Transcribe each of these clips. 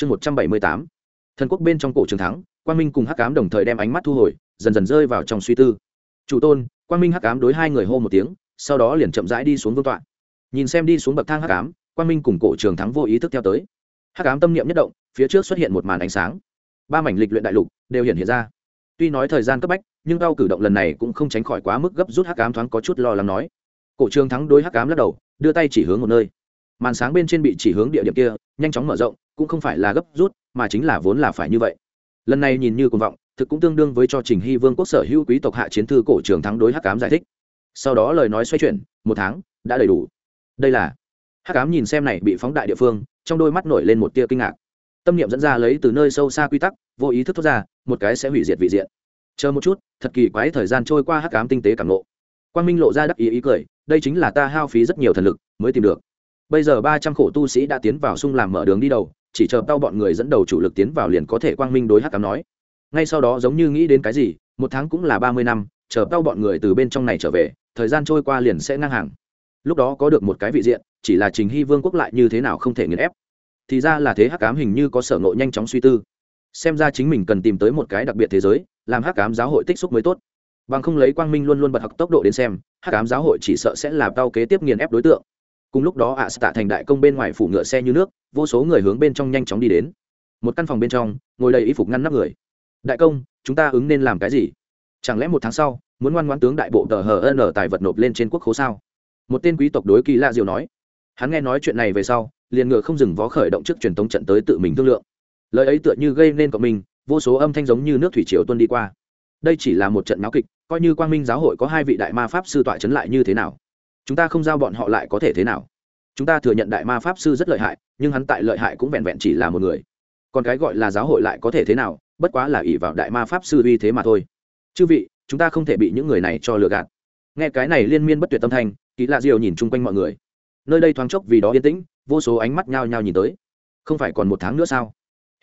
chương một trăm bảy mươi tám. Thần quốc bên trong cổ trường thắng, quang minh cùng hắc cám đồng thời đem ánh mắt thu hồi, dần dần rơi vào trong suy tư. Chủ tôn, quang minh hắc cám đối hai người hô một tiếng, sau đó liền chậm rãi đi xuống vương tọa. Nhìn xem đi xuống bậc thang hắc cám quang minh cùng cổ trường thắng vô ý thức theo tới. Hắc cám tâm niệm nhất động, phía trước xuất hiện một màn ánh sáng. Ba mảnh lịch luyện đại lục đều hiện hiện ra. Tuy nói thời gian cấp bách, nhưng đau cử động lần này cũng không tránh khỏi quá mức gấp rút hắc cám thoáng có chút lo lắng nói. Cổ trường thắng đối hắc cám lắc đầu, đưa tay chỉ hướng một nơi. Màn sáng bên trên bị chỉ hướng địa điểm kia, nhanh chóng mở rộng cũng không phải là gấp rút, mà chính là vốn là phải như vậy. Lần này nhìn như cuồng vọng, thực cũng tương đương với cho trình hy vương quốc sở hữu quý tộc hạ chiến thư cổ trường thắng đối hắc cám giải thích. Sau đó lời nói xoay chuyển, một tháng đã đầy đủ. Đây là hắc cám nhìn xem này bị phóng đại địa phương, trong đôi mắt nổi lên một tia kinh ngạc. Tâm niệm dẫn ra lấy từ nơi sâu xa quy tắc, vô ý thức thoát ra, một cái sẽ hủy diệt vị diện. Chờ một chút, thật kỳ quái thời gian trôi qua hắc cám tinh tế cảm lộ quang minh lộ ra đắc ý ý cười, đây chính là ta hao phí rất nhiều thần lực mới tìm được. Bây giờ ba trăm khổ tu sĩ đã tiến vào sung làm mở đường đi đầu chỉ chờ tao bọn người dẫn đầu chủ lực tiến vào liền có thể quang minh đối hắc cám nói. Ngay sau đó giống như nghĩ đến cái gì, một tháng cũng là ba mươi năm, chờ tao bọn người từ bên trong này trở về, thời gian trôi qua liền sẽ ngang hàng. Lúc đó có được một cái vị diện, chỉ là trình hy vương quốc lại như thế nào không thể nghiền ép. Thì ra là thế hắc cám hình như có sở ngộ nhanh chóng suy tư. Xem ra chính mình cần tìm tới một cái đặc biệt thế giới, làm hắc cám giáo hội tích xúc mới tốt. Bằng không lấy quang minh luôn luôn bật học tốc độ đến xem hắc cám giáo hội chỉ sợ sẽ làm tao kế tiếp nghiền ép đối tượng cùng lúc đó ạ à tạ thành đại công bên ngoài phủ ngựa xe như nước, vô số người hướng bên trong nhanh chóng đi đến. Một căn phòng bên trong, ngồi đầy y phục ngăn nắp người. Đại công, chúng ta ứng nên làm cái gì? Chẳng lẽ một tháng sau, muốn ngoan ngoãn tướng đại bộ tờ hờ n tài vật nộp lên trên quốc khố sao? Một tên quý tộc đối kỳ lạ diều nói. Hắn nghe nói chuyện này về sau, liền ngựa không dừng vó khởi động trước truyền thống trận tới tự mình thương lượng. Lời ấy tựa như gây nên cộng mình, vô số âm thanh giống như nước thủy triều tuân đi qua. Đây chỉ là một trận náo kịch, coi như quang minh giáo hội có hai vị đại ma pháp sư tọa chấn lại như thế nào? Chúng ta không giao bọn họ lại có thể thế nào? Chúng ta thừa nhận đại ma pháp sư rất lợi hại, nhưng hắn tại lợi hại cũng vẹn vẹn chỉ là một người. Còn cái gọi là giáo hội lại có thể thế nào, bất quá là ỷ vào đại ma pháp sư uy thế mà thôi. Chư vị, chúng ta không thể bị những người này cho lừa gạt. Nghe cái này liên miên bất tuyệt tâm thanh kỳ lạ diều nhìn chung quanh mọi người. Nơi đây thoáng chốc vì đó yên tĩnh, vô số ánh mắt nhao nhao nhìn tới. Không phải còn một tháng nữa sao?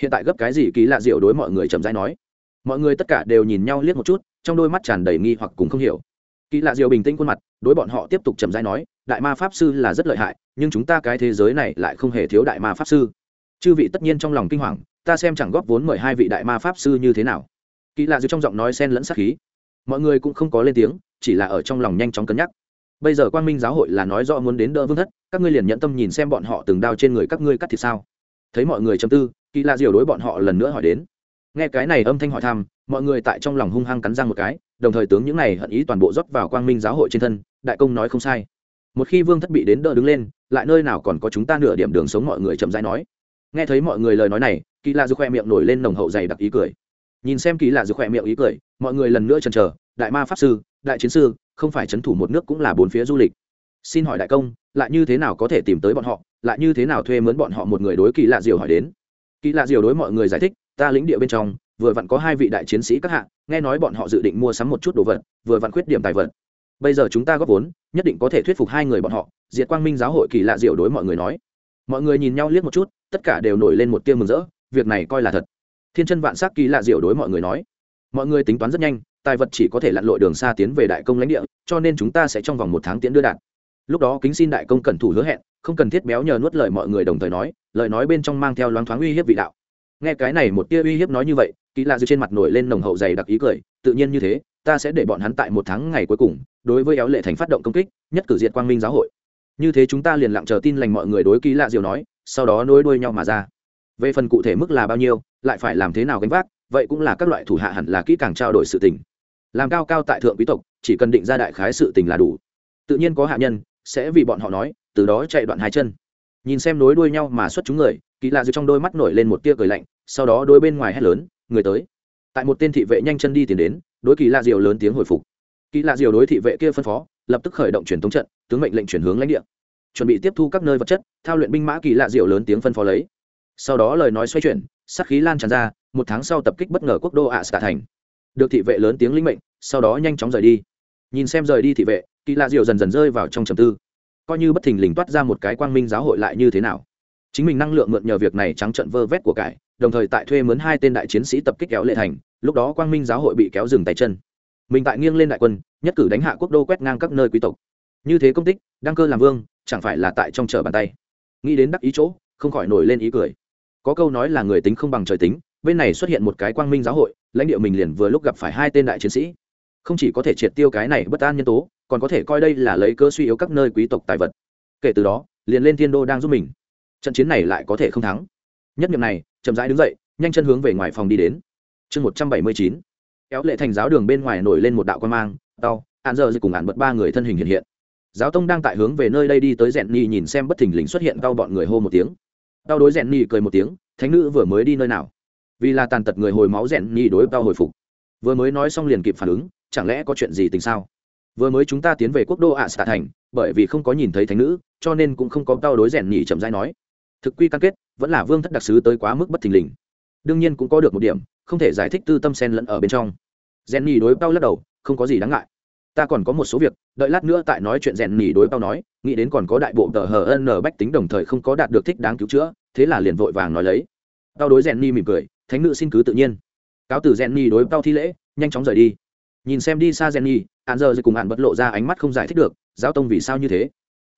Hiện tại gấp cái gì? Kỳ lạ diệu đối mọi người chậm rãi nói. Mọi người tất cả đều nhìn nhau liếc một chút, trong đôi mắt tràn đầy nghi hoặc cùng không hiểu kỳ lạ diều bình tĩnh khuôn mặt, đối bọn họ tiếp tục chậm rãi nói, đại ma pháp sư là rất lợi hại, nhưng chúng ta cái thế giới này lại không hề thiếu đại ma pháp sư. Chư vị tất nhiên trong lòng kinh hoàng, ta xem chẳng góp vốn mời hai vị đại ma pháp sư như thế nào. Kỳ lạ diều trong giọng nói xen lẫn sắc khí. Mọi người cũng không có lên tiếng, chỉ là ở trong lòng nhanh chóng cân nhắc. Bây giờ quang minh giáo hội là nói rõ muốn đến đỡ vương thất, các ngươi liền nhận tâm nhìn xem bọn họ từng đao trên người các ngươi cắt thịt sao? Thấy mọi người chầm tư kỳ lạ diều đối bọn họ lần nữa hỏi đến nghe cái này âm thanh hỏi thăm, mọi người tại trong lòng hung hăng cắn răng một cái, đồng thời tướng những này hận ý toàn bộ dốc vào quang minh giáo hội trên thân, đại công nói không sai. Một khi vương thất bị đến đỡ đứng lên, lại nơi nào còn có chúng ta nửa điểm đường sống mọi người chậm rãi nói. Nghe thấy mọi người lời nói này, kỳ lạ dư khoe miệng nổi lên nồng hậu dày đặc ý cười. Nhìn xem kỳ lạ dư khoe miệng ý cười, mọi người lần nữa chần chờ, đại ma pháp sư, đại chiến sư, không phải c h ấ n thủ một nước cũng là bốn phía du lịch. Xin hỏi đại công, lại như thế nào có thể tìm tới bọn họ, lại như thế nào thuê mướn bọn họ một người đối kỳ lạ diều hỏi đến? Kỳ lạ diều đối mọi người giải thích ta lĩnh địa bên trong, vừa vặn có hai vị đại chiến sĩ các hạ. nghe nói bọn họ dự định mua sắm một chút đồ vật, vừa vặn khuyết điểm tài vật. Bây giờ chúng ta góp vốn, nhất định có thể thuyết phục hai người bọn họ, diệt quang minh giáo hội kỳ lạ diệu đối mọi người nói. Mọi người nhìn nhau liếc một chút, tất cả đều nổi lên một tiêu mừng rỡ, việc này coi là thật. Thiên chân vạn sắc kỳ lạ diệu đối mọi người nói. Mọi người tính toán rất nhanh, tài vật chỉ có thể lặn lội đường xa tiến về đại công lãnh địa, cho nên chúng ta sẽ trong vòng một tháng tiến đưa đạt. Lúc đó kính xin đại công cẩn thủ hứa hẹn, không cần thiết béo nhờ nuốt lời mọi người đồng thời nói, lời nói bên trong mang theo loáng thoáng uy hiếp vị đạo nghe cái này một tia uy hiếp nói như vậy kỳ lạ dư trên mặt nổi lên nồng hậu dày đặc ý cười, tự nhiên như thế, ta sẽ để bọn hắn tại một tháng ngày cuối cùng, đối với éo lệ thành phát động công kích, nhất cử diện quang minh giáo hội. Như thế chúng ta liền lặng chờ tin lành mọi người đối kỳ lạ diều nói, sau đó nối đuôi nhau mà ra. Về phần cụ thể mức là bao nhiêu, lại phải làm thế nào gánh vác, vậy cũng là các loại thủ hạ hẳn là kỹ càng trao đổi sự tình. Làm cao cao tại thượng quý tộc, chỉ cần định ra đại khái sự tình là đủ. Tự nhiên có hạ nhân, sẽ vì bọn họ nói, từ đó chạy đoạn hai chân. Nhìn xem nối đuôi nhau mà xuất chúng người kỳ lạ dư trong đôi mắt nổi lên một tia cười lạnh, sau đó đôi bên ngoài hét lớn, người tới. Tại một tên thị vệ nhanh chân đi tìm đến, đối kỳ lạ diều lớn tiếng hồi phục. Kỳ lạ diều đối thị vệ kia phân phó, lập tức khởi động truyền thống trận, tướng mệnh lệnh chuyển hướng lãnh địa. Chuẩn bị tiếp thu các nơi vật chất, thao luyện binh mã kỳ lạ diều lớn tiếng phân phó lấy. Sau đó lời nói xoay chuyển sắc khí lan tràn ra, một tháng sau tập kích bất ngờ quốc đô ạ xả thành. Được thị vệ lớn tiếng linh mệnh, sau đó nhanh chóng rời đi. Nhìn xem rời đi thị vệ, kỳ lạ diều dần dần rơi vào trong trầm tư. Coi như bất thình lình toát ra một cái quang minh giáo hội lại như thế nào? Chính mình năng lượng mượn nhờ việc này trắng trận vơ vét của cải, đồng thời tại thuê mướn hai tên đại chiến sĩ tập kích kéo lệ thành, lúc đó quang minh giáo hội bị kéo dừng tay chân. Mình tại nghiêng lên đại quân, nhất cử đánh hạ quốc đô quét ngang các nơi quý tộc. Như thế công tích, đăng cơ làm vương, chẳng phải là tại trong chợ bàn tay. Nghĩ đến đắc ý chỗ, không khỏi nổi lên ý cười. Có câu nói là người tính không bằng trời tính, bên này xuất hiện một cái quang minh giáo hội, lãnh địa mình liền vừa lúc gặp phải hai tên đại chiến sĩ. Không chỉ có thể triệt tiêu cái này bất an nhân tố, còn có thể coi đây là lấy cơ suy yếu các nơi quý tộc tài vật. Kể từ đó, liền lên thiên đô đang giúp mình trận chiến này lại có thể không thắng. Nhất niệm này, chậm rãi đứng dậy, nhanh chân hướng về ngoài phòng đi đến. Chương một trăm bảy mươi chín. Kéo lệ thành giáo đường bên ngoài nổi lên một đạo quan mang đau hạn giờ cùng hạn bật ba người thân hình hiện hiện. Giáo tông đang tại hướng về nơi đây đi tới rèn ni nhìn xem bất thình lình xuất hiện đau bọn người hô một tiếng. Đau đối rèn ni cười một tiếng, thánh nữ vừa mới đi nơi nào? Vì là tàn tật người hồi máu rèn ni đối đau hồi phục. Vừa mới nói xong liền kịp phản ứng, chẳng lẽ có chuyện gì tình sao? Vừa mới chúng ta tiến về quốc đô ạ xạ thành, bởi vì không có nhìn thấy thánh nữ, cho nên cũng không có đau đối rèn nhỉ chậm rãi nói thực quy cam kết, vẫn là vương thất đặc sứ tới quá mức bất thình lình. Đương nhiên cũng có được một điểm, không thể giải thích tư tâm sen lẫn ở bên trong. Rèn nhì đối bao lắc đầu, không có gì đáng ngại. Ta còn có một số việc, đợi lát nữa tại nói chuyện rèn nhì đối bao nói, nghĩ đến còn có đại bộ tờ hờ n bách tính đồng thời không có đạt được thích đáng cứu chữa, thế là liền vội vàng nói lấy. Bao đối rèn nhì mỉm cười, thánh nữ xin cứ tự nhiên. Cáo từ rèn nhì đối bao thi lễ, nhanh chóng rời đi. Nhìn xem đi xa rèn nhì hạn giờ cùng hạn bật lộ ra ánh mắt không giải thích được giao tông vì sao như thế?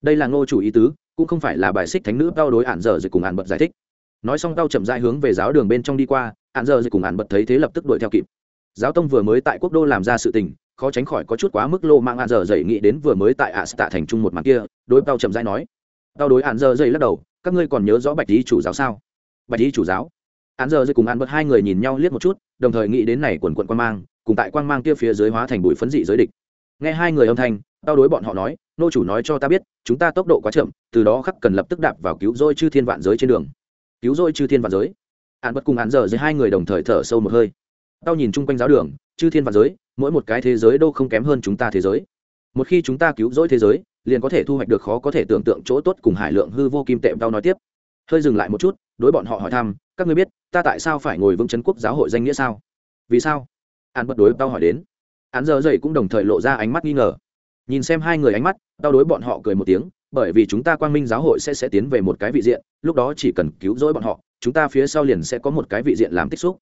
Đây là ngô chủ ý tứ cũng không phải là bài xích thánh nữ tao đối ạn dở rồi cùng ạn bật giải thích. Nói xong tao chậm dại hướng về giáo đường bên trong đi qua, ạn dở rồi cùng ạn bật thấy thế lập tức đuổi theo kịp. Giáo tông vừa mới tại quốc đô làm ra sự tình, khó tránh khỏi có chút quá mức lô mang ạn dở dậy nghĩ đến vừa mới tại ạ tạ thành trung một mặt kia, đối tao chậm dại nói. Tao đối ạn dở dậy lắc đầu, các ngươi còn nhớ rõ bạch lý chủ giáo sao? Bạch lý chủ giáo. Ạn dở dậy cùng ạn bật hai người nhìn nhau liếc một chút, đồng thời nghĩ đến này quần quận quan mang, cùng tại quang mang kia phía dưới hóa thành bụi phấn dị giới địch. Nghe hai người âm thanh tao đối bọn họ nói, nô chủ nói cho ta biết, chúng ta tốc độ quá chậm, từ đó khắc cần lập tức đạp vào cứu rỗi chư thiên vạn giới trên đường. Cứu rỗi chư thiên vạn giới? Hạn bất cùng hạn giờ dưới hai người đồng thời thở sâu một hơi. Tao nhìn chung quanh giáo đường, chư thiên vạn giới, mỗi một cái thế giới đâu không kém hơn chúng ta thế giới. Một khi chúng ta cứu rỗi thế giới, liền có thể thu hoạch được khó có thể tưởng tượng chỗ tốt cùng hải lượng hư vô kim tệm tao nói tiếp. Hơi dừng lại một chút, đối bọn họ hỏi thăm, các ngươi biết, ta tại sao phải ngồi vững chấn quốc giáo hội danh nghĩa sao? Vì sao? An bất đối tao hỏi đến. Hắn giờ dậy cũng đồng thời lộ ra ánh mắt nghi ngờ nhìn xem hai người ánh mắt, tao đối bọn họ cười một tiếng, bởi vì chúng ta quang minh giáo hội sẽ sẽ tiến về một cái vị diện, lúc đó chỉ cần cứu rỗi bọn họ, chúng ta phía sau liền sẽ có một cái vị diện làm tích xúc.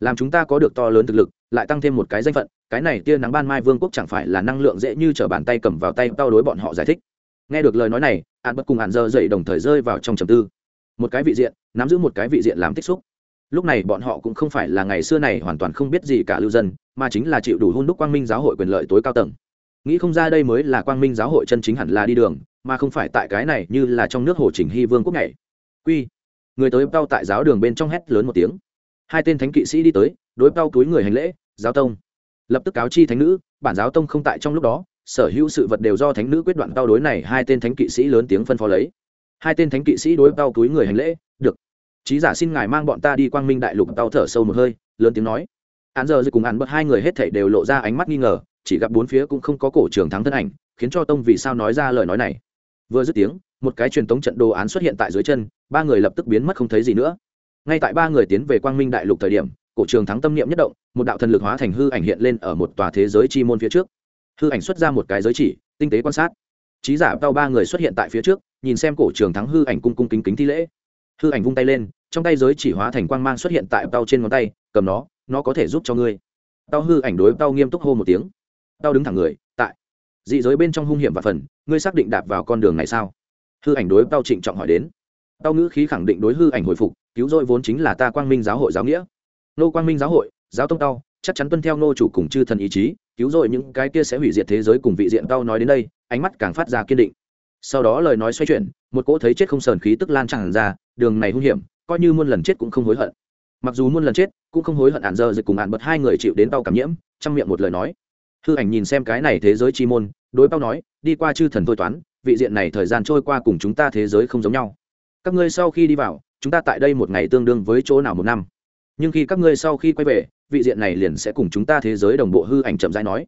Làm chúng ta có được to lớn thực lực, lại tăng thêm một cái danh phận, cái này tia nắng ban mai vương quốc chẳng phải là năng lượng dễ như t r ở bàn tay cầm vào tay tao đối bọn họ giải thích. Nghe được lời nói này ạn bất cùng ạn dơ dậy đồng thời rơi vào trong trầm tư. Một cái vị diện, nắm giữ một cái vị diện làm tích xúc. Lúc này bọn họ cũng không phải là ngày xưa này hoàn toàn không biết gì cả lưu dân, mà chính là chịu đủ hôn đúc quang minh giáo hội quyền lợi tối cao tầng nghĩ không ra đây mới là quang minh giáo hội chân chính hẳn là đi đường, mà không phải tại cái này như là trong nước hồ chỉnh hy vương quốc này quy. Người tới bao tại giáo đường bên trong hét lớn một tiếng. Hai tên thánh kỵ sĩ đi tới, đối bao túi người hành lễ, giáo tông. Lập tức cáo chi thánh nữ, bản giáo tông không tại trong lúc đó, sở hữu sự vật đều do thánh nữ quyết đoạn bao đối này. Hai tên thánh kỵ sĩ lớn tiếng phân phó lấy. Hai tên thánh kỵ sĩ đối bao túi người hành lễ, được. Trí giả xin ngài mang bọn ta đi quang minh đại lục. Bao thở sâu một hơi, lớn tiếng nói hắn giờ cùng hắn bật hai người hết thảy đều lộ ra ánh mắt nghi ngờ, chỉ gặp bốn phía cũng không có cổ trường thắng thân ảnh, khiến cho tông vì sao nói ra lời nói này. Vừa dứt tiếng, một cái truyền tống trận đồ án xuất hiện tại dưới chân, ba người lập tức biến mất không thấy gì nữa. Ngay tại ba người tiến về quang minh đại lục thời điểm, cổ trường thắng tâm niệm nhất động, một đạo thần lực hóa thành hư ảnh hiện lên ở một tòa thế giới chi môn phía trước. Hư ảnh xuất ra một cái giới chỉ, tinh tế quan sát. Trí giả tao ba người xuất hiện tại phía trước, nhìn xem cổ trường thắng hư ảnh cung cung kính kính thi lễ. Hư ảnh vung tay lên trong tay giới chỉ hóa thành quang mang xuất hiện tại tao trên ngón tay, cầm nó nó có thể giúp cho ngươi. Tao hư ảnh đối tao nghiêm túc hô một tiếng. Tao đứng thẳng người, tại. Dị giới bên trong hung hiểm và phần, ngươi xác định đạp vào con đường này sao? Hư ảnh đối tao trịnh trọng hỏi đến. Tao ngữ khí khẳng định đối hư ảnh hồi phục, cứu rỗi vốn chính là ta quang minh giáo hội giáo nghĩa. Nô quang minh giáo hội, giáo tông tao, chắc chắn tuân theo nô chủ cùng chư thần ý chí, cứu rỗi những cái kia sẽ hủy diệt thế giới cùng vị diện tao nói đến đây, ánh mắt càng phát ra kiên định. Sau đó lời nói xoay chuyển, một cỗ thấy chết không sờn khí tức lan tràn ra, đường này hung hiểm coi như muôn lần chết cũng không hối hận. Mặc dù muôn lần chết cũng không hối hận ạn dơ dịch cùng ạn bật hai người chịu đến tao cảm nhiễm trong miệng một lời nói. Hư ảnh nhìn xem cái này thế giới chi môn, đối bao nói, đi qua chư thần thôi toán, vị diện này thời gian trôi qua cùng chúng ta thế giới không giống nhau. Các ngươi sau khi đi vào, chúng ta tại đây một ngày tương đương với chỗ nào một năm. Nhưng khi các ngươi sau khi quay về, vị diện này liền sẽ cùng chúng ta thế giới đồng bộ, hư ảnh chậm rãi nói.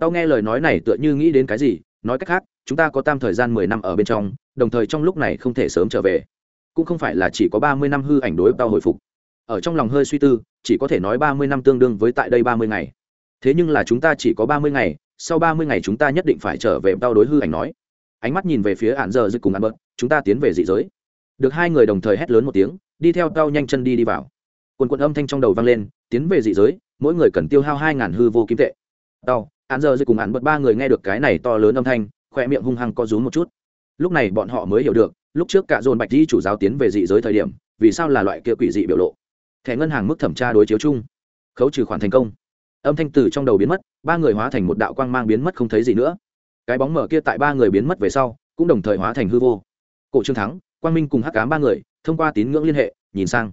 Tao nghe lời nói này tựa như nghĩ đến cái gì, nói cách khác, chúng ta có tam thời gian mười năm ở bên trong, đồng thời trong lúc này không thể sớm trở về cũng không phải là chỉ có ba mươi năm hư ảnh đối tao hồi phục. Ở trong lòng hơi suy tư, chỉ có thể nói ba mươi năm tương đương với tại đây ba mươi ngày. Thế nhưng là chúng ta chỉ có ba mươi ngày, sau ba mươi ngày chúng ta nhất định phải trở về tao đối hư ảnh nói. Ánh mắt nhìn về phía ạn giờ dứt cùng ăn bớt chúng ta tiến về dị giới. Được hai người đồng thời hét lớn một tiếng, đi theo tao nhanh chân đi đi vào. Quần quần âm thanh trong đầu vang lên, tiến về dị giới, mỗi người cần tiêu hao hai ngàn hư vô kim tệ. Tao án giờ dứt cùng ăn bớt ba người nghe được cái này to lớn âm thanh, khoe miệng hung hăng co rúm một chút. Lúc này bọn họ mới hiểu được lúc trước cả dồn bạch di chủ giáo tiến về dị giới thời điểm, vì sao là loại kia quỷ dị biểu lộ? Thẻ ngân hàng mức thẩm tra đối chiếu chung. Khấu trừ khoản thành công. Âm thanh từ trong đầu biến mất, ba người hóa thành một đạo quang mang biến mất không thấy gì nữa. Cái bóng mở kia tại ba người biến mất về sau, cũng đồng thời hóa thành hư vô. Cổ trương thắng, quang minh cùng hắc cám ba người, thông qua tín ngưỡng liên hệ, nhìn sang.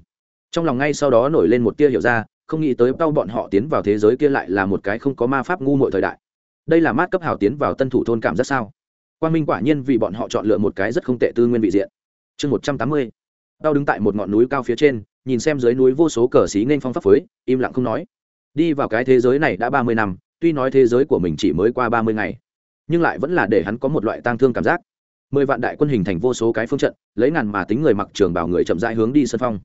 Trong lòng ngay sau đó nổi lên một tia hiểu ra, không nghĩ tới bao bọn họ tiến vào thế giới kia lại là một cái không có ma pháp ngu mội thời đại. Đây là mát cấp hào tiến vào tân thủ thôn cảm giác sao? Quan minh quả nhiên vì bọn họ chọn lựa một cái rất không tệ tư nguyên vị diện. Chương một trăm tám mươi, tao đứng tại một ngọn núi cao phía trên, nhìn xem dưới núi vô số cờ xí nên phong pháp phới im lặng không nói. Đi vào cái thế giới này đã ba mươi năm, tuy nói thế giới của mình chỉ mới qua ba mươi ngày, nhưng lại vẫn là để hắn có một loại tang thương cảm giác. Mười vạn đại quân hình thành vô số cái phương trận, lấy ngàn mà tính người mặc trường bảo người chậm rãi hướng đi sân phong.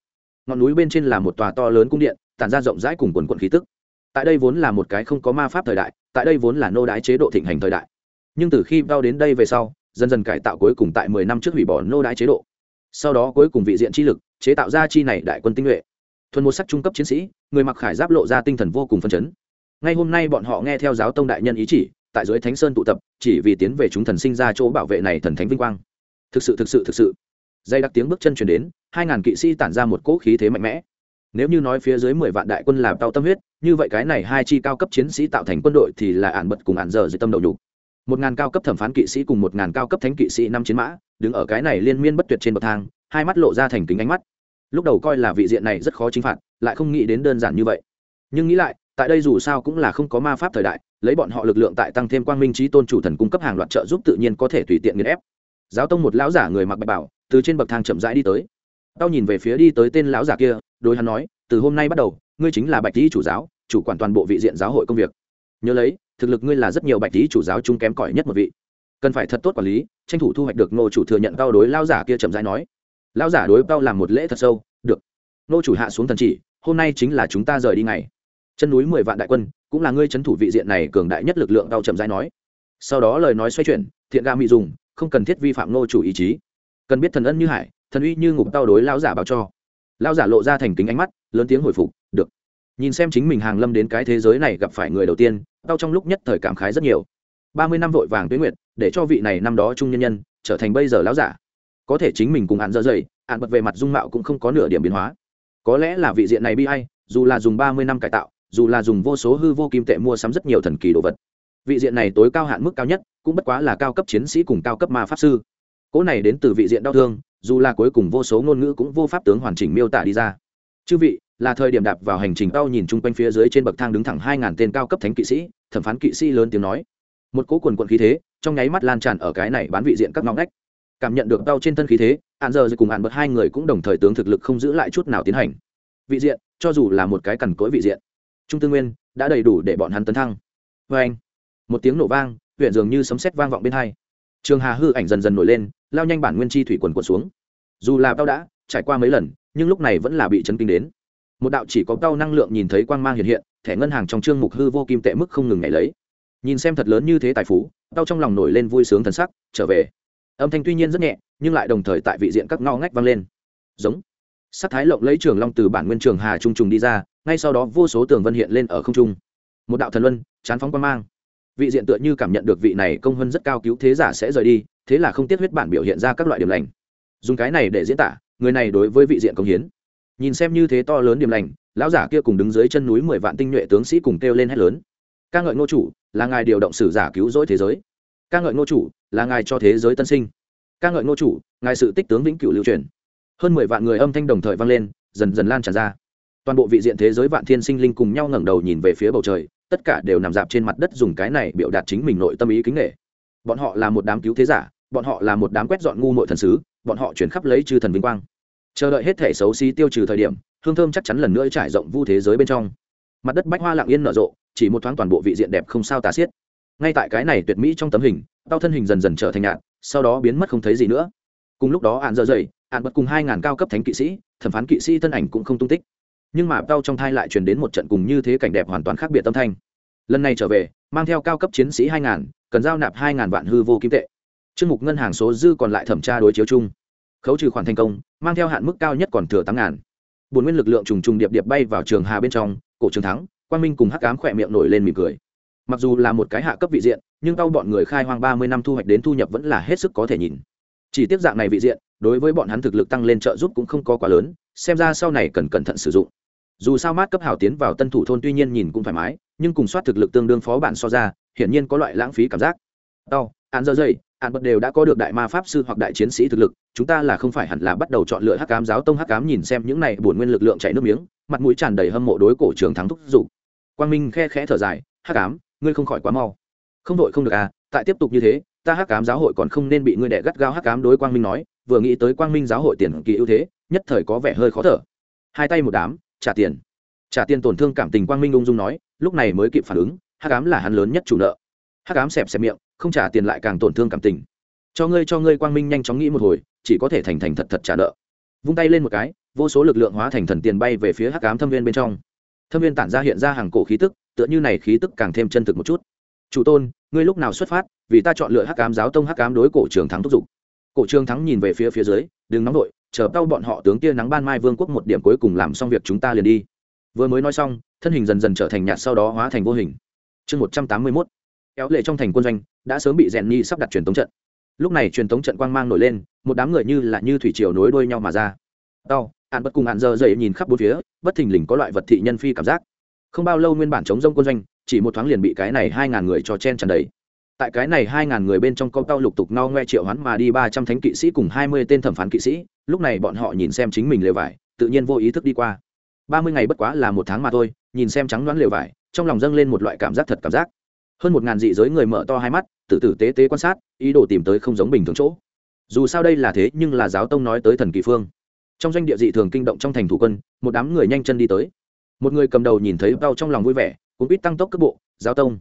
Ngọn núi bên trên là một tòa to lớn cung điện, tản ra rộng rãi cùng quần quận khí tức. Tại đây vốn là một cái không có ma pháp thời đại, tại đây vốn là nô đái chế độ thịnh hành thời đại nhưng từ khi đau đến đây về sau, dần dần cải tạo cuối cùng tại mười năm trước hủy bỏ nô đái chế độ. Sau đó cuối cùng vị diện chi lực, chế tạo ra chi này đại quân tinh nhuệ. Thuần một sắc trung cấp chiến sĩ, người mặc khải giáp lộ ra tinh thần vô cùng phân chấn. Ngay hôm nay bọn họ nghe theo giáo tông đại nhân ý chỉ, tại dưới thánh sơn tụ tập, chỉ vì tiến về chúng thần sinh ra chỗ bảo vệ này thần thánh vinh quang. Thực sự thực sự thực sự. Dây đặc tiếng bước chân chuyển đến, hai ngàn kỵ sĩ tản ra một cỗ khí thế mạnh mẽ. Nếu như nói phía dưới mười vạn đại quân làm tao tâm huyết, như vậy cái này hai chi cao cấp chiến sĩ tạo thành quân đội thì là ản bật cùng ản giờ dưới tâm đầu nhục một ngàn cao cấp thẩm phán kỵ sĩ cùng một ngàn cao cấp thánh kỵ sĩ năm chiến mã, đứng ở cái này liên miên bất tuyệt trên bậc thang, hai mắt lộ ra thành kính ánh mắt. Lúc đầu coi là vị diện này rất khó chính phạt, lại không nghĩ đến đơn giản như vậy. Nhưng nghĩ lại, tại đây dù sao cũng là không có ma pháp thời đại, lấy bọn họ lực lượng tại tăng thêm quang minh trí tôn chủ thần cung cấp hàng loạt trợ giúp tự nhiên có thể tùy tiện nghiền ép. Giáo tông một lão giả người mặc bạch bảo, từ trên bậc thang chậm rãi đi tới. Tao nhìn về phía đi tới tên lão giả kia, đối hắn nói, từ hôm nay bắt đầu, ngươi chính là bạch lý chủ giáo, chủ quản toàn bộ vị diện giáo hội công việc. Nhớ lấy thực lực ngươi là rất nhiều bạch lý chủ giáo chung kém cỏi nhất một vị. Cần phải thật tốt quản lý, tranh thủ thu hoạch được ngô chủ thừa nhận cao đối lao giả kia chậm rãi nói. Lao giả đối cao làm một lễ thật sâu, được, ngô chủ hạ xuống thần chỉ, hôm nay chính là chúng ta rời đi ngày chân núi mười vạn đại quân, cũng là ngươi trấn thủ vị diện này cường đại nhất lực lượng cao chậm rãi nói. Sau đó lời nói xoay chuyển, thiện ga mỹ dùng, không cần thiết vi phạm ngô chủ ý chí. Cần biết thần ân như hải, thần uy như ngục tao đối lao giả báo cho. Lao giả lộ ra thành kính ánh mắt, lớn tiếng hồi phục, được nhìn xem chính mình hàng lâm đến cái thế giới này gặp phải người đầu tiên tao trong lúc nhất thời cảm khái rất nhiều. Ba mươi năm vội vàng tuyến nguyệt, để cho vị này năm đó trung nhân nhân, trở thành bây giờ lão giả. Có thể chính mình cùng hạn dơ dày hạn bật về mặt dung mạo cũng không có nửa điểm biến hóa. Có lẽ là vị diện này bi hay dù là dùng ba mươi năm cải tạo, dù là dùng vô số hư vô kim tệ mua sắm rất nhiều thần kỳ đồ vật. Vị diện này tối cao hạn mức cao nhất, cũng bất quá là cao cấp chiến sĩ cùng cao cấp ma pháp sư. Cỗ này đến từ vị diện đau thương, dù là cuối cùng vô số ngôn ngữ cũng vô pháp tướng hoàn chỉnh miêu tả đi ra. Chư vị là thời điểm đạp vào hành trình tao nhìn chung quanh phía dưới trên bậc thang đứng thẳng hai ngàn tên cao cấp thánh kỵ sĩ, thẩm phán kỵ sĩ lớn tiếng nói. Một cỗ quần quận khí thế, trong nháy mắt lan tràn ở cái này bán vị diện các ngõ ngách. Cảm nhận được tao trên thân khí thế hạn giờ cùng hạn bật hai người cũng đồng thời tướng thực lực không giữ lại chút nào tiến hành. Vị diện, cho dù là một cái cằn cỗi vị diện, trung tư nguyên đã đầy đủ để bọn hắn tấn thăng. Vê anh, một tiếng nổ vang, huyện dường như sấm sét vang vọng bên hai. Trường hà hư ảnh dần dần nổi lên, lao nhanh bản nguyên chi thủy quần quần xuống. Dù là đau đã trải qua mấy lần, nhưng lúc này vẫn là bị chấn kinh đến một đạo chỉ có đau năng lượng nhìn thấy quang mang hiện hiện, thẻ ngân hàng trong chương mục hư vô kim tệ mức không ngừng ngày lấy. Nhìn xem thật lớn như thế tài phú đau trong lòng nổi lên vui sướng thần sắc, trở về. Âm thanh tuy nhiên rất nhẹ, nhưng lại đồng thời tại vị diện các ngao ngách vang lên. Giống. Sắc thái lộng lấy trường long từ bản nguyên trường hà trung trùng đi ra, ngay sau đó vô số tường vân hiện lên ở không trung. Một đạo thần luân, chán phóng quang mang. Vị diện tựa như cảm nhận được vị này công hơn rất cao cứu thế giả sẽ rời đi, thế là không tiết huyết bản biểu hiện ra các loại điểm lành. Dùng cái này để diễn tả, người này đối với vị diện công hiến nhìn xem như thế to lớn điểm lành, lão giả kia cùng đứng dưới chân núi mười vạn tinh nhuệ tướng sĩ cùng kêu lên hét lớn. Ca ngợi ngô chủ, là ngài điều động sử giả cứu rỗi thế giới. Ca ngợi ngô chủ, là ngài cho thế giới tân sinh. Ca ngợi ngô chủ, ngài sự tích tướng vĩnh cửu lưu truyền. Hơn mười vạn người âm thanh đồng thời vang lên, dần dần lan tràn ra. Toàn bộ vị diện thế giới vạn thiên sinh linh cùng nhau ngẩng đầu nhìn về phía bầu trời, tất cả đều nằm dạp trên mặt đất dùng cái này biểu đạt chính mình nội tâm ý kính nghệ. Bọn họ là một đám cứu thế giả, bọn họ là một đám quét dọn ngu mội thần sứ, bọn họ chuyển khắp lấy chư thần vinh quang chờ đợi hết thể xấu xí tiêu trừ thời điểm, hương thơm chắc chắn lần nữa trải rộng vu thế giới bên trong. Mặt đất bách hoa lặng yên nở rộ, chỉ một thoáng toàn bộ vị diện đẹp không sao tà xiết. Ngay tại cái này tuyệt mỹ trong tấm hình đau thân hình dần dần trở thành nhạn sau đó biến mất không thấy gì nữa. Cùng lúc đó ạn dơ dày ạn bật cùng hai ngàn cao cấp thánh kỵ sĩ, thẩm phán kỵ sĩ thân ảnh cũng không tung tích. Nhưng mà tao trong thai lại truyền đến một trận cùng như thế cảnh đẹp hoàn toàn khác biệt tâm thanh. Lần này trở về, mang theo cao cấp chiến sĩ hai ngàn, cần giao nạp hai ngàn vạn hư vô kim tệ. Chương mục ngân hàng số dư còn lại thẩm tra đối chiếu chung khấu trừ khoản thành công, mang theo hạn mức cao nhất còn thừa tám ngàn. Bốn nguyên lực lượng trùng trùng điệp điệp bay vào trường hà bên trong, cổ trường thắng quan minh cùng hắc cám khỏe miệng nổi lên mỉm cười. Mặc dù là một cái hạ cấp vị diện, nhưng tao bọn người khai hoang ba mươi năm thu hoạch đến thu nhập vẫn là hết sức có thể nhìn. Chỉ tiếp dạng này vị diện, đối với bọn hắn thực lực tăng lên trợ giúp cũng không có quá lớn, xem ra sau này cần cẩn thận sử dụng. Dù sao mát cấp hào tiến vào tân thủ thôn tuy nhiên nhìn cũng thoải mái, nhưng cùng soát thực lực tương đương phó bản so ra, hiển nhiên có loại lãng phí cảm giác. Đau án dơ dây án bật đều đã có được đại ma pháp sư hoặc đại chiến sĩ thực lực, chúng ta là không phải hẳn là bắt đầu chọn lựa hắc cám giáo tông hắc cám nhìn xem những này bổn nguyên lực lượng chảy nước miếng, mặt mũi tràn đầy hâm mộ đối cổ trường thắng thúc giục. Quang minh khe khẽ thở dài, hắc cám ngươi không khỏi quá mau. Không đội không được à tại tiếp tục như thế, ta hắc cám giáo hội còn không nên bị ngươi đẻ gắt gao hắc cám đối quang minh nói, vừa nghĩ tới quang minh giáo hội tiền kỳ ưu thế, nhất thời có vẻ hơi khó thở. Hai tay một đám, trả tiền. Trả tiền tổn thương cảm tình quang minh ung dung nói, lúc này mới kịp phản ứng, hắc cám là hắn lớn nhất chủ nợ. Hắc cám xẹp xẹp miệng không trả tiền lại càng tổn thương cảm tình. Cho ngươi cho ngươi, quang minh nhanh chóng nghĩ một hồi, chỉ có thể thành thành thật thật trả nợ. Vung tay lên một cái, vô số lực lượng hóa thành thần tiền bay về phía hắc cám thâm viên bên trong. Thâm viên tản ra hiện ra hàng cổ khí tức, tựa như này khí tức càng thêm chân thực một chút. Chủ tôn, ngươi lúc nào xuất phát, vì ta chọn lựa hắc cám giáo tông hắc cám đối cổ trường thắng thúc giục. Cổ trường thắng nhìn về phía phía dưới, đừng nóng đội chờ tao bọn họ tướng tia nắng ban mai vương quốc một điểm cuối cùng làm xong việc chúng ta liền đi. Vừa mới nói xong, thân hình dần dần trở thành nhạt sau đó hóa thành vô hình. Chương một trăm tám mươi mốt kéo lệ trong thành quân doanh, đã sớm bị rèn nhi sắp đặt truyền tống trận. Lúc này truyền tống trận quang mang nổi lên, một đám người như là như thủy triều nối đuôi nhau mà ra. Đau hạn bất cùng hạn dơ dậy nhìn khắp bốn phía, bất thình lình có loại vật thị nhân phi cảm giác. Không bao lâu nguyên bản chống rông quân doanh, chỉ một thoáng liền bị cái này hai ngàn người cho chen tràn đầy. Tại cái này hai ngàn người bên trong công tao lục tục no ngoe triệu hoán mà đi ba trăm thánh kỵ sĩ cùng hai mươi tên thẩm phán kỵ sĩ, lúc này bọn họ nhìn xem chính mình lều vải, tự nhiên vô ý thức đi qua. Ba mươi ngày bất quá là một tháng mà thôi, nhìn xem trắng đoán lều vải, trong lòng dâng lên một loại cảm giác thật cảm giác hơn một ngàn dị giới người mở to hai mắt tự tử tế tế quan sát, ý đồ tìm tới không giống bình thường chỗ. Dù sao đây là thế nhưng là giáo tông nói tới thần kỳ phương. Trong doanh địa dị thường kinh động trong thành thủ quân, một đám người nhanh chân đi tới. Một người cầm đầu nhìn thấy bao trong lòng vui vẻ cũng biết tăng tốc cấp bộ, giáo tông.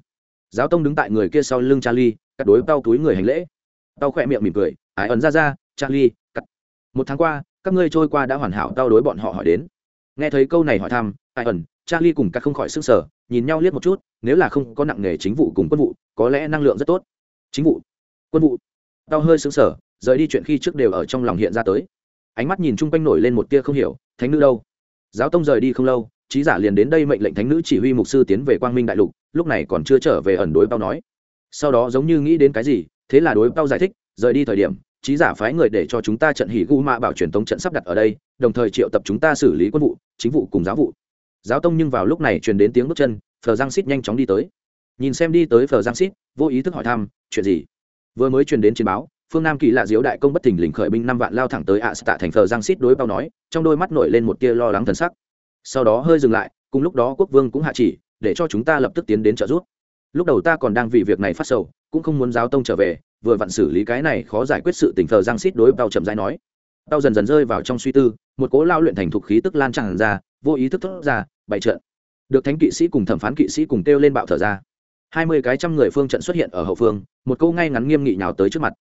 Giáo tông đứng tại người kia sau lưng charlie, cắt đối bao túi người hành lễ. Tao khỏe miệng mỉm cười, ái ẩn ra ra, charlie, cắt. Một tháng qua, các ngươi trôi qua đã hoàn hảo tao đối bọn họ hỏi đến. Nghe thấy câu này hỏi thăm, ái ẩn, charlie cùng cắt không khỏi sức sở nhìn nhau liếc một chút, nếu là không có nặng nghề chính vụ cùng quân vụ, có lẽ năng lượng rất tốt. Chính vụ, quân vụ. Tao hơi xứng sở rời đi chuyện khi trước đều ở trong lòng hiện ra tới. Ánh mắt nhìn chung quanh nổi lên một tia không hiểu, thánh nữ đâu? Giáo tông rời đi không lâu, trí giả liền đến đây mệnh lệnh thánh nữ chỉ huy mục sư tiến về quang minh đại lục, lúc này còn chưa trở về ẩn đối bao nói. Sau đó giống như nghĩ đến cái gì, thế là đối bao giải thích, rời đi thời điểm, trí giả phái người để cho chúng ta trận hỉ gu mạ bảo truyền tống trận sắp đặt ở đây, đồng thời triệu tập chúng ta xử lý quân vụ, chính vụ cùng giáo vụ giáo tông nhưng vào lúc này truyền đến tiếng bước chân, phờ giang xít nhanh chóng đi tới. Nhìn xem đi tới phờ giang xít vô ý thức hỏi thăm, chuyện gì? Vừa mới truyền đến chiến báo, phương nam kỳ lạ diếu đại công bất thình lình khởi binh năm vạn lao thẳng tới ạ tạ thành phờ giang xít đối bao nói, trong đôi mắt nổi lên một tia lo lắng thần sắc. Sau đó hơi dừng lại, cùng lúc đó quốc vương cũng hạ chỉ, để cho chúng ta lập tức tiến đến trợ giúp. Lúc đầu ta còn đang vì việc này phát sầu, cũng không muốn giáo tông trở về, vừa vặn xử lý cái này khó giải quyết sự tình thờ giang xít đối bao chậm rãi nói tao dần dần rơi vào trong suy tư, một cố lao luyện thành thục khí tức lan tràn ra, vô ý thức thốt ra bày trận. Được thánh kỵ sĩ cùng thẩm phán kỵ sĩ cùng kêu lên bạo thở ra. Hai mươi cái trăm người phương trận xuất hiện ở hậu phương, một câu ngay ngắn nghiêm nghị nhào tới trước mặt.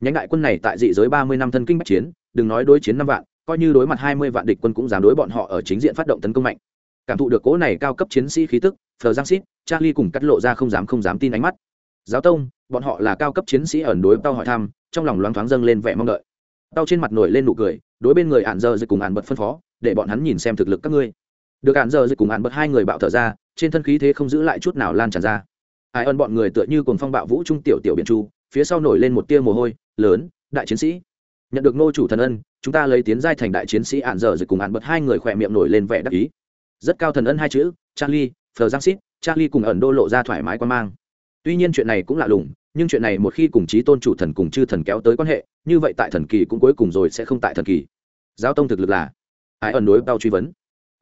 Nhánh đại quân này tại dị giới ba mươi năm thân kinh bách chiến, đừng nói đối chiến năm vạn, coi như đối mặt hai mươi vạn địch quân cũng dám đối bọn họ ở chính diện phát động tấn công mạnh. Cảm thụ được cố này cao cấp chiến sĩ khí tức, phờ giang xít charlie cùng cắt lộ ra không dám không dám tin ánh mắt. Giáo tông, bọn họ là cao cấp chiến sĩ ẩn đối tao hỏi thăm, trong lòng loáng thoáng dâng lên vẻ mong đợi tao trên mặt nổi lên nụ cười, đối bên người ạn giờ dịch cùng ạn bật phân phó, để bọn hắn nhìn xem thực lực các ngươi. Được ạn giờ dịch cùng ạn bật hai người bạo thở ra, trên thân khí thế không giữ lại chút nào lan tràn ra. Ai ơn bọn người tựa như cùng phong bạo vũ trung tiểu tiểu biển chu, phía sau nổi lên một tia mồ hôi, lớn, đại chiến sĩ. Nhận được nô chủ thần ân, chúng ta lấy tiến giai thành đại chiến sĩ ạn dở rồi cùng ạn bật hai người khỏe miệng nổi lên vẻ đắc ý. Rất cao thần ân hai chữ, charlie phờ giang xít charlie cùng ẩn đô lộ ra thoải mái quan mang tuy nhiên chuyện này cũng lạ lùng, nhưng chuyện này một khi cùng chí tôn chủ thần cùng chư thần kéo tới quan hệ, như vậy tại thần kỳ cũng cuối cùng rồi sẽ không tại thần kỳ. Giao tông thực lực là ai ẩn đối tao truy vấn.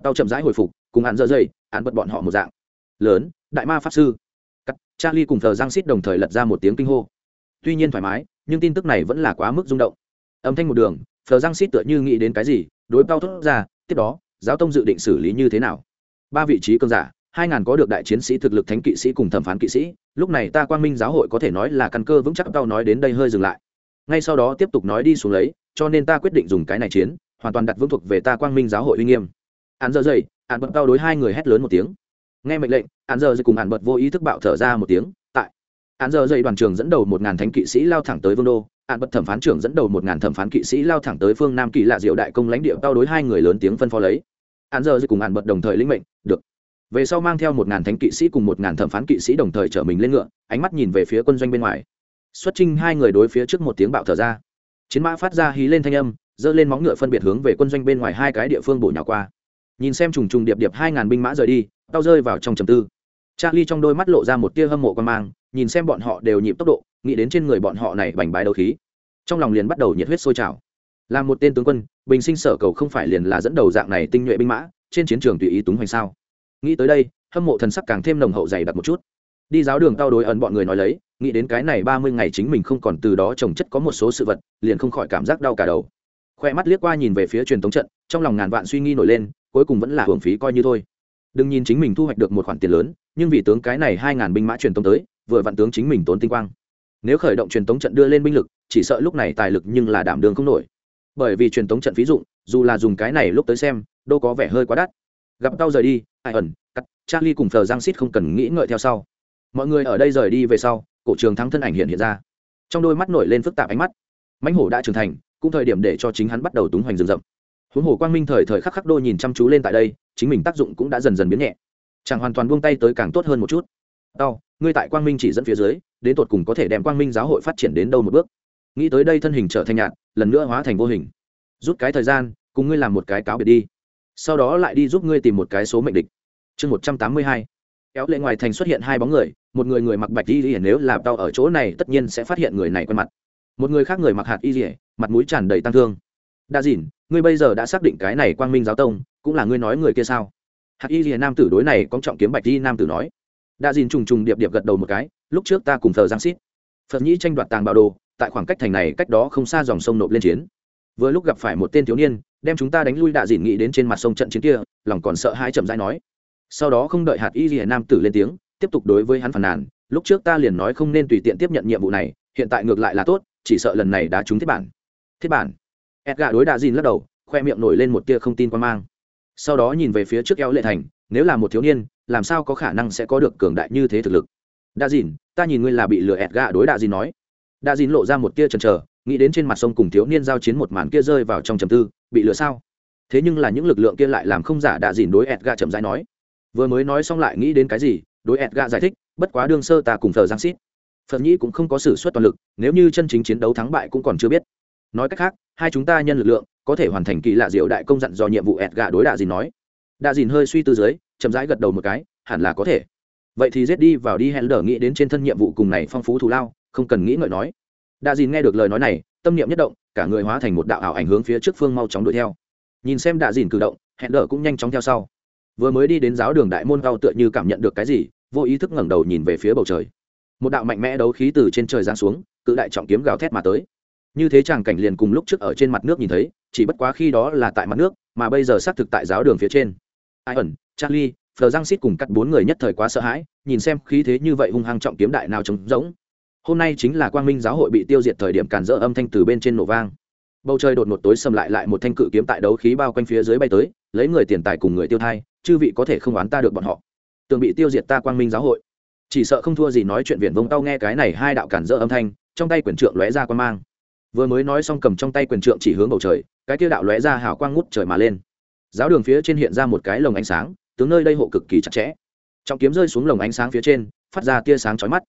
Tao chậm rãi hồi phục, cùng hạn dơ dây hạn bật bọn họ một dạng. Lớn, đại ma pháp sư. Cắt, charlie cùng thờ giang xít đồng thời lật ra một tiếng kinh hô. Tuy nhiên thoải mái, nhưng tin tức này vẫn là quá mức rung động. Âm thanh một đường, thờ giang xít tựa như nghĩ đến cái gì, đối tao thốt ra, tiếp đó, giáo tông dự định xử lý như thế nào? Ba vị trí cơn giả, hai ngàn có được đại chiến sĩ thực lực thánh kỵ sĩ cùng thẩm phán kỵ sĩ lúc này ta quang minh giáo hội có thể nói là căn cơ vững chắc, tao nói đến đây hơi dừng lại. Ngay sau đó tiếp tục nói đi xuống lấy, cho nên ta quyết định dùng cái này chiến, hoàn toàn đặt vững thuộc về ta quang minh giáo hội uy nghiêm. Hắn giờ dậy hắn bật tao đối hai người hét lớn một tiếng. Nghe mệnh lệnh hắn giờ dậy cùng hắn bật vô ý thức bạo thở ra một tiếng, tại. Hắn giờ dậy đoàn trường dẫn đầu một ngàn thánh kỵ sĩ lao thẳng tới vương đô hắn bật thẩm phán trưởng dẫn đầu một ngàn thẩm phán kỵ sĩ lao thẳng tới phương nam kỳ lạ diệu đại công lãnh địa, tao đối hai người lớn tiếng phân phó lấy. Hắn giờ dậy cùng hắn bật đồng thời lĩnh mệnh, được về sau mang theo một ngàn thánh kỵ sĩ cùng một ngàn thẩm phán kỵ sĩ đồng thời chở mình lên ngựa, ánh mắt nhìn về phía quân doanh bên ngoài. Xuất trinh hai người đối phía trước một tiếng bạo thở ra. Chiến mã phát ra hí lên thanh âm, giơ lên móng ngựa phân biệt hướng về quân doanh bên ngoài hai cái địa phương bổ nhỏ qua. Nhìn xem trùng trùng điệp điệp hai ngàn binh mã rời đi, tao rơi vào trong trầm tư. Charlie trong đôi mắt lộ ra một tia hâm mộ quan mang, nhìn xem bọn họ đều nhịp tốc độ, nghĩ đến trên người bọn họ này bành bái đấu khí. Trong lòng liền bắt đầu nhiệt huyết sôi trào. Là một tên tướng quân, bình sinh sở cầu không phải liền là dẫn đầu dạng này tinh nhuệ binh mã, trên chiến trường tùy ý túng hoành sao nghĩ tới đây, hâm mộ thần sắc càng thêm nồng hậu dày đặc một chút. Đi giáo đường tao đối ẩn bọn người nói lấy, nghĩ đến cái này ba mươi ngày chính mình không còn từ đó trồng chất có một số sự vật, liền không khỏi cảm giác đau cả đầu. Khoe mắt liếc qua nhìn về phía truyền thống trận, trong lòng ngàn vạn suy nghĩ nổi lên, cuối cùng vẫn là hưởng phí coi như thôi. Đừng nhìn chính mình thu hoạch được một khoản tiền lớn, nhưng vì tướng cái này hai ngàn binh mã truyền tống tới, vừa vặn tướng chính mình tốn tinh quang. Nếu khởi động truyền tống trận đưa lên binh lực, chỉ sợ lúc này tài lực nhưng là đảm đường không nổi. Bởi vì truyền tống trận ví dụ dù là dùng cái này lúc tới xem, đâu có vẻ hơi quá đắt gặp tao rời đi, ai ẩn, cắt, charlie cùng thờ giang xít không cần nghĩ ngợi theo sau. Mọi người ở đây rời đi về sau, cổ trường thắng thân ảnh hiện hiện ra. Trong đôi mắt nổi lên phức tạp ánh mắt. Mãnh hổ đã trưởng thành, cũng thời điểm để cho chính hắn bắt đầu túng hoành rừng rậm. Huống hồ quang minh thời thời khắc khắc đôi nhìn chăm chú lên tại đây, chính mình tác dụng cũng đã dần dần biến nhẹ. Chẳng hoàn toàn buông tay tới càng tốt hơn một chút. Đau ngươi tại quang minh chỉ dẫn phía dưới, đến tột cùng có thể đem quang minh giáo hội phát triển đến đâu một bước? Nghĩ tới đây thân hình trở thành nhạt, lần nữa hóa thành vô hình. Rút cái thời gian, cùng ngươi làm một cái cáo biệt đi sau đó lại đi giúp ngươi tìm một cái số mệnh địch. Chương một trăm tám mươi hai. Kéo lệ ngoài thành xuất hiện hai bóng người, một người người mặc bạch y ỉa nếu làm đau ở chỗ này tất nhiên sẽ phát hiện người này quen mặt. Một người khác người mặc hạt y ỉa mặt mũi tràn đầy tăng thương. Đa dìn, ngươi bây giờ đã xác định cái này quang minh giáo tông, cũng là ngươi nói người kia sao? Hạt y ỉa nam tử đối này có trọng kiếm bạch y nam tử nói. Đa dìn trùng trùng điệp điệp gật đầu một cái, lúc trước ta cùng thờ giang xít phật nhĩ tranh đoạt tàng bạo đồ, tại khoảng cách thành này cách đó không xa dòng sông nộp lên chiến. Vừa lúc gặp phải một tên thiếu niên đem chúng ta đánh lui đạ dìn nghĩ đến trên mặt sông trận chiến kia, lòng còn sợ hai chậm rãi nói. Sau đó không đợi hạt y gì nam tử lên tiếng, tiếp tục đối với hắn phàn nàn, lúc trước ta liền nói không nên tùy tiện tiếp nhận nhiệm vụ này, hiện tại ngược lại là tốt, chỉ sợ lần này đã trúng thiết bản. Thiết bản. Edgar đối đạ dìn lắc đầu, khoe miệng nổi lên một tia không tin quan mang. Sau đó nhìn về phía trước eo lệ thành, nếu là một thiếu niên, làm sao có khả năng sẽ có được cường đại như thế thực lực? Đạ dìn ta nhìn ngươi là bị lừa Edgar đối đạ dìn nói. Đạ dìn lộ ra một tia chần chờ nghĩ đến trên mặt sông cùng thiếu niên giao chiến một màn kia rơi vào trong trầm tư, bị lừa sao? Thế nhưng là những lực lượng kia lại làm không giả đạ dìn đối edgà chậm rãi nói. Vừa mới nói xong lại nghĩ đến cái gì, đối edga giải thích, bất quá đương sơ ta cùng thờ giang xít phật nhĩ cũng không có s ử suất toàn lực, nếu như chân chính chiến đấu thắng bại cũng còn chưa biết. Nói cách khác, hai chúng ta nhân lực lượng, có thể hoàn thành kỳ lạ diệu đại công dặn do nhiệm vụ edga đối đạ dìn nói. Đạ dìn hơi suy tư dưới, chậm rãi gật đầu một cái, hẳn là có thể. Vậy thì giết đi vào đi hẹn đỡ nghĩ đến trên thân nhiệm vụ cùng này phong phú thù lao, không cần nghĩ ngợi nói đa dìn nghe được lời nói này, tâm niệm nhất động, cả người hóa thành một đạo ảo ảnh hướng phía trước phương mau chóng đuổi theo. Nhìn xem đạ dìn cử động, hẹn đỡ cũng nhanh chóng theo sau. Vừa mới đi đến giáo đường đại môn cao tựa như cảm nhận được cái gì, vô ý thức ngẩng đầu nhìn về phía bầu trời. Một đạo mạnh mẽ đấu khí từ trên trời giáng xuống, cự đại trọng kiếm gào thét mà tới. Như thế chàng cảnh liền cùng lúc trước ở trên mặt nước nhìn thấy, chỉ bất quá khi đó là tại mặt nước, mà bây giờ xác thực tại giáo đường phía trên. Ai ẩn, charlie phờ giang xít cùng cắt bốn người nhất thời quá sợ hãi, nhìn xem khí thế như vậy hung hăng trọng kiếm đại nào trống rỗng hôm nay chính là quang minh giáo hội bị tiêu diệt thời điểm cản dỡ âm thanh từ bên trên nổ vang. Bầu trời đột ngột tối xâm lại lại một thanh cự kiếm tại đấu khí bao quanh phía dưới bay tới, lấy người tiền tài cùng người tiêu thai, chư vị có thể không oán ta được bọn họ. Tường bị tiêu diệt ta quang minh giáo hội. Chỉ sợ không thua gì nói chuyện viển vông tao nghe cái này hai đạo cản dỡ âm thanh, trong tay quyền trượng lóe ra quan mang. Vừa mới nói xong cầm trong tay quyền trượng chỉ hướng bầu trời, cái kia đạo lóe ra hào quang ngút trời mà lên. Giáo đường phía trên hiện ra một cái lồng ánh sáng, tướng nơi đây hộ cực kỳ chặt chẽ. Trọng kiếm rơi xuống lồng ánh sáng phía trên, phát ra tia sáng chói mắt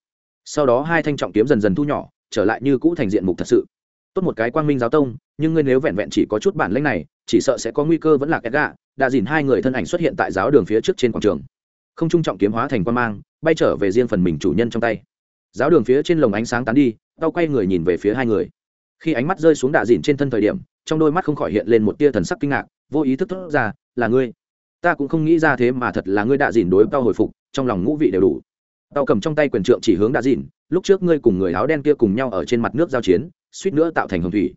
sau đó hai thanh trọng kiếm dần dần thu nhỏ, trở lại như cũ thành diện mục thật sự. Tốt một cái quang minh giáo tông, nhưng ngươi nếu vẹn vẹn chỉ có chút bản lĩnh này, chỉ sợ sẽ có nguy cơ vẫn là kẹt gạ đã dìn hai người thân ảnh xuất hiện tại giáo đường phía trước trên quảng trường. Không trung trọng kiếm hóa thành quan mang, bay trở về riêng phần mình chủ nhân trong tay. Giáo đường phía trên lồng ánh sáng tán đi, tao quay người nhìn về phía hai người. Khi ánh mắt rơi xuống đạ dìn trên thân thời điểm, trong đôi mắt không khỏi hiện lên một tia thần sắc kinh ngạc, vô ý thức thốt ra, là ngươi. Ta cũng không nghĩ ra thế mà thật là ngươi đạ dìn đối tao hồi phục, trong lòng ngũ vị đều đủ tao cầm trong tay quyền trượng chỉ hướng đã dìn lúc trước ngươi cùng người áo đen kia cùng nhau ở trên mặt nước giao chiến, suýt nữa tạo thành hồng thủy.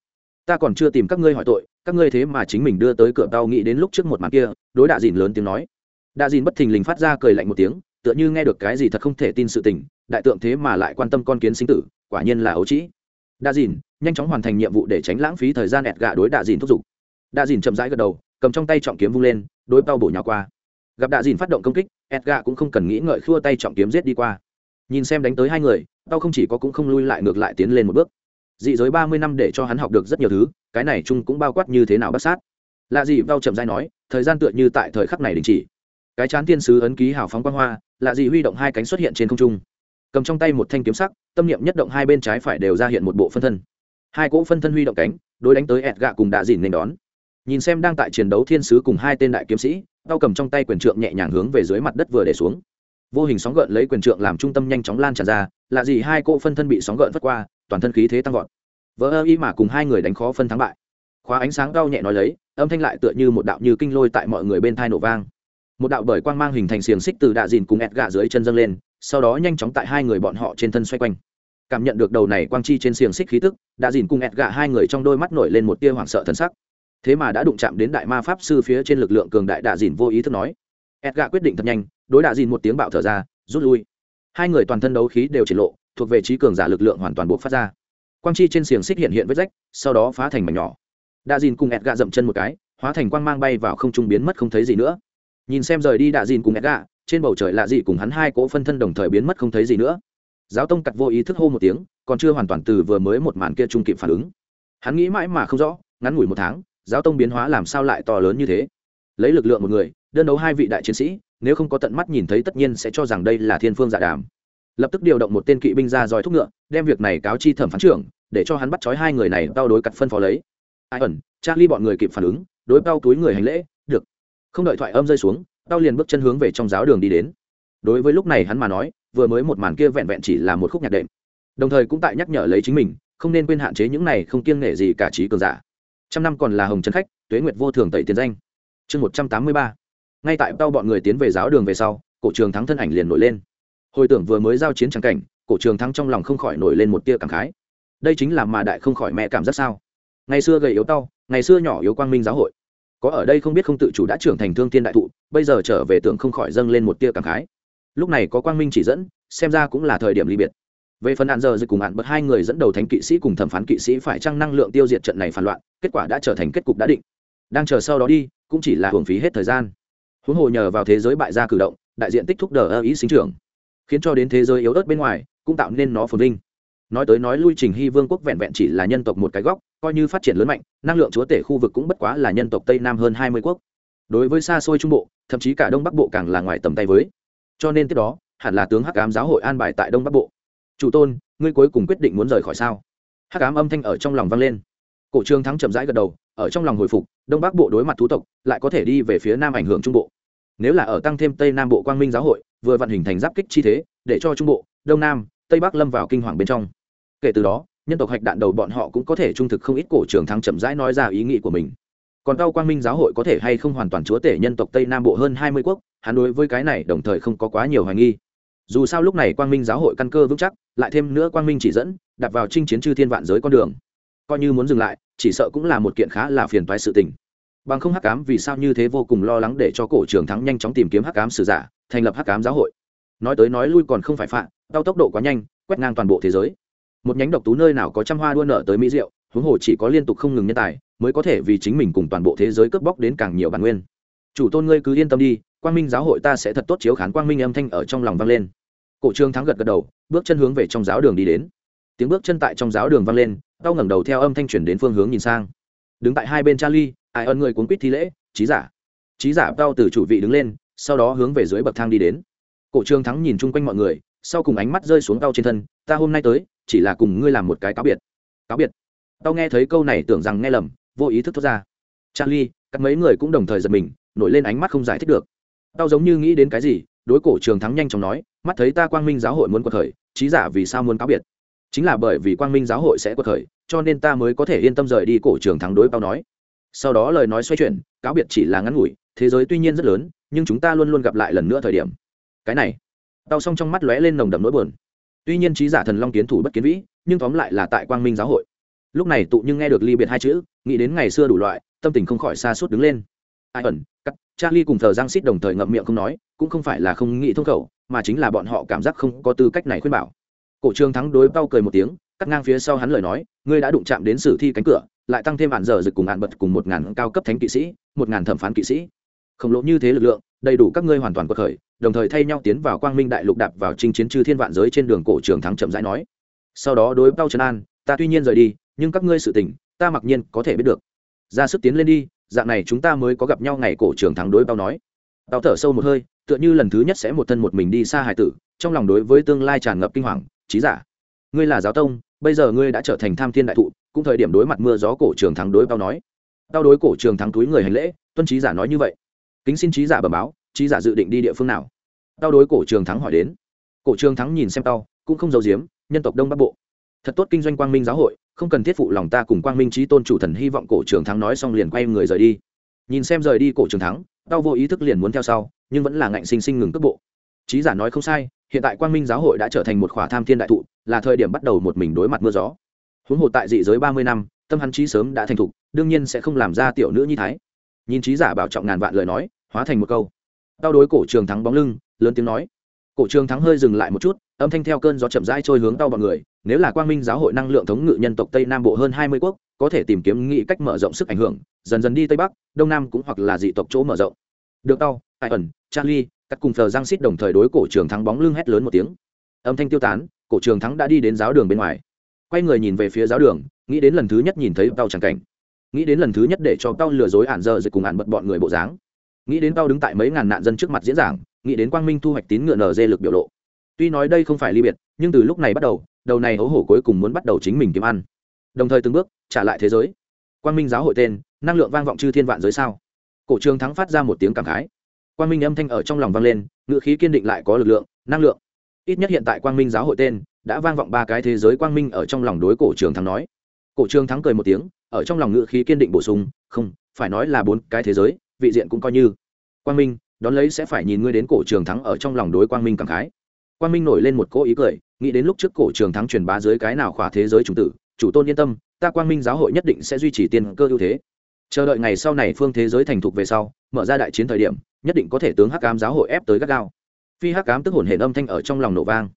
Ta còn chưa tìm các ngươi hỏi tội, các ngươi thế mà chính mình đưa tới cửa tao nghĩ đến lúc trước một màn kia, đối đạ dìn lớn tiếng nói. Đạ dìn bất thình lình phát ra cười lạnh một tiếng, tựa như nghe được cái gì thật không thể tin sự tình, đại tượng thế mà lại quan tâm con kiến sinh tử, quả nhiên là ấu trĩ. Đạ dìn nhanh chóng hoàn thành nhiệm vụ để tránh lãng phí thời gian ẹt gạ đối đạ dìn thúc giục. Đạ dìn chậm rãi gật đầu, cầm trong tay trọng kiếm vung lên, đối tao bổ nhào qua gặp đạ dìn phát động công kích edga gạ cũng không cần nghĩ ngợi khua tay trọng kiếm giết đi qua. Nhìn xem đánh tới hai người, tao không chỉ có cũng không lui lại ngược lại tiến lên một bước. Dị giới ba mươi năm để cho hắn học được rất nhiều thứ, cái này chung cũng bao quát như thế nào bắt sát. Lạ gì đau chậm dai nói, thời gian tựa như tại thời khắc này đình chỉ. Cái chán thiên sứ ấn ký hào phóng quang hoa, lạ gì huy động hai cánh xuất hiện trên không trung. Cầm trong tay một thanh kiếm sắc, tâm niệm nhất động hai bên trái phải đều ra hiện một bộ phân thân. Hai cỗ phân thân huy động cánh, đối đánh tới ẹt gạ cùng đạ dìn nên đón. Nhìn xem đang tại chiến đấu thiên sứ cùng hai tên đại kiếm sĩ tao cầm trong tay quyền trượng nhẹ nhàng hướng về dưới mặt đất vừa để xuống. Vô hình sóng gợn lấy quyền trượng làm trung tâm nhanh chóng lan tràn ra là gì hai cô phân thân bị sóng gợn vất qua, toàn thân khí thế tăng vọt. Vỡ ơ y mà cùng hai người đánh khó phân thắng bại. Khóa ánh sáng đau nhẹ nói lấy, âm thanh lại tựa như một đạo như kinh lôi tại mọi người bên thai nổ vang. Một đạo bởi quang mang hình thành xiềng xích từ đạ dìn cùng ẹt gạ dưới chân dâng lên, sau đó nhanh chóng tại hai người bọn họ trên thân xoay quanh. Cảm nhận được đầu này quang chi trên xiềng xích khí tức, đạ dìn cùng ẹt gạ hai người trong đôi mắt nổi lên một tia hoảng sợ thân sắc thế mà đã đụng chạm đến đại ma pháp sư phía trên lực lượng cường đại đạ dìn vô ý thức nói. Edga quyết định thật nhanh, đối đạ dìn một tiếng bạo thở ra, rút lui. Hai người toàn thân đấu khí đều triển lộ, thuộc về trí cường giả lực lượng hoàn toàn buộc phát ra. Quang chi trên xiềng xích hiện hiện vết rách, sau đó phá thành mảnh nhỏ. Đạ dìn cùng edga dậm chân một cái, hóa thành quang mang bay vào không trung biến mất không thấy gì nữa. Nhìn xem rời đi đạ dìn cùng edga trên bầu trời lạ dị cùng hắn hai cỗ phân thân đồng thời biến mất không thấy gì nữa. Giáo tông cặt vô ý thức hô một tiếng, còn chưa hoàn toàn từ vừa mới một màn kia trung kịp phản ứng. Hắn nghĩ mãi mà không rõ, ngắn ngủi một tháng giáo tông biến hóa làm sao lại to lớn như thế? Lấy lực lượng một người, đơn đấu hai vị đại chiến sĩ, nếu không có tận mắt nhìn thấy tất nhiên sẽ cho rằng đây là thiên phương giả đàm. Lập tức điều động một tên kỵ binh ra dòi thúc ngựa, đem việc này cáo chi thẩm phán trưởng, để cho hắn bắt trói hai người này tao đối cặt phân phó lấy. Ai ẩn, charlie bọn người kịp phản ứng, đối bao túi người hành lễ, được. Không đợi thoại âm rơi xuống, tao liền bước chân hướng về trong giáo đường đi đến. Đối với lúc này hắn mà nói, vừa mới một màn kia vẹn vẹn chỉ là một khúc nhạc đệm. Đồng thời cũng tại nhắc nhở lấy chính mình, không nên quên hạn chế những này không kiêng nể gì cả trí cường giả trăm năm còn là hồng trần khách, tuế nguyệt vô thường tẩy tiền danh. Chương một trăm tám mươi ba. Ngay tại tao bọn người tiến về giáo đường về sau, cổ trường thắng thân ảnh liền nổi lên. Hồi tưởng vừa mới giao chiến trắng cảnh, cổ trường thắng trong lòng không khỏi nổi lên một tia cảm khái. Đây chính là mà đại không khỏi mẹ cảm giác sao? Ngày xưa gầy yếu tao, ngày xưa nhỏ yếu quang minh giáo hội. Có ở đây không biết không tự chủ đã trưởng thành thương thiên đại thụ, bây giờ trở về tưởng không khỏi dâng lên một tia cảm khái. Lúc này có quang minh chỉ dẫn, xem ra cũng là thời điểm ly biệt về phần hạn giờ dịch cùng hạn bật hai người dẫn đầu thánh kỵ sĩ cùng thẩm phán kỵ sĩ phải trăng năng lượng tiêu diệt trận này phản loạn, kết quả đã trở thành kết cục đã định. Đang chờ sau đó đi, cũng chỉ là hưởng phí hết thời gian. Huống hồ nhờ vào thế giới bại gia cử động, đại diện tích thúc đờ ơ ý sinh trưởng, khiến cho đến thế giới yếu ớt bên ngoài, cũng tạo nên nó phồn vinh. Nói tới nói lui trình hy vương quốc vẹn vẹn chỉ là nhân tộc một cái góc, coi như phát triển lớn mạnh, năng lượng chúa tể khu vực cũng bất quá là nhân tộc tây nam hơn hai mươi quốc. Đối với xa xôi trung bộ, thậm chí cả đông bắc bộ càng là ngoài tầm tay với. Cho nên tiếp đó, hẳn là tướng hắc ám giáo hội an bài tại đông bắc bộ chủ tôn, ngươi cuối cùng quyết định muốn rời khỏi sao? Hắc ám âm thanh ở trong lòng vang lên. Cổ trương thắng chậm rãi gật đầu, ở trong lòng hồi phục, đông bắc bộ đối mặt thú tộc, lại có thể đi về phía nam ảnh hưởng trung bộ. Nếu là ở tăng thêm tây nam bộ quang minh giáo hội, vừa vận hình thành giáp kích chi thế, để cho trung bộ, đông nam, tây bắc lâm vào kinh hoàng bên trong. Kể từ đó, nhân tộc hạch đạn đầu bọn họ cũng có thể trung thực không ít, cổ trường thắng chậm rãi nói ra ý nghĩ của mình. Còn cao quang minh giáo hội có thể hay không hoàn toàn chúa tể nhân tộc tây nam bộ hơn hai mươi quốc, hắn đối với cái này đồng thời không có quá nhiều hoài nghi dù sao lúc này quang minh giáo hội căn cơ vững chắc, lại thêm nữa quang minh chỉ dẫn đặt vào chinh chiến chư thiên vạn giới con đường. Coi như muốn dừng lại, chỉ sợ cũng là một kiện khá là phiền toái sự tình. Bằng không hắc cám vì sao như thế vô cùng lo lắng để cho cổ trường thắng nhanh chóng tìm kiếm hắc cám sử giả, thành lập hắc cám giáo hội. Nói tới nói lui còn không phải phạm đau tốc độ quá nhanh, quét ngang toàn bộ thế giới. Một nhánh độc tú nơi nào có trăm hoa đua nợ tới mỹ diệu, huống hồ chỉ có liên tục không ngừng nhân tài, mới có thể vì chính mình cùng toàn bộ thế giới cướp bóc đến càng nhiều bản nguyên. Chủ tôn ngươi cứ yên tâm đi, quang minh giáo hội ta sẽ thật tốt chiếu khán quang minh âm thanh ở trong lòng vang lên cổ trương thắng gật gật đầu, bước chân hướng về trong giáo đường đi đến. Tiếng bước chân tại trong giáo đường vang lên, tao ngẩng đầu theo âm thanh chuyển đến phương hướng nhìn sang. Đứng tại hai bên charlie, ai ơn người cuốn quýt thi lễ trí giả. Trí giả tao từ chủ vị đứng lên, sau đó hướng về dưới bậc thang đi đến. Cổ trương thắng nhìn chung quanh mọi người, sau cùng ánh mắt rơi xuống tao trên thân, ta hôm nay tới, chỉ là cùng ngươi làm một cái cáo biệt. Cáo biệt? Tao nghe thấy câu này tưởng rằng nghe lầm, vô ý thức thốt ra. Charlie, các mấy người cũng đồng thời giật mình, nổi lên ánh mắt không giải thích được. Tao giống như nghĩ đến cái gì, đối cổ trường thắng nhanh chóng nói mắt thấy ta quang minh giáo hội muốn quật khởi, trí giả vì sao muốn cáo biệt? Chính là bởi vì quang minh giáo hội sẽ quật khởi, cho nên ta mới có thể yên tâm rời đi cổ trường thắng đối bao nói. Sau đó lời nói xoay chuyển, cáo biệt chỉ là ngắn ngủi, thế giới tuy nhiên rất lớn, nhưng chúng ta luôn luôn gặp lại lần nữa thời điểm. Cái này tao xong trong mắt lóe lên nồng đậm nỗi buồn. Tuy nhiên trí giả thần long kiến thủ bất kiến vĩ, nhưng tóm lại là tại quang minh giáo hội. Lúc này tụ nhưng nghe được ly biệt hai chữ, nghĩ đến ngày xưa đủ loại, tâm tình không khỏi xa suốt đứng lên. Ai ẩn, cắt charlie cùng thờ giang xít đồng thời ngậm miệng không nói, cũng không phải là không nghĩ thông khẩu, mà chính là bọn họ cảm giác không có tư cách này khuyên bảo. Cổ trương thắng đối bao cười một tiếng, cắt ngang phía sau hắn lời nói, ngươi đã đụng chạm đến sử thi cánh cửa, lại tăng thêm hạn giờ dực cùng hạn bật cùng một ngàn cao cấp thánh kỵ sĩ, một ngàn thẩm phán kỵ sĩ. Khổng lỗ như thế lực lượng, đầy đủ các ngươi hoàn toàn có khởi đồng thời thay nhau tiến vào quang minh đại lục đạp vào chinh chiến chư thiên vạn giới trên đường cổ trường thắng chậm rãi nói. Sau đó đối bao trấn an, ta tuy nhiên rời đi, nhưng các ngươi sự tình, ta mặc nhiên có thể biết được. Ra sức tiến lên đi dạng này chúng ta mới có gặp nhau ngày cổ trường thắng đối bao nói. Bao thở sâu một hơi, tựa như lần thứ nhất sẽ một thân một mình đi xa hải tử, trong lòng đối với tương lai tràn ngập kinh hoàng trí giả, ngươi là giáo tông, bây giờ ngươi đã trở thành tham thiên đại thụ, cũng thời điểm đối mặt mưa gió cổ trường thắng đối bao nói. Tao đối cổ trường thắng túi người hành lễ, tuân trí giả nói như vậy. Kính xin trí giả bẩm báo trí giả dự định đi địa phương nào? Tao đối cổ trường thắng hỏi đến. Cổ trường thắng nhìn xem tao cũng không giấu giếm, nhân tộc đông bắc bộ. Thật tốt kinh doanh quang minh giáo hội không cần thiết phụ lòng ta cùng quang minh trí tôn chủ thần hy vọng cổ trường thắng nói xong liền quay người rời đi. Nhìn xem rời đi cổ trường thắng, tao vô ý thức liền muốn theo sau, nhưng vẫn là ngạnh sinh sinh ngừng cước bộ. Trí giả nói không sai, hiện tại quang minh giáo hội đã trở thành một khỏa tham thiên đại thụ, là thời điểm bắt đầu một mình đối mặt mưa gió. Huống hồ tại dị giới ba mươi năm, tâm hắn trí sớm đã thành thục, đương nhiên sẽ không làm ra tiểu nữ như thái. Nhìn trí giả bảo trọng ngàn vạn lời nói, hóa thành một câu. Tao đối cổ trường thắng bóng lưng, lớn tiếng nói. Cổ trường thắng hơi dừng lại một chút, âm thanh theo cơn gió chậm rãi trôi hướng tao bọn người nếu là quang minh giáo hội năng lượng thống ngự nhân tộc tây nam bộ hơn hai mươi quốc, có thể tìm kiếm nghị cách mở rộng sức ảnh hưởng, dần dần đi tây bắc, đông nam cũng hoặc là dị tộc chỗ mở rộng. Được tao ai ẩn, charlie cắt cùng thờ giang xít đồng thời đối cổ trường thắng bóng lưng hét lớn một tiếng. Âm thanh tiêu tán, cổ trường thắng đã đi đến giáo đường bên ngoài. Quay người nhìn về phía giáo đường, nghĩ đến lần thứ nhất nhìn thấy tao tràng cảnh. Nghĩ đến lần thứ nhất để cho tao lừa dối ản giờ rồi cùng ản bật bọn người bộ dáng. Nghĩ đến tao đứng tại mấy ngàn nạn dân trước mặt diễn giảng, nghĩ đến quang minh thu hoạch tín ngựa nở dê lực biểu lộ tuy nói đây không phải ly biệt, nhưng từ lúc này bắt đầu đầu này hấu hổ cuối cùng muốn bắt đầu chính mình kiếm ăn. Đồng thời từng bước, trả lại thế giới. Quang minh giáo hội tên, năng lượng vang vọng chư thiên vạn giới sao? Cổ trường thắng phát ra một tiếng cảm khái. Quang minh âm thanh ở trong lòng vang lên ngự khí kiên định lại có lực lượng, năng lượng. Ít nhất hiện tại quang minh giáo hội tên, đã vang vọng ba cái thế giới quang minh ở trong lòng đối cổ trường thắng nói. Cổ trường thắng cười một tiếng, ở trong lòng ngự khí kiên định bổ sung, không, phải nói là bốn cái thế giới, vị diện cũng coi như. Quang minh, đón lấy sẽ phải nhìn ngươi đến cổ trường thắng ở trong lòng đối quang minh cảm khái quang minh nổi lên một cỗ ý cười, nghĩ đến lúc trước cổ trường thắng truyền bá dưới cái nào khỏa thế giới chủng tử, chủ tôn yên tâm, ta quang minh giáo hội nhất định sẽ duy trì tiên cơ ưu thế. Chờ đợi ngày sau này phương thế giới thành thục về sau, mở ra đại chiến thời điểm, nhất định có thể tướng hắc cám giáo hội ép tới gắt gao. Phi hắc cám tức hồn hệ âm thanh ở trong lòng nổ vang.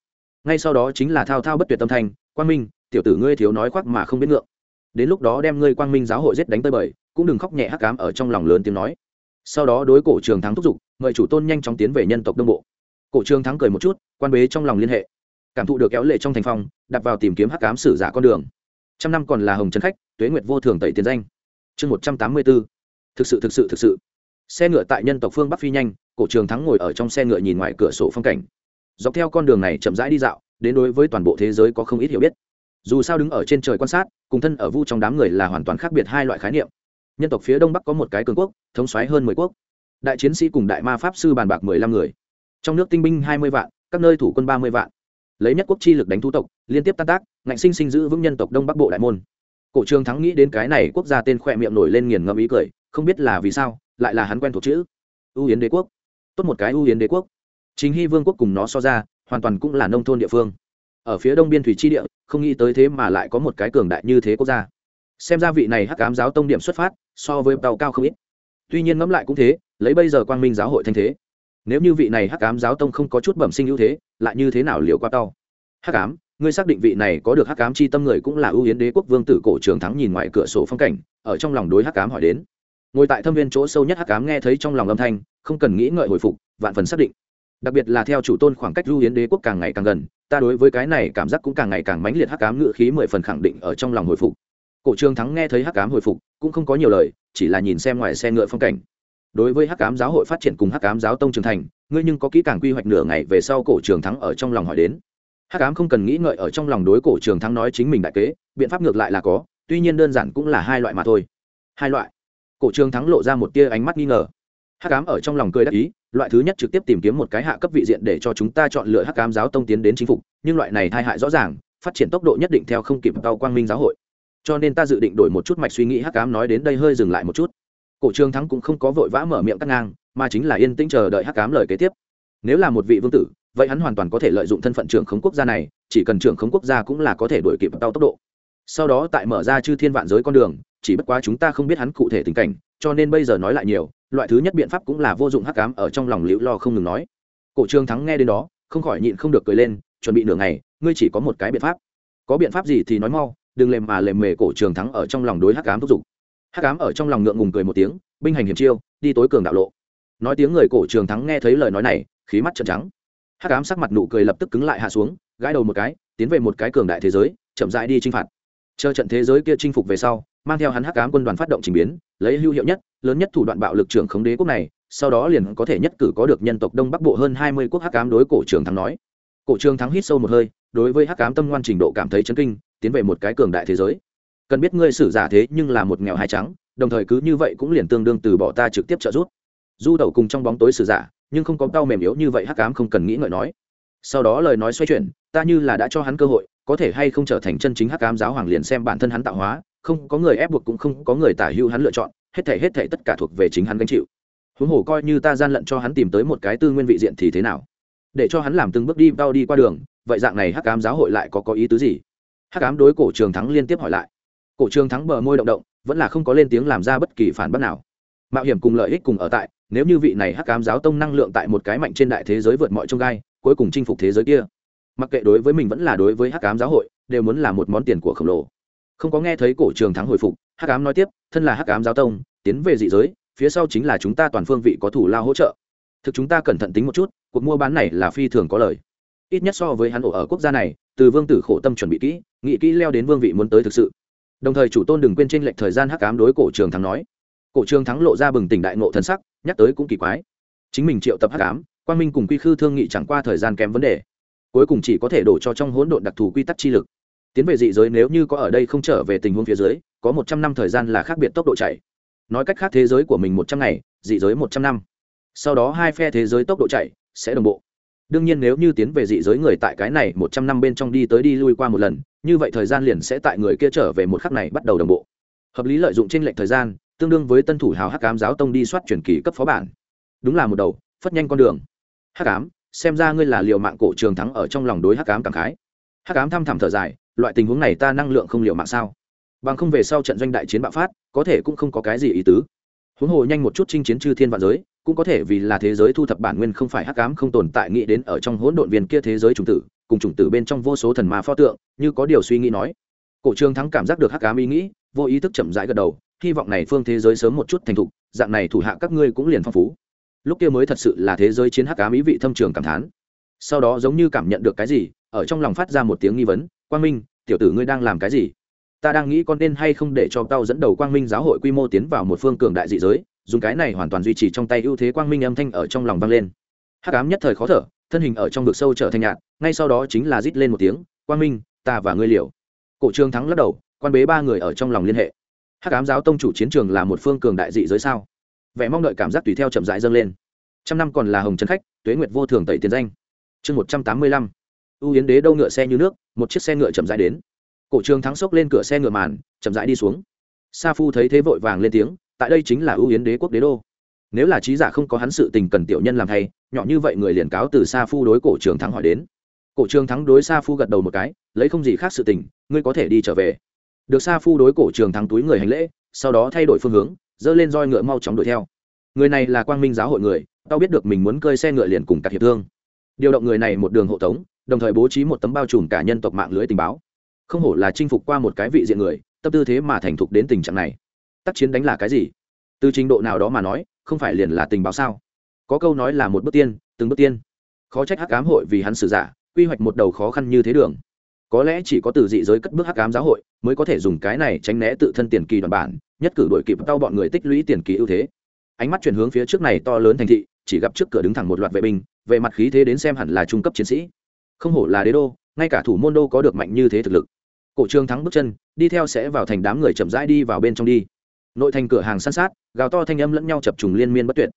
Ngay sau đó chính là thao thao bất tuyệt tâm thanh, quang minh, tiểu tử ngươi thiếu nói khoác mà không biết ngượng. Đến lúc đó đem ngươi quang minh giáo hội giết đánh tới bời, cũng đừng khóc nhẹ hắc cám ở trong lòng lớn tiếng nói. Sau đó đối cổ trường thắng thúc giục, mời chủ tôn nhanh chóng tiến về nhân tộc đông bộ cổ trường thắng cười một chút, quan bế trong lòng liên hệ. Cảm thụ được kéo lệ trong thành phong, đặt vào tìm kiếm hắc cám sử giả con đường. Trăm năm còn là hồng trấn khách, tuế nguyệt vô thường tẩy tiền danh. Chương một trăm tám mươi bốn thực sự thực sự thực sự. Xe ngựa tại nhân tộc phương bắc phi nhanh, cổ trường thắng ngồi ở trong xe ngựa nhìn ngoài cửa sổ phong cảnh. Dọc theo con đường này chậm rãi đi dạo, đến đối với toàn bộ thế giới có không ít hiểu biết. Dù sao đứng ở trên trời quan sát, cùng thân ở vu trong đám người là hoàn toàn khác biệt hai loại khái niệm. Nhân tộc phía đông bắc có một cái cường quốc, thống xoáy hơn mười quốc. Đại chiến sĩ cùng đại ma pháp sư bàn bạc mười lăm người trong nước tinh binh hai mươi vạn, các nơi thủ quân ba mươi vạn. Lấy nhất quốc chi lực đánh thu tộc, liên tiếp tan tác, ngạnh sinh sinh giữ vững nhân tộc đông bắc bộ đại môn. Cổ trường thắng nghĩ đến cái này quốc gia tên khỏe miệng nổi lên nghiền ngẫm ý cười, không biết là vì sao, lại là hắn quen thuộc chữ. Ưu yến đế quốc. Tốt một cái ưu yến đế quốc. Chính hy vương quốc cùng nó so ra, hoàn toàn cũng là nông thôn địa phương. Ở phía đông biên thủy chi địa, không nghĩ tới thế mà lại có một cái cường đại như thế quốc gia. Xem ra vị này hắc cám giáo tông điểm xuất phát, so với tàu cao không ít. Tuy nhiên ngẫm lại cũng thế, lấy bây giờ quang minh giáo hội thanh thế nếu như vị này hắc Ám giáo tông không có chút bẩm sinh ưu thế lại như thế nào liệu qua tao? Hắc Ám, ngươi xác định vị này có được hắc Ám chi tâm người cũng là ưu yến đế quốc vương tử cổ trường thắng nhìn ngoài cửa sổ phong cảnh ở trong lòng đối hắc Ám hỏi đến. Ngồi tại thâm viên chỗ sâu nhất hắc Ám nghe thấy trong lòng âm thanh không cần nghĩ ngợi hồi phục vạn phần xác định. Đặc biệt là theo chủ tôn khoảng cách ưu yến đế quốc càng ngày càng gần ta đối với cái này cảm giác cũng càng ngày càng mãnh liệt hắc Ám ngự khí mười phần khẳng định ở trong lòng hồi phục. Cổ trường thắng nghe thấy hắc Ám hồi phục cũng không có nhiều lời chỉ là nhìn xem ngoài xe ngựa phong cảnh đối với hắc cám giáo hội phát triển cùng hắc cám giáo tông trường thành, ngươi nhưng có kỹ càng quy hoạch nửa ngày về sau cổ trường thắng ở trong lòng hỏi đến. Hắc cám không cần nghĩ ngợi ở trong lòng đối cổ trường thắng nói chính mình đại kế, biện pháp ngược lại là có, tuy nhiên đơn giản cũng là hai loại mà thôi. Hai loại. Cổ trường thắng lộ ra một tia ánh mắt nghi ngờ. Hắc cám ở trong lòng cười đắc ý, loại thứ nhất trực tiếp tìm kiếm một cái hạ cấp vị diện để cho chúng ta chọn lựa hắc cám giáo tông tiến đến chính phục nhưng loại này tai hại rõ ràng, phát triển tốc độ nhất định theo không kịp tàu quang minh giáo hội. Cho nên ta dự định đổi một chút mạch suy nghĩ hắc cám nói đến đây hơi dừng lại một chút cổ trường thắng cũng không có vội vã mở miệng cắt ngang, mà chính là yên tĩnh chờ đợi hắc cám lời kế tiếp. Nếu là một vị vương tử, vậy hắn hoàn toàn có thể lợi dụng thân phận trưởng khống quốc gia này, chỉ cần trưởng khống quốc gia cũng là có thể đuổi kịp tao tốc độ. Sau đó tại mở ra chư thiên vạn giới con đường, chỉ bất quá chúng ta không biết hắn cụ thể tình cảnh, cho nên bây giờ nói lại nhiều, loại thứ nhất biện pháp cũng là vô dụng hắc cám ở trong lòng liễu lo không ngừng nói. Cổ trường thắng nghe đến đó, không khỏi nhịn không được cười lên, chuẩn bị nửa ngày, ngươi chỉ có một cái biện pháp. Có biện pháp gì thì nói mau, đừng lềm mà lềm mề cổ trường thắng ở trong lòng đối hắc cám thúc giục hắc cám ở trong lòng ngượng ngùng cười một tiếng, binh hành hiểm chiêu, đi tối cường đạo lộ. Nói tiếng người cổ trường thắng nghe thấy lời nói này, khí mắt trợn trắng. Hắc cám sắc mặt nụ cười lập tức cứng lại hạ xuống, gãi đầu một cái, tiến về một cái cường đại thế giới, chậm rãi đi chinh phạt. Chờ trận thế giới kia chinh phục về sau, mang theo hắn hắc cám quân đoàn phát động trình biến, lấy hữu hiệu nhất, lớn nhất thủ đoạn bạo lực trưởng khống đế quốc này, sau đó liền có thể nhất cử có được nhân tộc đông bắc bộ hơn hai mươi quốc hắc cám đối cổ trường thắng nói. Cổ trường thắng hít sâu một hơi, đối với hắc cám tâm ngoan trình độ cảm thấy chấn kinh, tiến về một cái cường đại thế giới cần biết ngươi xử giả thế nhưng là một nghèo hai trắng, đồng thời cứ như vậy cũng liền tương đương từ bỏ ta trực tiếp trợ giúp. Du tẩu cùng trong bóng tối xử giả, nhưng không có tao mềm yếu như vậy hắc ám không cần nghĩ ngợi nói. Sau đó lời nói xoay chuyển, ta như là đã cho hắn cơ hội, có thể hay không trở thành chân chính hắc ám giáo hoàng liền xem bản thân hắn tạo hóa, không có người ép buộc cũng không có người tả hữu hắn lựa chọn, hết thể hết thể tất cả thuộc về chính hắn gánh chịu. Huống hồ coi như ta gian lận cho hắn tìm tới một cái tư nguyên vị diện thì thế nào? Để cho hắn làm từng bước đi đau đi qua đường, vậy dạng này hắc ám giáo hội lại có có ý tứ gì? Hắc ám đối cổ trường thắng liên tiếp hỏi lại cổ trường thắng bờ môi động động, vẫn là không có lên tiếng làm ra bất kỳ phản bác nào. Mạo hiểm cùng lợi ích cùng ở tại, nếu như vị này hắc ám giáo tông năng lượng tại một cái mạnh trên đại thế giới vượt mọi trông gai, cuối cùng chinh phục thế giới kia. Mặc kệ đối với mình vẫn là đối với hắc ám giáo hội, đều muốn là một món tiền của khổng lồ. Không có nghe thấy cổ trường thắng hồi phục, hắc ám nói tiếp, thân là hắc ám giáo tông, tiến về dị giới, phía sau chính là chúng ta toàn phương vị có thủ lao hỗ trợ. Thực chúng ta cẩn thận tính một chút, cuộc mua bán này là phi thường có lời. Ít nhất so với hắn ổ ở quốc gia này, từ vương tử khổ tâm chuẩn bị kỹ, nghĩ kỹ leo đến vương vị muốn tới thực sự đồng thời chủ tôn đừng quên tranh lệch thời gian hắc ám đối cổ trường thắng nói. Cổ trường thắng lộ ra bừng tỉnh đại ngộ thần sắc, nhắc tới cũng kỳ quái. Chính mình triệu tập hắc ám, quang minh cùng quy khư thương nghị chẳng qua thời gian kém vấn đề. Cuối cùng chỉ có thể đổ cho trong hỗn độn đặc thù quy tắc chi lực. Tiến về dị giới nếu như có ở đây không trở về tình huống phía dưới, có một trăm năm thời gian là khác biệt tốc độ chạy. Nói cách khác thế giới của mình một trăm ngày, dị giới một trăm năm. Sau đó hai phe thế giới tốc độ chạy sẽ đồng bộ đương nhiên nếu như tiến về dị giới người tại cái này một trăm năm bên trong đi tới đi lui qua một lần, như vậy thời gian liền sẽ tại người kia trở về một khắc này bắt đầu đồng bộ. Hợp lý lợi dụng trên lệnh thời gian, tương đương với tân thủ hào hắc cám giáo tông đi soát chuyển kỳ cấp phó bản. Đúng là một đầu, phất nhanh con đường. Hắc ám, xem ra ngươi là liệu mạng cổ trường thắng ở trong lòng đối hắc ám cảm khái. Hắc ám thăm thẳm thở dài, loại tình huống này ta năng lượng không liệu mạng sao? Bằng không về sau trận doanh đại chiến bạo phát, có thể cũng không có cái gì ý tứ. Huống hồ nhanh một chút chinh chiến chư thiên vạn giới cũng có thể vì là thế giới thu thập bản nguyên không phải hắc ám không tồn tại, nghĩ đến ở trong hỗn độn viên kia thế giới chủng tử, cùng chủng tử bên trong vô số thần ma pho tượng, như có điều suy nghĩ nói. Cổ trương thắng cảm giác được hắc ám ý nghĩ, vô ý thức chậm rãi gật đầu, hy vọng này phương thế giới sớm một chút thành thục, dạng này thủ hạ các ngươi cũng liền phong phú. Lúc kia mới thật sự là thế giới chiến hắc ám ý vị thâm trường cảm thán. Sau đó giống như cảm nhận được cái gì, ở trong lòng phát ra một tiếng nghi vấn, quang minh, tiểu tử ngươi đang làm cái gì? Ta đang nghĩ con nên hay không để cho tao dẫn đầu quang minh giáo hội quy mô tiến vào một phương cường đại dị giới dùng cái này hoàn toàn duy trì trong tay ưu thế quang minh âm thanh ở trong lòng vang lên. Hắc ám nhất thời khó thở, thân hình ở trong vực sâu trở thành nhạt, ngay sau đó chính là rít lên một tiếng, quang minh, ta và ngươi liều. Cổ trương thắng lắc đầu, quan bế ba người ở trong lòng liên hệ. Hắc ám giáo tông chủ chiến trường là một phương cường đại dị giới sao? Vẻ mong đợi cảm giác tùy theo chậm rãi dâng lên. Trăm năm còn là hồng trấn khách, tuế nguyệt vô thường tẩy tiền danh. Chương một trăm tám mươi lăm ưu yến đế đâu ngựa xe như nước, một chiếc xe ngựa chậm rãi đến. Cổ trường thắng sốc lên cửa xe ngựa màn, chậm rãi đi xuống. Sa phu thấy thế vội vàng lên tiếng tại đây chính là ưu yến đế quốc đế đô. Nếu là trí giả không có hắn sự tình cần tiểu nhân làm thay nhỏ như vậy người liền cáo từ sa phu đối cổ trường thắng hỏi đến. Cổ trường thắng đối sa phu gật đầu một cái, lấy không gì khác sự tình, ngươi có thể đi trở về. Được sa phu đối cổ trường thắng túi người hành lễ, sau đó thay đổi phương hướng, dơ lên roi ngựa mau chóng đuổi theo. Người này là quang minh giáo hội người, tao biết được mình muốn cơi xe ngựa liền cùng cả hiệp thương. Điều động người này một đường hộ tống, đồng thời bố trí một tấm bao trùm cả nhân tộc mạng lưới tình báo. Không hổ là chinh phục qua một cái vị diện người, tâm tư thế mà thành thục đến tình trạng này tác chiến đánh là cái gì? Từ trình độ nào đó mà nói, không phải liền là tình báo sao? Có câu nói là một bước tiên, từng bước tiên. Khó trách hắc cám hội vì hắn sử giả, quy hoạch một đầu khó khăn như thế đường. Có lẽ chỉ có từ dị giới cất bước hắc cám giáo hội mới có thể dùng cái này tránh né tự thân tiền kỳ đoàn bản, nhất cử đổi kịp đau bọn người tích lũy tiền kỳ ưu thế. Ánh mắt chuyển hướng phía trước này to lớn thành thị, chỉ gặp trước cửa đứng thẳng một loạt vệ binh, về mặt khí thế đến xem hẳn là trung cấp chiến sĩ. Không hổ là đế đô, ngay cả thủ môn đô có được mạnh như thế thực lực. Cổ trương thắng bước chân, đi theo sẽ vào thành đám người chậm rãi đi vào bên trong đi nội thành cửa hàng san sát, gào to thanh âm lẫn nhau chập trùng liên miên bất tuyệt.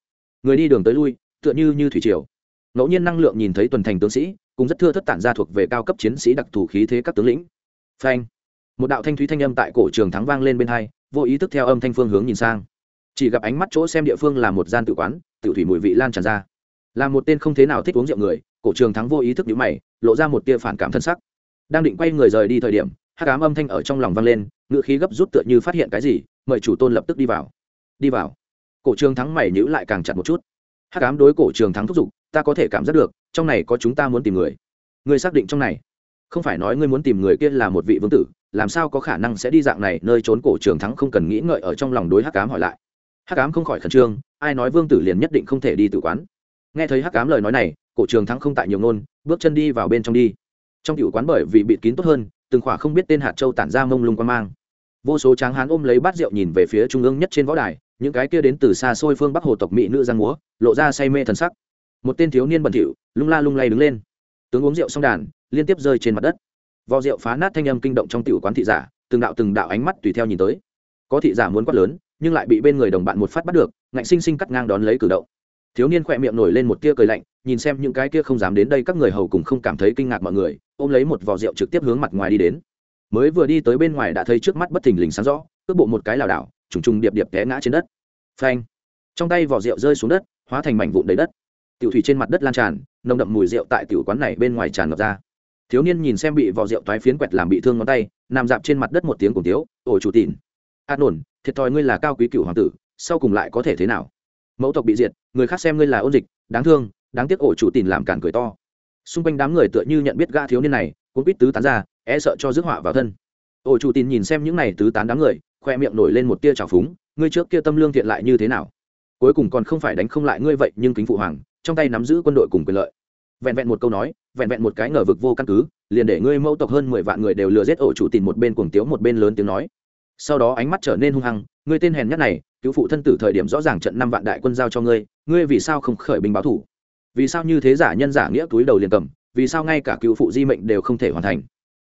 Người đi đường tới lui, tựa như như thủy triều. Ngẫu nhiên năng lượng nhìn thấy tuần thành tướng sĩ, cũng rất thưa thất tản ra thuộc về cao cấp chiến sĩ đặc thù khí thế các tướng lĩnh. Phanh! Một đạo thanh thúy thanh âm tại cổ trường thắng vang lên bên hai, vô ý thức theo âm thanh phương hướng nhìn sang. Chỉ gặp ánh mắt chỗ xem địa phương là một gian tự quán tự thủy mùi vị lan tràn ra. Là một tên không thế nào thích uống rượu người, cổ trường thắng vô ý thức nhữ mày, lộ ra một tia phản cảm thân sắc. Đang định quay người rời đi thời điểm hát cám âm thanh ở trong lòng vang lên, ngựa khí gấp rút tựa như phát hiện cái gì mời chủ tôn lập tức đi vào. Đi vào. Cổ trường thắng mày nhữ lại càng chặt một chút. Hắc Ám đối cổ trường thắng thúc giục, ta có thể cảm giác được, trong này có chúng ta muốn tìm người. Người xác định trong này. Không phải nói ngươi muốn tìm người kia là một vị vương tử, làm sao có khả năng sẽ đi dạng này nơi trốn cổ trường thắng không cần nghĩ ngợi ở trong lòng đối hắc Ám hỏi lại. Hắc Ám không khỏi khẩn trương, ai nói vương tử liền nhất định không thể đi tự quán. Nghe thấy hắc Ám lời nói này, cổ trường thắng không tại nhiều ngôn, bước chân đi vào bên trong đi. Trong cựu quán bởi vì bịt kín tốt hơn, từng khỏa không biết tên hạt châu tản ra mông lung quan mang vô số tráng hán ôm lấy bát rượu nhìn về phía trung ương nhất trên võ đài, những cái kia đến từ xa xôi phương bắc hồ tộc mỹ nữ giang múa, lộ ra say mê thần sắc. Một tên thiếu niên bẩn thỉu, lung la lung lay đứng lên. Tướng uống rượu xong đàn, liên tiếp rơi trên mặt đất. Vò rượu phá nát thanh âm kinh động trong tiểu quán thị giả, từng đạo từng đạo ánh mắt tùy theo nhìn tới. Có thị giả muốn quát lớn, nhưng lại bị bên người đồng bạn một phát bắt được, ngạnh sinh sinh cắt ngang đón lấy cử động. Thiếu niên khỏe miệng nổi lên một tia cười lạnh, nhìn xem những cái kia không dám đến đây các người hầu cùng không cảm thấy kinh ngạc mọi người, ôm lấy một vò rượu trực tiếp hướng mặt ngoài đi đến mới vừa đi tới bên ngoài đã thấy trước mắt bất thình lình sáng rõ, cước bộ một cái lảo đảo, trùng trùng điệp điệp té ngã trên đất. Phanh! Trong tay vỏ rượu rơi xuống đất, hóa thành mảnh vụn đầy đất. Tiểu thủy trên mặt đất lan tràn, nồng đậm mùi rượu tại tiểu quán này bên ngoài tràn ngập ra. Thiếu niên nhìn xem bị vỏ rượu toái phiến quẹt làm bị thương ngón tay, nằm dạp trên mặt đất một tiếng cùng tiếu ổ chủ tịn an ổn, thiệt thòi ngươi là cao quý cựu hoàng tử, sau cùng lại có thể thế nào? Mẫu tộc bị diệt, người khác xem ngươi là ôn dịch, đáng thương, đáng tiếc ổ chủ tịn làm cản cười to. Xung quanh đám người tựa như nhận biết gã thiếu niên này cũng biết tứ tán ra e sợ cho rước họa vào thân. Ổ chủ tịn nhìn xem những này tứ tán đám người, khoe miệng nổi lên một tia trào phúng, ngươi trước kia tâm lương thiện lại như thế nào? Cuối cùng còn không phải đánh không lại ngươi vậy, nhưng kính phụ hoàng, trong tay nắm giữ quân đội cùng quyền lợi. Vẹn vẹn một câu nói, vẹn vẹn một cái ngờ vực vô căn cứ, liền để ngươi mẫu tộc hơn mười vạn người đều lừa giết ổ chủ tìm một bên cuồng tiếu một bên lớn tiếng nói. Sau đó ánh mắt trở nên hung hăng, ngươi tên hèn nhất này, cứu phụ thân tử thời điểm rõ ràng trận năm vạn đại quân giao cho ngươi ngươi vì sao không khởi binh báo thủ? Vì sao như thế giả nhân giả nghĩa túi đầu liền cầm, vì sao ngay cả cứu phụ di mệnh đều không thể hoàn thành?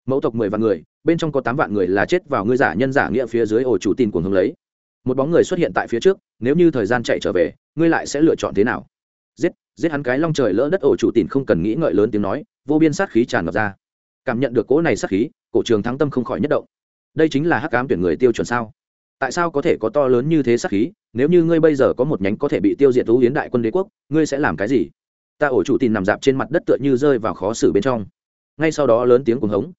Mẫu tộc mười vạn người, bên trong có tám vạn người là chết vào ngươi giả nhân giả nghĩa phía dưới ổ chủ tin cuồng hướng lấy. Một bóng người xuất hiện tại phía trước, nếu như thời gian chạy trở về, ngươi lại sẽ lựa chọn thế nào? Giết giết hắn cái long trời lỡ đất ổ chủ tin không cần nghĩ ngợi lớn tiếng nói, vô biên sát khí tràn ngập ra. Cảm nhận được cỗ này sát khí, cổ trường thắng tâm không khỏi nhất động. Đây chính là hắc cám tuyển người tiêu chuẩn sao? Tại sao có thể có to lớn như thế sát khí, nếu như ngươi bây giờ có một nhánh có thể bị tiêu diệt thú hiến đại quân đế quốc, ngươi sẽ làm cái gì? Ta ổ chủ tin nằm dạp trên mặt đất tựa như rơi vào khó xử bên trong. Ngay sau đó lớn tiếng cuồng hống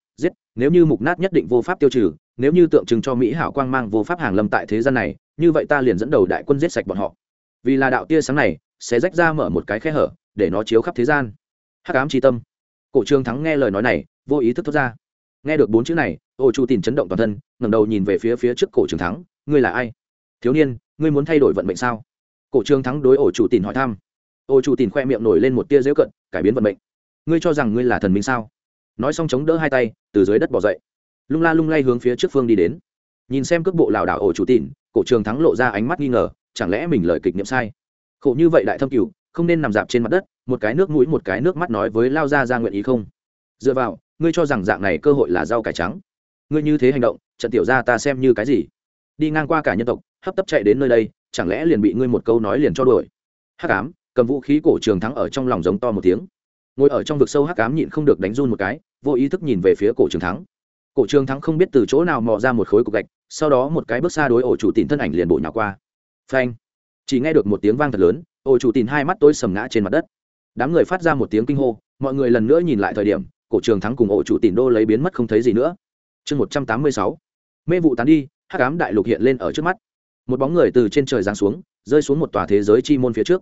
nếu như mục nát nhất định vô pháp tiêu trừ, nếu như tượng trưng cho mỹ hảo quang mang vô pháp hàng lâm tại thế gian này, như vậy ta liền dẫn đầu đại quân giết sạch bọn họ. Vì là đạo tia sáng này, sẽ rách ra mở một cái khe hở, để nó chiếu khắp thế gian. Hắc ám tri tâm. Cổ trương thắng nghe lời nói này, vô ý thức thốt ra. Nghe được bốn chữ này, ô chu tìm chấn động toàn thân, ngẩng đầu nhìn về phía phía trước cổ trường thắng, ngươi là ai? Thiếu niên, ngươi muốn thay đổi vận mệnh sao? Cổ trương thắng đối ổ chủ tìm hỏi thăm. Ô chủ tìm khoe miệng nổi lên một tia dễu cận, cải biến vận mệnh. Ngươi cho rằng ngươi là thần minh sao? Nói xong chống đỡ hai tay, từ dưới đất bỏ dậy. Lung la lung lay hướng phía trước phương đi đến. Nhìn xem cước bộ lảo đảo ổ chủ tịn, cổ trường thắng lộ ra ánh mắt nghi ngờ, chẳng lẽ mình lời kịch niệm sai? Khổ như vậy đại thâm cửu, không nên nằm dạp trên mặt đất, một cái nước mũi một cái nước mắt nói với lao ra ra nguyện ý không? Dựa vào, ngươi cho rằng dạng này cơ hội là rau cải trắng. Ngươi như thế hành động trận tiểu ra ta xem như cái gì? Đi ngang qua cả nhân tộc, hấp tấp chạy đến nơi đây, chẳng lẽ liền bị ngươi một câu nói liền cho đuổi? Hắc ám, cầm vũ khí cổ trường thắng ở trong lòng giống to một tiếng. Ngồi ở trong vực sâu hắc ám nhịn không được đánh run một cái vô ý thức nhìn về phía cổ trường thắng. Cổ trường thắng không biết từ chỗ nào mò ra một khối cục gạch, sau đó một cái bước xa đối ổ chủ tìm thân ảnh liền bộ nhỏ qua. Phanh! Chỉ nghe được một tiếng vang thật lớn, ổ chủ tìm hai mắt tôi sầm ngã trên mặt đất. Đám người phát ra một tiếng kinh hô, mọi người lần nữa nhìn lại thời điểm, cổ trường thắng cùng ổ chủ tìm đô lấy biến mất không thấy gì nữa. Chương một trăm tám mươi sáu. Mê vụ tán đi, hắc ám đại lục hiện lên ở trước mắt. Một bóng người từ trên trời giáng xuống, rơi xuống một tòa thế giới chi môn phía trước.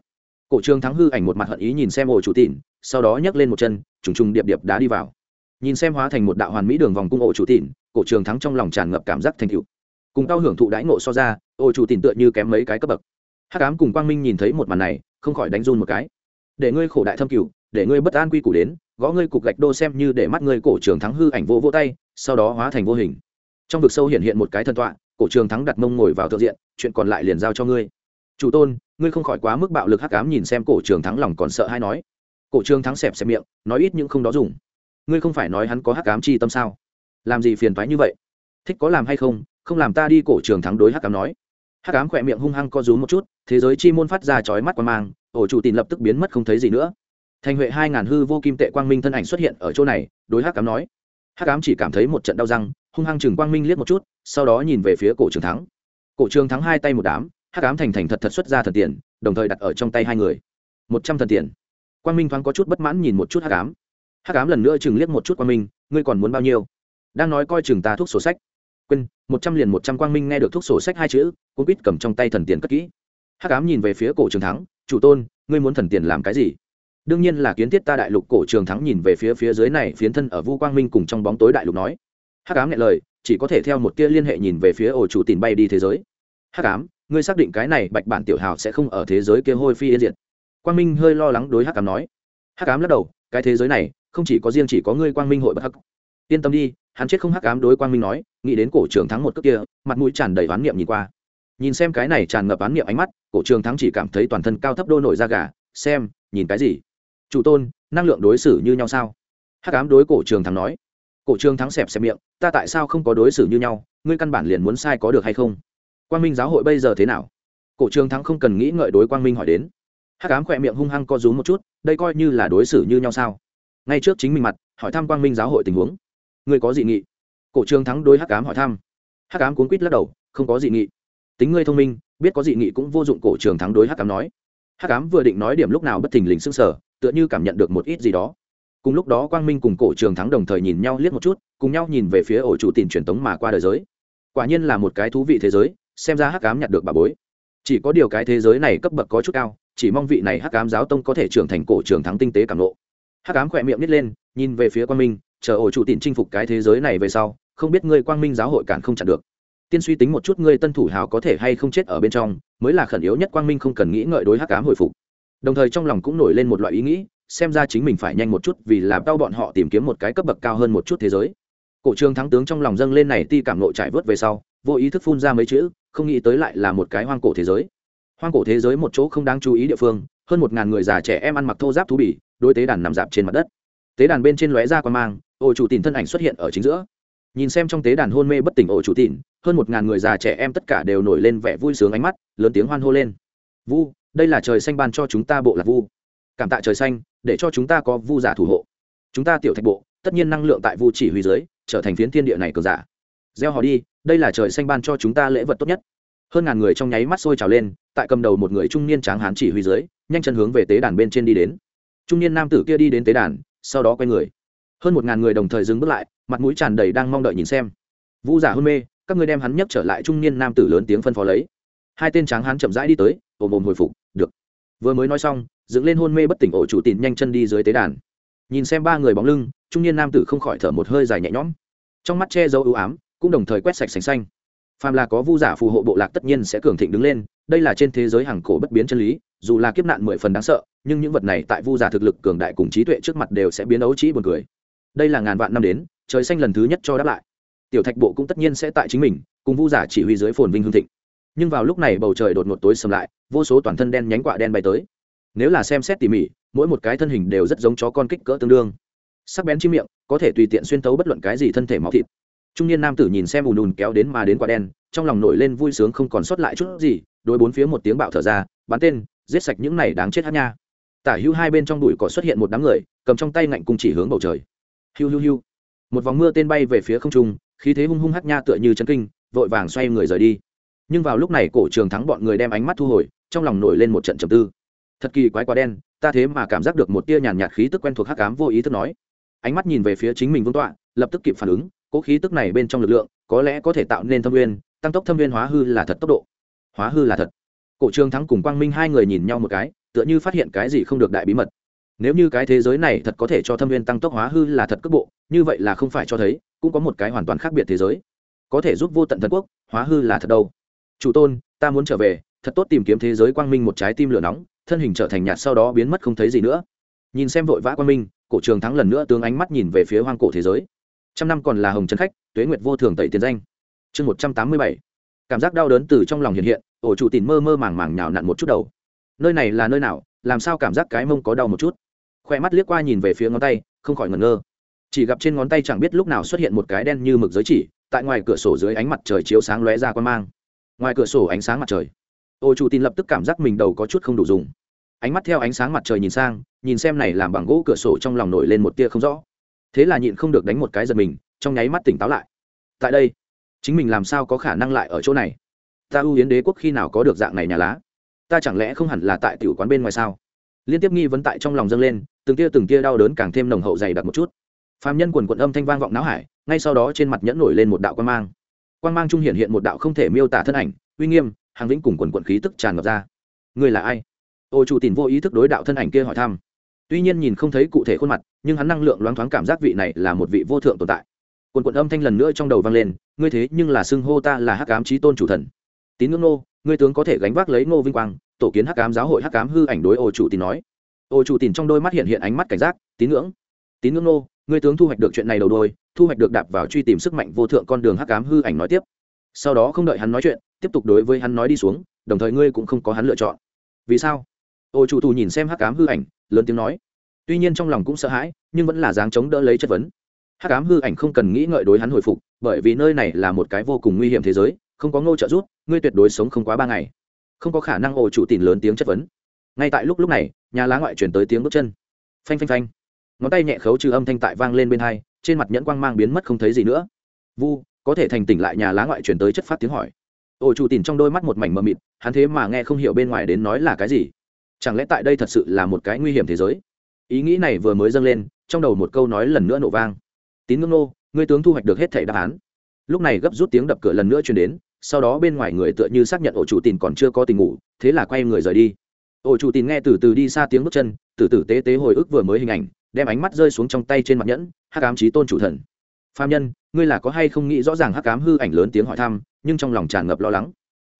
Cổ trường thắng hư ảnh một mặt hận ý nhìn xem ổ chủ tìm sau đó nhấc lên một chân, trùng trùng điệp điệp đá đi vào nhìn xem hóa thành một đạo hoàn mỹ đường vòng cung ổ chủ tịn, cổ trường thắng trong lòng tràn ngập cảm giác thành cựu cùng cao hưởng thụ đãi ngộ so ra ổ chủ tịn tựa như kém mấy cái cấp bậc. Hắc ám cùng quang minh nhìn thấy một màn này không khỏi đánh run một cái. Để ngươi khổ đại thâm cựu để ngươi bất an quy củ đến gõ ngươi cục gạch đô xem như để mắt ngươi cổ trường thắng hư ảnh vô vô tay sau đó hóa thành vô hình. Trong vực sâu hiện hiện một cái thân tọa cổ trường thắng đặt mông ngồi vào thượng diện chuyện còn lại liền giao cho ngươi. Chủ tôn ngươi không khỏi quá mức bạo lực hắc ám nhìn xem cổ trường thắng lòng còn sợ hay nói. Cổ trường thắng xẹp xẹp miệng nói ít nhưng không đó dùng ngươi không phải nói hắn có hắc ám chi tâm sao? Làm gì phiền thoái như vậy? Thích có làm hay không không làm ta đi cổ trường thắng đối hắc ám nói. Hắc ám khỏe miệng hung hăng co rúm một chút, thế giới chi môn phát ra chói mắt quan mang, ổ chủ tìm lập tức biến mất không thấy gì nữa. Thành huệ hai ngàn hư vô kim tệ quang minh thân ảnh xuất hiện ở chỗ này, đối hắc ám nói. Hắc ám chỉ cảm thấy một trận đau răng, hung hăng chừng quang minh liếc một chút, sau đó nhìn về phía cổ trường thắng. Cổ trường thắng hai tay một đám, hắc ám thành thành thật thật xuất ra thần tiền, đồng thời đặt ở trong tay hai người. Một trăm thần tiền. Quang minh thoáng có chút bất mãn nhìn một chút hắc ám hắc ám lần nữa chừng liếc một chút quang minh ngươi còn muốn bao nhiêu? Đang nói coi chừng ta thuốc sổ sách. Quên, một trăm liền một trăm quang minh nghe được thuốc sổ sách hai chữ cũng quýt cầm trong tay thần tiền cất kỹ. Hắc ám nhìn về phía cổ trường thắng, chủ tôn, ngươi muốn thần tiền làm cái gì? Đương nhiên là kiến thiết ta đại lục. Cổ trường thắng nhìn về phía phía dưới này phiến thân ở vu quang minh cùng trong bóng tối đại lục nói. Hắc ám nghe lời, chỉ có thể theo một tia liên hệ nhìn về phía ổ chủ tìm bay đi thế giới. Hắc ám, ngươi xác định cái này bạch bản tiểu hào sẽ không ở thế giới kia hôi phi yên diệt. Quang minh hơi lo lắng đối hắc ám nói. Hắc ám lắc đầu, cái thế giới này không chỉ có riêng chỉ có ngươi quang minh hội bất hắc. Yên tâm đi, hắn chết không hắc ám đối quang minh nói, nghĩ đến cổ trường thắng một cước kia, mặt mũi tràn đầy oán niệm nhìn qua. Nhìn xem cái này tràn ngập oán niệm ánh mắt, cổ trường thắng chỉ cảm thấy toàn thân cao thấp đô nổi ra gà, xem, nhìn cái gì? Chủ tôn, năng lượng đối xử như nhau sao? Hắc ám đối cổ trường thắng nói. Cổ trường thắng xẹp xẹp miệng, ta tại sao không có đối xử như nhau? Ngươi căn bản liền muốn sai có được hay không? Quang minh giáo hội bây giờ thế nào? Cổ trường thắng không cần nghĩ ngợi đối quang minh hỏi đến. Hắc ám khỏe miệng hung hăng co rúm một chút, đây coi như là đối xử như nhau sao? Ngay trước chính mình mặt, hỏi thăm quang minh giáo hội tình huống. Ngươi có dị nghị? Cổ trường thắng đối hắc ám hỏi thăm. Hắc ám cuốn quýt lắc đầu, không có dị nghị. Tính ngươi thông minh, biết có dị nghị cũng vô dụng, cổ trường thắng đối hắc ám nói. Hắc ám vừa định nói điểm lúc nào bất thình lình s ư n g sở tựa như cảm nhận được một ít gì đó. Cùng lúc đó quang minh cùng cổ trường thắng đồng thời nhìn nhau liếc một chút, cùng nhau nhìn về phía ổ chủ tìm truyền tống mà qua đời giới. Quả nhiên là một cái thú vị thế giới, xem ra hắc ám nhặt được bà bối. Chỉ có điều cái thế giới này cấp bậc có chút cao, chỉ mong vị này hắc ám giáo tông có thể trưởng thành cổ trường thắng tinh tế cảm lộ hắc ám khỏe miệng nít lên, nhìn về phía quang minh, chờ ổ chủ tịn chinh phục cái thế giới này về sau, không biết ngươi quang minh giáo hội cản không chặn được. Tiên suy tính một chút ngươi tân thủ hào có thể hay không chết ở bên trong, mới là khẩn yếu nhất quang minh không cần nghĩ ngợi đối hắc cám hồi phục. Đồng thời trong lòng cũng nổi lên một loại ý nghĩ, xem ra chính mình phải nhanh một chút vì làm đau bọn họ tìm kiếm một cái cấp bậc cao hơn một chút thế giới. Cổ trương thắng tướng trong lòng dâng lên này ti cảm nội trải vớt về sau, vô ý thức phun ra mấy chữ, không nghĩ tới lại là một cái hoang cổ thế giới. Hoang cổ thế giới một chỗ không đáng chú ý địa phương, hơn một ngàn người già trẻ em ăn mặc thô giáp thú bỉ đôi tế đàn nằm dạp trên mặt đất. Tế đàn bên trên lóe ra quan mang, ổ chủ tìm thân ảnh xuất hiện ở chính giữa. Nhìn xem trong tế đàn hôn mê bất tỉnh ổ chủ tìm hơn một ngàn người già trẻ em tất cả đều nổi lên vẻ vui sướng ánh mắt, lớn tiếng hoan hô lên. Vu, đây là trời xanh ban cho chúng ta bộ lạc vu. Cảm tạ trời xanh, để cho chúng ta có vu giả thủ hộ. Chúng ta tiểu thạch bộ, tất nhiên năng lượng tại vu chỉ huy dưới, trở thành phiến thiên địa này cờ giả. Gieo họ đi, đây là trời xanh ban cho chúng ta lễ vật tốt nhất. Hơn ngàn người trong nháy mắt sôi trào lên, tại cầm đầu một người trung niên tráng hán chỉ huy dưới, nhanh chân hướng về tế đàn bên trên đi đến trung niên nam tử kia đi đến tế đàn, sau đó quay người. Hơn một ngàn người đồng thời dừng bước lại, mặt mũi tràn đầy đang mong đợi nhìn xem. Vũ giả hôn mê, các người đem hắn nhấc trở lại, trung niên nam tử lớn tiếng phân phó lấy. Hai tên tráng hắn chậm rãi đi tới, ồm ồm hồi phục, được. Vừa mới nói xong, dựng lên hôn mê bất tỉnh ổ chủ tìm nhanh chân đi dưới tế đàn. Nhìn xem ba người bóng lưng, trung niên nam tử không khỏi thở một hơi dài nhẹ nhõm. Trong mắt che giấu ưu ám, cũng đồng thời quét sạch sành xanh. Phàm là có vu giả phù hộ bộ lạc tất nhiên sẽ cường thịnh đứng lên, đây là trên thế giới hàng cổ bất biến chân lý dù là kiếp nạn mười phần đáng sợ, nhưng những vật này tại vu giả thực lực cường đại cùng trí tuệ trước mặt đều sẽ biến ấu trĩ buồn cười. Đây là ngàn vạn năm đến, trời xanh lần thứ nhất cho đáp lại. Tiểu thạch bộ cũng tất nhiên sẽ tại chính mình, cùng vu giả chỉ huy dưới phồn vinh hương thịnh. Nhưng vào lúc này bầu trời đột ngột tối sầm lại, vô số toàn thân đen nhánh quạ đen bay tới. Nếu là xem xét tỉ mỉ, mỗi một cái thân hình đều rất giống chó con kích cỡ tương đương. Sắc bén chim miệng, có thể tùy tiện xuyên tấu bất luận cái gì thân thể máu thịt. Trung niên nam tử nhìn xem ùn ùn kéo đến mà đến quả đen, trong lòng nổi lên vui sướng không còn sót lại chút gì đôi bốn phía một tiếng bạo thở ra, bắn tên giết sạch những này đáng chết hát nha. Tả hữu hai bên trong bụi cỏ xuất hiện một đám người cầm trong tay ngạnh cung chỉ hướng bầu trời. Hiu hiu hiu. Một vòng mưa tên bay về phía không trung khí thế hung hung hát nha tựa như chân kinh vội vàng xoay người rời đi. Nhưng vào lúc này cổ trường thắng bọn người đem ánh mắt thu hồi trong lòng nổi lên một trận trầm tư. Thật kỳ quái quá đen ta thế mà cảm giác được một tia nhàn nhạt khí tức quen thuộc hắc cám vô ý thức nói. Ánh mắt nhìn về phía chính mình vương tọa lập tức kịp phản ứng cố khí tức này bên trong lực lượng có lẽ có thể tạo nên thâm nguyên, tăng tốc thâm nguyên hóa hư là thật tốc độ. Hóa hư là thật cổ trường thắng cùng quang minh hai người nhìn nhau một cái, tựa như phát hiện cái gì không được đại bí mật. Nếu như cái thế giới này thật có thể cho thâm viên tăng tốc hóa hư là thật cước bộ, như vậy là không phải cho thấy, cũng có một cái hoàn toàn khác biệt thế giới. Có thể giúp vô tận thần quốc, hóa hư là thật đâu. Chủ tôn, ta muốn trở về, thật tốt tìm kiếm thế giới quang minh một trái tim lửa nóng, thân hình trở thành nhạt sau đó biến mất không thấy gì nữa. Nhìn xem vội vã quang minh, cổ trường thắng lần nữa tướng ánh mắt nhìn về phía hoang cổ thế giới. Trăm năm còn là hồng trấn khách, tuế nguyệt vô thường tẩy tiền danh. Chương một trăm tám mươi bảy. Cảm giác đau đớn từ trong lòng hiện hiện ổ chủ tìm mơ mơ màng màng nhào nặn một chút đầu. Nơi này là nơi nào? Làm sao cảm giác cái mông có đau một chút? Khoe mắt liếc qua nhìn về phía ngón tay, không khỏi ngẩn ngơ. Chỉ gặp trên ngón tay chẳng biết lúc nào xuất hiện một cái đen như mực giới chỉ, tại ngoài cửa sổ dưới ánh mặt trời chiếu sáng lóe ra quan mang. Ngoài cửa sổ ánh sáng mặt trời. Ô chủ tin lập tức cảm giác mình đầu có chút không đủ dùng. Ánh mắt theo ánh sáng mặt trời nhìn sang, nhìn xem này làm bằng gỗ cửa sổ trong lòng nổi lên một tia không rõ. Thế là nhịn không được đánh một cái giật mình, trong nháy mắt tỉnh táo lại. Tại đây, chính mình làm sao có khả năng lại ở chỗ này? Ta ưu yến đế quốc khi nào có được dạng này nhà lá? Ta chẳng lẽ không hẳn là tại tiểu quán bên ngoài sao? Liên tiếp nghi vấn tại trong lòng dâng lên, từng tia từng tia đau đớn càng thêm nồng hậu dày đặc một chút. Phạm nhân quần quận âm thanh vang vọng não hải, ngay sau đó trên mặt nhẫn nổi lên một đạo quan mang. Quan mang trung hiện hiện một đạo không thể miêu tả thân ảnh, uy nghiêm hàng vĩnh cùng quần quận khí tức tràn ngập ra. Người là ai? Ô chủ tìm vô ý thức đối đạo thân ảnh kia hỏi thăm. Tuy nhiên nhìn không thấy cụ thể khuôn mặt, nhưng hắn năng lượng loáng thoáng cảm giác vị này là một vị vô thượng tồn tại. Quần quận âm thanh lần nữa trong đầu vang lên, ngươi thế nhưng là xưng hô ta là hắc ám trí tôn chủ thần tín ngưỡng nô, ngươi tướng có thể gánh vác lấy ngô vinh quang, tổ kiến hắc ám giáo hội, hắc ám hư ảnh đối ô chủ tín nói. Ô chủ tín trong đôi mắt hiện hiện ánh mắt cảnh giác, tín ngưỡng. Tín ngưỡng nô, ngươi tướng thu hoạch được chuyện này đầu đôi, thu hoạch được đạp vào truy tìm sức mạnh vô thượng con đường hắc ám hư ảnh nói tiếp. Sau đó không đợi hắn nói chuyện, tiếp tục đối với hắn nói đi xuống, đồng thời ngươi cũng không có hắn lựa chọn. Vì sao? Ô chủ tù nhìn xem hắc ám hư ảnh, lớn tiếng nói. Tuy nhiên trong lòng cũng sợ hãi, nhưng vẫn là dáng chống đỡ lấy chất vấn. Hắc ám hư ảnh không cần nghĩ ngợi đối hắn hồi phục, bởi vì nơi này là một cái vô cùng nguy hiểm thế giới, không có ngô trợ rút ngươi tuyệt đối sống không quá ba ngày. Không có khả năng ổ chủ tìm lớn tiếng chất vấn. Ngay tại lúc lúc này, nhà lá ngoại chuyển tới tiếng bước chân. Phanh phanh phanh. Ngón tay nhẹ khấu trừ âm thanh tại vang lên bên hai, trên mặt nhẫn quang mang biến mất không thấy gì nữa. Vu, có thể thành tỉnh lại nhà lá ngoại chuyển tới chất phát tiếng hỏi. Ổ chủ tìm trong đôi mắt một mảnh mờ mịt, hắn thế mà nghe không hiểu bên ngoài đến nói là cái gì. Chẳng lẽ tại đây thật sự là một cái nguy hiểm thế giới? Ý nghĩ này vừa mới dâng lên, trong đầu một câu nói lần nữa nổ vang. Tín ngưỡng nô, ngươi tướng thu hoạch được hết thẻ đáp án. Lúc này gấp rút tiếng đập cửa lần nữa chuyển đến sau đó bên ngoài người tựa như xác nhận ổ chủ tin còn chưa có tình ngủ, thế là quay người rời đi. Ổ chủ tin nghe từ từ đi xa tiếng bước chân, từ từ tế tế hồi ức vừa mới hình ảnh, đem ánh mắt rơi xuống trong tay trên mặt nhẫn, hắc ám trí tôn chủ thần. Phạm nhân, ngươi là có hay không nghĩ rõ ràng hắc ám hư ảnh lớn tiếng hỏi thăm, nhưng trong lòng tràn ngập lo lắng.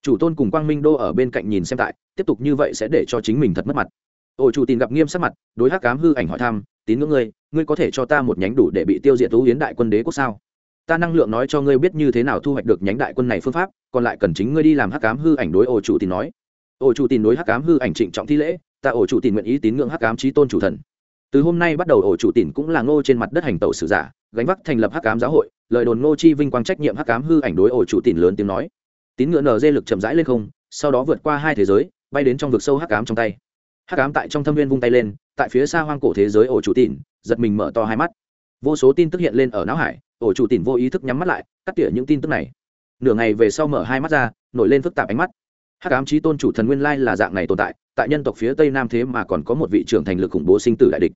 Chủ tôn cùng quang minh đô ở bên cạnh nhìn xem tại, tiếp tục như vậy sẽ để cho chính mình thật mất mặt. Ổ chủ tin gặp nghiêm sắc mặt, đối hắc ám hư ảnh hỏi thăm, tín ngưỡng ngươi ngươi có thể cho ta một nhánh đủ để bị tiêu diệt tú hiến đại quân đế quốc sao? Ta năng lượng nói cho ngươi biết như thế nào thu hoạch được nhánh đại quân này phương pháp, còn lại cần chính ngươi đi làm hắc cám hư ảnh đối ổ chủ tin nói. Ổ chủ tin đối hắc cám hư ảnh trịnh trọng thi lễ, ta ổ chủ tin nguyện ý tín ngưỡng hắc cám trí tôn chủ thần. Từ hôm nay bắt đầu ổ chủ tin cũng là ngô trên mặt đất hành tẩu sử giả, gánh vác thành lập hắc cám giáo hội, lời đồn ngô chi vinh quang trách nhiệm hắc cám hư ảnh đối ổ chủ tin lớn tiếng nói. Tín ngưỡng nờ dê lực chậm rãi lên không, sau đó vượt qua hai thế giới, bay đến trong vực sâu hắc cám trong tay. Hắc cám tại trong thâm viên vung tay lên, tại phía xa hoang cổ thế giới ổ chủ tin giật mình mở to hai mắt. Vô số tin tức hiện lên ở não hải ổ chủ tìm vô ý thức nhắm mắt lại, cắt tỉa những tin tức này. Nửa ngày về sau mở hai mắt ra, nổi lên phức tạp ánh mắt. Hắc ám trí tôn chủ thần nguyên lai là dạng này tồn tại tại nhân tộc phía tây nam thế mà còn có một vị trưởng thành lực khủng bố sinh tử đại địch.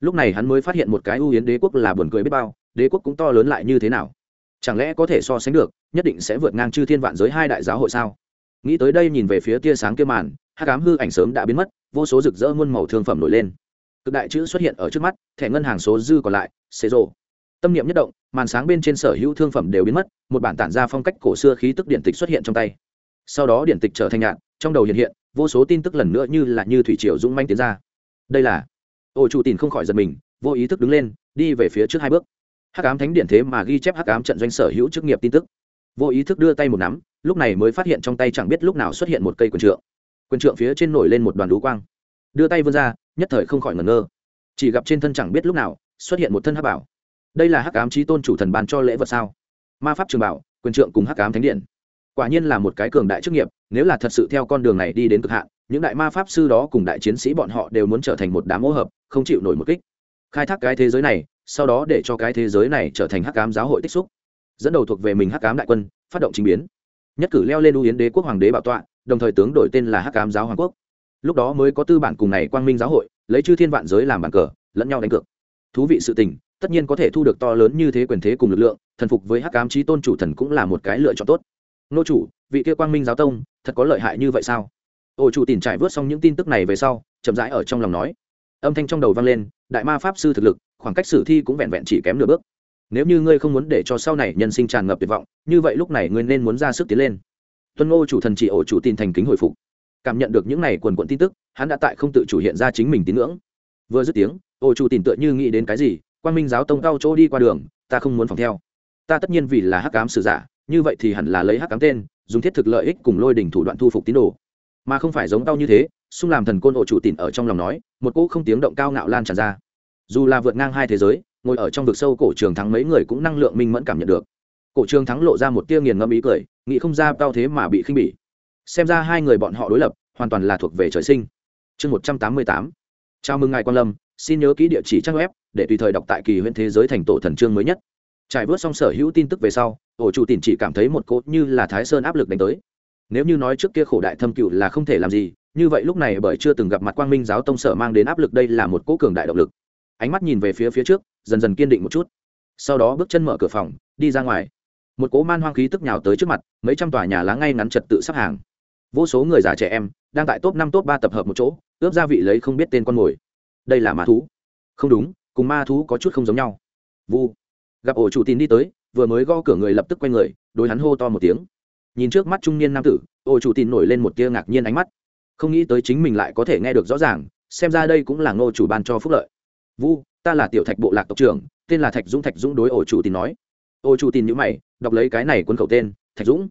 Lúc này hắn mới phát hiện một cái ưu yến đế quốc là buồn cười biết bao, đế quốc cũng to lớn lại như thế nào? Chẳng lẽ có thể so sánh được, nhất định sẽ vượt ngang chư thiên vạn giới hai đại giáo hội sao? Nghĩ tới đây nhìn về phía tia sáng kia màn, hắc ám hư ảnh sớm đã biến mất, vô số rực rỡ muôn màu thương phẩm nổi lên. Cực đại chữ xuất hiện ở trước mắt, thẻ ngân hàng số dư còn lại xế rộ tâm niệm nhất động, màn sáng bên trên sở hữu thương phẩm đều biến mất, một bản tản ra phong cách cổ xưa khí tức điện tịch xuất hiện trong tay. Sau đó điện tịch trở thành nhạn, trong đầu hiện hiện, vô số tin tức lần nữa như là như thủy triều dũng manh tiến ra. Đây là ổ chủ tìm không khỏi giật mình, vô ý thức đứng lên, đi về phía trước hai bước. Hắc ám thánh điện thế mà ghi chép hắc ám trận doanh sở hữu chức nghiệp tin tức. Vô ý thức đưa tay một nắm, lúc này mới phát hiện trong tay chẳng biết lúc nào xuất hiện một cây quần trượng. Quần trượng phía trên nổi lên một đoàn đú quang. Đưa tay vươn ra, nhất thời không khỏi ngẩn ngơ. Chỉ gặp trên thân chẳng biết lúc nào xuất hiện một thân hắc bảo đây là hắc ám trí tôn chủ thần ban cho lễ vật sao? Ma pháp trường bảo, quyền trượng cùng hắc ám thánh điện. Quả nhiên là một cái cường đại chức nghiệp, nếu là thật sự theo con đường này đi đến cực hạn, những đại ma pháp sư đó cùng đại chiến sĩ bọn họ đều muốn trở thành một đám ô hợp, không chịu nổi một kích. Khai thác cái thế giới này, sau đó để cho cái thế giới này trở thành hắc ám giáo hội tích xúc, dẫn đầu thuộc về mình hắc ám đại quân, phát động trình biến. Nhất cử leo lên u yến đế quốc hoàng đế bảo tọa, đồng thời tướng đổi tên là hắc ám giáo hoàng quốc. Lúc đó mới có tư bản cùng này quang minh giáo hội, lấy chư thiên vạn giới làm bàn cờ, lẫn nhau đánh cược. Thú vị sự tình tất nhiên có thể thu được to lớn như thế quyền thế cùng lực lượng, thần phục với hắc ám trí tôn chủ thần cũng là một cái lựa chọn tốt. Nô chủ, vị kia quang minh giáo tông, thật có lợi hại như vậy sao? Ổ chủ tìm trải vớt xong những tin tức này về sau, chậm rãi ở trong lòng nói. Âm thanh trong đầu vang lên, đại ma pháp sư thực lực, khoảng cách sử thi cũng vẹn vẹn chỉ kém nửa bước. Nếu như ngươi không muốn để cho sau này nhân sinh tràn ngập tuyệt vọng, như vậy lúc này ngươi nên muốn ra sức tiến lên. Tuân ngô chủ thần chỉ ổ chủ tin thành kính hồi phục. Cảm nhận được những này quần quận tin tức, hắn đã tại không tự chủ hiện ra chính mình tín ngưỡng. Vừa dứt tiếng, ổ chủ tin tựa như nghĩ đến cái gì quan minh giáo tông cao chỗ đi qua đường, ta không muốn phòng theo. Ta tất nhiên vì là hắc cám sử giả, như vậy thì hẳn là lấy hắc cám tên, dùng thiết thực lợi ích cùng lôi đỉnh thủ đoạn thu phục tín đồ. Mà không phải giống tao như thế, xung làm thần côn ổ chủ tịn ở trong lòng nói, một cỗ không tiếng động cao ngạo lan tràn ra. Dù là vượt ngang hai thế giới, ngồi ở trong vực sâu cổ trường thắng mấy người cũng năng lượng minh mẫn cảm nhận được. Cổ trường thắng lộ ra một tia nghiền ngẫm ý cười, nghĩ không ra tao thế mà bị khinh bỉ. Xem ra hai người bọn họ đối lập, hoàn toàn là thuộc về trời sinh. Chương một trăm tám mươi tám. Chào mừng ngài quan lâm xin nhớ ký địa chỉ trang web, để tùy thời đọc tại kỳ huyện thế giới thành tổ thần chương mới nhất. Trải vớt xong sở hữu tin tức về sau, ổ chủ tìm chỉ cảm thấy một cốt như là thái sơn áp lực đánh tới. Nếu như nói trước kia khổ đại thâm cựu là không thể làm gì, như vậy lúc này bởi chưa từng gặp mặt quang minh giáo tông sở mang đến áp lực đây là một cỗ cường đại động lực. Ánh mắt nhìn về phía phía trước, dần dần kiên định một chút. Sau đó bước chân mở cửa phòng, đi ra ngoài. Một cỗ man hoang khí tức nhào tới trước mặt, mấy trăm tòa nhà lá ngay ngắn trật tự sắp hàng. Vô số người già trẻ em, đang tại top năm, top ba tập hợp một chỗ, ướp gia vị lấy không biết tên con mồi đây là ma thú. Không đúng, cùng ma thú có chút không giống nhau. Vu. Gặp ổ chủ tín đi tới, vừa mới gõ cửa người lập tức quay người, đối hắn hô to một tiếng. Nhìn trước mắt trung niên nam tử, ổ chủ tín nổi lên một tia ngạc nhiên ánh mắt. Không nghĩ tới chính mình lại có thể nghe được rõ ràng, xem ra đây cũng là ngô chủ ban cho phúc lợi. Vu, ta là tiểu thạch bộ lạc tộc trưởng, tên là thạch dũng thạch dũng đối ổ chủ tín nói. Ổ chủ tín nhữ mày, đọc lấy cái này quân khẩu tên, thạch dũng.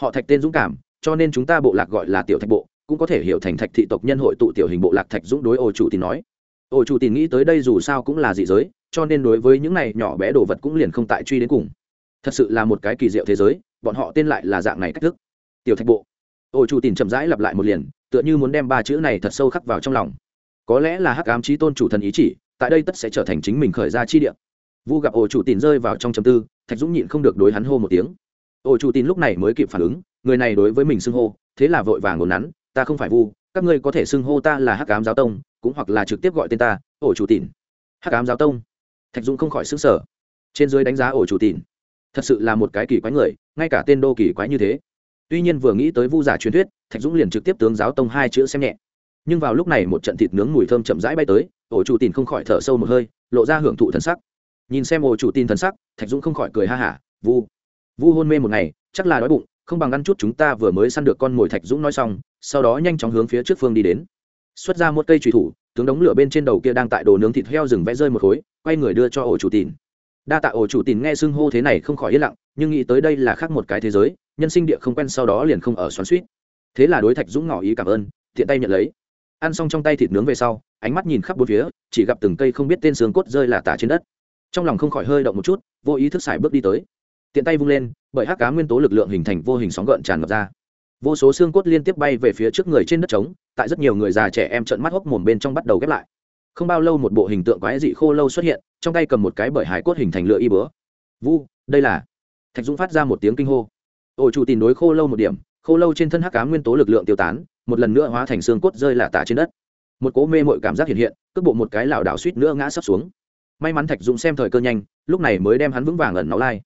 Họ thạch tên dũng cảm, cho nên chúng ta bộ lạc gọi là tiểu thạch bộ, cũng có thể hiểu thành thạch thị tộc nhân hội tụ tiểu hình bộ lạc thạch dũng đối ổ chủ tín nói ổ chủ tìm nghĩ tới đây dù sao cũng là dị giới, cho nên đối với những này nhỏ bé đồ vật cũng liền không tại truy đến cùng. Thật sự là một cái kỳ diệu thế giới, bọn họ tên lại là dạng này cách thức. Tiểu thạch bộ. Ổ chủ tìm chậm rãi lặp lại một liền, tựa như muốn đem ba chữ này thật sâu khắc vào trong lòng. Có lẽ là hắc ám trí tôn chủ thần ý chỉ, tại đây tất sẽ trở thành chính mình khởi ra chi địa. Vu gặp ổ chủ tìm rơi vào trong chầm tư, thạch dũng nhịn không được đối hắn hô một tiếng. Ổ chủ tìm lúc này mới kịp phản ứng, người này đối với mình xưng hô, thế là vội vàng ngồn nắn, ta không phải vu các ngươi có thể xưng hô ta là hắc ám giáo tông cũng hoặc là trực tiếp gọi tên ta ổ chủ tịn, hắc ám giáo tông? Thạch dũng không khỏi xứng sở trên dưới đánh giá ổ chủ tịn, thật sự là một cái kỳ quái người ngay cả tên đô kỳ quái như thế. Tuy nhiên vừa nghĩ tới vu giả truyền thuyết thạch dũng liền trực tiếp tướng giáo tông hai chữ xem nhẹ. Nhưng vào lúc này một trận thịt nướng mùi thơm chậm rãi bay tới ổ chủ tịn không khỏi thở sâu một hơi lộ ra hưởng thụ thần sắc. Nhìn xem ổ chủ tin thần sắc thạch dũng không khỏi cười ha hả vu vu hôn mê một ngày chắc là đói bụng không bằng ăn chút chúng ta vừa mới săn được con mồi thạch dũng nói xong sau đó nhanh chóng hướng phía trước phương đi đến. Xuất ra một cây trùy thủ, tướng đống lửa bên trên đầu kia đang tại đồ nướng thịt heo rừng vẽ rơi một khối, quay người đưa cho ổ chủ tin đa tạ ổ chủ tin nghe xưng hô thế này không khỏi yên lặng, nhưng nghĩ tới đây là khác một cái thế giới, nhân sinh địa không quen sau đó liền không ở xoắn suýt thế là đối thạch dũng ngỏ ý cảm ơn thiện tay nhận lấy. Ăn xong trong tay thịt nướng về sau, ánh mắt nhìn khắp bốn phía, chỉ gặp từng cây không biết tên xương cốt rơi là tả trên đất. Trong lòng không khỏi hơi động một chút, vô ý thức xài bước đi tới. Tiện tay vung lên, bởi hắc cá nguyên tố lực lượng hình thành vô hình sóng gợn tràn ngập ra vô số xương cốt liên tiếp bay về phía trước người trên đất trống, tại rất nhiều người già trẻ em trợn mắt hốc mồm bên trong bắt đầu ghép lại. Không bao lâu một bộ hình tượng quái dị khô lâu xuất hiện, trong tay cầm một cái bởi hải cốt hình thành lựa y bữa vu, đây là. Thạch dũng phát ra một tiếng kinh hô. Ổ chủ tìm đối khô lâu một điểm, khô lâu trên thân hắc cá nguyên tố lực lượng tiêu tán, một lần nữa hóa thành xương cốt rơi lả tả trên đất. Một cố mê mội cảm giác hiện hiện, cước bộ một cái lảo đảo suýt nữa ngã sấp xuống. May mắn thạch dũng xem thời cơ nhanh, lúc này mới đem hắn vững vàng ẩn nó lai.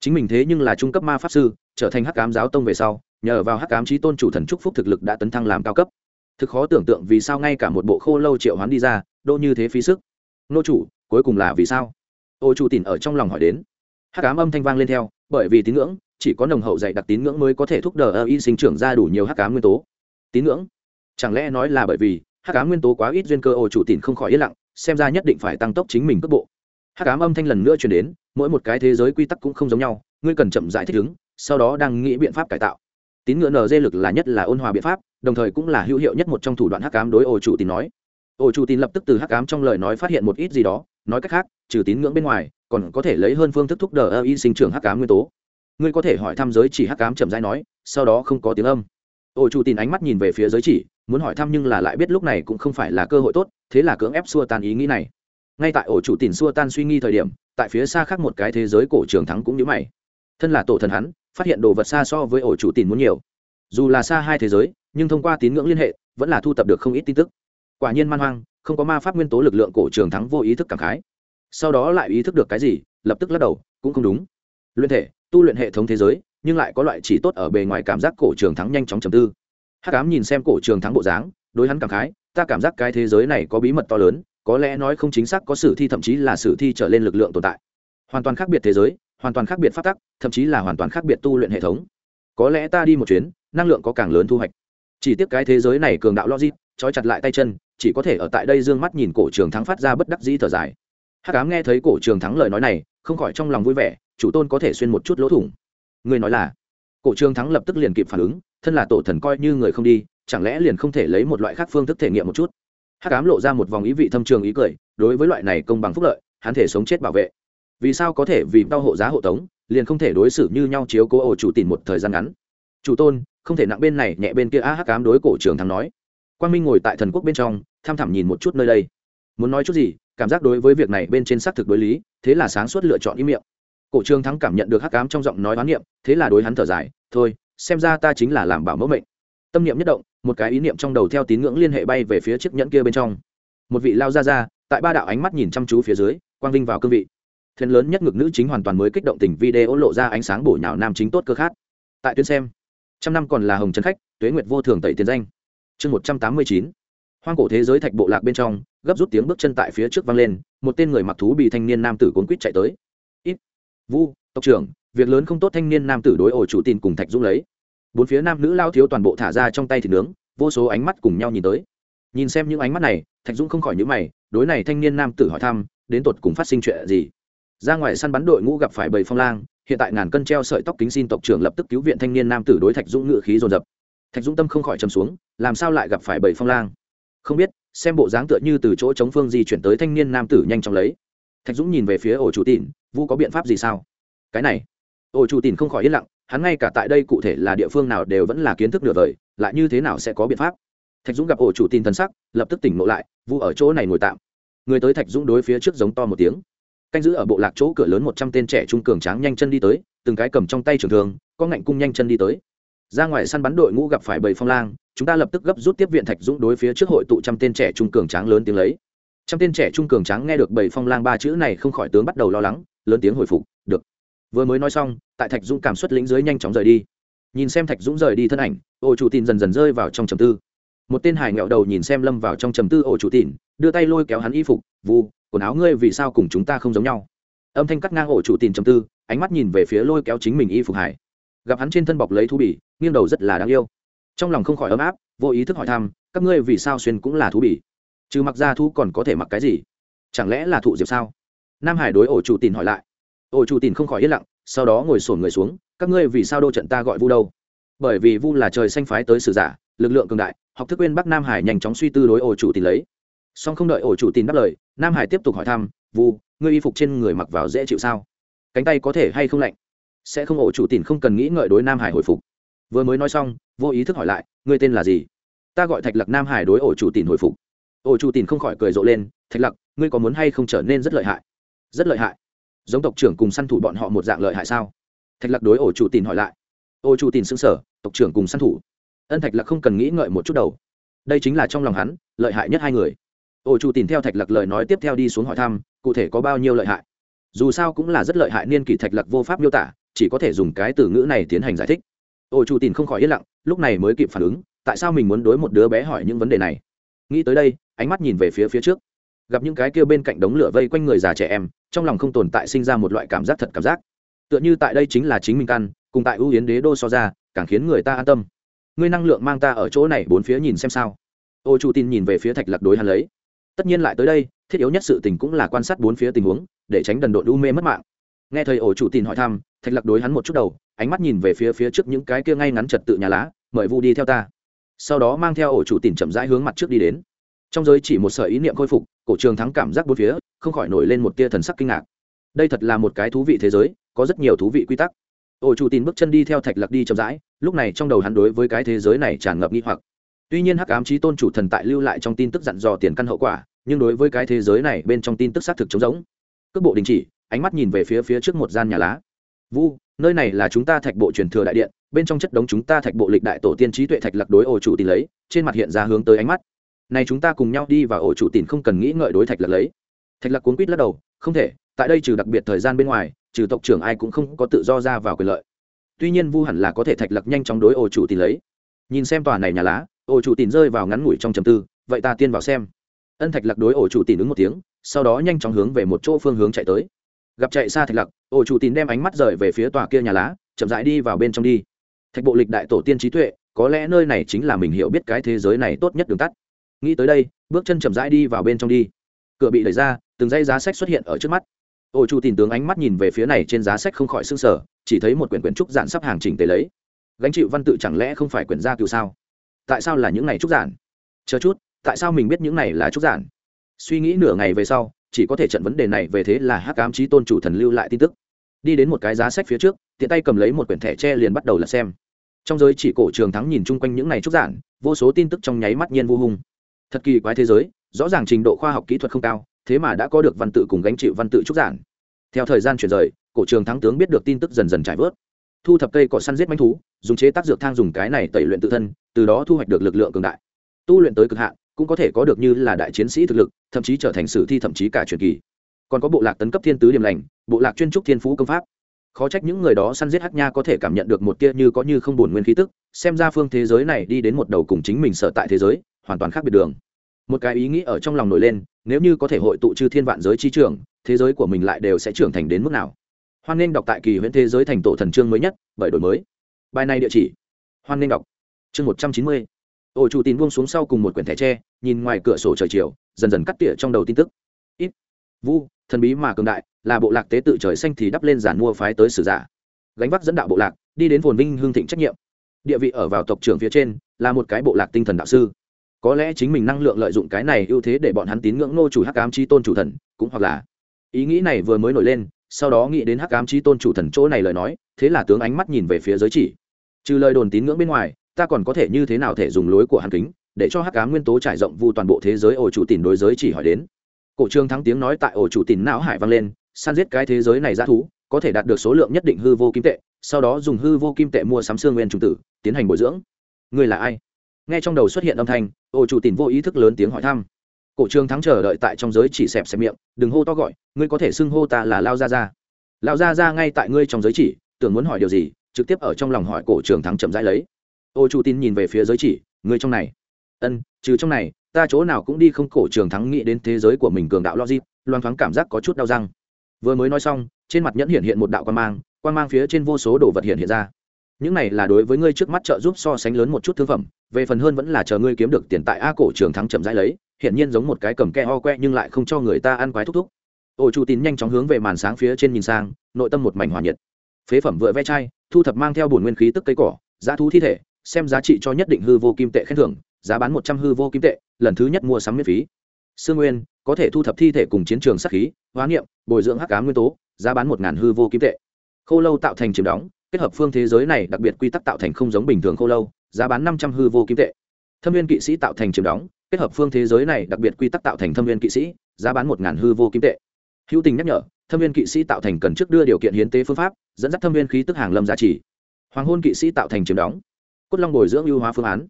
Chính mình thế nhưng là trung cấp ma pháp sư, trở thành hắc cám giáo tông về sau nhờ vào hắc ám trí tôn chủ thần trúc phúc thực lực đã tấn thăng làm cao cấp. Thực khó tưởng tượng vì sao ngay cả một bộ khô lâu triệu hoán đi ra đô như thế phí sức. Nô chủ, cuối cùng là vì sao? Ô chủ tìm ở trong lòng hỏi đến. Hắc ám âm thanh vang lên theo, bởi vì tín ngưỡng, chỉ có nồng hậu dạy đặc tín ngưỡng mới có thể thúc đẩy ơ y sinh trưởng ra đủ nhiều hắc ám nguyên tố. Tín ngưỡng? Chẳng lẽ nói là bởi vì hắc ám nguyên tố quá ít duyên cơ ô chủ tìm không khỏi yên lặng, xem ra nhất định phải tăng tốc chính mình cước bộ. Hắc ám âm thanh lần nữa truyền đến, mỗi một cái thế giới quy tắc cũng không giống nhau, ngươi cần chậm giải thích ứng, sau đó đang nghĩ biện pháp cải tạo tín ngưỡng nd lực là nhất là ôn hòa biện pháp, đồng thời cũng là hữu hiệu nhất một trong thủ đoạn hắc ám đối ô chủ tín nói. Ô chủ tín lập tức từ hắc ám trong lời nói phát hiện một ít gì đó, nói cách khác, trừ tín ngưỡng bên ngoài, còn có thể lấy hơn phương thức thúc đẩy ơ y sinh trưởng hắc ám nguyên tố. Ngươi có thể hỏi thăm giới chỉ hắc ám chậm rãi nói, sau đó không có tiếng âm. Ổ chủ tín ánh mắt nhìn về phía giới chỉ, muốn hỏi thăm nhưng là lại biết lúc này cũng không phải là cơ hội tốt, thế là cưỡng ép xua tan ý nghĩ này. Ngay tại ổ chủ tín xua tan suy nghi thời điểm, tại phía xa khác một cái thế giới cổ trường thắng cũng như mày. Thân là tổ thần hắn phát hiện đồ vật xa so với ổ chủ tin muốn nhiều. Dù là xa hai thế giới, nhưng thông qua tín ngưỡng liên hệ, vẫn là thu tập được không ít tin tức. Quả nhiên man hoang, không có ma pháp nguyên tố lực lượng cổ trường thắng vô ý thức cảm khái. Sau đó lại ý thức được cái gì, lập tức lắc đầu, cũng không đúng. Luyện thể, tu luyện hệ thống thế giới, nhưng lại có loại chỉ tốt ở bề ngoài cảm giác cổ trường thắng nhanh chóng chầm tư. Hắc ám nhìn xem cổ trường thắng bộ dáng, đối hắn cảm khái, ta cảm giác cái thế giới này có bí mật to lớn, có lẽ nói không chính xác có sử thi thậm chí là sử thi trở lên lực lượng tồn tại. Hoàn toàn khác biệt thế giới hoàn toàn khác biệt pháp tắc, thậm chí là hoàn toàn khác biệt tu luyện hệ thống. Có lẽ ta đi một chuyến, năng lượng có càng lớn thu hoạch. Chỉ tiếc cái thế giới này cường đạo logic, trói chặt lại tay chân, chỉ có thể ở tại đây d ư ơ n g mắt nhìn cổ trường thắng phát ra bất đắc dĩ thở dài. Hắc ám nghe thấy cổ trường thắng lời nói này, không khỏi trong lòng vui vẻ, chủ tôn có thể xuyên một chút lỗ thủng. Người nói là, cổ trường thắng lập tức liền kịp phản ứng, thân là tổ thần coi như người không đi, chẳng lẽ liền không thể lấy một loại khác phương thức thể nghiệm một chút? Hắc ám lộ ra một vòng ý vị thâm trường ý cười, đối với loại này công bằng phúc lợi, hắn thể sống chết bảo vệ vì sao có thể vì đau hộ giá hộ tống, liền không thể đối xử như nhau chiếu cố ổ chủ tìm một thời gian ngắn. Chủ tôn, không thể nặng bên này, nhẹ bên kia, a hắc ám đối cổ trường thắng nói. Quang minh ngồi tại thần quốc bên trong, tham thẳm nhìn một chút nơi đây. Muốn nói chút gì, cảm giác đối với việc này bên trên xác thực đối lý, thế là sáng suốt lựa chọn ý miệng. Cổ trương thắng cảm nhận được hắc ám trong giọng nói oán niệm, thế là đối hắn thở dài, thôi, xem ra ta chính là làm bảo mẫu mệnh. Tâm niệm nhất động, một cái ý niệm trong đầu theo tín ngưỡng liên hệ bay về phía chiếc nhẫn kia bên trong. Một vị lao ra ra tại ba đạo ánh mắt nhìn chăm chú phía dưới, quang vinh vào cương vị thuyền lớn nhất ngực nữ chính hoàn toàn mới kích động tình video lộ ra ánh sáng bổ nhào nam chính tốt cơ khát tại tuyến xem, trăm năm còn là hồng trần khách, tuế nguyệt vô thường tẩy tiền danh. Chương một trăm tám mươi chín, hoang cổ thế giới thạch bộ lạc bên trong, gấp rút tiếng bước chân tại phía trước vang lên, một tên người mặc thú bị thanh niên nam tử cuốn quýt chạy tới. Ít, vu, tộc trưởng, việc lớn không tốt thanh niên nam tử đối ổ chủ tin cùng thạch dũng lấy. Bốn phía nam nữ lao thiếu toàn bộ thả ra trong tay thịt nướng, vô số ánh mắt cùng nhau nhìn tới. Nhìn xem những ánh mắt này, thạch dũng không khỏi nhữ mày, đối này thanh niên nam tử hỏi thăm, đến tột cùng phát sinh chuyện gì? Ra ngoài săn bắn đội ngũ gặp phải bầy phong lang, hiện tại ngàn cân treo sợi tóc kính xin tộc trưởng lập tức cứu viện thanh niên nam tử đối thạch dũng ngự khí dồn dập. Thạch dũng tâm không khỏi chầm xuống, làm sao lại gặp phải bầy phong lang? Không biết, xem bộ dáng tựa như từ chỗ chống phương di chuyển tới thanh niên nam tử nhanh chóng lấy. Thạch dũng nhìn về phía ổ chủ tìn vu có biện pháp gì sao? Cái này. Ổ chủ tìn không khỏi yên lặng, hắn ngay cả tại đây cụ thể là địa phương nào đều vẫn là kiến thức nửa vời, lại như thế nào sẽ có biện pháp? Thạch dũng gặp ổ chủ tin thân sắc, lập tức tỉnh ngộ lại, vu ở chỗ này ngồi tạm. Người tới thạch dũng đối phía trước giống to một tiếng canh giữ ở bộ lạc chỗ cửa lớn một trăm tên trẻ trung cường tráng nhanh chân đi tới từng cái cầm trong tay trường thường có ngạnh cung nhanh chân đi tới. Ra ngoài săn bắn đội ngũ gặp phải bầy phong lang chúng ta lập tức gấp rút tiếp viện thạch dũng đối phía trước hội tụ trăm tên trẻ trung cường tráng lớn tiếng lấy. Trăm tên trẻ trung cường tráng nghe được bầy phong lang ba chữ này không khỏi tướng bắt đầu lo lắng lớn tiếng hồi phục được. Vừa mới nói xong tại thạch dũng cảm xuất lĩnh dưới nhanh chóng rời đi. Nhìn xem thạch dũng rời đi thân ảnh ô chủ tin dần dần rơi vào trong trầm tư. Một tên hải nghẹo đầu nhìn xem lâm vào trong trầm tư ổ chủ tịn, đưa tay lôi kéo hắn y phục vu quần áo ngươi vì sao cùng chúng ta không giống nhau? Âm thanh cắt ngang ổ chủ tìm trầm tư, ánh mắt nhìn về phía lôi kéo chính mình y phục hải. Gặp hắn trên thân bọc lấy thú bỉ nghiêng đầu rất là đáng yêu. Trong lòng không khỏi ấm áp, vô ý thức hỏi thăm, các ngươi vì sao xuyên cũng là thú bỉ trừ mặc ra thú còn có thể mặc cái gì? Chẳng lẽ là thụ diệp sao? Nam hải đối ổ chủ tìn hỏi lại. Ổ chủ tìn không khỏi yên lặng, sau đó ngồi sổn người xuống, các ngươi vì sao đô trận ta gọi vu đâu? Bởi vì vu là trời xanh phái tới sử giả, lực lượng cường đại, học thức quên bắc nam hải nhanh chóng suy tư đối ổ chủ tìm lấy song không đợi ổ chủ tin đáp lời, nam hải tiếp tục hỏi thăm, vu, ngươi y phục trên người mặc vào dễ chịu sao? Cánh tay có thể hay không lạnh? Sẽ không, ổ chủ tin không cần nghĩ ngợi đối nam hải hồi phục. Vừa mới nói xong, vô ý thức hỏi lại, ngươi tên là gì? Ta gọi thạch lặc nam hải đối ổ chủ tin hồi phục. Ổ chủ tin không khỏi cười rộ lên, thạch lặc, ngươi có muốn hay không trở nên rất lợi hại? Rất lợi hại. Giống tộc trưởng cùng săn thủ bọn họ một dạng lợi hại sao? Thạch lặc đối ổ chủ tin hỏi lại. Ổ chủ tin xứng sở tộc trưởng cùng săn thủ. Ân thạch lạc không cần nghĩ ngợi một chút đầu. Đây chính là trong lòng hắn, lợi hại nhất hai người ổ chủ tìm theo thạch lạc lời nói tiếp theo đi xuống hỏi thăm, cụ thể có bao nhiêu lợi hại? Dù sao cũng là rất lợi hại niên kỷ thạch lạc vô pháp miêu tả, chỉ có thể dùng cái từ ngữ này tiến hành giải thích. Ổ chủ tìm không khỏi yên lặng, lúc này mới kịp phản ứng, tại sao mình muốn đối một đứa bé hỏi những vấn đề này? Nghĩ tới đây, ánh mắt nhìn về phía phía trước. Gặp những cái kia bên cạnh đống lửa vây quanh người già trẻ em, trong lòng không tồn tại sinh ra một loại cảm giác thật cảm giác. Tựa như tại đây chính là chính mình căn, cùng tại ưu yến đế đô so ra, càng khiến người ta an tâm. Ngươi năng lượng mang ta ở chỗ này bốn phía nhìn xem sao. Ô chủ tin nhìn về phía thạch lạc đối hắn lấy tất nhiên lại tới đây, thiết yếu nhất sự tình cũng là quan sát bốn phía tình huống, để tránh đần độn u mê mất mạng. Nghe thầy ổ chủ tin hỏi thăm, thạch lạc đối hắn một chút đầu, ánh mắt nhìn về phía phía trước những cái kia ngay ngắn trật tự nhà lá, mời vu đi theo ta. Sau đó mang theo ổ chủ tin chậm rãi hướng mặt trước đi đến. Trong giới chỉ một sở ý niệm khôi phục, cổ trường thắng cảm giác bốn phía, không khỏi nổi lên một tia thần sắc kinh ngạc. Đây thật là một cái thú vị thế giới, có rất nhiều thú vị quy tắc. Ổ chủ tin bước chân đi theo thạch lạc đi chậm rãi, lúc này trong đầu hắn đối với cái thế giới này tràn ngập nghi hoặc. Tuy nhiên hắc ám trí tôn chủ thần tại lưu lại trong tin tức dặn dò tiền căn hậu quả nhưng đối với cái thế giới này bên trong tin tức xác thực trống rỗng. Cước bộ đình chỉ, ánh mắt nhìn về phía phía trước một gian nhà lá. Vu, nơi này là chúng ta thạch bộ truyền thừa đại điện, bên trong chất đống chúng ta thạch bộ lịch đại tổ tiên trí tuệ thạch lạc đối ổ chủ tin lấy, trên mặt hiện ra hướng tới ánh mắt. Này chúng ta cùng nhau đi và ổ chủ tin không cần nghĩ ngợi đối thạch lạc lấy. Thạch lạc cuốn quýt lắc đầu, không thể, tại đây trừ đặc biệt thời gian bên ngoài, trừ tộc trưởng ai cũng không có tự do ra vào quyền lợi. Tuy nhiên vu hẳn là có thể thạch lặc nhanh chóng đối ổ chủ tìm lấy. Nhìn xem tòa này nhà lá, ổ chủ tìm rơi vào ngắn ngủi trong trầm tư, vậy ta tiên vào xem ân thạch lạc đối ổ chủ tìm ứng một tiếng, sau đó nhanh chóng hướng về một chỗ phương hướng chạy tới. Gặp chạy xa thạch lạc, ổ chủ tìm đem ánh mắt rời về phía tòa kia nhà lá, chậm rãi đi vào bên trong đi. Thạch bộ lịch đại tổ tiên trí tuệ, có lẽ nơi này chính là mình hiểu biết cái thế giới này tốt nhất đường tắt. Nghĩ tới đây, bước chân chậm rãi đi vào bên trong đi. Cửa bị đẩy ra, từng dây giá sách xuất hiện ở trước mắt. Ổ chủ tìm tướng ánh mắt nhìn về phía này trên giá sách không khỏi s ư n g sở chỉ thấy một quyển quyển trúc giản sắp hàng chỉnh tề lấy. Gánh chịu văn tự chẳng lẽ không phải quyển gia cựu sao? Tại sao là những này trúc giản? Chờ chút tại sao mình biết những này là trúc giản? Suy nghĩ nửa ngày về sau, chỉ có thể trận vấn đề này về thế là hắc ám trí tôn chủ thần lưu lại tin tức. Đi đến một cái giá sách phía trước, tiện tay cầm lấy một quyển thẻ tre liền bắt đầu là xem. Trong giới chỉ cổ trường thắng nhìn chung quanh những này trúc giản, vô số tin tức trong nháy mắt nhiên vô hung. Thật kỳ quái thế giới, rõ ràng trình độ khoa học kỹ thuật không cao, thế mà đã có được văn tự cùng gánh chịu văn tự trúc giản. Theo thời gian chuyển rời, cổ trường thắng tướng biết được tin tức dần dần trải vớt. Thu thập cây cỏ săn giết manh thú, dùng chế tác dược thang dùng cái này tẩy luyện tự thân, từ đó thu hoạch được lực lượng cường đại. Tu luyện tới cực hạn cũng có thể có được như là đại chiến sĩ thực lực, thậm chí trở thành sử thi thậm chí cả truyền kỳ. Còn có bộ lạc tấn cấp thiên tứ điểm lành, bộ lạc chuyên trúc thiên phú công pháp. Khó trách những người đó săn giết hắc nha có thể cảm nhận được một tia như có như không buồn nguyên khí tức, xem ra phương thế giới này đi đến một đầu cùng chính mình sở tại thế giới, hoàn toàn khác biệt đường. Một cái ý nghĩ ở trong lòng nổi lên, nếu như có thể hội tụ chư thiên vạn giới chi trường, thế giới của mình lại đều sẽ trưởng thành đến mức nào? Hoan nghênh đọc tại kỳ huyễn thế giới thành tổ thần chương mới nhất, bởi đổi mới. Bài này địa chỉ. Hoan nghênh đọc. Chương một trăm chín mươi ổ chủ tín buông xuống sau cùng một quyển thẻ tre, nhìn ngoài cửa sổ trời chiều, dần dần cắt tỉa trong đầu tin tức. Ít. Vu, thần bí mà cường đại, là bộ lạc tế tự trời xanh thì đắp lên giàn mua phái tới sử giả. Gánh vác dẫn đạo bộ lạc, đi đến phồn vinh hương thịnh trách nhiệm. Địa vị ở vào tộc trưởng phía trên, là một cái bộ lạc tinh thần đạo sư. Có lẽ chính mình năng lượng lợi dụng cái này ưu thế để bọn hắn tín ngưỡng nô chủ hắc ám chi tôn chủ thần, cũng hoặc là. Ý nghĩ này vừa mới nổi lên, sau đó nghĩ đến hắc ám chi tôn chủ thần chỗ này lời nói, thế là tướng ánh mắt nhìn về phía giới chỉ. Trừ lời đồn tín ngưỡng bên ngoài ta còn có thể như thế nào thể dùng lối của hàn kính, để cho hắc ám nguyên tố trải rộng vu toàn bộ thế giới ổ chủ tìm đối giới chỉ hỏi đến. Cổ trương thắng tiếng nói tại ổ chủ tìm não hải vang lên săn giết cái thế giới này ra thú, có thể đạt được số lượng nhất định hư vô kim tệ, sau đó dùng hư vô kim tệ mua sắm xương nguyên trung tử, tiến hành bồi dưỡng. Người là ai? Nghe trong đầu xuất hiện âm thanh, ổ chủ tìm vô ý thức lớn tiếng hỏi thăm. Cổ trương thắng chờ đợi tại trong giới chỉ xẹp xẹp miệng, đừng hô to gọi, ngươi có thể xưng hô ta là lao gia gia. Lao gia gia ngay tại ngươi trong giới chỉ, tưởng muốn hỏi điều gì, trực tiếp ở trong lòng hỏi cổ trường thắng chậm rãi lấy ô chủ tin nhìn về phía giới chỉ người trong này. Ân, trừ trong này, ta chỗ nào cũng đi không cổ trường thắng nghĩ đến thế giới của mình cường đạo logic, loan thoáng cảm giác có chút đau răng. Vừa mới nói xong, trên mặt nhẫn hiện hiện một đạo quan mang quan mang phía trên vô số đồ vật hiện hiện ra. Những này là đối với ngươi trước mắt trợ giúp so sánh lớn một chút thương phẩm, về phần hơn vẫn là chờ ngươi kiếm được tiền tại a cổ trường thắng chậm rãi lấy hiện nhiên giống một cái cầm ke ho que nhưng lại không cho người ta ăn quái thúc thúc. Ô chủ tín nhanh chóng hướng về màn sáng phía trên nhìn sang, nội tâm một mảnh hòa nhiệt. Phế phẩm vựa ve chai, thu thập mang theo bổn nguyên khí tức cây cỏ giá thú thi thể xem giá trị cho nhất định hư vô kim tệ khen thưởng, giá bán một trăm hư vô kim tệ, lần thứ nhất mua sắm miễn phí. Sương nguyên, có thể thu thập thi thể cùng chiến trường sắc khí, hóa niệm bồi dưỡng hắc cá nguyên tố, giá bán một ngàn hư vô kim tệ. Khô lâu tạo thành chiếm đóng, kết hợp phương thế giới này đặc biệt quy tắc tạo thành không giống bình thường khô lâu, giá bán năm trăm hư vô kim tệ. Thâm viên kỵ sĩ tạo thành chiếm đóng, kết hợp phương thế giới này đặc biệt quy tắc tạo thành thâm viên kỵ sĩ, giá bán một ngàn hư vô kim tệ. Hữu tình nhắc nhở, thâm viên kỵ sĩ tạo thành cần trước đưa điều kiện hiến tế phương pháp, dẫn dắt thâm viên khí tức hàng lâm giá trị. Hoàng hôn kỵ sĩ tạo thành chiếm đóng cốt long bồi dưỡng ưu hóa phương án.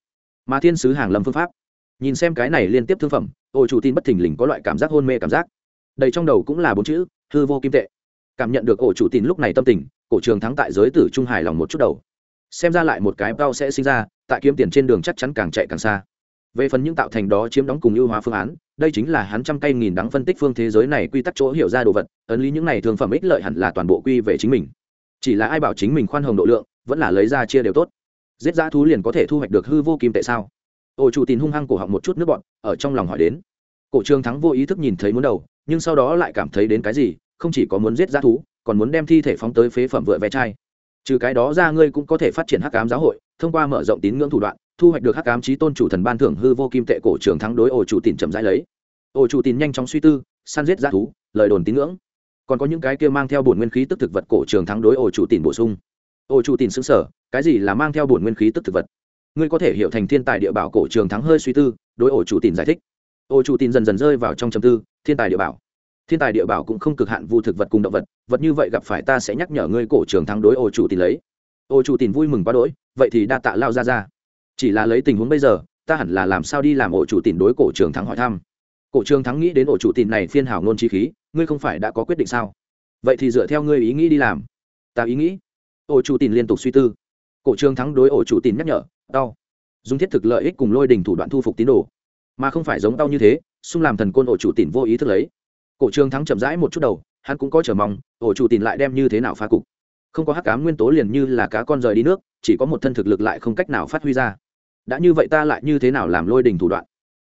Mà thiên sứ hàng lâm phương pháp. Nhìn xem cái này liên tiếp thương phẩm, ôi chủ tin bất thình lình có loại cảm giác hôn mê cảm giác. Đầy trong đầu cũng là bốn chữ, hư vô kim tệ. Cảm nhận được ổ chủ tin lúc này tâm tình, cổ trường thắng tại giới tử trung hài lòng một chút đầu. Xem ra lại một cái bao sẽ sinh ra, tại kiếm tiền trên đường chắc chắn càng chạy càng xa. Về phần những tạo thành đó chiếm đóng cùng ưu hóa phương án, đây chính là hắn trăm cây nghìn đắng phân tích phương thế giới này quy tắc chỗ hiểu ra đồ vật, ấn lý những này thường phẩm ích lợi hẳn là toàn bộ quy về chính mình. Chỉ là ai bảo chính mình khoan hồng độ lượng, vẫn là lấy ra chia đều tốt giết dã thú liền có thể thu hoạch được hư vô kim tệ sao? Ổ chủ tín hung hăng cổ họng một chút nước bọn ở trong lòng hỏi đến. Cổ trương thắng vô ý thức nhìn thấy muốn đầu, nhưng sau đó lại cảm thấy đến cái gì, không chỉ có muốn giết dã thú, còn muốn đem thi thể phóng tới phế phẩm vựa ve chai. Trừ cái đó ra ngươi cũng có thể phát triển hắc ám giáo hội, thông qua mở rộng tín ngưỡng thủ đoạn, thu hoạch được hắc ám trí tôn chủ thần ban thưởng hư vô kim tệ cổ trường thắng đối ổ chủ tín chậm rãi lấy. Ổ chủ tín nhanh chóng suy tư, săn giết giá thú, lời đồn tín ngưỡng. Còn có những cái kia mang theo bổn nguyên khí tức thực vật cổ trường thắng đối ổ chủ tín bổ sung ô chủ tín xứng sở cái gì là mang theo bổn nguyên khí tức thực vật? Ngươi có thể hiểu thành thiên tài địa bảo cổ trường thắng hơi suy tư, đối ổ chủ tín giải thích. Ô chủ tín dần dần rơi vào trong trầm tư, thiên tài địa bảo. Thiên tài địa bảo cũng không cực hạn vu thực vật cùng động vật vật như vậy gặp phải ta sẽ nhắc nhở ngươi cổ trường thắng đối ổ chủ tín lấy. Ô chủ tín vui mừng quá đỗi, vậy thì đa tạ lao ra ra. Chỉ là lấy tình huống bây giờ, ta hẳn là làm sao đi làm ổ chủ tín đối cổ trường thắng hỏi thăm. Cổ trường thắng nghĩ đến ổ chủ tín này phiên hảo ngôn trí khí, ngươi không phải đã có quyết định sao? Vậy thì dựa theo ngươi ý nghĩ đi làm. Ta ý nghĩ ổ chủ tín liên tục suy tư. Cổ trường thắng đối ổ chủ tín nhắc nhở đau dùng thiết thực lợi ích cùng lôi đình thủ đoạn thu phục tín đồ, mà không phải giống đau như thế, xung làm thần côn ổ chủ tín vô ý thức lấy. Cổ trường thắng chậm rãi một chút đầu, hắn cũng có chờ mong ổ chủ tín lại đem như thế nào phá cục. Không có hắc cám nguyên tố liền như là cá con rời đi nước, chỉ có một thân thực lực lại không cách nào phát huy ra. Đã như vậy ta lại như thế nào làm lôi đình thủ đoạn?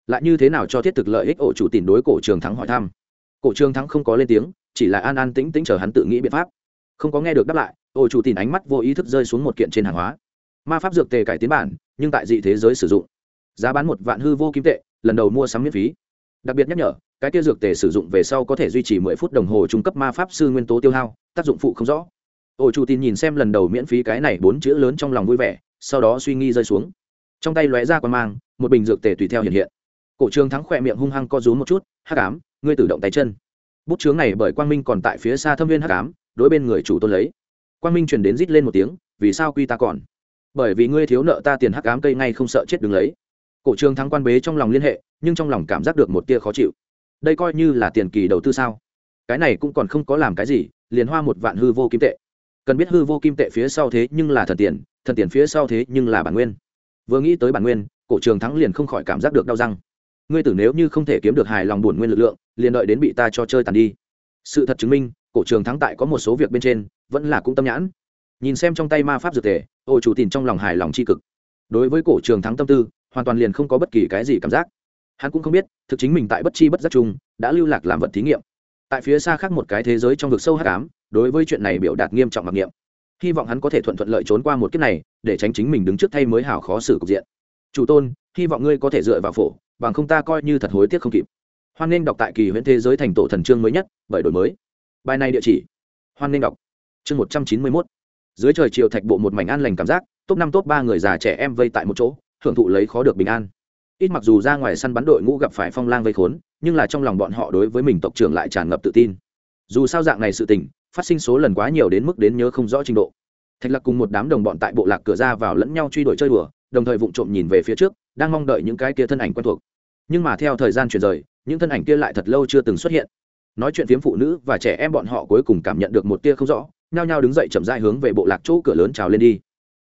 Lại như thế nào cho thiết thực lợi ích ổ chủ tìm đối cổ trường thắng hỏi thăm? Cổ trường thắng không có lên tiếng, chỉ là an an tĩnh tĩnh chờ hắn tự nghĩ biện pháp không có nghe được đáp lại ổ chủ tìm ánh mắt vô ý thức rơi xuống một kiện trên hàng hóa. Ma pháp dược tề cải tiến bản, nhưng tại dị thế giới sử dụng. Giá bán một vạn hư vô kim tệ, lần đầu mua sắm miễn phí. Đặc biệt nhắc nhở, cái kia dược tề sử dụng về sau có thể duy trì mười phút đồng hồ trung cấp ma pháp sư nguyên tố tiêu hao, tác dụng phụ không rõ. Ổ chủ tin nhìn xem lần đầu miễn phí cái này bốn chữ lớn trong lòng vui vẻ, sau đó suy nghi rơi xuống. Trong tay lóe ra quan mang, một bình dược tề tùy theo hiện hiện. Cổ trường thắng khỏe miệng hung hăng co rúm một chút, hắc ám, ngươi tự động tay chân. Bút chướng này bởi quang minh còn tại phía xa thâm viên hắc ám đối bên người chủ tôn lấy. Quang minh truyền đến rít lên một tiếng, vì sao quy ta còn? Bởi vì ngươi thiếu nợ ta tiền hắc ám cây ngay không sợ chết đứng lấy. Cổ trường thắng quan bế trong lòng liên hệ, nhưng trong lòng cảm giác được một tia khó chịu. Đây coi như là tiền kỳ đầu tư sao? Cái này cũng còn không có làm cái gì, liền hoa một vạn hư vô kim tệ. Cần biết hư vô kim tệ phía sau thế nhưng là thần tiền thần tiền phía sau thế nhưng là bản nguyên. Vừa nghĩ tới bản nguyên, cổ trường thắng liền không khỏi cảm giác được đau răng. Ngươi tử nếu như không thể kiếm được hài lòng buồn nguyên lực lượng, liền đợi đến bị ta cho chơi tàn đi. Sự thật chứng minh cổ trường thắng tại có một số việc bên trên, vẫn là cũng tâm nhãn. Nhìn xem trong tay ma pháp dược thể ô chủ tìm trong lòng hài lòng c h i cực. Đối với cổ trường thắng tâm tư, hoàn toàn liền không có bất kỳ cái gì cảm giác. Hắn cũng không biết, thực chính mình tại bất chi bất giác chung, đã lưu lạc làm vật thí nghiệm. Tại phía xa khác một cái thế giới trong vực sâu hát cám đối với chuyện này biểu đạt nghiêm trọng mặc niệm. Hy vọng hắn có thể thuận thuận lợi trốn qua một kiếp này, để tránh chính mình đứng trước thay mới hào khó xử cục diện. Chủ tôn, hy vọng ngươi có thể dựa vào phổ, bằng không ta coi như thật hối tiếc không kịp. Hoan nghênh đọc tại kỳ huyễn thế giới thành tổ thần chương mới nhất, bởi đổi mới bài này địa chỉ. Hoan nên đọc. Chương một trăm chín mươi mốt. Dưới trời chiều thạch bộ một mảnh an lành cảm giác, top năm, top ba người già trẻ em vây tại một chỗ hưởng thụ lấy khó được bình an. Ít mặc dù ra ngoài săn bắn đội ngũ gặp phải phong lang vây khốn, nhưng là trong lòng bọn họ đối với mình tộc trưởng lại tràn ngập tự tin. Dù sao dạng này sự tình, phát sinh số lần quá nhiều đến mức đến nhớ không rõ trình độ. Thạch lạc cùng một đám đồng bọn tại bộ lạc cửa ra vào lẫn nhau truy đuổi chơi đùa, đồng thời vụng trộm nhìn về phía trước, đang mong đợi những cái kia thân ảnh quen thuộc. Nhưng mà theo thời gian chuyển rời, những thân ảnh kia lại thật lâu chưa từng xuất hiện nói chuyện phiếm phụ nữ và trẻ em bọn họ cuối cùng cảm nhận được một tia không rõ, nhao nhao đứng dậy chậm dai hướng về bộ lạc chỗ cửa lớn trào lên đi.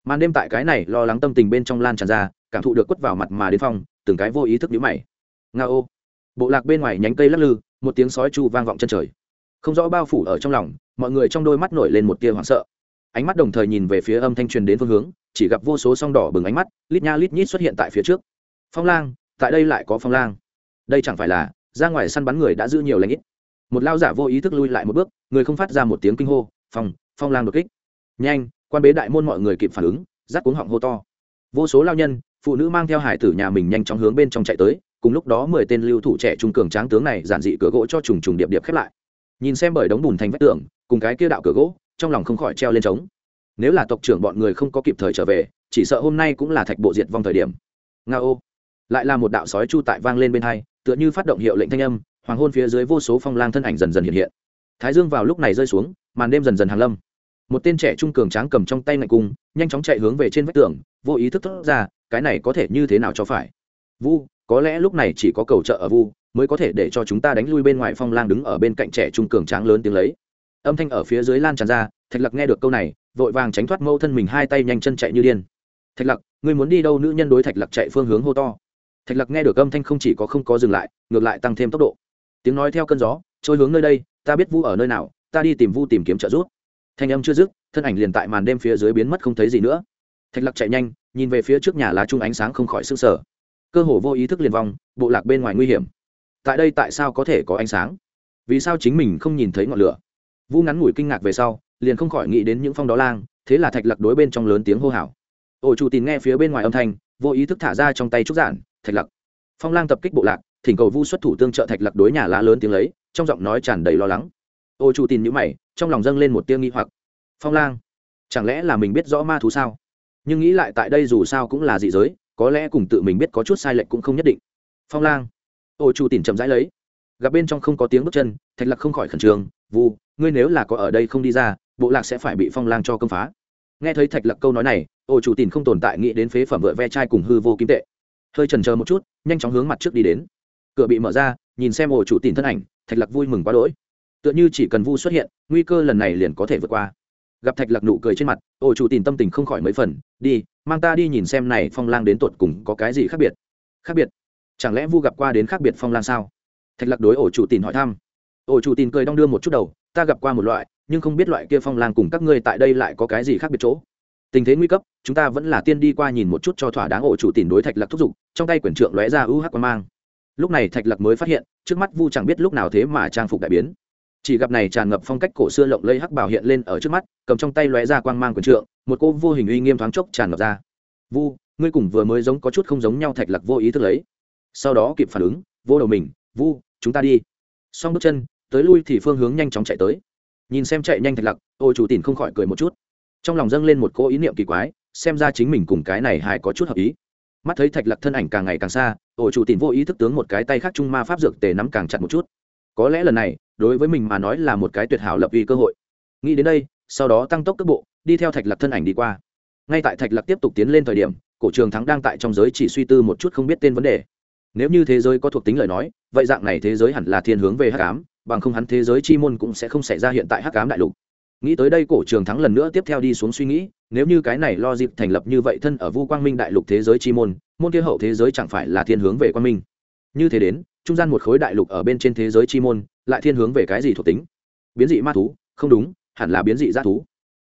Màn đêm tại cái này lo lắng tâm tình bên trong lan tràn ra, cảm thụ được quất vào mặt mà đến phong, từng cái vô ý thức nhíu mày. Nga ô. Bộ lạc bên ngoài nhánh cây lắc lư, một tiếng sói chu vang vọng chân trời. Không rõ bao phủ ở trong lòng, mọi người trong đôi mắt nổi lên một tia hoảng sợ. Ánh mắt đồng thời nhìn về phía âm thanh truyền đến phương hướng, chỉ gặp vô số song đỏ bừng ánh mắt, lít nha lít nhít xuất hiện tại phía trước. Phong lang, tại đây lại có phong lang. Đây chẳng phải là, ra ngoài săn bắn người đã giữ nhiều lãnh ít một lao giả vô ý thức lui lại một bước, người không phát ra một tiếng kinh hô, phong phong lang đột kích. Nhanh, quan bế đại môn mọi người kịp phản ứng rắt cuống họng hô to. Vô số lao nhân, phụ nữ mang theo hải tử nhà mình nhanh chóng hướng bên trong chạy tới, cùng lúc đó mười tên lưu thủ trẻ trung cường tráng tướng này giản dị cửa gỗ cho trùng trùng điệp điệp khép lại. Nhìn xem bởi đống bùn thành vách tường, cùng cái kia đạo cửa gỗ, trong lòng không khỏi treo lên trống. Nếu là tộc trưởng bọn người không có kịp thời trở về, chỉ sợ hôm nay cũng là thạch bộ diệt vong thời điểm. Nga ô lại là một đạo sói chu tại vang lên bên hai, tựa như phát động hiệu lệnh thanh âm hoàng hôn phía dưới vô số phong lang thân ảnh dần dần hiện hiện. Thái dương vào lúc này rơi xuống, màn đêm dần dần hàng lâm. Một tên trẻ trung cường tráng cầm trong tay ngạch cung, nhanh chóng chạy hướng về trên vách tường, vô ý thức thốt ra, cái này có thể như thế nào cho phải? Vu, có lẽ lúc này chỉ có cầu trợ ở vu, mới có thể để cho chúng ta đánh lui bên ngoài phong lang đứng ở bên cạnh trẻ trung cường tráng lớn tiếng lấy. Âm thanh ở phía dưới lan tràn ra, thạch lặc nghe được câu này, vội vàng tránh thoát mâu thân mình hai tay nhanh chân chạy như điên. Thạch lặc người muốn đi đâu nữ nhân đối thạch lặc chạy phương hướng hô to? Thạch lặc nghe được âm thanh không chỉ có không có dừng lại, ngược lại tăng thêm tốc độ tiếng nói theo cơn gió, trôi hướng nơi đây, ta biết vu ở nơi nào, ta đi tìm vu tìm kiếm trợ giúp. Thanh âm chưa dứt, thân ảnh liền tại màn đêm phía dưới biến mất không thấy gì nữa. Thạch lặc chạy nhanh, nhìn về phía trước nhà lá chung ánh sáng không khỏi s ư sở cơ hồ vô ý thức liền vong, bộ lạc bên ngoài nguy hiểm. Tại đây tại sao có thể có ánh sáng? Vì sao chính mình không nhìn thấy ngọn lửa? Vu ngắn ngủi kinh ngạc về sau, liền không khỏi nghĩ đến những phong đó lang, thế là thạch lặc đối bên trong lớn tiếng hô hào. Ổ chủ tìm nghe phía bên ngoài âm thanh, vô ý thức thả ra trong tay trúc giản, thạch lặc. Phong lang tập kích bộ lạc thỉnh cầu vu xuất thủ tương trợ thạch lặc đối nhà lá lớn tiếng lấy trong giọng nói tràn đầy lo lắng. Ô chủ tin nhữ mày, trong lòng dâng lên một tiếng nghi hoặc. Phong lang, chẳng lẽ là mình biết rõ ma thú sao? Nhưng nghĩ lại tại đây dù sao cũng là dị giới, có lẽ cùng tự mình biết có chút sai lệch cũng không nhất định. Phong lang, ô chủ tìm chậm rãi lấy. Gặp bên trong không có tiếng bước chân, thạch lặc không khỏi khẩn trương, vu, ngươi nếu là có ở đây không đi ra, bộ lạc sẽ phải bị phong lang cho công phá. Nghe thấy thạch lặc câu nói này, ô chủ tìm không tồn tại nghĩ đến phế phẩm vợ ve chai cùng hư vô kim tệ. Hơi trần chờ một chút, nhanh chóng hướng mặt trước đi đến cửa bị mở ra, nhìn xem ổ chủ tìm thân ảnh, thạch lặc vui mừng quá đỗi. Tựa như chỉ cần vu xuất hiện, nguy cơ lần này liền có thể vượt qua. Gặp thạch lặc nụ cười trên mặt, ổ chủ tìm tâm tình không khỏi mấy phần, đi, mang ta đi nhìn xem này phong lang đến tột cùng có cái gì khác biệt. Khác biệt? Chẳng lẽ vu gặp qua đến khác biệt phong lang sao? Thạch lặc đối ổ chủ tìm hỏi thăm. Ổ chủ tìm cười đong đưa một chút đầu, ta gặp qua một loại, nhưng không biết loại kia phong lang cùng các ngươi tại đây lại có cái gì khác biệt chỗ. Tình thế nguy cấp, chúng ta vẫn là tiên đi qua nhìn một chút cho thỏa đáng ổ chủ tìm đối thạch lặc thúc giục, trong tay quyển trượng lóe ra ưu hắc quan mang lúc này thạch lặc mới phát hiện, trước mắt vu chẳng biết lúc nào thế mà trang phục đại biến. Chỉ gặp này tràn ngập phong cách cổ xưa lộng lây hắc bảo hiện lên ở trước mắt, cầm trong tay lóe ra quang mang quần trượng, một cô vô hình uy nghiêm thoáng chốc tràn ngập ra. Vu, ngươi cùng vừa mới giống có chút không giống nhau, thạch lặc vô ý thức lấy. Sau đó kịp phản ứng, vô đầu mình, vu, chúng ta đi. Xong bước chân, tới lui thì phương hướng nhanh chóng chạy tới. Nhìn xem chạy nhanh thạch lặc ô chủ tìm không khỏi cười một chút. Trong lòng dâng lên một cô ý niệm kỳ quái, xem ra chính mình cùng cái này hài có chút hợp ý mắt thấy thạch Lạc thân ảnh càng ngày càng xa, ổ chủ tìm vô ý thức tướng một cái tay khác trung ma pháp dược tề nắm càng chặt một chút. Có lẽ lần này, đối với mình mà nói là một cái tuyệt hảo lập vì cơ hội. Nghĩ đến đây, sau đó tăng tốc cước bộ, đi theo thạch Lạc thân ảnh đi qua. Ngay tại thạch Lạc tiếp tục tiến lên thời điểm, cổ trường thắng đang tại trong giới chỉ suy tư một chút không biết tên vấn đề. Nếu như thế giới có thuộc tính lời nói, vậy dạng này thế giới hẳn là thiên hướng về hắc ám, bằng không hắn thế giới chi môn cũng sẽ không xảy ra hiện tại hắc ám đại lục. Nghĩ tới đây cổ trường thắng lần nữa tiếp theo đi xuống suy nghĩ nếu như cái này lo dịp thành lập như vậy thân ở vu quang minh đại lục thế giới chi môn môn kia hậu thế giới chẳng phải là thiên hướng về quang minh. Như thế đến, trung gian một khối đại lục ở bên trên thế giới chi môn, lại thiên hướng về cái gì thuộc tính? Biến dị ma thú, không đúng, hẳn là biến dị g thú.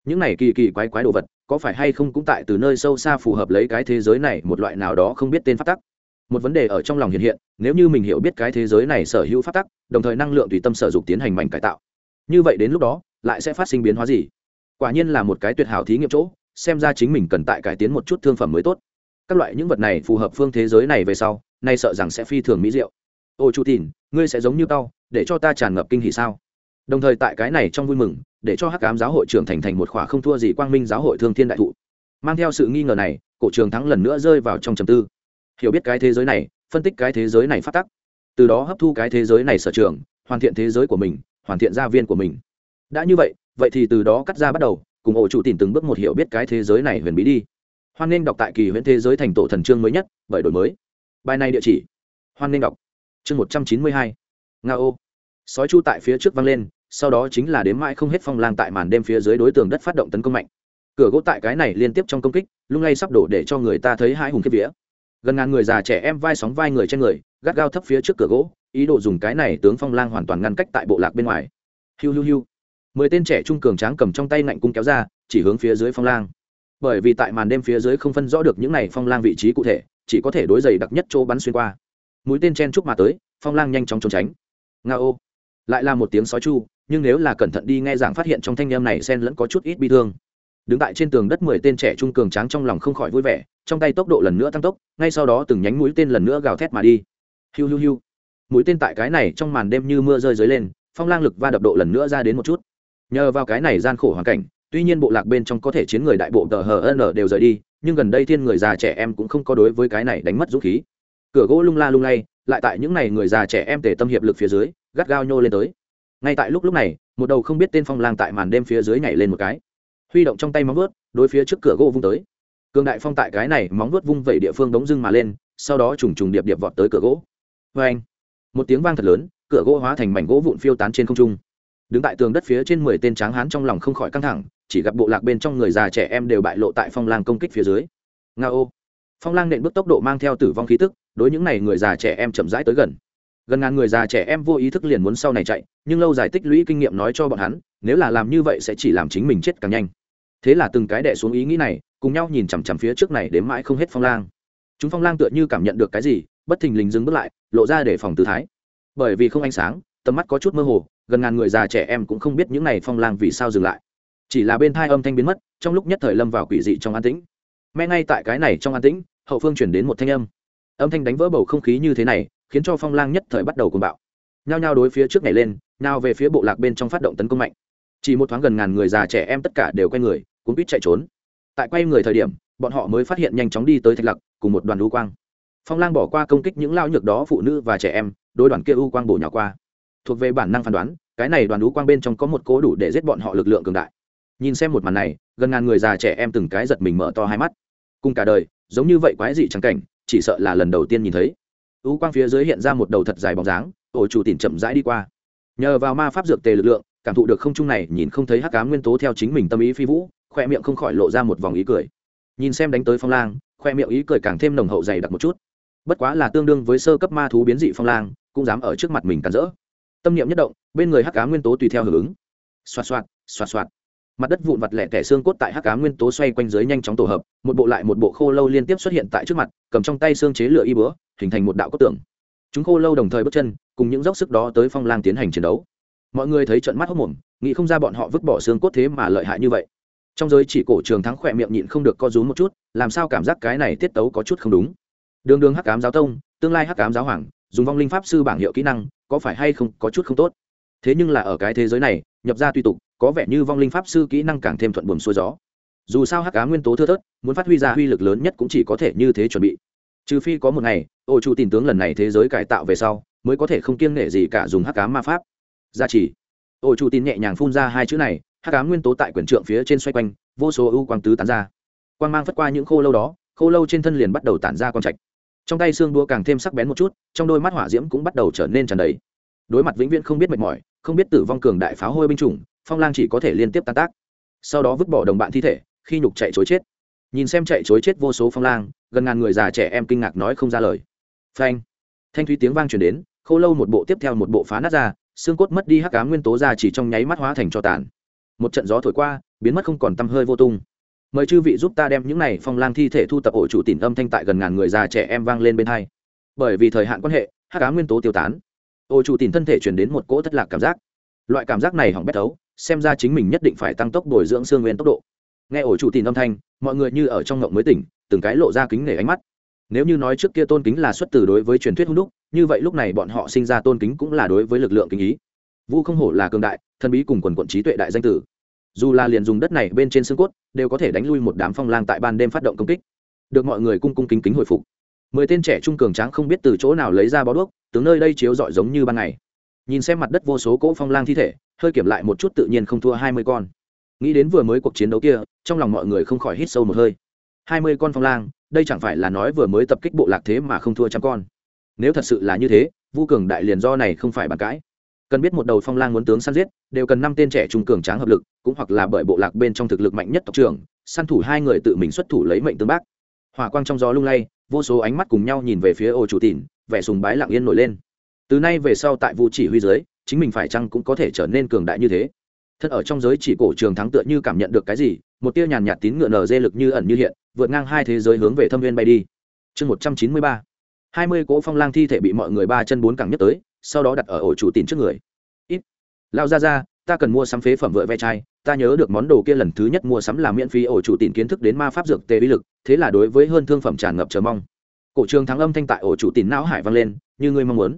Những này kỳ kỳ quái quái đồ vật, có phải hay không cũng tại từ nơi sâu xa phù hợp lấy cái thế giới này một loại nào đó không biết tên phát tắc? Một vấn đề ở trong lòng hiện hiện, nếu như mình hiểu biết cái thế giới này sở hữu phát tắc, đồng thời năng lượng tùy tâm sở dục tiến hành mảnh cải tạo, như vậy đến lúc đó, lại sẽ phát sinh biến hóa gì? Quả nhiên là một cái tuyệt hảo thí nghiệm chỗ, xem ra chính mình cần tại cải tiến một chút thương phẩm mới tốt. Các loại những vật này phù hợp phương thế giới này về sau, nay sợ rằng sẽ phi thường mỹ diệu. Ô chu tìn, ngươi sẽ giống như tao, để cho ta tràn ngập kinh hỉ sao? Đồng thời tại cái này trong vui mừng, để cho hắc cám giáo hội trưởng thành thành một khỏa không thua gì quang minh giáo hội thương thiên đại thụ. Mang theo sự nghi ngờ này, cổ trường thắng lần nữa rơi vào trong trầm tư. Hiểu biết cái thế giới này, phân tích cái thế giới này phát tắc. Từ đó hấp thu cái thế giới này sở trường, hoàn thiện thế giới của mình, hoàn thiện gia viên của mình. Đã như vậy vậy thì từ đó cắt ra bắt đầu, cùng ổ chủ tìm từng bước một hiểu biết cái thế giới này huyền bí đi. Hoan nên đọc tại kỳ huyễn thế giới thành tổ thần chương mới nhất, bởi đổi mới. Bài này địa chỉ. Hoan nên đọc. Chương một trăm chín mươi hai. Nga ô sói chu tại phía trước vang lên, sau đó chính là đếm mãi không hết phong lang tại màn đêm phía dưới đối tường đất phát động tấn công mạnh. Cửa gỗ tại cái này liên tiếp trong công kích, lung lay sắp đổ để cho người ta thấy hai hùng kiếp vía. Gần ngàn người già trẻ em vai sóng vai người trên người, gắt gao thấp phía trước cửa gỗ, ý đồ dùng cái này tướng phong lang hoàn toàn ngăn cách tại bộ lạc bên ngoài. Hiu hiu hiu mười tên trẻ trung cường tráng cầm trong tay ngạnh cung kéo ra, chỉ hướng phía dưới phong lang. Bởi vì tại màn đêm phía dưới không phân rõ được những này phong lang vị trí cụ thể, chỉ có thể đối dày đặc nhất chỗ bắn xuyên qua. Mũi tên chen chúc mà tới, phong lang nhanh chóng trốn tránh. Nga ô. Lại là một tiếng sói chu, nhưng nếu là cẩn thận đi nghe giảng phát hiện trong thanh em này sen lẫn có chút ít bi thương. Đứng tại trên tường đất mười tên trẻ trung cường tráng trong lòng không khỏi vui vẻ, trong tay tốc độ lần nữa tăng tốc, ngay sau đó từng nhánh mũi tên lần nữa gào thét mà đi. Hiu hiu hiu. Mũi tên tại cái này trong màn đêm như mưa rơi dưới lên, phong lang lực va đập độ lần nữa ra đến một chút nhờ vào cái này gian khổ hoàn cảnh, tuy nhiên bộ lạc bên trong có thể chiến người đại bộ tờ hờ n đều rời đi, nhưng gần đây thiên người già trẻ em cũng không có đối với cái này đánh mất dũng khí. Cửa gỗ lung la lung lay, lại tại những n à y người già trẻ em tề tâm hiệp lực phía dưới, gắt gao nhô lên tới. Ngay tại lúc lúc này, một đầu không biết tên phong lang tại màn đêm phía dưới nhảy lên một cái. Huy động trong tay móng vuốt, đối phía trước cửa gỗ vung tới. Cường đại phong tại cái này móng vuốt vung vẩy địa phương đống dưng mà lên, sau đó trùng trùng điệp điệp vọt tới cửa gỗ. Vê anh một tiếng vang thật lớn, cửa gỗ hóa thành mảnh gỗ vụn phiêu tán trên không trung đứng tại tường đất phía trên mười tên tráng hán trong lòng không khỏi căng thẳng, chỉ gặp bộ lạc bên trong người già trẻ em đều bại lộ tại phong lang công kích phía dưới. Nga ô phong lang nện bước tốc độ mang theo tử vong khí tức, đối những n à y người già trẻ em chậm rãi tới gần. Gần ngàn người già trẻ em vô ý thức liền muốn sau này chạy, nhưng lâu dài tích lũy kinh nghiệm nói cho bọn hắn, nếu là làm như vậy sẽ chỉ làm chính mình chết càng nhanh. Thế là từng cái đẻ xuống ý nghĩ này, cùng nhau nhìn chằm chằm phía trước này đến mãi không hết phong lang. Chúng phong lang tựa như cảm nhận được cái gì, bất thình lình dừng bước lại, lộ ra để phòng tư thái. Bởi vì không ánh sáng, tầm mắt có chút mơ hồ gần ngàn người già trẻ em cũng không biết những n à y phong lang vì sao dừng lại. Chỉ là bên thai âm thanh biến mất, trong lúc nhất thời lâm vào quỷ dị trong an tĩnh. Mẹ ngay tại cái này trong an tĩnh, hậu phương chuyển đến một thanh âm. Âm thanh đánh vỡ bầu không khí như thế này, khiến cho phong lang nhất thời bắt đầu cùng bạo. Nhao nhao đối phía trước này lên, nhao về phía bộ lạc bên trong phát động tấn công mạnh. Chỉ một thoáng gần ngàn người già trẻ em tất cả đều quay người cũng biết chạy trốn. Tại quay người thời điểm, bọn họ mới phát hiện nhanh chóng đi tới thạch lặc, cùng một đoàn u quang. Phong lang bỏ qua công kích những lao nhược đó phụ nữ và trẻ em, đối đoàn kia u quang bổ nhỏ qua thuộc về bản năng phán đoán, cái này đoàn đũ quang bên trong có một cố đủ để giết bọn họ lực lượng cường đại. Nhìn xem một màn này, gần ngàn người già trẻ em từng cái giật mình mở to hai mắt. Cùng cả đời, giống như vậy quái dị trắng cảnh, chỉ sợ là lần đầu tiên nhìn thấy. U quang phía dưới hiện ra một đầu thật dài bóng dáng, ổ chủ tìm chậm rãi đi qua. Nhờ vào ma pháp dược tề lực lượng, cảm thụ được không trung này, nhìn không thấy hắc cá nguyên tố theo chính mình tâm ý phi vũ, khoe miệng không khỏi lộ ra một vòng ý cười. Nhìn xem đánh tới phong lang, khoe miệng ý cười càng thêm nồng hậu dày đặc một chút. Bất quá là tương đương với sơ cấp ma thú biến dị phong lang, cũng dám ở trước mặt mình cản rỡ tâm niệm nhất động, bên người hắc cá nguyên tố tùy theo hưởng ứng. Xoạt xoạt xoạt xoạt. Mặt đất vụn vặt lẻ tẻ xương cốt tại hắc cá nguyên tố xoay quanh dưới nhanh chóng tổ hợp, một bộ lại một bộ khô lâu liên tiếp xuất hiện tại trước mặt, cầm trong tay xương chế lửa y bữa hình thành một đạo cốt tưởng chúng khô lâu đồng thời bước chân, cùng những dốc sức đó tới phong lang tiến hành chiến đấu. Mọi người thấy trận mắt hốc mồm, nghĩ không ra bọn họ vứt bỏ xương cốt thế mà lợi hại như vậy. Trong giới chỉ cổ trường thắng khỏe miệng nhịn không được co rúm một chút, làm sao cảm giác cái này tiết tấu có chút không đúng. Đường đường hắc cám giáo tông, tương lai hắc cám giáo hoàng, dùng vong linh pháp sư bảng hiệu kỹ năng có phải hay không có chút không tốt? Thế nhưng là ở cái thế giới này, nhập ra tùy tục, có vẻ như vong linh pháp sư kỹ năng càng thêm thuận buồm xuôi gió. Dù sao hắc cá nguyên tố thưa thớt, muốn phát huy ra uy lực lớn nhất cũng chỉ có thể như thế chuẩn bị. Trừ phi có một ngày, ô chủ tin tướng lần này thế giới cải tạo về sau, mới có thể không kiêng nể gì cả dùng hắc cá ma pháp. Gia trì. Ô chủ tin nhẹ nhàng phun ra hai chữ này, hắc cá nguyên tố tại quyển trượng phía trên xoay quanh, vô số ưu quang tứ tán ra. Quang mang phất qua những khô lâu đó, khô lâu trên thân liền bắt đầu tản ra quang trạch trong tay xương đua càng thêm sắc bén một chút, trong đôi mắt hỏa diễm cũng bắt đầu trở nên tràn đầy. Đối mặt vĩnh viễn không biết mệt mỏi, không biết tử vong cường đại pháo hôi binh chủng, phong lang chỉ có thể liên tiếp tan tác. Sau đó vứt bỏ đồng bạn thi thể, khi nhục chạy chối chết. Nhìn xem chạy chối chết vô số phong lang, gần ngàn người già trẻ em kinh ngạc nói không ra lời. Phanh. Thanh thúy tiếng vang truyền đến, khô lâu một bộ tiếp theo một bộ phá nát ra, xương cốt mất đi hắc cá nguyên tố ra chỉ trong nháy mắt hóa thành cho tàn. Một trận gió thổi qua, biến mất không còn tăm hơi vô tung mời chư vị giúp ta đem những này phong lang thi thể thu tập ổ chủ tìm âm thanh tại gần ngàn người già trẻ em vang lên bên hai. Bởi vì thời hạn quan hệ, hắc cá nguyên tố tiêu tán. Ổ chủ tìm thân thể chuyển đến một cỗ thất lạc cảm giác. Loại cảm giác này hỏng bét thấu, xem ra chính mình nhất định phải tăng tốc bồi dưỡng xương nguyên tốc độ. Nghe ổ chủ tìm âm thanh, mọi người như ở trong ngộng mới tỉnh, từng cái lộ ra kính nể ánh mắt. Nếu như nói trước kia tôn kính là xuất từ đối với truyền thuyết hung đúc, như vậy lúc này bọn họ sinh ra tôn kính cũng là đối với lực lượng kính ý. Vu không hổ là cường đại thân bí cùng quần quận trí tuệ đại danh tử dù là liền dùng đất này bên trên xương cốt, đều có thể đánh lui một đám phong lang tại ban đêm phát động công kích. Được mọi người cung cung kính kính hồi phục. Mười tên trẻ trung cường tráng không biết từ chỗ nào lấy ra bó đuốc, tướng nơi đây chiếu rọi giống như ban ngày. Nhìn xem mặt đất vô số cỗ phong lang thi thể, hơi kiểm lại một chút tự nhiên không thua hai mươi con. Nghĩ đến vừa mới cuộc chiến đấu kia, trong lòng mọi người không khỏi hít sâu một hơi. Hai mươi con phong lang, đây chẳng phải là nói vừa mới tập kích bộ lạc thế mà không thua trăm con. Nếu thật sự là như thế, vu cường đại liền do này không phải bàn cãi cần biết một đầu phong lang muốn tướng săn giết đều cần năm tên trẻ trung cường tráng hợp lực cũng hoặc là bởi bộ lạc bên trong thực lực mạnh nhất tộc trưởng săn thủ hai người tự mình xuất thủ lấy mệnh tương bác. Hỏa quang trong gió lung lay vô số ánh mắt cùng nhau nhìn về phía ô chủ tỉn vẻ sùng bái lặng yên nổi lên. Từ nay về sau tại vụ chỉ huy dưới, chính mình phải chăng cũng có thể trở nên cường đại như thế? Thật ở trong giới chỉ cổ trường thắng tựa như cảm nhận được cái gì một tia nhàn nhạt tín ngựa nở dê lực như ẩn như hiện vượt ngang hai thế giới hướng về thâm viên bay đi. Chương một trăm chín mươi ba. Hai mươi cỗ phong lang thi thể bị mọi người ba chân bốn cẳng nhất tới sau đó đặt ở ổ chủ tín trước người. Ít. Lao ra ra, ta cần mua sắm phế phẩm vựa ve chai, ta nhớ được món đồ kia lần thứ nhất mua sắm là miễn phí ổ chủ tín kiến thức đến ma pháp dược tê bí lực, thế là đối với hơn thương phẩm tràn ngập chờ mong. Cổ trường thắng âm thanh tại ổ chủ tín não hải vang lên, như ngươi mong muốn.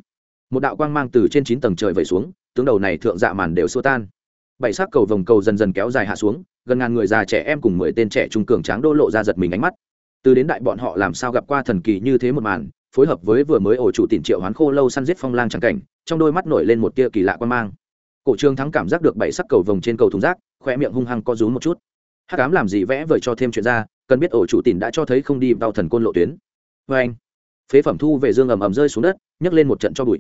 Một đạo quang mang từ trên chín tầng trời vẩy xuống, tướng đầu này thượng dạ màn đều xua tan. Bảy sắc cầu vòng cầu dần dần kéo dài hạ xuống, gần ngàn người già trẻ em cùng mười tên trẻ trung cường tráng đô lộ ra giật mình ánh mắt. Từ đến đại bọn họ làm sao gặp qua thần kỳ như thế một màn phối hợp với vừa mới ổ chủ tỉnh triệu hoán khô lâu săn giết phong lang trắng cảnh, trong đôi mắt nổi lên một tia kỳ lạ quan mang. Cổ trương thắng cảm giác được bảy sắc cầu vồng trên cầu thùng rác khoe miệng hung hăng co rúm một chút. Hát cám làm gì vẽ vời cho thêm chuyện ra, cần biết ổ chủ tỉnh đã cho thấy không đi vào thần côn lộ tuyến. Vê anh, phế phẩm thu về dương ầm ầm rơi xuống đất, nhấc lên một trận cho bụi.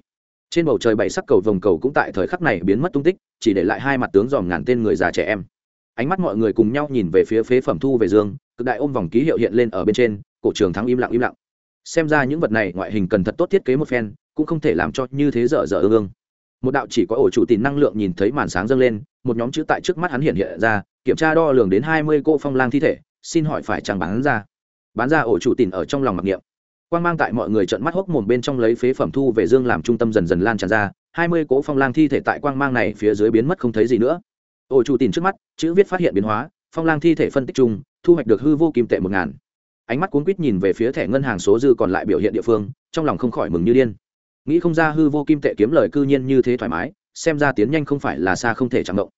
Trên bầu trời bảy sắc cầu vồng cầu cũng tại thời khắc này biến mất tung tích, chỉ để lại hai mặt tướng dòm ngàn tên người già trẻ em. Ánh mắt mọi người cùng nhau nhìn về phía phế phẩm thu về dương, cực đại ôm vòng ký hiệu hiện lên ở bên trên, cổ trường thắng im lặng im lặng xem ra những vật này ngoại hình cần thật tốt thiết kế một phen, cũng không thể làm cho như thế dở dở ương ương. Một đạo chỉ có ổ chủ tìm năng lượng nhìn thấy màn sáng dâng lên, một nhóm chữ tại trước mắt hắn hiện hiện ra, kiểm tra đo lường đến hai mươi cô phong lang thi thể, xin hỏi phải chẳng bán ra. Bán ra ổ chủ tìm ở trong lòng mặc niệm. Quan mang tại mọi người trận mắt hốc mồm bên trong lấy phế phẩm thu về dương làm trung tâm dần dần lan tràn ra, hai mươi cỗ phong lang thi thể tại quang mang này phía dưới biến mất không thấy gì nữa. Ổ chủ tìm trước mắt, chữ viết phát hiện biến hóa, phong lang thi thể phân tích chung, thu hoạch được hư vô kim tệ một ngàn ánh mắt cuốn quýt nhìn về phía thẻ ngân hàng số dư còn lại biểu hiện địa phương, trong lòng không khỏi mừng như điên. Nghĩ không ra hư vô kim tệ kiếm lời cư nhiên như thế thoải mái, xem ra tiến nhanh không phải là xa không thể chẳng động.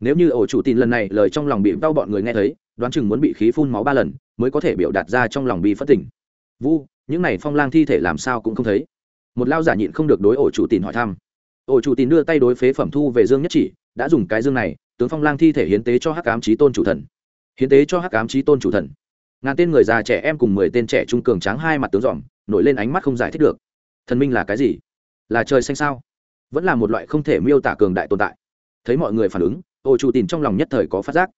Nếu như ổ chủ tin lần này lời trong lòng bị đau bọn người nghe thấy, đoán chừng muốn bị khí phun máu ba lần, mới có thể biểu đạt ra trong lòng bị phất tỉnh vu, những này phong lang thi thể làm sao cũng không thấy. Một lao giả nhịn không được đối ổ chủ tin hỏi thăm. Ổ chủ tin đưa tay đối phế phẩm thu về dương nhất chỉ, đã dùng cái dương này, tướng phong lang thi thể hiến tế cho hắc ám trí tôn chủ thần. Hiến tế cho hắc ám trí tôn chủ thần ngàn tên người già trẻ em cùng mười tên trẻ trung cường tráng hai mặt tướng dòm, nổi lên ánh mắt không giải thích được. Thần minh là cái gì? Là trời xanh sao? Vẫn là một loại không thể miêu tả cường đại tồn tại. Thấy mọi người phản ứng, ô chủ tìm trong lòng nhất thời có phát giác.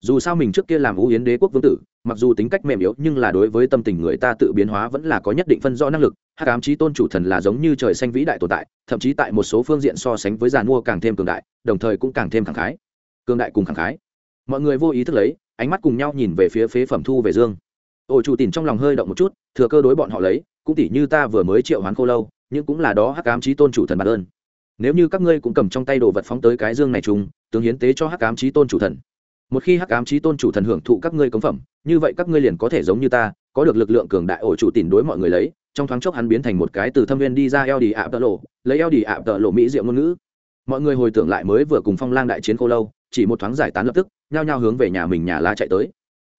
Dù sao mình trước kia làm vũ yến đế quốc vương tử, mặc dù tính cách mềm yếu nhưng là đối với tâm tình người ta tự biến hóa vẫn là có nhất định phân rõ năng lực, hắc ám trí tôn chủ thần là giống như trời xanh vĩ đại tồn tại, thậm chí tại một số phương diện so sánh với giàn mua càng thêm cường đại, đồng thời cũng càng thêm khẳng khái. Cường đại cùng khẳng khái. Mọi người vô ý thức lấy ánh mắt cùng nhau nhìn về phía phế phẩm thu về dương. Ổ chủ tìm trong lòng hơi động một chút, thừa cơ đối bọn họ lấy, cũng tỉ như ta vừa mới triệu hoán khô lâu, nhưng cũng là đó hắc ám trí tôn chủ thần bản ơn nếu như các ngươi cũng cầm trong tay đồ vật phóng tới cái dương này chung, tướng hiến tế cho hắc ám trí tôn chủ thần. Một khi hắc ám trí tôn chủ thần hưởng thụ các ngươi cống phẩm, như vậy các ngươi liền có thể giống như ta, có được lực lượng cường đại ổ chủ tìm đối mọi người lấy, trong thoáng chốc hắn biến thành một cái từ thâm viên đi ra eo đi ạ tợ lộ, lấy eo đi ạ tợ lộ mỹ diệu ngôn ngữ. Mọi người hồi tưởng lại mới vừa cùng phong lang đại chiến khô lâu chỉ một thoáng giải tán lập tức, nhao nhao hướng về nhà mình nhà la chạy tới.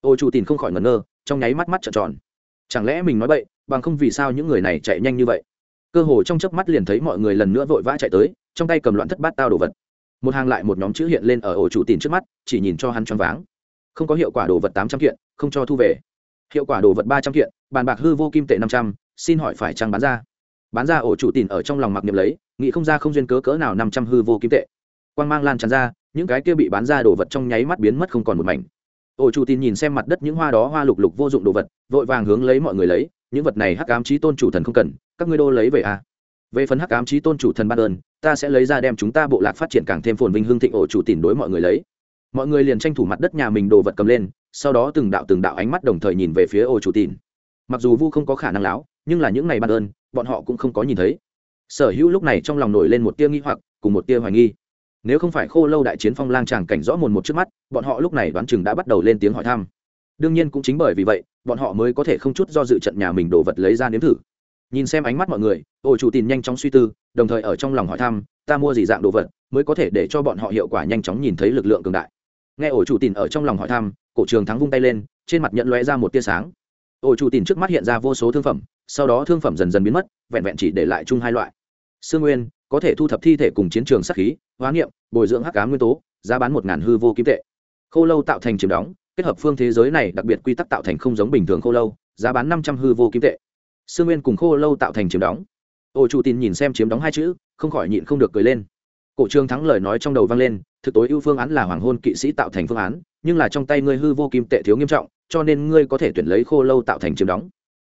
Ô chủ tìm không khỏi ngẩn ngơ, trong nháy mắt mắt trợn tròn. Chẳng lẽ mình nói bậy, bằng không vì sao những người này chạy nhanh như vậy? Cơ hồ trong chớp mắt liền thấy mọi người lần nữa vội vã chạy tới, trong tay cầm loạn thất bát tao đồ vật. Một hàng lại một nhóm chữ hiện lên ở ổ chủ tìm trước mắt, chỉ nhìn cho hắn choáng váng. Không có hiệu quả đồ vật tám trăm kiện, không cho thu về. Hiệu quả đồ vật ba trăm kiện, bàn bạc hư vô kim tệ năm trăm, xin hỏi phải chăng bán ra? Bán ra ổ chủ tìm ở trong lòng mặc niệm lấy, nghĩ không ra không duyên cớ cỡ nào năm trăm hư vô kim tệ quang mang lan tràn ra, những cái kia bị bán ra đồ vật trong nháy mắt biến mất không còn một mảnh. Ổ chủ tin nhìn xem mặt đất những hoa đó, hoa lục lục vô dụng đồ vật, vội vàng hướng lấy mọi người lấy, những vật này hắc ám trí tôn chủ thần không cần, các ngươi đô lấy về à. về phần hắc ám trí tôn chủ thần ban ơn, ta sẽ lấy ra đem chúng ta bộ lạc phát triển càng thêm phồn vinh hương thịnh ổ chủ tìm đối mọi người lấy. Mọi người liền tranh thủ mặt đất nhà mình đồ vật cầm lên, sau đó từng đạo từng đạo ánh mắt đồng thời nhìn về phía ổ chủ tìm mặc dù vu không có khả năng láo, nhưng là những ngày ban ơn, bọn họ cũng không có nhìn thấy. Sở hữu lúc này trong lòng nổi lên một tia nghi hoặc, cùng một tia hoài nghi nếu không phải khô lâu đại chiến phong lang chàng cảnh rõ mồn một trước mắt, bọn họ lúc này đoán chừng đã bắt đầu lên tiếng hỏi thăm. Đương nhiên cũng chính bởi vì vậy, bọn họ mới có thể không chút do dự trận nhà mình đổ vật lấy ra nếm thử. Nhìn xem ánh mắt mọi người ổ chủ tìm nhanh chóng suy tư, đồng thời ở trong lòng hỏi thăm, ta mua gì dạng đồ vật mới có thể để cho bọn họ hiệu quả nhanh chóng nhìn thấy lực lượng cường đại? Nghe ổ chủ tìm ở trong lòng hỏi thăm, cổ trường thắng vung tay lên, trên mặt nhận lóe ra một tia sáng. Ổ chủ tìm trước mắt hiện ra vô số thương phẩm, sau đó thương phẩm dần dần biến mất, vẹn vẹn chỉ để lại chung hai loại. Sương nguyên, có thể thu thập thi thể cùng chiến trường sát khí hóa nghiệm, bồi dưỡng hắc cá nguyên tố, giá bán một ngàn hư vô kim tệ. Khô lâu tạo thành chiếm đóng, kết hợp phương thế giới này đặc biệt quy tắc tạo thành không giống bình thường khô lâu, giá bán năm trăm hư vô kim tệ. Sương nguyên cùng khô lâu tạo thành chiếm đóng. Ổ chủ tin nhìn xem chiếm đóng hai chữ, không khỏi nhịn không được cười lên. Cổ trương thắng lời nói trong đầu vang lên, thực tối ưu phương án là hoàng hôn kỵ sĩ tạo thành phương án, nhưng là trong tay ngươi hư vô kim tệ thiếu nghiêm trọng, cho nên ngươi có thể tuyển lấy khô lâu tạo thành chiếm đóng.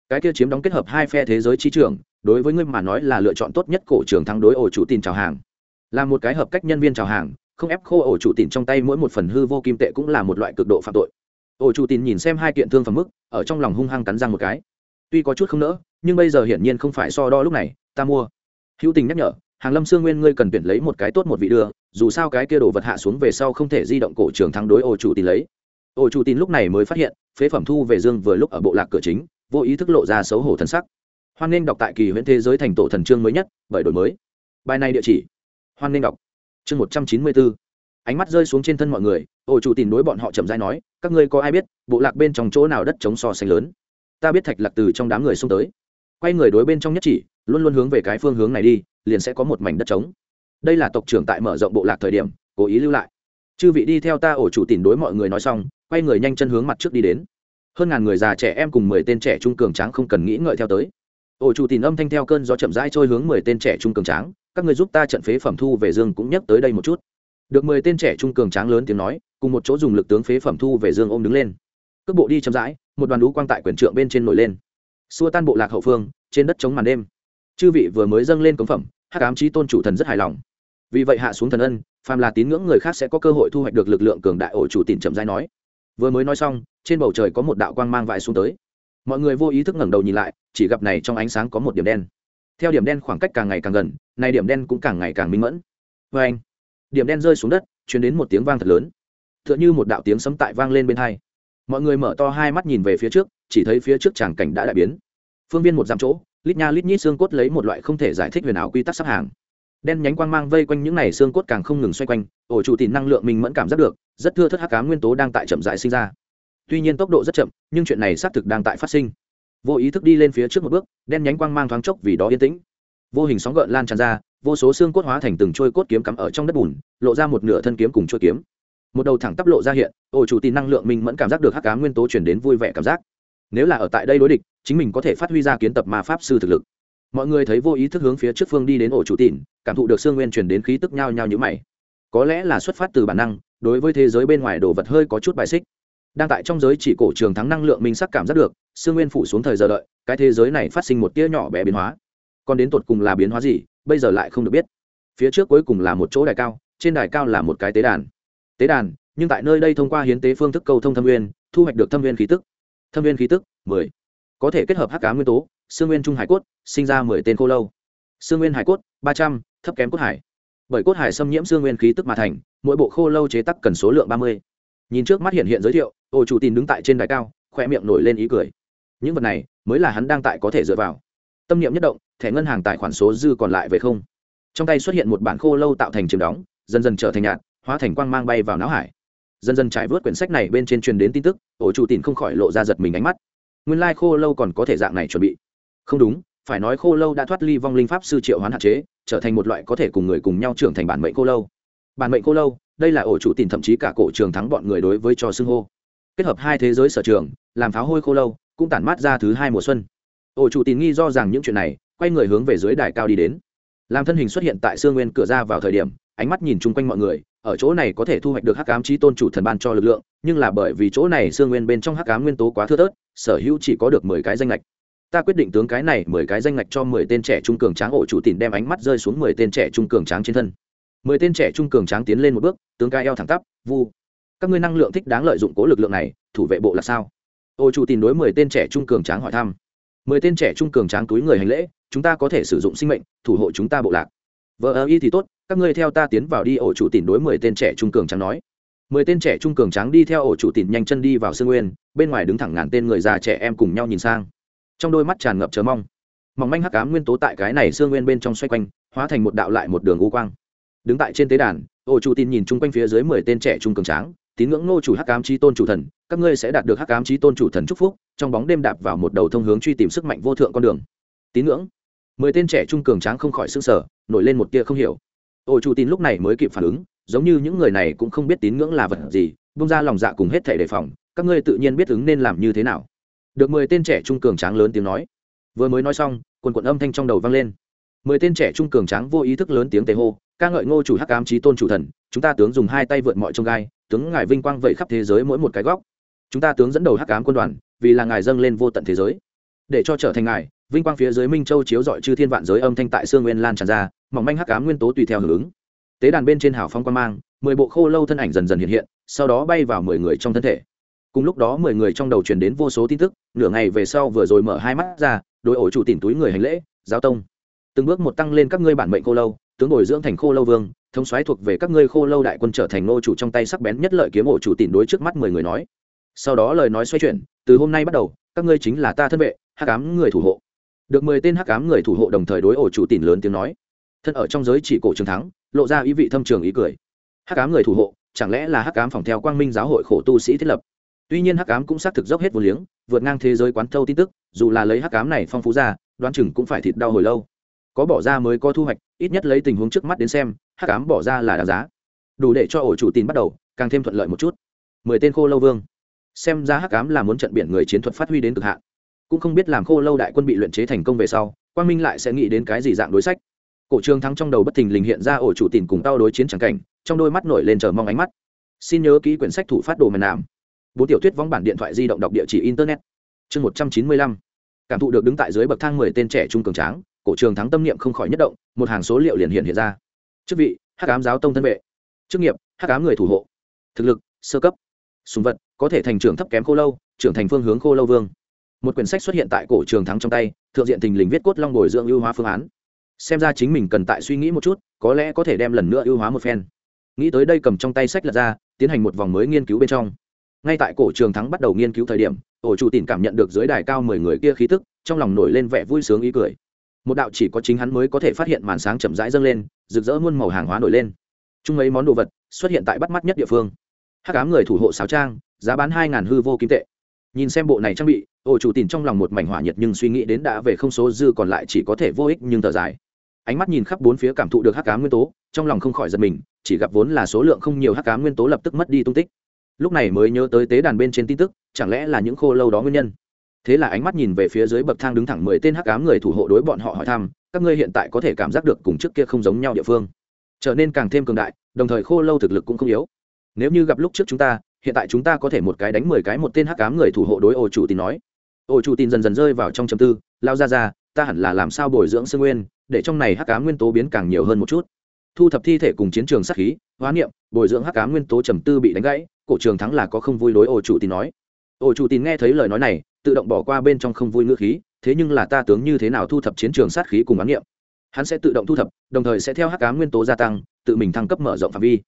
Cái kia chiếm đóng kết hợp hai phe thế giới trí trường đối với ngươi mà nói là lựa chọn tốt nhất, cổ trường thắng đối ổ chủ tin chào hàng là một cái hợp cách nhân viên chào hàng, không ép khô ổ chủ tìn trong tay mỗi một phần hư vô kim tệ cũng là một loại cực độ phạm tội. Ổ chủ tìn nhìn xem hai kiện thương phẩm mức, ở trong lòng hung hăng cắn răng một cái. Tuy có chút không nỡ, nhưng bây giờ hiển nhiên không phải so đo lúc này, ta mua. Hữu tình nhắc nhở, hàng lâm sương nguyên ngươi cần tuyển lấy một cái tốt một vị đưa, dù sao cái kia đồ vật hạ xuống về sau không thể di động cổ trường thắng đối ổ chủ tin lấy. Ổ chủ tin lúc này mới phát hiện, phế phẩm thu về dương vừa lúc ở bộ lạc cửa chính, vô ý thức lộ ra xấu hổ thân sắc. Hoan nghênh đọc tại kỳ huyễn thế giới thành tổ thần chương mới nhất, bởi đổi mới. Bài này địa chỉ hoan nghênh đọc. Chương một trăm chín mươi bốn. Ánh mắt rơi xuống trên thân mọi người, ổ chủ tìm đối bọn họ chậm dai nói, các ngươi có ai biết, bộ lạc bên trong chỗ nào đất chống so sánh lớn? Ta biết thạch lạc từ trong đám người xông tới. Quay người đối bên trong nhất chỉ, luôn luôn hướng về cái phương hướng này đi, liền sẽ có một mảnh đất trống. Đây là tộc trưởng tại mở rộng bộ lạc thời điểm, cố ý lưu lại. Chư vị đi theo ta, ổ chủ tìm đối mọi người nói xong, quay người nhanh chân hướng mặt trước đi đến. Hơn ngàn người già trẻ em cùng mười tên trẻ trung cường tráng không cần nghĩ ngợi theo tới. Ổ chủ tìm âm thanh theo cơn gió chậm rãi trôi hướng mười tên trẻ trung cường tráng các người giúp ta trận phế phẩm thu về dương cũng nhắc tới đây một chút. Được mười tên trẻ trung cường tráng lớn tiếng nói, cùng một chỗ dùng lực tướng phế phẩm thu về dương ôm đứng lên. Cước bộ đi chậm rãi, một đoàn đũ quang tại quyển trượng bên trên nổi lên. Xua tan bộ lạc hậu phương, trên đất chống màn đêm. Chư vị vừa mới dâng lên cống phẩm, hắc ám trí tôn chủ thần rất hài lòng. Vì vậy hạ xuống thần ân, phàm là tín ngưỡng người khác sẽ có cơ hội thu hoạch được lực lượng cường đại ổ chủ tìm chậm rãi nói. Vừa mới nói xong, trên bầu trời có một đạo quang mang vải xuống tới. Mọi người vô ý thức ngẩng đầu nhìn lại, chỉ gặp này trong ánh sáng có một điểm đen theo điểm đen khoảng cách càng ngày càng gần này điểm đen cũng càng ngày càng minh mẫn. Vê anh, điểm đen rơi xuống đất chuyển đến một tiếng vang thật lớn. T h ư ợ n h ư một đạo tiếng sấm tại vang lên bên hai. Mọi người mở to hai mắt nhìn về phía trước, chỉ thấy phía trước tràng cảnh đã đại biến. Phương viên một dặm chỗ, lít nha lít nhít xương cốt lấy một loại không thể giải thích huyền ảo quy tắc sắp hàng. Đen nhánh quang mang vây quanh những n à y xương cốt càng không ngừng xoay quanh, ổ trụ tìm năng lượng mình mẫn cảm giác được, rất thưa thất hắc cá nguyên tố đang tại chậm dại sinh ra. Tuy nhiên tốc độ rất chậm, nhưng chuyện này xác thực đang tại phát sinh vô ý thức đi lên phía trước một bước, đen nhánh quang mang thoáng chốc vì đó yên tĩnh. Vô hình sóng gợn lan tràn ra, vô số xương cốt hóa thành từng trôi cốt kiếm cắm ở trong đất bùn, lộ ra một nửa thân kiếm cùng trôi kiếm. Một đầu thẳng tắp lộ ra hiện ổ chủ tin năng lượng minh mẫn cảm giác được hắc cá nguyên tố chuyển đến vui vẻ cảm giác. Nếu là ở tại đây đối địch, chính mình có thể phát huy ra kiến tập ma pháp sư thực lực. Mọi người thấy vô ý thức hướng phía trước phương đi đến ổ chủ tịn cảm thụ được xương nguyên chuyển đến khí tức nhau nhau như mày. Có lẽ là xuất phát từ bản năng, đối với thế giới bên ngoài đồ vật hơi có chút bài xích đang tại trong giới chỉ cổ trường thắng năng lượng minh sắc cảm giác được xương nguyên phủ xuống thời giờ đợi, cái thế giới này phát sinh một tia nhỏ bé biến hóa. Còn đến tột cùng là biến hóa gì, bây giờ lại không được biết. Phía trước cuối cùng là một chỗ đài cao, trên đài cao là một cái tế đàn. Tế đàn, nhưng tại nơi đây thông qua hiến tế phương thức cầu thông thâm nguyên, thu hoạch được thâm nguyên khí tức. Thâm nguyên khí tức, mười. Có thể kết hợp hắc cá nguyên tố xương nguyên trung hải cốt, sinh ra mười tên khô lâu. Xương nguyên hải cốt, ba trăm, thấp kém cốt hải. Bởi cốt hải xâm nhiễm xương nguyên khí tức mà thành, mỗi bộ khô lâu chế tắc cần số lượng ba mươi. Nhìn trước mắt hiện hiện giới thiệu ô chủ tin đứng tại trên đài cao khoe miệng nổi lên ý cười. Những vật này, mới là hắn đang tại có thể dựa vào. Tâm niệm nhất động, thẻ ngân hàng tài khoản số dư còn lại về không. Trong tay xuất hiện một bản khô lâu tạo thành chiếm đóng, dần dần trở thành nhạt, hóa thành quang mang bay vào não hải. Dần dần trải vớt quyển sách này bên trên truyền đến tin tức ổ chủ tin không khỏi lộ ra giật mình ánh mắt. Nguyên lai khô lâu còn có thể dạng này chuẩn bị. Không đúng, phải nói khô lâu đã thoát ly vong linh pháp sư triệu hoán hạn chế, trở thành một loại có thể cùng người cùng nhau trưởng thành bản mệnh khô lâu. Bản mệnh khô lâu, đây là ổ chủ tìm thậm chí cả cổ trường thắng bọn người đối với cho xưng hô kết hợp hai thế giới sở trường, làm pháo hôi khô lâu, cũng tản mát ra thứ hai mùa xuân. Ổ chủ tín nghi do rằng những chuyện này, quay người hướng về dưới đài cao đi đến. Làm thân hình xuất hiện tại sương nguyên cửa ra vào thời điểm, ánh mắt nhìn chung quanh mọi người, ở chỗ này có thể thu hoạch được hắc ám trí tôn chủ thần ban cho lực lượng, nhưng là bởi vì chỗ này sương nguyên bên trong hắc ám nguyên tố quá thưa thớt, sở hữu chỉ có được mười cái danh lệch ta quyết định tướng cái này mười cái danh lệch cho mười tên trẻ trung cường tráng ổ chủ tìm đem ánh mắt rơi xuống mười tên trẻ trung cường tráng trên thân. Mười tên trẻ trung cường tráng tiến lên một bước, tướng cái eo thẳng tắp, vu các ngươi năng lượng thích đáng lợi dụng cố lực lượng này, thủ vệ bộ là sao? Ô chủ tìm đối mười tên trẻ trung cường tráng hỏi thăm. Mười tên trẻ trung cường tráng túi người hành lễ, chúng ta có thể sử dụng sinh mệnh, thủ hộ chúng ta bộ lạc. Vợ ơ y thì tốt, các ngươi theo ta tiến vào đi ổ chủ tìm đối mười tên trẻ trung cường tráng nói. Mười tên trẻ trung cường tráng đi theo ổ chủ tìm nhanh chân đi vào sương nguyên, bên ngoài đứng thẳng ngàn tên người già trẻ em cùng nhau nhìn sang. Trong đôi mắt tràn ngập chờ mong. Mỏng manh hắc ám nguyên tố tại cái này xương nguyên bên trong xoay quanh, hóa thành một đạo lại một đường u quang. Đứng tại trên tế đàn ổ chủ tin nhìn chung quanh phía dưới mười tên trẻ trung cường tráng tín ngưỡng ngô chủ hắc ám chi tôn chủ thần, các ngươi sẽ đạt được hắc ám chi tôn chủ thần chúc phúc, trong bóng đêm đạp vào một đầu thông hướng truy tìm sức mạnh vô thượng con đường. Tín ngưỡng. Mười tên trẻ trung cường tráng không khỏi s ư n g sở nổi lên một tia không hiểu. Ổ chủ tin lúc này mới kịp phản ứng, giống như những người này cũng không biết tín ngưỡng là vật gì bung ra lòng dạ cùng hết thể đề phòng, các ngươi tự nhiên biết ứng nên làm như thế nào. Được mười tên trẻ trung cường tráng lớn tiếng nói. Vừa mới nói xong, quần quận âm thanh trong đầu vang lên. Mười tên trẻ trung cường tráng vô ý thức lớn tiếng tề hô, ca ngợi ngô chủ hắc ám trí tôn chủ thần, chúng ta tướng dùng hai tay vượt mọi trông gai tướng ngài vinh quang vậy khắp thế giới mỗi một cái góc. Chúng ta tướng dẫn đầu hắc ám quân đoàn, vì là ngài dâng lên vô tận thế giới. Để cho trở thành ngài, vinh quang phía dưới minh châu chiếu dọi chư thiên vạn giới âm thanh tại sương nguyên lan tràn ra, mỏng manh hắc ám nguyên tố tùy theo hướng tế đàn bên trên hào phong quan mang, mười bộ khô lâu thân ảnh dần dần hiện hiện, sau đó bay vào mười người trong thân thể. Cùng lúc đó mười người trong đầu truyền đến vô số tin tức, nửa ngày về sau vừa rồi mở hai mắt ra đội ổ chủ tìm túi người hành lễ, giáo tông. Từng bước một tăng lên các ngươi bản mệnh khô lâu, tướng bồi dưỡng thành khô lâu vương thống xoáy thuộc về các ngươi khô lâu đại quân trở thành ngô chủ trong tay sắc bén nhất lợi kiếm ổ chủ tìm đối trước mắt mười người nói. Sau đó lời nói xoay chuyển, từ hôm nay bắt đầu, các ngươi chính là ta thân vệ, hắc ám người thủ hộ. Được mười tên hắc ám người thủ hộ đồng thời đối ổ chủ tìm lớn tiếng nói. Thân ở trong giới chỉ cổ trường thắng, lộ ra ý vị thâm trường ý cười. Hắc ám người thủ hộ, chẳng lẽ là hắc ám phòng theo quang minh giáo hội khổ tu sĩ thiết lập? Tuy nhiên hắc ám cũng xác thực dốc hết vô liếng, vượt ngang thế giới quán thâu tin tức, dù là lấy hắc ám này phong phú ra, đoán chừng cũng phải thịt đau hồi lâu. Có bỏ ra mới có thu hoạch, ít nhất lấy tình huống trước mắt đến xem hắc ám bỏ ra là đáng giá. Đủ để cho ổ chủ tin bắt đầu, càng thêm thuận lợi một chút. Mười tên khô lâu vương. Xem ra hắc ám là muốn trận biển người chiến thuật phát huy đến cực hạn. Cũng không biết làm khô lâu đại quân bị luyện chế thành công về sau, quang minh lại sẽ nghĩ đến cái gì dạng đối sách. Cổ trường thắng trong đầu bất thình lình hiện ra ổ chủ tìm cùng tao đối chiến chẳng cảnh, trong đôi mắt nổi lên chờ mong ánh mắt. Xin nhớ ký quyển sách thủ phát đồ mần nàm bốn tiểu thuyết vóng bản điện thoại di động đọc địa chỉ internet. Chương một trăm chín mươi lăm. Cảm thụ được đứng tại dưới bậc thang mười tên trẻ trung cường tráng, cổ trường thắng tâm niệm không khỏi nhất động, một hàng số liệu liền hiện hiện ra chức vị, hắc ám giáo tông thân vệ. Chức nghiệp, hắc ám người thủ hộ. Thực lực, sơ cấp. Súng vật, có thể thành trưởng thấp kém khô lâu, trưởng thành phương hướng khô lâu vương. Một quyển sách xuất hiện tại cổ trường thắng trong tay, thượng diện tình lình viết cốt long bồi dưỡng ưu hóa phương án. Xem ra chính mình cần tại suy nghĩ một chút, có lẽ có thể đem lần nữa ưu hóa một phen. Nghĩ tới đây cầm trong tay sách lật ra, tiến hành một vòng mới nghiên cứu bên trong. Ngay tại cổ trường thắng bắt đầu nghiên cứu thời điểm, ổ chủ tìm cảm nhận được dưới đài cao mười người kia khí tức, trong lòng nổi lên vẻ vui sướng ý cười một đạo chỉ có chính hắn mới có thể phát hiện màn sáng chậm rãi dâng lên, rực rỡ muôn màu hàng hóa nổi lên. Chung mấy món đồ vật xuất hiện tại bắt mắt nhất địa phương. Hát cám người thủ hộ sáo trang, giá bán hai ngàn hư vô kim tệ. Nhìn xem bộ này trang bị ổ chủ tìm trong lòng một mảnh hỏa nhiệt nhưng suy nghĩ đến đã về không số dư còn lại chỉ có thể vô ích nhưng thở dài. Ánh mắt nhìn khắp bốn phía cảm thụ được hắc ám nguyên tố, trong lòng không khỏi giật mình, chỉ gặp vốn là số lượng không nhiều hắc ám nguyên tố lập tức mất đi tung tích. Lúc này mới nhớ tới tế đàn bên trên tin tức, chẳng lẽ là những khô lâu đó nguyên nhân? Thế là ánh mắt nhìn về phía dưới bậc thang đứng thẳng mười tên hắc ám người thủ hộ đối bọn họ hỏi thăm, các ngươi hiện tại có thể cảm giác được cùng trước kia không giống nhau địa phương. Trở nên càng thêm cường đại, đồng thời khô lâu thực lực cũng không yếu. Nếu như gặp lúc trước chúng ta, hiện tại chúng ta có thể một cái đánh mười cái một tên hắc ám người thủ hộ đối ô chủ tin nói. Ô chủ tin dần dần rơi vào trong chầm tư, lao ra ra, ta hẳn là làm sao bồi dưỡng sư nguyên, để trong này hắc ám nguyên tố biến càng nhiều hơn một chút. Thu thập thi thể cùng chiến trường sát khí, hóa niệm, bồi dưỡng hắc ám nguyên tố trầm tư bị đánh gãy, cổ trường thắng là có không vui lối ô chủ tin nói ổ chủ tin nghe thấy lời nói này, tự động bỏ qua bên trong không vui ngữ khí, thế nhưng là ta tướng như thế nào thu thập chiến trường sát khí cùng bán niệm? Hắn sẽ tự động thu thập, đồng thời sẽ theo hắc ám nguyên tố gia tăng, tự mình thăng cấp mở rộng phạm vi.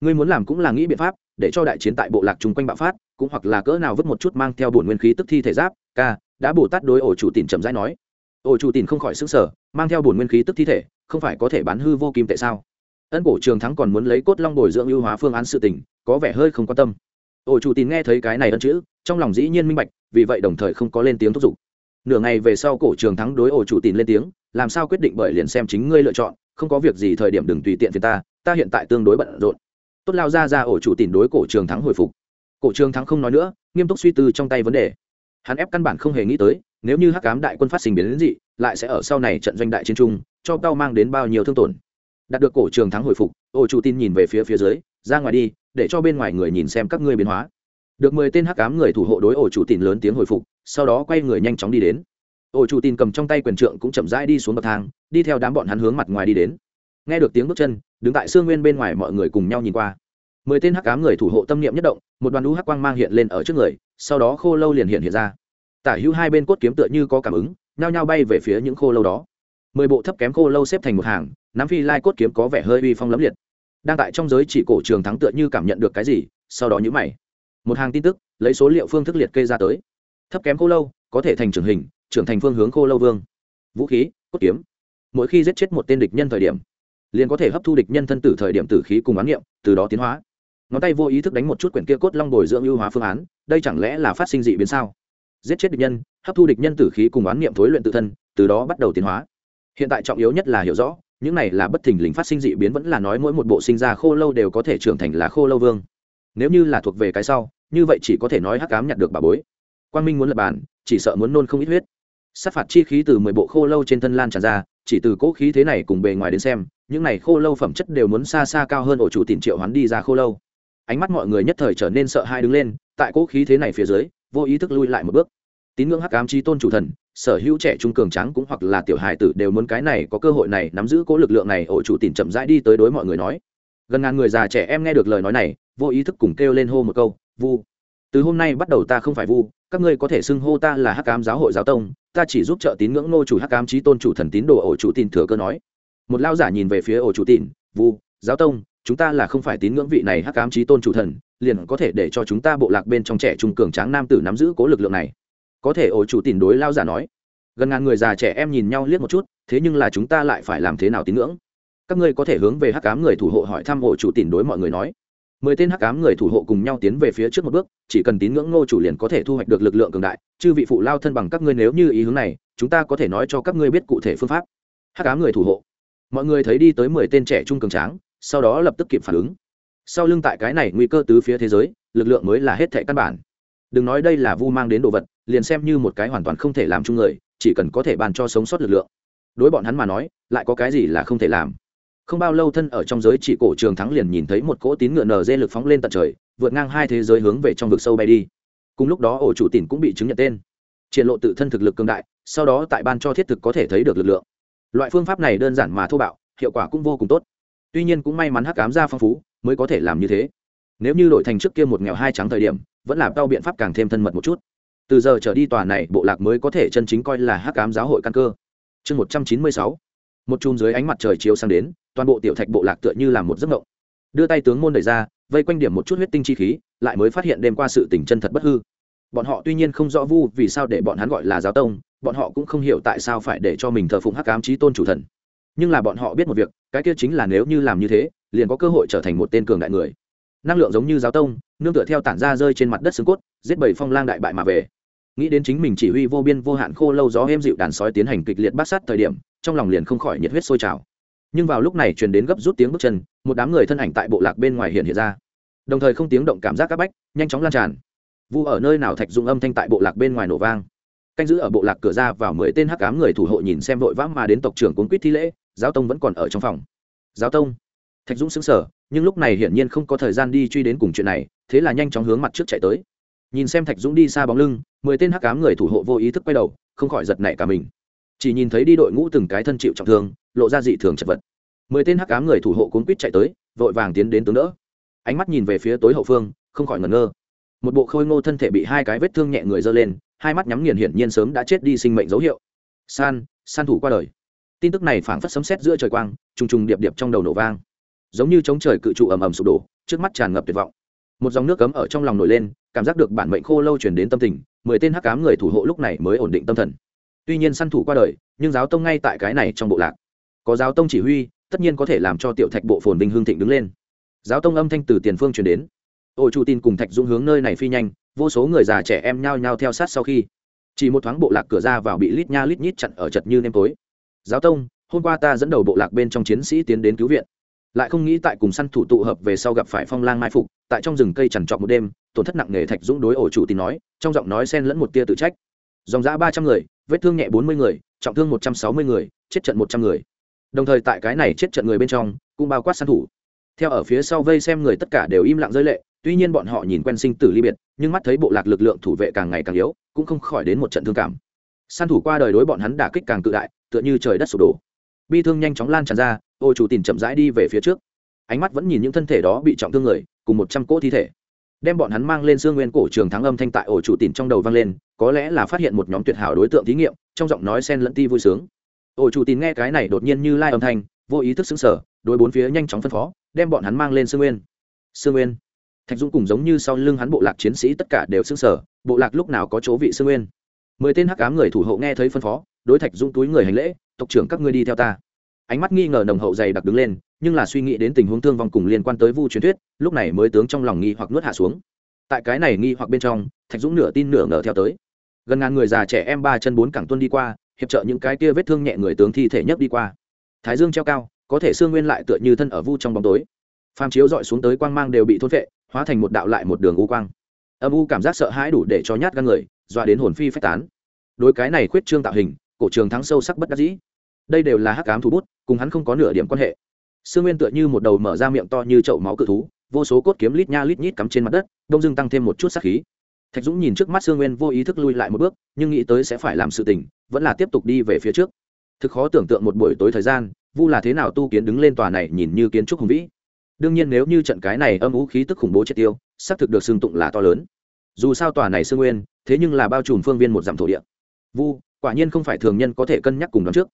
Ngươi muốn làm cũng là nghĩ biện pháp, để cho đại chiến tại bộ lạc chung quanh bạo phát, cũng hoặc là cỡ nào vứt một chút mang theo bổn nguyên khí tức thi thể giáp, ca, đã bổ tát đối ổ chủ tìm chậm rãi nói. Ổ chủ tìm không khỏi xứng sở mang theo bổn nguyên khí tức thi thể, không phải có thể bán hư vô kim tại sao? Ân cổ trường thắng còn muốn lấy cốt long bồi dưỡng ưu hóa phương án sự tình, có vẻ hơi không quan tâm ổ chủ tín nghe thấy cái này ân chữ, trong lòng dĩ nhiên minh bạch, vì vậy đồng thời không có lên tiếng thúc giục. Nửa ngày về sau cổ trường thắng đối ổ chủ tín lên tiếng, làm sao quyết định bởi liền xem chính ngươi lựa chọn, không có việc gì thời điểm đừng tùy tiện phiền ta ta hiện tại tương đối bận rộn. Tốt lao ra ra ổ chủ tín đối cổ trường thắng hồi phục. Cổ trường thắng không nói nữa, nghiêm túc suy tư trong tay vấn đề. Hắn ép căn bản không hề nghĩ tới, nếu như hắc cám đại quân phát sinh biến đến dị, lại sẽ ở sau này trận doanh đại chiến trung cho cao mang đến bao nhiêu thương tổn. Đạt được cổ trường thắng hồi phục ổ chủ tin nhìn về phía phía dưới ra ngoài đi, để cho bên ngoài người nhìn xem các ngươi biến hóa. Được mười tên hắc cám người thủ hộ đối ổ chủ tin lớn tiếng hồi phục, sau đó quay người nhanh chóng đi đến. Ổ chủ tin cầm trong tay quyền trượng cũng chậm rãi đi xuống bậc thang, đi theo đám bọn hắn hướng mặt ngoài đi đến. Nghe được tiếng bước chân, đứng tại xương nguyên bên ngoài mọi người cùng nhau nhìn qua. Mười tên hắc cám người thủ hộ tâm niệm nhất động, một đoàn lũ hắc quang mang hiện lên ở trước người, sau đó khô lâu liền hiện hiện ra. Tả hữu hai bên cốt kiếm tựa như có cảm ứng, nhao nhao bay về phía những khô lâu đó. Mười bộ thấp kém khô lâu xếp thành một hàng, nắm phi lai cốt kiếm có vẻ hơi uy phong lấm liệt đang tại trong giới chỉ cổ trường thắng tựa như cảm nhận được cái gì, sau đó nhữ mày. Một hàng tin tức, lấy số liệu phương thức liệt kê ra tới. Thấp kém khô lâu, có thể thành trưởng hình, trưởng thành phương hướng khô lâu vương. Vũ khí, cốt kiếm. Mỗi khi giết chết một tên địch nhân thời điểm, liền có thể hấp thu địch nhân thân tử thời điểm tử khí cùng án nghiệm từ đó tiến hóa. Ngón tay vô ý thức đánh một chút quyển kia cốt long bồi dưỡng ưu hóa phương án, đây chẳng lẽ là phát sinh dị biến sao? Giết chết địch nhân, hấp thu địch nhân tử khí cùng oán niệm thối luyện tự thân, từ đó bắt đầu tiến hóa. Hiện tại trọng yếu nhất là hiểu rõ những này là bất thình lình phát sinh dị biến vẫn là nói mỗi một bộ sinh ra khô lâu đều có thể trưởng thành là khô lâu vương. Nếu như là thuộc về cái sau, như vậy chỉ có thể nói hắc cám nhặt được bà bối. Quang minh muốn lập bàn chỉ sợ muốn nôn không ít huyết. Sát phạt chi khí từ mười bộ khô lâu trên thân lan tràn ra, chỉ từ cỗ khí thế này cùng bề ngoài đến xem, những này khô lâu phẩm chất đều muốn xa xa cao hơn ổ chủ tìm triệu hắn đi ra khô lâu. Ánh mắt mọi người nhất thời trở nên sợ hai đứng lên, tại cỗ khí thế này phía dưới, vô ý thức lui lại một bước. Tín ngưỡng hắc ám chi tôn chủ thần sở hữu trẻ trung cường trắng cũng hoặc là tiểu hài tử đều muốn cái này, có cơ hội này nắm giữ cố lực lượng này, ổ chủ tìm chậm rãi đi tới đối mọi người nói. Gần ngàn người già trẻ em nghe được lời nói này, vô ý thức cùng kêu lên hô một câu, vu, từ hôm nay bắt đầu ta không phải vu, các ngươi có thể xưng hô ta là hắc Cám giáo hội giáo tông, ta chỉ giúp trợ tín ngưỡng nô chủ hắc Cám trí tôn chủ thần tín đồ ổ chủ tin thừa cơ nói. Một lao giả nhìn về phía ổ chủ tin vu, giáo tông, chúng ta là không phải tín ngưỡng vị này hắc Cám trí tôn chủ thần, liền có thể để cho chúng ta bộ lạc bên trong trẻ trung cường tráng nam tử nắm giữ cố lực lượng này có thể ổ chủ tìm đối lao giả nói. Gần ngàn người già trẻ em nhìn nhau liếc một chút, thế nhưng là chúng ta lại phải làm thế nào tín ngưỡng? Các ngươi có thể hướng về hắc ám người thủ hộ hỏi thăm ổ chủ tìm đối mọi người nói. Mười tên hắc ám người thủ hộ cùng nhau tiến về phía trước một bước, chỉ cần tín ngưỡng ngô chủ liền có thể thu hoạch được lực lượng cường đại, chư vị phụ lao thân bằng các ngươi nếu như ý hướng này, chúng ta có thể nói cho các ngươi biết cụ thể phương pháp. Hắc ám người thủ hộ. Mọi người thấy đi tới mười tên trẻ trung cường tráng, sau đó lập tức kịp phản ứng. Sau lưng tại cái này nguy cơ tứ phía thế giới, lực lượng mới là hết thệ căn bản đừng nói đây là vu mang đến đồ vật, liền xem như một cái hoàn toàn không thể làm chung người, chỉ cần có thể bàn cho sống sót lực lượng. Đối bọn hắn mà nói, lại có cái gì là không thể làm. Không bao lâu thân ở trong giới chỉ cổ trường thắng liền nhìn thấy một cỗ tín ngựa nở dê lực phóng lên tận trời, vượt ngang hai thế giới hướng về trong vực sâu bay đi. Cùng lúc đó ổ chủ tỉnh cũng bị chứng nhận tên. Triển lộ tự thân thực lực cường đại, sau đó tại ban cho thiết thực có thể thấy được lực lượng. Loại phương pháp này đơn giản mà thô bạo, hiệu quả cũng vô cùng tốt. Tuy nhiên cũng may mắn hắc cám ra phong phú, mới có thể làm như thế. Nếu như đổi thành trước kia một nghèo hai trắng thời điểm vẫn là tao biện pháp càng thêm thân mật một chút. Từ giờ trở đi tòa này bộ lạc mới có thể chân chính coi là hắc cám giáo hội căn cơ. Chương một trăm chín mươi sáu. Một chùm dưới ánh mặt trời chiếu sang đến, toàn bộ tiểu thạch bộ lạc tựa như là một giấc mộng. Đưa tay tướng môn đẩy ra, vây quanh điểm một chút huyết tinh chi khí, lại mới phát hiện đêm qua sự tình chân thật bất hư. Bọn họ tuy nhiên không rõ vu vì sao để bọn hắn gọi là giáo tông, bọn họ cũng không hiểu tại sao phải để cho mình thờ phụng hắc ám trí tôn chủ thần. Nhưng là bọn họ biết một việc, cái kia chính là nếu như làm như thế, liền có cơ hội trở thành một tên cường đại người năng lượng giống như giáo tông, nương tựa theo tản ra rơi trên mặt đất xương cốt, giết bảy phong lang đại bại mà về. Nghĩ đến chính mình chỉ huy vô biên vô hạn khô lâu gió êm dịu đàn sói tiến hành kịch liệt bát sát thời điểm, trong lòng liền không khỏi nhiệt huyết sôi trào. Nhưng vào lúc này truyền đến gấp rút tiếng bước chân, một đám người thân ảnh tại bộ lạc bên ngoài hiện hiện ra. Đồng thời không tiếng động cảm giác các bách, nhanh chóng lan tràn. Vu ở nơi nào thạch dụng âm thanh tại bộ lạc bên ngoài nổ vang. Canh giữ ở bộ lạc cửa ra vào mười tên hắc cám người thủ hộ nhìn xem vội vã mà đến tộc trưởng cuốn quýt thi lễ, giáo tông vẫn còn ở trong phòng. Giáo tông thạch dũng xứng sở nhưng lúc này hiển nhiên không có thời gian đi truy đến cùng chuyện này, thế là nhanh chóng hướng mặt trước chạy tới. Nhìn xem thạch dũng đi xa bóng lưng, mười tên hắc cám người thủ hộ vô ý thức quay đầu, không khỏi giật nảy cả mình. Chỉ nhìn thấy đi đội ngũ từng cái thân chịu trọng thương, lộ ra dị thường chật vật. Mười tên hắc cám người thủ hộ cuốn quýt chạy tới, vội vàng tiến đến tướng đỡ. Ánh mắt nhìn về phía tối hậu phương, không khỏi ngẩn ngơ. Một bộ khôi ngô thân thể bị hai cái vết thương nhẹ người giơ lên, hai mắt nhắm nghiền hiển nhiên sớm đã chết đi sinh mệnh dấu hiệu. San san thủ qua đời. Tin tức này phảng phất sấm sét giữa trời quang, trùng trùng điệp điệp trong đầu nổ vang giống như chống trời cự trụ ầm ầm sụp đổ, trước mắt tràn ngập tuyệt vọng. Một dòng nước cấm ở trong lòng nổi lên, cảm giác được bản mệnh khô lâu truyền đến tâm tình, mười tên hắc cám người thủ hộ lúc này mới ổn định tâm thần. Tuy nhiên săn thủ qua đời, nhưng giáo tông ngay tại cái này trong bộ lạc. Có giáo tông chỉ huy, tất nhiên có thể làm cho tiểu thạch bộ phồn vinh hương thịnh đứng lên. Giáo tông âm thanh từ tiền phương truyền đến. Ôi chu tin cùng thạch dũng hướng nơi này phi nhanh, vô số người già trẻ em nhao nhao theo sát sau khi. Chỉ một thoáng bộ lạc cửa ra vào bị lít nha lít nhít chặn ở chật như nêm tối. Giáo tông, hôm qua ta dẫn đầu bộ lạc bên trong chiến sĩ tiến đến cứu viện lại không nghĩ tại cùng săn thủ tụ hợp về sau gặp phải phong lang mai phục, tại trong rừng cây chằn trọc một đêm, tổn thất nặng nề thạch dũng đối ổ chủ tin nói, trong giọng nói xen lẫn một tia tự trách. Dòng giã ba trăm người, vết thương nhẹ bốn mươi người, trọng thương một trăm sáu mươi người, chết trận một trăm người. Đồng thời tại cái này chết trận người bên trong, cũng bao quát săn thủ. Theo ở phía sau vây xem người tất cả đều im lặng rơi lệ, tuy nhiên bọn họ nhìn quen sinh tử ly biệt, nhưng mắt thấy bộ lạc lực lượng thủ vệ càng ngày càng yếu, cũng không khỏi đến một trận thương cảm. Săn thủ qua đời đối bọn hắn đả kích càng cự đại, tựa như trời đất sụp đổ bi thương nhanh chóng lan tràn ra, ô chủ tìm chậm rãi đi về phía trước. Ánh mắt vẫn nhìn những thân thể đó bị trọng thương người, cùng một trăm cỗ thi thể. Đem bọn hắn mang lên xương nguyên cổ trường thắng âm thanh tại ổ chủ tìm trong đầu vang lên, có lẽ là phát hiện một nhóm tuyệt hảo đối tượng thí nghiệm, trong giọng nói sen lẫn ti vui sướng. Ổ chủ tìm nghe cái này đột nhiên như lai âm thanh, vô ý thức xứng sở đối bốn phía nhanh chóng phân phó, đem bọn hắn mang lên xương nguyên. Xương nguyên. Thạch dũng cùng giống như sau lưng hắn bộ lạc chiến sĩ tất cả đều xứng sở bộ lạc lúc nào có chỗ vị xương nguyên. Mười tên hắc ám người thủ hộ nghe thấy phân phó đối thạch dũng túi người hành lễ, tộc trưởng các ngươi đi theo ta. Ánh mắt nghi ngờ nồng hậu dày đặc đứng lên, nhưng là suy nghĩ đến tình huống thương vong cùng liên quan tới vu truyền thuyết, lúc này mới tướng trong lòng nghi hoặc nuốt hạ xuống. Tại cái này nghi hoặc bên trong, thạch dũng nửa tin nửa ngờ theo tới. Gần ngàn người già trẻ em ba chân bốn cẳng tuân đi qua, hiệp trợ những cái kia vết thương nhẹ người tướng thi thể nhất đi qua. Thái dương treo cao, có thể xương nguyên lại tựa như thân ở vu trong bóng tối. Phàm chiếu dọi xuống tới quang mang đều bị thôn vệ hóa thành một đạo lại một đường u quang. Âm u cảm giác sợ hãi đủ để cho nhát gan người, dọa đến hồn phi phách tán. Đối cái này khuyết trương tạo hình cổ trường thắng sâu sắc bất đắc dĩ. Đây đều là hắc cám thủ bút, cùng hắn không có nửa điểm quan hệ. Sương nguyên tựa như một đầu mở ra miệng to như chậu máu cự thú, vô số cốt kiếm lít nha lít nhít cắm trên mặt đất, đông dưng tăng thêm một chút sát khí. Thạch dũng nhìn trước mắt sương nguyên vô ý thức lui lại một bước, nhưng nghĩ tới sẽ phải làm sự tình, vẫn là tiếp tục đi về phía trước. Thực khó tưởng tượng một buổi tối thời gian, vu là thế nào tu kiến đứng lên tòa này nhìn như kiến trúc hùng vĩ. Đương nhiên nếu như trận cái này âm ú khí tức khủng bố triệt tiêu, xác thực được xương tụng là to lớn. Dù sao tòa này sương nguyên, thế nhưng là bao trùm phương viên một dặm thổ địa. Vu quả nhiên không phải thường nhân có thể cân nhắc cùng đón trước.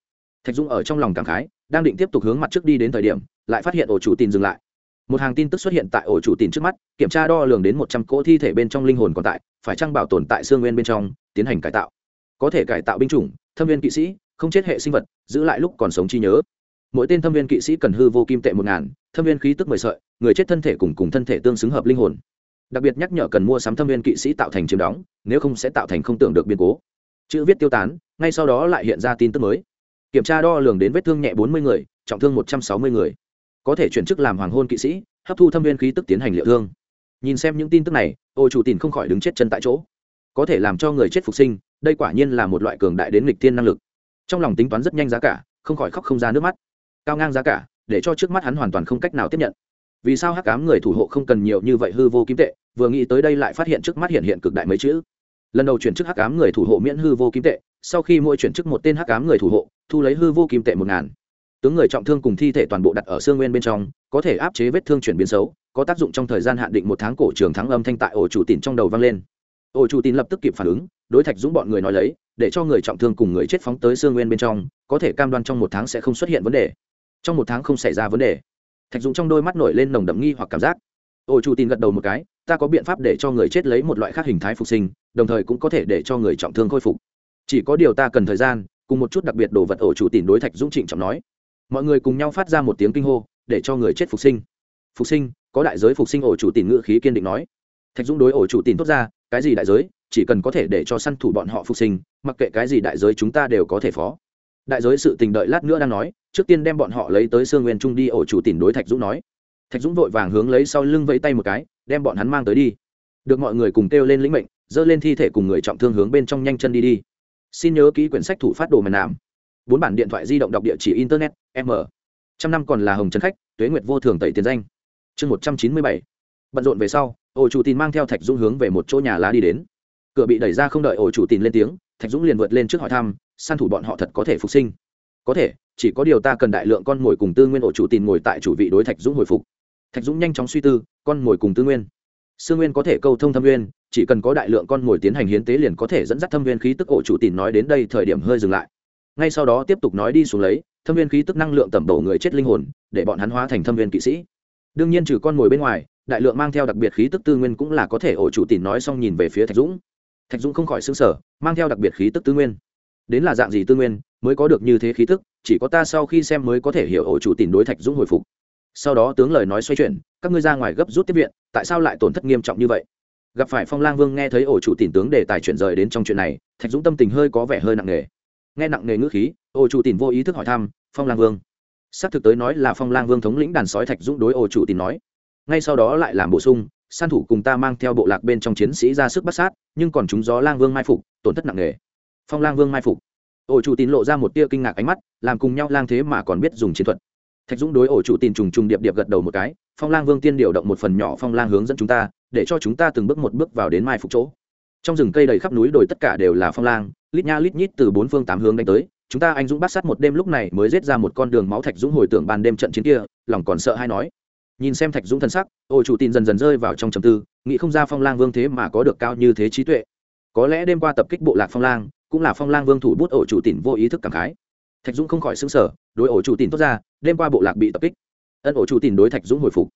Thạch dung ở trong lòng cảm khái, đang định tiếp tục hướng mặt trước đi đến thời điểm, lại phát hiện ổ chủ tin dừng lại. Một hàng tin tức xuất hiện tại ổ chủ tin trước mắt, kiểm tra đo lường đến một trăm cỗ thi thể bên trong linh hồn còn tại, phải chăng bảo tồn tại xương nguyên bên trong, tiến hành cải tạo. Có thể cải tạo binh chủng, thâm viên kỵ sĩ, không chết hệ sinh vật, giữ lại lúc còn sống chi nhớ. Mỗi tên thâm viên kỵ sĩ cần hư vô kim tệ một ngàn, thâm viên khí tức mười sợi, người chết thân thể cùng cùng thân thể tương xứng hợp linh hồn. Đặc biệt nhắc nhở cần mua sắm thâm viên kỵ sĩ tạo thành chiếm đóng, nếu không sẽ tạo thành không tưởng được biến cố chữ viết tiêu tán, ngay sau đó lại hiện ra tin tức mới. Kiểm tra đo lường đến vết thương nhẹ bốn mươi người, trọng thương một trăm sáu mươi người. Có thể chuyển chức làm hoàng hôn kỵ sĩ, hấp thu thâm viên khí tức tiến hành liệu thương. Nhìn xem những tin tức này, ô chủ tìm không khỏi đứng chết chân tại chỗ. Có thể làm cho người chết phục sinh, đây quả nhiên là một loại cường đại đến nghịch thiên năng lực. Trong lòng tính toán rất nhanh giá cả, không khỏi khóc không ra nước mắt. Cao ngang giá cả, để cho trước mắt hắn hoàn toàn không cách nào tiếp nhận. Vì sao hắc cám người thủ hộ không cần nhiều như vậy hư vô kim tệ, vừa nghĩ tới đây lại phát hiện trước mắt hiện hiện cực đại mấy chữ lần đầu chuyển chức hắc ám người thủ hộ miễn hư vô kim tệ, sau khi mỗi chuyển chức một tên hắc ám người thủ hộ, thu lấy hư vô kim tệ một ngàn. Tướng người trọng thương cùng thi thể toàn bộ đặt ở xương nguyên bên trong, có thể áp chế vết thương chuyển biến xấu, có tác dụng trong thời gian hạn định một tháng cổ trường thắng âm thanh tại ổ chủ tín trong đầu vang lên. Ổ chủ tín lập tức kịp phản ứng, đối thạch dũng bọn người nói lấy, để cho người trọng thương cùng người chết phóng tới xương nguyên bên trong, có thể cam đoan trong một tháng sẽ không xuất hiện vấn đề. Trong một tháng không xảy ra vấn đề. Thạch dũng trong đôi mắt nổi lên nồng đậm nghi hoặc cảm giác. Ổ chủ tín gật đầu một cái ta có biện pháp để cho người chết lấy một loại khác hình thái phục sinh, đồng thời cũng có thể để cho người trọng thương khôi phục. Chỉ có điều ta cần thời gian, cùng một chút đặc biệt đồ vật ổ chủ tìm đối thạch dũng trịnh trọng nói. Mọi người cùng nhau phát ra một tiếng kinh hô, để cho người chết phục sinh. Phục sinh, có đại giới phục sinh ổ chủ tìm ngự khí kiên định nói. Thạch dũng đối ổ chủ tìm tốt ra, cái gì đại giới, chỉ cần có thể để cho săn thủ bọn họ phục sinh, mặc kệ cái gì đại giới chúng ta đều có thể phó. Đại giới sự tình đợi lát nữa đang nói, trước tiên đem bọn họ lấy tới sương nguyên trung đi ổ chủ tìm đối thạch dũng nói. Thạch dũng vội vàng hướng lấy sau lưng vẫy tay một cái đem bọn hắn mang tới đi. Được mọi người cùng kêu lên lĩnh mệnh dơ lên thi thể cùng người trọng thương hướng bên trong nhanh chân đi đi. Xin nhớ ký quyển sách thủ phát đồ mần nạm. Bốn bản điện thoại di động đọc địa chỉ internet, m. Trăm năm còn là hồng trấn khách, tuế nguyệt vô thường tẩy tiền danh. Chương một trăm chín mươi bảy. Bận rộn về sau, ổ chủ tin mang theo thạch dũng hướng về một chỗ nhà lá đi đến. Cửa bị đẩy ra không đợi ổ chủ tin lên tiếng, thạch dũng liền vượt lên trước hỏi thăm săn thủ bọn họ thật có thể phục sinh? Có thể, chỉ có điều ta cần đại lượng con mồi cùng tư nguyên ổ chủ tin ngồi tại chủ vị đối thạch dũng hồi phục. Thạch dũng nhanh chóng suy tư con mồi cùng tư nguyên. Sương nguyên có thể câu thông thâm nguyên, chỉ cần có đại lượng con mồi tiến hành hiến tế liền có thể dẫn dắt thâm viên khí tức ổ chủ tìm nói đến đây thời điểm hơi dừng lại. Ngay sau đó tiếp tục nói đi xuống lấy, thâm viên khí tức năng lượng tẩm bổ người chết linh hồn, để bọn hắn hóa thành thâm viên kỵ sĩ. Đương nhiên trừ con mồi bên ngoài, đại lượng mang theo đặc biệt khí tức tư nguyên cũng là có thể ổ chủ tìm nói xong nhìn về phía thạch dũng. Thạch dũng không khỏi xứng sở mang theo đặc biệt khí tức tư nguyên. Đến là dạng gì tư nguyên, mới có được như thế khí tức, chỉ có ta sau khi xem mới có thể hiểu ổ chủ tìm đối thạch dũng hồi phục sau đó tướng lời nói xoay chuyển, các ngươi ra ngoài gấp rút tiếp viện, tại sao lại tổn thất nghiêm trọng như vậy? Gặp phải phong lang vương nghe thấy ổ chủ tìm tướng để tài chuyển rời đến trong chuyện này, thạch dũng tâm tình hơi có vẻ hơi nặng nề. Nghe nặng nề ngữ khí, ổ chủ tìm vô ý thức hỏi thăm, phong lang vương xác thực tới nói là phong lang vương thống lĩnh đàn sói thạch dũng đối ổ chủ tìm nói. Ngay sau đó lại làm bổ sung, san thủ cùng ta mang theo bộ lạc bên trong chiến sĩ ra sức bắt sát, nhưng còn chúng gió lang vương mai phục, tổn thất nặng nề. Phong lang vương mai phục. Ổ chủ tín lộ ra một tia kinh ngạc ánh mắt, làm cùng nhau lang thế mà còn biết dùng chiến thuật thạch dũng đối ổ chủ tin trùng trùng điệp điệp gật đầu một cái, phong lang vương tiên điều động một phần nhỏ phong lang hướng dẫn chúng ta, để cho chúng ta từng bước một bước vào đến mai phục chỗ. Trong rừng cây đầy khắp núi đồi tất cả đều là phong lang, lít nha lít nhít từ bốn phương tám hướng đánh tới. Chúng ta anh dũng bắt sát một đêm lúc này mới giết ra một con đường máu thạch dũng hồi tưởng ban đêm trận chiến kia, lòng còn sợ hay nói. Nhìn xem thạch dũng thân sắc, ổ chủ tin dần dần rơi vào trong trầm tư, nghĩ không ra phong lang vương thế mà có được cao như thế trí tuệ. Có lẽ đêm qua tập kích bộ lạc phong lang, cũng là phong lang vương thủ bút ổ chủ tỉn vô ý thức cảm khái. Thạch dũng không khỏi xứng sở đối ổ chủ tìm tốt ra, đêm qua bộ lạc bị tập kích. Ân ổ chủ tìm đối thạch dũng hồi phục.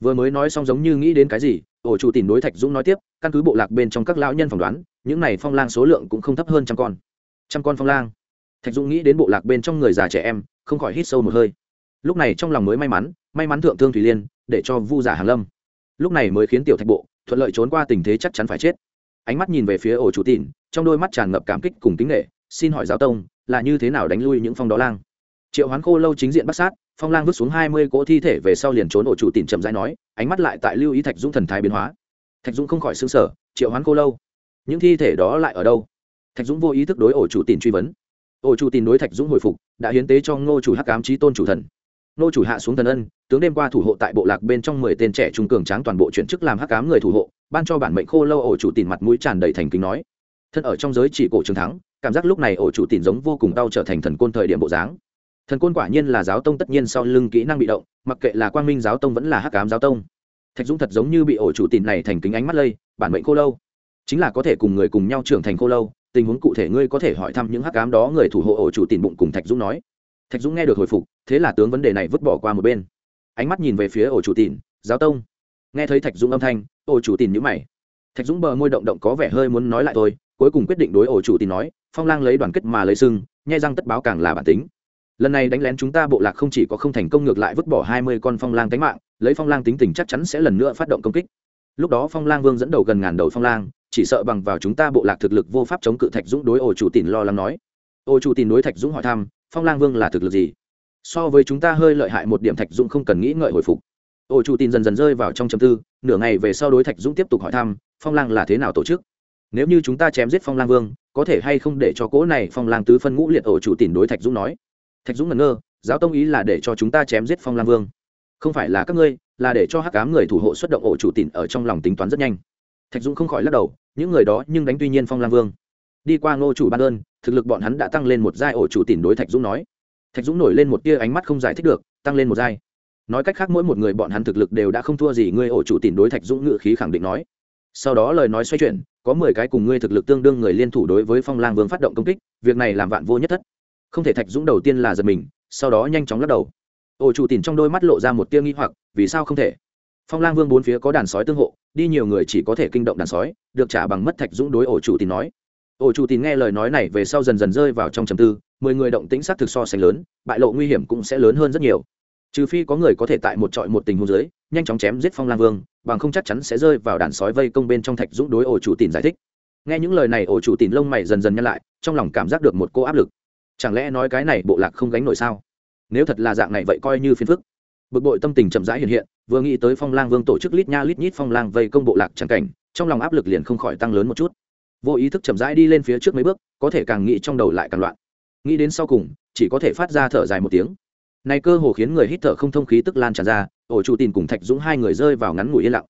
Vừa mới nói xong giống như nghĩ đến cái gì, ổ chủ tìm đối thạch dũng nói tiếp, căn cứ bộ lạc bên trong các lão nhân phỏng đoán, những này phong lang số lượng cũng không thấp hơn trăm con. Trăm con phong lang. Thạch dũng nghĩ đến bộ lạc bên trong người già trẻ em, không khỏi hít sâu một hơi. Lúc này trong lòng mới may mắn may mắn thượng thương thủy liên, để cho vu giả hàn lâm. Lúc này mới khiến tiểu thạch bộ, thuận lợi trốn qua tình thế chắc chắn phải chết. Ánh mắt nhìn về phía ổ chủ tịn trong đôi mắt tràn ngập cảm kích cùng kính nghệ xin hỏi giáo tông, là như thế nào đánh lui những phong đó lang? Triệu hoán khô lâu chính diện bắt sát, phong lang vứt xuống hai mươi cỗ thi thể về sau liền trốn ổ chủ tìm chậm rãi nói, ánh mắt lại tại lưu ý thạch dũng thần thái biến hóa. Thạch dũng không khỏi xứng sở triệu hoán khô lâu, những thi thể đó lại ở đâu? Thạch dũng vô ý thức đối ổ chủ tìm truy vấn. Ổ chủ tìm đối thạch dũng hồi phục, đã hiến tế cho ngô chủ hắc cám trí tôn chủ thần. Ngô chủ hạ xuống thần ân, tướng đêm qua thủ hộ tại bộ lạc bên trong mười tên trẻ trung cường tráng toàn bộ chuyển chức làm hắc cám người thủ hộ, ban cho bản mệnh khô lâu ổ chủ tìm mặt mũi tràn đầy thành kính nói. Thân ở trong giới chỉ cổ trường thắng, cảm giác lúc này ổ chủ tìm giống vô cùng đau trở thành thần côn thời điểm bộ dáng thần côn quả nhiên là giáo tông tất nhiên sau lưng kỹ năng bị động, mặc kệ là quang minh giáo tông vẫn là hắc cám giáo tông. Thạch dũng thật giống như bị ổ chủ tịn này thành kính ánh mắt lây, bản mệnh khô lâu. Chính là có thể cùng người cùng nhau trưởng thành khô lâu, tình huống cụ thể ngươi có thể hỏi thăm những hắc cám đó người thủ hộ ổ chủ tịn bụng cùng thạch dũng nói. Thạch dũng nghe được hồi phục, thế là tướng vấn đề này vứt bỏ qua một bên. Ánh mắt nhìn về phía ổ chủ tịn, giáo tông. Nghe thấy thạch dũng âm thanh, ổ chủ tịn nhữ mày. Thạch dũng bờ môi động động có vẻ hơi muốn nói lại thôi, cuối cùng quyết định đối ổ chủ tịn nói, phong lang lấy đoàn kết mà lấy sưng nhai răng tất báo càng là bản tính lần này đánh lén chúng ta bộ lạc không chỉ có không thành công ngược lại vứt bỏ hai mươi con phong lang tánh mạng, lấy phong lang tính tình chắc chắn sẽ lần nữa phát động công kích. Lúc đó phong lang vương dẫn đầu gần ngàn đầu phong lang, chỉ sợ bằng vào chúng ta bộ lạc thực lực vô pháp chống cự thạch dũng đối ổ chủ tìn lo lắng nói. Ổ chủ tìn đối thạch dũng hỏi thăm, phong lang vương là thực lực gì? So với chúng ta hơi lợi hại một điểm thạch dũng không cần nghĩ ngợi hồi phục. Ổ chủ tin dần dần rơi vào trong chầm tư, nửa ngày về sau đối thạch dũng tiếp tục hỏi thăm, phong lang là thế nào tổ chức? Nếu như chúng ta chém giết phong lang vương, có thể hay không để cho cỗ này phong lang tứ phân ngũ liệt ổ chủ tin đối thạch dũng nói? Thạch dũng ngẩn ngơ giáo tông ý là để cho chúng ta chém giết phong Lam vương. Không phải là các ngươi là để cho hắc cám người thủ hộ xuất động ổ chủ tịn ở trong lòng tính toán rất nhanh. Thạch dũng không khỏi lắc đầu những người đó nhưng đánh tuy nhiên phong Lam vương. Đi qua ngô chủ ban ơn, thực lực bọn hắn đã tăng lên một giai ổ chủ tịn đối thạch dũng nói. Thạch dũng nổi lên một tia ánh mắt không giải thích được tăng lên một giai. Nói cách khác mỗi một người bọn hắn thực lực đều đã không thua gì ngươi ổ chủ tịn đối thạch dũng ngự khí khẳng định nói. Sau đó lời nói xoay chuyển có mười cái cùng ngươi thực lực tương đương người liên thủ đối với phong lang vương phát động công kích việc này làm vạn vô nhất thất không thể thạch dũng đầu tiên là giật mình, sau đó nhanh chóng lắc đầu. Ổ chủ tìm trong đôi mắt lộ ra một tia nghi hoặc, vì sao không thể? Phong lang vương bốn phía có đàn sói tương hộ, đi nhiều người chỉ có thể kinh động đàn sói, được trả bằng mất thạch dũng đối ổ chủ tìm nói. Ổ chủ tìm nghe lời nói này về sau dần dần rơi vào trong trầm tư, mười người động tĩnh sát thực so sánh lớn, bại lộ nguy hiểm cũng sẽ lớn hơn rất nhiều. Trừ phi có người có thể tại một trọi một tình huống dưới, nhanh chóng chém giết phong lang vương, bằng không chắc chắn sẽ rơi vào đàn sói vây công bên trong thạch dũng đối ổ chủ tìm giải thích. Nghe những lời này, ổ chủ tìm lông mày dần dần nhăn lại, trong lòng cảm giác được một cô áp lực chẳng lẽ nói cái này bộ lạc không gánh nổi sao? Nếu thật là dạng này vậy coi như phiền phức. Bực bội tâm tình chậm rãi hiện hiện, vừa nghĩ tới phong lang vương tổ chức lít nha lít nhít phong lang vây công bộ lạc chẳng cảnh, trong lòng áp lực liền không khỏi tăng lớn một chút. Vô ý thức chậm rãi đi lên phía trước mấy bước, có thể càng nghĩ trong đầu lại càng loạn. Nghĩ đến sau cùng, chỉ có thể phát ra thở dài một tiếng. Này cơ hồ khiến người hít thở không thông khí tức lan tràn ra, ổ chủ tin cùng thạch dũng hai người rơi vào ngắn ngủi yên lặng.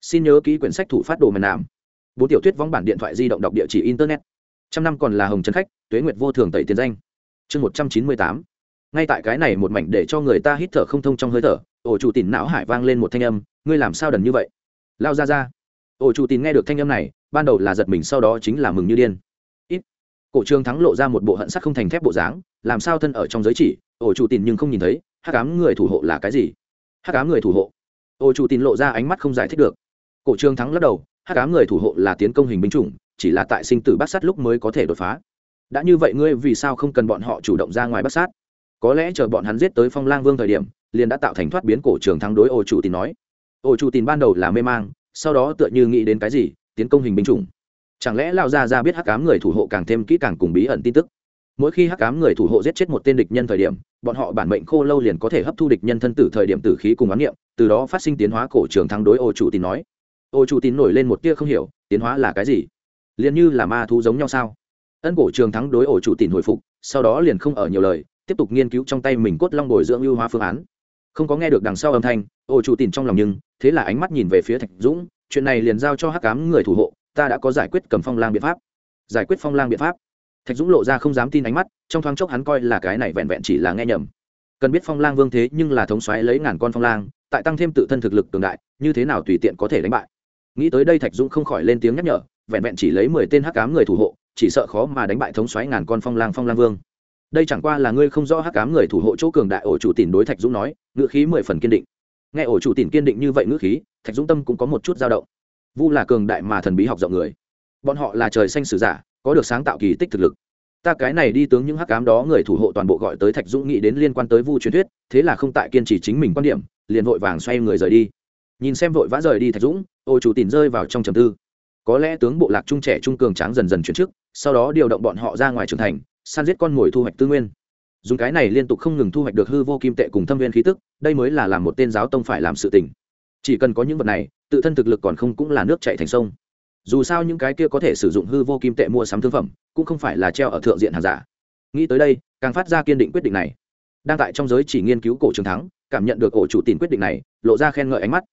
Xin nhớ ký quyển sách thủ phát đồ mềm nàm bốn tiểu thuyết vong bản điện thoại di động đọc địa chỉ internet. Trăm năm còn là hồng trấn khách, tuế nguyệt vô thường tẩy tiền danh chương một trăm chín mươi tám. Ngay tại cái này một mảnh để cho người ta hít thở không thông trong hơi thở, ổ chủ tìm não hải vang lên một thanh âm, ngươi làm sao đần như vậy? Lao ra ra. Ổ chủ tìm nghe được thanh âm này, ban đầu là giật mình, sau đó chính là mừng như điên. Ít. Cổ trương thắng lộ ra một bộ hận sắc không thành thép bộ dáng, làm sao thân ở trong giới chỉ? Ổ chủ tìm nhưng không nhìn thấy, hắc ám người thủ hộ là cái gì? Hắc ám người thủ hộ? Ổ chủ tìm lộ ra ánh mắt không giải thích được. Cổ trương thắng lắc đầu, hắc ám người thủ hộ là tiến công hình binh chủng, chỉ là tại sinh tử bát sát lúc mới có thể đột phá đã như vậy ngươi vì sao không cần bọn họ chủ động ra ngoài bắt sát? Có lẽ chờ bọn hắn giết tới phong lang vương thời điểm, liền đã tạo thành thoát biến cổ trường thắng đối ổ chủ tin nói. Ổ chủ tin ban đầu là mê mang, sau đó tựa như nghĩ đến cái gì, tiến công hình binh chủng. Chẳng lẽ lao ra ra biết hắc cám người thủ hộ càng thêm kỹ càng cùng bí ẩn tin tức? Mỗi khi hắc cám người thủ hộ giết chết một tên địch nhân thời điểm, bọn họ bản mệnh khô lâu liền có thể hấp thu địch nhân thân tử thời điểm tử khí cùng oán niệm, từ đó phát sinh tiến hóa cổ trường thắng đối ô chủ tin nói. Ô chủ tin nổi lên một tia không hiểu, tiến hóa là cái gì? Liền như là ma thú giống nhau sao? Ân cổ trường thắng đối ổ chủ tìm hồi phục, sau đó liền không ở nhiều lời, tiếp tục nghiên cứu trong tay mình cốt long bồi dưỡng ưu hóa phương án. Không có nghe được đằng sau âm thanh, ổ chủ tìm trong lòng nhưng, thế là ánh mắt nhìn về phía thạch dũng, chuyện này liền giao cho hắc cám người thủ hộ, ta đã có giải quyết cầm phong lang biện pháp. Giải quyết phong lang biện pháp? Thạch dũng lộ ra không dám tin ánh mắt, trong thoáng chốc hắn coi là cái này vẹn vẹn chỉ là nghe nhầm. Cần biết phong lang vương thế nhưng là thống xoáy lấy ngàn con phong lang, tại tăng thêm tự thân thực lực cường đại, như thế nào tùy tiện có thể đánh bại? Nghĩ tới đây thạch dũng không khỏi lên tiếng nhắc nhở, vẹn vẹn chỉ lấy mười tên hắc cám người thủ hộ chỉ sợ khó mà đánh bại thống xoáy ngàn con phong lang phong lang vương. Đây chẳng qua là ngươi không rõ hắc cám người thủ hộ chỗ cường đại ổ chủ tìm đối thạch dũng nói, ngữ khí mười phần kiên định. Nghe ổ chủ tìm kiên định như vậy ngữ khí, thạch dũng tâm cũng có một chút dao động. Vu là cường đại mà thần bí học rộng người. Bọn họ là trời xanh sử giả, có được sáng tạo kỳ tích thực lực. Ta cái này đi tướng những hắc ám đó người thủ hộ toàn bộ gọi tới thạch dũng nghĩ đến liên quan tới vu truyền thuyết, thế là không tại kiên trì chính mình quan điểm, liền vội vàng xoay người rời đi. Nhìn xem vội vã rời đi thạch dũng ô chủ tìm rơi vào trong trầm tư có lẽ tướng bộ lạc trung trẻ trung cường tráng dần dần chuyển trước, sau đó điều động bọn họ ra ngoài trưởng thành, săn giết con mồi thu hoạch tư nguyên. Dùng cái này liên tục không ngừng thu hoạch được hư vô kim tệ cùng thâm viên khí tức, đây mới là làm một tên giáo tông phải làm sự tình. Chỉ cần có những vật này, tự thân thực lực còn không cũng là nước chạy thành sông. Dù sao những cái kia có thể sử dụng hư vô kim tệ mua sắm thương phẩm, cũng không phải là treo ở thượng diện hàng giả. Nghĩ tới đây, càng phát ra kiên định quyết định này. Đang tại trong giới chỉ nghiên cứu cổ trường thắng, cảm nhận được ổ chủ tìm quyết định này, lộ ra khen ngợi ánh mắt.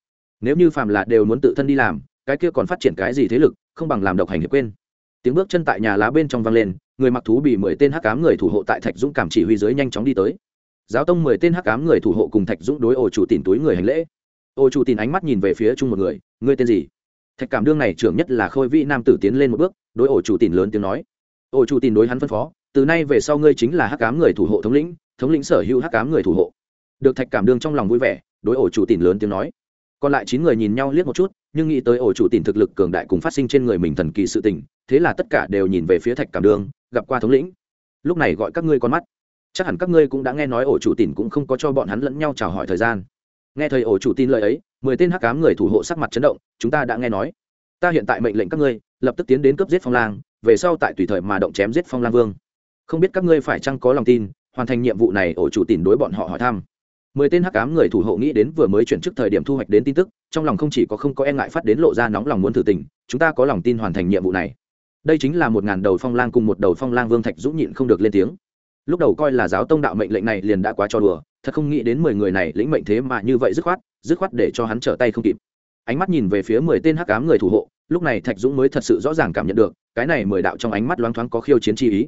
Nếu như phàm là đều muốn tự thân đi làm cái kia còn phát triển cái gì thế lực, không bằng làm độc hành hiệp quên. Tiếng bước chân tại nhà lá bên trong vang lên, người mặc thú bị mười tên hắc cám người thủ hộ tại thạch dũng cảm chỉ huy dưới nhanh chóng đi tới. Giáo tông mười tên hắc cám người thủ hộ cùng thạch dũng đối ổ chủ tìm túi người hành lễ. Ổ chủ tìm ánh mắt nhìn về phía chung một người, ngươi tên gì? Thạch cảm đương này trưởng nhất là khôi vĩ nam tử tiến lên một bước, đối ổ chủ tìm lớn tiếng nói, ổ chủ tìm đối hắn phân phó, từ nay về sau ngươi chính là hắc cám người thủ hộ thống lĩnh thống lĩnh sở hữu hắc cám người thủ hộ. Được thạch cảm đương trong lòng vui vẻ, đối ổ chủ tìm lớn tiếng nói còn lại chín người nhìn nhau liếc một chút, nhưng nghĩ tới ổ chủ tìm thực lực cường đại cùng phát sinh trên người mình thần kỳ sự tình, thế là tất cả đều nhìn về phía thạch cảm đương gặp qua thống lĩnh. Lúc này gọi các ngươi con mắt. Chắc hẳn các ngươi cũng đã nghe nói ổ chủ tìm cũng không có cho bọn hắn lẫn nhau chào hỏi thời gian. Nghe thầy ổ chủ tin lời ấy, mười tên hắc cám người thủ hộ sắc mặt chấn động, chúng ta đã nghe nói. Ta hiện tại mệnh lệnh các ngươi, lập tức tiến đến cướp giết phong lang, về sau tại tùy thời mà động chém giết phong lang vương. Không biết các ngươi phải chăng có lòng tin, hoàn thành nhiệm vụ này ổ chủ tìm đối bọn họ hỏi thăm mười tên hắc ám người thủ hộ nghĩ đến vừa mới chuyển chức thời điểm thu hoạch đến tin tức, trong lòng không chỉ có không có e ngại phát đến lộ ra nóng lòng muốn thử tình, chúng ta có lòng tin hoàn thành nhiệm vụ này. Đây chính là một ngàn đầu phong lang cùng một đầu phong lang vương thạch dũng nhịn không được lên tiếng. Lúc đầu coi là giáo tông đạo mệnh lệnh này liền đã quá cho đùa, thật không nghĩ đến mười người này lĩnh mệnh thế mà như vậy dứt khoát dứt khoát để cho hắn trở tay không kịp. Ánh mắt nhìn về phía mười tên hắc ám người thủ hộ, lúc này thạch dũng mới thật sự rõ ràng cảm nhận được, cái này mười đạo trong ánh mắt loáng thoáng có khiêu chiến chi ý.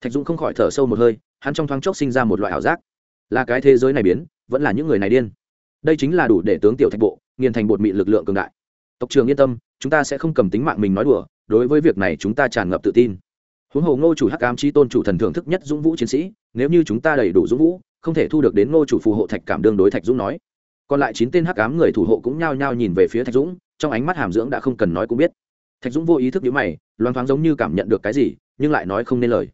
Thạch dũng không khỏi thở sâu một hơi, hắn trong thoáng chốc sinh ra một loại ảo giác là cái thế giới này biến, vẫn là những người này điên. Đây chính là đủ để tướng tiểu thạch bộ, nghiền thành bột mị lực lượng cường đại. Tộc trường yên tâm, chúng ta sẽ không cầm tính mạng mình nói đùa, đối với việc này chúng ta tràn ngập tự tin. Huống hồ ngô chủ hắc ám chi tôn chủ thần thưởng thức nhất dũng vũ chiến sĩ, nếu như chúng ta đầy đủ dũng vũ, không thể thu được đến ngô chủ phù hộ thạch cảm đương đối thạch dũng nói. Còn lại chín tên hắc ám người thủ hộ cũng nhao nhao nhìn về phía thạch dũng, trong ánh mắt hàm dưỡng đã không cần nói cũng biết. Thạch dũng vô ý thức nhíu mày, loáng thoáng giống như cảm nhận được cái gì, nhưng lại nói không nên lời.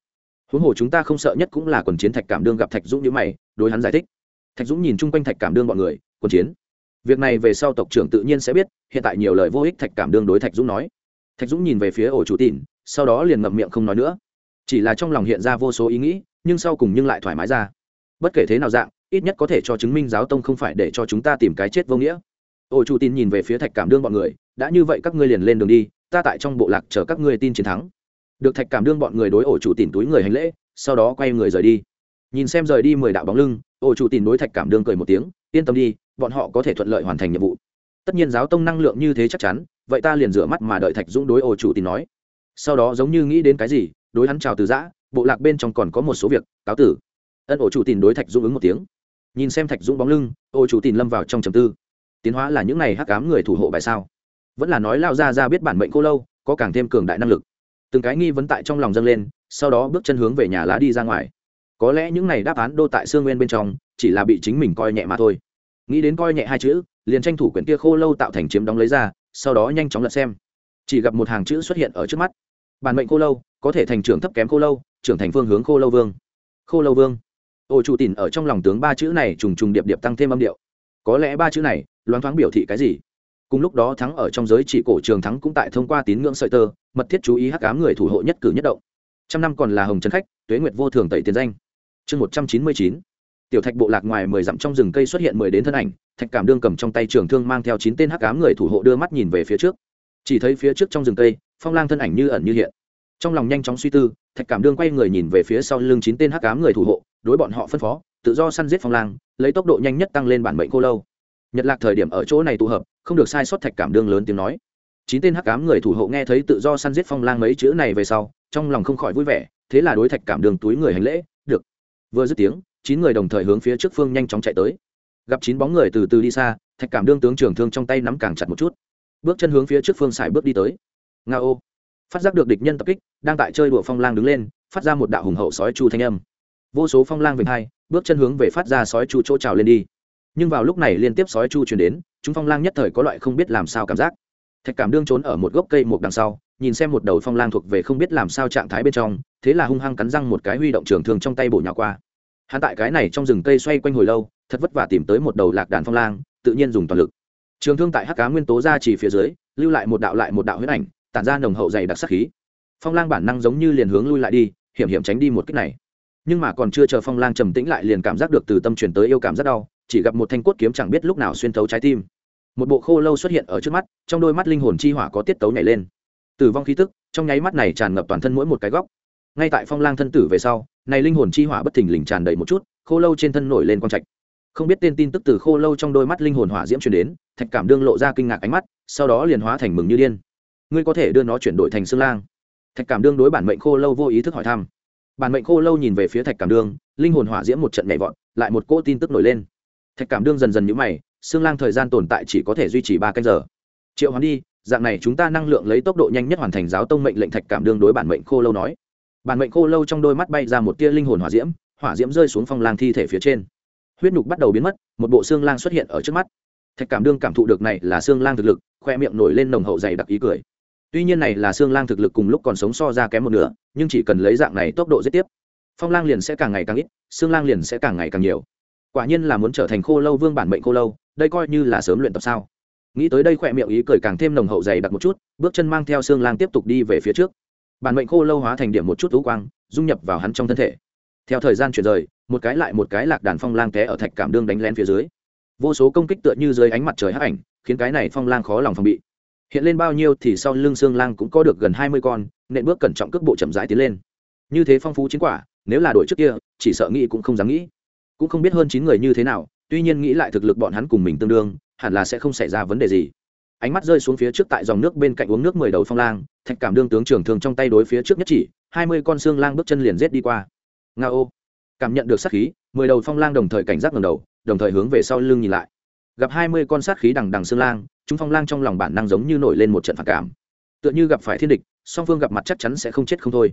Huống hồ chúng ta không sợ nhất cũng là quần chiến thạch cảm đương gặp thạch dũng nhíu mày đối hắn giải thích. Thạch dũng nhìn chung quanh thạch cảm đương bọn người, Quân chiến, việc này về sau tộc trưởng tự nhiên sẽ biết, hiện tại nhiều lời vô ích. Thạch cảm đương đối thạch dũng nói. Thạch dũng nhìn về phía ổ chủ tịn, sau đó liền ngậm miệng không nói nữa. Chỉ là trong lòng hiện ra vô số ý nghĩ, nhưng sau cùng nhưng lại thoải mái ra. Bất kể thế nào dạng, ít nhất có thể cho chứng minh giáo tông không phải để cho chúng ta tìm cái chết vô nghĩa. Ổ chủ tin nhìn về phía thạch cảm đương bọn người, đã như vậy các ngươi liền lên đường đi, ta tại trong bộ lạc chờ các ngươi tin chiến thắng. Được thạch cảm đương bọn người đối ổ chủ tìm túi người hành lễ, sau đó quay người rời đi nhìn xem rời đi mười đạo bóng lưng, ổ chủ tìm đối thạch cảm đương cười một tiếng, yên tâm đi, bọn họ có thể thuận lợi hoàn thành nhiệm vụ. Tất nhiên giáo tông năng lượng như thế chắc chắn, vậy ta liền rửa mắt mà đợi thạch dũng đối ổ chủ tìm nói. Sau đó giống như nghĩ đến cái gì, đối hắn chào từ giã, bộ lạc bên trong còn có một số việc, cáo tử. Ân ổ chủ tìm đối thạch dũng ứng một tiếng. Nhìn xem thạch dũng bóng lưng, ổ chủ tìm lâm vào trong trầm tư. Tiến hóa là những này hắc cám người thủ hộ bài sao? Vẫn là nói lao ra ra biết bản mệnh cô lâu, có càng thêm cường đại năng lực. Từng cái nghi vấn tại trong lòng dâng lên, sau đó bước chân hướng về nhà lá đi ra ngoài có lẽ những này đáp án đô tại xương nguyên bên trong, chỉ là bị chính mình coi nhẹ mà thôi. Nghĩ đến coi nhẹ hai chữ, liền tranh thủ quyển kia khô lâu tạo thành chiếm đóng lấy ra, sau đó nhanh chóng lật xem. Chỉ gặp một hàng chữ xuất hiện ở trước mắt. Bản mệnh khô lâu, có thể thành trưởng thấp kém khô lâu, trưởng thành phương hướng khô lâu vương. Khô lâu vương. Ô chủ tìn ở trong lòng tướng ba chữ này trùng trùng điệp điệp tăng thêm âm điệu. Có lẽ ba chữ này, loáng thoáng biểu thị cái gì? Cùng lúc đó thắng ở trong giới chỉ cổ trường thắng cũng tại thông qua tín ngưỡng sợi tơ, mật thiết chú ý hắc ám người thủ hộ nhất cử nhất động. Trăm năm còn là hồng trấn khách, tuế nguyệt vô thường tẩy tiền danh chương một trăm chín mươi chín, tiểu thạch bộ lạc ngoài mười dặm trong rừng cây xuất hiện mười đến thân ảnh, thạch cảm đương cầm trong tay trường thương mang theo chín tên hắc ám người thủ hộ đưa mắt nhìn về phía trước. Chỉ thấy phía trước trong rừng cây, phong lang thân ảnh như ẩn như hiện. Trong lòng nhanh chóng suy tư, thạch cảm đương quay người nhìn về phía sau lưng chín tên hắc ám người thủ hộ, đối bọn họ phân phó, tự do săn giết phong lang, lấy tốc độ nhanh nhất tăng lên bản mệnh cô lâu. Nhật lạc thời điểm ở chỗ này tụ hợp, không được sai sót thạch cảm đương lớn tiếng nói. Chín tên hắc ám người thủ hộ nghe thấy tự do săn giết phong lang mấy chữ này về sau, trong lòng không khỏi vui vẻ, thế là đối thạch cảm đường túi người hành lễ vừa dứt tiếng, chín người đồng thời hướng phía trước phương nhanh chóng chạy tới. Gặp chín bóng người từ từ đi xa, thạch cảm đương tướng trưởng thương trong tay nắm càng chặt một chút. Bước chân hướng phía trước phương xài bước đi tới. Nga ô. Phát giác được địch nhân tập kích, đang tại chơi đùa phong lang đứng lên, phát ra một đạo hùng hậu sói chu thanh âm. Vô số phong lang vịnh hai, bước chân hướng về phát ra sói chu chỗ trào lên đi. Nhưng vào lúc này liên tiếp sói chu chuyển đến, chúng phong lang nhất thời có loại không biết làm sao cảm giác. Thạch cảm đương trốn ở một gốc cây một đằng sau, nhìn xem một đầu phong lang thuộc về không biết làm sao trạng thái bên trong thế là hung hăng cắn răng một cái huy động trường thương trong tay bổ nhào qua. Hắn tại cái này trong rừng cây xoay quanh hồi lâu, thật vất vả tìm tới một đầu lạc đàn phong lang, tự nhiên dùng toàn lực. Trường thương tại hắc cá nguyên tố ra chỉ phía dưới, lưu lại một đạo lại một đạo huyết ảnh, tản ra nồng hậu dày đặc sắc khí. Phong lang bản năng giống như liền hướng lui lại đi, hiểm hiểm tránh đi một cách này. Nhưng mà còn chưa chờ phong lang trầm tĩnh lại liền cảm giác được từ tâm truyền tới yêu cảm rất đau, chỉ gặp một thanh cốt kiếm chẳng biết lúc nào xuyên thấu trái tim. Một bộ khô lâu xuất hiện ở trước mắt, trong đôi mắt linh hồn chi hỏa có tiết tấu nhảy lên. Tử vong khí tức, trong nháy mắt này tràn ngập toàn thân mỗi một cái góc ngay tại phong lang thân tử về sau, này linh hồn chi hỏa bất thình lình tràn đầy một chút, khô lâu trên thân nổi lên quang trạch. Không biết tên tin tức từ khô lâu trong đôi mắt linh hồn hỏa diễm truyền đến, thạch cảm đương lộ ra kinh ngạc ánh mắt, sau đó liền hóa thành mừng như điên. Ngươi có thể đưa nó chuyển đổi thành xương lang? Thạch cảm đương đối bản mệnh khô lâu vô ý thức hỏi thăm. Bản mệnh khô lâu nhìn về phía thạch cảm đương, linh hồn hỏa diễm một trận nhảy vọt, lại một cỗ tin tức nổi lên. Thạch cảm đương dần dần nhũ mày, xương lang thời gian tồn tại chỉ có thể duy trì ba canh giờ. Triệu hoán đi, dạng này chúng ta năng lượng lấy tốc độ nhanh nhất hoàn thành giáo tông mệnh lệnh, thạch cảm đương đối bản mệnh khô lâu nói bản mệnh khô lâu trong đôi mắt bay ra một tia linh hồn hỏa diễm hỏa diễm rơi xuống phong lang thi thể phía trên. Huyết nhục bắt đầu biến mất, một bộ xương lang xuất hiện ở trước mắt. Thạch cảm đương cảm thụ được này là xương lang thực lực, khoe miệng nổi lên nồng hậu dày đặc ý cười. Tuy nhiên này là xương lang thực lực cùng lúc còn sống so ra kém một nửa, nhưng chỉ cần lấy dạng này tốc độ giết tiếp, phong lang liền sẽ càng ngày càng ít, xương lang liền sẽ càng ngày càng nhiều. Quả nhiên là muốn trở thành khô lâu vương bản mệnh khô lâu, đây coi như là sớm luyện tập sao. Nghĩ tới đây khoe miệng ý cười càng thêm nồng hậu dày đặc một chút, bước chân mang theo xương lang tiếp tục đi về phía trước bản mệnh khô lâu hóa thành điểm một chút tú quang, dung nhập vào hắn trong thân thể. Theo thời gian chuyển rời, một cái lại một cái lạc đàn phong lang té ở thạch cảm đương đánh lén phía dưới. Vô số công kích tựa như dưới ánh mặt trời hấp ảnh, khiến cái này phong lang khó lòng phòng bị. Hiện lên bao nhiêu thì sau lưng xương lang cũng có được gần hai mươi con, nện bước cẩn trọng cước bộ chậm rãi tiến lên. Như thế phong phú chiến quả, nếu là đội trước kia, chỉ sợ nghĩ cũng không dám nghĩ. Cũng không biết hơn chín người như thế nào, tuy nhiên nghĩ lại thực lực bọn hắn cùng mình tương đương, hẳn là sẽ không xảy ra vấn đề gì ánh mắt rơi xuống phía trước tại dòng nước bên cạnh uống nước mười đầu phong lang, thạch cảm đương tướng trưởng thường trong tay đối phía trước nhất chỉ, hai mươi con xương lang bước chân liền rết đi qua. Nga ô. Cảm nhận được sát khí, mười đầu phong lang đồng thời cảnh giác ngầm đầu, đồng thời hướng về sau lưng nhìn lại. Gặp hai mươi con sát khí đằng đằng xương lang, chúng phong lang trong lòng bản năng giống như nổi lên một trận phản cảm. Tựa như gặp phải thiên địch, song phương gặp mặt chắc chắn sẽ không chết không thôi.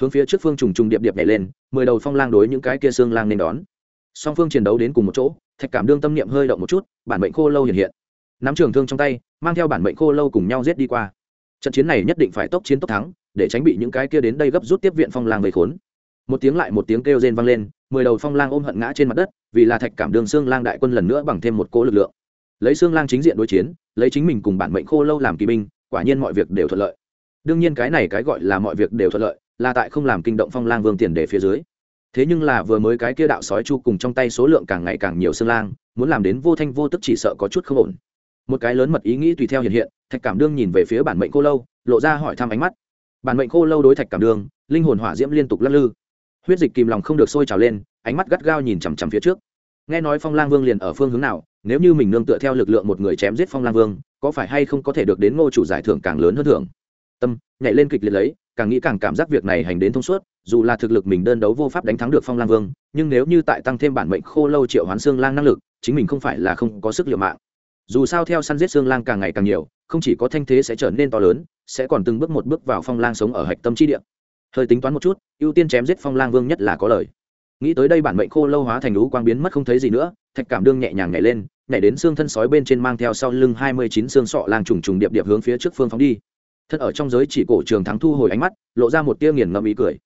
Hướng phía trước phương trùng trùng điệp điệp nhảy lên, mười đầu phong lang đối những cái kia xương lang nên đón. Song phương chiến đấu đến cùng một chỗ, thạch cảm đương tâm niệm hơi động một chút, bản mệnh khô lâu hiện hiện nắm trường thương trong tay, mang theo bản mệnh khô lâu cùng nhau giết đi qua. Trận chiến này nhất định phải tốc chiến tốc thắng, để tránh bị những cái kia đến đây gấp rút tiếp viện phong lang vây khốn. Một tiếng lại một tiếng kêu rên vang lên, mười đầu phong lang ôm hận ngã trên mặt đất, vì là thạch cảm đường xương lang đại quân lần nữa bằng thêm một cỗ lực lượng. Lấy xương lang chính diện đối chiến, lấy chính mình cùng bản mệnh khô lâu làm kỳ binh, quả nhiên mọi việc đều thuận lợi. Đương nhiên cái này cái gọi là mọi việc đều thuận lợi, là tại không làm kinh động phong lang vương tiền để phía dưới. Thế nhưng là vừa mới cái kia đạo sói chu cùng trong tay số lượng càng ngày càng nhiều xương lang, muốn làm đến vô thanh vô tức chỉ sợ có chút không ổn một cái lớn mật ý nghĩ tùy theo hiện hiện, thạch cảm đương nhìn về phía bản mệnh cô lâu, lộ ra hỏi thăm ánh mắt. Bản mệnh cô lâu đối thạch cảm đương, linh hồn hỏa diễm liên tục lắc lư. Huyết dịch kìm lòng không được sôi trào lên, ánh mắt gắt gao nhìn chằm chằm phía trước. Nghe nói phong lang vương liền ở phương hướng nào, nếu như mình nương tựa theo lực lượng một người chém giết phong lang vương, có phải hay không có thể được đến ngô chủ giải thưởng càng lớn hơn thưởng? Tâm, nhảy lên kịch liệt lấy, càng nghĩ càng cảm giác việc này hành đến thông suốt, dù là thực lực mình đơn đấu vô pháp đánh thắng được phong lang vương, nhưng nếu như tại tăng thêm bản mệnh khô lâu triệu hoán xương lang năng lực, chính mình không phải là không có sức liệu mạng dù sao theo săn giết xương lang càng ngày càng nhiều, không chỉ có thanh thế sẽ trở nên to lớn, sẽ còn từng bước một bước vào phong lang sống ở hạch tâm trí địa. Hơi tính toán một chút, ưu tiên chém giết phong lang vương nhất là có lời. Nghĩ tới đây bản mệnh khô lâu hóa thành lũ quang biến mất không thấy gì nữa, thạch cảm đương nhẹ nhàng nhảy lên, nhảy đến xương thân sói bên trên mang theo sau lưng hai mươi chín xương sọ lang trùng trùng điệp điệp hướng phía trước phương phóng đi. Thân ở trong giới chỉ cổ trường thắng thu hồi ánh mắt, lộ ra một tia nghiền ngẫm ý cười.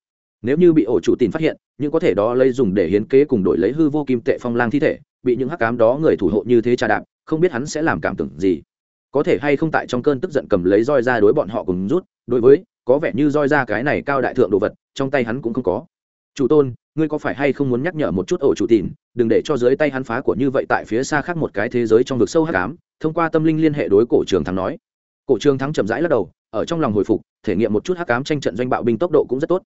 Nếu như bị ổ chủ tìm phát hiện những có thể đó lấy dùng để hiến kế cùng đổi lấy hư vô kim tệ phong lang thi thể, bị những hắc cám đó người thủ hộ như thế trà đạp không biết hắn sẽ làm cảm tưởng gì. Có thể hay không tại trong cơn tức giận cầm lấy roi ra đối bọn họ cùng rút, đối với, có vẻ như roi ra cái này cao đại thượng đồ vật, trong tay hắn cũng không có. Chủ tôn, ngươi có phải hay không muốn nhắc nhở một chút ổ chủ tìm đừng để cho dưới tay hắn phá của như vậy tại phía xa khác một cái thế giới trong vực sâu hắc ám, thông qua tâm linh liên hệ đối cổ trường thắng nói. Cổ trường thắng chậm rãi lắc đầu, ở trong lòng hồi phục, thể nghiệm một chút hắc ám tranh trận doanh bạo binh tốc độ cũng rất tốt.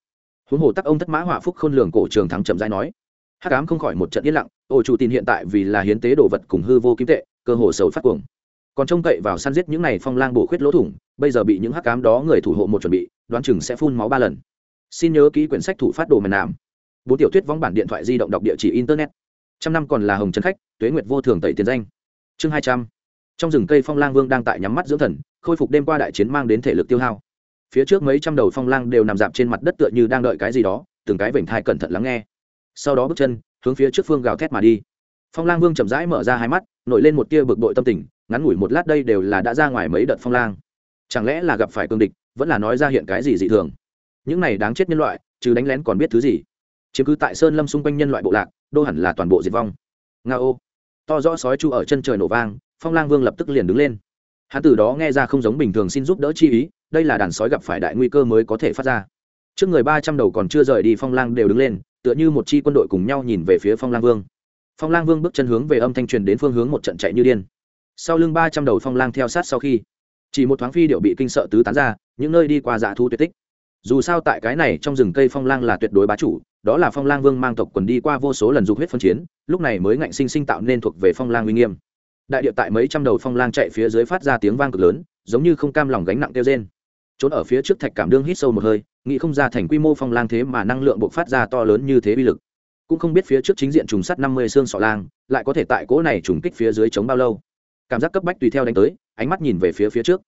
Huống hồ tắc ông thất mã hỏa phúc khôn lường cổ trường thắng chậm rãi nói. Hắc ám không khỏi một trận yên lặng, ổ chủ tìm hiện tại vì là hiến tế đồ vật cùng hư vô kim tệ cơ hồ sầu phát cuồng. Còn trông cậy vào săn giết những này phong lang bổ khuyết lỗ thủng, bây giờ bị những hắc cám đó người thủ hộ một chuẩn bị, đoán chừng sẽ phun máu ba lần. Xin nhớ ký quyển sách thủ phát đồ mần nam bốn tiểu thuyết vong bản điện thoại di động đọc địa chỉ internet. Trăm năm còn là hồng trấn khách, tuế nguyệt vô thường tẩy tiền danh. Chương hai trăm. Trong rừng cây phong lang vương đang tại nhắm mắt dưỡng thần, khôi phục đêm qua đại chiến mang đến thể lực tiêu hao. Phía trước mấy trăm đầu phong lang đều nằm dạp trên mặt đất tựa như đang đợi cái gì đó, từng cái vểnh thai cẩn thận lắng nghe. Sau đó bước chân, hướng phía trước phương gào thét mà đi phong lang vương chậm rãi mở ra hai mắt, nổi lên một tia bực bội tâm tình, ngắn ngủi một lát đây đều là đã ra ngoài mấy đợt phong lang. Chẳng lẽ là gặp phải cương địch, vẫn là nói ra hiện cái gì dị thường? Những này đáng chết nhân loại chứ đánh lén còn biết thứ gì? Chiếm cứ tại sơn lâm xung quanh nhân loại bộ lạc, đô hẳn là toàn bộ diệt vong. Nga ô. To rõ sói chu ở chân trời nổ vang, phong lang vương lập tức liền đứng lên. Hắn từ đó nghe ra không giống bình thường xin giúp đỡ chi ý, đây là đàn sói gặp phải đại nguy cơ mới có thể phát ra. Trước người ba trăm đầu còn chưa rời đi, phong lang đều đứng lên, tựa như một chi quân đội cùng nhau nhìn về phía phong lang vương phong lang vương bước chân hướng về âm thanh truyền đến phương hướng một trận chạy như điên. Sau lưng ba trăm đầu phong lang theo sát sau khi, chỉ một thoáng phi điệu bị kinh sợ tứ tán ra, những nơi đi qua dạ thu tuyệt tích. Dù sao tại cái này trong rừng cây phong lang là tuyệt đối bá chủ, đó là phong lang vương mang tộc quần đi qua vô số lần dục huyết phân chiến, lúc này mới ngạnh sinh sinh tạo nên thuộc về phong lang uy nghiêm. Đại địa tại mấy trăm đầu phong lang chạy phía dưới phát ra tiếng vang cực lớn, giống như không cam lòng gánh nặng kêu trên trốn ở phía trước thạch cảm đương hít sâu một hơi, nghĩ không ra thành quy mô phong lang thế mà năng lượng bộc phát ra to lớn như thế bi lực cũng không biết phía trước chính diện trùng sắt năm mươi xương sọ lang, lại có thể tại cỗ này trùng kích phía dưới chống bao lâu. Cảm giác cấp bách tùy theo đánh tới, ánh mắt nhìn về phía phía trước.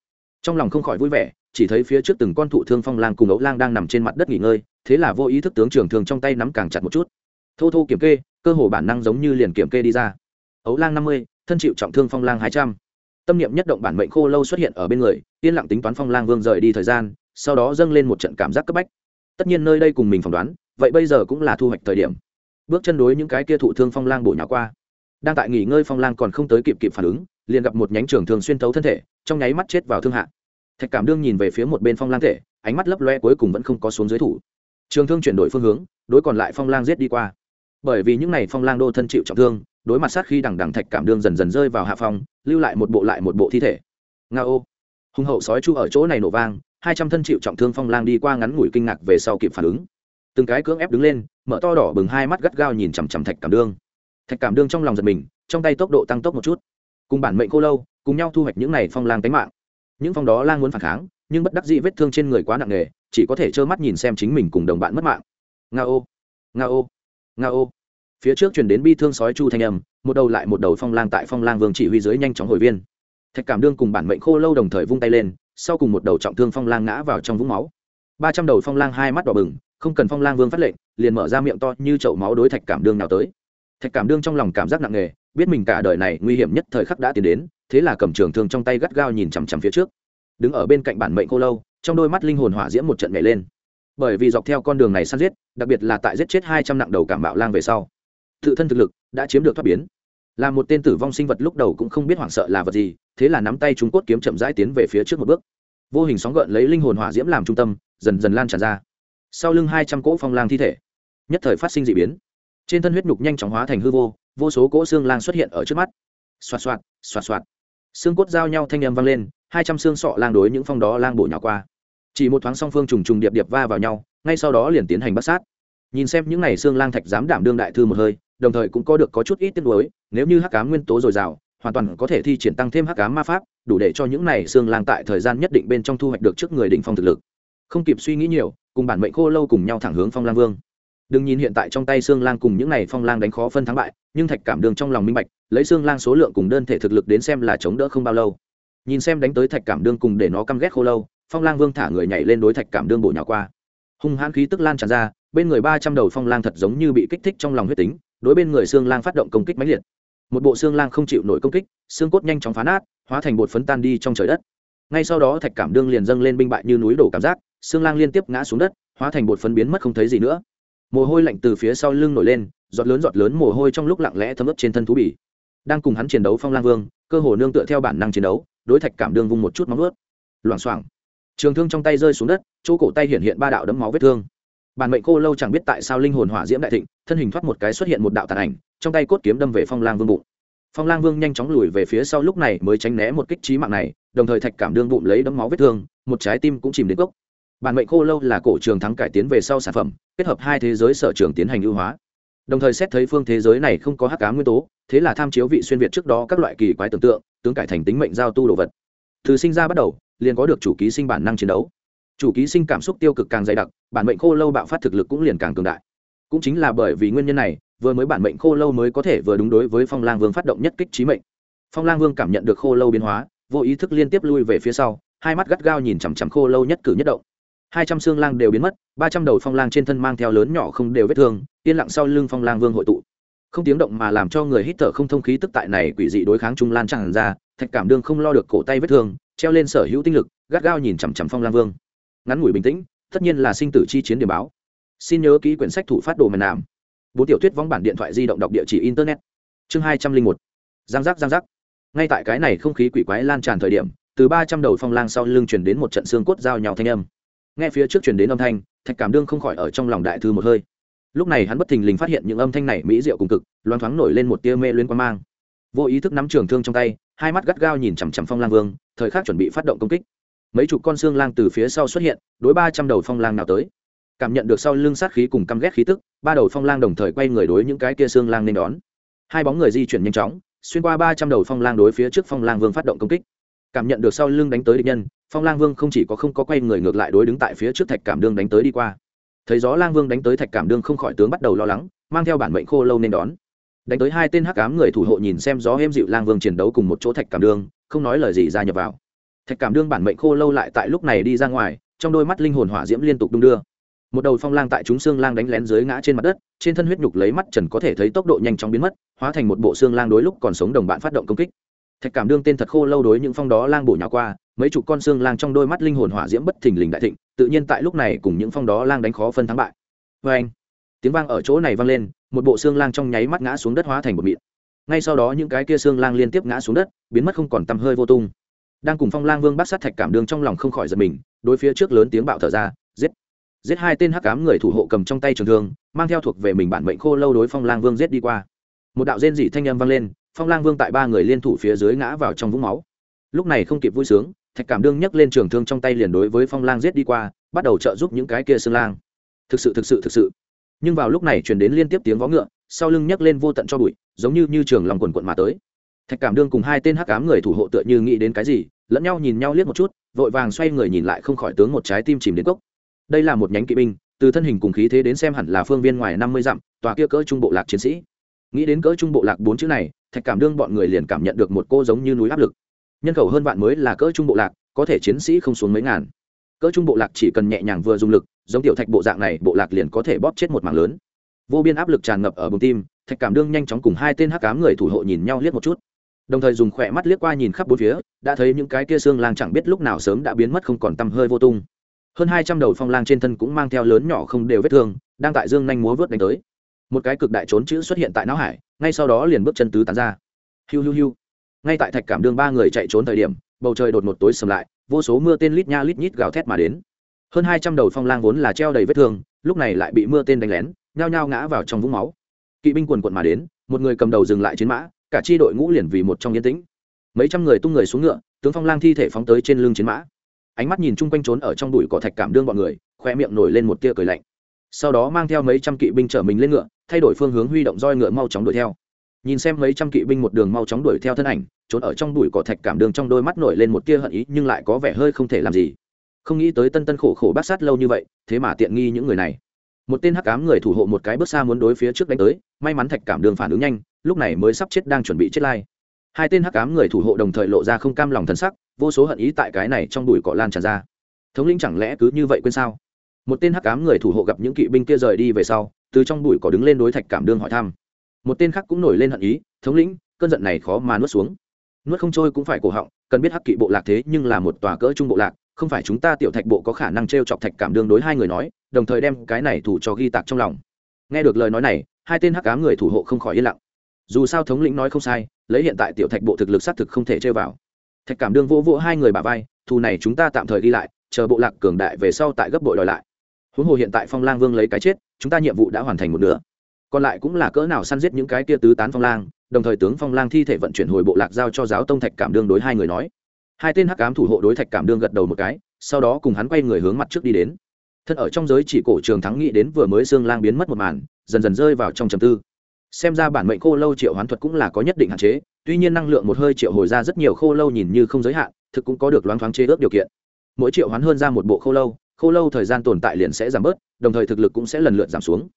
Trong lòng không khỏi vui vẻ, chỉ thấy phía trước từng con thụ thương phong lang cùng ấu lang đang nằm trên mặt đất nghỉ ngơi, thế là vô ý thức tướng trường thường trong tay nắm càng chặt một chút. Thô thô kiểm kê, cơ hồ bản năng giống như liền kiểm kê đi ra. Ấu lang năm mươi, thân chịu trọng thương phong lang hai trăm. Tâm niệm nhất động bản mệnh khô lâu xuất hiện ở bên người, yên lặng tính toán phong lang vương rời đi thời gian, sau đó dâng lên một trận cảm giác cấp bách. Tất nhiên nơi đây cùng mình phỏng đoán, vậy bây giờ cũng là thu hoạch thời điểm bước chân đối những cái kia thụ thương phong lang bổ nhỏ qua. Đang tại nghỉ ngơi phong lang còn không tới kịp kịp phản ứng, liền gặp một nhánh trường thường xuyên thấu thân thể, trong nháy mắt chết vào thương hạ. Thạch cảm đương nhìn về phía một bên phong lang thể, ánh mắt lấp loe cuối cùng vẫn không có xuống dưới thủ. Trường thương chuyển đổi phương hướng, đối còn lại phong lang giết đi qua. Bởi vì những n à y phong lang đô thân chịu trọng thương, đối mặt sát khi đằng đằng thạch cảm đương dần dần rơi vào hạ phong, lưu lại một bộ lại một bộ thi thể. Nga ô. Hùng hậu sói chu ở chỗ này nổ vang, hai trăm thân chịu trọng thương phong lang đi qua ngắn ngủi kinh ngạc về sau kịp phản ứng từng cái cưỡng ép đứng lên, mở to đỏ bừng hai mắt gắt gao nhìn chằm chằm thạch cảm đương. Thạch cảm đương trong lòng giật mình, trong tay tốc độ tăng tốc một chút. Cùng bản mệnh cô lâu, cùng nhau thu hoạch những này phong lang tánh mạng. Những phong đó lang muốn phản kháng, nhưng bất đắc dĩ vết thương trên người quá nặng nề, chỉ có thể trơ mắt nhìn xem chính mình cùng đồng bạn mất mạng. Nga ô nga ô nga ô. Phía trước chuyển đến bi thương sói chu thanh âm, một đầu lại một đầu phong lang tại phong lang vương chỉ huy dưới nhanh chóng hồi viên. Thạch cảm đương cùng bản mệnh khô lâu đồng thời vung tay lên, sau cùng một đầu trọng thương phong lang ngã vào trong vũng máu. Ba trăm đầu phong lang hai mắt đỏ bừng không cần phong lang vương phát lệnh, liền mở ra miệng to như chậu máu đối thạch cảm đương nào tới. Thạch cảm đương trong lòng cảm giác nặng nề, biết mình cả đời này nguy hiểm nhất thời khắc đã tiến đến, thế là cầm trường thương trong tay gắt gao nhìn chằm chằm phía trước. Đứng ở bên cạnh bản mệnh cô lâu, trong đôi mắt linh hồn hỏa diễm một trận nhảy lên. Bởi vì dọc theo con đường này săn giết, đặc biệt là tại giết chết hai trăm nặng đầu cảm bạo lang về sau, tự thân thực lực đã chiếm được thoát biến. Là một tên tử vong sinh vật lúc đầu cũng không biết hoảng sợ là vật gì, thế là nắm tay chúng cốt kiếm chậm rãi tiến về phía trước một bước. Vô hình sóng gợn lấy linh hồn hỏa diễm làm trung tâm, dần dần lan tràn ra sau lưng hai trăm cỗ phong lang thi thể, nhất thời phát sinh d ị biến. Trên thân huyết nhục nhanh chóng hóa thành hư vô vô số cỗ xương lang xuất hiện ở trước mắt. Xoạt xoạt xoạt xoạt. Xương cốt giao nhau thanh â m vang lên, hai trăm xương sọ lang đối những phong đó lang bổ nhỏ qua. Chỉ một thoáng song phương trùng trùng điệp điệp va vào nhau, ngay sau đó liền tiến hành bắt sát. Nhìn xem những n à y xương lang thạch dám đảm đương đại thư một hơi, đồng thời cũng có được có chút ít tiết lối nếu như hắc cám nguyên tố dồi dào, hoàn toàn có thể thi triển tăng thêm hắc cám ma pháp, đủ để cho những n à y xương lang tại thời gian nhất định bên trong thu hoạch được trước người đỉnh phong thực lực không kịp suy nghĩ nhiều, cùng bản mệnh khô lâu cùng nhau thẳng hướng phong lang vương. Đừng nhìn hiện tại trong tay xương lang cùng những n à y phong lang đánh khó phân thắng bại, nhưng thạch cảm đường trong lòng minh bạch, lấy xương lang số lượng cùng đơn thể thực lực đến xem là chống đỡ không bao lâu. Nhìn xem đánh tới thạch cảm đương cùng để nó căm ghét khô lâu, phong lang vương thả người nhảy lên đối thạch cảm đương bổ nhỏ qua. Hung hãn khí tức lan tràn ra, bên người ba trăm đầu phong lang thật giống như bị kích thích trong lòng huyết tính, đối bên người xương lang phát động công kích mãnh liệt. Một bộ xương lang không chịu nổi công kích, xương cốt nhanh chóng phá nát, hóa thành bột phấn tan đi trong trời đất. Ngay sau đó thạch cảm đương liền dâng lên binh bại như núi đổ cảm giác xương lang liên tiếp ngã xuống đất, hóa thành bột phấn biến mất không thấy gì nữa. Mồ hôi lạnh từ phía sau lưng nổi lên, giọt lớn giọt lớn mồ hôi trong lúc lặng lẽ thấm ướt trên thân thú bỉ đang cùng hắn chiến đấu phong lang vương, cơ hồ nương tựa theo bản năng chiến đấu, đối thạch cảm đương vung một chút móng ướt loảng xoảng. Trường thương trong tay rơi xuống đất, chỗ cổ tay hiện hiện ba đạo đấm máu vết thương. Bản mệnh cô lâu chẳng biết tại sao linh hồn hỏa diễm đại thịnh, thân hình thoát một cái xuất hiện một đạo tàn ảnh, trong tay cốt kiếm đâm về phong lang vương bụng. Phong lang vương nhanh chóng lùi về phía sau lúc này mới tránh né một kích trí mạng này, đồng thời thạch cảm đương bụng lấy đấm máu vết thương, một trái tim cũng chìm đến gốc bản mệnh khô lâu là cổ trường thắng cải tiến về sau sản phẩm, kết hợp hai thế giới sở trường tiến hành ưu hóa. Đồng thời xét thấy phương thế giới này không có hắc cá nguyên tố, thế là tham chiếu vị xuyên việt trước đó các loại kỳ quái tưởng tượng, tướng cải thành tính mệnh giao tu đồ vật. Từ sinh ra bắt đầu, liền có được chủ ký sinh bản năng chiến đấu. Chủ ký sinh cảm xúc tiêu cực càng dày đặc, bản mệnh khô lâu bạo phát thực lực cũng liền càng cường đại. Cũng chính là bởi vì nguyên nhân này, vừa mới bản mệnh khô lâu mới có thể vừa đúng đối với phong lang vương phát động nhất kích trí mệnh. Phong lang vương cảm nhận được khô lâu biến hóa, vô ý thức liên tiếp lui về phía sau, hai mắt gắt gao nhìn chằm chằm khô lâu nhất cử nhất động hai trăm xương lang đều biến mất, ba trăm đầu phong lang trên thân mang theo lớn nhỏ không đều vết thương, yên lặng sau lưng phong lang vương hội tụ. Không tiếng động mà làm cho người hít thở không thông khí tức tại này quỷ dị đối kháng trung lan tràn ra, thạch cảm đương không lo được cổ tay vết thương, treo lên sở hữu tinh lực, gắt gao nhìn chằm chằm phong lang vương. Ngắn ngủi bình tĩnh, tất nhiên là sinh tử chi chiến điểm báo. Xin nhớ ký quyển sách thủ phát đồ mềm nạm. Bốn tiểu thuyết vong bản điện thoại di động đọc địa chỉ internet. Chương hai trăm linh một. Giang giác giang giác. Ngay tại cái này không khí quỷ quái lan tràn thời điểm, từ ba trăm đầu phong lang sau lưng chuyển đến một trận xương cốt giao nhau thanh âm nghe phía trước chuyển đến âm thanh, thạch cảm đương không khỏi ở trong lòng đại thư một hơi. Lúc này hắn bất thình lình phát hiện những âm thanh này mỹ diệu cùng cực, loáng thoáng nổi lên một tia mê luyến quan mang. Vô ý thức nắm trường thương trong tay, hai mắt gắt gao nhìn chằm chằm phong lang vương, thời khắc chuẩn bị phát động công kích. Mấy chục con xương lang từ phía sau xuất hiện, đối ba trăm đầu phong lang nào tới. Cảm nhận được sau lưng sát khí cùng căm ghét khí tức, ba đầu phong lang đồng thời quay người đối những cái kia xương lang nên đón. Hai bóng người di chuyển nhanh chóng, xuyên qua ba trăm đầu phong lang đối phía trước phong lang vương phát động công kích cảm nhận được sau lưng đánh tới địch nhân, phong lang vương không chỉ có không có quay người ngược lại đối đứng tại phía trước thạch cảm đương đánh tới đi qua. Thấy gió lang vương đánh tới thạch cảm đương không khỏi tướng bắt đầu lo lắng, mang theo bản mệnh khô lâu nên đón. Đánh tới hai tên hắc ám người thủ hộ nhìn xem gió êm dịu lang vương chiến đấu cùng một chỗ thạch cảm đương, không nói lời gì ra nhập vào. Thạch cảm đương bản mệnh khô lâu lại tại lúc này đi ra ngoài, trong đôi mắt linh hồn hỏa diễm liên tục đung đưa. Một đầu phong lang tại chúng xương lang đánh lén dưới ngã trên mặt đất, trên thân huyết nhục lấy mắt trần có thể thấy tốc độ nhanh chóng biến mất, hóa thành một bộ xương lang đối lúc còn sống đồng bạn phát động công kích thạch cảm đương tên thật khô lâu đối những phong đó lang bổ nhào qua, mấy chục con xương lang trong đôi mắt linh hồn hỏa diễm bất thình lình đại thịnh, tự nhiên tại lúc này cùng những phong đó lang đánh khó phân thắng bại. Vê anh, tiếng vang ở chỗ này vang lên, một bộ xương lang trong nháy mắt ngã xuống đất hóa thành một mịn. Ngay sau đó những cái kia xương lang liên tiếp ngã xuống đất, biến mất không còn tăm hơi vô tung. Đang cùng phong lang vương bắt sát thạch cảm đương trong lòng không khỏi giật mình, đối phía trước lớn tiếng bạo thở ra, giết. Giết hai tên hắc cám người thủ hộ cầm trong tay trường thương, mang theo thuộc về mình bản mệnh khô lâu đối phong lang vương giết đi qua. Một đạo rên dị thanh âm vang lên phong lang vương tại ba người liên thủ phía dưới ngã vào trong vũng máu. Lúc này không kịp vui sướng, thạch cảm đương nhấc lên trường thương trong tay liền đối với phong lang giết đi qua, bắt đầu trợ giúp những cái kia xương lang. Thực sự thực sự thực sự. Nhưng vào lúc này chuyển đến liên tiếp tiếng vó ngựa, sau lưng nhấc lên vô tận cho bụi, giống như như trường lòng quần quận mà tới. Thạch cảm đương cùng hai tên hắc ám người thủ hộ tựa như nghĩ đến cái gì, lẫn nhau nhìn nhau liếc một chút, vội vàng xoay người nhìn lại không khỏi tướng một trái tim chìm đến cốc. Đây là một nhánh kỵ binh, từ thân hình cùng khí thế đến xem hẳn là phương viên ngoài năm mươi dặm, tòa kia cỡ trung bộ lạc chiến sĩ nghĩ đến cỡ trung bộ lạc bốn chữ này, thạch cảm đương bọn người liền cảm nhận được một cô giống như núi áp lực. Nhân khẩu hơn vạn mới là cỡ trung bộ lạc, có thể chiến sĩ không xuống mấy ngàn. Cỡ trung bộ lạc chỉ cần nhẹ nhàng vừa dùng lực, giống tiểu thạch bộ dạng này, bộ lạc liền có thể bóp chết một mảng lớn. Vô biên áp lực tràn ngập ở bụng tim, thạch cảm đương nhanh chóng cùng hai tên hắc cám người thủ hộ nhìn nhau liếc một chút. Đồng thời dùng khỏe mắt liếc qua nhìn khắp bốn phía, đã thấy những cái kia xương lang chẳng biết lúc nào sớm đã biến mất không còn tăm hơi vô tung. Hơn hai trăm đầu phong lang trên thân cũng mang theo lớn nhỏ không đều vết thương, đang tại dương nhanh múa vớt đánh tới một cái cực đại trốn chữ xuất hiện tại não hải, ngay sau đó liền bước chân tứ tán ra. Hiu hiu hiu. Ngay tại thạch cảm đương ba người chạy trốn thời điểm, bầu trời đột một tối sầm lại, vô số mưa tên lít nha lít nhít gào thét mà đến. Hơn hai trăm đầu phong lang vốn là treo đầy vết thương, lúc này lại bị mưa tên đánh lén, nhao nhao ngã vào trong vũng máu. Kỵ binh quần quận mà đến, một người cầm đầu dừng lại chiến mã, cả chi đội ngũ liền vì một trong yên tĩnh. Mấy trăm người tung người xuống ngựa, tướng phong lang thi thể phóng tới trên lưng chiến mã. Ánh mắt nhìn chung quanh trốn ở trong bụi cỏ thạch cảm đương bọn người, khoe miệng nổi lên một tia cười lạnh sau đó mang theo mấy trăm kỵ binh chở mình lên ngựa, thay đổi phương hướng huy động roi ngựa mau chóng đuổi theo. Nhìn xem mấy trăm kỵ binh một đường mau chóng đuổi theo thân ảnh, trốn ở trong bụi cỏ thạch cảm đường trong đôi mắt nổi lên một tia hận ý, nhưng lại có vẻ hơi không thể làm gì. Không nghĩ tới tân tân khổ khổ bát sát lâu như vậy, thế mà tiện nghi những người này. Một tên hắc cám người thủ hộ một cái bước xa muốn đối phía trước đánh tới, may mắn thạch cảm đường phản ứng nhanh, lúc này mới sắp chết đang chuẩn bị chết lai. Hai tên hắc cám người thủ hộ đồng thời lộ ra không cam lòng thân sắc, vô số hận ý tại cái này trong bụi cỏ lan tràn ra. Thống lĩnh chẳng lẽ cứ như vậy quên sao? Một tên hắc cám người thủ hộ gặp những kỵ binh kia rời đi về sau, từ trong bụi cỏ đứng lên đối thạch cảm đương hỏi thăm. Một tên khác cũng nổi lên hận ý, thống lĩnh, cơn giận này khó mà nuốt xuống. Nuốt không trôi cũng phải cổ họng, cần biết hắc kỵ bộ lạc thế nhưng là một tòa cỡ trung bộ lạc, không phải chúng ta tiểu thạch bộ có khả năng t r e o chọc thạch cảm đương đối hai người nói, đồng thời đem cái này thủ cho ghi tạc trong lòng. Nghe được lời nói này, hai tên hắc cá người thủ hộ không khỏi yên lặng. Dù sao thống lĩnh nói không sai, lấy hiện tại tiểu thạch bộ thực lực xác thực không thể chơi vào. Thạch cảm đương vỗ vỗ hai người bà vai, thù này chúng ta tạm thời ghi lại, chờ bộ lạc cường đại về sau tại gấp bội đòi lại huống hồ hiện tại phong lang vương lấy cái chết, chúng ta nhiệm vụ đã hoàn thành một nửa. Còn lại cũng là cỡ nào săn giết những cái kia tứ tán phong lang, đồng thời tướng phong lang thi thể vận chuyển hồi bộ lạc giao cho giáo tông thạch cảm đương đối hai người nói. Hai tên hắc ám thủ hộ đối thạch cảm đương gật đầu một cái, sau đó cùng hắn quay người hướng mặt trước đi đến. Thân ở trong giới chỉ cổ trường thắng nghĩ đến vừa mới xương lang biến mất một màn, dần dần rơi vào trong trầm tư. Xem ra bản mệnh khô lâu triệu hoán thuật cũng là có nhất định hạn chế, tuy nhiên năng lượng một hơi triệu hồi ra rất nhiều khô lâu nhìn như không giới hạn, thực cũng có được loáng thoáng chế ước điều kiện. Mỗi triệu hoán hơn ra một bộ khô lâu khô lâu thời gian tồn tại liền sẽ giảm bớt, đồng thời thực lực cũng sẽ lần lượt giảm xuống.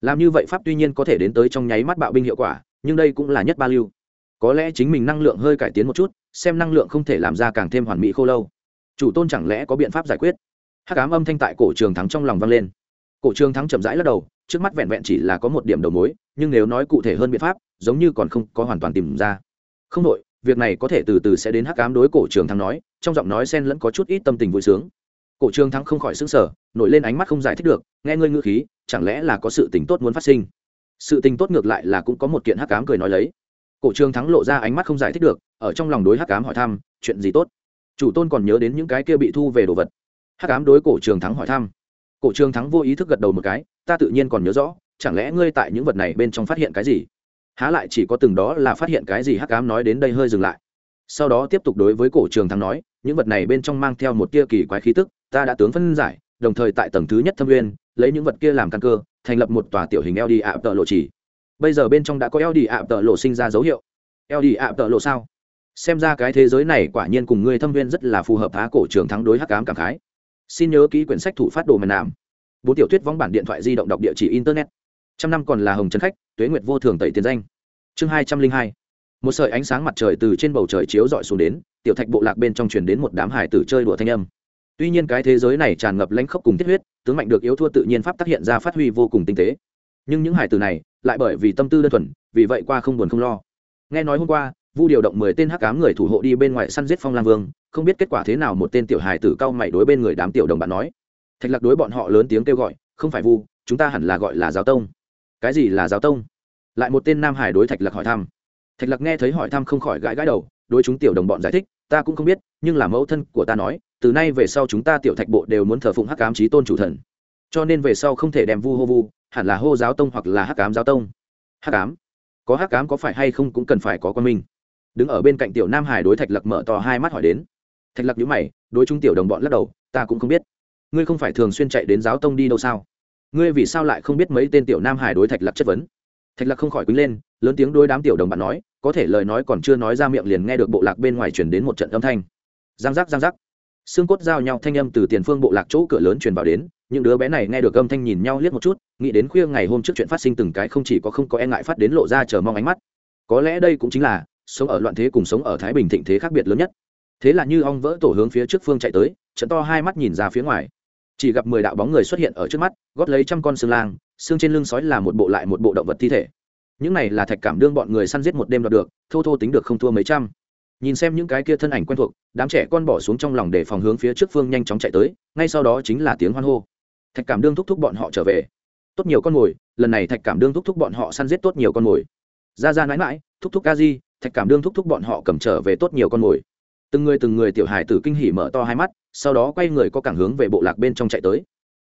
Làm như vậy pháp tuy nhiên có thể đến tới trong nháy mắt bạo binh hiệu quả, nhưng đây cũng là nhất ba lưu. Có lẽ chính mình năng lượng hơi cải tiến một chút, xem năng lượng không thể làm ra càng thêm hoàn mỹ khô lâu. Chủ tôn chẳng lẽ có biện pháp giải quyết? Hắc ám âm thanh tại cổ trường thắng trong lòng vang lên. Cổ trường thắng chậm rãi lắc đầu, trước mắt vẹn vẹn chỉ là có một điểm đầu mối, nhưng nếu nói cụ thể hơn biện pháp, giống như còn không có hoàn toàn tìm ra. Không đội việc này có thể từ từ sẽ đến hắc ám đối cổ trường thắng nói, trong giọng nói xen lẫn có chút ít tâm tình vui sướng cổ trường thắng không khỏi xứng sở nổi lên ánh mắt không giải thích được, nghe ngươi ngữ khí, chẳng lẽ là có sự tình tốt muốn phát sinh? Sự tình tốt ngược lại là cũng có một kiện hắc cám cười nói lấy. Cổ trường thắng lộ ra ánh mắt không giải thích được, ở trong lòng đối hắc cám hỏi thăm, chuyện gì tốt? Chủ tôn còn nhớ đến những cái kia bị thu về đồ vật. Hắc cám đối cổ trường thắng hỏi thăm. Cổ trường thắng vô ý thức gật đầu một cái, ta tự nhiên còn nhớ rõ, chẳng lẽ ngươi tại những vật này bên trong phát hiện cái gì? Há lại chỉ có từng đó là phát hiện cái gì hắc cám nói đến đây hơi dừng lại. Sau đó tiếp tục đối với cổ trường thắng nói những vật này bên trong mang theo một tia kỳ quái khí tức, ta đã tướng phân giải, đồng thời tại tầng thứ nhất thâm nguyên, lấy những vật kia làm căn cơ, thành lập một tòa tiểu hình eo đi ạ tợ lộ chỉ. Bây giờ bên trong đã có eo đi ạ tợ lộ sinh ra dấu hiệu. Eo đi ạ tợ lộ sao? Xem ra cái thế giới này quả nhiên cùng ngươi thâm viên rất là phù hợp, phá cổ trường thắng đối hắc ám cảm khái. Xin nhớ ký quyển sách thủ phát đồ mềm nạm bốn tiểu thuyết vong bản điện thoại di động đọc địa chỉ internet. Trăm năm còn là hồng trấn khách, tuế nguyệt vô thường tẩy tiền danh. Chương hai trăm linh hai một sợi ánh sáng mặt trời từ trên bầu trời chiếu dọi xuống đến, tiểu thạch bộ lạc bên trong truyền đến một đám hải tử chơi đùa thanh âm. Tuy nhiên cái thế giới này tràn ngập lãnh khốc cùng tiết huyết, tướng mạnh được yếu thua tự nhiên pháp tác hiện ra phát huy vô cùng tinh tế. Nhưng những hải tử này lại bởi vì tâm tư đơn thuần, vì vậy qua không buồn không lo. Nghe nói hôm qua, vu điều động mười tên hắc cám người thủ hộ đi bên ngoài săn giết phong lang vương, không biết kết quả thế nào một tên tiểu hải tử cao mày đối bên người đám tiểu đồng bạn nói. Thạch lạc đối bọn họ lớn tiếng kêu gọi, không phải vu, chúng ta hẳn là gọi là giáo tông. Cái gì là giáo tông? Lại một tên nam hải đối thạch lạc hỏi thăm thạch lạc nghe thấy hỏi thăm không khỏi gãi gãi đầu, đối chúng tiểu đồng bọn giải thích, ta cũng không biết, nhưng là mẫu thân của ta nói, từ nay về sau chúng ta tiểu thạch bộ đều muốn thờ phụng hắc ám trí tôn chủ thần. Cho nên về sau không thể đem vu hô vu, hẳn là hô giáo tông hoặc là hắc ám giáo tông. Hắc ám? Có hắc ám có phải hay không cũng cần phải có quan minh. Đứng ở bên cạnh tiểu nam hải đối thạch lặc mở to hai mắt hỏi đến. Thạch lặc nhíu mày, đối chúng tiểu đồng bọn lắc đầu, ta cũng không biết. Ngươi không phải thường xuyên chạy đến giáo tông đi đâu sao? Ngươi vì sao lại không biết mấy tên tiểu nam hải đối thạch lặc chất vấn? Thạch lặc không khỏi quýnh lên, lớn tiếng đối đám tiểu đồng bạn nói có thể lời nói còn chưa nói ra miệng liền nghe được bộ lạc bên ngoài chuyển đến một trận âm thanh. Giang giác giang giác. Xương cốt giao nhau thanh âm từ tiền phương bộ lạc chỗ cửa lớn truyền vào đến, những đứa bé này nghe được âm thanh nhìn nhau liếc một chút, nghĩ đến khuya ngày hôm trước chuyện phát sinh từng cái không chỉ có không có e ngại phát đến lộ ra chờ mong ánh mắt. Có lẽ đây cũng chính là sống ở loạn thế cùng sống ở thái bình thịnh thế khác biệt lớn nhất. Thế là như ong vỡ tổ hướng phía trước phương chạy tới, trận to hai mắt nhìn ra phía ngoài. Chỉ gặp mười đạo bóng người xuất hiện ở trước mắt, gót lấy trăm con xương lang, xương trên lưng sói là một bộ lại một bộ động vật thi thể những này là thạch cảm đương bọn người săn giết một đêm đoạt được, thô thô tính được không thua mấy trăm. Nhìn xem những cái kia thân ảnh quen thuộc, đám trẻ con bỏ xuống trong lòng để phòng hướng phía trước phương nhanh chóng chạy tới, ngay sau đó chính là tiếng hoan hô. Thạch cảm đương thúc thúc bọn họ trở về. Tốt nhiều con mồi, lần này thạch cảm đương thúc thúc bọn họ săn giết tốt nhiều con mồi. Ra ra mãi mãi, thúc thúc ca di, thạch cảm đương thúc thúc bọn họ cầm trở về tốt nhiều con mồi. Từng người từng người tiểu hài tử kinh hỉ mở to hai mắt, sau đó quay người có cảng hướng về bộ lạc bên trong chạy tới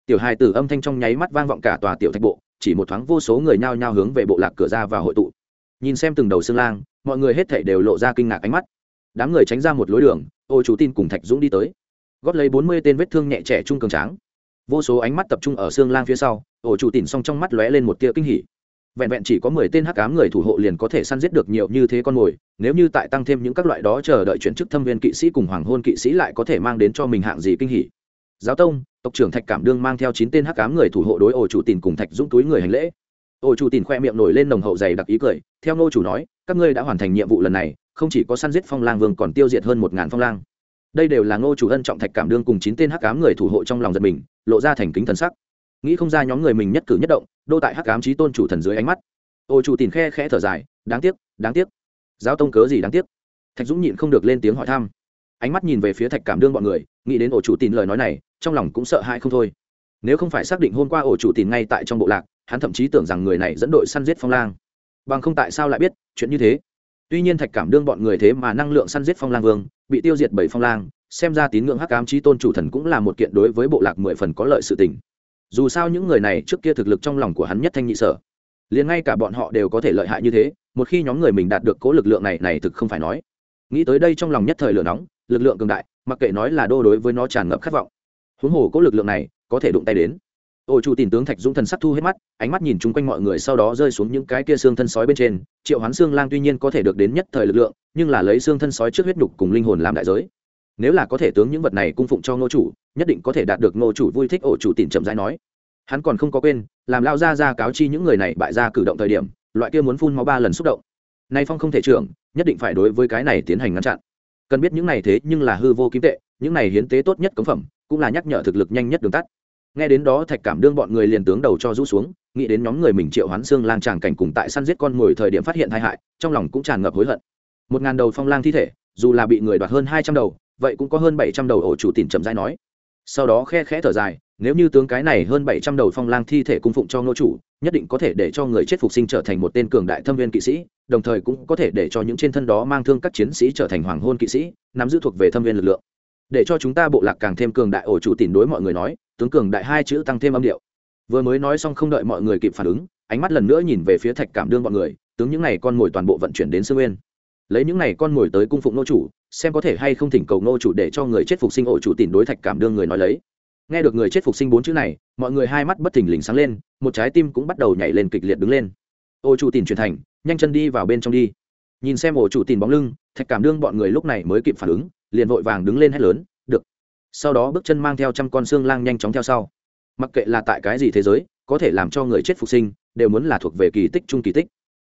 tiểu hài tử âm thanh trong nháy mắt vang vọng cả tòa tiểu thạch bộ, chỉ một thoáng vô số người nhao nhao hướng về bộ lạc cửa ra và hội tụ. Nhìn xem từng đầu xương lang, mọi người hết thảy đều lộ ra kinh ngạc ánh mắt. Đám người tránh ra một lối đường, ô chủ tin cùng thạch dũng đi tới. Gót lấy bốn mươi tên vết thương nhẹ trẻ trung cường tráng. Vô số ánh mắt tập trung ở xương lang phía sau ổ chủ tỉn xong trong mắt lóe lên một tia kinh hỉ. Vẹn vẹn chỉ có mười tên hắc cám người thủ hộ liền có thể săn giết được nhiều như thế con mồi, nếu như tại tăng thêm những các loại đó chờ đợi chuyển chức thâm viên kỵ sĩ cùng hoàng hôn kỵ sĩ lại có thể mang đến cho mình hạng gì kinh hỉ giáo tông, tộc trưởng thạch cảm đương mang theo chín tên hắc cám người thủ hộ đối ổ chủ tìm cùng thạch dũng túi người hành lễ. Ổ chủ tìm khoe miệng nổi lên nồng hậu dày đặc ý cười, theo ngô chủ nói, các ngươi đã hoàn thành nhiệm vụ lần này, không chỉ có săn giết phong lang vương còn tiêu diệt hơn một ngàn phong lang. Đây đều là ngô chủ ân trọng thạch cảm đương cùng chín tên hắc cám người thủ hộ trong lòng giật mình, lộ ra thành kính thần sắc. Nghĩ không ra nhóm người mình nhất cử nhất động, đô tại hắc cám trí tôn chủ thần dưới ánh mắt. Ô chủ tìm khe khẽ thở dài, đáng tiếc đáng tiếc. Giáo tông cớ gì đáng tiếc? Thạch dũng nhịn không được lên tiếng hỏi thăm ánh mắt nhìn về phía thạch cảm đương bọn người, nghĩ đến ổ chủ tìm lời nói này, trong lòng cũng sợ hãi không thôi. Nếu không phải xác định hôm qua ổ chủ tìm ngay tại trong bộ lạc, hắn thậm chí tưởng rằng người này dẫn đội săn giết phong lang. Bằng không tại sao lại biết chuyện như thế? Tuy nhiên thạch cảm đương bọn người thế mà năng lượng săn giết phong lang vương, bị tiêu diệt bởi phong lang, xem ra tín ngưỡng hắc ám trí tôn chủ thần cũng là một kiện đối với bộ lạc mười phần có lợi sự tình. Dù sao những người này trước kia thực lực trong lòng của hắn nhất thanh nhị sở, liền ngay cả bọn họ đều có thể lợi hại như thế, một khi nhóm người mình đạt được cố lực lượng này này thực không phải nói. Nghĩ tới đây trong lòng nhất thời lửa nóng lực lượng cường đại, mặc kệ nói là đô đối với nó tràn ngập khát vọng. Huống hồ có lực lượng này, có thể đụng tay đến. Ôi chủ tìm tướng thạch dũng thần sắc thu hết mắt, ánh mắt nhìn chung quanh mọi người sau đó rơi xuống những cái kia xương thân sói bên trên. Triệu hoán xương lang tuy nhiên có thể được đến nhất thời lực lượng, nhưng là lấy xương thân sói trước huyết nhục cùng linh hồn làm đại giới. Nếu là có thể tướng những vật này cung phụng cho ngô chủ, nhất định có thể đạt được ngô chủ vui thích ổ chủ tìm chậm rãi nói. Hắn còn không có quên, làm lao ra ra cáo chi những người này bại ra cử động thời điểm, loại kia muốn phun máu ba lần xúc động. Nay phong không thể trưởng, nhất định phải đối với cái này tiến hành ngăn chặn cần biết những này thế nhưng là hư vô kim tệ, những này hiến tế tốt nhất cống phẩm, cũng là nhắc nhở thực lực nhanh nhất đường tắt. Nghe đến đó, thạch cảm đương bọn người liền tướng đầu cho rũ xuống, nghĩ đến nhóm người mình triệu hoán xương lang tràng cảnh cùng tại săn giết con mồi thời điểm phát hiện tai hại, trong lòng cũng tràn ngập hối hận. Một ngàn đầu phong lang thi thể, dù là bị người đoạt hơn hai trăm đầu, vậy cũng có hơn bảy trăm đầu, ổ chủ tìm chậm rãi nói. Sau đó khe khẽ thở dài, nếu như tướng cái này hơn bảy trăm đầu phong lang thi thể cung phụng cho ngô chủ, nhất định có thể để cho người chết phục sinh trở thành một tên cường đại thâm viên kỵ sĩ đồng thời cũng có thể để cho những trên thân đó mang thương các chiến sĩ trở thành hoàng hôn kỵ sĩ, nắm giữ thuộc về thâm viên lực lượng. Để cho chúng ta bộ lạc càng thêm cường đại ổ chủ tìm đối mọi người nói, tướng cường đại hai chữ tăng thêm âm điệu. Vừa mới nói xong không đợi mọi người kịp phản ứng, ánh mắt lần nữa nhìn về phía thạch cảm đương mọi người, tướng những này con mồi toàn bộ vận chuyển đến sương nguyên. Lấy những này con mồi tới cung phụng nô chủ, xem có thể hay không thỉnh cầu nô chủ để cho người chết phục sinh ổ chủ tìm đối thạch cảm đương người nói lấy. Nghe được người chết phục sinh bốn chữ này, mọi người hai mắt bất thình lình sáng lên, một trái tim cũng bắt đầu nhảy lên kịch liệt đứng lên. Ô chủ tìm truyền thành nhanh chân đi vào bên trong đi. Nhìn xem ổ chủ tìm bóng lưng, thạch cảm đương bọn người lúc này mới kịp phản ứng, liền vội vàng đứng lên hét lớn, được. Sau đó bước chân mang theo trăm con xương lang nhanh chóng theo sau. Mặc kệ là tại cái gì thế giới, có thể làm cho người chết phục sinh, đều muốn là thuộc về kỳ tích trung kỳ tích.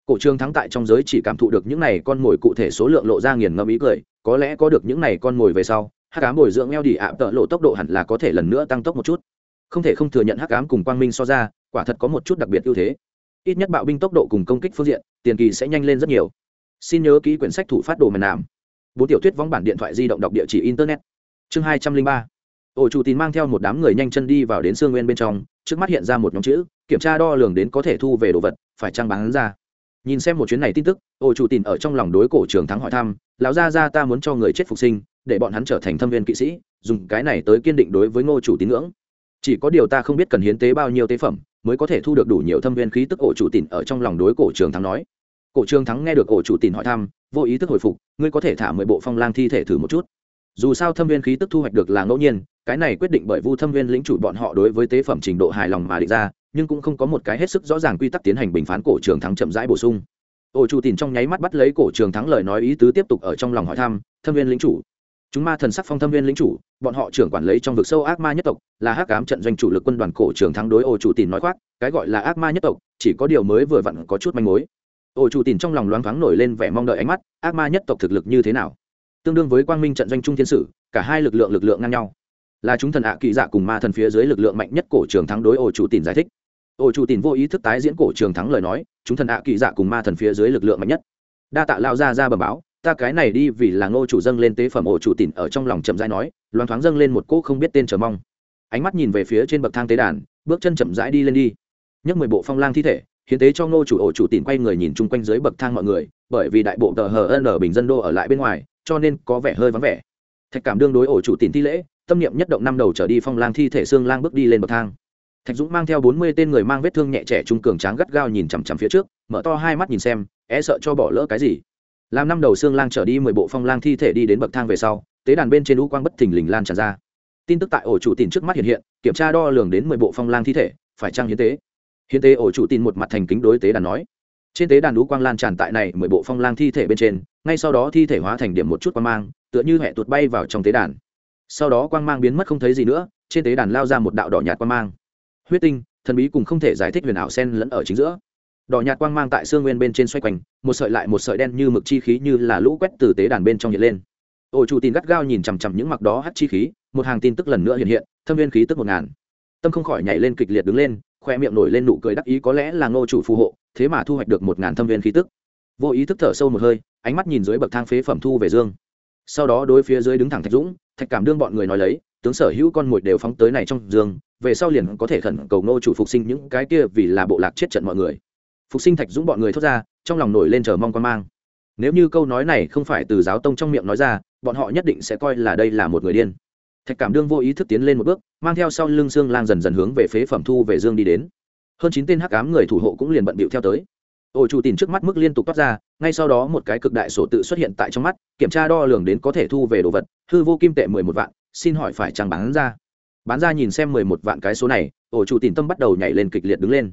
Cổ trương thắng tại trong giới chỉ cảm thụ được những này con mồi cụ thể số lượng lộ ra nghiền ngẫm ý cười, có lẽ có được những này con mồi về sau, hắc ám bồi dưỡng eo đi ạ, tợ lộ tốc độ hẳn là có thể lần nữa tăng tốc một chút. Không thể không thừa nhận hắc ám cùng quang minh so ra, quả thật có một chút đặc biệt ưu thế ít nhất bạo binh tốc độ cùng công kích phương diện, tiền kỳ sẽ nhanh lên rất nhiều. Xin nhớ ký quyển sách thủ phát đồ mần nàm. Bốn tiểu thuyết vóng bản điện thoại di động đọc địa chỉ internet. Chương hai trăm linh ba. Ổ chủ tín mang theo một đám người nhanh chân đi vào đến sương nguyên bên trong, trước mắt hiện ra một nhóm chữ, kiểm tra đo lường đến có thể thu về đồ vật, phải trang bán ra. Nhìn xem một chuyến này tin tức, ổ chủ tín ở trong lòng đối cổ trường thắng hỏi thăm, lão gia gia ta muốn cho người chết phục sinh, để bọn hắn trở thành thâm viên kỵ sĩ, dùng cái này tới kiên định đối với ngô chủ tín ngưỡng. Chỉ có điều ta không biết cần hiến tế bao nhiêu tế phẩm mới có thể thu được đủ nhiều thâm viên khí tức ổ chủ tịn ở trong lòng đối cổ trường thắng nói. Cổ trường thắng nghe được ổ chủ tịn hỏi thăm, vô ý thức hồi phục, ngươi có thể thả mười bộ phong lang thi thể thử một chút. Dù sao thâm viên khí tức thu hoạch được là ngẫu nhiên, cái này quyết định bởi vu thâm viên lĩnh chủ bọn họ đối với tế phẩm trình độ hài lòng mà định ra, nhưng cũng không có một cái hết sức rõ ràng quy tắc tiến hành bình phán cổ trường thắng chậm rãi bổ sung. Ổ chủ tịn trong nháy mắt bắt lấy cổ trường thắng lời nói ý tứ tiếp tục ở trong lòng hỏi thăm, thâm viên lĩnh chủ chúng ma thần sắc phong thâm viên lĩnh chủ, bọn họ trưởng quản lấy trong vực sâu ác ma nhất tộc, là hắc cám trận doanh chủ lực quân đoàn cổ trường thắng đối ổ chủ tìm nói khoác, cái gọi là ác ma nhất tộc, chỉ có điều mới vừa vặn có chút manh mối. Ổ chủ tìm trong lòng loáng thoáng nổi lên vẻ mong đợi ánh mắt, ác ma nhất tộc thực lực như thế nào? Tương đương với quang minh trận doanh trung thiên sử, cả hai lực lượng lực lượng ngang nhau. Là chúng thần ạ kỳ dạ cùng ma thần phía dưới lực lượng mạnh nhất cổ trường thắng đối ổ chủ tìm giải thích. Ổ chủ tìm vô ý thức tái diễn cổ trường thắng lời nói, chúng thần ạ kỳ dạ cùng ma thần phía dưới lực lượng mạnh nhất. Đa tạ lao ra ra bờ báo ta cái này đi vì là ngô chủ dâng lên tế phẩm ổ chủ tỉn ở trong lòng chậm rãi nói, loáng thoáng dâng lên một cỗ không biết tên chờ mong. Ánh mắt nhìn về phía trên bậc thang tế đàn, bước chân chậm rãi đi lên đi. Nhấc mười bộ phong lang thi thể, hiến tế cho ngô chủ ổ chủ tỉn quay người nhìn chung quanh dưới bậc thang mọi người, bởi vì đại bộ tờ hờ ở bình dân đô ở lại bên ngoài, cho nên có vẻ hơi vắng vẻ. Thạch cảm đương đối ổ chủ tỉn thi lễ, tâm niệm nhất động năm đầu trở đi phong lang thi thể xương lang bước đi lên bậc thang. Thạch dũng mang theo bốn mươi tên người mang vết thương nhẹ trẻ trung cường tráng gắt gao nhìn chằm chằm phía trước, mở to hai mắt nhìn xem e sợ cho bỏ lỡ cái gì làm năm đầu xương lang trở đi mười bộ phong lang thi thể đi đến bậc thang về sau, tế đàn bên trên u quang bất thình lình lan tràn ra. Tin tức tại ổ chủ tìm trước mắt hiện hiện, kiểm tra đo lường đến mười bộ phong lang thi thể, phải trăng hiến tế? Hiến tế ổ chủ tin một mặt thành kính đối tế đàn nói. Trên tế đàn u quang lan tràn tại này mười bộ phong lang thi thể bên trên, ngay sau đó thi thể hóa thành điểm một chút quang mang, tựa như hẹ tuột bay vào trong tế đàn. Sau đó quang mang biến mất không thấy gì nữa, trên tế đàn lao ra một đạo đỏ nhạt quang mang. Huyết tinh, thần bí cùng không thể giải thích huyền ảo sen lẫn ở chính giữa đỏ nhạt quang mang tại xương nguyên bên trên xoay quanh, một sợi lại một sợi đen như mực chi khí như là lũ quét từ tế đàn bên trong hiện lên. Ổ chủ tin gắt gao nhìn chằm chằm những mặc đó hắt chi khí, một hàng tin tức lần nữa hiện hiện, thâm viên khí tức một ngàn. Tâm không khỏi nhảy lên kịch liệt đứng lên, khoe miệng nổi lên nụ cười đắc ý có lẽ là ngô chủ phù hộ, thế mà thu hoạch được một ngàn thâm viên khí tức. Vô ý thức thở sâu một hơi, ánh mắt nhìn dưới bậc thang phế phẩm thu về dương. Sau đó đối phía dưới đứng thẳng thạch dũng, thạch cảm đương bọn người nói lấy, tướng sở hữu con mồi đều phóng tới này trong dương, về sau liền có thể khẩn cầu ngô chủ phục sinh những cái kia vì là bộ lạc chết trận mọi người phục sinh thạch dũng bọn người thốt ra, trong lòng nổi lên chờ mong quan mang. Nếu như câu nói này không phải từ giáo tông trong miệng nói ra, bọn họ nhất định sẽ coi là đây là một người điên. Thạch cảm đương vô ý thức tiến lên một bước, mang theo sau lưng xương lang dần dần hướng về phế phẩm thu về dương đi đến. Hơn chín tên hắc ám người thủ hộ cũng liền bận bịu theo tới. Ổ chủ tìm trước mắt mức liên tục toát ra, ngay sau đó một cái cực đại sổ tự xuất hiện tại trong mắt, kiểm tra đo lường đến có thể thu về đồ vật, hư vô kim tệ mười một vạn, xin hỏi phải chẳng bán ra? Bán ra nhìn xem mười một vạn cái số này ổ chủ tìm tâm bắt đầu nhảy lên kịch liệt đứng lên.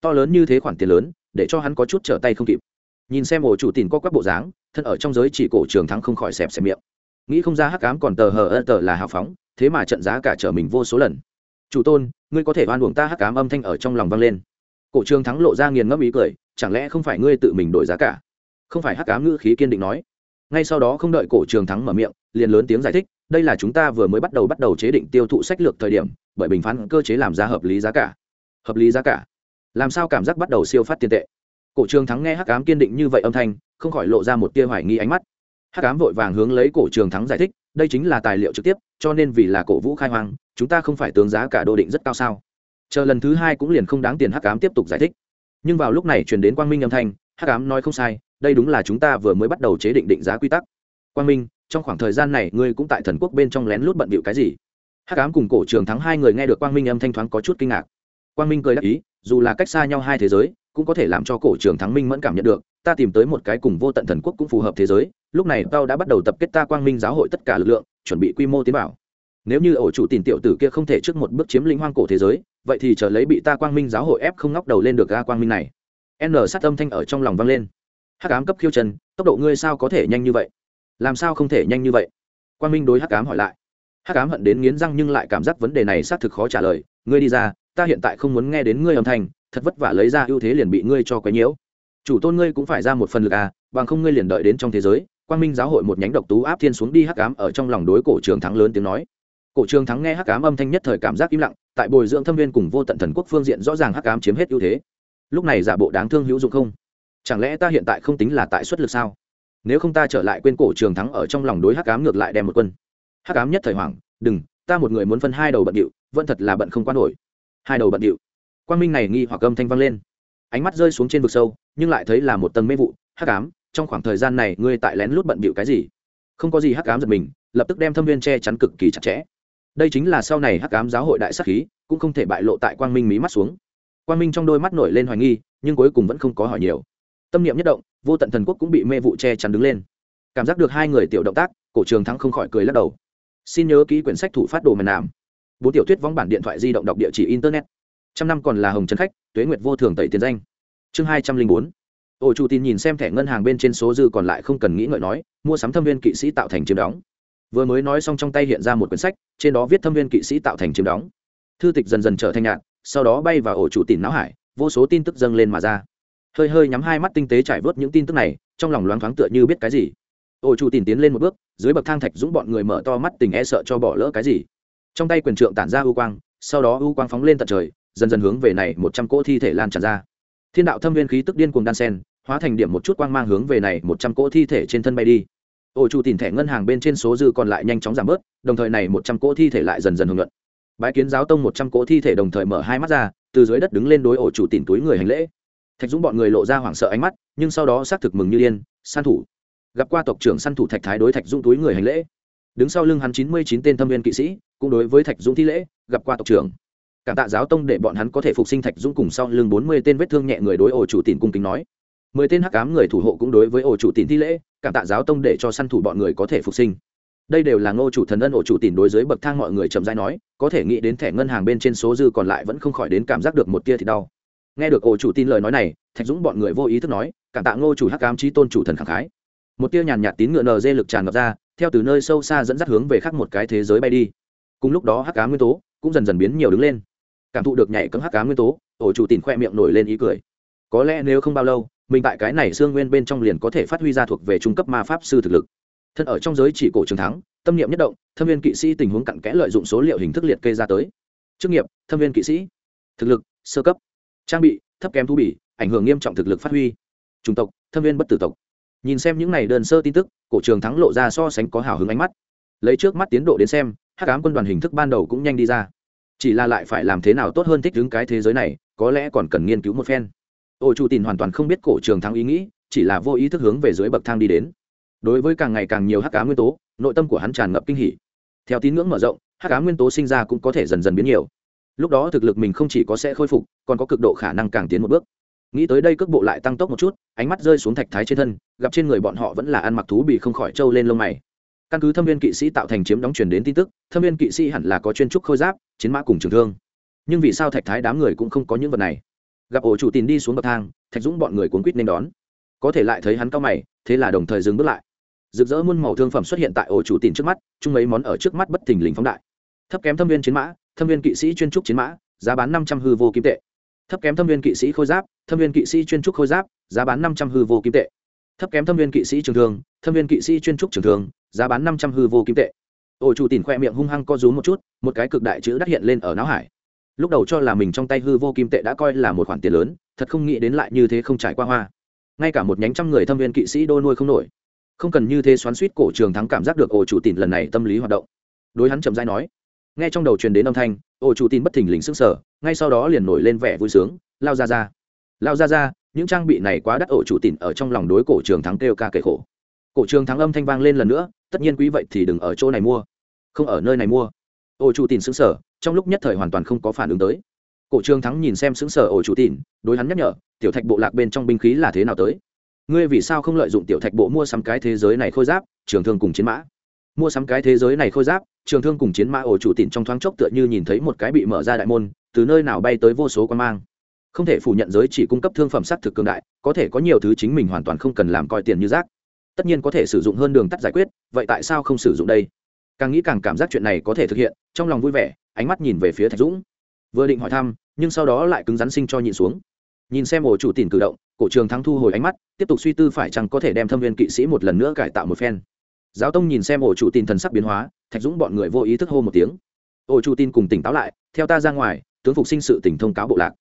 To lớn như thế khoản tiền lớn để cho hắn có chút trở tay không kịp. Nhìn xem ổ chủ tìm có các bộ dáng, thân ở trong giới chỉ cổ trường thắng không khỏi xẹp xẹp miệng. Nghĩ không ra hắc ám còn tờ hờ ơ tờ là hào phóng, thế mà trận giá cả trở mình vô số lần. Chủ tôn, ngươi có thể oan uổng ta? hắc ám âm thanh ở trong lòng vang lên. Cổ trường thắng lộ ra nghiền ngẫm ý cười, chẳng lẽ không phải ngươi tự mình đổi giá cả? Không phải hắc ám ngữ khí kiên định nói. Ngay sau đó không đợi cổ trường thắng mở miệng, liền lớn tiếng giải thích, đây là chúng ta vừa mới bắt đầu bắt đầu chế định tiêu thụ sách lược thời điểm, bởi bình phán cơ chế làm ra hợp lý giá cả. Hợp lý giá cả? Làm sao cảm giác bắt đầu siêu phát tiền tệ? Cổ trường thắng nghe hắc ám kiên định như vậy âm thanh, không khỏi lộ ra một tia hoài nghi ánh mắt. Hắc ám vội vàng hướng lấy cổ trường thắng giải thích, đây chính là tài liệu trực tiếp, cho nên vì là cổ vũ khai hoang, chúng ta không phải tướng giá cả đô định rất cao sao? Chờ lần thứ hai cũng liền không đáng tiền hắc cám tiếp tục giải thích. Nhưng vào lúc này chuyển đến quang minh âm thanh, hắc cám nói không sai, đây đúng là chúng ta vừa mới bắt đầu chế định định giá quy tắc. Quang minh, trong khoảng thời gian này ngươi cũng tại thần quốc bên trong lén lút bận bịu cái gì? Hắc cám cùng cổ trường thắng hai người nghe được quang minh âm thanh thoáng có chút kinh ngạc. Quang minh cười đáp ý dù là cách xa nhau hai thế giới, cũng có thể làm cho cổ trường thắng minh mẫn cảm nhận được, ta tìm tới một cái cùng vô tận thần quốc cũng phù hợp thế giới, lúc này tao đã bắt đầu tập kết ta quang minh giáo hội tất cả lực lượng, chuẩn bị quy mô tiến bảo. Nếu như ổ chủ tìm tiểu tử kia không thể trước một bước chiếm lĩnh hoang cổ thế giới, vậy thì chờ lấy bị ta quang minh giáo hội ép không ngóc đầu lên được ga quang minh này. N sát âm thanh ở trong lòng vang lên. Hắc ám cấp khiêu chân, tốc độ ngươi sao có thể nhanh như vậy? Làm sao không thể nhanh như vậy? Quang minh đối hắc ám hỏi lại. Hắc ám hận đến nghiến răng nhưng lại cảm giác vấn đề này xác thực khó trả lời. Ngươi đi ra ta hiện tại không muốn nghe đến ngươi âm thanh, thật vất vả lấy ra ưu thế liền bị ngươi cho quấy nhiễu. Chủ tôn ngươi cũng phải ra một phần lực à bằng không ngươi liền đợi đến trong thế giới, quang minh giáo hội một nhánh độc tú áp thiên xuống đi hắc ám ở trong lòng đối cổ trường thắng lớn tiếng nói. Cổ trường thắng nghe hắc ám âm thanh nhất thời cảm giác im lặng, tại bồi dưỡng thâm viên cùng vô tận thần quốc phương diện rõ ràng hắc ám chiếm hết ưu thế. Lúc này giả bộ đáng thương hữu dụng không? Chẳng lẽ ta hiện tại không tính là tại xuất lực sao? Nếu không ta trở lại quên cổ trường thắng ở trong lòng đối hắc ám ngược lại đem một quân. Hắc ám nhất thời hoảng, đừng, ta một người muốn phân hai đầu bận điệu, vẫn thật là bận không quan nổi hai đầu bận điệu. Quan minh này nghi hoặc âm thanh vang lên. Ánh mắt rơi xuống trên vực sâu, nhưng lại thấy là một tầng mê vụ, hắc ám. Trong khoảng thời gian này, ngươi tại lén lút bận bịu cái gì? Không có gì hắc ám giật mình, lập tức đem thâm viên che chắn cực kỳ chặt chẽ. Đây chính là sau này hắc ám giáo hội đại sắc khí, cũng không thể bại lộ tại quang minh mí mắt xuống. Quang minh trong đôi mắt nổi lên hoài nghi, nhưng cuối cùng vẫn không có hỏi nhiều. Tâm niệm nhất động, vô tận thần quốc cũng bị mê vụ che chắn đứng lên. Cảm giác được hai người tiểu động tác, cổ trường thắng không khỏi cười lắc đầu. Xin nhớ ký quyển sách thủ phát đồ mềm nàm bốn tiểu thuyết vong bản điện thoại di động đọc địa chỉ internet. Trăm năm còn là hồng trần khách, tuế nguyệt vô thường tẩy tiền danh. Chương hai trăm linh bốn. Ổ chủ tin nhìn xem thẻ ngân hàng bên trên số dư còn lại không cần nghĩ ngợi nói, mua sắm thâm viên kỵ sĩ tạo thành chiếm đóng. Vừa mới nói xong trong tay hiện ra một quyển sách, trên đó viết thâm viên kỵ sĩ tạo thành chiếm đóng. Thư tịch dần dần trở thành nhạt, sau đó bay vào ổ chủ tin não hải, vô số tin tức dâng lên mà ra. Hơi hơi nhắm hai mắt tinh tế trải vớt những tin tức này, trong lòng loáng thoáng tựa như biết cái gì. Ổ chủ tin tiến lên một bước, dưới bậc thang thạch dũng bọn người mở to mắt tình e sợ cho bỏ lỡ cái gì trong tay quyền trượng tản ra ưu quang, sau đó ưu quang phóng lên tận trời, dần dần hướng về này một trăm cỗ thi thể lan tràn ra. Thiên đạo thâm viên khí tức điên cuồng đan sen hóa thành điểm một chút quang mang hướng về này một trăm cỗ thi thể trên thân bay đi. Ổ chủ tìm thẻ ngân hàng bên trên số dư còn lại nhanh chóng giảm bớt, đồng thời này một trăm cỗ thi thể lại dần dần hưởng luận. Bãi kiến giáo tông một trăm cỗ thi thể đồng thời mở hai mắt ra, từ dưới đất đứng lên đối ổ chủ tìm túi người hành lễ. Thạch dũng bọn người lộ ra hoảng sợ ánh mắt, nhưng sau đó xác thực mừng như điên, san thủ. Gặp qua tộc trưởng săn thủ thạch thái đối thạch dũng túi người hành lễ. Đứng sau lưng hắn chín mươi chín tên thâm viên kỵ sĩ cũng đối với thạch dũng thi lễ, gặp qua tộc trưởng. Cảm tạ giáo tông để bọn hắn có thể phục sinh thạch dũng cùng sau lưng bốn mươi tên vết thương nhẹ người đối ổ chủ tìm cung kính nói. Mười tên hắc cám người thủ hộ cũng đối với ổ chủ tìm thi lễ, cảm tạ giáo tông để cho săn thủ bọn người có thể phục sinh. Đây đều là ngô chủ thần ân ổ chủ tìm đối dưới bậc thang mọi người chậm rãi nói, có thể nghĩ đến thẻ ngân hàng bên trên số dư còn lại vẫn không khỏi đến cảm giác được một tia thì đau. Nghe được ổ chủ tin lời nói này, thạch dũng bọn người vô ý thức nói, cảm tạ ngô chủ hắc cám trí tôn chủ thần khẳng khái. Một tia nhàn nhạt tín ngựa nờ dê lực tràn ngập ra, theo từ nơi sâu xa dẫn dắt hướng về khác một cái thế giới bay đi cùng lúc đó hắc cá nguyên tố cũng dần dần biến nhiều đứng lên. Cảm thụ được nhảy cấm hắc cá nguyên tố ổ chủ tìm khoe miệng nổi lên ý cười. Có lẽ nếu không bao lâu, mình tại cái này xương nguyên bên trong liền có thể phát huy ra thuộc về trung cấp ma pháp sư thực lực. Thân ở trong giới chỉ cổ trường thắng, tâm niệm nhất động, thâm viên kỵ sĩ tình huống cặn kẽ lợi dụng số liệu hình thức liệt kê ra tới. Chức nghiệp, thâm viên kỵ sĩ. Thực lực, sơ cấp. Trang bị, thấp kém thu bỉ, ảnh hưởng nghiêm trọng thực lực phát huy. Chủng tộc, thâm viên bất tử tộc. Nhìn xem những này đơn sơ tin tức, cổ trường thắng lộ ra so sánh có hào hứng ánh mắt. Lấy trước mắt tiến độ đến xem hát cám quân đoàn hình thức ban đầu cũng nhanh đi ra. Chỉ là lại phải làm thế nào tốt hơn thích đứng cái thế giới này, có lẽ còn cần nghiên cứu một phen. Ô chủ tin hoàn toàn không biết cổ trường thắng ý nghĩ, chỉ là vô ý thức hướng về dưới bậc thang đi đến. Đối với càng ngày càng nhiều hắc cá nguyên tố, nội tâm của hắn tràn ngập kinh hỉ. Theo tín ngưỡng mở rộng, hắc cá nguyên tố sinh ra cũng có thể dần dần biến nhiều. Lúc đó thực lực mình không chỉ có sẽ khôi phục, còn có cực độ khả năng càng tiến một bước. Nghĩ tới đây cước bộ lại tăng tốc một chút, ánh mắt rơi xuống thạch thái trên thân, gặp trên người bọn họ vẫn là ăn mặc thú bị không khỏi trâu lên lông mày căn cứ thâm viên kỵ sĩ tạo thành chiếm đóng truyền đến tin tức, thâm viên kỵ sĩ hẳn là có chuyên trúc khôi giáp, chiến mã cùng trường thương. Nhưng vì sao thạch thái đám người cũng không có những vật này? Gặp ổ chủ tìm đi xuống bậc thang, thạch dũng bọn người cuốn quýt nên đón. Có thể lại thấy hắn cao mày, thế là đồng thời dừng bước lại. Rực rỡ muôn màu thương phẩm xuất hiện tại ổ chủ tìm trước mắt, chung mấy món ở trước mắt bất thình lình phóng đại. Thấp kém thâm viên chiến mã, thâm viên kỵ sĩ chuyên trúc chiến mã, giá bán năm trăm hư vô kim tệ. Thấp kém thâm viên kỵ sĩ khôi giáp, thâm viên kỵ sĩ chuyên trúc khôi giáp, giá bán năm trăm hư vô kim tệ thấp kém thâm viên kỵ sĩ trường thương, thâm viên kỵ sĩ chuyên trúc trường thương, giá bán năm trăm hư vô kim tệ. Ổ chủ tìm khoe miệng hung hăng co rúm một chút, một cái cực đại chữ đắt hiện lên ở não hải. Lúc đầu cho là mình trong tay hư vô kim tệ đã coi là một khoản tiền lớn, thật không nghĩ đến lại như thế không trải qua hoa. Ngay cả một nhánh trăm người thâm viên kỵ sĩ đô nuôi không nổi. Không cần như thế xoắn suýt cổ trường thắng cảm giác được ổ chủ tìm lần này tâm lý hoạt động. Đối hắn chậm dai nói. Nghe trong đầu truyền đến âm thanh ổ chủ tìm bất thình lình sức sở ngay sau đó liền nổi lên vẻ vui sướng, lao ra ra lao ra ra những trang bị này quá đắt ổ chủ tịn ở trong lòng đối cổ trường thắng kêu ca kể khổ. Cổ trường thắng âm thanh vang lên lần nữa tất nhiên quý vậy thì đừng ở chỗ này mua. Không ở nơi này mua. Ổ chủ tịn xứng sở trong lúc nhất thời hoàn toàn không có phản ứng tới. Cổ trường thắng nhìn xem xứng sở ổ chủ tịn, đối hắn nhắc nhở tiểu thạch bộ lạc bên trong binh khí là thế nào tới? Ngươi vì sao không lợi dụng tiểu thạch bộ mua sắm cái thế giới này khôi giáp trường thương cùng chiến mã? Mua sắm cái thế giới này khôi giáp trường thương cùng chiến mã ổ chủ tịn trong thoáng chốc tựa như nhìn thấy một cái bị mở ra đại môn từ nơi nào bay tới vô số quan mang không thể phủ nhận giới chỉ cung cấp thương phẩm s á t thực cường đại, có thể có nhiều thứ chính mình hoàn toàn không cần làm coi tiền như rác. Tất nhiên có thể sử dụng hơn đường tắt giải quyết, vậy tại sao không sử dụng đây? Càng nghĩ càng cảm giác chuyện này có thể thực hiện, trong lòng vui vẻ, ánh mắt nhìn về phía thạch dũng. Vừa định hỏi thăm, nhưng sau đó lại cứng rắn sinh cho nhịn xuống. Nhìn xem ổ chủ tìm cử động, cổ trường thắng thu hồi ánh mắt, tiếp tục suy tư phải chăng có thể đem thâm viên kỵ sĩ một lần nữa cải tạo một phen. Giáo tông nhìn xem ổ chủ tin thần sắc biến hóa, thạch dũng bọn người vô ý thức hô một tiếng. Ổ chủ tin cùng tỉnh táo lại, theo ta ra ngoài, tướng phục sinh sự tỉnh thông cáo bộ lạc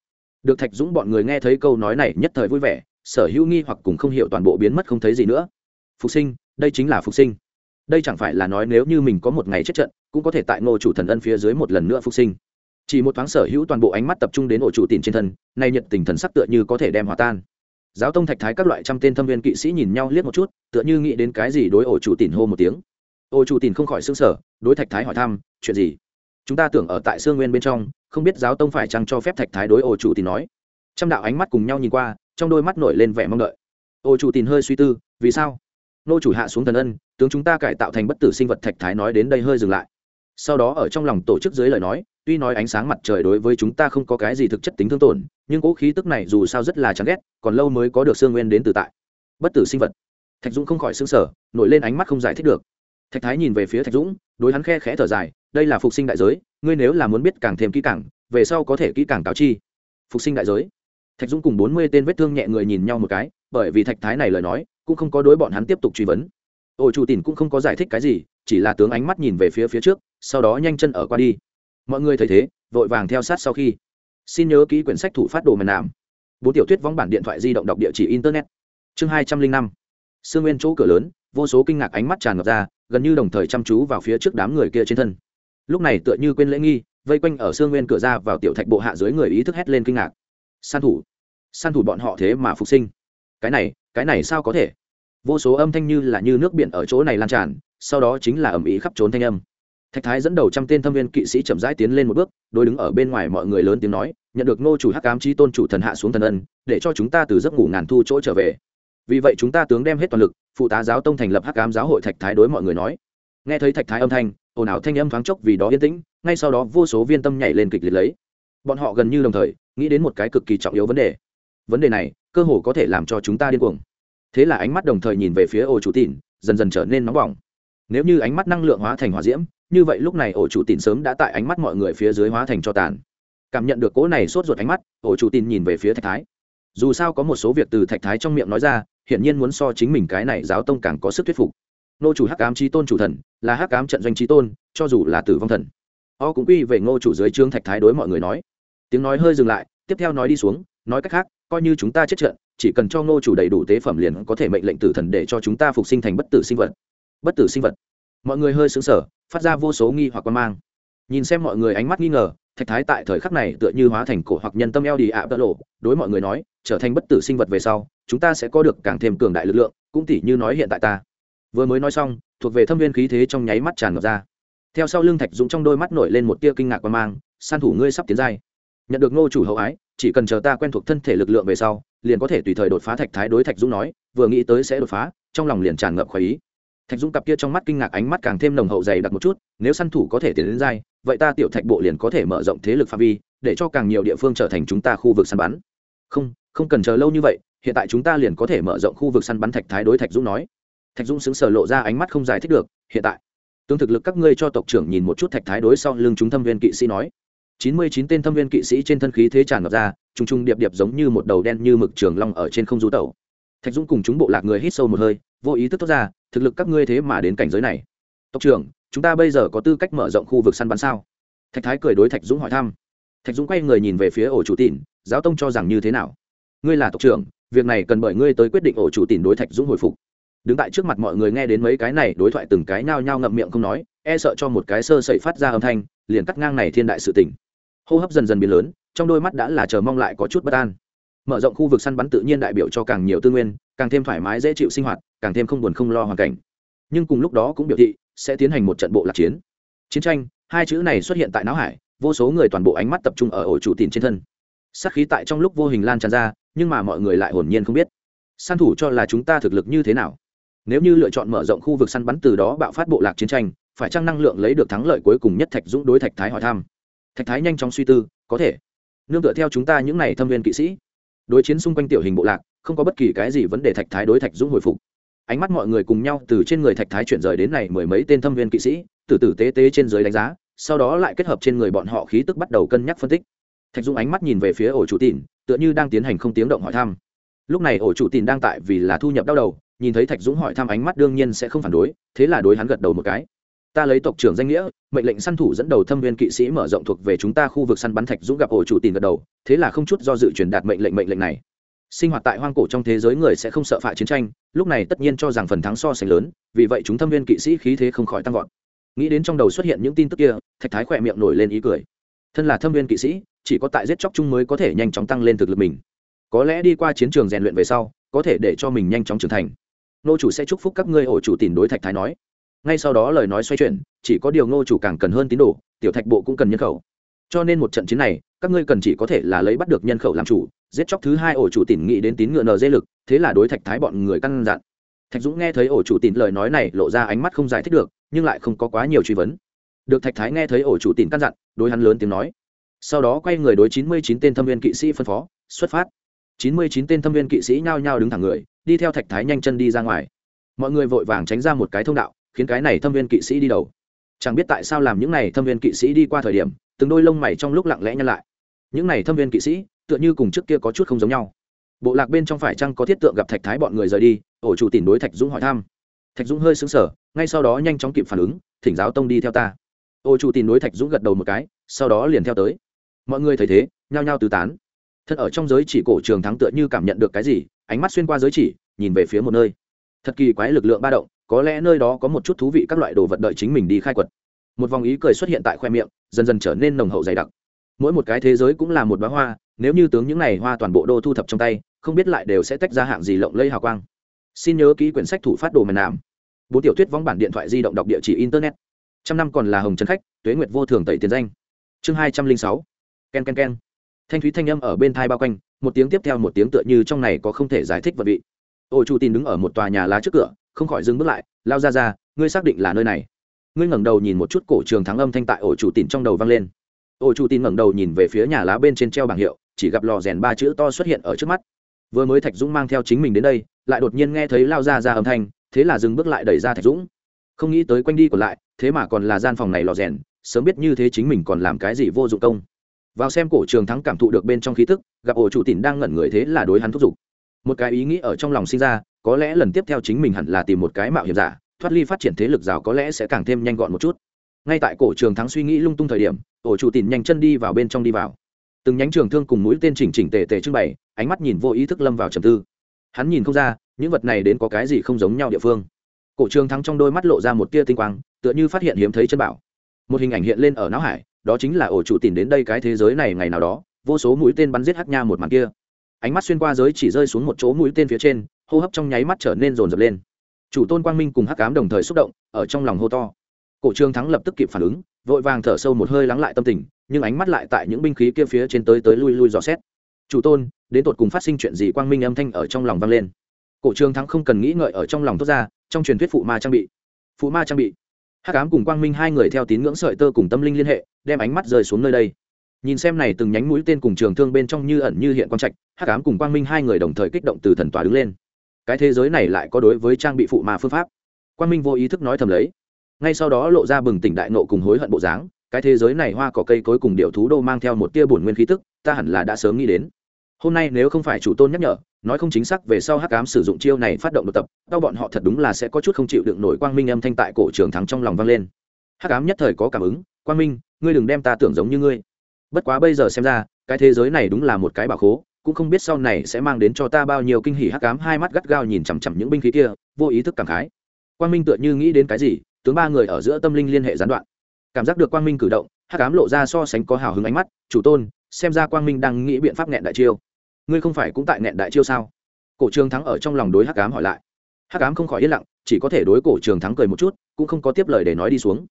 được thạch dũng bọn người nghe thấy câu nói này nhất thời vui vẻ, sở hữu nghi hoặc cùng không hiểu toàn bộ biến mất không thấy gì nữa. Phục sinh, đây chính là phục sinh. Đây chẳng phải là nói nếu như mình có một ngày chết trận, cũng có thể tại ngô chủ thần ân phía dưới một lần nữa phục sinh. Chỉ một thoáng sở hữu toàn bộ ánh mắt tập trung đến ổ chủ tìm trên thân, nay nhận tình thần sắc tựa như có thể đem hòa tan. Giáo tông thạch thái các loại trăm tên thâm viên kỵ sĩ nhìn nhau liếc một chút, tựa như nghĩ đến cái gì đối ổ chủ tìm hô một tiếng. Ổ chủ tìm không khỏi xương sở đối thạch thái hỏi thăm, chuyện gì? Chúng ta tưởng ở tại sương nguyên bên trong, không biết giáo tông phải chăng cho phép thạch thái đối ô chủ tìm nói. Trăm đạo ánh mắt cùng nhau nhìn qua, trong đôi mắt nổi lên vẻ mong đợi. Ô chủ tìm hơi suy tư, vì sao? Nô chủ hạ xuống thần ân, tướng chúng ta cải tạo thành bất tử sinh vật thạch thái nói đến đây hơi dừng lại. Sau đó ở trong lòng tổ chức dưới lời nói, tuy nói ánh sáng mặt trời đối với chúng ta không có cái gì thực chất tính thương tổn, nhưng cỗ khí tức này dù sao rất là chán ghét, còn lâu mới có được sương nguyên đến từ tại. Bất tử sinh vật. Thạch dũng không khỏi xương sở nổi lên ánh mắt không giải thích được. Thạch thái nhìn về phía thạch dũng, đối hắn khe khẽ thở dài đây là phục sinh đại giới, ngươi nếu là muốn biết càng thêm kỹ càng, về sau có thể kỹ càng cáo chi. Phục sinh đại giới. Thạch dũng cùng bốn mươi tên vết thương nhẹ người nhìn nhau một cái, bởi vì thạch thái này lời nói, cũng không có đối bọn hắn tiếp tục truy vấn. Ổ chủ tìm cũng không có giải thích cái gì, chỉ là tướng ánh mắt nhìn về phía phía trước, sau đó nhanh chân ở qua đi. Mọi người thấy thế, vội vàng theo sát sau khi. Xin nhớ ký quyển sách thủ phát đồ mần nạm. Bốn tiểu thuyết vóng bản điện thoại di động đọc địa chỉ internet. Chương hai trăm linh năm. Sương nguyên chỗ cửa lớn, vô số kinh ngạc ánh mắt tràn ngập ra, gần như đồng thời chăm chú vào phía trước đám người kia trên thân lúc này tựa như quên lễ nghi, vây quanh ở sương nguyên cửa ra vào tiểu thạch bộ hạ dưới người ý thức hét lên kinh ngạc. San thủ san thủ bọn họ thế mà phục sinh. Cái này cái này sao có thể? Vô số âm thanh như là như nước biển ở chỗ này lan tràn, sau đó chính là ẩm ý khắp trốn thanh âm. Thạch thái dẫn đầu trăm tên thâm viên kỵ sĩ chậm rãi tiến lên một bước đôi đứng ở bên ngoài mọi người lớn tiếng nói, nhận được ngô chủ hắc cám chi tôn chủ thần hạ xuống thần ân, để cho chúng ta từ giấc ngủ ngàn thu chỗ trở về. Vì vậy chúng ta tướng đem hết toàn lực, phụ tá giáo tông thành lập hắc cám giáo hội thạch thái đối mọi người nói. Nghe thấy thạch thái âm thanh ồn ào thanh âm thoáng chốc vì đó yên tĩnh, ngay sau đó vô số viên tâm nhảy lên kịch liệt lấy. Bọn họ gần như đồng thời, nghĩ đến một cái cực kỳ trọng yếu vấn đề. Vấn đề này, cơ hồ có thể làm cho chúng ta điên cuồng. Thế là ánh mắt đồng thời nhìn về phía ổ chủ tỉn dần dần trở nên nóng bỏng. Nếu như ánh mắt năng lượng hóa thành hỏa diễm, như vậy lúc này ổ chủ tỉn sớm đã tại ánh mắt mọi người phía dưới hóa thành cho tàn. Cảm nhận được cỗ này sốt ruột ánh mắt, ổ chủ tỉn nhìn về phía thạch thái. Dù sao có một số việc từ thạch thái trong miệng nói ra, hiển nhiên muốn so chính mình cái này giáo tông càng có sức thuyết phục nô chủ hắc ám trí tôn chủ thần, là hắc ám trận doanh trí tôn, cho dù là tử vong thần. O cũng quy về ngô chủ dưới trương thạch thái đối mọi người nói. Tiếng nói hơi dừng lại, tiếp theo nói đi xuống, nói cách khác, coi như chúng ta chết trận, chỉ cần cho ngô chủ đầy đủ tế phẩm liền có thể mệnh lệnh tử thần để cho chúng ta phục sinh thành bất tử sinh vật. Bất tử sinh vật. Mọi người hơi xứng sở phát ra vô số nghi hoặc quan mang. Nhìn xem mọi người ánh mắt nghi ngờ, thạch thái tại thời khắc này tựa như hóa thành cổ hoặc nhân tâm eo đi ạ đỡ lộ, đối mọi người nói, trở thành bất tử sinh vật về sau, chúng ta sẽ có được càng thêm cường đại lực lượng, cũng tỉ như nói hiện tại ta vừa mới nói xong, thuộc về thâm viên khí thế trong nháy mắt tràn ngập ra. Theo sau lưng thạch dũng trong đôi mắt nổi lên một tia kinh ngạc quan mang, san thủ ngươi sắp tiến giai. Nhận được ngô chủ hậu ái, chỉ cần chờ ta quen thuộc thân thể lực lượng về sau, liền có thể tùy thời đột phá thạch thái đối thạch dũng nói, vừa nghĩ tới sẽ đột phá, trong lòng liền tràn ngập khoái ý. Thạch dũng cặp kia trong mắt kinh ngạc ánh mắt càng thêm nồng hậu dày đặc một chút, nếu săn thủ có thể tiến đến dai vậy ta tiểu thạch bộ liền có thể mở rộng thế lực phạm vi, để cho càng nhiều địa phương trở thành chúng ta khu vực săn bắn. Không không cần chờ lâu như vậy, hiện tại chúng ta liền có thể mở rộng khu vực săn bắn thạch thái đối thạch dũng nói thạch dũng xứng sở lộ ra ánh mắt không giải thích được, hiện tại tương thực lực các ngươi cho tộc trưởng nhìn một chút thạch thái đối sau lưng chúng thâm viên kỵ sĩ nói. Chín mươi chín tên thâm viên kỵ sĩ trên thân khí thế tràn ngập ra t r u n g t r u n g điệp điệp giống như một đầu đen như mực trường long ở trên không rú tẩu. Thạch dũng cùng chúng bộ lạc người hít sâu một hơi, vô ý thức thoát ra, thực lực các ngươi thế mà đến cảnh giới này. Tộc trưởng, chúng ta bây giờ có tư cách mở rộng khu vực săn bắn sao? Thạch thái cười đối thạch dũng hỏi thăm. Thạch dũng quay người nhìn về phía ổ chủ tịn, giáo tông cho rằng như thế nào? Ngươi là tộc trưởng, việc này cần bởi ngươi tới quyết định ổ chủ tịn đối thạch dũng hồi phục đứng tại trước mặt mọi người nghe đến mấy cái này, đối thoại từng cái nhao nhao ngậm miệng không nói e sợ cho một cái sơ sẩy phát ra âm thanh, liền cắt ngang này thiên đại sự tình. Hô hấp dần dần biến lớn, trong đôi mắt đã là chờ mong lại có chút bất an. Mở rộng khu vực săn bắn tự nhiên đại biểu cho càng nhiều tư nguyên, càng thêm thoải mái dễ chịu sinh hoạt, càng thêm không buồn không lo hoàn cảnh. Nhưng cùng lúc đó cũng biểu thị, sẽ tiến hành một trận bộ lạc chiến. Chiến tranh, hai chữ này xuất hiện tại não hải, vô số người toàn bộ ánh mắt tập trung ở ổ chủ tìm trên thân. Sát khí tại trong lúc vô hình lan tràn ra, nhưng mà mọi người lại hồn nhiên không biết. Săn thủ cho là chúng ta thực lực như thế nào? Nếu như lựa chọn mở rộng khu vực săn bắn từ đó bạo phát bộ lạc chiến tranh, phải chăng năng lượng lấy được thắng lợi cuối cùng nhất thạch dũng đối thạch thái hỏi thăm. Thạch thái nhanh chóng suy tư, có thể. Nương tựa theo chúng ta những n à y thâm viên kỵ sĩ, đối chiến xung quanh tiểu hình bộ lạc, không có bất kỳ cái gì vấn đề thạch thái đối thạch dũng hồi phục. Ánh mắt mọi người cùng nhau từ trên người thạch thái chuyển rời đến này mười mấy tên thâm viên kỵ sĩ, từ tử tế tế trên giới đánh giá, sau đó lại kết hợp trên người bọn họ khí tức bắt đầu cân nhắc phân tích. Thạch dũng ánh mắt nhìn về phía ổ chủ tìn tựa như đang tiến hành không tiếng động hỏi thăm. Lúc này ổ chủ tìn đang tại vì là thu nhập đau đầu nhìn thấy thạch dũng hỏi thăm ánh mắt đương nhiên sẽ không phản đối, thế là đối hắn gật đầu một cái. Ta lấy tộc trưởng danh nghĩa, mệnh lệnh săn thủ dẫn đầu thâm viên kỵ sĩ mở rộng thuộc về chúng ta khu vực săn bắn thạch dũng gặp ổ chủ tìm gật đầu, thế là không chút do dự truyền đạt mệnh lệnh mệnh lệnh này. Sinh hoạt tại hoang cổ trong thế giới người sẽ không sợ phạ chiến tranh, lúc này tất nhiên cho rằng phần thắng so sánh lớn, vì vậy chúng thâm viên kỵ sĩ khí thế không khỏi tăng vọt. Nghĩ đến trong đầu xuất hiện những tin tức kia, thạch thái khỏe miệng nổi lên ý cười. Thân là thâm viên kỵ sĩ, chỉ có tại giết chóc chung mới có thể nhanh chóng tăng lên thực lực mình. Có lẽ đi qua chiến trường rèn luyện về sau, có thể để cho mình nhanh chóng trưởng thành nô chủ sẽ chúc phúc các ngươi, ổ chủ tìm đối thạch thái nói. Ngay sau đó lời nói xoay chuyển, chỉ có điều ngô chủ càng cần hơn tín đồ, tiểu thạch bộ cũng cần nhân khẩu. Cho nên một trận chiến này, các ngươi cần chỉ có thể là lấy bắt được nhân khẩu làm chủ, giết chóc thứ hai ổ chủ tìm nghĩ đến tín ngựa nờ dê lực, thế là đối thạch thái bọn người căn dặn. Thạch dũng nghe thấy ổ chủ tìm lời nói này, lộ ra ánh mắt không giải thích được, nhưng lại không có quá nhiều truy vấn. Được thạch thái nghe thấy ổ chủ tìm căn dặn, đối hắn lớn tiếng nói. Sau đó quay người đối chín mươi chín tên thâm viên kỵ sĩ phân phó, xuất phát. Chín mươi chín tên thâm viên kỵ sĩ nhao nhao đứng thẳng người đi theo thạch thái nhanh chân đi ra ngoài. Mọi người vội vàng tránh ra một cái thông đạo, khiến cái này thâm viên kỵ sĩ đi đầu. Chẳng biết tại sao làm những này thâm viên kỵ sĩ đi qua thời điểm, từng đôi lông mày trong lúc lặng lẽ nhăn lại. Những này thâm viên kỵ sĩ, tựa như cùng trước kia có chút không giống nhau. Bộ lạc bên trong phải chăng có thiết tượng gặp thạch thái bọn người rời đi, ổ chủ tìm đối thạch dũng hỏi thăm. Thạch dũng hơi xứng sở ngay sau đó nhanh chóng kịp phản ứng, thỉnh giáo tông đi theo ta. Ổ chủ tìm đối thạch dũng gật đầu một cái, sau đó liền theo tới. Mọi người thấy thế, nhao nhao tứ tán. Thân ở trong giới chỉ cổ trường thắng tựa như cảm nhận được cái gì ánh mắt xuyên qua giới chỉ, nhìn về phía một nơi. Thật kỳ quái lực lượng ba động, có lẽ nơi đó có một chút thú vị các loại đồ vật đợi chính mình đi khai quật. Một vòng ý cười xuất hiện tại khoe miệng, dần dần trở nên nồng hậu dày đặc. Mỗi một cái thế giới cũng là một bá hoa, nếu như tướng những này hoa toàn bộ đô thu thập trong tay, không biết lại đều sẽ tách ra hạng gì lộng lây hào quang. Xin nhớ ký quyển sách thủ phát đồ mần nàm bốn tiểu thuyết vong bản điện thoại di động đọc địa chỉ internet. Trăm năm còn là hồng trấn khách, tuế nguyệt vô thường tẩy tiền danh. Chương hai trăm linh sáu. K e n k e n k e n thanh thúy thanh âm ở bên thai bao quanh một tiếng tiếp theo một tiếng tựa như trong này có không thể giải thích vật vị. Ôi chu tin đứng ở một tòa nhà lá trước cửa, không khỏi dừng bước lại, lao ra ra, ngươi xác định là nơi này? Ngươi ngẩng đầu nhìn một chút cổ trường thắng âm thanh tại ổ chủ tin trong đầu vang lên. Ổ chủ tin ngẩng đầu nhìn về phía nhà lá bên trên treo bảng hiệu, chỉ gặp lò rèn ba chữ to xuất hiện ở trước mắt. Vừa mới thạch dũng mang theo chính mình đến đây, lại đột nhiên nghe thấy lao ra ra âm thanh, thế là dừng bước lại đẩy ra thạch dũng. Không nghĩ tới quanh đi còn lại, thế mà còn là gian phòng này lò rèn, sớm biết như thế chính mình còn làm cái gì vô dụng công vào xem cổ trường thắng cảm thụ được bên trong khí tức, gặp ổ chủ tỉn đang ngẩn người thế là đối hắn thúc giục. Một cái ý nghĩ ở trong lòng sinh ra, có lẽ lần tiếp theo chính mình hẳn là tìm một cái mạo hiểm giả, thoát ly phát triển thế lực rào có lẽ sẽ càng thêm nhanh gọn một chút. Ngay tại cổ trường thắng suy nghĩ lung tung thời điểm, ổ chủ tỉn nhanh chân đi vào bên trong đi vào. Từng nhánh trường thương cùng mũi tên chỉnh chỉnh tề tề trưng bày, ánh mắt nhìn vô ý thức lâm vào trầm tư. Hắn nhìn không ra, những vật này đến có cái gì không giống nhau địa phương. Cổ trường thắng trong đôi mắt lộ ra một tia tinh quang, tựa như phát hiện hiếm thấy chân bảo. Một hình ảnh hiện lên ở não hải đó chính là ổ chủ tìm đến đây cái thế giới này ngày nào đó, vô số mũi tên bắn giết hắc nha một màn kia. Ánh mắt xuyên qua giới chỉ rơi xuống một chỗ mũi tên phía trên, hô hấp trong nháy mắt trở nên rồn rập lên. Chủ tôn quang minh cùng hắc cám đồng thời xúc động, ở trong lòng hô to. Cổ trương thắng lập tức kịp phản ứng, vội vàng thở sâu một hơi lắng lại tâm tình, nhưng ánh mắt lại tại những binh khí kia phía trên tới tới lui lui dò xét. Chủ tôn, đến tột cùng phát sinh chuyện gì? Quang minh âm thanh ở trong lòng vang lên. Cổ trương thắng không cần nghĩ ngợi ở trong lòng tốt ra, trong truyền thuyết phụ ma trang bị. Phụ ma trang bị. Hắc ám cùng quang minh hai người theo tín ngưỡng sợi tơ cùng tâm linh liên hệ đem ánh mắt rơi xuống nơi đây. Nhìn xem này từng nhánh mũi tên cùng trường thương bên trong như ẩn như hiện quang trạch, hắc ám cùng quang minh hai người đồng thời kích động từ thần tòa đứng lên. Cái thế giới này lại có đối với trang bị phụ mà phương pháp. Quang minh vô ý thức nói thầm lấy. Ngay sau đó lộ ra bừng tỉnh đại nộ cùng hối hận bộ dáng, cái thế giới này hoa cỏ cây cối cùng điệu thú đô mang theo một tia bổn nguyên khí tức, ta hẳn là đã sớm nghĩ đến. Hôm nay nếu không phải chủ tôn nhắc nhở, nói không chính xác về sau hắc ám sử dụng chiêu này phát động độc tập đau bọn họ thật đúng là sẽ có chút không chịu đựng nổi quang minh âm thanh tại cổ trường thắng trong lòng vang lên hắc ám nhất thời có cảm ứng, quang minh, ngươi đừng đem ta tưởng giống như ngươi. Bất quá bây giờ xem ra, cái thế giới này đúng là một cái bảo khố, cũng không biết sau này sẽ mang đến cho ta bao nhiêu kinh hỉ. Hắc ám hai mắt gắt gao nhìn chằm chằm những binh khí kia, vô ý thức cảm khái. Quang minh tựa như nghĩ đến cái gì, tướng ba người ở giữa tâm linh liên hệ gián đoạn. Cảm giác được quang minh cử động, hắc ám lộ ra so sánh có hào hứng ánh mắt, chủ tôn, xem ra quang minh đang nghĩ biện pháp nghẹn đại chiêu. Ngươi không phải cũng tại nghẹn đại chiêu sao? Cổ trường thắng ở trong lòng đối hắc ám hỏi lại. Hắc ám không khỏi yên lặng, chỉ có thể đối cổ trường thắng cười một chút, cũng không có tiếp lời để nói đi xuống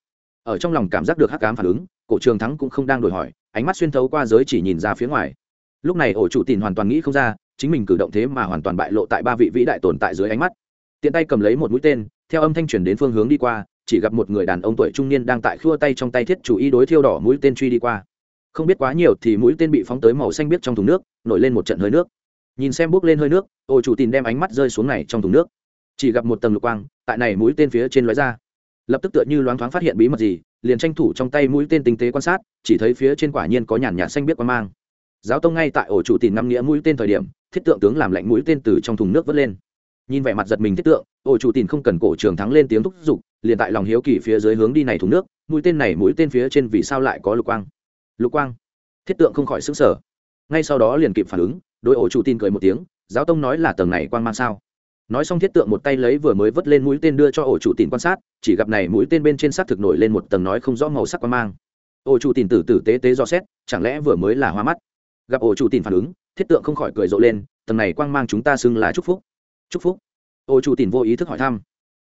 ở trong lòng cảm giác được hắc ám phản ứng, cổ trường thắng cũng không đang đổi hỏi, ánh mắt xuyên thấu qua giới chỉ nhìn ra phía ngoài. Lúc này ổ chủ tìm hoàn toàn nghĩ không ra, chính mình cử động thế mà hoàn toàn bại lộ tại ba vị vĩ đại tồn tại dưới ánh mắt. Tiện tay cầm lấy một mũi tên, theo âm thanh chuyển đến phương hướng đi qua, chỉ gặp một người đàn ông tuổi trung niên đang tại khua tay trong tay thiết chủ y đối thiêu đỏ mũi tên truy đi qua. Không biết quá nhiều thì mũi tên bị phóng tới màu xanh biếc trong thùng nước, nổi lên một trận hơi nước. Nhìn xem bốc lên hơi nước, ổ chủ tìm đem ánh mắt rơi xuống này trong thùng nước. Chỉ gặp một tầng lục quang, tại này mũi tên phía trên lóe ra lập tức tựa như loáng thoáng phát hiện bí mật gì, liền tranh thủ trong tay mũi tên tinh tế quan sát, chỉ thấy phía trên quả nhiên có nhàn nhạt xanh biết quan mang. Giáo tông ngay tại ổ chủ tìm năm nghĩa mũi tên thời điểm, thiết tượng tướng làm lạnh mũi tên từ trong thùng nước vớt lên. Nhìn vẻ mặt giật mình thiết tượng, ổ chủ tìm không cần cổ trường thắng lên tiếng thúc giục, liền tại lòng hiếu kỳ phía dưới hướng đi này thùng nước, mũi tên này mũi tên phía trên vì sao lại có lục quang? Lục quang? Thiết tượng không khỏi xứng sở ngay sau đó liền kịp phản ứng đôi ổ chủ tin cười một tiếng, giáo tông nói là tầng này quang mang sao? Nói xong thiết tượng một tay lấy vừa mới vớt lên mũi tên đưa cho ổ chủ tìm quan sát, chỉ gặp này mũi tên bên trên xác thực nổi lên một tầng nói không rõ màu sắc quan mang. Ổ chủ tìm tử tử tế tế do xét, chẳng lẽ vừa mới là hoa mắt? Gặp ổ chủ tìm phản ứng, thiết tượng không khỏi cười rộ lên, tầng này quang mang chúng ta xưng là chúc phúc. Chúc phúc? Ổ chủ tìm vô ý thức hỏi thăm.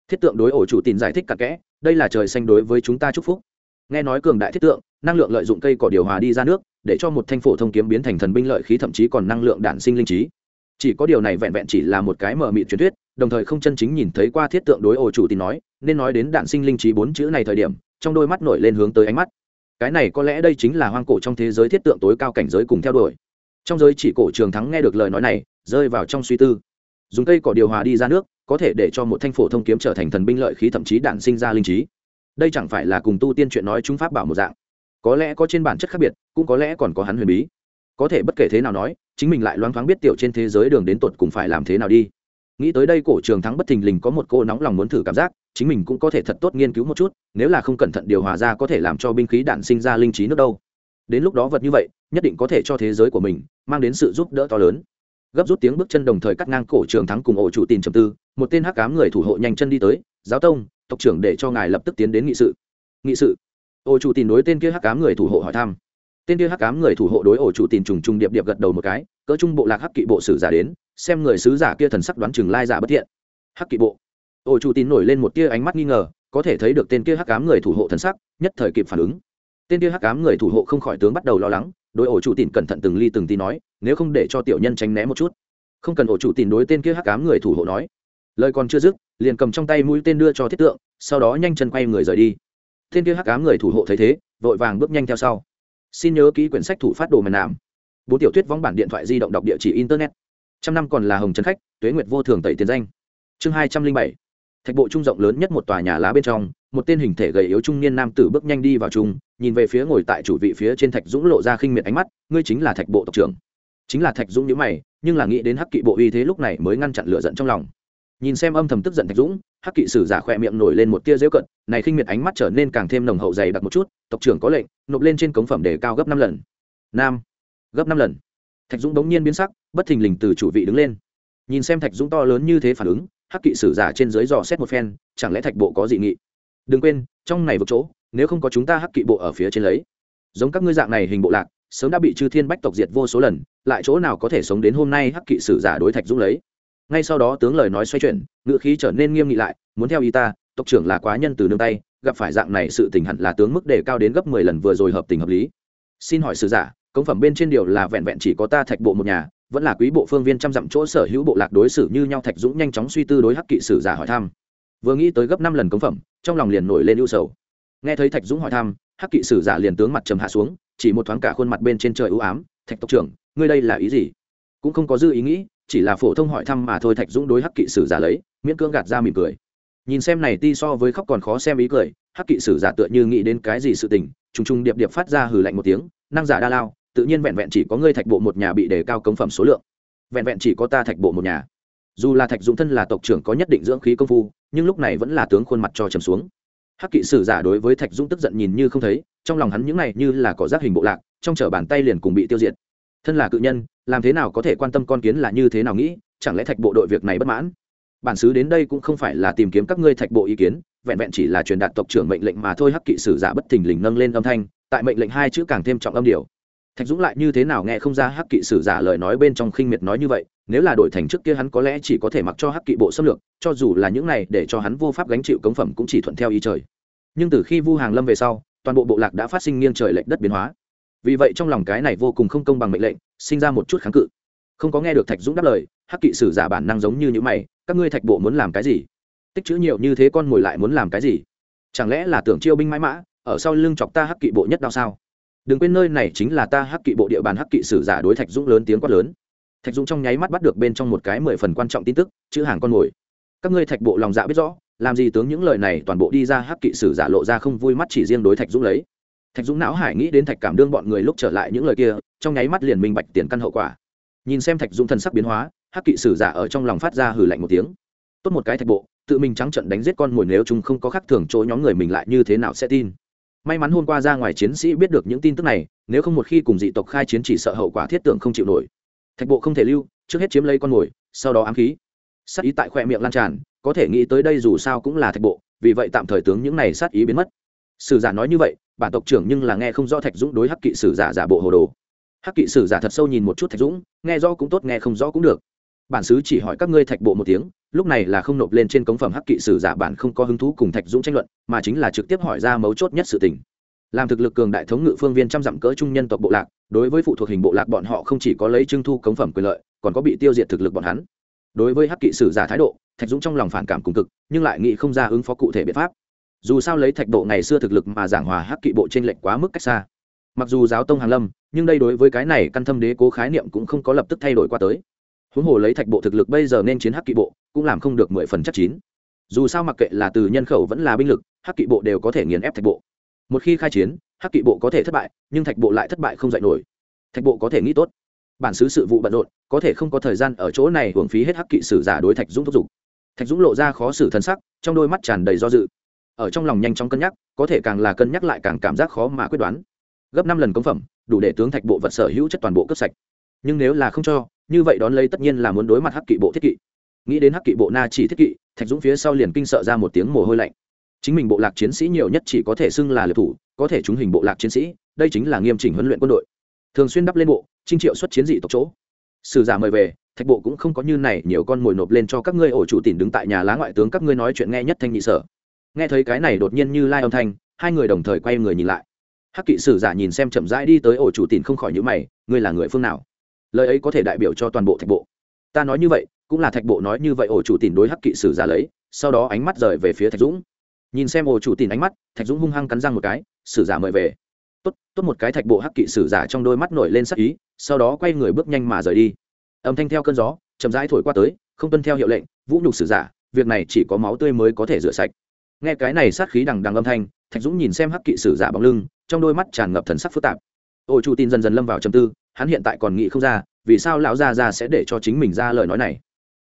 Thiết tượng đối ổ chủ tìm giải thích cặn kẽ, đây là trời xanh đối với chúng ta chúc phúc. Nghe nói cường đại thiết tượng, năng lượng lợi dụng cây cỏ điều hòa đi ra nước, để cho một thanh phổ thông kiếm biến thành thần binh lợi khí thậm chí còn năng lượng đản sinh linh trí chỉ có điều này vẹn vẹn chỉ là một cái mờ mịt truyền thuyết, đồng thời không chân chính nhìn thấy qua thiết tượng đối ổ chủ tin nói, nên nói đến đạn sinh linh trí bốn chữ này thời điểm, trong đôi mắt nổi lên hướng tới ánh mắt. Cái này có lẽ đây chính là hoang cổ trong thế giới thiết tượng tối cao cảnh giới cùng theo đuổi. Trong giới chỉ cổ trường thắng nghe được lời nói này, rơi vào trong suy tư. Dùng cây cỏ điều hòa đi ra nước, có thể để cho một thanh phổ thông kiếm trở thành thần binh lợi khí thậm chí đạn sinh ra linh trí. Đây chẳng phải là cùng tu tiên chuyện nói chúng pháp bảo một dạng. Có lẽ có trên bản chất khác biệt, cũng có lẽ còn có hắn huyền bí có thể bất kể thế nào nói, chính mình lại loáng thoáng biết tiểu trên thế giới đường đến tột cùng phải làm thế nào đi. Nghĩ tới đây cổ trường thắng bất thình lình có một cô nóng lòng muốn thử cảm giác, chính mình cũng có thể thật tốt nghiên cứu một chút, nếu là không cẩn thận điều hòa ra có thể làm cho binh khí đạn sinh ra linh trí nước đâu. Đến lúc đó vật như vậy, nhất định có thể cho thế giới của mình mang đến sự giúp đỡ to lớn. Gấp rút tiếng bước chân đồng thời cắt ngang cổ trường thắng cùng ổ chủ tin trầm tư, một tên hắc cám người thủ hộ nhanh chân đi tới, giáo tông, tộc trưởng để cho ngài lập tức tiến đến nghị sự. Nghị sự? Ổ chủ tin đối tên kia hắc cám người thủ hộ hỏi thăm tên kia hắc cám người thủ hộ đối ổ chủ tin trùng trùng điệp điệp gật đầu một cái, cỡ trung bộ lạc hắc kỵ bộ sử giả đến, xem người sứ giả kia thần sắc đoán chừng lai giả bất thiện. Hắc kỵ bộ. Ổ chủ tin nổi lên một tia ánh mắt nghi ngờ, có thể thấy được tên kia hắc cám người thủ hộ thần sắc, nhất thời kịp phản ứng. Tên kia hắc cám người thủ hộ không khỏi tướng bắt đầu lo lắng, đối ổ chủ tin cẩn thận từng ly từng tí nói, nếu không để cho tiểu nhân tránh né một chút. Không cần ổ chủ tin đối tên kia hắc cám người thủ hộ nói. Lời còn chưa dứt, liền cầm trong tay mũi tên đưa cho thiết tượng, sau đó nhanh chân quay người rời đi. Tên kia hắc cám người thủ hộ thấy thế, vội vàng bước nhanh theo sau xin nhớ ký quyển sách thủ phát đồ mềm nạm. Bốn tiểu thuyết vóng bản điện thoại di động đọc địa chỉ internet. Trăm năm còn là hồng trấn khách, tuế nguyệt vô thường tẩy tiền danh. Chương hai trăm linh bảy. Thạch bộ trung rộng lớn nhất một tòa nhà lá bên trong, một tên hình thể gầy yếu trung niên nam tử bước nhanh đi vào trung nhìn về phía ngồi tại chủ vị phía trên thạch dũng lộ ra khinh miệt ánh mắt, ngươi chính là thạch bộ tộc trưởng. Chính là thạch dũng nhữ mày, nhưng là nghĩ đến hắc kỵ bộ uy thế lúc này mới ngăn chặn lửa giận trong lòng. Nhìn xem âm thầm tức giận thạch dũng hắc kỵ sử giả khỏe miệng nổi lên một tia dễu cận này khinh miệt ánh mắt trở nên càng thêm nồng hậu dày đặc một chút, tộc trưởng có lệnh, nộp lên trên cống phẩm để cao gấp năm lần. Nam, gấp năm lần. Thạch dũng bỗng nhiên biến sắc, bất thình lình từ chủ vị đứng lên. Nhìn xem thạch dũng to lớn như thế phản ứng, hắc kỵ sử giả trên dưới dò xét một phen, chẳng lẽ thạch bộ có dị nghị? Đừng quên, trong này vực chỗ, nếu không có chúng ta hắc kỵ bộ ở phía trên lấy. Giống các ngươi dạng này hình bộ lạc, sớm đã bị chư thiên bách tộc diệt vô số lần, lại chỗ nào có thể sống đến hôm nay hắc kỵ sử giả đối thạch dũng lấy? Ngay sau đó tướng lời nói xoay chuyển ngựa khí trở nên nghiêm nghị lại, muốn theo y ta, tộc trưởng là quá nhân từ nương tay, gặp phải dạng này sự tình hẳn là tướng mức đề cao đến gấp mười lần vừa rồi hợp tình hợp lý. Xin hỏi sứ giả, cống phẩm bên trên điều là vẹn vẹn chỉ có ta thạch bộ một nhà, vẫn là quý bộ phương viên trăm dặm chỗ sở hữu bộ lạc đối xử như nhau thạch dũng nhanh chóng suy tư đối hắc kỵ sử giả hỏi thăm. Vừa nghĩ tới gấp năm lần cống phẩm, trong lòng liền nổi lên ưu sầu. Nghe thấy thạch dũng hỏi thăm, hắc kỵ sử giả liền tướng mặt trầm hạ xuống, chỉ một thoáng cả khuôn mặt bên trên trời ưu ám, thạch tộc trưởng, ngươi đây là ý gì? Cũng không có dư ý nghĩ chỉ là phổ thông hỏi thăm mà thôi, thạch dũng đối hắc kỵ sử giả lấy, miễn cưỡng gạt ra mỉm cười. Nhìn xem này ti so với khóc còn khó xem ý cười, hắc kỵ sử giả tựa như nghĩ đến cái gì sự tình, trùng trùng điệp điệp phát ra hừ lạnh một tiếng, năng giả đa lao, tự nhiên vẹn vẹn chỉ có ngươi thạch bộ một nhà bị đề cao cống phẩm số lượng. Vẹn vẹn chỉ có ta thạch bộ một nhà. Dù là thạch dũng thân là tộc trưởng có nhất định dưỡng khí công phu, nhưng lúc này vẫn là tướng khuôn mặt cho trầm xuống. Hắc kỵ sử giả đối với thạch dũng tức giận nhìn như không thấy, trong lòng hắn những này như là cỏ rác hình bộ lạc, trong chở bàn tay liền cùng bị tiêu diệt. Thân là cự nhân làm thế nào có thể quan tâm con kiến là như thế nào nghĩ, chẳng lẽ thạch bộ đội việc này bất mãn? Bản xứ đến đây cũng không phải là tìm kiếm các ngươi thạch bộ ý kiến, vẹn vẹn chỉ là truyền đạt tộc trưởng mệnh lệnh mà thôi, hắc kỵ sử giả bất thình lình nâng lên âm thanh, tại mệnh lệnh hai chữ càng thêm trọng âm điều. Thạch dũng lại như thế nào nghe không ra hắc kỵ sử giả lời nói bên trong khinh miệt nói như vậy, nếu là đổi thành trước kia hắn có lẽ chỉ có thể mặc cho hắc kỵ bộ xâm lược, cho dù là những này để cho hắn vô pháp gánh chịu cống phẩm cũng chỉ thuận theo ý trời. Nhưng từ khi vu hàng lâm về sau, toàn bộ bộ lạc đã phát sinh nghiêng trời lệch đất biến hóa vì vậy trong lòng cái này vô cùng không công bằng mệnh lệnh, sinh ra một chút kháng cự. Không có nghe được thạch dũng đáp lời, hắc kỵ sử giả bản năng giống như những mày, các ngươi thạch bộ muốn làm cái gì? Tích chữ nhiều như thế con mồi lại muốn làm cái gì? Chẳng lẽ là tưởng chiêu binh mãi mã, ở sau lưng chọc ta hắc kỵ bộ nhất đao sao? Đừng quên nơi này chính là ta hắc kỵ bộ địa bàn hắc kỵ sử giả đối thạch dũng lớn tiếng quát lớn. Thạch dũng trong nháy mắt bắt được bên trong một cái mười phần quan trọng tin tức, chữ hàng con mồi các ngươi thạch bộ lòng dạ biết rõ, làm gì tướng những lời này toàn bộ đi ra hắc kỵ sử giả lộ ra không vui mắt chỉ riêng đối thạch dũng lấy thạch dũng não hải nghĩ đến thạch cảm đương bọn người lúc trở lại những lời kia, trong nháy mắt liền minh bạch tiền căn hậu quả. Nhìn xem thạch dũng thần sắc biến hóa, hắc kỵ sử giả ở trong lòng phát ra hử lạnh một tiếng. Tốt một cái thạch bộ, tự mình trắng trận đánh giết con mồi nếu chúng không có khác thường chỗ nhóm người mình lại như thế nào sẽ tin. May mắn hôm qua ra ngoài chiến sĩ biết được những tin tức này, nếu không một khi cùng dị tộc khai chiến chỉ sợ hậu quả thiết tưởng không chịu nổi. Thạch bộ không thể lưu, trước hết chiếm lấy con mồi, sau đó ám khí. Sát ý tại khoe miệng lan tràn, có thể nghĩ tới đây dù sao cũng là thạch bộ, vì vậy tạm thời tướng những này sát ý biến mất. Sử giả nói như vậy bản tộc trưởng nhưng là nghe không rõ thạch dũng đối hắc kỵ sử giả giả bộ hồ đồ. Hắc kỵ sử giả thật sâu nhìn một chút thạch dũng, nghe rõ cũng tốt, nghe không rõ cũng được. Bản xứ chỉ hỏi các ngươi thạch bộ một tiếng, lúc này là không nộp lên trên cống phẩm hắc kỵ sử giả bản không có hứng thú cùng thạch dũng tranh luận, mà chính là trực tiếp hỏi ra mấu chốt nhất sự tình. Làm thực lực cường đại thống ngự phương viên trăm dặm cỡ trung nhân tộc bộ lạc, đối với phụ thuộc hình bộ lạc bọn họ không chỉ có lấy trưng thu cống phẩm quyền lợi, còn có bị tiêu diệt thực lực bọn hắn. Đối với hắc kỵ sử giả thái độ, thạch dũng trong lòng phản cảm cùng cực, nhưng lại nghĩ không ra ứng phó cụ thể biện pháp dù sao lấy thạch độ ngày xưa thực lực mà giảng hòa hắc kỵ bộ trên lệnh quá mức cách xa. Mặc dù giáo tông hàn lâm, nhưng đây đối với cái này căn thâm đế cố khái niệm cũng không có lập tức thay đổi qua tới. Huống hồ lấy thạch bộ thực lực bây giờ nên chiến hắc kỵ bộ, cũng làm không được mười phần chắc chín. Dù sao mặc kệ là từ nhân khẩu vẫn là binh lực, hắc kỵ bộ đều có thể nghiền ép thạch bộ. Một khi khai chiến, hắc kỵ bộ có thể thất bại, nhưng thạch bộ lại thất bại không dạy nổi. Thạch bộ có thể nghĩ tốt. Bản xứ sự vụ bận rộn, có thể không có thời gian ở chỗ này hưởng phí hết hắc kỵ sử giả đối thạch dũng thúc giục. Thạch dũng lộ ra khó xử thân sắc, trong đôi mắt tràn đầy do dự ở trong lòng nhanh chóng cân nhắc, có thể càng là cân nhắc lại càng cảm giác khó mà quyết đoán. Gấp năm lần công phẩm, đủ để tướng thạch bộ vật sở hữu chất toàn bộ cấp sạch. Nhưng nếu là không cho, như vậy đón lấy tất nhiên là muốn đối mặt hắc kỵ bộ thiết kỵ. Nghĩ đến hắc kỵ bộ na chỉ thiết kỵ, thạch dũng phía sau liền kinh sợ ra một tiếng mồ hôi lạnh. Chính mình bộ lạc chiến sĩ nhiều nhất chỉ có thể xưng là liệt thủ, có thể chúng hình bộ lạc chiến sĩ, đây chính là nghiêm chỉnh huấn luyện quân đội. Thường xuyên đắp lên bộ, trinh triệu xuất chiến dị tộc chỗ. Sử giả mời về, thạch bộ cũng không có như này nhiều con mồi nộp lên cho các ngươi ổ chủ tìm đứng tại nhà lá ngoại tướng các ngươi nói chuyện nghe nhất thanh nhị sở nghe thấy cái này đột nhiên như lai âm thanh, hai người đồng thời quay người nhìn lại. Hắc kỵ sử giả nhìn xem chậm rãi đi tới ổ chủ tìm không khỏi nhữ mày, ngươi là người phương nào? Lời ấy có thể đại biểu cho toàn bộ thạch bộ. Ta nói như vậy, cũng là thạch bộ nói như vậy ổ chủ tìm đối hắc kỵ sử giả lấy, sau đó ánh mắt rời về phía thạch dũng. Nhìn xem ổ chủ tìm ánh mắt, thạch dũng hung hăng cắn răng một cái, sử giả mời về. Tốt tốt một cái, thạch bộ hắc kỵ sử giả trong đôi mắt nổi lên sắc ý, sau đó quay người bước nhanh mà rời đi. Âm thanh theo cơn gió, chậm rãi thổi qua tới, không tuân theo hiệu lệnh, vũ nhục sử giả, việc này chỉ có máu tươi mới có thể rửa sạch nghe cái này sát khí đằng đằng âm thanh, thạch dũng nhìn xem hắc kỵ sử giả bóng lưng, trong đôi mắt tràn ngập thần sắc phức tạp. Ôi chủ tin dần dần lâm vào trầm tư, hắn hiện tại còn nghĩ không ra, vì sao lão gia gia sẽ để cho chính mình ra lời nói này.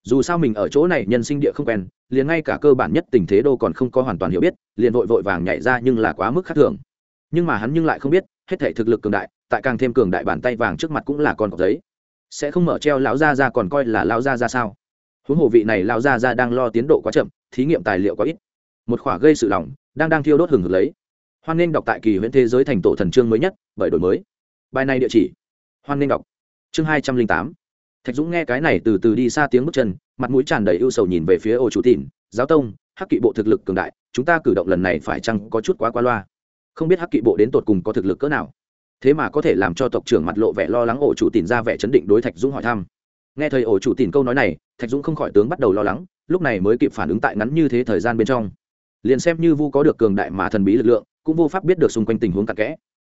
Dù sao mình ở chỗ này nhân sinh địa không quen, liền ngay cả cơ bản nhất tình thế đô còn không có hoàn toàn hiểu biết, liền vội vội vàng nhảy ra nhưng là quá mức khác thường. Nhưng mà hắn nhưng lại không biết, hết thể thực lực cường đại, tại càng thêm cường đại bàn tay vàng trước mặt cũng là con cọc giấy. Sẽ không mở treo lão gia ra còn coi là lão gia ra sao? Huống hồ vị này lão gia ra đang lo tiến độ quá chậm, thí nghiệm tài liệu quá ít một khỏa gây sự lòng, đang đang thiêu đốt hừng hực lấy. Hoan nên đọc tại kỳ huyễn thế giới thành tổ thần chương mới nhất, bởi đổi mới. Bài này địa chỉ, hoan nên đọc. Chương hai trăm linh tám. Thạch dũng nghe cái này từ từ đi xa tiếng bước chân, mặt mũi tràn đầy ưu sầu nhìn về phía ô chủ tìn giáo tông, hắc kỵ bộ thực lực cường đại, chúng ta cử động lần này phải chăng có chút quá qua loa? Không biết hắc kỵ bộ đến tột cùng có thực lực cỡ nào? Thế mà có thể làm cho tộc trưởng mặt lộ vẻ lo lắng ổ chủ tìm ra vẻ chấn định đối thạch dũng hỏi thăm. Nghe thầy ổ chủ tìm câu nói này, thạch dũng không khỏi tướng bắt đầu lo lắng, lúc này mới kịp phản ứng tại ngắn như thế thời gian bên trong liền xem như vu có được cường đại mà thần bí lực lượng, cũng vô pháp biết được xung quanh tình huống cặn kẽ.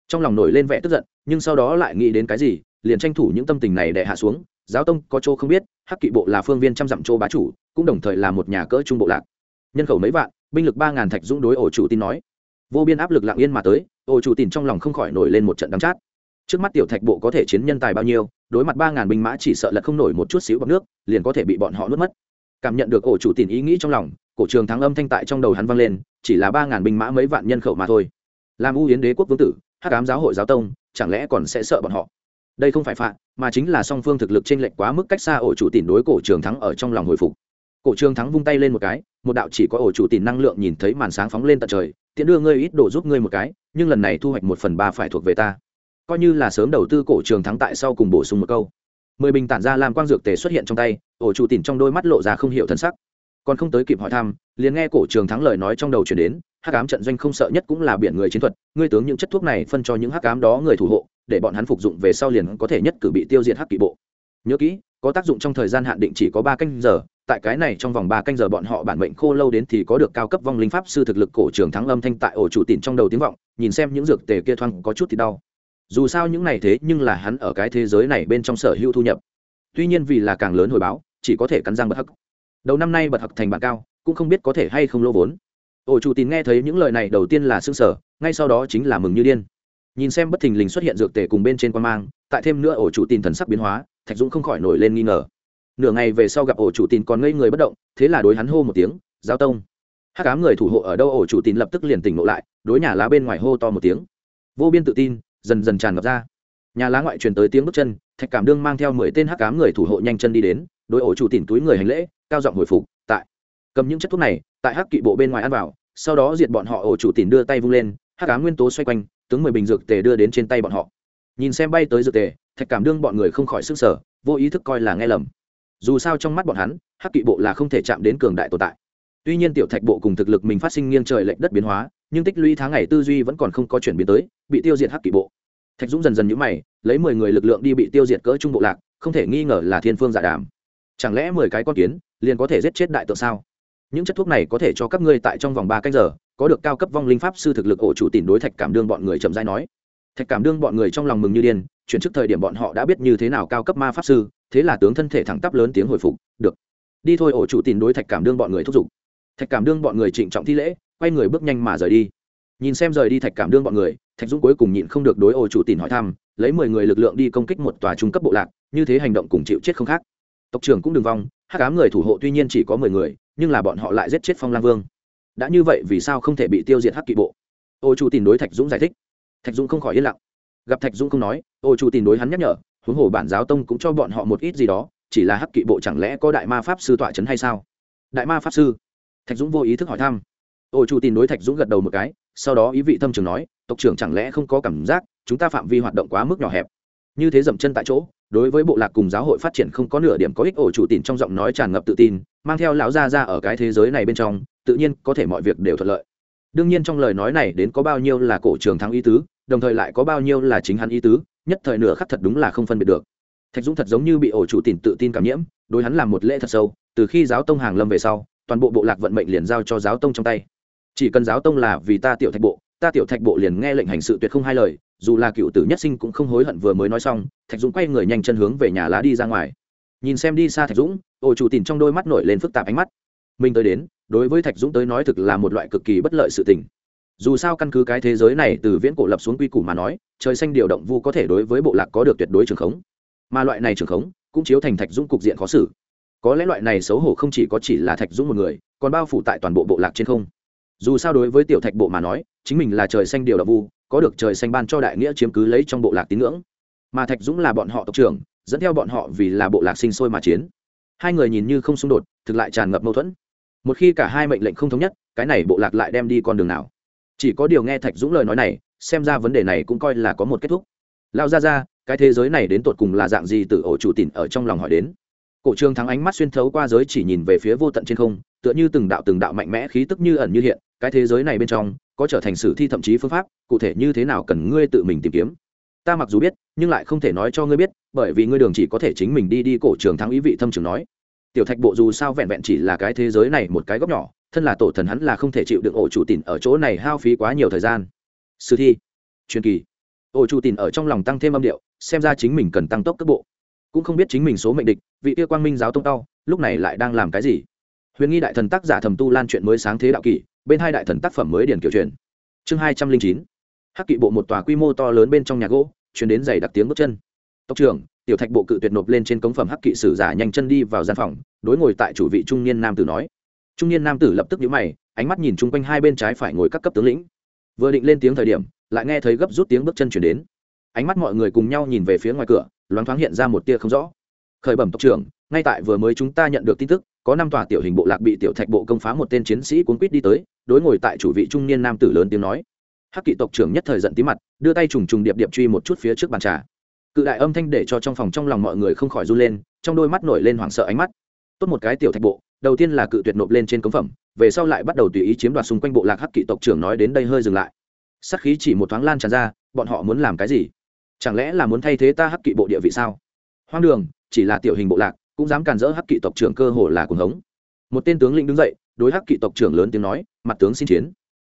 Trong lòng nổi lên vẻ tức giận, nhưng sau đó lại nghĩ đến cái gì, liền tranh thủ những tâm tình này để hạ xuống. Giáo tông có chỗ không biết, hắc kỵ bộ là phương viên trăm dặm châu bá chủ, cũng đồng thời là một nhà cỡ trung bộ lạc. Nhân khẩu mấy vạn, binh lực ba ngàn thạch dũng đối ổ chủ tin nói. Vô biên áp lực lặng yên mà tới, ổ chủ tin trong lòng không khỏi nổi lên một trận đắng chát. Trước mắt tiểu thạch bộ có thể chiến nhân tài bao nhiêu, đối mặt ba ngàn binh mã chỉ sợ là không nổi một chút xíu bọc nước, liền có thể bị bọn họ nuốt mất. Cảm nhận được ổ chủ tin ý nghĩ trong lòng cổ trường thắng âm thanh tại trong đầu hắn vang lên, chỉ là ba ngàn binh mã mấy vạn nhân khẩu mà thôi. Làm u yến đế quốc vương tử, hắc ám giáo hội giáo tông, chẳng lẽ còn sẽ sợ bọn họ? Đây không phải phạm mà chính là song phương thực lực trên lệch quá mức cách xa ổ chủ tìm đối cổ trường thắng ở trong lòng hồi phục. Cổ trường thắng vung tay lên một cái, một đạo chỉ có ổ chủ tìm năng lượng nhìn thấy màn sáng phóng lên tận trời tiện đưa ngươi ít đổ giúp ngươi một cái, nhưng lần này thu hoạch một phần ba phải thuộc về ta. Coi như là sớm đầu tư cổ trường thắng tại sau cùng bổ sung một câu. Mười bình tản ra làm quang dược tề xuất hiện trong tay, ổ chủ tìm trong đôi mắt lộ ra không hiểu thân sắc còn không tới kịp hỏi thăm, liền nghe cổ trường thắng lời nói trong đầu chuyển đến, hắc ám trận doanh không sợ nhất cũng là biển người chiến thuật, ngươi tướng những chất thuốc này phân cho những hắc ám đó người thủ hộ, để bọn hắn phục dụng về sau liền có thể nhất cử bị tiêu diệt hắc kỵ bộ. Nhớ kỹ, có tác dụng trong thời gian hạn định chỉ có ba canh giờ, tại cái này trong vòng ba canh giờ bọn họ bản mệnh khô lâu đến thì có được cao cấp vong linh pháp sư thực lực cổ trường thắng âm thanh tại ổ chủ tịn trong đầu tiếng vọng, nhìn xem những dược tề kia thoang có chút thì đau. Dù sao những này thế nhưng là hắn ở cái thế giới này bên trong sở hữu thu nhập. Tuy nhiên vì là càng lớn hồi báo, chỉ có thể cắn răng bật hắc đầu năm nay bật hặc thành bản cao, cũng không biết có thể hay không lô vốn. Ổ chủ tín nghe thấy những lời này đầu tiên là s ư n g sở ngay sau đó chính là mừng như điên. Nhìn xem bất thình lình xuất hiện dược tề cùng bên trên quan mang, tại thêm nữa ổ chủ tín thần sắc biến hóa, thạch dũng không khỏi nổi lên nghi ngờ. Nửa ngày về sau gặp ổ chủ tín còn ngây người bất động, thế là đối hắn hô một tiếng, giao tông. Hát cám người thủ hộ ở đâu ổ chủ tín lập tức liền tỉnh ngộ lại, đối nhà lá bên ngoài hô to một tiếng. Vô biên tự tin, dần dần tràn ngập ra. Nhà lá ngoại truyền tới tiếng bước chân, thạch cảm đương mang theo mười tên hắc cám người thủ hộ nhanh chân đi đến, đối ổ chủ tìm túi người hành lễ cao giọng hồi phục, tại. Cầm những chất thuốc này, tại hắc kỵ bộ bên ngoài ăn vào, sau đó diệt bọn họ ổ chủ tìm đưa tay vung lên, hắc cá nguyên tố xoay quanh, tướng mười bình dược tề đưa đến trên tay bọn họ. Nhìn xem bay tới dược tề, thạch cảm đương bọn người không khỏi sức sở, vô ý thức coi là nghe lầm. Dù sao trong mắt bọn hắn, hắc kỵ bộ là không thể chạm đến cường đại tồn tại. Tuy nhiên tiểu thạch bộ cùng thực lực mình phát sinh nghiêng trời lệch đất biến hóa, nhưng tích lũy tháng ngày tư duy vẫn còn không có chuyển biến tới, bị tiêu diệt hắc kỵ bộ. Thạch dũng dần dần nhũ mày, lấy mười người lực lượng đi bị tiêu diệt cỡ trung bộ lạc, không thể nghi ngờ là thiên phương giả đàm chẳng lẽ mười cái con kiến liền có thể giết chết đại tượng sao? Những chất thuốc này có thể cho các ngươi tại trong vòng ba canh giờ, có được cao cấp vong linh pháp sư thực lực ổ chủ tìm đối thạch cảm đương bọn người chậm rãi nói. Thạch cảm đương bọn người trong lòng mừng như điên, chuyển trước thời điểm bọn họ đã biết như thế nào cao cấp ma pháp sư, thế là tướng thân thể thẳng tắp lớn tiếng hồi phục, được, đi thôi ổ chủ tìm đối thạch cảm đương bọn người thúc giục. Thạch cảm đương bọn người trịnh trọng thi lễ, quay người bước nhanh mà rời đi. Nhìn xem rời đi thạch cảm đương bọn người, thạch dũng cuối cùng nhịn không được đối ổ chủ tìm hỏi thăm, lấy mười người lực lượng đi công kích một tòa trung cấp bộ lạc, như thế hành động cùng chịu chết không khác tộc trưởng cũng đừng vong, hắc ám người thủ hộ tuy nhiên chỉ có mười người, nhưng là bọn họ lại giết chết phong lang vương. Đã như vậy vì sao không thể bị tiêu diệt hắc kỵ bộ? Ô chu tìm đối thạch dũng giải thích. Thạch dũng không khỏi yên lặng. Gặp thạch dũng không nói, ô chu tìm đối hắn nhắc nhở, huống hồ bản giáo tông cũng cho bọn họ một ít gì đó, chỉ là hắc kỵ bộ chẳng lẽ có đại ma pháp sư tọa trấn hay sao? Đại ma pháp sư? Thạch dũng vô ý thức hỏi thăm. Ô chu tìm đối thạch dũng gật đầu một cái, sau đó ý vị thâm trường nói, tộc trưởng chẳng lẽ không có cảm giác chúng ta phạm vi hoạt động quá mức nhỏ hẹp? Như thế dậm chân tại chỗ, đối với bộ lạc cùng giáo hội phát triển không có nửa điểm có ích ổ chủ tin trong giọng nói tràn ngập tự tin, mang theo lão gia ra ở cái thế giới này bên trong, tự nhiên có thể mọi việc đều thuận lợi. Đương nhiên trong lời nói này đến có bao nhiêu là cổ trường thắng ý tứ, đồng thời lại có bao nhiêu là chính hắn ý tứ, nhất thời nửa khắc thật đúng là không phân biệt được. Thạch dũng thật giống như bị ổ chủ tin tự tin cảm nhiễm, đối hắn làm một lễ thật sâu, từ khi giáo tông hàng lâm về sau, toàn bộ bộ lạc vận mệnh liền giao cho giáo tông trong tay. Chỉ cần giáo tông là vì ta tiểu thạch bộ ta tiểu thạch bộ liền nghe lệnh hành sự tuyệt không hai lời, dù là cựu tử nhất sinh cũng không hối hận vừa mới nói xong, thạch dũng quay người nhanh chân hướng về nhà lá đi ra ngoài. Nhìn xem đi xa thạch dũng, ổ chủ tìm trong đôi mắt nổi lên phức tạp ánh mắt. Mình tới đến, đối với thạch dũng tới nói thực là một loại cực kỳ bất lợi sự tình. Dù sao căn cứ cái thế giới này từ viễn cổ lập xuống quy củ mà nói, trời xanh điều động vu có thể đối với bộ lạc có được tuyệt đối trường khống. Mà loại này trường khống, cũng chiếu thành thạch dũng cục diện khó xử. Có lẽ loại này xấu hổ không chỉ có chỉ là thạch dũng một người, còn bao phủ tại toàn bộ bộ lạc trên không dù sao đối với tiểu thạch bộ mà nói, chính mình là trời xanh điều đạo vu, có được trời xanh ban cho đại nghĩa chiếm cứ lấy trong bộ lạc tín ngưỡng. Mà thạch dũng là bọn họ tộc trưởng, dẫn theo bọn họ vì là bộ lạc sinh sôi mà chiến. Hai người nhìn như không xung đột, thực lại tràn ngập mâu thuẫn. Một khi cả hai mệnh lệnh không thống nhất, cái này bộ lạc lại đem đi con đường nào? Chỉ có điều nghe thạch dũng lời nói này, xem ra vấn đề này cũng coi là có một kết thúc. Lao ra ra cái thế giới này đến tột cùng là dạng gì từ ổ chủ tỉn ở trong lòng hỏi đến? Cổ Trường thắng ánh mắt xuyên thấu qua giới chỉ nhìn về phía vô tận trên không, tựa như từng đạo từng đạo mạnh mẽ khí tức như ẩn như hiện, cái thế giới này bên trong, có trở thành sử thi thậm chí phương pháp, cụ thể như thế nào cần ngươi tự mình tìm kiếm. Ta mặc dù biết, nhưng lại không thể nói cho ngươi biết, bởi vì ngươi đường chỉ có thể chính mình đi đi cổ trường thắng ý vị thâm trường nói. Tiểu thạch bộ dù sao vẹn vẹn chỉ là cái thế giới này một cái góc nhỏ, thân là tổ thần hắn là không thể chịu được ổ chủ tịnh ở chỗ này hao phí quá nhiều thời gian. Sử thi, truyền kỳ. Ổ chủ tịnh ở trong lòng tăng thêm âm điệu, xem ra chính mình cần tăng tốc cấp bộ cũng không biết chính mình số mệnh địch, vị kia quang minh giáo tông tao lúc này lại đang làm cái gì? Huyền nghi đại thần tác giả thầm tu lan chuyện mới sáng thế đạo kỷ, bên hai đại thần tác phẩm mới điển kiểu truyền chương hai trăm linh chín. Hắc kỵ bộ một tòa quy mô to lớn bên trong nhà gỗ, chuyển đến giày đặc tiếng bước chân. Tộc trưởng, tiểu thạch bộ cự tuyệt nộp lên trên cống phẩm hắc kỵ sử giả nhanh chân đi vào gian phòng, đối ngồi tại chủ vị trung niên nam tử nói. Trung niên nam tử lập tức nhíu mày, ánh mắt nhìn chung quanh hai bên trái phải ngồi các cấp tướng lĩnh. Vừa định lên tiếng thời điểm, lại nghe thấy gấp rút tiếng bước chân chuyển đến. Ánh mắt mọi người cùng nhau nhìn về phía ngoài cửa loáng thoáng hiện ra một tia không rõ. Khởi bẩm tộc trưởng, ngay tại vừa mới chúng ta nhận được tin tức, có năm tòa tiểu hình bộ lạc bị tiểu thạch bộ công phá một tên chiến sĩ cuốn quýt đi tới, đối ngồi tại chủ vị trung niên nam tử lớn tiếng nói. Hắc kỵ tộc trưởng nhất thời giận tí mặt, đưa tay trùng trùng điệp điệp truy một chút phía trước bàn trà. Cự đại âm thanh để cho trong phòng trong lòng mọi người không khỏi run lên, trong đôi mắt nổi lên hoảng sợ ánh mắt. Tốt một cái tiểu thạch bộ, đầu tiên là cự tuyệt nộp lên trên cống phẩm, về sau lại bắt đầu tùy ý chiếm đoạt xung quanh bộ lạc hắc kỵ tộc trưởng nói đến đây hơi dừng lại. Sắc khí chỉ một thoáng lan tràn ra, bọn họ muốn làm cái gì? Chẳng lẽ là muốn thay thế ta hắc kỵ bộ địa vị sao? Hoang đường, chỉ là tiểu hình bộ lạc, cũng dám càn rỡ hắc kỵ tộc trưởng cơ hồ là cuồng hống. Một tên tướng lĩnh đứng dậy, đối hắc kỵ tộc trưởng lớn tiếng nói, mặt tướng xin chiến.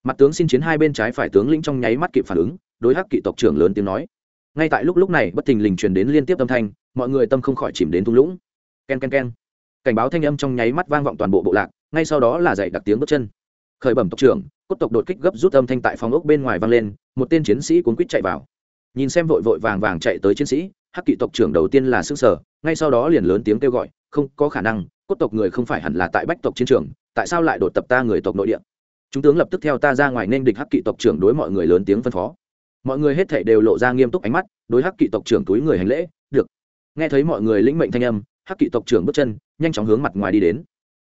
Mặt tướng xin chiến hai bên trái phải tướng lĩnh trong nháy mắt kịp phản ứng, đối hắc kỵ tộc trưởng lớn tiếng nói. Ngay tại lúc lúc này, bất thình lình truyền đến liên tiếp âm thanh, mọi người tâm không khỏi chìm đến thung lũng. K e n k e n k e n cảnh báo thanh âm trong nháy mắt vang vọng toàn bộ bộ lạc, ngay sau đó là dạy đặc tiếng bước chân. Khởi bẩm tộc trưởng, cốt tộc đột kích gấp rút âm thanh tại phòng ốc bên ngoài vang lên, một tên chiến sĩ cuốn quýt chạy vào nhìn xem vội vội vàng vàng chạy tới chiến sĩ, hắc kỵ tộc trưởng đầu tiên là s ư sở, ngay sau đó liền lớn tiếng kêu gọi, không, có khả năng, cốt tộc người không phải hẳn là tại bách tộc chiến trường, tại sao lại đột tập ta người tộc nội địa? Chúng tướng lập tức theo ta ra ngoài nên địch hắc kỵ tộc trưởng đối mọi người lớn tiếng phân phó. Mọi người hết thể đều lộ ra nghiêm túc ánh mắt, đối hắc kỵ tộc trưởng túi người hành lễ, được. Nghe thấy mọi người lĩnh mệnh thanh âm, hắc kỵ tộc trưởng bước chân, nhanh chóng hướng mặt ngoài đi đến.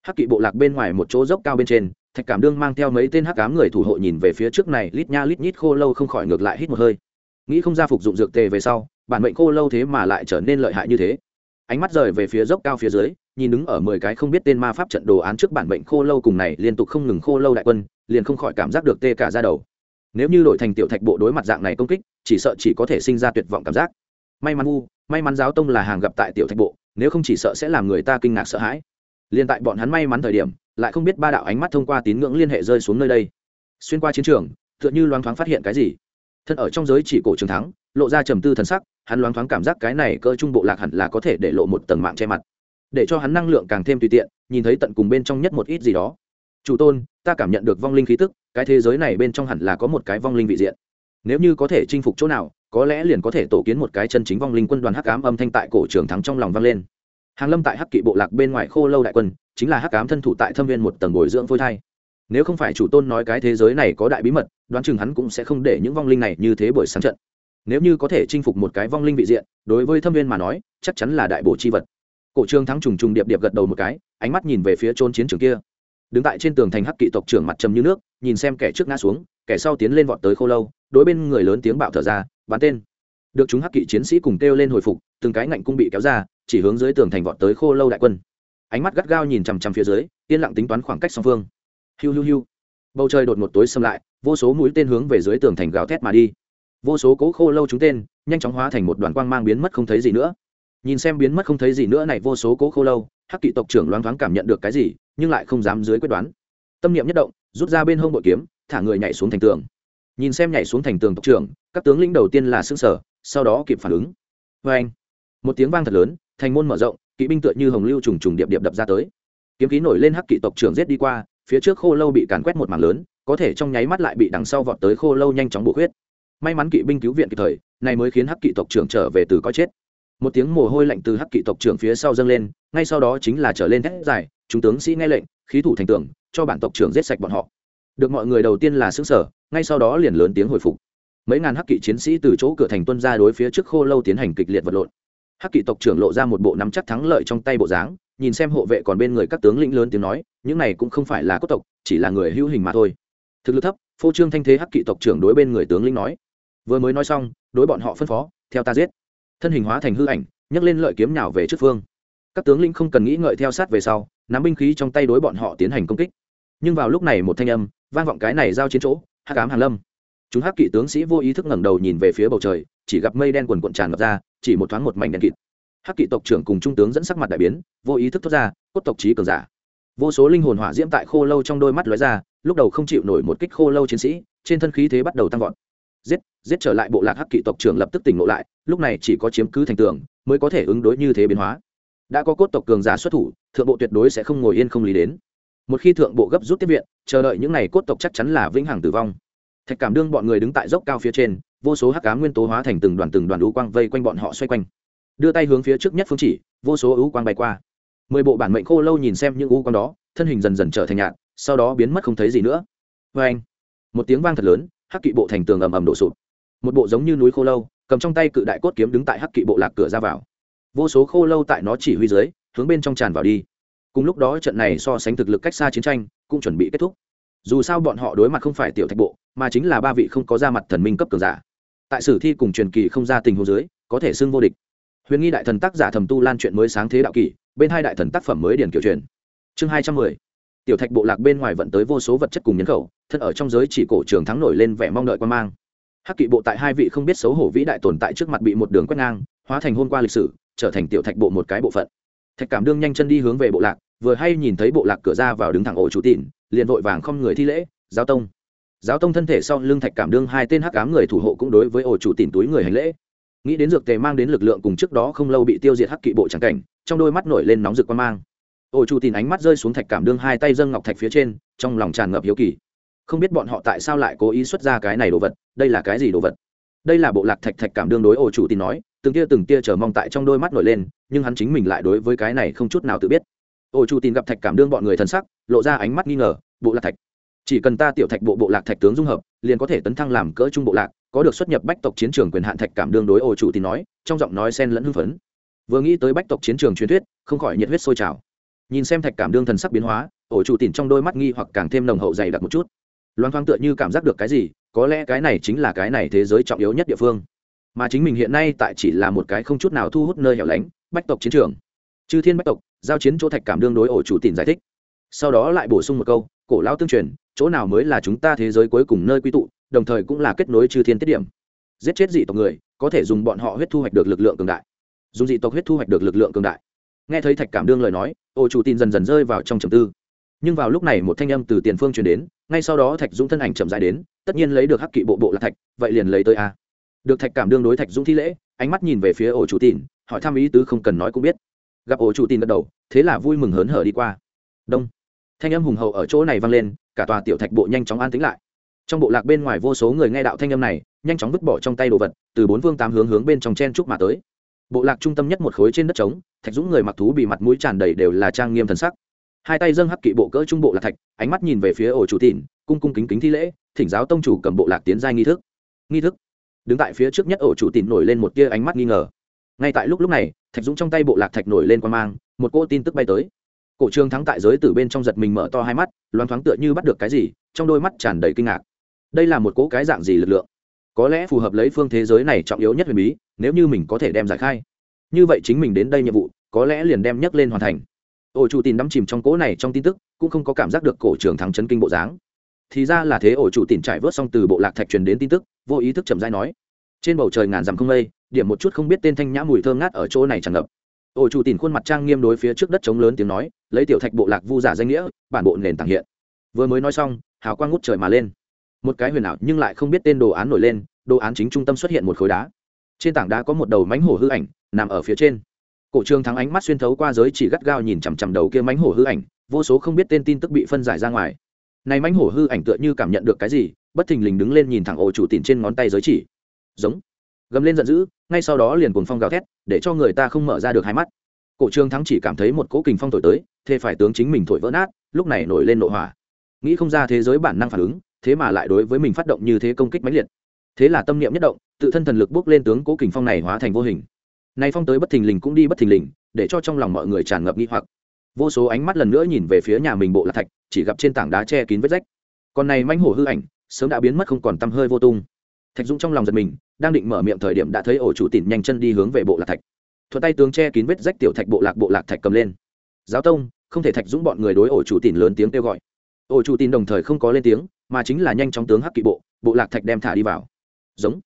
Hắc kỵ bộ lạc bên ngoài một chỗ dốc cao bên trên, thạch cảm đương mang theo mấy tên hắc cám người thủ hộ nhìn về phía trước này, lít nha lít nhít khô lâu không khỏi ngược lại hít một hơi nghĩ không ra phục dụng dược tề về sau, bản mệnh khô lâu thế mà lại trở nên lợi hại như thế. Ánh mắt rời về phía dốc cao phía dưới, nhìn đứng ở mười cái không biết tên ma pháp trận đồ án trước bản mệnh khô lâu cùng này liên tục không ngừng khô lâu đại quân, liền không khỏi cảm giác được tê cả ra đầu. Nếu như đổi thành tiểu thạch bộ đối mặt dạng này công kích, chỉ sợ chỉ có thể sinh ra tuyệt vọng cảm giác. May mắn u, may mắn giáo tông là hàng gặp tại tiểu thạch bộ, nếu không chỉ sợ sẽ làm người ta kinh ngạc sợ hãi. Liền tại bọn hắn may mắn thời điểm, lại không biết ba đạo ánh mắt thông qua tín ngưỡng liên hệ rơi xuống nơi đây. Xuyên qua chiến trường, tựa như loáng thoáng phát hiện cái gì thân ở trong giới chỉ cổ trường thắng, lộ ra trầm tư thần sắc, hắn loáng thoáng cảm giác cái này cơ trung bộ lạc hẳn là có thể để lộ một tầng mạng che mặt. Để cho hắn năng lượng càng thêm tùy tiện, nhìn thấy tận cùng bên trong nhất một ít gì đó. Chủ tôn, ta cảm nhận được vong linh khí tức, cái thế giới này bên trong hẳn là có một cái vong linh vị diện. Nếu như có thể chinh phục chỗ nào, có lẽ liền có thể tổ kiến một cái chân chính vong linh quân đoàn hắc ám âm thanh tại cổ trường thắng trong lòng vang lên. Hàng lâm tại hắc kỵ bộ lạc bên ngoài khô lâu đại quân, chính là hắc ám thân thủ tại thâm viên một tầng bồi dưỡng phôi thai nếu không phải chủ tôn nói cái thế giới này có đại bí mật, đoán chừng hắn cũng sẽ không để những vong linh này như thế buổi sáng trận. Nếu như có thể chinh phục một cái vong linh vị diện, đối với thâm viên mà nói, chắc chắn là đại bổ chi vật. Cổ trương thắng trùng trùng điệp điệp gật đầu một cái, ánh mắt nhìn về phía trôn chiến trường kia. Đứng tại trên tường thành hắc kỵ tộc trưởng mặt trầm như nước, nhìn xem kẻ trước ngã xuống, kẻ sau tiến lên vọt tới khô lâu, đối bên người lớn tiếng bạo thở ra, bắn tên. Được chúng hắc kỵ chiến sĩ cùng kêu lên hồi phục, từng cái ngạnh cung bị kéo ra, chỉ hướng dưới tường thành vọt tới khô lâu đại quân. Ánh mắt gắt gao nhìn chằm chằm phía dưới, yên lặng tính toán khoảng cách song phương hiu hiu hiu. Bầu trời đột một tối xâm lại, vô số mũi tên hướng về dưới tường thành gào thét mà đi. Vô số cố khô lâu chúng tên, nhanh chóng hóa thành một đoàn quang mang biến mất không thấy gì nữa. Nhìn xem biến mất không thấy gì nữa này vô số cố khô lâu, hắc kỵ tộc trưởng loáng thoáng cảm nhận được cái gì, nhưng lại không dám dưới quyết đoán. Tâm niệm nhất động, rút ra bên hông bội kiếm, thả người nhảy xuống thành tường. Nhìn xem nhảy xuống thành tường tộc trưởng, các tướng lĩnh đầu tiên là xương sở sau đó kịp phản ứng. Vê anh, một tiếng vang thật lớn, thành môn mở rộng, kỵ binh tựa như hồng lưu trùng trùng điệp điệp đập ra tới. Kiếm khí nổi lên hắc kỵ tộc trưởng giết đi qua phía trước khô lâu bị càn quét một mảng lớn, có thể trong nháy mắt lại bị đằng sau vọt tới khô lâu nhanh chóng bổ huyết may mắn kỵ binh cứu viện kịp thời, này mới khiến hắc kỵ tộc trưởng trở về từ coi chết. Một tiếng mồ hôi lạnh từ hắc kỵ tộc trưởng phía sau dâng lên, ngay sau đó chính là trở lên thét dài, chúng tướng sĩ nghe lệnh, khí thủ thành tưởng cho bản tộc trưởng giết sạch bọn họ. Được mọi người đầu tiên là xứng sở ngay sau đó liền lớn tiếng hồi phục. Mấy ngàn hắc kỵ chiến sĩ từ chỗ cửa thành tuân ra đối phía trước khô lâu tiến hành kịch liệt vật lộn hắc kỵ tộc trưởng lộ ra một bộ nắm chắc thắng lợi trong tay bộ dáng, nhìn xem hộ vệ còn bên người các tướng lĩnh lớn tiếng nói, những này cũng không phải là cốt tộc, chỉ là người hữu hình mà thôi. Thực lực thấp, phô trương thanh thế hắc kỵ tộc trưởng đối bên người tướng lĩnh nói, vừa mới nói xong, đối bọn họ phân phó, theo ta giết. Thân hình hóa thành hư ảnh, nhấc lên lợi kiếm nhào về trước phương. Các tướng lĩnh không cần nghĩ ngợi theo sát về sau, nắm binh khí trong tay đối bọn họ tiến hành công kích. Nhưng vào lúc này một thanh âm vang vọng cái này giao chiến chỗ, hắc ám hàn lâm. Chúng hắc kỵ tướng sĩ vô ý thức ngẩng đầu nhìn về phía bầu trời chỉ gặp mây đen quần cuộn tràn ngập ra, chỉ một thoáng một mảnh đen kịt. Hắc kỵ tộc trưởng cùng trung tướng dẫn sắc mặt đại biến, vô ý thức thoát ra, cốt tộc trí cường giả. Vô số linh hồn hỏa diễm tại khô lâu trong đôi mắt lóe ra, lúc đầu không chịu nổi một kích khô lâu chiến sĩ, trên thân khí thế bắt đầu tăng vọt. Giết giết trở lại bộ lạc hắc kỵ tộc trưởng lập tức tỉnh ngộ lại, lúc này chỉ có chiếm cứ thành tường, mới có thể ứng đối như thế biến hóa. Đã có cốt tộc cường giả xuất thủ, thượng bộ tuyệt đối sẽ không ngồi yên không lý đến. Một khi thượng bộ gấp rút tiếp viện, chờ đợi những này cốt tộc chắc chắn là vĩnh hằng tử vong. Thạch cảm đương bọn người đứng tại dốc cao phía trên vô số hắc cá nguyên tố hóa thành từng đoàn từng đoàn ưu quang vây quanh bọn họ xoay quanh. Đưa tay hướng phía trước nhất phương chỉ, vô số ưu quang bay qua. Mười bộ bản mệnh khô lâu nhìn xem những ưu quang đó, thân hình dần dần trở thành nhạt, sau đó biến mất không thấy gì nữa. Vê anh, một tiếng vang thật lớn, hắc kỵ bộ thành tường ầm ầm đổ sụp. Một bộ giống như núi khô lâu, cầm trong tay cự đại cốt kiếm đứng tại hắc kỵ bộ lạc cửa ra vào. Vô số khô lâu tại nó chỉ huy dưới, hướng bên trong tràn vào đi. Cùng lúc đó trận này so sánh thực lực cách xa chiến tranh, cũng chuẩn bị kết thúc. Dù sao bọn họ đối mặt không phải tiểu thạch bộ, mà chính là ba vị không có ra mặt thần minh cấp cường giả tại sử thi cùng truyền kỳ không ra tình hồ dưới, có thể xưng vô địch. Huyền nghi đại thần tác giả thầm tu lan chuyện mới sáng thế đạo kỷ, bên hai đại thần tác phẩm mới điển kiểu truyền chương hai trăm mười. Tiểu thạch bộ lạc bên ngoài vận tới vô số vật chất cùng nhân khẩu, thân ở trong giới chỉ cổ trường thắng nổi lên vẻ mong đợi quan mang. Hắc kỵ bộ tại hai vị không biết xấu hổ vĩ đại tồn tại trước mặt bị một đường quét ngang, hóa thành hôn qua lịch sử, trở thành tiểu thạch bộ một cái bộ phận. Thạch cảm đương nhanh chân đi hướng về bộ lạc, vừa hay nhìn thấy bộ lạc cửa ra vào đứng thẳng ổ chủ tịn, liền vội vàng không người thi lễ, giao tông giáo tông thân thể sau lưng thạch cảm đương hai tên hắc cám người thủ hộ cũng đối với ổ chủ tìm túi người hành lễ. Nghĩ đến dược tề mang đến lực lượng cùng trước đó không lâu bị tiêu diệt hắc kỵ bộ trắng cảnh, trong đôi mắt nổi lên nóng rực quan mang. Ổ chủ tìm ánh mắt rơi xuống thạch cảm đương hai tay dâng ngọc thạch phía trên, trong lòng tràn ngập hiếu kỳ. Không biết bọn họ tại sao lại cố ý xuất ra cái này đồ vật, đây là cái gì đồ vật? Đây là bộ lạc thạch thạch cảm đương đối ổ chủ tìm nói, từng tia từng tia chờ mong tại trong đôi mắt nổi lên, nhưng hắn chính mình lại đối với cái này không chút nào tự biết. Ổ chủ tìm gặp thạch cảm đương bọn người thân sắc, lộ ra ánh mắt nghi ngờ, bộ lạc thạch chỉ cần ta tiểu thạch bộ bộ lạc thạch tướng dung hợp, liền có thể tấn thăng làm cỡ trung bộ lạc, có được xuất nhập bách tộc chiến trường quyền hạn thạch cảm đương đối ổ chủ thì nói, trong giọng nói sen lẫn hưng phấn. Vừa nghĩ tới bách tộc chiến trường truyền thuyết, không khỏi nhiệt huyết sôi trào. Nhìn xem thạch cảm đương thần sắc biến hóa, ổ chủ tịn trong đôi mắt nghi hoặc càng thêm nồng hậu dày đặc một chút. Loan thoáng tựa như cảm giác được cái gì, có lẽ cái này chính là cái này thế giới trọng yếu nhất địa phương. Mà chính mình hiện nay tại chỉ là một cái không chút nào thu hút nơi hẻo lánh, bách tộc chiến trường. Chư thiên bách tộc, giao chiến chỗ thạch cảm đương đối ổ chủ tìm giải thích. Sau đó lại bổ sung một câu cổ lao tương truyền, chỗ nào mới là chúng ta thế giới cuối cùng nơi quy tụ, đồng thời cũng là kết nối chư thiên tiết điểm. Giết chết dị tộc người, có thể dùng bọn họ huyết thu hoạch được lực lượng cường đại. Dùng dị tộc huyết thu hoạch được lực lượng cường đại. Nghe thấy thạch cảm đương lời nói ổ chủ tin dần dần rơi vào trong trầm tư. Nhưng vào lúc này một thanh âm từ tiền phương truyền đến, ngay sau đó thạch dũng thân ảnh chậm dài đến, tất nhiên lấy được hắc kỵ bộ bộ là thạch, vậy liền lấy tới a. Được thạch cảm đương đối thạch dũng thi lễ, ánh mắt nhìn về phía ổ chủ tin, hỏi thăm ý tứ không cần nói cũng biết. Gặp ổ chủ tin gật đầu, thế là vui mừng hớn hở đi qua. Đông thanh âm hùng hậu ở chỗ này vang lên, cả tòa tiểu thạch bộ nhanh chóng an tính lại. Trong bộ lạc bên ngoài vô số người nghe đạo thanh âm này, nhanh chóng vứt bỏ trong tay đồ vật, từ bốn phương tám hướng hướng bên trong chen trúc mà tới. Bộ lạc trung tâm nhất một khối trên đất trống, thạch dũng người mặc thú bị mặt mũi tràn đầy đều là trang nghiêm thần sắc. Hai tay dâng hắc kỵ bộ cỡ trung bộ lạc thạch, ánh mắt nhìn về phía ổ chủ tỉn cung cung kính kính thi lễ, thỉnh giáo tông chủ cầm bộ lạc tiến giai nghi thức. Nghi thức? Đứng tại phía trước nhất ổ chủ tỉn nổi lên một tia ánh mắt nghi ngờ. Ngay tại lúc lúc này, thạch dũng trong tay bộ lạc thạch nổi lên quan mang, một cô tin tức bay tới cổ Trường thắng tại giới từ bên trong giật mình mở to hai mắt, loáng thoáng tựa như bắt được cái gì, trong đôi mắt tràn đầy kinh ngạc. Đây là một cỗ cái dạng gì lực lượng? Có lẽ phù hợp lấy phương thế giới này trọng yếu nhất huyền bí, nếu như mình có thể đem giải khai. Như vậy chính mình đến đây nhiệm vụ, có lẽ liền đem nhấc lên hoàn thành. Ổ chủ tìm đắm chìm trong cỗ này trong tin tức, cũng không có cảm giác được cổ trường thắng chấn kinh bộ dáng. Thì ra là thế ổ chủ tìm trải vớt xong từ bộ lạc thạch truyền đến tin tức, vô ý thức chậm dai nói. Trên bầu trời ngàn dặm không mây, điểm một chút không biết tên thanh nhã mùi thơm ngát ở chỗ này tràn ngập. Ổ chủ tìm khuôn mặt trang nghiêm đối phía trước đất trống lớn tiếng nói lấy tiểu thạch bộ lạc vu giả danh nghĩa, bản bộ nền tảng hiện. Vừa mới nói xong, hào quang ngút trời mà lên. Một cái huyền ảo nhưng lại không biết tên đồ án nổi lên, đồ án chính trung tâm xuất hiện một khối đá. Trên tảng đá có một đầu mánh hổ hư ảnh, nằm ở phía trên. Cổ trương thắng ánh mắt xuyên thấu qua giới chỉ gắt gao nhìn chằm chằm đầu kia mánh hổ hư ảnh, vô số không biết tên tin tức bị phân giải ra ngoài. Này mánh hổ hư ảnh tựa như cảm nhận được cái gì, bất thình lình đứng lên nhìn thẳng ổ chủ tìm trên ngón tay giới chỉ. Giống. Gầm lên giận dữ, ngay sau đó liền cuồng phong gào thét, để cho người ta không mở ra được hai mắt cổ trương thắng chỉ cảm thấy một cỗ kình phong thổi tới thế phải tướng chính mình thổi vỡ nát, lúc này nổi lên nội hỏa. Nghĩ không ra thế giới bản năng phản ứng, thế mà lại đối với mình phát động như thế công kích mãnh liệt. Thế là tâm niệm nhất động, tự thân thần lực bước lên tướng cố kình phong này hóa thành vô hình. Nay phong tới bất thình lình cũng đi bất thình lình, để cho trong lòng mọi người tràn ngập nghi hoặc. Vô số ánh mắt lần nữa nhìn về phía nhà mình bộ lạc thạch, chỉ gặp trên tảng đá che kín vết rách. Còn này manh hổ hư ảnh, sớm đã biến mất không còn tăm hơi vô tung. Thạch dũng trong lòng giật mình, đang định mở miệng thời điểm đã thấy ổ chủ tỉn nhanh chân đi hướng về bộ lạc thạch thuận tay tướng che kín vết rách tiểu thạch bộ lạc bộ lạc thạch cầm lên. Giáo tông, không thể thạch dũng bọn người đối ổ chủ tỉn lớn tiếng kêu gọi. Ổ chủ tỉn đồng thời không có lên tiếng, mà chính là nhanh chóng tướng hắc kỵ bộ bộ lạc thạch đem thả đi vào. Giống.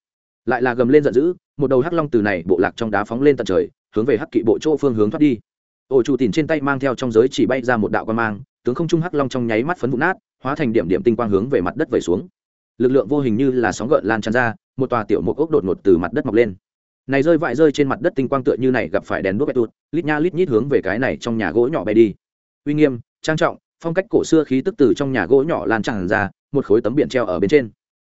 Lại là gầm lên giận dữ, một đầu hắc long từ này bộ lạc trong đá phóng lên tận trời, hướng về hắc kỵ bộ chỗ phương hướng thoát đi. Ổ chủ tìm trên tay mang theo trong giới chỉ bay ra một đạo quan mang, tướng không trung hắc long trong nháy mắt phấn vụ nát, hóa thành điểm điểm tinh quang hướng về mặt đất vẩy xuống. Lực lượng vô hình như là sóng gợn lan tràn ra, một tòa tiểu một ốc đột ngột từ mặt đất mọc lên này rơi vãi rơi trên mặt đất tinh quang tựa như này gặp phải đèn đuốc bẹt tụt lít nha lít nhít hướng về cái này trong nhà gỗ nhỏ bay đi. Uy nghiêm, trang trọng, phong cách cổ xưa khí tức từ trong nhà gỗ nhỏ lan tràn ra, một khối tấm biển treo ở bên trên.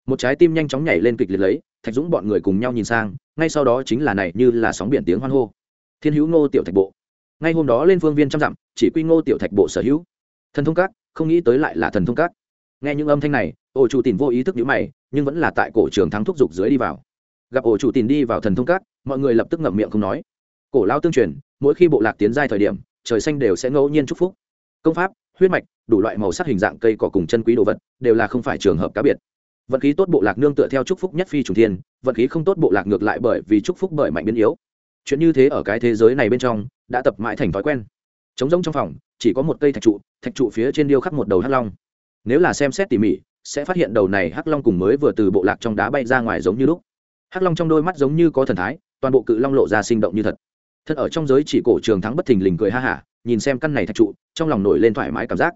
Một trái tim nhanh chóng nhảy lên kịch liệt lấy, thạch dũng bọn người cùng nhau nhìn sang, ngay sau đó chính là này như là sóng biển tiếng hoan hô. Thiên hữu ngô tiểu thạch bộ. Ngay hôm đó lên phương viên trăm dặm, chỉ quy ngô tiểu thạch bộ sở hữu. Thần thông các, không nghĩ tới lại là thần thông các. Nghe những âm thanh này, ổ chủ tìm vô ý thức nhữ mày, nhưng vẫn là tại cổ trường thắng thúc giục dưới đi vào gặp ổ chủ tìm đi vào thần thông cát, mọi người lập tức ngậm miệng không nói. Cổ lao tương truyền mỗi khi bộ lạc tiến giai thời điểm trời xanh đều sẽ ngẫu nhiên chúc phúc. Công pháp huyết mạch đủ loại màu sắc hình dạng cây cỏ cùng chân quý đồ vật đều là không phải trường hợp cá biệt. Vận khí tốt bộ lạc nương tựa theo chúc phúc nhất phi trùng thiên vận khí không tốt bộ lạc ngược lại bởi vì chúc phúc bởi mạnh biến yếu. Chuyện như thế ở cái thế giới này bên trong đã tập mãi thành thói quen. Trống rỗng trong phòng chỉ có một cây thạch trụ thạch trụ phía trên điêu khắc một đầu hắc long. Nếu là xem xét tỉ mỉ sẽ phát hiện đầu này hắc long cùng mới vừa từ bộ lạc trong đá bay ra ngoài giống như lúc hắc long trong đôi mắt giống như có thần thái, toàn bộ cự long lộ ra sinh động như thật. Thật ở trong giới chỉ cổ trường thắng bất thình lình cười ha hả, nhìn xem căn này thạch trụ, trong lòng nổi lên thoải mái cảm giác.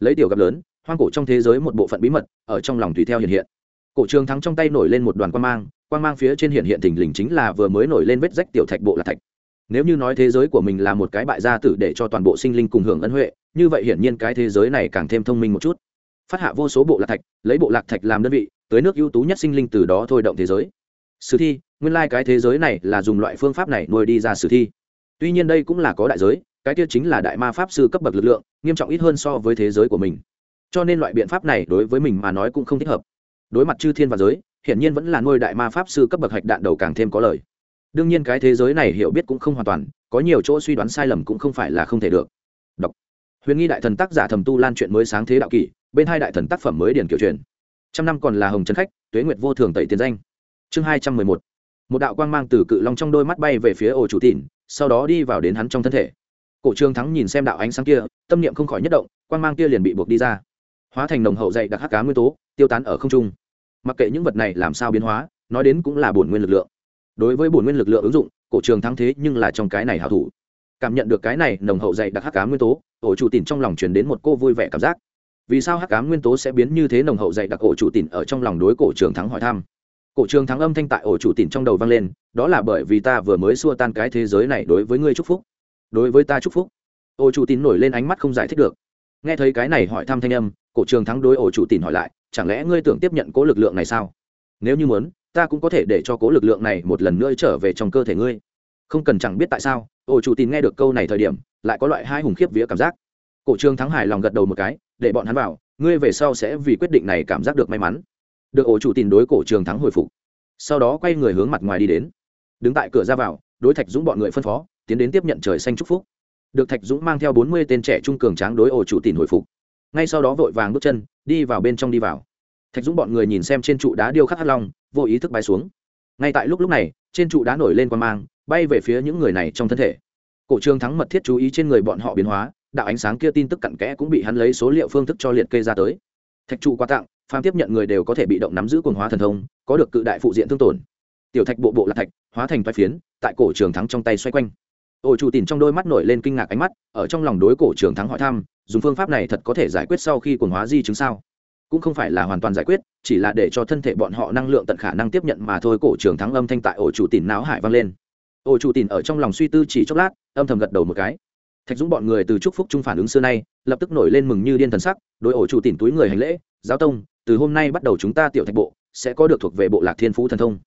Lấy tiểu gặp lớn, hoang cổ trong thế giới một bộ phận bí mật, ở trong lòng tùy theo hiện hiện. Cổ trường thắng trong tay nổi lên một đoàn quan mang quan mang phía trên hiện hiện thình lình chính là vừa mới nổi lên vết rách tiểu thạch bộ là thạch. Nếu như nói thế giới của mình là một cái bại gia tử để cho toàn bộ sinh linh cùng hưởng ân huệ, như vậy hiển nhiên cái thế giới này càng thêm thông minh một chút. Phát hạ vô số bộ lạc thạch, lấy bộ lạc thạch làm đơn vị, tới nước ưu tú nhất sinh linh từ đó thôi động thế giới sử thi, nguyên lai、like、cái thế giới này là dùng loại phương pháp này nuôi đi ra sử thi. Tuy nhiên đây cũng là có đại giới, cái kia chính là đại ma pháp sư cấp bậc lực lượng, nghiêm trọng ít hơn so với thế giới của mình. Cho nên loại biện pháp này đối với mình mà nói cũng không thích hợp. Đối mặt chư thiên và giới, hiển nhiên vẫn là nuôi đại ma pháp sư cấp bậc hạch đạn đầu càng thêm có lời đương nhiên cái thế giới này hiểu biết cũng không hoàn toàn, có nhiều chỗ suy đoán sai lầm cũng không phải là không thể được. Đọc. Huyền nghi đại thần tác giả thầm tu lan chuyện mới sáng thế đạo kỷ, bên hai đại thần tác phẩm mới điển kiểu truyền. Trăm năm còn là hồng trấn khách, tuế nguyệt vô thường tẩy tiền danh chương hai trăm mười một. Một đạo quang mang từ cự long trong đôi mắt bay về phía ổ chủ tỉn sau đó đi vào đến hắn trong thân thể. Cổ trương thắng nhìn xem đạo ánh sáng kia, tâm niệm không khỏi nhất động, quang mang kia liền bị buộc đi ra. Hóa thành nồng hậu dày đặc hắc cá nguyên tố, tiêu tán ở không trung. Mặc kệ những vật này làm sao biến hóa, nói đến cũng là bổn nguyên lực lượng. Đối với bổn nguyên lực lượng ứng dụng, cổ trường thắng thế nhưng là trong cái này hảo thủ. Cảm nhận được cái này nồng hậu dày đặc hắc cá nguyên tố ổ chủ tỉn trong lòng truyền đến một cô vui vẻ cảm giác. Vì sao hắc cá nguyên tố sẽ biến như thế nồng hậu dày đặc ổ chủ tỉn ở trong lòng đối cổ trường thắng hỏi thăm? Cổ trường thắng âm thanh tại ổ chủ tỉn trong đầu vang lên, đó là bởi vì ta vừa mới xua tan cái thế giới này đối với ngươi chúc phúc. Đối với ta chúc phúc. Ổ chủ tỉn nổi lên ánh mắt không giải thích được. Nghe thấy cái này hỏi thăm thanh âm, cổ trường thắng đối ổ chủ tỉn hỏi lại, chẳng lẽ ngươi tưởng tiếp nhận cố lực lượng này sao? Nếu như muốn, ta cũng có thể để cho cố lực lượng này một lần nữa trở về trong cơ thể ngươi. Không cần chẳng biết tại sao, ổ chủ tin nghe được câu này thời điểm, lại có loại hai hùng khiếp vía cảm giác. Cổ Trường thắng hài lòng gật đầu một cái, để bọn hắn vào, ngươi về sau sẽ vì quyết định này cảm giác được may mắn được ổ chủ tin đối cổ trường thắng hồi phục. Sau đó quay người hướng mặt ngoài đi đến. Đứng tại cửa ra vào, đối thạch dũng bọn người phân phó, tiến đến tiếp nhận trời xanh chúc phúc. Được thạch dũng mang theo bốn mươi tên trẻ trung cường tráng đối ổ chủ tin hồi phục. Ngay sau đó vội vàng bước chân, đi vào bên trong đi vào. Thạch dũng bọn người nhìn xem trên trụ đá điêu khắc hắc long, vô ý thức bay xuống. Ngay tại lúc lúc này, trên trụ đá nổi lên qua mang, bay về phía những người này trong thân thể. Cổ trương thắng mật thiết chú ý trên người bọn họ biến hóa, đạo ánh sáng kia tin tức cặn kẽ cũng bị hắn lấy số liệu phương thức cho liệt kê ra tới. Thạch trụ quà tặng phàm tiếp nhận người đều có thể bị động nắm giữ quần hóa thần thông, có được cự đại phụ diện thương tổn. Tiểu thạch bộ bộ là thạch, hóa thành vai phiến, tại cổ trường thắng trong tay xoay quanh. Ổ chủ tìm trong đôi mắt nổi lên kinh ngạc ánh mắt, ở trong lòng đối cổ trường thắng hỏi thăm, dùng phương pháp này thật có thể giải quyết sau khi quần hóa di chứng sao? Cũng không phải là hoàn toàn giải quyết, chỉ là để cho thân thể bọn họ năng lượng tận khả năng tiếp nhận mà thôi, cổ trường thắng âm thanh tại ổ chủ tìm não hải vang lên. Ổ chủ tìm ở trong lòng suy tư chỉ chốc lát, âm thầm gật đầu một cái. Thạch dũng bọn người từ chúc phúc chung phản ứng xưa nay, lập tức nổi lên mừng như điên thần sắc, đối ổ chủ tìm túi người hành lễ, giáo tông từ hôm nay bắt đầu chúng ta tiểu thạch bộ sẽ có được thuộc về bộ lạc thiên phú thần thông.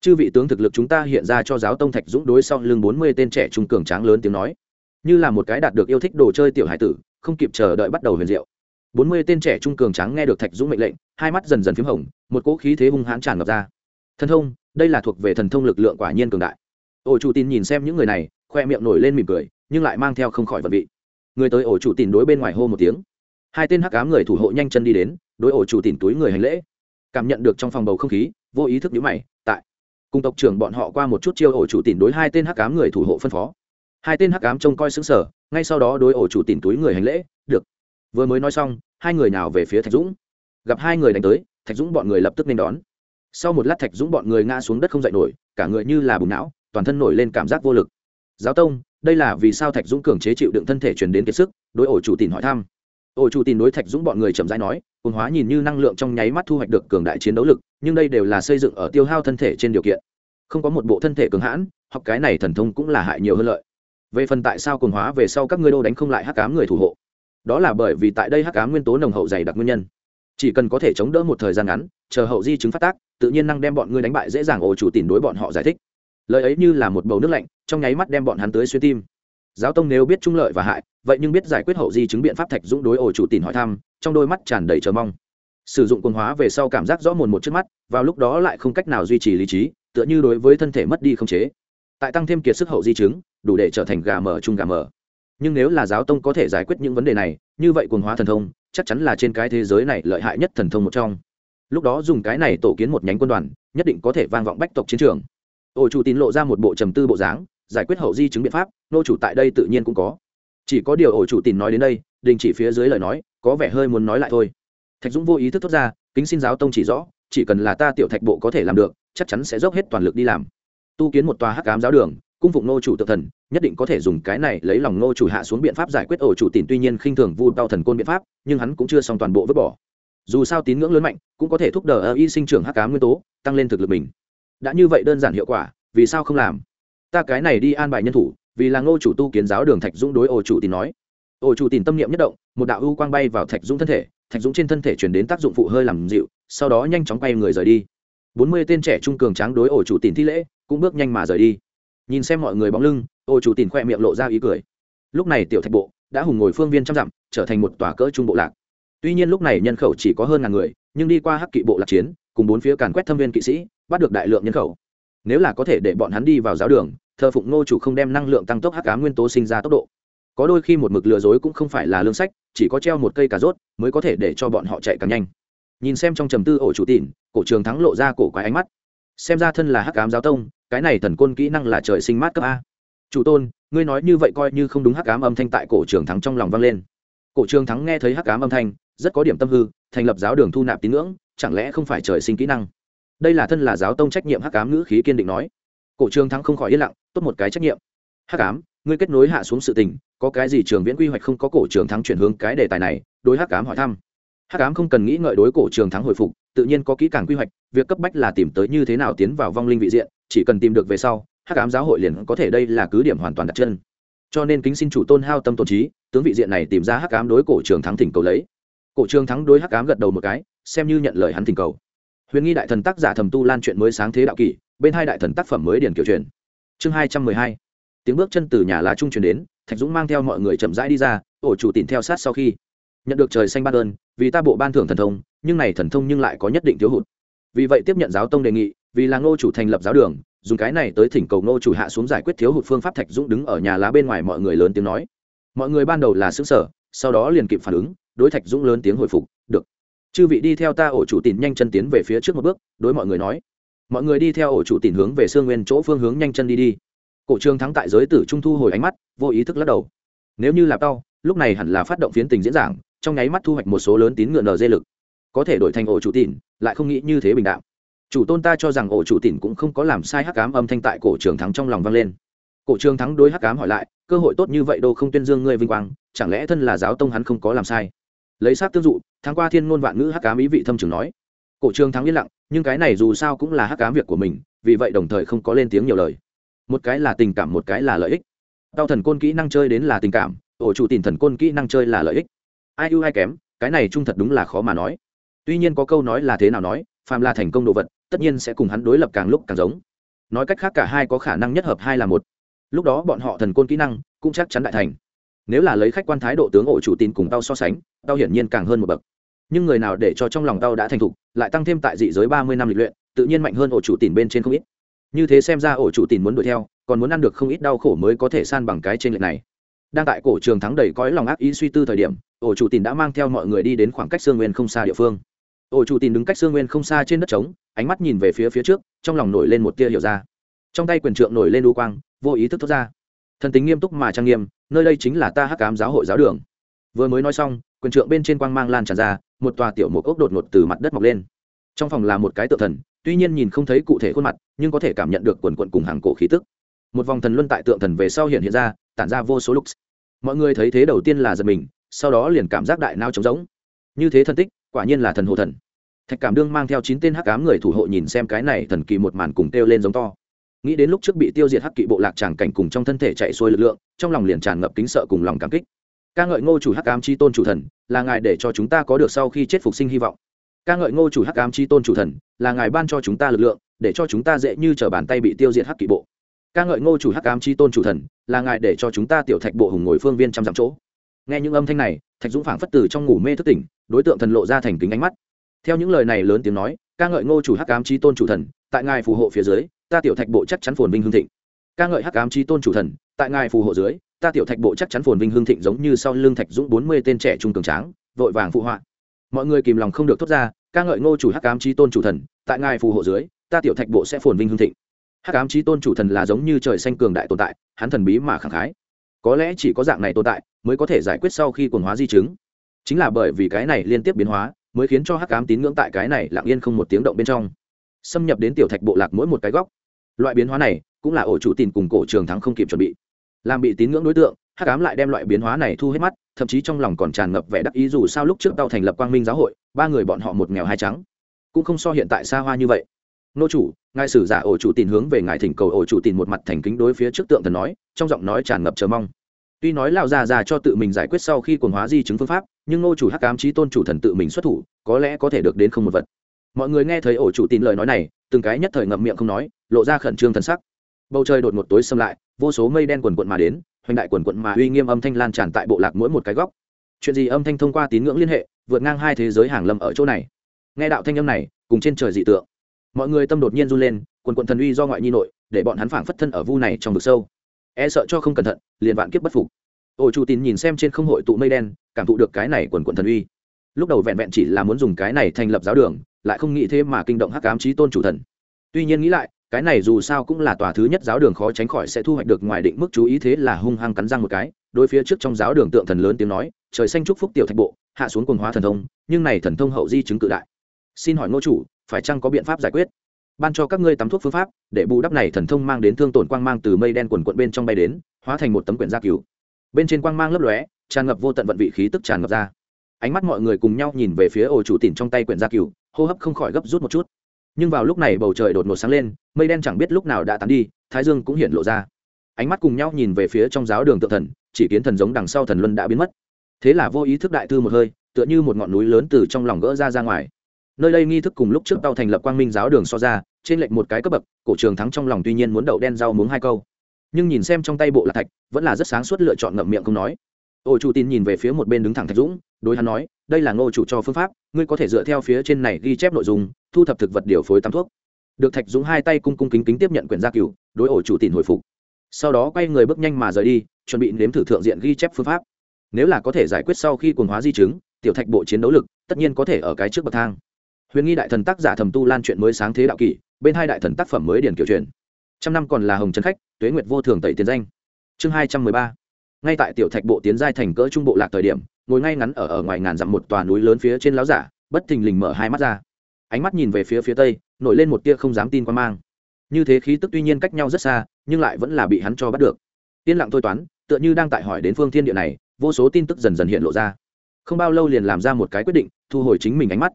Chư vị tướng thực lực chúng ta hiện ra cho giáo tông thạch dũng đối sau lưng bốn mươi tên trẻ trung cường tráng lớn tiếng nói. Như là một cái đạt được yêu thích đồ chơi tiểu hải tử, không kịp chờ đợi bắt đầu huyền diệu. Bốn mươi tên trẻ trung cường tráng nghe được thạch dũng mệnh lệnh, hai mắt dần dần p h í m hồng, một cỗ khí thế hung hãn tràn ngập ra. Thần thông, đây là thuộc về thần thông lực lượng quả nhiên cường đại. Ổ chủ tin nhìn xem những người này, khoe miệng nổi lên mỉm cười, nhưng lại mang theo không khỏi vật vị. Người tới ổ chủ tin đối bên ngoài hô một tiếng. Hai tên hắc ám người thủ hộ nhanh chân đi đến đối ổ chủ tin túi người hành lễ. Cảm nhận được trong phòng bầu không khí, vô ý thức nhữ mày, tại cùng tộc trưởng bọn họ qua một chút chiêu ổ chủ tin đối hai tên hắc ám người thủ hộ phân phó. Hai tên hắc ám trông coi xứng sở ngay sau đó đối ổ chủ tin túi người hành lễ, được. Vừa mới nói xong, hai người nào về phía thạch dũng. Gặp hai người đánh tới, thạch dũng bọn người lập tức nên đón. Sau một lát thạch dũng bọn người ngã xuống đất không dậy nổi, cả người như là bùng não, toàn thân nổi lên cảm giác vô lực. Giáo tông, đây là vì sao thạch dũng cường chế chịu đựng thân thể truyền đến kiệt sức? Đối ổ chủ tìm hỏi thăm ổ chủ tìm đối thạch dũng bọn người chậm rãi nói cồn hóa nhìn như năng lượng trong nháy mắt thu hoạch được cường đại chiến đấu lực, nhưng đây đều là xây dựng ở tiêu hao thân thể trên điều kiện. Không có một bộ thân thể cường hãn, học cái này thần thông cũng là hại nhiều hơn lợi. Về phần tại sao cồn hóa về sau các ngươi đô đánh không lại hắc cám người thủ hộ? Đó là bởi vì tại đây hắc ám nguyên tố nồng hậu dày đặc nguyên nhân. Chỉ cần có thể chống đỡ một thời gian ngắn, chờ hậu di chứng phát tác, tự nhiên năng đem bọn ngươi đánh bại dễ dàng. Ổ chủ tìm đối bọn họ giải thích. Lời ấy như là một bầu nước lạnh, trong nháy mắt đem bọn hắn tới xuyên tim giáo tông nếu biết trung lợi và hại, vậy nhưng biết giải quyết hậu di chứng biện pháp thạch dũng đối ổ chủ tìm hỏi thăm, trong đôi mắt tràn đầy chờ mong. Sử dụng quân hóa về sau cảm giác rõ mồn một trước mắt, vào lúc đó lại không cách nào duy trì lý trí, tựa như đối với thân thể mất đi không chế. Tại tăng thêm kiệt sức hậu di chứng, đủ để trở thành gà mờ chung gà mờ. Nhưng nếu là giáo tông có thể giải quyết những vấn đề này, như vậy quần hóa thần thông, chắc chắn là trên cái thế giới này lợi hại nhất thần thông một trong. Lúc đó dùng cái này tổ kiến một nhánh quân đoàn, nhất định có thể vang vọng bách tộc chiến trường. Ổ chủ tín lộ ra một bộ trầm tư bộ dáng giải quyết hậu di chứng biện pháp, nô chủ tại đây tự nhiên cũng có. Chỉ có điều ổ chủ tìm nói đến đây, đình chỉ phía dưới lời nói, có vẻ hơi muốn nói lại thôi. Thạch dũng vô ý thức thốt ra, kính xin giáo tông chỉ rõ, chỉ cần là ta tiểu thạch bộ có thể làm được, chắc chắn sẽ dốc hết toàn lực đi làm. Tu kiến một tòa hắc cám giáo đường, cung phụng nô chủ tự thần, nhất định có thể dùng cái này lấy lòng nô chủ hạ xuống biện pháp giải quyết ổ chủ tìm tuy nhiên khinh thường vu đau thần côn biện pháp, nhưng hắn cũng chưa xong toàn bộ vứt bỏ. Dù sao tín ngưỡng lớn mạnh, cũng có thể thúc đẩy y sinh trưởng hắc cám nguyên tố, tăng lên thực lực mình. Đã như vậy đơn giản hiệu quả, vì sao không làm? Ta cái này đi an bài nhân thủ, vì là ngô chủ tu kiến giáo đường thạch dũng đối ổ chủ tín nói. Ổ chủ tín tâm niệm nhất động, một đạo ưu quang bay vào thạch dũng thân thể, thạch dũng trên thân thể chuyển đến tác dụng phụ hơi làm dịu, sau đó nhanh chóng quay người rời đi. Bốn mươi tên trẻ trung cường tráng đối ổ chủ tín thi lễ, cũng bước nhanh mà rời đi. Nhìn xem mọi người bóng lưng ổ chủ tín khoe miệng lộ ra ý cười. Lúc này tiểu thạch bộ đã hùng ngồi phương viên trăm dặm, trở thành một tòa cỡ trung bộ lạc. Tuy nhiên lúc này nhân khẩu chỉ có hơn ngàn người, nhưng đi qua hắc kỵ bộ lạc chiến, cùng bốn phía càn quét thâm viên kỵ sĩ, bắt được đại lượng nhân khẩu. Nếu là có thể để bọn hắn đi vào giáo đường thờ phụng ngô chủ không đem năng lượng tăng tốc hắc cá nguyên tố sinh ra tốc độ. Có đôi khi một mực lừa dối cũng không phải là lương sách chỉ có treo một cây cà rốt mới có thể để cho bọn họ chạy càng nhanh. Nhìn xem trong trầm tư ổ chủ tịn, cổ trường thắng lộ ra cổ quái ánh mắt. Xem ra thân là hắc cám giáo tông cái này thần côn kỹ năng là trời sinh mát cấp a. Chủ tôn ngươi nói như vậy coi như không đúng hắc cám âm thanh tại cổ trường thắng trong lòng vang lên. Cổ trường thắng nghe thấy hắc cám âm thanh rất có điểm tâm hư thành lập giáo đường thu nạp tín ngưỡng chẳng lẽ không phải trời sinh kỹ năng? Đây là thân là giáo tông trách nhiệm hắc cám ngữ khí kiên định nói cổ trường thắng không khỏi yên lặng tốt một cái trách nhiệm. Hắc Ám, ngươi kết nối hạ xuống sự tình có cái gì trường viễn quy hoạch không có cổ trường thắng chuyển hướng cái đề tài này đối hắc Ám hỏi thăm. Hắc Ám không cần nghĩ ngợi đối cổ trường thắng hồi phục tự nhiên có kỹ càng quy hoạch việc cấp bách là tìm tới như thế nào tiến vào vong linh vị diện chỉ cần tìm được về sau hắc Ám giáo hội liền có thể đây là cứ điểm hoàn toàn đặt chân. Cho nên kính xin chủ tôn hao tâm tôn trí tướng vị diện này tìm ra hắc Ám đối cổ trường thắng thỉnh cầu lấy. Cổ trường thắng đối hắc Ám gật đầu một cái xem như nhận lời hắn thỉnh cầu. Huyền nghi đại thần tác giả thầm tu lan chuyện mới sáng thế đạo kỷ bên hai đại thần tác phẩm mới điển kiểu truyền. Chương hai trăm mười hai. Tiếng bước chân từ nhà lá trung truyền đến, thạch dũng mang theo mọi người chậm rãi đi ra, ổ chủ tìm theo sát sau khi. Nhận được trời xanh ban ơn, vì ta bộ ban thưởng thần thông, nhưng này thần thông nhưng lại có nhất định thiếu hụt. Vì vậy tiếp nhận giáo tông đề nghị, vì là ngô chủ thành lập giáo đường, dùng cái này tới thỉnh cầu ngô chủ hạ xuống giải quyết thiếu hụt phương pháp, thạch dũng đứng ở nhà lá bên ngoài mọi người lớn tiếng nói. Mọi người ban đầu là xứng sở sau đó liền kịp phản ứng, đối thạch dũng lớn tiếng hồi phục, được. Chư vị đi theo ta, ổ chủ tìm nhanh chân tiến về phía trước một bước, đối mọi người nói mọi người đi theo ổ chủ tìm hướng về sương nguyên chỗ phương hướng nhanh chân đi đi. Cổ trường thắng tại giới tử trung thu hồi ánh mắt, vô ý thức lắc đầu. Nếu như là tao, lúc này hẳn là phát động phiến tình diễn giảng, trong nháy mắt thu hoạch một số lớn tín ngựa dê lực. Có thể đổi thành ổ chủ tỉn, lại không nghĩ như thế bình đạo chủ tôn ta cho rằng ổ chủ tỉn cũng không có làm sai hắc cám âm thanh tại cổ trường thắng trong lòng vang lên. Cổ trường thắng đối hắc cám hỏi lại, cơ hội tốt như vậy đâu không tuyên dương ngươi vinh quang, chẳng lẽ thân là giáo tông hắn không có làm sai? Lấy sát tương dụ, tháng qua thiên ngôn vạn ngữ hắc cám ý vị thâm trường nói. Cổ trường thắng yên lặng nhưng cái này dù sao cũng là hắc cám việc của mình, vì vậy đồng thời không có lên tiếng nhiều lời. Một cái là tình cảm, một cái là lợi ích. Tao thần côn kỹ năng chơi đến là tình cảm, ổ chủ tìm thần côn kỹ năng chơi là lợi ích. Ai ưu ai kém, cái này trung thật đúng là khó mà nói. Tuy nhiên có câu nói là thế nào nói, phàm là thành công đồ vật, tất nhiên sẽ cùng hắn đối lập càng lúc càng giống. Nói cách khác cả hai có khả năng nhất hợp hai là một. Lúc đó bọn họ thần côn kỹ năng cũng chắc chắn đại thành. Nếu là lấy khách quan thái độ tướng ổ chủ tin cùng tao so sánh, tao hiển nhiên càng hơn một bậc nhưng người nào để cho trong lòng tao đã thành thục, lại tăng thêm tại dị giới ba mươi năm lịch luyện, tự nhiên mạnh hơn ổ chủ tìm bên trên không ít. Như thế xem ra ổ chủ tìm muốn đuổi theo, còn muốn ăn được không ít đau khổ mới có thể san bằng cái trên lệch này. Đang tại cổ trường thắng đầy cõi lòng ác ý suy tư thời điểm, ổ chủ tìm đã mang theo mọi người đi đến khoảng cách sương nguyên không xa địa phương. Ổ chủ tìm đứng cách sương nguyên không xa trên đất trống, ánh mắt nhìn về phía phía trước, trong lòng nổi lên một tia hiểu ra. Trong tay quyền trượng nổi lên đu quang, vô ý thức thoát ra. Thần tính nghiêm túc mà trang nghiêm, nơi đây chính là ta hắc cám giáo hội giáo đường. Vừa mới nói xong, quyền trượng bên trên quang mang lan tràn ra một tòa tiểu một ốc đột ngột từ mặt đất mọc lên. Trong phòng là một cái tự thần, tuy nhiên nhìn không thấy cụ thể khuôn mặt, nhưng có thể cảm nhận được quần quận cùng hàng cổ khí tức. Một vòng thần luân tại tượng thần về sau hiện hiện ra, tản ra vô số lux mọi người thấy thế đầu tiên là giật mình, sau đó liền cảm giác đại nao trống rỗng. Như thế thân tích, quả nhiên là thần hồ thần. Thạch cảm đương mang theo chín tên hắc cám người thủ hộ nhìn xem cái này thần kỳ một màn cùng kêu lên giống to. Nghĩ đến lúc trước bị tiêu diệt hắc kỵ bộ lạc tràng cảnh cùng trong thân thể chạy xuôi lực lượng, trong lòng liền tràn ngập kính sợ cùng lòng cảm kích ca ngợi ngô chủ hắc ám chi tôn chủ thần là ngài để cho chúng ta có được sau khi chết phục sinh hy vọng. ca ngợi ngô chủ hắc ám chi tôn chủ thần là ngài ban cho chúng ta lực lượng, để cho chúng ta dễ như t r ở bàn tay bị tiêu diệt hắc kỵ bộ. ca ngợi ngô chủ hắc ám chi tôn chủ thần là ngài để cho chúng ta tiểu thạch bộ hùng ngồi phương viên trăm dặm chỗ. nghe những âm thanh này, thạch dũng phảng phất từ trong ngủ mê thức tỉnh, đối tượng thần lộ ra thành kính ánh mắt. theo những lời này lớn tiếng nói, ca ngợi ngô chủ hắc ám chi tôn chủ thần, tại ngài phù hộ phía dưới, ta tiểu thạch bộ chắc chắn phồn vinh hương thịnh. ca ngợi hắc ám chi tôn chủ thần, tại ngài phù hộ dưới ta tiểu thạch bộ chắc chắn phồn vinh hương thịnh giống như sau lưng thạch dũng bốn mươi tên trẻ trung cường tráng, vội vàng phụ họa. Mọi người kìm lòng không được thốt ra, ca ngợi ngô chủ hắc ám chi tôn chủ thần, tại ngài phù hộ dưới, ta tiểu thạch bộ sẽ phồn vinh hương thịnh. Hắc ám chi tôn chủ thần là giống như trời xanh cường đại tồn tại, hắn thần bí mà khẳng khái. Có lẽ chỉ có dạng này tồn tại, mới có thể giải quyết sau khi quần hóa di chứng. Chính là bởi vì cái này liên tiếp biến hóa, mới khiến cho hắc ám tín ngưỡng tại cái này lặng yên không một tiếng động bên trong. Xâm nhập đến tiểu thạch bộ lạc mỗi một cái góc. Loại biến hóa này, cũng là ổ chủ tìm cùng cổ trường thắng không kịp chuẩn bị làm bị tín ngưỡng đối tượng, hắc ám lại đem loại biến hóa này thu hết mắt, thậm chí trong lòng còn tràn ngập vẻ đắc ý dù sao lúc trước tao thành lập quang minh giáo hội, ba người bọn họ một nghèo hai trắng. Cũng không so hiện tại xa hoa như vậy. Nô chủ, ngài sử giả ổ chủ tin hướng về ngài thỉnh cầu ổ chủ tin một mặt thành kính đối phía trước tượng thần nói, trong giọng nói tràn ngập chờ mong. Tuy nói lão già già cho tự mình giải quyết sau khi quần hóa di chứng phương pháp, nhưng nô chủ hắc ám trí tôn chủ thần tự mình xuất thủ, có lẽ có thể được đến không một vật. Mọi người nghe thấy ổ chủ tin lời nói này, từng cái nhất thời ngậm miệng không nói, lộ ra khẩn trương thần sắc. Bầu trời đột ngột tối xâm lại vô số mây đen quần quận mà đến, hoành đại quần quận mà uy nghiêm âm thanh lan tràn tại bộ lạc mỗi một cái góc. Chuyện gì âm thanh thông qua tín ngưỡng liên hệ, vượt ngang hai thế giới hàng lâm ở chỗ này. Nghe đạo thanh âm này, cùng trên trời dị tượng. Mọi người tâm đột nhiên run lên, quần quận thần uy do ngoại nhi nội, để bọn hắn phảng phất thân ở vu này trong vực sâu. E sợ cho không cẩn thận, liền vạn kiếp bất phục. Ổ chủ tín nhìn xem trên không hội tụ mây đen, cảm thụ được cái này quần quận thần uy. Lúc đầu vẹn vẹn chỉ là muốn dùng cái này thành lập giáo đường, lại không nghĩ thế mà kinh động hắc ám trí tôn chủ thần. Tuy nhiên nghĩ lại cái này dù sao cũng là tòa thứ nhất giáo đường khó tránh khỏi sẽ thu hoạch được ngoài định mức chú ý thế là hung hăng cắn răng một cái, đối phía trước trong giáo đường tượng thần lớn tiếng nói, trời xanh chúc phúc tiểu thạch bộ, hạ xuống quần hóa thần thông, nhưng này thần thông hậu di chứng cự đại. Xin hỏi ngô chủ, phải chăng có biện pháp giải quyết? Ban cho các ngươi tắm thuốc phương pháp, để bù đắp này thần thông mang đến thương tổn quang mang từ mây đen quần quận bên trong bay đến, hóa thành một tấm quyển gia cứu bên trên quang mang lấp lóe, tràn ngập vô tận vận vị khí tức tràn ngập ra. Ánh mắt mọi người cùng nhau nhìn về phía ổ chủ tỉn trong tay quyển gia cứu hô hấp không khỏi gấp rút một chút nhưng vào lúc này bầu trời đột ngột sáng lên, mây đen chẳng biết lúc nào đã tán đi, thái dương cũng hiện lộ ra. Ánh mắt cùng nhau nhìn về phía trong giáo đường tự thần, chỉ kiến thần giống đằng sau thần luân đã biến mất. Thế là vô ý thức đại thư một hơi, tựa như một ngọn núi lớn từ trong lòng gỡ ra ra ngoài. Nơi đây nghi thức cùng lúc trước tao thành lập quang minh giáo đường so ra, trên lệnh một cái cấp bậc, cổ trường thắng trong lòng tuy nhiên muốn đậu đen rau muống hai câu. Nhưng nhìn xem trong tay bộ lạc thạch, vẫn là rất sáng suốt lựa chọn ngậm miệng không nói. Ôi Chu tin nhìn về phía một bên đứng thẳng thạch dũng đối hắn nói, đây là ngô chủ cho phương pháp, ngươi có thể dựa theo phía trên này ghi chép nội dung, thu thập thực vật điều phối tắm thuốc. Được thạch dũng hai tay cung cung kính kính tiếp nhận quyển gia cửu, đối ổ chủ tìm hồi phục. Sau đó quay người bước nhanh mà rời đi, chuẩn bị nếm thử thượng diện ghi chép phương pháp. Nếu là có thể giải quyết sau khi quần hóa di chứng, tiểu thạch bộ chiến đấu lực, tất nhiên có thể ở cái trước bậc thang. Huyền nghi đại thần tác giả thầm tu lan chuyện mới sáng thế đạo kỷ, bên hai đại thần tác phẩm mới điển kiểu truyền trăm năm còn là hồng trấn khách, tuế nguyệt vô thường tẩy tiền danh. Chương hai trăm mười ba. Ngay tại tiểu thạch bộ tiến giai thành cỡ trung bộ lạc thời điểm ngồi ngay ngắn ở ở ngoài ngàn dặm một tòa núi lớn phía trên láo giả, bất thình lình mở hai mắt ra. Ánh mắt nhìn về phía phía tây, nổi lên một tia không dám tin quan mang. Như thế khí tức tuy nhiên cách nhau rất xa, nhưng lại vẫn là bị hắn cho bắt được. Yên lặng thôi toán, tựa như đang tại hỏi đến phương thiên địa này, vô số tin tức dần dần hiện lộ ra. Không bao lâu liền làm ra một cái quyết định, thu hồi chính mình ánh mắt.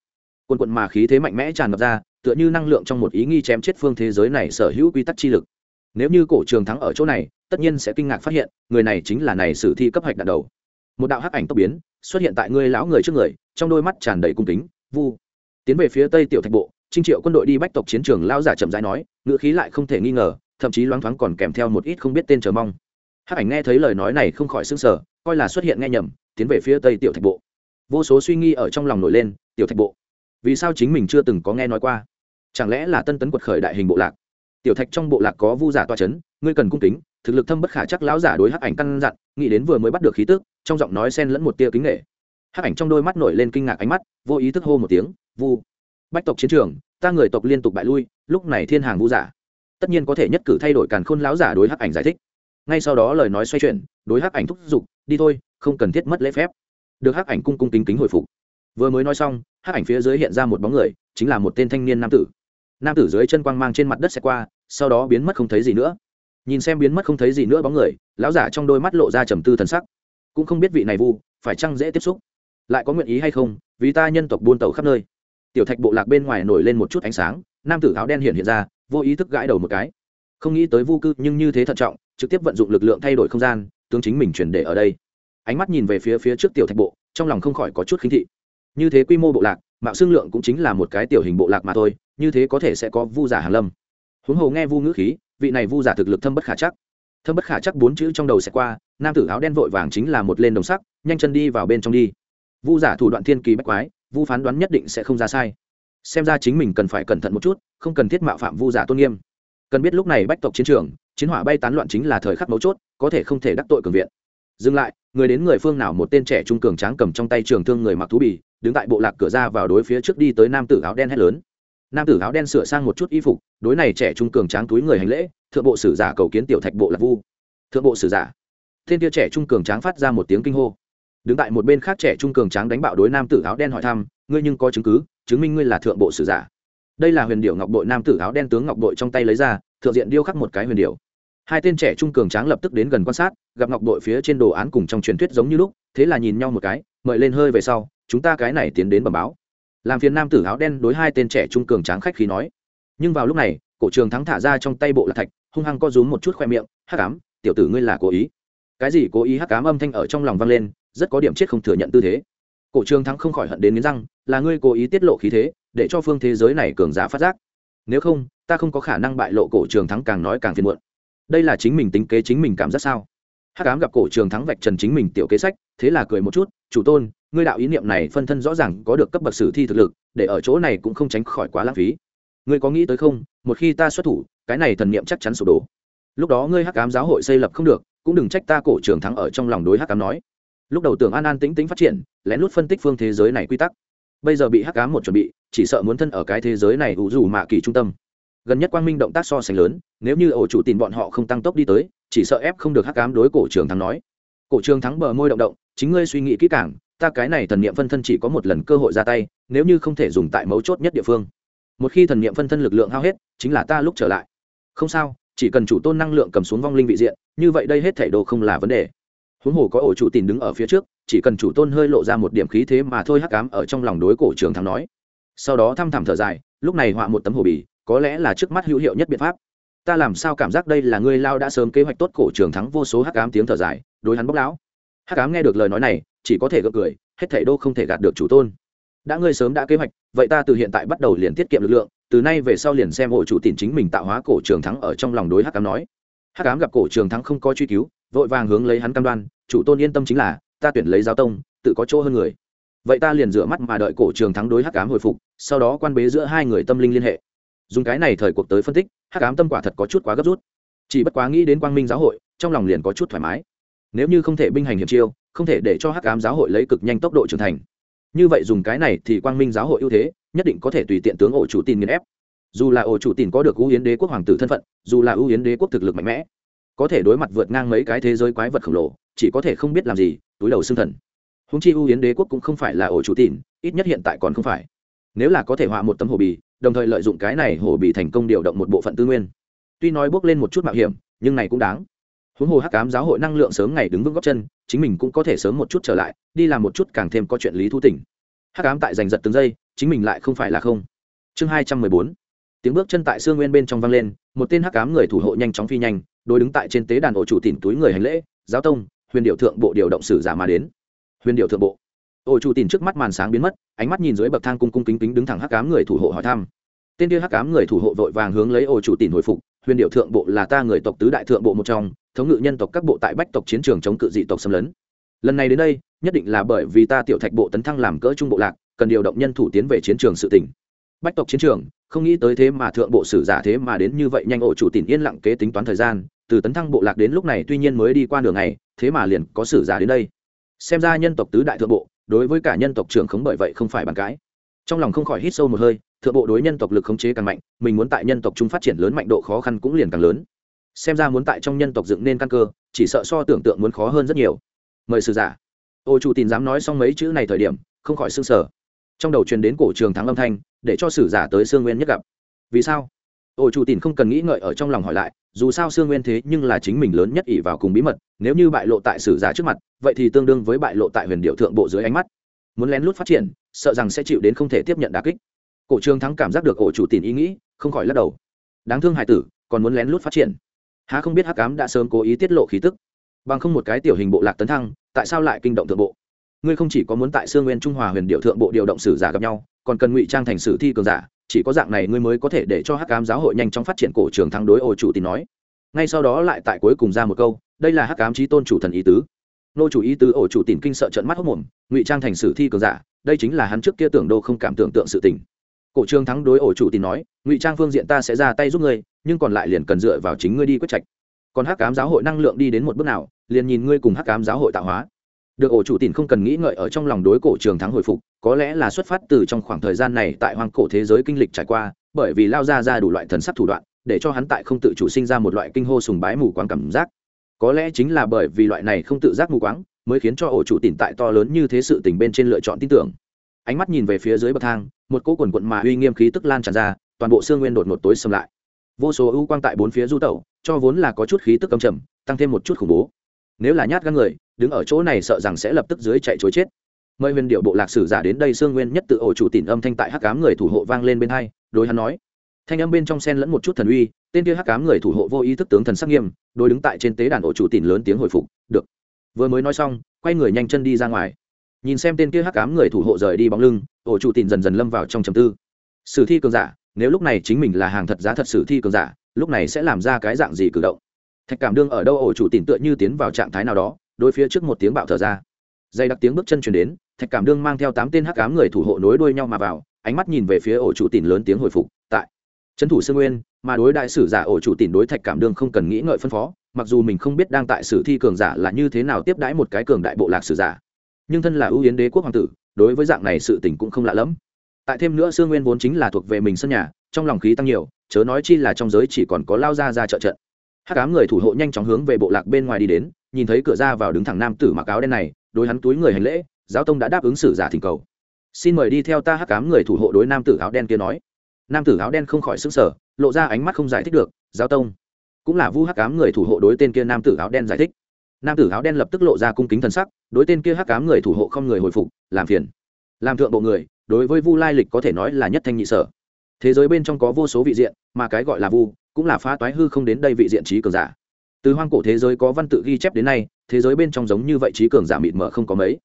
Quần quận mà khí thế mạnh mẽ tràn ngập ra, tựa như năng lượng trong một ý nghi chém chết phương thế giới này sở hữu quy tắc chi lực. Nếu như cổ trường thắng ở chỗ này, tất nhiên sẽ kinh ngạc phát hiện, người này chính là này sử thi cấp hạch đạn đầu một đạo hắc ảnh tốc biến, xuất hiện tại ngươi lão người trước người, trong đôi mắt tràn đầy cung kính, vu. Tiến về phía tây tiểu thạch bộ, trinh triệu quân đội đi bách tộc chiến trường lao giả chậm rãi nói, ngữ khí lại không thể nghi ngờ, thậm chí loáng thoáng còn kèm theo một ít không biết tên chờ mong. Hắc ảnh nghe thấy lời nói này không khỏi sững sờ, coi là xuất hiện nghe nhầm, tiến về phía tây tiểu thạch bộ. Vô số suy nghi ở trong lòng nổi lên, tiểu thạch bộ, vì sao chính mình chưa từng có nghe nói qua? Chẳng lẽ là tân tấn quật khởi đại hình bộ lạc? Tiểu thạch trong bộ lạc có vu giả toa c h ấ n ngươi cần cung kính thực lực thâm bất khả chắc lão giả đối hắc ảnh căn dặn, nghĩ đến vừa mới bắt được khí tức, trong giọng nói sen lẫn một tia kính nghệ hắc ảnh trong đôi mắt nổi lên kinh ngạc ánh mắt, vô ý thức hô một tiếng, vu, bách tộc chiến trường, ta người tộc liên tục bại lui, lúc này thiên hàng vu giả. Tất nhiên có thể nhất cử thay đổi càn khôn lão giả đối hắc ảnh giải thích. Ngay sau đó lời nói xoay chuyển, đối hắc ảnh thúc giục, đi thôi, không cần thiết mất lễ phép. Được hắc ảnh cung cung kính kính hồi phục. Vừa mới nói xong, hắc ảnh phía dưới hiện ra một bóng người, chính là một tên thanh niên nam tử. Nam tử dưới chân quang mang trên mặt đất xe qua, sau đó biến mất không thấy gì nữa nhìn xem biến mất không thấy gì nữa bóng người, lão giả trong đôi mắt lộ ra trầm tư thần sắc. Cũng không biết vị này vu, phải chăng dễ tiếp xúc? Lại có nguyện ý hay không, vì ta nhân tộc buôn tàu khắp nơi. Tiểu thạch bộ lạc bên ngoài nổi lên một chút ánh sáng, nam tử áo đen hiện hiện ra, vô ý thức gãi đầu một cái. Không nghĩ tới vu cư, nhưng như thế thận trọng, trực tiếp vận dụng lực lượng thay đổi không gian, tướng chính mình chuyển để ở đây. Ánh mắt nhìn về phía phía trước tiểu thạch bộ, trong lòng không khỏi có chút khinh thị. Như thế quy mô bộ lạc, mạo xương lượng cũng chính là một cái tiểu hình bộ lạc mà thôi, như thế có thể sẽ có vu giả hàn lâm. Huống hồ nghe vu ngữ khí vị này vu giả thực lực thâm bất khả chắc. Thâm bất khả chắc bốn chữ trong đầu sẽ qua, nam tử áo đen vội vàng chính là một lên đồng sắc, nhanh chân đi vào bên trong đi. Vu giả thủ đoạn thiên kỳ bách quái, vu phán đoán nhất định sẽ không ra sai. Xem ra chính mình cần phải cẩn thận một chút, không cần thiết mạo phạm vu giả tôn nghiêm. Cần biết lúc này bách tộc chiến trường, chiến hỏa bay tán loạn chính là thời khắc mấu chốt, có thể không thể đắc tội cường viện. Dừng lại, người đến người phương nào một tên trẻ trung cường tráng cầm trong tay trường thương người mặc thú bì, đứng tại bộ lạc cửa ra vào đối phía trước đi tới nam tử áo đen hét lớn nam tử áo đen sửa sang một chút y phục, đối này trẻ trung cường tráng túi người hành lễ, thượng bộ sử giả cầu kiến tiểu thạch bộ lạc vu. Thượng bộ sử giả. Thiên tia trẻ trung cường tráng phát ra một tiếng kinh hô. Đứng tại một bên khác trẻ trung cường tráng đánh bạo đối nam tử áo đen hỏi thăm, ngươi nhưng có chứng cứ, chứng minh ngươi là thượng bộ sử giả? Đây là huyền điệu ngọc bội nam tử áo đen tướng ngọc bội trong tay lấy ra, thượng diện điêu khắc một cái huyền điệu hai tên trẻ trung cường tráng lập tức đến gần quan sát, gặp ngọc bội phía trên đồ án cùng trong truyền thuyết giống như lúc, thế là nhìn nhau một cái, mời lên hơi về sau, chúng ta cái này tiến đến bẩm báo làm phiền nam tử áo đen đối hai tên trẻ trung cường tráng khách khí nói. Nhưng vào lúc này, cổ trường thắng thả ra trong tay bộ lạc thạch, hung hăng co rúm một chút khoe miệng, hắc cám tiểu tử ngươi là cố ý. Cái gì cố ý? Hắc cám âm thanh ở trong lòng vang lên, rất có điểm chết không thừa nhận tư thế. Cổ trường thắng không khỏi hận đến nghiến răng, là ngươi cố ý tiết lộ khí thế, để cho phương thế giới này cường giả phát giác. Nếu không, ta không có khả năng bại lộ cổ trường thắng càng nói càng phiền muộn. Đây là chính mình tính kế chính mình cảm giác sao? Hắc ám gặp cổ trường thắng vạch trần chính mình tiểu kế sách, thế là cười một chút, chủ tôn, ngươi đạo ý niệm này phân thân rõ ràng có được cấp bậc sử thi thực lực, để ở chỗ này cũng không tránh khỏi quá lãng phí. Ngươi có nghĩ tới không, một khi ta xuất thủ, cái này thần niệm chắc chắn sụp đổ. Lúc đó ngươi hắc ám giáo hội xây lập không được, cũng đừng trách ta cổ trường thắng ở trong lòng đối hắc ám nói. Lúc đầu tưởng an an tĩnh tĩnh phát triển, lén lút phân tích phương thế giới này quy tắc. Bây giờ bị hắc ám một chuẩn bị, chỉ sợ muốn thân ở cái thế giới này ủ dù mạ kỳ trung tâm gần nhất quang minh động tác so sánh lớn, nếu như ổ chủ tìm bọn họ không tăng tốc đi tới, chỉ sợ ép không được hắc ám đối cổ trường thắng nói. Cổ trường thắng bờ môi động động, chính ngươi suy nghĩ kỹ càng, ta cái này thần niệm phân thân chỉ có một lần cơ hội ra tay, nếu như không thể dùng tại mấu chốt nhất địa phương. Một khi thần niệm phân thân lực lượng hao hết, chính là ta lúc trở lại. Không sao, chỉ cần chủ tôn năng lượng cầm xuống vong linh vị diện, như vậy đây hết thảy đồ không là vấn đề. Huống hồ có ổ chủ tìm đứng ở phía trước, chỉ cần chủ tôn hơi lộ ra một điểm khí thế mà thôi hắc ám ở trong lòng đối cổ trường thắng nói. Sau đó thăm thẳm thở dài, lúc này họa một tấm hồ bì có lẽ là trước mắt hữu hiệu nhất biện pháp. Ta làm sao cảm giác đây là ngươi lao đã sớm kế hoạch tốt cổ trường thắng vô số hắc ám tiếng thở dài, đối hắn bốc lão. Hắc ám nghe được lời nói này, chỉ có thể gượng cười, hết thảy đô không thể gạt được chủ tôn. Đã ngươi sớm đã kế hoạch, vậy ta từ hiện tại bắt đầu liền tiết kiệm lực lượng, từ nay về sau liền xem ổ chủ tìm chính mình tạo hóa cổ trường thắng ở trong lòng đối hắc ám nói. Hắc ám gặp cổ trường thắng không có truy cứu, vội vàng hướng lấy hắn cam đoan, chủ tôn yên tâm chính là, ta tuyển lấy giáo tông, tự có chỗ hơn người. Vậy ta liền rửa mắt mà đợi cổ trường thắng đối hắc ám hồi phục, sau đó quan bế giữa hai người tâm linh liên hệ dùng cái này thời cuộc tới phân tích, hắc ám tâm quả thật có chút quá gấp rút. Chỉ bất quá nghĩ đến quang minh giáo hội, trong lòng liền có chút thoải mái. Nếu như không thể binh hành hiểm chiêu, không thể để cho hắc ám giáo hội lấy cực nhanh tốc độ trưởng thành. Như vậy dùng cái này thì quang minh giáo hội ưu thế, nhất định có thể tùy tiện tướng ổ chủ tin nghiền ép. Dù là ổ chủ tin có được ưu yến đế quốc hoàng tử thân phận, dù là ưu yến đế quốc thực lực mạnh mẽ, có thể đối mặt vượt ngang mấy cái thế giới quái vật khổng lồ, chỉ có thể không biết làm gì, túi đầu xương thần. Húng chi ưu yến đế quốc cũng không phải là ổ chủ tin, ít nhất hiện tại còn không phải. Nếu là có thể họa một tấm hồ bì đồng thời lợi dụng cái này hổ bị thành công điều động một bộ phận tư nguyên. Tuy nói bước lên một chút mạo hiểm, nhưng này cũng đáng. Huống hồ hắc cám giáo hội năng lượng sớm ngày đứng vững góc chân, chính mình cũng có thể sớm một chút trở lại, đi làm một chút càng thêm có chuyện lý thu tỉnh hắc cám tại giành giật từng giây, chính mình lại không phải là không. Chương hai trăm mười bốn. Tiếng bước chân tại sương nguyên bên trong vang lên, một tên hắc cám người thủ hộ nhanh chóng phi nhanh, đối đứng tại trên tế đàn ổ chủ tìm túi người hành lễ, giáo tông, huyền điệu thượng bộ điều động sử giả mà đến. Huyền điệu thượng bộ ổ chủ tìm trước mắt màn sáng biến mất, ánh mắt nhìn dưới bậc thang cung cung kính kính đứng thẳng hắc cám người thủ hộ hỏi thăm. Tên kia hắc cám người thủ hộ vội vàng hướng lấy ổ chủ tìm hồi phục, huyền điệu thượng bộ là ta người tộc tứ đại thượng bộ một trong, thống ngự nhân tộc các bộ tại bách tộc chiến trường chống cự dị tộc xâm lấn. Lần này đến đây, nhất định là bởi vì ta tiểu thạch bộ tấn thăng làm cỡ trung bộ lạc, cần điều động nhân thủ tiến về chiến trường sự tỉnh. Bách tộc chiến trường, không nghĩ tới thế mà thượng bộ sử giả thế mà đến như vậy nhanh ổ chủ tìm yên lặng kế tính toán thời gian, từ tấn thăng bộ lạc đến lúc này tuy nhiên mới đi qua đường này thế mà liền có sử giả đến đây. Xem ra nhân tộc tứ đại thượng bộ đối với cả nhân tộc trưởng khống bởi vậy không phải bàn cãi. Trong lòng không khỏi hít sâu một hơi, thượng bộ đối nhân tộc lực khống chế càng mạnh, mình muốn tại nhân tộc chúng phát triển lớn mạnh độ khó khăn cũng liền càng lớn. Xem ra muốn tại trong nhân tộc dựng nên căn cơ, chỉ sợ so tưởng tượng muốn khó hơn rất nhiều. Mời sử giả. Ô chủ tin dám nói xong mấy chữ này thời điểm, không khỏi xương sở trong đầu truyền đến cổ trường thắng âm thanh, để cho sử giả tới sương nguyên nhất gặp. Vì sao? Ổ chủ tìm không cần nghĩ ngợi ở trong lòng hỏi lại, dù sao sương nguyên thế nhưng là chính mình lớn nhất ỷ vào cùng bí mật, nếu như bại lộ tại sử giả trước mặt, vậy thì tương đương với bại lộ tại huyền điệu thượng bộ dưới ánh mắt. Muốn lén lút phát triển, sợ rằng sẽ chịu đến không thể tiếp nhận đà kích. Cổ trường thắng cảm giác được ổ chủ tìm ý nghĩ, không khỏi lắc đầu. Đáng thương hải tử, còn muốn lén lút phát triển. Há không biết hắc cám đã sớm cố ý tiết lộ khí tức. Bằng không một cái tiểu hình bộ lạc tấn thăng, tại sao lại kinh động thượng bộ? Ngươi không chỉ có muốn tại sương nguyên trung hòa huyền điệu thượng bộ điều động sử giả gặp nhau, còn cần ngụy trang thành sử thi cường giả chỉ có dạng này ngươi mới có thể để cho hắc ám giáo hội nhanh chóng phát triển cổ trường thắng đối ổ chủ tín nói. Ngay sau đó lại tại cuối cùng ra một câu, đây là hắc ám trí tôn chủ thần ý tứ. Nô chủ ý tứ ổ chủ tìm kinh sợ trận mắt hốc mồm, ngụy trang thành sử thi cường giả, đây chính là hắn trước kia tưởng đô không cảm tưởng tượng sự tình. Cổ trường thắng đối ổ chủ tìm nói, ngụy trang phương diện ta sẽ ra tay giúp ngươi, nhưng còn lại liền cần dựa vào chính ngươi đi quyết trạch. Còn hắc cám giáo hội năng lượng đi đến một bước nào, liền nhìn ngươi cùng hắc cám giáo hội tạo hóa được ổ chủ tìm không cần nghĩ ngợi ở trong lòng đối cổ trường thắng hồi phục, có lẽ là xuất phát từ trong khoảng thời gian này tại hoang cổ thế giới kinh lịch trải qua, bởi vì lao ra ra đủ loại thần sắc thủ đoạn, để cho hắn tại không tự chủ sinh ra một loại kinh hô sùng bái mù quáng cảm giác. Có lẽ chính là bởi vì loại này không tự giác mù quáng, mới khiến cho ổ chủ tìm tại to lớn như thế sự tình bên trên lựa chọn tin tưởng. Ánh mắt nhìn về phía dưới bậc thang, một cỗ quần quận mà uy nghiêm khí tức lan tràn ra, toàn bộ xương nguyên đột ngột tối xâm lại. Vô số ưu quang tại bốn phía du tẩu, cho vốn là có chút khí tức cầm trầm, tăng thêm một chút khủng bố. Nếu là nhát gan người đứng ở chỗ này sợ rằng sẽ lập tức dưới chạy chối chết. Mời huyền điệu bộ lạc sử giả đến đây xương nguyên nhất tự ổ chủ tìm âm thanh tại hắc cám người thủ hộ vang lên bên hai, đối hắn nói. Thanh âm bên trong sen lẫn một chút thần uy, tên kia hắc cám người thủ hộ vô ý thức tướng thần sắc nghiêm, đối đứng tại trên tế đàn ổ chủ tìm lớn tiếng hồi phục, được. Vừa mới nói xong, quay người nhanh chân đi ra ngoài. Nhìn xem tên kia hắc cám người thủ hộ rời đi bóng lưng, ổ chủ tìm dần dần lâm vào trong trầm tư. Sử thi cường giả, nếu lúc này chính mình là hàng thật giá thật sử thi cường giả, lúc này sẽ làm ra cái dạng gì cử động? Thạch cảm đương ở đâu ổ chủ tìm tựa như tiến vào trạng thái nào đó đối phía trước một tiếng bạo thở ra. Dây đặc tiếng bước chân chuyển đến, thạch cảm đương mang theo tám tên hắc cám người thủ hộ nối đuôi nhau mà vào, ánh mắt nhìn về phía ổ chủ tìm lớn tiếng hồi phục, tại trấn thủ sương nguyên, mà đối đại sử giả ổ chủ tìm đối thạch cảm đương không cần nghĩ ngợi phân phó, mặc dù mình không biết đang tại sử thi cường giả là như thế nào tiếp đãi một cái cường đại bộ lạc sử giả, nhưng thân là ưu yến đế quốc hoàng tử, đối với dạng này sự tình cũng không lạ lẫm. Tại thêm nữa sương nguyên vốn chính là thuộc về mình sân nhà, trong lòng khí tăng nhiều, chớ nói chi là trong giới chỉ còn có lao ra ra trợ trận. Hát cám người thủ hộ nhanh chóng hướng về bộ lạc bên ngoài đi đến nhìn thấy cửa ra vào đứng thẳng nam tử mặc áo đen này, đối hắn túi người hành lễ, giáo tông đã đáp ứng xử giả thỉnh cầu. Xin mời đi theo ta hắc cám người thủ hộ đối nam tử áo đen kia nói. Nam tử áo đen không khỏi xứng sở lộ ra ánh mắt không giải thích được, giáo tông, cũng là vu hắc cám người thủ hộ đối tên kia nam tử áo đen giải thích. Nam tử áo đen lập tức lộ ra cung kính thần sắc, đối tên kia hắc cám người thủ hộ không người hồi phục, làm phiền. Làm thượng bộ người, đối với vu lai lịch có thể nói là nhất thanh nhị sở. Thế giới bên trong có vô số vị diện, mà cái gọi là vu, cũng là phá toái hư không đến đây vị diện trí cường giả từ hoang cổ thế giới có văn tự ghi chép đến nay, thế giới bên trong giống như vậy trí cường giả mịt mờ không có mấy.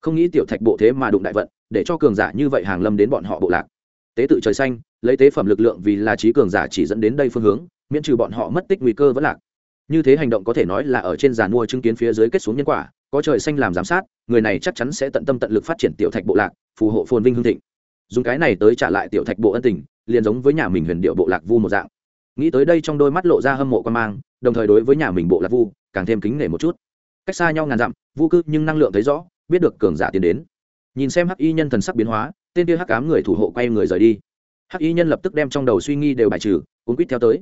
Không nghĩ tiểu thạch bộ thế mà đụng đại vận, để cho cường giả như vậy hàng lâm đến bọn họ bộ lạc. Tế tự trời xanh, lấy tế phẩm lực lượng vì là trí cường giả chỉ dẫn đến đây phương hướng, miễn trừ bọn họ mất tích nguy cơ vẫn lạc. Như thế hành động có thể nói là ở trên giàn mua chứng kiến phía dưới kết xuống nhân quả, có trời xanh làm giám sát, người này chắc chắn sẽ tận tâm tận lực phát triển tiểu thạch bộ lạc, phù hộ phồn vinh hương thịnh. Dùng cái này tới trả lại tiểu thạch bộ ân tình, liền giống với nhà mình huyền điệu bộ lạc vu một dạng. Nghĩ tới đây trong đôi mắt lộ ra hâm mộ quan mang đồng thời đối với nhà mình bộ lạc vu càng thêm kính nể một chút. Cách xa nhau ngàn dặm, vu cư nhưng năng lượng thấy rõ, biết được cường giả tiến đến. Nhìn xem hắc y nhân thần sắc biến hóa, tên kia hắc cám người thủ hộ quay người rời đi. Hắc y nhân lập tức đem trong đầu suy nghi đều bài trừ, cuốn quýt theo tới.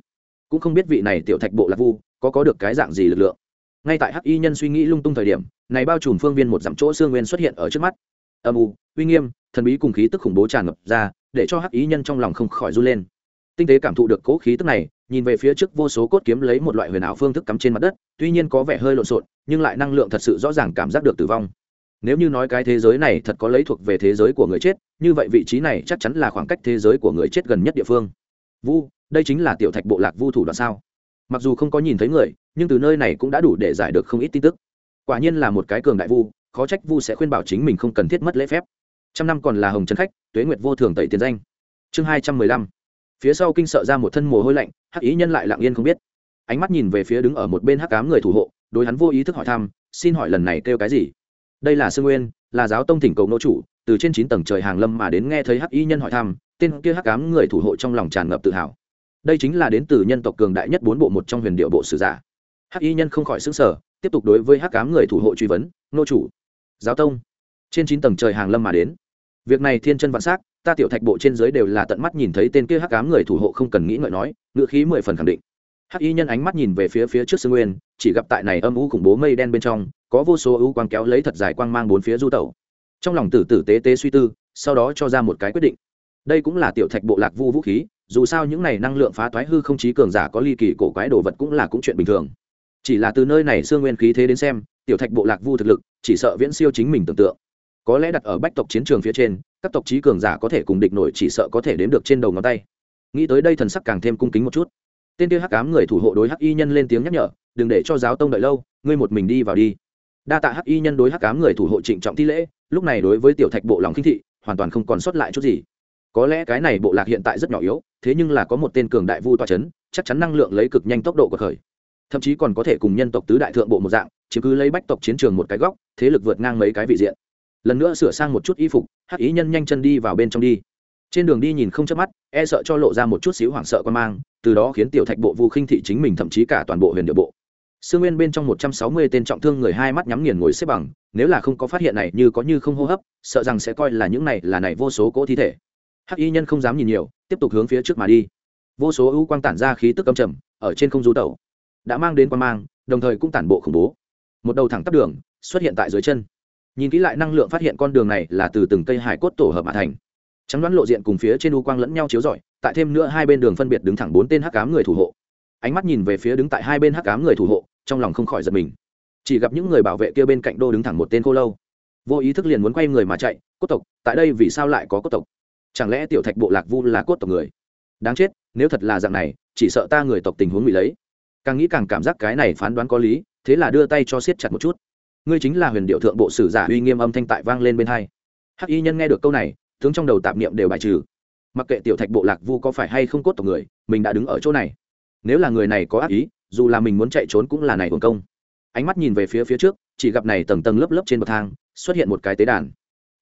Cũng không biết vị này tiểu thạch bộ lạc vu có có được cái dạng gì lực lượng. Ngay tại hắc y nhân suy nghĩ lung tung thời điểm, này bao trùm phương viên một dặm chỗ xương nguyên xuất hiện ở trước mắt. Âm u, uy nghiêm, thần bí cùng khí tức khủng bố tràn ngập ra, để cho hắc y nhân trong lòng không khỏi run lên. Tinh tế cảm thụ được cố khí tức này nhìn về phía trước vô số cốt kiếm lấy một loại huyền ảo phương thức cắm trên mặt đất, tuy nhiên có vẻ hơi lộn xộn, nhưng lại năng lượng thật sự rõ ràng cảm giác được tử vong. Nếu như nói cái thế giới này thật có lấy thuộc về thế giới của người chết, như vậy vị trí này chắc chắn là khoảng cách thế giới của người chết gần nhất địa phương. Vu, đây chính là tiểu thạch bộ lạc vu thủ đoạn sao? Mặc dù không có nhìn thấy người, nhưng từ nơi này cũng đã đủ để giải được không ít tin tức. Quả nhiên là một cái cường đại vu, khó trách vu sẽ khuyên bảo chính mình không cần thiết mất lễ phép. Trăm năm còn là hồng trấn khách, tuế nguyệt vô thường tẩy tiền danh. Chương hai trăm mười lăm phía sau kinh sợ ra một thân mồ hôi lạnh, hắc ý nhân lại lặng yên không biết. Ánh mắt nhìn về phía đứng ở một bên hắc cám người thủ hộ, đối hắn vô ý thức hỏi thăm, xin hỏi lần này kêu cái gì? Đây là sương nguyên, là giáo tông thỉnh cầu nô chủ, từ trên chín tầng trời hàng lâm mà đến nghe thấy hắc y nhân hỏi thăm, tên kia hắc cám người thủ hộ trong lòng tràn ngập tự hào. Đây chính là đến từ nhân tộc cường đại nhất bốn bộ một trong huyền điệu bộ sử giả. Hắc y nhân không khỏi xứng sở tiếp tục đối với hắc cám người thủ hộ truy vấn, nô chủ, giáo tông, trên chín tầng trời hàng lâm mà đến việc này thiên chân vạn s á c ta tiểu thạch bộ trên dưới đều là tận mắt nhìn thấy tên kia hắc cám người thủ hộ không cần nghĩ ngợi nói, ngựa khí mười phần khẳng định. Hắc y nhân ánh mắt nhìn về phía phía trước sương nguyên, chỉ gặp tại này âm u khủng bố mây đen bên trong, có vô số ưu quang kéo lấy thật dài quang mang bốn phía du tẩu. Trong lòng tử tử tế tế suy tư, sau đó cho ra một cái quyết định. Đây cũng là tiểu thạch bộ lạc vu vũ khí, dù sao những này năng lượng phá toái hư không chí cường giả có ly kỳ cổ quái đồ vật cũng là cũng chuyện bình thường. Chỉ là từ nơi này xương nguyên khí thế đến xem, tiểu thạch bộ lạc vu thực lực, chỉ sợ viễn siêu chính mình tưởng tượng có lẽ đặt ở bách tộc chiến trường phía trên, các tộc chí cường giả có thể cùng địch nổi chỉ sợ có thể đếm được trên đầu ngón tay. Nghĩ tới đây thần sắc càng thêm cung kính một chút. Tên kia hắc ám người thủ hộ đối hắc y nhân lên tiếng nhắc nhở, đừng để cho giáo tông đợi lâu, ngươi một mình đi vào đi. Đa tạ hắc y nhân đối hắc ám người thủ hộ trịnh trọng thi lễ, lúc này đối với tiểu thạch bộ lòng kinh thị, hoàn toàn không còn sót lại chút gì. Có lẽ cái này bộ lạc hiện tại rất nhỏ yếu, thế nhưng là có một tên cường đại vu toa c h ấ n chắc chắn năng lượng lấy cực nhanh tốc độ của khởi. Thậm chí còn có thể cùng nhân tộc tứ đại thượng bộ một dạng chứ cứ lấy bách tộc chiến trường một cái góc, thế lực vượt ngang mấy cái vị diện lần nữa sửa sang một chút y phục, hắc ý nhân nhanh chân đi vào bên trong đi. Trên đường đi nhìn không chớp mắt e sợ cho lộ ra một chút xíu hoảng sợ quan mang, từ đó khiến tiểu thạch bộ vu khinh thị chính mình thậm chí cả toàn bộ huyền địa bộ. Sương nguyên bên trong một trăm sáu mươi tên trọng thương người hai mắt nhắm nghiền ngồi xếp bằng, nếu là không có phát hiện này như có như không hô hấp, sợ rằng sẽ coi là những này là này vô số cỗ thi thể. Hắc y nhân không dám nhìn nhiều, tiếp tục hướng phía trước mà đi. Vô số ưu quang tản ra khí tức âm trầm, ở trên không du tẩu, đã mang đến quan mang, đồng thời cũng tản bộ khủng bố. Một đầu thẳng tắp đường, xuất hiện tại dưới chân nhìn kỹ lại năng lượng phát hiện con đường này là từ từng cây hải cốt tổ hợp mà thành. Trắng đoán lộ diện cùng phía trên u quang lẫn nhau chiếu rọi, tại thêm nữa hai bên đường phân biệt đứng thẳng bốn tên hắc cám người thủ hộ. Ánh mắt nhìn về phía đứng tại hai bên hắc cám người thủ hộ, trong lòng không khỏi giật mình. Chỉ gặp những người bảo vệ kia bên cạnh đô đứng thẳng một tên cô lâu. Vô ý thức liền muốn quay người mà chạy, cốt tộc, tại đây vì sao lại có cốt tộc? Chẳng lẽ tiểu thạch bộ lạc vu là cốt tộc người? Đáng chết, nếu thật là dạng này, chỉ sợ ta người tộc tình huống bị lấy. Càng nghĩ càng cảm giác cái này phán đoán có lý, thế là đưa tay cho siết chặt một chút ngươi chính là huyền điệu thượng bộ sử giả uy nghiêm âm thanh tại vang lên bên hai. Hắc y nhân nghe được câu này, tướng trong đầu tạp niệm đều bài trừ. Mặc kệ tiểu thạch bộ lạc vu có phải hay không cốt tộc người, mình đã đứng ở chỗ này. Nếu là người này có ác ý, dù là mình muốn chạy trốn cũng là này hồn công. Ánh mắt nhìn về phía phía trước, chỉ gặp này tầng tầng lớp lớp trên bậc thang, xuất hiện một cái tế đàn.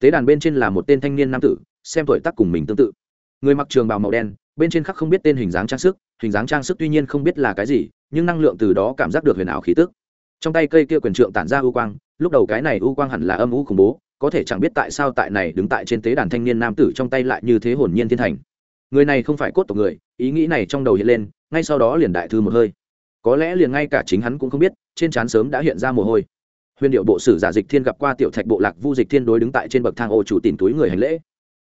Tế đàn bên trên là một tên thanh niên nam tử, xem tuổi tác cùng mình tương tự. Người mặc trường bào màu đen, bên trên khắc không biết tên hình dáng trang sức, hình dáng trang sức tuy nhiên không biết là cái gì, nhưng năng lượng từ đó cảm giác được huyền ảo khí tức trong tay cây kia quyền trượng tản ra u quang, lúc đầu cái này u quang hẳn là âm u khủng bố, có thể chẳng biết tại sao tại này đứng tại trên tế đàn thanh niên nam tử trong tay lại như thế hồn nhiên thiên thành. Người này không phải cốt tộc người, ý nghĩ này trong đầu hiện lên, ngay sau đó liền đại thư một hơi. Có lẽ liền ngay cả chính hắn cũng không biết, trên trán sớm đã hiện ra mồ hôi. Huyền điệu bộ sử giả dịch thiên gặp qua tiểu thạch bộ lạc vu dịch thiên đối đứng tại trên bậc thang ô chủ tìm túi người hành lễ.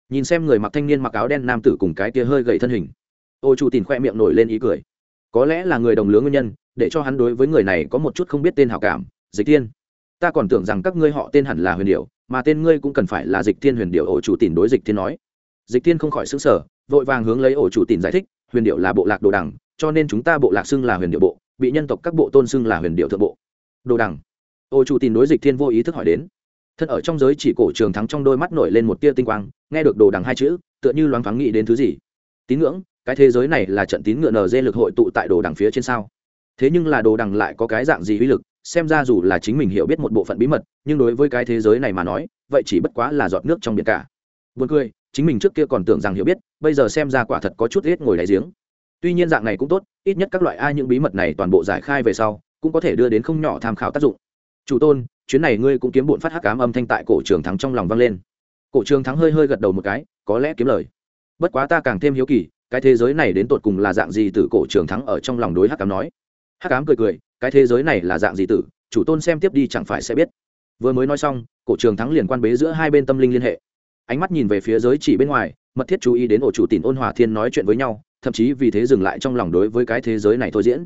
Nhìn xem người mặc thanh niên mặc áo đen nam tử cùng cái kia hơi gầy thân hình. Ô chủ tìm khoe miệng nổi lên ý cười. Có lẽ là người đồng lứa nguyên nhân để cho hắn đối với người này có một chút không biết tên hảo cảm, dịch thiên. Ta còn tưởng rằng các ngươi họ tên hẳn là huyền điệu mà tên ngươi cũng cần phải là dịch thiên huyền điệu ổ chủ tìm đối dịch thiên nói. Dịch thiên không khỏi xứng sở vội vàng hướng lấy ổ chủ tìm giải thích, huyền điệu là bộ lạc đồ đằng, cho nên chúng ta bộ lạc xưng là huyền điệu bộ, bị nhân tộc các bộ tôn xưng là huyền điệu thượng bộ. Đồ đằng. Ổ chủ tìm đối dịch thiên vô ý thức hỏi đến. Thân ở trong giới chỉ cổ trường thắng trong đôi mắt nổi lên một tia tinh quang, nghe được đồ đằng hai chữ, tựa như loáng thoáng nghĩ đến thứ gì. Tín ngưỡng, cái thế giới này là trận tín ngựa nd lực hội tụ tại đồ đằng phía trên sao? Thế nhưng là đồ đằng lại có cái dạng gì uy lực, xem ra dù là chính mình hiểu biết một bộ phận bí mật, nhưng đối với cái thế giới này mà nói, vậy chỉ bất quá là giọt nước trong biển cả. Buồn cười, chính mình trước kia còn tưởng rằng hiểu biết, bây giờ xem ra quả thật có chút ít ngồi đáy giếng. Tuy nhiên dạng này cũng tốt, ít nhất các loại ai những bí mật này toàn bộ giải khai về sau, cũng có thể đưa đến không nhỏ tham khảo tác dụng. Chủ tôn, chuyến này ngươi cũng kiếm bụn phát hắc cám âm thanh tại cổ trường thắng trong lòng vang lên. Cổ trường thắng hơi hơi gật đầu một cái, có lẽ kiếm lời. Bất quá ta càng thêm hiếu kỳ, cái thế giới này đến tột cùng là dạng gì từ cổ trường thắng ở trong lòng đối hắc cám nói hắc cám cười cười, cái thế giới này là dạng gì tử, chủ tôn xem tiếp đi chẳng phải sẽ biết. Vừa mới nói xong, cổ trường thắng liền quan bế giữa hai bên tâm linh liên hệ. Ánh mắt nhìn về phía giới chỉ bên ngoài, mật thiết chú ý đến ổ chủ tìm ôn hòa thiên nói chuyện với nhau, thậm chí vì thế dừng lại trong lòng đối với cái thế giới này thôi diễn.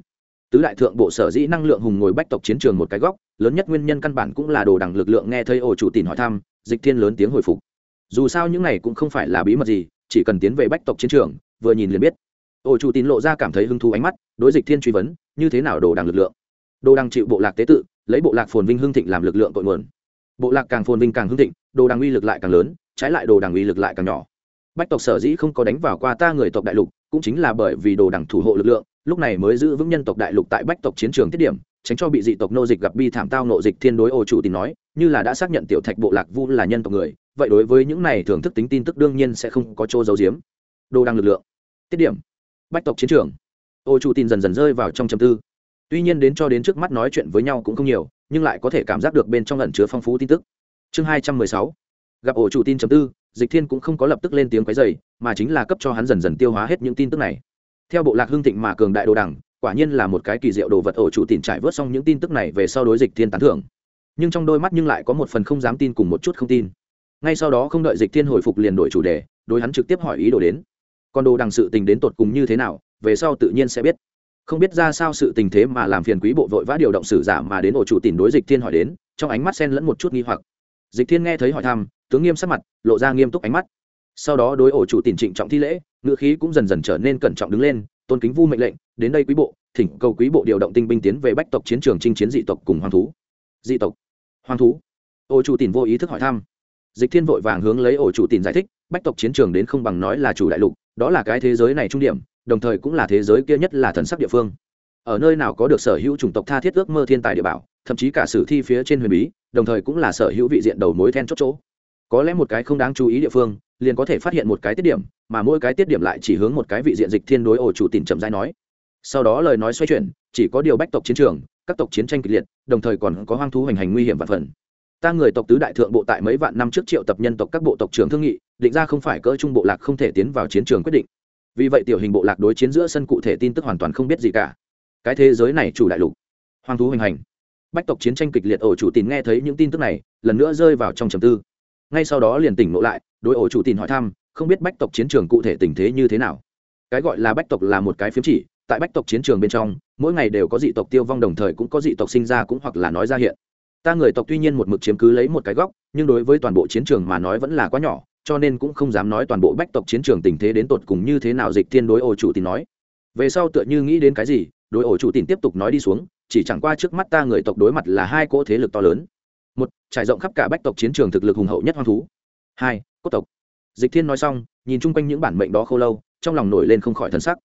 Tứ đại thượng bộ sở dĩ năng lượng hùng ngồi bách tộc chiến trường một cái góc, lớn nhất nguyên nhân căn bản cũng là đồ đẳng lực lượng nghe thấy ổ chủ tìm hỏi thăm, dịch thiên lớn tiếng hồi phục. Dù sao những này cũng không phải là bí mật gì, chỉ cần tiến về bách tộc chiến trường, vừa nhìn liền biết. Ổ chủ tín lộ ra cảm thấy hứng thú ánh mắt đối dịch thiên truy vấn, như thế nào đồ đằng lực lượng? Đồ đằng chịu bộ lạc tế tự, lấy bộ lạc phồn vinh hưng thịnh làm lực lượng cội nguồn. Bộ lạc càng phồn vinh càng hưng thịnh, đồ đằng uy lực lại càng lớn, trái lại đồ đằng uy lực lại càng nhỏ. Bách tộc sở dĩ không có đánh vào qua ta người tộc đại lục, cũng chính là bởi vì đồ đằng thủ hộ lực lượng, lúc này mới giữ vững nhân tộc đại lục tại bách tộc chiến trường tiết điểm, tránh cho bị dị tộc nô dịch gặp bi thảm tao nộ dịch thiên đối ô chủ tìm nói, như là đã xác nhận tiểu thạch bộ lạc vu là nhân tộc người, vậy đối với những này thưởng thức tính tin tức đương nhiên sẽ không có chỗ giấu giếm. Đồ đằng lực lượng, tiết điểm, bách tộc chiến trường ô chủ tin dần dần rơi vào trong chầm tư. Tuy nhiên đến cho đến trước mắt nói chuyện với nhau cũng không nhiều, nhưng lại có thể cảm giác được bên trong lần chứa phong phú tin tức. Chương hai trăm mười sáu. Gặp ổ chủ tin chấm tư, dịch thiên cũng không có lập tức lên tiếng quấy dày mà chính là cấp cho hắn dần dần tiêu hóa hết những tin tức này. Theo bộ lạc hương thịnh mà cường đại đồ đẳng quả nhiên là một cái kỳ diệu đồ vật ổ chủ tìm trải vớt xong những tin tức này về sau đối dịch thiên tán thưởng. Nhưng trong đôi mắt nhưng lại có một phần không dám tin cùng một chút không tin. Ngay sau đó không đợi dịch thiên hồi phục liền đổi chủ đề, đối hắn trực tiếp hỏi ý đồ đến. Còn đồ đằng sự tình đến tột cùng như thế nào về sau tự nhiên sẽ biết. Không biết ra sao sự tình thế mà làm phiền quý bộ vội vã điều động sử giả mà đến ổ chủ tìm đối dịch thiên hỏi đến, trong ánh mắt xen lẫn một chút nghi hoặc. Dịch thiên nghe thấy hỏi thăm, tướng nghiêm sắc mặt, lộ ra nghiêm túc ánh mắt. Sau đó đối ổ chủ tìm trịnh trọng thi lễ ngựa khí cũng dần dần trở nên cẩn trọng đứng lên, tôn kính vu mệnh lệnh, đến đây quý bộ, thỉnh cầu quý bộ điều động tinh binh tiến về bách tộc chiến trường chinh chiến dị tộc cùng hoang thú. Dị tộc? Hoang thú? Ổ chủ tìm vô ý thức hỏi thăm. Dịch thiên vội vàng hướng lấy ổ chủ tìm giải thích, bách tộc chiến trường đến không bằng nói là chủ đại lục, đó là cái thế giới này trung điểm đồng thời cũng là thế giới kia nhất là thần sắc địa phương. Ở nơi nào có được sở hữu chủng tộc tha thiết ước mơ thiên tài địa bảo, thậm chí cả sử thi phía trên huyền bí, đồng thời cũng là sở hữu vị diện đầu mối then chốt chỗ. Có lẽ một cái không đáng chú ý địa phương, liền có thể phát hiện một cái tiết điểm, mà mỗi cái tiết điểm lại chỉ hướng một cái vị diện dịch thiên đối ổ chủ tìm chậm rãi nói. Sau đó lời nói xoay chuyển, chỉ có điều bách tộc chiến trường, các tộc chiến tranh kịch liệt, đồng thời còn có hoang thú hành hành nguy hiểm và phần. Ta người tộc tứ đại thượng bộ tại mấy vạn năm trước triệu tập nhân tộc các bộ tộc trưởng thương nghị, định ra không phải cỡ trung bộ lạc không thể tiến vào chiến trường quyết định vì vậy tiểu hình bộ lạc đối chiến giữa sân cụ thể tin tức hoàn toàn không biết gì cả. Cái thế giới này chủ đại lục. Hoang thú hoành hành. Bách tộc chiến tranh kịch liệt, ổ chủ tìm nghe thấy những tin tức này, lần nữa rơi vào trong trầm tư. Ngay sau đó liền tỉnh ngộ lại, đối ổ chủ tìm hỏi thăm, không biết bách tộc chiến trường cụ thể tình thế như thế nào. Cái gọi là bách tộc là một cái phiếm chỉ, tại bách tộc chiến trường bên trong, mỗi ngày đều có dị tộc tiêu vong, đồng thời cũng có dị tộc sinh ra cũng hoặc là nói ra hiện. Ta người tộc tuy nhiên một mực chiếm cứ lấy một cái góc, nhưng đối với toàn bộ chiến trường mà nói vẫn là quá nhỏ cho nên cũng không dám nói toàn bộ bách tộc chiến trường tình thế đến tột cùng như thế nào, dịch thiên đối ổ chủ tìm nói. Về sau tựa như nghĩ đến cái gì, đối ổ chủ tìm tiếp tục nói đi xuống, chỉ chẳng qua trước mắt ta người tộc đối mặt là hai cỗ thế lực to lớn. Một, trải rộng khắp cả bách tộc chiến trường thực lực hùng hậu nhất hoang thú. Hai, cốt tộc. Dịch thiên nói xong, nhìn chung quanh những bản mệnh đó khô lâu, trong lòng nổi lên không khỏi thân sắc.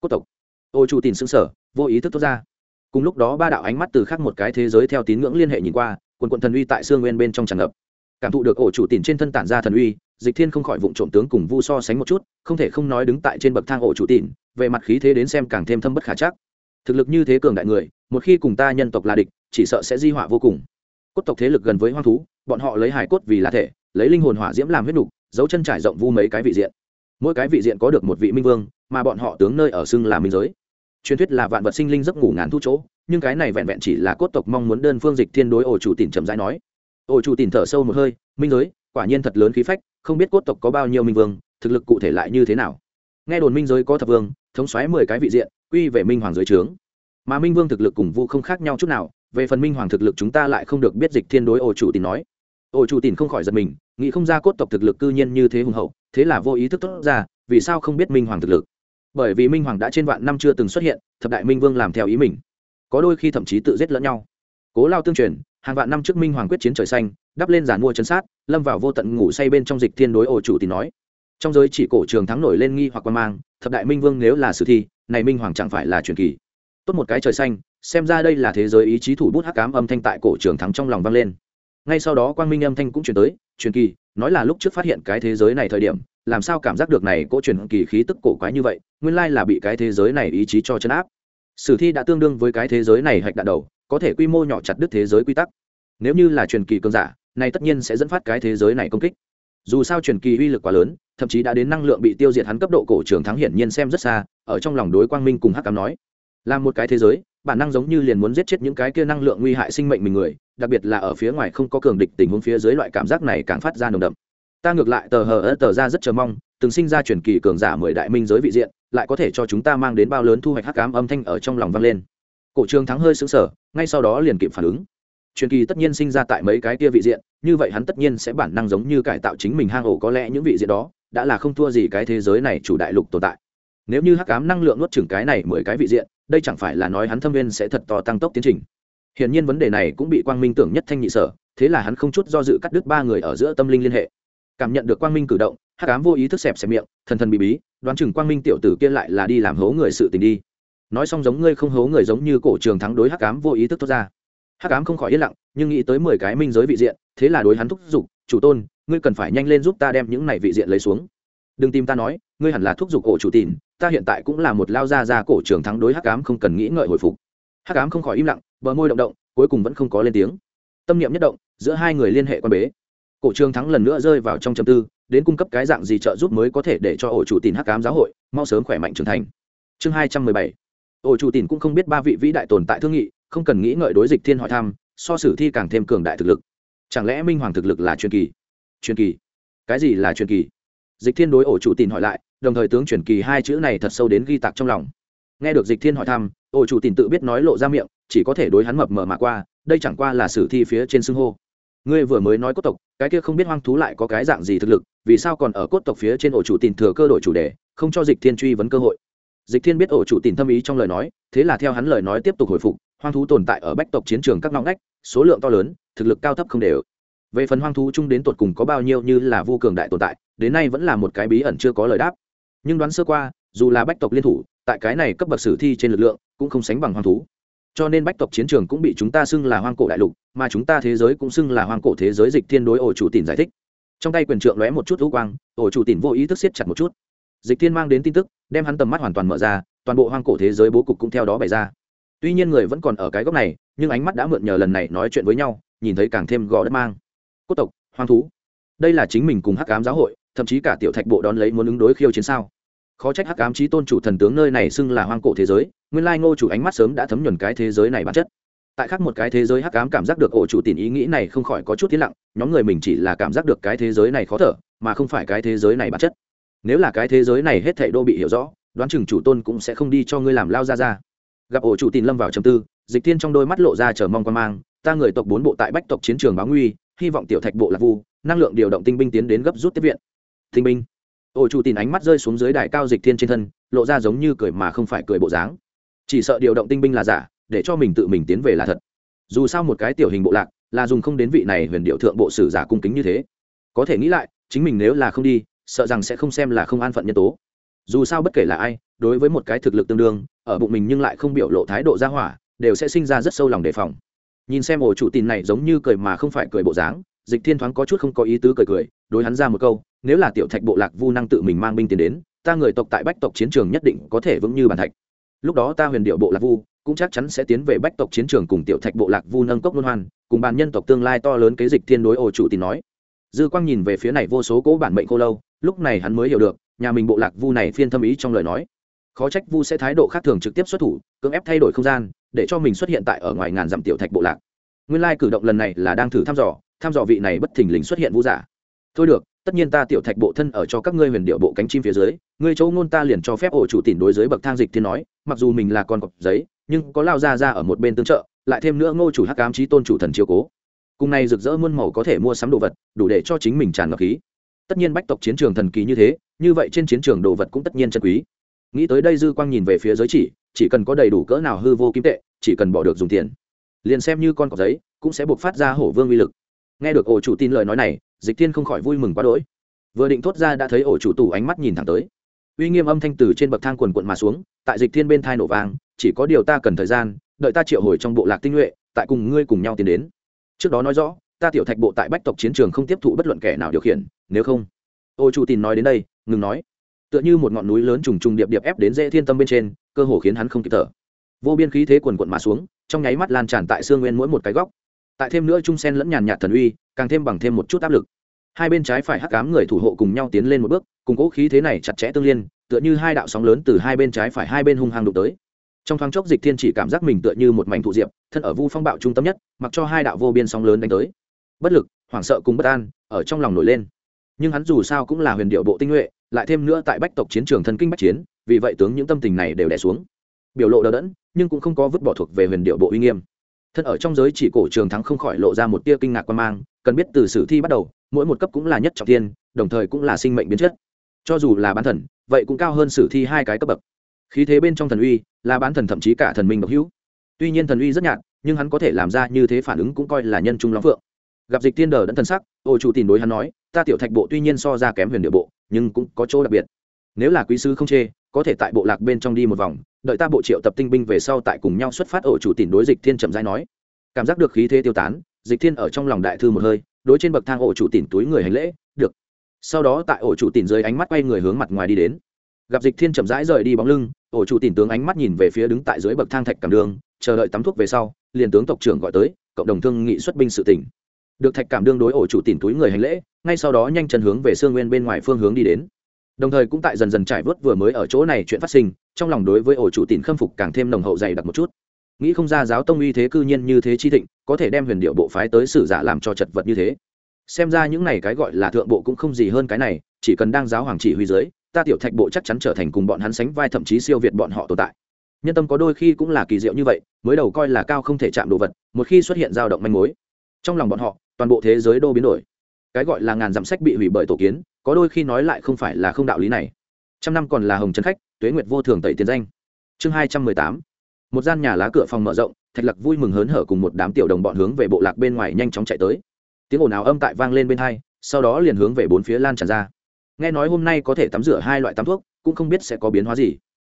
Cốt tộc. Ô chủ tìm xứng sở vô ý thức tốt ra. Cùng lúc đó ba đạo ánh mắt từ khác một cái thế giới theo tín ngưỡng liên hệ nhìn qua, quần quận thần uy tại xương nguyên bên trong tràn ngập. Cảm thụ được ổ chủ tìm trên thân tản ra thần uy dịch thiên không khỏi vụ trộm tướng cùng vu so sánh một chút, không thể không nói đứng tại trên bậc thang ổ chủ tịn về mặt khí thế đến xem càng thêm thâm bất khả chắc. Thực lực như thế cường đại người, một khi cùng ta nhân tộc là địch, chỉ sợ sẽ di họa vô cùng. Cốt tộc thế lực gần với hoang thú, bọn họ lấy hải cốt vì là thể, lấy linh hồn hỏa diễm làm huyết nục dấu chân trải rộng vu mấy cái vị diện. Mỗi cái vị diện có được một vị minh vương, mà bọn họ tướng nơi ở xưng là minh giới. Truyền thuyết là vạn vật sinh linh giấc ngủ ngàn thu chỗ, nhưng cái này vẹn vẹn chỉ là cốt tộc mong muốn đơn phương dịch thiên đối ổ chủ tìm chậm rãi nói. Ổ chủ tìm thở sâu một hơi, minh giới, quả nhiên thật lớn khí phách không biết cốt tộc có bao nhiêu minh vương, thực lực cụ thể lại như thế nào. Nghe đồn minh giới có thập vương, thống xoáy mười cái vị diện, quy về minh hoàng giới trướng. Mà minh vương thực lực cùng vu không khác nhau chút nào, về phần minh hoàng thực lực chúng ta lại không được biết dịch thiên đối ổ chủ tìm nói. Ổ chủ tìm không khỏi giật mình, nghĩ không ra cốt tộc thực lực cư nhiên như thế hùng hậu, thế là vô ý thức tốt ra, vì sao không biết minh hoàng thực lực? Bởi vì minh hoàng đã trên vạn năm chưa từng xuất hiện, thập đại minh vương làm theo ý mình. Có đôi khi thậm chí tự giết lẫn nhau. Cố lao tương truyền, hàng vạn năm trước minh hoàng quyết chiến trời xanh đắp lên giàn mua chấn sát, lâm vào vô tận ngủ say bên trong dịch thiên đối ổ chủ thì nói. Trong giới chỉ cổ trường thắng nổi lên nghi hoặc quan mang, thập đại minh vương nếu là sử thi, này minh hoàng chẳng phải là truyền kỳ. Tốt một cái trời xanh, xem ra đây là thế giới ý chí thủ bút hắc cám âm thanh tại cổ trường thắng trong lòng vang lên. Ngay sau đó quang minh âm thanh cũng chuyển tới, truyền kỳ, nói là lúc trước phát hiện cái thế giới này thời điểm, làm sao cảm giác được này cỗ truyền kỳ khí tức cổ quái như vậy, nguyên lai là bị cái thế giới này ý chí cho chấn áp. Sử thi đã tương đương với cái thế giới này hạch đạn đầu, có thể quy mô nhỏ chặt đứt thế giới quy tắc. Nếu như là truyền kỳ cơn giả này tất nhiên sẽ dẫn phát cái thế giới này công kích. Dù sao truyền kỳ uy lực quá lớn, thậm chí đã đến năng lượng bị tiêu diệt hắn cấp độ cổ trường thắng hiển nhiên xem rất xa, ở trong lòng đối quang minh cùng hắc cám nói là một cái thế giới, bản năng giống như liền muốn giết chết những cái kia năng lượng nguy hại sinh mệnh mình người, đặc biệt là ở phía ngoài không có cường địch tình huống phía dưới loại cảm giác này càng phát ra nồng đậm. Ta ngược lại tờ hờ tờ ra rất chờ mong, từng sinh ra truyền kỳ cường giả mười đại minh giới vị diện, lại có thể cho chúng ta mang đến bao lớn thu hoạch hắc cám âm thanh ở trong lòng vang lên. Cổ trường thắng hơi sững sờ, ngay sau đó liền kịp phản ứng truyền kỳ tất nhiên sinh ra tại mấy cái kia vị diện, như vậy hắn tất nhiên sẽ bản năng giống như cải tạo chính mình hang ổ có lẽ những vị diện đó đã là không thua gì cái thế giới này chủ đại lục tồn tại. Nếu như hắc cám năng lượng nuốt chừng cái này mười cái vị diện, đây chẳng phải là nói hắn thâm viên sẽ thật to tăng tốc tiến trình. Hiển nhiên vấn đề này cũng bị quang minh tưởng nhất thanh nhị sở, thế là hắn không chút do dự cắt đứt ba người ở giữa tâm linh liên hệ. Cảm nhận được quang minh cử động, hắc ám vô ý thức xẹp xẹp miệng, thần thần bị bí, đoán chừng quang minh tiểu tử kia lại là đi làm hố người sự tình đi. Nói xong giống ngươi không hố người giống như cổ trường thắng đối hắc ám vô ý thức thốt ra hắc ám không khỏi yên lặng, nhưng nghĩ tới mười cái minh giới vị diện, thế là đối hắn thúc giục, chủ tôn, ngươi cần phải nhanh lên giúp ta đem những này vị diện lấy xuống. Đừng tìm ta nói, ngươi hẳn là thúc giục cổ chủ tìm ta hiện tại cũng là một lao gia ra cổ trường thắng đối hắc ám không cần nghĩ ngợi hồi phục. Hắc ám không khỏi im lặng, bờ môi động động, cuối cùng vẫn không có lên tiếng. Tâm niệm nhất động, giữa hai người liên hệ quan bế. Cổ trường thắng lần nữa rơi vào trong châm tư, đến cung cấp cái dạng gì trợ giúp mới có thể để cho ổ chủ tìm hắc ám giáo hội mau sớm khỏe mạnh trưởng thành. Chương hai trăm mười bảy. Ổ chủ tìm cũng không biết ba vị vĩ đại tồn tại thương nghị không cần nghĩ ngợi đối dịch thiên hỏi thăm, so sử thi càng thêm cường đại thực lực. Chẳng lẽ minh hoàng thực lực là truyền kỳ? Truyền kỳ? Cái gì là truyền kỳ? Dịch thiên đối ổ chủ tìm hỏi lại, đồng thời tướng truyền kỳ hai chữ này thật sâu đến ghi tạc trong lòng. Nghe được dịch thiên hỏi thăm, ổ chủ tìm tự biết nói lộ ra miệng, chỉ có thể đối hắn mập mờ mà qua, đây chẳng qua là sử thi phía trên xưng hô. Ngươi vừa mới nói cốt tộc, cái kia không biết hoang thú lại có cái dạng gì thực lực, vì sao còn ở cốt tộc phía trên ổ chủ tìm thừa cơ đổi chủ đề, không cho dịch thiên truy vấn cơ hội? Dịch thiên biết ổ chủ tìm tâm ý trong lời nói, thế là theo hắn lời nói tiếp tục hồi phục hoang thú tồn tại ở bách tộc chiến trường các ngõ ngách, số lượng to lớn, thực lực cao thấp không đều. Về phần hoang thú chung đến tột cùng có bao nhiêu như là vô cường đại tồn tại, đến nay vẫn là một cái bí ẩn chưa có lời đáp. Nhưng đoán sơ qua, dù là bách tộc liên thủ, tại cái này cấp bậc sử thi trên lực lượng cũng không sánh bằng hoang thú. Cho nên bách tộc chiến trường cũng bị chúng ta xưng là hoang cổ đại lục, mà chúng ta thế giới cũng xưng là hoang cổ thế giới dịch thiên đối ổ chủ tìm giải thích. Trong tay quyền trượng lóe một chút hữu quang, ổ chủ tìm vô ý thức siết chặt một chút. Dịch thiên mang đến tin tức, đem hắn tầm mắt hoàn toàn mở ra, toàn bộ hoang cổ thế giới bố cục cũng theo đó bày ra tuy nhiên người vẫn còn ở cái góc này, nhưng ánh mắt đã mượn nhờ lần này nói chuyện với nhau, nhìn thấy càng thêm gò đất mang. Cốt tộc, hoang thú. Đây là chính mình cùng hắc ám giáo hội, thậm chí cả tiểu thạch bộ đón lấy muốn ứng đối khiêu chiến sao. Khó trách hắc ám trí tôn chủ thần tướng nơi này xưng là hoang cổ thế giới, nguyên lai ngô chủ ánh mắt sớm đã thấm nhuần cái thế giới này bản chất. Tại khác một cái thế giới hắc ám cảm giác được ổ chủ tìm ý nghĩ này không khỏi có chút tiến lặng, nhóm người mình chỉ là cảm giác được cái thế giới này khó thở, mà không phải cái thế giới này bản chất. Nếu là cái thế giới này hết thảy đô bị hiểu rõ, đoán chừng chủ tôn cũng sẽ không đi cho ngươi làm lao ra ra gặp ổ chủ tìm lâm vào trầm tư, dịch tiên trong đôi mắt lộ ra chờ mong quan mang, ta người tộc bốn bộ tại bách tộc chiến trường báo nguy, hy vọng tiểu thạch bộ lạc vu, năng lượng điều động tinh binh tiến đến gấp rút tiếp viện. Tinh binh. Ổ chủ tìm ánh mắt rơi xuống dưới đài cao dịch thiên trên thân, lộ ra giống như cười mà không phải cười bộ dáng. Chỉ sợ điều động tinh binh là giả, để cho mình tự mình tiến về là thật. Dù sao một cái tiểu hình bộ lạc, là dùng không đến vị này huyền điệu thượng bộ sử giả cung kính như thế. Có thể nghĩ lại, chính mình nếu là không đi, sợ rằng sẽ không xem là không an phận nhân tố dù sao bất kể là ai, đối với một cái thực lực tương đương, ở bụng mình nhưng lại không biểu lộ thái độ ra hỏa, đều sẽ sinh ra rất sâu lòng đề phòng. Nhìn xem ổ chủ tin này giống như cười mà không phải cười bộ dáng, dịch thiên thoáng có chút không có ý tứ cười cười, đối hắn ra một câu, nếu là tiểu thạch bộ lạc vu năng tự mình mang binh tiến đến, ta người tộc tại bách tộc chiến trường nhất định có thể vững như bàn thạch. Lúc đó ta huyền điệu bộ lạc vu, cũng chắc chắn sẽ tiến về bách tộc chiến trường cùng tiểu thạch bộ lạc vu nâng cốc luân hoan. Cùng bàn nhân tộc tương lai to lớn kế dịch thiên đối ổ chủ tin nói. Dư quang nhìn về phía này vô số cỗ bản mệnh cô lâu, lúc này hắn mới hiểu được nhà mình bộ lạc vu này phiên thâm ý trong lời nói. Khó trách vu sẽ thái độ khác thường trực tiếp xuất thủ, cưỡng ép thay đổi không gian, để cho mình xuất hiện tại ở ngoài ngàn dặm tiểu thạch bộ lạc. Nguyên lai cử động lần này là đang thử thăm dò thăm dò vị này bất thình lình xuất hiện vu giả. Thôi được, tất nhiên ta tiểu thạch bộ thân ở cho các ngươi huyền điệu bộ cánh chim phía dưới, ngươi châu ngôn ta liền cho phép ổ chủ tìm đối dưới bậc thang dịch thiên nói, mặc dù mình là con cọp giấy, nhưng có lao ra ra ở một bên tương trợ, lại thêm nữa ngô chủ hắc cám trí tôn chủ thần chiếu cố. Cùng này rực rỡ muôn màu có thể mua sắm đồ vật, đủ để cho chính mình tràn ngập khí. Tất nhiên bách tộc chiến trường thần kỳ như thế như vậy trên chiến trường đồ vật cũng tất nhiên chân quý. Nghĩ tới đây dư quang nhìn về phía giới chỉ chỉ cần có đầy đủ cỡ nào hư vô kim tệ, chỉ cần bỏ được dùng tiền, liền xem như con cọc giấy, cũng sẽ buộc phát ra hổ vương uy lực. Nghe được ổ chủ tin lời nói này, dịch thiên không khỏi vui mừng quá đỗi. Vừa định thốt ra đã thấy ổ chủ tủ ánh mắt nhìn thẳng tới. Uy nghiêm âm thanh từ trên bậc thang quần quận mà xuống, tại dịch thiên bên thai nổ vàng chỉ có điều ta cần thời gian, đợi ta triệu hồi trong bộ lạc tinh nhuệ, tại cùng ngươi cùng nhau tiến đến. Trước đó nói rõ, ta tiểu thạch bộ tại bách tộc chiến trường không tiếp thụ bất luận kẻ nào điều khiển, nếu không ô chủ tin nói đến đây, ngừng nói. Tựa như một ngọn núi lớn trùng trùng điệp điệp ép đến dễ thiên tâm bên trên, cơ hồ khiến hắn không kịp thở. Vô biên khí thế quần quận mà xuống, trong nháy mắt lan tràn tại xương nguyên mỗi một cái góc. Tại thêm nữa trung sen lẫn nhàn nhạt thần uy, càng thêm bằng thêm một chút áp lực. Hai bên trái phải hắc cám người thủ hộ cùng nhau tiến lên một bước, cùng cỗ khí thế này chặt chẽ tương liên, tựa như hai đạo sóng lớn từ hai bên trái phải hai bên hung hăng đụng tới. Trong thoáng chốc dịch thiên chỉ cảm giác mình tựa như một mảnh thụ diệp, thân ở vu phong bạo trung tâm nhất, mặc cho hai đạo vô biên sóng lớn đánh tới. Bất lực, hoảng sợ cùng bất an, ở trong lòng nổi lên nhưng hắn dù sao cũng là huyền điệu bộ tinh nhuệ, lại thêm nữa tại bách tộc chiến trường thân kinh bách chiến, vì vậy tướng những tâm tình này đều đẻ xuống. Biểu lộ đờ đẫn, nhưng cũng không có vứt bỏ thuộc về huyền điệu bộ uy nghiêm. Thân ở trong giới chỉ cổ trường thắng không khỏi lộ ra một tia kinh ngạc quan mang, cần biết từ sử thi bắt đầu, mỗi một cấp cũng là nhất trọng tiên đồng thời cũng là sinh mệnh biến chất. Cho dù là bán thần, vậy cũng cao hơn sử thi hai cái cấp bậc. Khí thế bên trong thần uy, là bán thần thậm chí cả thần minh độc hữu. Tuy nhiên thần uy rất nhạt, nhưng hắn có thể làm ra như thế phản ứng cũng coi là nhân trung lắm phượng gặp dịch tiên đờ đẫn thân sắc, ô chủ tìm đối hắn nói, ta tiểu thạch bộ tuy nhiên so ra kém huyền địa bộ, nhưng cũng có chỗ đặc biệt. Nếu là quý sư không chê, có thể tại bộ lạc bên trong đi một vòng, đợi ta bộ triệu tập tinh binh về sau tại cùng nhau xuất phát. Ổ chủ tìm đối dịch thiên chậm rãi nói. Cảm giác được khí thế tiêu tán, dịch thiên ở trong lòng đại thư một hơi, đối trên bậc thang ổ chủ tìm túi người hành lễ, được. Sau đó tại ổ chủ tìm dưới ánh mắt quay người hướng mặt ngoài đi đến. Gặp dịch thiên chậm rãi rời đi bóng lưng ổ chủ tìm tướng ánh mắt nhìn về phía đứng tại dưới bậc thang thạch cảm đường, chờ đợi tắm thuốc về sau, liền tướng tộc trưởng gọi tới, cộng đồng thương nghị xuất binh sự tỉnh được thạch cảm đương đối ổ chủ tìm túi người hành lễ, ngay sau đó nhanh chân hướng về sương nguyên bên ngoài phương hướng đi đến. Đồng thời cũng tại dần dần trải vớt vừa mới ở chỗ này chuyện phát sinh, trong lòng đối với ổ chủ tìm khâm phục càng thêm nồng hậu dày đặc một chút. Nghĩ không ra giáo tông uy thế cư nhiên như thế chi thịnh, có thể đem huyền điệu bộ phái tới sử giả làm cho chật vật như thế. Xem ra những này cái gọi là thượng bộ cũng không gì hơn cái này, chỉ cần đang giáo hoàng chỉ huy dưới, ta tiểu thạch bộ chắc chắn trở thành cùng bọn hắn sánh vai thậm chí siêu việt bọn họ tồn tại. Nhân tâm có đôi khi cũng là kỳ diệu như vậy, mới đầu coi là cao không thể chạm đồ vật, một khi xuất hiện dao động manh mối, trong lòng bọn họ toàn bộ thế giới đô biến đổi. Cái gọi là ngàn dặm sách bị hủy bởi tổ kiến, có đôi khi nói lại không phải là không đạo lý này. Trăm năm còn là hồng trấn khách, tuế nguyệt vô thường tẩy tiền danh. Chương hai trăm mười tám. Một gian nhà lá cửa phòng mở rộng, thạch lặc vui mừng hớn hở cùng một đám tiểu đồng bọn hướng về bộ lạc bên ngoài nhanh chóng chạy tới. Tiếng ồn ào âm tại vang lên bên hai, sau đó liền hướng về bốn phía lan tràn ra. Nghe nói hôm nay có thể tắm rửa hai loại tắm thuốc, cũng không biết sẽ có biến hóa gì.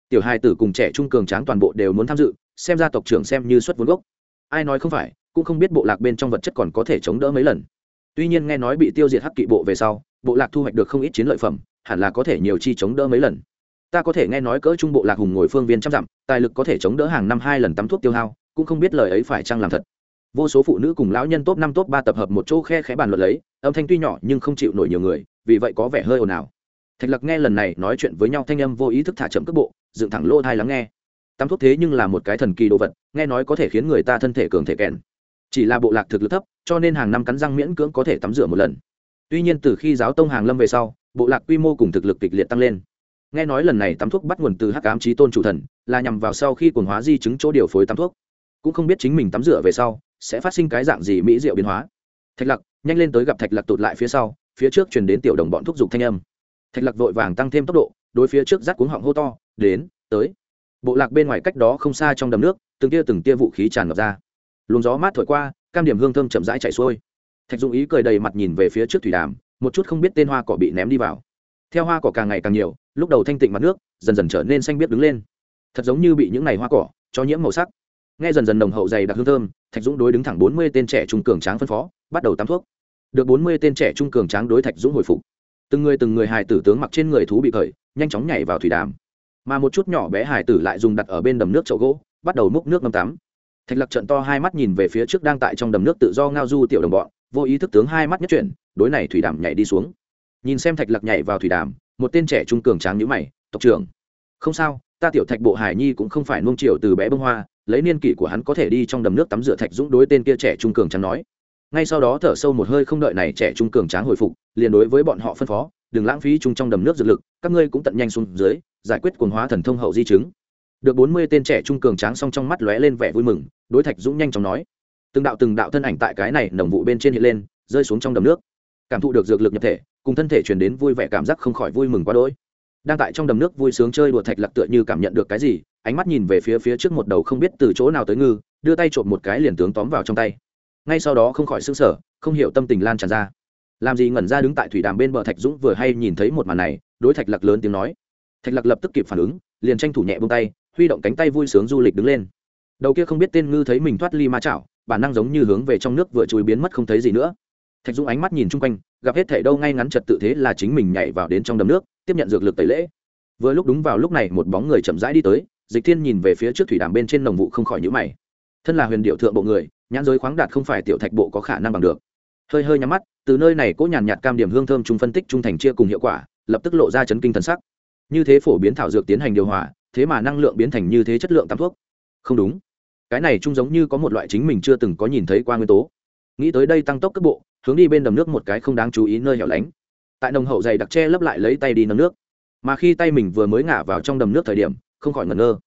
Tiểu hai tử cùng trẻ trung cường tráng toàn bộ đều muốn tham dự, xem ra tộc trưởng xem như xuất vốn gốc. Ai nói không phải cũng không biết bộ lạc bên trong vật chất còn có thể chống đỡ mấy lần. Tuy nhiên nghe nói bị tiêu diệt hắc kỵ bộ về sau, bộ lạc thu hoạch được không ít chiến lợi phẩm, hẳn là có thể nhiều chi chống đỡ mấy lần. Ta có thể nghe nói cỡ trung bộ lạc hùng ngồi phương viên trăm dặm, tài lực có thể chống đỡ hàng năm hai lần tắm thuốc tiêu hao, cũng không biết lời ấy phải chăng làm thật. Vô số phụ nữ cùng lão nhân top năm top ba tập hợp một chỗ khe khẽ bàn luận lấy, âm thanh tuy nhỏ nhưng không chịu nổi nhiều người, vì vậy có vẻ hơi ồn ào. Thạch lặc nghe lần này nói chuyện với nhau thanh âm vô ý thức thả chậm cước bộ, dựng thẳng lô thai lắng nghe. Tắm thuốc thế nhưng là một cái thần kỳ đồ vật, nghe nói có thể khiến người ta thân thể cường thể kèn chỉ là bộ lạc thực lực thấp, cho nên hàng năm cắn răng miễn cưỡng có thể tắm rửa một lần. Tuy nhiên từ khi giáo tông hàng lâm về sau, bộ lạc quy mô cùng thực lực kịch liệt tăng lên. Nghe nói lần này tắm thuốc bắt nguồn từ hắc ám trí tôn chủ thần, là nhằm vào sau khi quần hóa di chứng chỗ điều phối tắm thuốc. Cũng không biết chính mình tắm rửa về sau, sẽ phát sinh cái dạng gì mỹ diệu biến hóa. Thạch lặc nhanh lên tới gặp thạch lặc tụt lại phía sau, phía trước truyền đến tiểu đồng bọn thúc giục thanh âm. Thạch lặc vội vàng tăng thêm tốc độ, đối phía trước rác cuống họng hô to, đến, tới. Bộ lạc bên ngoài cách đó không xa trong đầm nước, từng tia từng tia vũ khí tràn ngập ra luồng gió mát thổi qua, cam điểm hương thơm chậm rãi chảy xuôi. Thạch dụng ý cười đầy mặt nhìn về phía trước thủy đàm, một chút không biết tên hoa cỏ bị ném đi vào. Theo hoa cỏ càng ngày càng nhiều, lúc đầu thanh tịnh mặt nước, dần dần trở nên xanh biếc đứng lên. Thật giống như bị những ngày hoa cỏ cho nhiễm màu sắc. Nghe dần dần nồng hậu dày đặc hương thơm, thạch dũng đối đứng thẳng bốn mươi tên trẻ trung cường tráng phân phó, bắt đầu tắm thuốc. Được bốn mươi tên trẻ trung cường tráng đối thạch dũng hồi phục. Từng người từng người hài tử tướng mặc trên người thú bị khởi nhanh chóng nhảy vào thủy đàm. Mà một chút nhỏ bé hài tử lại dùng đặt ở bên đầm nước chậu gỗ, bắt đầu múc nước ngâm tắm thạch lặc trận to hai mắt nhìn về phía trước đang tại trong đầm nước tự do ngao du tiểu đồng bọn, vô ý thức tướng hai mắt nhất chuyển, đối này thủy đàm nhảy đi xuống. Nhìn xem thạch lặc nhảy vào thủy đàm, một tên trẻ trung cường tráng nhữ mày, tộc trưởng, không sao, ta tiểu thạch bộ hải nhi cũng không phải nuông chiều từ bé bông hoa, lấy niên kỷ của hắn có thể đi trong đầm nước tắm rửa thạch dũng đối tên kia trẻ trung cường tráng nói. Ngay sau đó thở sâu một hơi không đợi này trẻ trung cường tráng hồi phục, liền đối với bọn họ phân phó, đừng lãng phí chung trong đầm nước dược lực, các ngươi cũng tận nhanh xuống dưới, giải quyết quần hóa thần thông hậu di chứng được bốn mươi tên trẻ trung cường tráng song trong mắt lóe lên vẻ vui mừng, đối thạch dũng nhanh chóng nói, từng đạo từng đạo thân ảnh tại cái này nồng vụ bên trên hiện lên, rơi xuống trong đầm nước. Cảm thụ được dược lực nhập thể, cùng thân thể truyền đến vui vẻ cảm giác không khỏi vui mừng quá đỗi. Đang tại trong đầm nước vui sướng chơi đùa thạch lặc tựa như cảm nhận được cái gì, ánh mắt nhìn về phía phía trước một đầu không biết từ chỗ nào tới ngư, đưa tay trộm một cái liền tướng tóm vào trong tay. Ngay sau đó không khỏi s ư n g sở không hiểu tâm tình lan tràn ra. Làm gì ngẩn ra đứng tại thủy đàm bên bờ thạch dũng vừa hay nhìn thấy một màn này, đối thạch lặc lớn tiếng nói. Thạch lặc lập tức kịp phản ứng, liền tranh thủ nhẹ bông tay huy động cánh tay vui sướng du lịch đứng lên. Đầu kia không biết tên ngư thấy mình thoát ly ma chảo, bản năng giống như hướng về trong nước vừa chùi biến mất không thấy gì nữa. Thạch dũng ánh mắt nhìn chung quanh, gặp hết thảy đâu ngay ngắn trật tự thế là chính mình nhảy vào đến trong đầm nước, tiếp nhận dược lực tẩy lễ. Vừa lúc đúng vào lúc này một bóng người chậm rãi đi tới, dịch thiên nhìn về phía trước thủy đàm bên trên nồng vụ không khỏi nhữ mày. Thân là huyền điệu thượng bộ người, nhãn giới khoáng đạt không phải tiểu thạch bộ có khả năng bằng được. Hơi hơi nhắm mắt, từ nơi này cố nhàn nhạt cam điểm hương thơm trung phân tích trung thành chia cùng hiệu quả, lập tức lộ ra chấn kinh thần sắc. Như thế phổ biến thảo dược tiến hành điều hòa thế mà năng lượng biến thành như thế chất lượng tam thuốc. Không đúng. Cái này trông giống như có một loại chính mình chưa từng có nhìn thấy qua nguyên tố. Nghĩ tới đây tăng tốc cấp bộ, hướng đi bên đầm nước một cái không đáng chú ý nơi hẻo lánh. Tại nồng hậu dày đặc tre lấp lại lấy tay đi nâng nước. Mà khi tay mình vừa mới ngả vào trong đầm nước thời điểm, không khỏi ngẩn ngơ.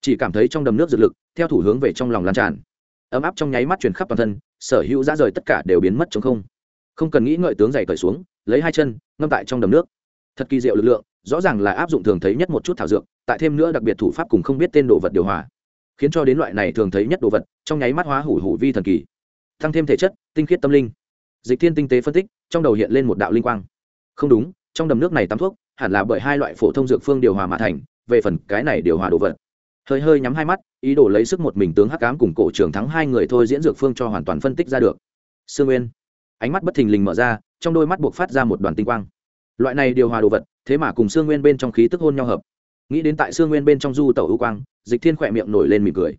Chỉ cảm thấy trong đầm nước dược lực, theo thủ hướng về trong lòng lan tràn. Ấm áp trong nháy mắt truyền khắp toàn thân, sở hữu ra rời tất cả đều biến mất trong không. Không cần nghĩ ngợi tướng giày cởi xuống, lấy hai chân, ngâm tại trong đầm nước. Thật kỳ diệu lực lượng rõ ràng là áp dụng thường thấy nhất một chút thảo dược, tại thêm nữa đặc biệt thủ pháp cùng không biết tên đồ vật điều hòa, khiến cho đến loại này thường thấy nhất đồ vật, trong nháy mắt hóa hủ hủ vi thần kỳ. Tăng thêm thể chất, tinh khiết tâm linh. Dịch thiên tinh tế phân tích, trong đầu hiện lên một đạo linh quang. Không đúng, trong đầm nước này tắm thuốc, hẳn là bởi hai loại phổ thông dược phương điều hòa mà thành, về phần cái này điều hòa đồ vật. Hơi hơi nhắm hai mắt, ý đồ lấy sức một mình tướng hắc cám cùng cổ trưởng thắng hai người thôi diễn dược phương cho hoàn toàn phân tích ra được. Sương nguyên. Ánh mắt bất thình lình mở ra, trong đôi mắt buộc phát ra một đoàn tinh quang loại này điều hòa đồ vật, thế mà cùng sương nguyên bên trong khí tức hôn nhau hợp. Nghĩ đến tại sương nguyên bên trong du tẩu ưu quang, dịch thiên khỏe miệng nổi lên mỉm cười.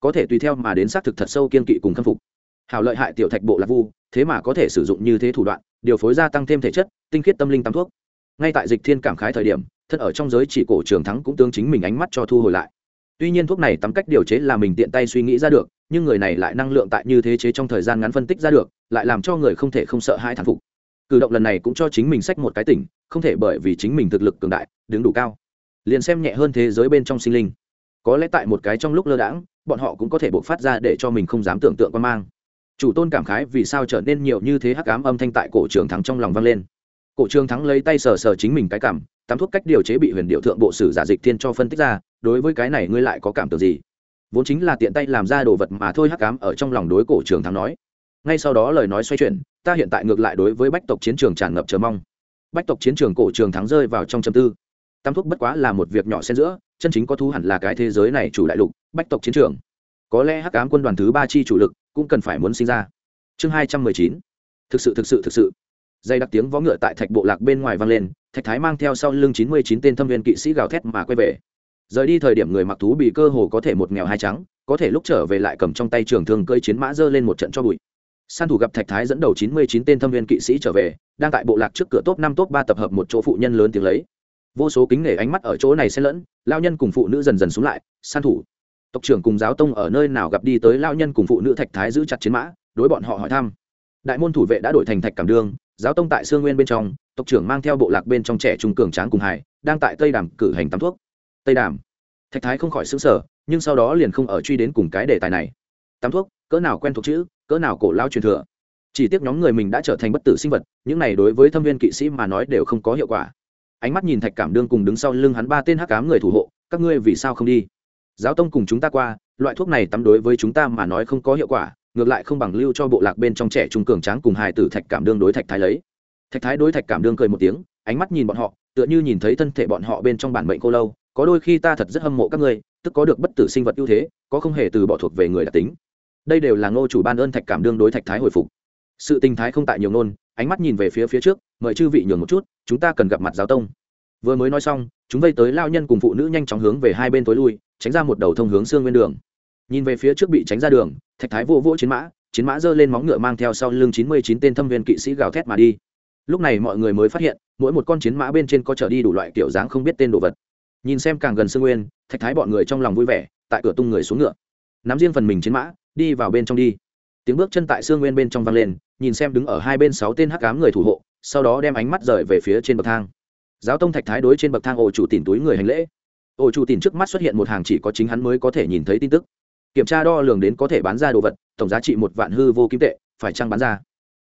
Có thể tùy theo mà đến xác thực thật sâu kiên kỵ cùng khâm phục. Hảo lợi hại tiểu thạch bộ lạc vu, thế mà có thể sử dụng như thế thủ đoạn, điều phối gia tăng thêm thể chất, tinh khiết tâm linh tam thuốc. Ngay tại dịch thiên cảm khái thời điểm, thân ở trong giới chỉ cổ trường thắng cũng tương chính mình ánh mắt cho thu hồi lại. Tuy nhiên thuốc này tắm cách điều chế là mình tiện tay suy nghĩ ra được, nhưng người này lại năng lượng tại như thế chế trong thời gian ngắn phân tích ra được, lại làm cho người không thể không sợ hai thản phục cử động lần này cũng cho chính mình sách một cái tỉnh, không thể bởi vì chính mình thực lực cường đại, đứng đủ cao. Liền xem nhẹ hơn thế giới bên trong sinh linh. Có lẽ tại một cái trong lúc lơ đãng, bọn họ cũng có thể bộc phát ra để cho mình không dám tưởng tượng quan mang. Chủ tôn cảm khái vì sao trở nên nhiều như thế hắc ám âm thanh tại cổ trường thắng trong lòng vang lên. Cổ trường thắng lấy tay sờ sờ chính mình cái cảm tắm thuốc cách điều chế bị huyền điệu thượng bộ sử giả dịch thiên cho phân tích ra, đối với cái này ngươi lại có cảm tưởng gì? Vốn chính là tiện tay làm ra đồ vật mà thôi hắc ám ở trong lòng đối cổ trường thắng nói ngay sau đó lời nói xoay chuyển, ta hiện tại ngược lại đối với bách tộc chiến trường tràn ngập chờ mong. Bách tộc chiến trường cổ trường thắng rơi vào trong châm tư. Tam thuốc bất quá là một việc nhỏ xen giữa, chân chính có thú hẳn là cái thế giới này chủ đại lục, bách tộc chiến trường. Có lẽ hắc ám quân đoàn thứ ba chi chủ lực cũng cần phải muốn sinh ra. Chương hai trăm mười chín. Thực sự thực sự thực sự. Dây đặc tiếng vó ngựa tại thạch bộ lạc bên ngoài vang lên, thạch thái mang theo sau lưng chín mươi chín tên thâm viên kỵ sĩ gào thét mà quay về. Rời đi thời điểm người mặc thú bị cơ hồ có thể một nghèo hai trắng, có thể lúc trở về lại cầm trong tay trường thương cơi chiến mã dơ lên một trận cho bụi san thủ gặp thạch thái dẫn đầu chín mươi chín tên thâm viên kỵ sĩ trở về, đang tại bộ lạc trước cửa top năm, top ba tập hợp một chỗ phụ nhân lớn tiếng lấy. Vô số kính nể ánh mắt ở chỗ này xen lẫn lao nhân cùng phụ nữ dần dần xuống lại, san thủ, tộc trưởng cùng giáo tông ở nơi nào gặp đi tới lao nhân cùng phụ nữ thạch thái giữ chặt chiến mã, đối bọn họ hỏi thăm. Đại môn thủ vệ đã đổi thành thạch cảm đương, giáo tông tại sương nguyên bên trong, tộc trưởng mang theo bộ lạc bên trong trẻ trung cường tráng cùng hải đang tại tây đàm cử hành tắm thuốc. Tây đàm? Thạch thái không khỏi xứng sở nhưng sau đó liền không ở truy đến cùng cái đề tài này. Tắm thuốc? Cỡ nào quen thuộc chữ? Cỡ nào cổ lao truyền thừa. Chỉ tiếc nhóm người mình đã trở thành bất tử sinh vật, những này đối với thâm viên kỵ sĩ mà nói đều không có hiệu quả. Ánh mắt nhìn thạch cảm đương cùng đứng sau lưng hắn ba tên hắc cám người thủ hộ, các ngươi vì sao không đi? Giáo tông cùng chúng ta qua, loại thuốc này tắm đối với chúng ta mà nói không có hiệu quả, ngược lại không bằng lưu cho bộ lạc bên trong trẻ trung cường tráng cùng hài tử thạch cảm đương đối thạch thái lấy. Thạch thái đối thạch cảm đương cười một tiếng, ánh mắt nhìn bọn họ, tựa như nhìn thấy thân thể bọn họ bên trong bản mệnh cô lâu, có đôi khi ta thật rất hâm mộ các ngươi, tức có được bất tử sinh vật ưu thế, có không hề từ bỏ thuộc về người đặc tính đây đều là ngô chủ ban ơn thạch cảm đương đối thạch thái hồi phục. Sự tình thái không tại nhiều nôn ánh mắt nhìn về phía phía trước, mời chư vị nhường một chút, chúng ta cần gặp mặt giáo tông. Vừa mới nói xong, chúng vây tới lao nhân cùng phụ nữ nhanh chóng hướng về hai bên tối lui, tránh ra một đầu thông hướng xương nguyên đường. Nhìn về phía trước bị tránh ra đường, thạch thái vô vỗ chiến mã chiến mã giơ lên móng ngựa mang theo sau lưng chín mươi chín tên thâm viên kỵ sĩ gào thét mà đi. Lúc này mọi người mới phát hiện, mỗi một con chiến mã bên trên có trở đi đủ loại kiểu dáng không biết tên đồ vật. Nhìn xem càng gần sương nguyên, thạch thái bọn người trong lòng vui vẻ, tại cửa tung người xuống ngựa. Nắm riêng phần mình chiến mã đi vào bên trong đi. Tiếng bước chân tại sương nguyên bên trong vang lên, nhìn xem đứng ở hai bên sáu tên hắc cám người thủ hộ, sau đó đem ánh mắt rời về phía trên bậc thang. Giáo tông thạch thái đối trên bậc thang ổ chủ tìm túi người hành lễ. Ổ chủ tìm trước mắt xuất hiện một hàng chỉ có chính hắn mới có thể nhìn thấy tin tức. Kiểm tra đo lường đến có thể bán ra đồ vật, tổng giá trị một vạn hư vô kim tệ, phải chăng bán ra?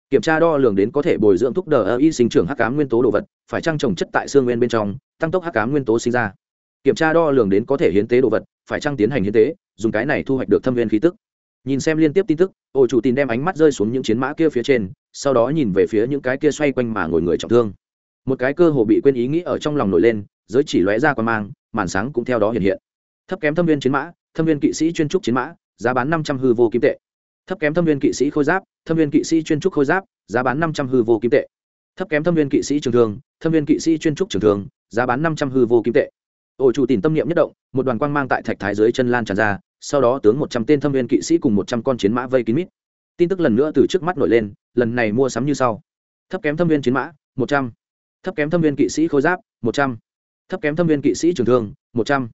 Kiểm tra đo lường đến có thể bồi dưỡng thúc đờ y sinh trưởng hắc cám nguyên tố đồ vật, phải chăng trồng chất tại xương nguyên bên trong, tăng tốc hắc cám nguyên tố sinh ra? Kiểm tra đo lường đến có thể hiến tế đồ vật, phải chăng tiến hành hiến tế, dùng cái này thu hoạch được thâm viên khí tức nhìn xem liên tiếp tin tức ổ chủ tin đem ánh mắt rơi xuống những chiến mã kia phía trên, sau đó nhìn về phía những cái kia xoay quanh mà ngồi người trọng thương. Một cái cơ hồ bị quên ý nghĩ ở trong lòng nổi lên, giới chỉ lóe ra qua mang, màn sáng cũng theo đó hiện hiện. Thấp kém thâm viên chiến mã, thâm viên kỵ sĩ chuyên trúc chiến mã, giá bán năm trăm hư vô kim tệ. Thấp kém thâm viên kỵ sĩ khôi giáp, thâm viên kỵ sĩ chuyên trúc khôi giáp, giá bán năm trăm hư vô kim tệ. Thấp kém thâm viên kỵ sĩ trường thương, thâm viên kỵ sĩ chuyên trúc trường thương, giá bán năm trăm hư vô kim tệ. Ổ chủ tìm tâm niệm nhất động, một đoàn quang mang tại thạch thái dưới chân lan tràn ra sau đó tướng một trăm tên thâm viên kỵ sĩ cùng một trăm con chiến mã vây kín mít. Tin tức lần nữa từ trước mắt nổi lên, lần này mua sắm như sau. Thấp kém thâm viên chiến mã, một trăm. Thấp kém thâm viên kỵ sĩ khôi giáp, một trăm. Thấp kém thâm viên kỵ sĩ trường thương, một trăm.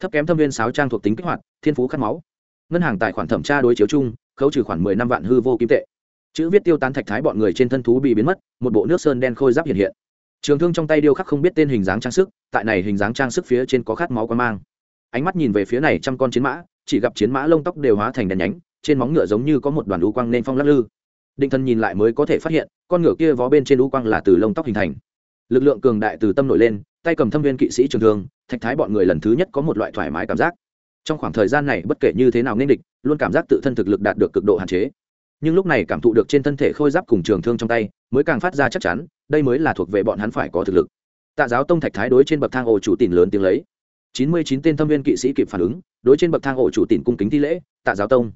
Thấp kém thâm viên sáo trang thuộc tính kích hoạt, thiên phú khát máu. Ngân hàng tài khoản thẩm tra đối chiếu chung, khấu trừ khoảng mười năm vạn hư vô kim tệ. Chữ viết tiêu tán thạch thái bọn người trên thân thú bị biến mất, một bộ nước sơn đen khôi giáp hiện hiện. Trường thương trong tay điêu khắc không biết tên hình dáng trang sức, tại này hình dáng trang sức phía trên có khát máu quan mang. Ánh mắt nhìn về phía này trăm con chiến mã chỉ gặp chiến mã lông tóc đều hóa thành đèn nhánh, trên móng ngựa giống như có một đoàn u quang nên phong lắc lư. Định thân nhìn lại mới có thể phát hiện, con ngựa kia vó bên trên u quang là từ lông tóc hình thành. Lực lượng cường đại từ tâm nổi lên, tay cầm thâm viên kỵ sĩ trường thương, thạch thái bọn người lần thứ nhất có một loại thoải mái cảm giác. Trong khoảng thời gian này, bất kể như thế nào nên địch, luôn cảm giác tự thân thực lực đạt được cực độ hạn chế. Nhưng lúc này cảm thụ được trên thân thể khôi giáp cùng trường thương trong tay, mới càng phát ra chắc chắn, đây mới là thuộc về bọn hắn phải có thực lực. Tạ giáo tông thạch thái đối trên bậc thang ổ chủ tìm lớn tiếng lấy chín mươi chín tên thâm viên kỵ sĩ kịp phản ứng, đối trên bậc thang ổ chủ tỉnh cung kính thi lễ, tạ giáo tông.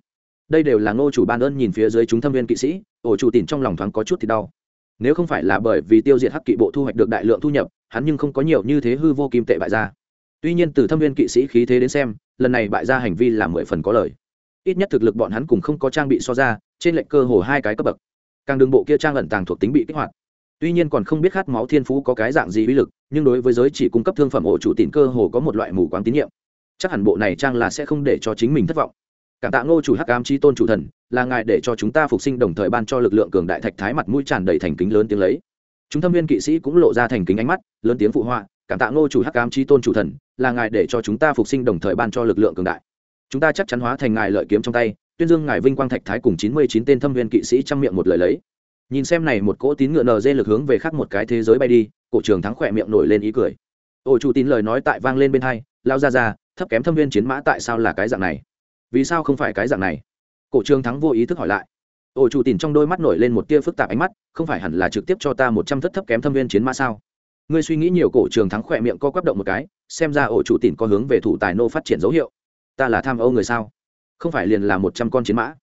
Đây đều là ngô chủ ban ơn nhìn phía dưới chúng thâm viên kỵ sĩ, ổ chủ tỉnh trong lòng thoáng có chút thì đau. Nếu không phải là bởi vì tiêu diệt hắc kỵ bộ thu hoạch được đại lượng thu nhập, hắn nhưng không có nhiều như thế hư vô kim tệ bại ra. Tuy nhiên từ thâm viên kỵ sĩ khí thế đến xem, lần này bại ra hành vi là mười phần có lời. Ít nhất thực lực bọn hắn cùng không có trang bị so ra, trên lệnh cơ hồ hai cái cấp bậc. Càng đường bộ kia trang ẩn tàng thuộc tính bị kích hoạt tuy nhiên còn không biết khát máu thiên phú có cái dạng gì uy lực, nhưng đối với giới chỉ cung cấp thương phẩm ổ chủ tín cơ hồ có một loại mù quáng tín nhiệm. Chắc hẳn bộ này trang là sẽ không để cho chính mình thất vọng. Cảm tạ ngô chủ hắc ám chi tôn chủ thần, là ngài để cho chúng ta phục sinh đồng thời ban cho lực lượng cường đại thạch thái mặt mũi tràn đầy thành kính lớn tiếng lấy. Chúng thâm viên kỵ sĩ cũng lộ ra thành kính ánh mắt, lớn tiếng phụ họa, cảm tạ ngô chủ hắc ám chi tôn chủ thần, là ngài để cho chúng ta phục sinh đồng thời ban cho lực lượng cường đại. Chúng ta chắc chắn hóa thành ngài lợi kiếm trong tay, tuyên dương ngài vinh quang thạch thái cùng chín mươi chín tên thâm viên kỵ sĩ trong miệng một lời lấy nhìn xem này một cỗ tín ngựa nờ dê lực hướng về khác một cái thế giới bay đi, cổ trường thắng khỏe miệng nổi lên ý cười. Ổ chủ tín lời nói tại vang lên bên hai, lao ra ra, thấp kém thâm viên chiến mã tại sao là cái dạng này? Vì sao không phải cái dạng này? Cổ trường thắng vô ý thức hỏi lại. Ổ chủ tín trong đôi mắt nổi lên một tia phức tạp ánh mắt, không phải hẳn là trực tiếp cho ta một trăm thất thấp kém thâm viên chiến mã sao? Ngươi suy nghĩ nhiều cổ trường thắng khỏe miệng co quắp động một cái, xem ra ổ chủ tín có hướng về thủ tài nô phát triển dấu hiệu. Ta là tham âu người sao? Không phải liền là một trăm con chiến mã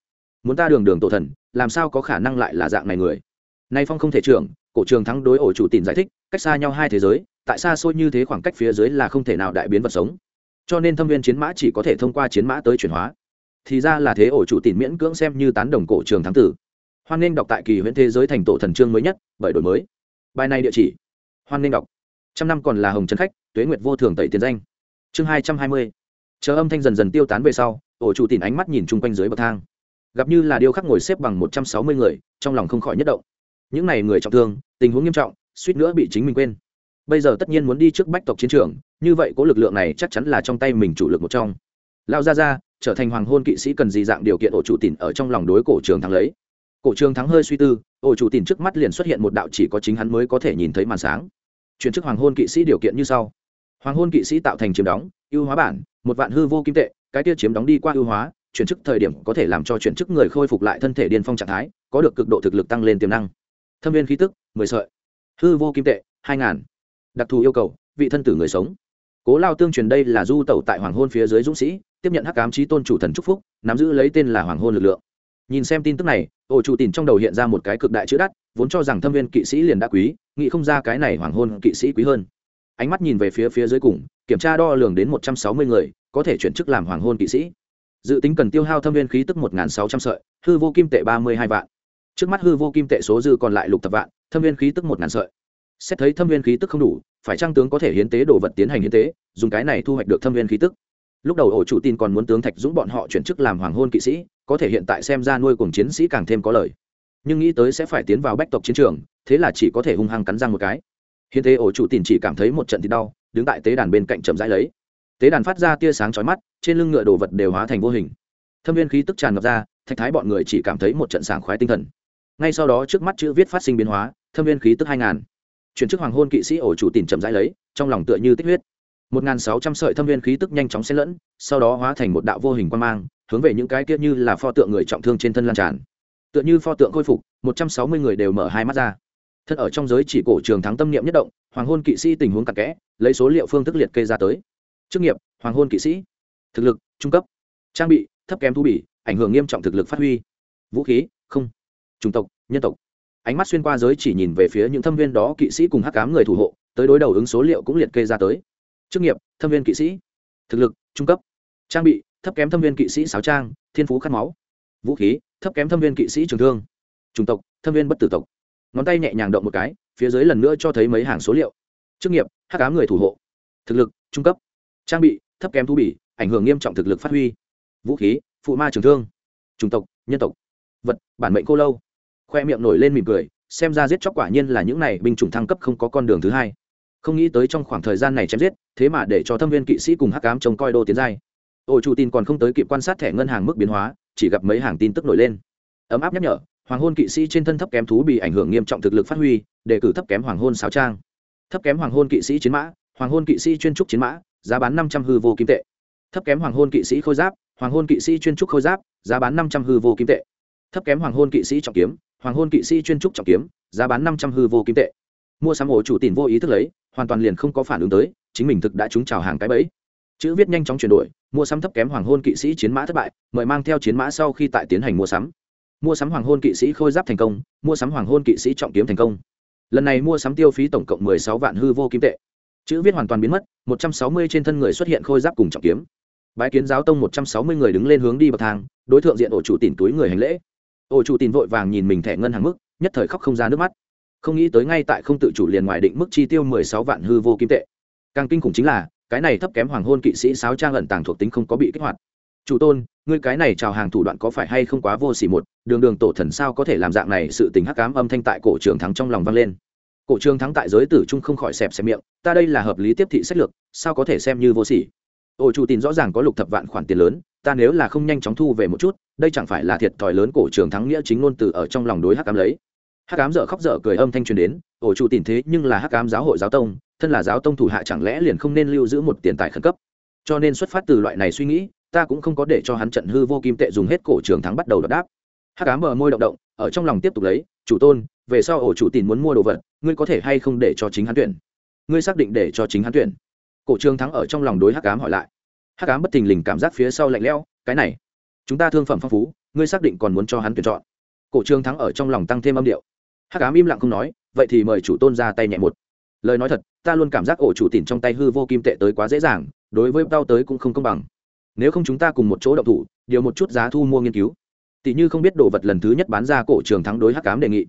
muốn ta đường đường tổ thần, làm sao có khả năng lại là dạng này người? Nay phong không thể trưởng, cổ trường thắng đối ổ chủ tìm giải thích, cách xa nhau hai thế giới, tại xa xôi như thế khoảng cách phía dưới là không thể nào đại biến vật sống. Cho nên thâm viên chiến mã chỉ có thể thông qua chiến mã tới chuyển hóa. Thì ra là thế ổ chủ tìm miễn cưỡng xem như tán đồng cổ trường thắng tử. Hoan nghênh đọc tại kỳ huyễn thế giới thành tổ thần chương mới nhất, bởi đổi mới. Bài này địa chỉ. Hoan nghênh đọc. Trăm năm còn là hồng trấn khách, tuế nguyệt vô thường tẩy tiền danh. Chương hai trăm hai mươi. Chờ âm thanh dần dần tiêu tán về sau, ổ chủ tìm ánh mắt nhìn chung quanh dưới bậc thang gặp như là điêu khắc ngồi xếp bằng một trăm sáu mươi người, trong lòng không khỏi nhất động. Những n à y người trọng thương, tình huống nghiêm trọng, suýt nữa bị chính mình quên. Bây giờ tất nhiên muốn đi trước bách tộc chiến trường, như vậy có lực lượng này chắc chắn là trong tay mình chủ lực một trong. Lao ra ra trở thành hoàng hôn kỵ sĩ cần gì dạng điều kiện ổ chủ tìm ở trong lòng đối cổ trường thắng lấy. Cổ trường thắng hơi suy tư, ổ chủ tìm trước mắt liền xuất hiện một đạo chỉ có chính hắn mới có thể nhìn thấy màn sáng. Chuyển chức hoàng hôn kỵ sĩ điều kiện như sau. Hoàng hôn kỵ sĩ tạo thành chiếm đóng, ưu hóa bản, một vạn hư vô kim tệ, cái kia chiếm đóng đi qua ưu hóa chuyển chức thời điểm có thể làm cho chuyển chức người khôi phục lại thân thể điên phong trạng thái, có được cực độ thực lực tăng lên tiềm năng. Thâm viên khí tức, mười sợi. Hư vô kim tệ, hai ngàn. Đặc thù yêu cầu, vị thân tử người sống. Cố lao tương truyền đây là du tẩu tại hoàng hôn phía dưới dũng sĩ, tiếp nhận hắc cám trí tôn chủ thần trúc phúc, nắm giữ lấy tên là hoàng hôn lực lượng. Nhìn xem tin tức này ổ chủ tìm trong đầu hiện ra một cái cực đại chữ đắt, vốn cho rằng thâm viên kỵ sĩ liền đã quý, nghĩ không ra cái này hoàng hôn kỵ sĩ quý hơn. Ánh mắt nhìn về phía phía dưới cùng, kiểm tra đo lường đến một trăm sáu mươi người, có thể chuyển chức làm hoàng hôn kỵ sĩ dự tính cần tiêu hao thâm viên khí tức một sáu trăm sợi, hư vô kim tệ ba mươi hai vạn. Trước mắt hư vô kim tệ số dư còn lại lục thập vạn, thâm viên khí tức một ngàn sợi. Xét thấy thâm viên khí tức không đủ, phải trang tướng có thể hiến tế đồ vật tiến hành hiến tế, dùng cái này thu hoạch được thâm viên khí tức? Lúc đầu ổ chủ tin còn muốn tướng thạch dũng bọn họ chuyển chức làm hoàng hôn kỵ sĩ, có thể hiện tại xem ra nuôi cùng chiến sĩ càng thêm có lời nhưng nghĩ tới sẽ phải tiến vào bách tộc chiến trường, thế là chỉ có thể hung hăng cắn răng một cái. Hiến tế ổ chủ tin chỉ cảm thấy một trận thì đau, đứng tại tế đàn bên cạnh chậm rãi lấy tế đàn phát ra tia sáng chói mắt, trên lưng ngựa đồ vật đều hóa thành vô hình. Thâm viên khí tức tràn ngập ra, thạch thái bọn người chỉ cảm thấy một trận sảng khoái tinh thần. Ngay sau đó trước mắt chữ viết phát sinh biến hóa, thâm viên khí tức hai ngàn. Chuyển chức hoàng hôn kỵ sĩ ổ chủ tìm chậm rãi lấy, trong lòng tựa như tích huyết. Một ngàn sáu trăm sợi thâm viên khí tức nhanh chóng xen lẫn, sau đó hóa thành một đạo vô hình quan mang, hướng về những cái kia như là pho tượng người trọng thương trên thân lan tràn. Tựa như pho tượng khôi phục, một trăm sáu mươi người đều mở hai mắt ra. Thân ở trong giới chỉ cổ trường thắng tâm niệm nhất động, hoàng hôn kỵ sĩ tình huống cặn kẽ, lấy số liệu phương thức liệt kê ra tới chức nghiệp, hoàng hôn kỵ sĩ. Thực lực, trung cấp. Trang bị, thấp kém thú bỉ, ảnh hưởng nghiêm trọng thực lực phát huy. Vũ khí, không. Chủng tộc, nhân tộc. Ánh mắt xuyên qua giới chỉ nhìn về phía những thâm viên đó kỵ sĩ cùng hắc cám người thủ hộ, tới đối đầu ứng số liệu cũng liệt kê ra tới. Chức nghiệp, thâm viên kỵ sĩ. Thực lực, trung cấp. Trang bị, thấp kém thâm viên kỵ sĩ sáo trang, thiên phú khát máu. Vũ khí, thấp kém thâm viên kỵ sĩ trường thương. Chủng tộc, thâm viên bất tử tộc. Ngón tay nhẹ nhàng động một cái, phía dưới lần nữa cho thấy mấy hàng số liệu. Chức nghiệp, hắc cám người thủ hộ. Thực lực, trung cấp trang bị, thấp kém thú bỉ ảnh hưởng nghiêm trọng thực lực phát huy. Vũ khí, phụ ma trường thương, chủng tộc, nhân tộc, vật, bản mệnh cô lâu. Khoe miệng nổi lên mỉm cười, xem ra giết chóc quả nhiên là những này binh chủng thăng cấp không có con đường thứ hai. Không nghĩ tới trong khoảng thời gian này chém giết, thế mà để cho thâm viên kỵ sĩ cùng hắc cám trông coi đô tiến giai. Ổ chủ tin còn không tới kịp quan sát thẻ ngân hàng mức biến hóa, chỉ gặp mấy hàng tin tức nổi lên. Ấm áp nhắc nhở, hoàng hôn kỵ sĩ trên thân thấp kém thú bị ảnh hưởng nghiêm trọng thực lực phát huy, đề cử thấp kém hoàng hôn sáo trang. Thấp kém hoàng hôn kỵ sĩ chiến mã, hoàng hôn kỵ sĩ chuyên trúc chiến mã giá bán năm trăm hư vô kim tệ. Thấp kém hoàng hôn kỵ sĩ khôi giáp, hoàng hôn kỵ sĩ chuyên trúc khôi giáp, giá bán năm trăm hư vô kim tệ. Thấp kém hoàng hôn kỵ sĩ trọng kiếm, hoàng hôn kỵ sĩ chuyên trúc trọng kiếm, giá bán năm trăm hư vô kim tệ. Mua sắm ổ chủ tiền vô ý thức lấy, hoàn toàn liền không có phản ứng tới, chính mình thực đã trúng trào hàng cái bẫy. Chữ viết nhanh chóng chuyển đổi, mua sắm thấp kém hoàng hôn kỵ sĩ chiến mã thất bại, mời mang theo chiến mã sau khi tại tiến hành mua sắm. Mua sắm hoàng hôn kỵ sĩ khôi giáp thành công, mua sắm hoàng hôn kỵ sĩ trọng kiếm thành công. Lần này mua sắm tiêu phí tổng cộng mười sáu vạn hư vô kim tệ chữ viết hoàn toàn biến mất, một trăm sáu mươi trên thân người xuất hiện khôi giáp cùng trọng kiếm. Bái kiến giáo tông một trăm sáu mươi người đứng lên hướng đi bậc thang, đối tượng diện ổ chủ tìm túi người hành lễ. Ổ chủ tìm vội vàng nhìn mình thẻ ngân hàng mức, nhất thời khóc không ra nước mắt. Không nghĩ tới ngay tại không tự chủ liền ngoài định mức chi tiêu mười sáu vạn hư vô kim tệ. Càng kinh khủng chính là, cái này thấp kém hoàng hôn kỵ sĩ sáo trang ẩn tàng thuộc tính không có bị kích hoạt. Chủ tôn, ngươi cái này chào hàng thủ đoạn có phải hay không quá vô xỉ một? Đường đường tổ thần sao có thể làm dạng này, sự tình hắc cám âm thanh tại cổ trường thắng trong lòng vang lên cổ trường thắng tại giới tử trung không khỏi xẹp xẹp miệng, ta đây là hợp lý tiếp thị sách lược, sao có thể xem như vô sỉ? ổ chủ tin rõ ràng có lục thập vạn khoản tiền lớn, ta nếu là không nhanh chóng thu về một chút, đây chẳng phải là thiệt thòi lớn? Cổ trường thắng nghĩa chính ngôn từ ở trong lòng đối hắc cám lấy. Hắc cám dở khóc dở cười âm thanh truyền đến, ổ chủ tin thế nhưng là hắc cám giáo hội giáo tông, thân là giáo tông thủ hạ chẳng lẽ liền không nên lưu giữ một tiền tài khẩn cấp? Cho nên xuất phát từ loại này suy nghĩ, ta cũng không có để cho hắn trận hư vô kim tệ dùng hết cổ trường thắng bắt đầu đọc đáp. Hắc cám mở môi động động, ở trong lòng tiếp tục lấy, chủ tôn về sau ổ chủ tìm muốn mua đồ vật, ngươi có thể hay không để cho chính hắn tuyển? Ngươi xác định để cho chính hắn tuyển? Cổ trường thắng ở trong lòng đối hắc cám hỏi lại. Hắc cám bất thình lình cảm giác phía sau lạnh lẽo, cái này, chúng ta thương phẩm phong phú, ngươi xác định còn muốn cho hắn tuyển chọn? Cổ trường thắng ở trong lòng tăng thêm âm điệu. Hắc ám im lặng không nói, vậy thì mời chủ tôn ra tay nhẹ một. Lời nói thật, ta luôn cảm giác ổ chủ tìm trong tay hư vô kim tệ tới quá dễ dàng, đối với tao tới cũng không công bằng. Nếu không chúng ta cùng một chỗ động thủ, điều một chút giá thu mua nghiên cứu. Tỷ như không biết đồ vật lần thứ nhất bán ra, cổ trường thắng đối hắc cám đề nghị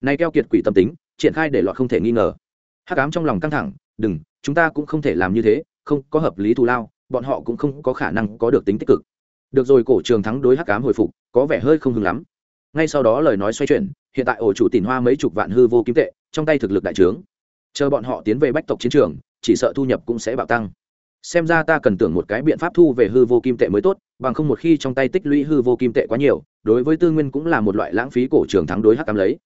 nay keo kiệt quỷ tâm tính, triển khai để loại không thể nghi ngờ. Hắc cám trong lòng căng thẳng, đừng, chúng ta cũng không thể làm như thế, không có hợp lý thù lao, bọn họ cũng không có khả năng có được tính tích cực. Được rồi, cổ trường thắng đối hắc cám hồi phục, có vẻ hơi không hứng lắm. Ngay sau đó lời nói xoay chuyển, hiện tại ổ chủ tìm hoa mấy chục vạn hư vô kim tệ, trong tay thực lực đại trướng. Chờ bọn họ tiến về bách tộc chiến trường, chỉ sợ thu nhập cũng sẽ bạo tăng. Xem ra ta cần tưởng một cái biện pháp thu về hư vô kim tệ mới tốt, bằng không một khi trong tay tích lũy hư vô kim tệ quá nhiều, đối với tư nguyên cũng là một loại lãng phí cổ trường thắng đối hắc cám lấy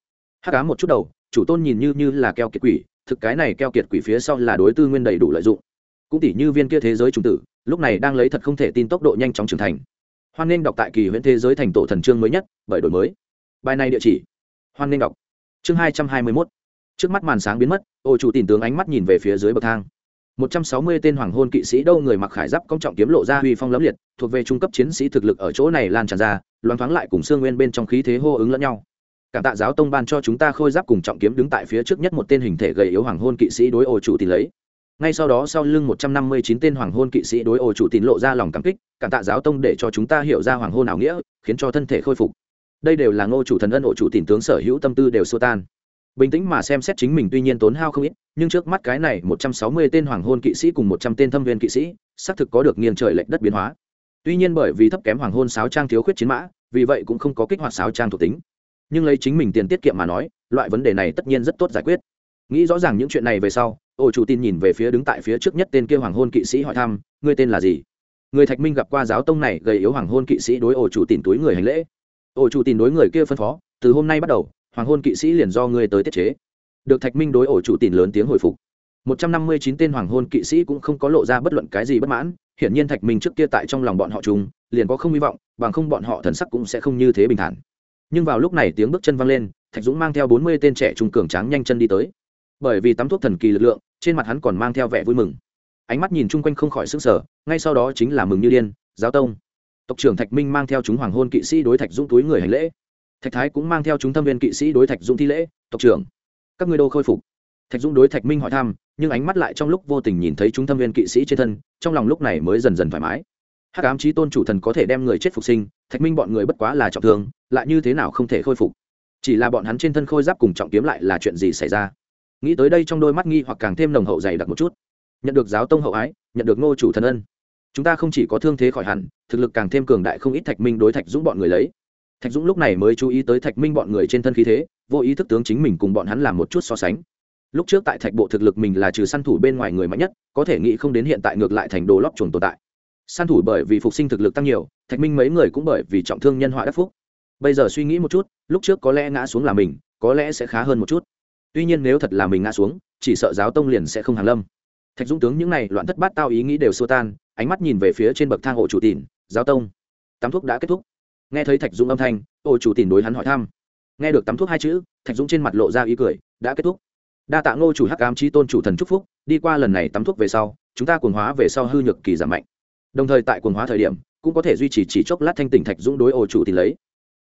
hắc ám một chút đầu, chủ tôn nhìn như như là keo kiệt quỷ, thực cái này keo kiệt quỷ phía sau là đối tư nguyên đầy đủ lợi dụng. Cũng tỷ như viên kia thế giới trung tử, lúc này đang lấy thật không thể tin tốc độ nhanh chóng trưởng thành. Hoan nghênh đọc tại kỳ huyễn thế giới thành tổ thần chương mới nhất, bởi đổi mới. Bài này địa chỉ. Hoan nghênh đọc. Chương hai trăm hai mươi mốt. Trước mắt màn sáng biến mất, ô chủ tìm tướng ánh mắt nhìn về phía dưới bậc thang. một trăm sáu mươi tên hoàng hôn kỵ sĩ đâu người mặc khải giáp công trọng kiếm lộ ra huy phong lẫm liệt, thuộc về trung cấp chiến sĩ thực lực ở chỗ này lan tràn ra, loáng thoáng lại cùng xương nguyên bên trong khí thế hô ứng lẫn nhau cảm tạ giáo tông ban cho chúng ta khôi giáp cùng trọng kiếm đứng tại phía trước nhất một tên hình thể gầy yếu hoàng hôn kỵ sĩ đối ô chủ tìm lấy. Ngay sau đó sau lưng một trăm năm mươi chín tên hoàng hôn kỵ sĩ đối ô chủ tín lộ ra lòng cảm kích, cảm tạ giáo tông để cho chúng ta hiểu ra hoàng hôn ảo nghĩa, khiến cho thân thể khôi phục. Đây đều là ngô chủ thần ân ổ chủ tín tướng sở hữu tâm tư đều xô tan. Bình tĩnh mà xem xét chính mình tuy nhiên tốn hao không ít, nhưng trước mắt cái này một trăm sáu mươi tên hoàng hôn kỵ sĩ cùng một trăm tên thâm viên kỵ sĩ, xác thực có được nghiêng trời lệch đất biến hóa. Tuy nhiên bởi vì thấp kém hoàng hôn sáo trang thiếu khuyết chiến mã, vì vậy cũng không có kích hoạt sáo trang thuộc tính nhưng lấy chính mình tiền tiết kiệm mà nói, loại vấn đề này tất nhiên rất tốt giải quyết. Nghĩ rõ ràng những chuyện này về sau, ổ chủ tin nhìn về phía đứng tại phía trước nhất tên kia hoàng hôn kỵ sĩ hỏi thăm, ngươi tên là gì? Người thạch minh gặp qua giáo tông này, gầy yếu hoàng hôn kỵ sĩ đối ổ chủ tin túi người hành lễ. Ổ chủ tin đối người kia phân phó, từ hôm nay bắt đầu, hoàng hôn kỵ sĩ liền do ngươi tới tiết chế. Được thạch minh đối ổ chủ tin lớn tiếng hồi phục. Một trăm năm mươi chín tên hoàng hôn kỵ sĩ cũng không có lộ ra bất luận cái gì bất mãn, hiển nhiên thạch minh trước kia tại trong lòng bọn họ chúng liền có không hy vọng, bằng không bọn họ thần sắc cũng sẽ không như thế bình thản nhưng vào lúc này tiếng bước chân văng lên, thạch dũng mang theo bốn mươi tên trẻ trung cường tráng nhanh chân đi tới. Bởi vì tắm thuốc thần kỳ lực lượng, trên mặt hắn còn mang theo vẻ vui mừng. Ánh mắt nhìn chung quanh không khỏi s ư n g sở ngay sau đó chính là mừng như điên, giáo tông. Tộc trưởng thạch minh mang theo chúng hoàng hôn kỵ sĩ đối thạch dũng túi người hành lễ. Thạch thái cũng mang theo chúng thâm viên kỵ sĩ đối thạch dũng thi lễ, tộc trưởng, các ngươi đô khôi phục? Thạch dũng đối thạch minh hỏi thăm, nhưng ánh mắt lại trong lúc vô tình nhìn thấy chúng thâm viên kỵ sĩ trên thân, trong lòng lúc này mới dần dần thoải mái hắc ám trí tôn chủ thần có thể đem người chết phục sinh, thạch minh bọn người bất quá là trọng thương, lại như thế nào không thể khôi phục? Chỉ là bọn hắn trên thân khôi giáp cùng trọng kiếm lại là chuyện gì xảy ra? Nghĩ tới đây trong đôi mắt nghi hoặc càng thêm nồng hậu dày đặc một chút. Nhận được giáo tông hậu ái, nhận được ngô chủ thần ân. Chúng ta không chỉ có thương thế khỏi hẳn, thực lực càng thêm cường đại không ít thạch minh đối thạch dũng bọn người lấy. Thạch dũng lúc này mới chú ý tới thạch minh bọn người trên thân khí thế, vô ý thức tướng chính mình cùng bọn hắn làm một chút so sánh. Lúc trước tại thạch bộ thực lực mình là trừ săn thủ bên ngoài người mạnh nhất, có thể nghĩ không đến hiện tại ngược lại thành đồ lót chuồng tồn tại. San thủ bởi vì phục sinh thực lực tăng nhiều, thạch minh mấy người cũng bởi vì trọng thương nhân họa đắc phúc. Bây giờ suy nghĩ một chút, lúc trước có lẽ ngã xuống là mình, có lẽ sẽ khá hơn một chút. Tuy nhiên nếu thật là mình ngã xuống, chỉ sợ giáo tông liền sẽ không hàn lâm. Thạch dũng tướng những này loạn thất bát tao ý nghĩ đều xua tan, ánh mắt nhìn về phía trên bậc thang hộ chủ tìn giáo tông, tắm thuốc đã kết thúc. Nghe thấy thạch dũng âm thanh ô chủ tìn đối hắn hỏi thăm. Nghe được tắm thuốc hai chữ, thạch dũng trên mặt lộ ra ý cười, đã kết thúc. Đa tạ ngô chủ hắc ám trí tôn chủ thần trúc phúc, đi qua lần này tắm thuốc về sau, chúng ta cuồng hóa về sau hư nhược kỳ giảm mạnh đồng thời tại quần hóa thời điểm, cũng có thể duy trì chỉ chốc lát thanh tỉnh thạch dũng đối ổ chủ tìn lấy.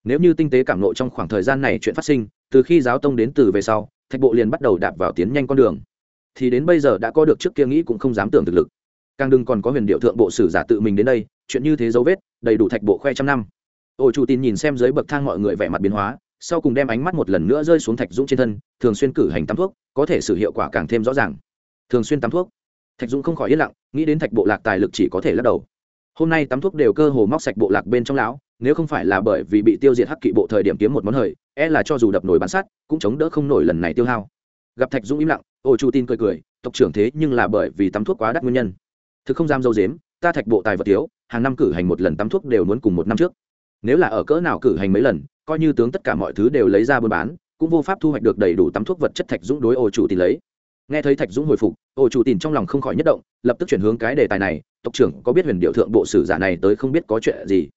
Nếu như tinh tế cảm nộ trong khoảng thời gian này chuyện phát sinh, từ khi giáo tông đến từ về sau, thạch bộ liền bắt đầu đạp vào tiến nhanh con đường. Thì đến bây giờ đã có được trước kia nghĩ cũng không dám tưởng thực lực. Càng đừng còn có huyền điệu thượng bộ sử giả tự mình đến đây, chuyện như thế dấu vết, đầy đủ thạch bộ khoe trăm năm. Ổ chủ tin nhìn xem dưới bậc thang mọi người vẻ mặt biến hóa, sau cùng đem ánh mắt một lần nữa rơi xuống thạch dũng trên thân, thường xuyên cử hành tắm thuốc, có thể sử hiệu quả càng thêm rõ ràng. Thường xuyên tắm thuốc thạch dũng không khỏi yên lặng, nghĩ đến thạch bộ lạc tài lực chỉ có thể lắc đầu. Hôm nay tắm thuốc đều cơ hồ móc sạch bộ lạc bên trong lão, nếu không phải là bởi vì bị tiêu diệt hắc kỵ bộ thời điểm kiếm một món hời e là cho dù đập nổi bán sắt, cũng chống đỡ không nổi lần này tiêu hao. Gặp thạch dũng im lặng ô chu tin cười cười, tộc trưởng thế nhưng là bởi vì tắm thuốc quá đắt nguyên nhân. Thực không dám dâu dếm, ta thạch bộ tài vật thiếu, hàng năm cử hành một lần tắm thuốc đều muốn cùng một năm trước. Nếu là ở cỡ nào cử hành mấy lần, coi như tướng tất cả mọi thứ đều lấy ra buôn bán, cũng vô pháp thu hoạch được đầy đủ tắm thuốc vật chất thạch dũng đối ô chủ tin lấy nghe thấy thạch dũng hồi phục ổ chủ tìm trong lòng không khỏi nhất động, lập tức chuyển hướng cái đề tài này, tộc trưởng có biết huyền điệu thượng bộ sử giả này tới không biết có chuyện gì?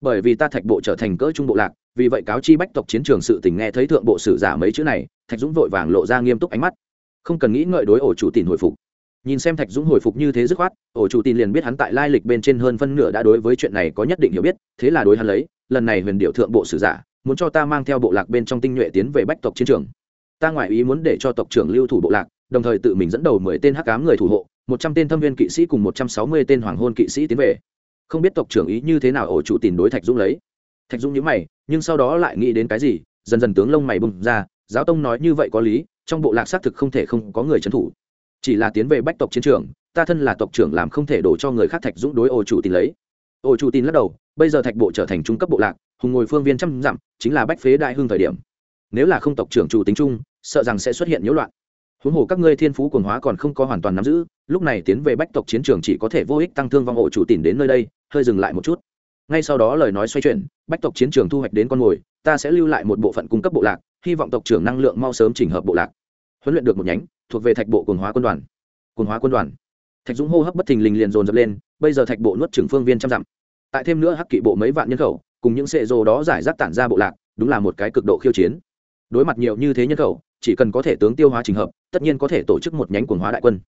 Bởi vì ta thạch bộ trở thành cỡ trung bộ lạc, vì vậy cáo chi bách tộc chiến trường sự tình nghe thấy thượng bộ sử giả mấy chữ này, thạch dũng vội vàng lộ ra nghiêm túc ánh mắt. Không cần nghĩ ngợi đối ổ chủ tìm hồi phục. Nhìn xem thạch dũng hồi phục như thế dứt khoát ổ chủ tin liền biết hắn tại lai lịch bên trên hơn phân nửa đã đối với chuyện này có nhất định hiểu biết, thế là đối hắn lấy, lần này huyền điệu thượng bộ sử giả, muốn cho ta mang theo bộ lạc bên trong tinh nhuệ tiến về bách tộc chiến trường. Ta ngoại ý muốn để cho tộc trưởng lưu thủ bộ lạc đồng thời tự mình dẫn đầu mười tên hắc cám người thủ hộ, một trăm tên thâm viên kỵ sĩ cùng một trăm sáu mươi tên hoàng hôn kỵ sĩ tiến về. Không biết tộc trưởng ý như thế nào ổ chủ tìm đối thạch dũng lấy. Thạch dũng nhớ mày, nhưng sau đó lại nghĩ đến cái gì, dần dần tướng lông mày bùng ra, giáo tông nói như vậy có lý, trong bộ lạc xác thực không thể không có người trấn thủ. Chỉ là tiến về bách tộc chiến trường, ta thân là tộc trưởng làm không thể đổ cho người khác thạch dũng đối ổ chủ tin lấy. Ổ chủ tin lắc đầu, bây giờ thạch bộ trở thành trung cấp bộ lạc, hùng ngồi phương viên trăm dặm, chính là bách phế đại hưng thời điểm. Nếu là không tộc trưởng chủ tính chung sợ rằng sẽ xuất hiện nhiễu loạn huống hồ các ngươi thiên phú quần hóa còn không có hoàn toàn nắm giữ, lúc này tiến về bách tộc chiến trường chỉ có thể vô ích tăng thương vong hộ chủ tìm đến nơi đây, hơi dừng lại một chút. Ngay sau đó lời nói xoay chuyển, bách tộc chiến trường thu hoạch đến con mồi, ta sẽ lưu lại một bộ phận cung cấp bộ lạc, hy vọng tộc trưởng năng lượng mau sớm chỉnh hợp bộ lạc. Huấn luyện được một nhánh, thuộc về thạch bộ quần hóa quân đoàn. Quần hóa quân đoàn. Thạch dũng hô hấp bất thình lình liền dồn dập lên, bây giờ thạch bộ nuốt trưởng phương viên trăm dặm. Tại thêm nữa hắc kỵ bộ mấy vạn nhân khẩu, cùng những sệ rồ đó giải rác tản ra bộ lạc, đúng là một cái cực độ khiêu chiến. Đối mặt nhiều như thế nhân khẩu chỉ cần có thể tướng tiêu hóa trình hợp, tất nhiên có thể tổ chức một nhánh quần hóa đại quân.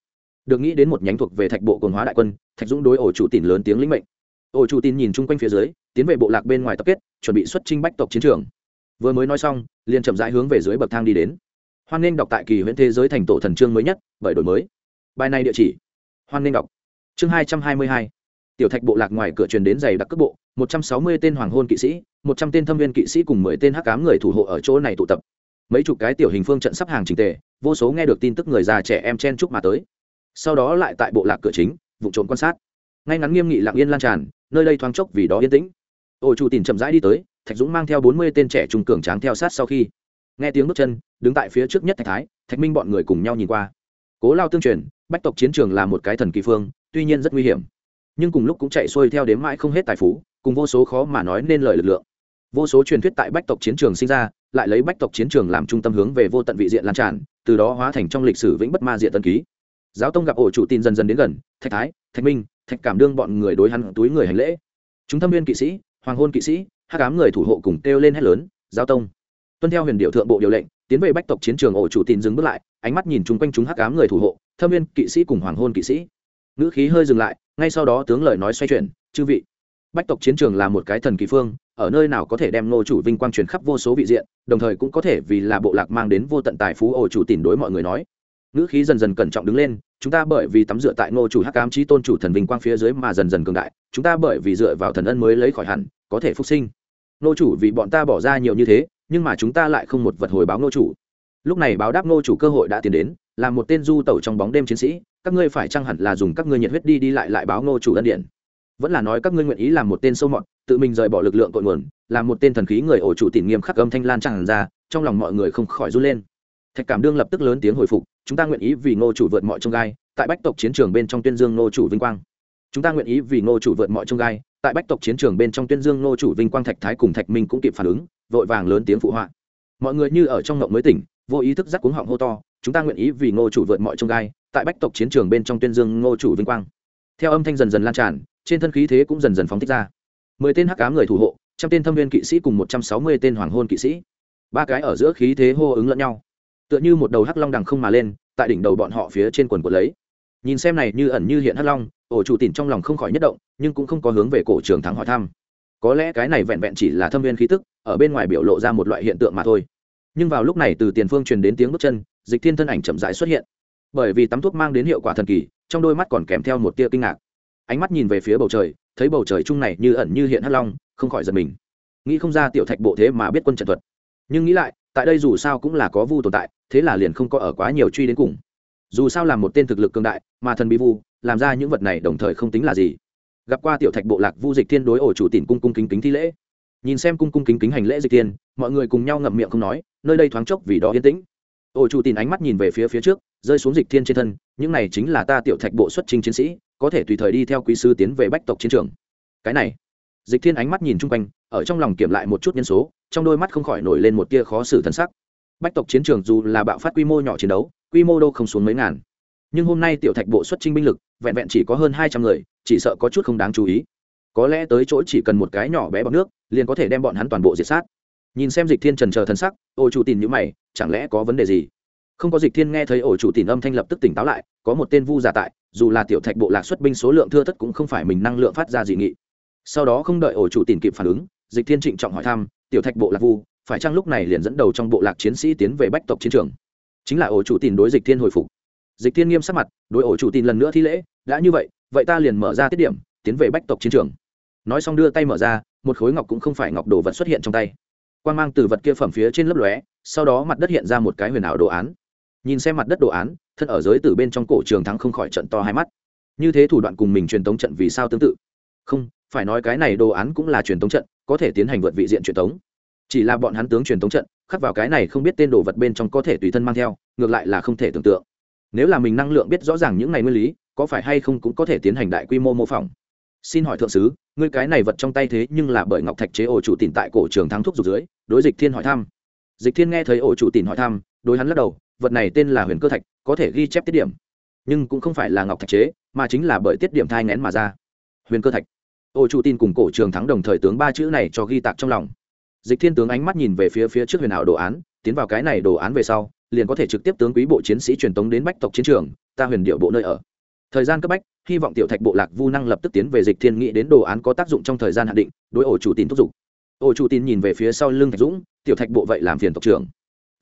Được nghĩ đến một nhánh thuộc về thạch bộ quần hóa đại quân, thạch dũng đối ổ chủ tìm lớn tiếng lĩnh mệnh. Ổ chủ tin nhìn chung quanh phía dưới, tiến về bộ lạc bên ngoài tập kết, chuẩn bị xuất trinh bách tộc chiến trường. Vừa mới nói xong, liền chậm rãi hướng về dưới bậc thang đi đến. Hoan nghênh đọc tại kỳ huyễn thế giới thành tổ thần chương mới nhất, bởi đổi mới. Bài này địa chỉ. Hoan nghênh đọc. Chương hai trăm hai mươi hai. Tiểu thạch bộ lạc ngoài cửa truyền đến giày đặc cấp bộ, một trăm sáu mươi tên hoàng hôn kỵ sĩ, một trăm tên thâm viên kỵ sĩ cùng mười tên hắc cám người thủ hộ ở chỗ này tụ tập mấy chục cái tiểu hình phương trận sắp hàng trình tề, vô số nghe được tin tức người già trẻ em chen chúc mà tới. Sau đó lại tại bộ lạc cửa chính, vụ trộm quan sát. Ngay ngắn nghiêm nghị lặng yên lan tràn, nơi đây thoáng chốc vì đó yên tĩnh. Ổ chủ tìm chậm rãi đi tới, thạch dũng mang theo bốn mươi tên trẻ trung cường tráng theo sát sau khi. Nghe tiếng bước chân, đứng tại phía trước nhất thạch thái, thạch minh bọn người cùng nhau nhìn qua. Cố lao tương truyền, bách tộc chiến trường là một cái thần kỳ phương, tuy nhiên rất nguy hiểm. Nhưng cùng lúc cũng chạy xuôi theo đếm mãi không hết tài phú, cùng vô số khó mà nói nên lời lực lượng. Vô số truyền thuyết tại bách tộc chiến trường sinh ra lại lấy bách tộc chiến trường làm trung tâm hướng về vô tận vị diện lan tràn, từ đó hóa thành trong lịch sử vĩnh bất ma diện tân ký. Giáo tông gặp ổ chủ tin dần dần đến gần, thạch thái, thạch minh, thạch cảm đương bọn người đối hắn túi người hành lễ. Chúng thâm viên kỵ sĩ, hoàng hôn kỵ sĩ hát cám người thủ hộ cùng kêu lên hét lớn, giáo tông! Tuân theo huyền điệu thượng bộ điều lệnh, tiến về bách tộc chiến trường ổ chủ tin dừng bước lại, ánh mắt nhìn chung quanh chúng hát cám người thủ hộ, thâm viên kỵ sĩ cùng hoàng hôn kỵ sĩ. Ngữ khí hơi dừng lại, ngay sau đó tướng lời nói xoay chuyển, chư vị, bách tộc chiến trường là một cái thần kỳ phương ở nơi nào có thể đem nô chủ vinh quang truyền khắp vô số vị diện, đồng thời cũng có thể vì là bộ lạc mang đến vô tận tài phú ổ chủ tìm đối mọi người nói. Ngữ khí dần dần cẩn trọng đứng lên, chúng ta bởi vì tắm dựa tại nô chủ hắc ám trí tôn chủ thần vinh quang phía dưới mà dần dần cường đại, chúng ta bởi vì dựa vào thần ân mới lấy khỏi hẳn, có thể phục sinh. Nô chủ vì bọn ta bỏ ra nhiều như thế, nhưng mà chúng ta lại không một vật hồi báo nô chủ. Lúc này báo đáp nô chủ cơ hội đã tiến đến, là một tên du tẩu trong bóng đêm chiến sĩ, các ngươi phải chăng hẳn là dùng các ngươi nhiệt huyết đi đi lại lại báo nô chủ ân điện vẫn là nói các ngươi nguyện ý làm một tên sâu mọt tự mình rời bỏ lực lượng cội nguồn, làm một tên thần khí người ổ chủ tìm nghiêm khắc âm thanh lan tràn ra, trong lòng mọi người không khỏi run lên. Thạch cảm đương lập tức lớn tiếng hồi phục, chúng ta nguyện ý vì ngô chủ vượt mọi trông gai, tại bách tộc chiến trường bên trong tuyên dương ngô chủ vinh quang. Chúng ta nguyện ý vì ngô chủ vượt mọi trông gai, tại bách tộc chiến trường bên trong tuyên dương ngô chủ vinh quang. Thạch thái cùng thạch minh cũng kịp phản ứng, vội vàng lớn tiếng phụ họa. Mọi người như ở trong ngộng mới tỉnh, vô ý thức giác cuống họng hô to, chúng ta nguyện ý vì ngô chủ vượt mọi trông gai, tại bách tộc chiến trường bên trong tuyên dương ngô chủ vinh quang. Theo âm thanh dần dần lan tràn, trên thân khí thế cũng dần dần phóng thích ra mười tên hắc cá người thủ hộ, trăm tên thâm viên kỵ sĩ cùng một trăm sáu mươi tên hoàng hôn kỵ sĩ. Ba cái ở giữa khí thế hô ứng lẫn nhau. Tựa như một đầu hắc long đằng không mà lên, tại đỉnh đầu bọn họ phía trên quần của lấy. Nhìn xem này như ẩn như hiện hắc long, ổ chủ tìm trong lòng không khỏi nhất động, nhưng cũng không có hướng về cổ trường thắng hỏi thăm. Có lẽ cái này vẹn vẹn chỉ là thâm viên khí tức, ở bên ngoài biểu lộ ra một loại hiện tượng mà thôi. Nhưng vào lúc này từ tiền phương truyền đến tiếng bước chân, dịch thiên thân ảnh chậm rãi xuất hiện. Bởi vì tắm thuốc mang đến hiệu quả thần kỳ, trong đôi mắt còn kèm theo một tia kinh ngạc ánh mắt nhìn về phía bầu trời, thấy bầu trời chung này như ẩn như hiện hắc long, không khỏi giật mình. Nghĩ không ra tiểu thạch bộ thế mà biết quân trận thuật. Nhưng nghĩ lại, tại đây dù sao cũng là có vu tồn tại, thế là liền không có ở quá nhiều truy đến cùng. Dù sao là một tên thực lực cường đại, mà thần bí vu, làm ra những vật này đồng thời không tính là gì. Gặp qua tiểu thạch bộ lạc vu dịch thiên đối ổ chủ tìm cung cung kính kính thi lễ. Nhìn xem cung cung kính kính hành lễ dịch thiên, mọi người cùng nhau ngậm miệng không nói, nơi đây thoáng chốc vì đó yên tĩnh. Ổ chủ tìm ánh mắt nhìn về phía phía trước rơi xuống dịch thiên trên thân, những này chính là ta tiểu thạch bộ xuất trình chiến sĩ, có thể tùy thời đi theo quý sư tiến về bách tộc chiến trường. Cái này, dịch thiên ánh mắt nhìn chung quanh, ở trong lòng kiểm lại một chút nhân số, trong đôi mắt không khỏi nổi lên một tia khó xử thân sắc. Bách tộc chiến trường dù là bạo phát quy mô nhỏ chiến đấu, quy mô đâu không xuống mấy ngàn. Nhưng hôm nay tiểu thạch bộ xuất trình binh lực, vẹn vẹn chỉ có hơn hai trăm người, chỉ sợ có chút không đáng chú ý. Có lẽ tới chỗ chỉ cần một cái nhỏ bé bọc nước, liền có thể đem bọn hắn toàn bộ diệt sát. Nhìn xem dịch thiên trần chờ thân sắc, ô chủ tìm nhữ mày, chẳng lẽ có vấn đề gì? Không có dịch thiên nghe thấy ổ chủ tìm âm thanh lập tức tỉnh táo lại, có một tên vu giả tại, dù là tiểu thạch bộ lạc xuất binh số lượng thưa thất cũng không phải mình năng lượng phát ra dị nghị. Sau đó không đợi ổ chủ tìm kịp phản ứng, dịch thiên trịnh trọng hỏi thăm, tiểu thạch bộ lạc vu, phải chăng lúc này liền dẫn đầu trong bộ lạc chiến sĩ tiến về bách tộc chiến trường? Chính là ổ chủ tìm đối dịch thiên hồi phục. Dịch thiên nghiêm sắc mặt, đối ổ chủ tìm lần nữa thi lễ, đã như vậy vậy ta liền mở ra tiết điểm, tiến về bách tộc chiến trường. Nói xong đưa tay mở ra, một khối ngọc cũng không phải ngọc đồ vật xuất hiện trong tay. Quan g mang từ vật kia phẩm phía trên lớp lóe, sau đó mặt đất hiện ra một cái huyền ảo đồ án nhìn xem mặt đất đồ án, thân ở giới từ bên trong cổ trường thắng không khỏi trận to hai mắt. Như thế thủ đoạn cùng mình truyền tống trận vì sao tương tự? Không, phải nói cái này đồ án cũng là truyền tống trận, có thể tiến hành vượt vị diện truyền tống. Chỉ là bọn hắn tướng truyền tống trận, khắc vào cái này không biết tên đồ vật bên trong có thể tùy thân mang theo, ngược lại là không thể tưởng tượng. Nếu là mình năng lượng biết rõ ràng những này nguyên lý, có phải hay không cũng có thể tiến hành đại quy mô mô phỏng? Xin hỏi thượng sứ, ngươi cái này vật trong tay thế nhưng là bởi ngọc thạch chế ổ chủ tìm tại cổ trường thắng thuốc dục dưới, đối dịch thiên hỏi thăm. Dịch thiên nghe thấy ổ chủ tìm hỏi thăm, đối hắn lắc đầu vật này tên là huyền cơ thạch, có thể ghi chép tiết điểm. Nhưng cũng không phải là ngọc thạch chế, mà chính là bởi tiết điểm thai ngén mà ra. Huyền cơ thạch. Ô chủ tin cùng cổ trường thắng đồng thời tướng ba chữ này cho ghi tạc trong lòng. Dịch thiên tướng ánh mắt nhìn về phía phía trước huyền ảo đồ án, tiến vào cái này đồ án về sau, liền có thể trực tiếp tướng quý bộ chiến sĩ truyền tống đến bách tộc chiến trường, ta huyền điệu bộ nơi ở. Thời gian cấp bách, hy vọng tiểu thạch bộ lạc vu năng lập tức tiến về dịch thiên nghĩ đến đồ án có tác dụng trong thời gian hạn định, đối ổ chủ tin thúc giục. Ổ chủ tin nhìn về phía sau lưng thạch dũng, tiểu thạch bộ vậy làm phiền tộc trưởng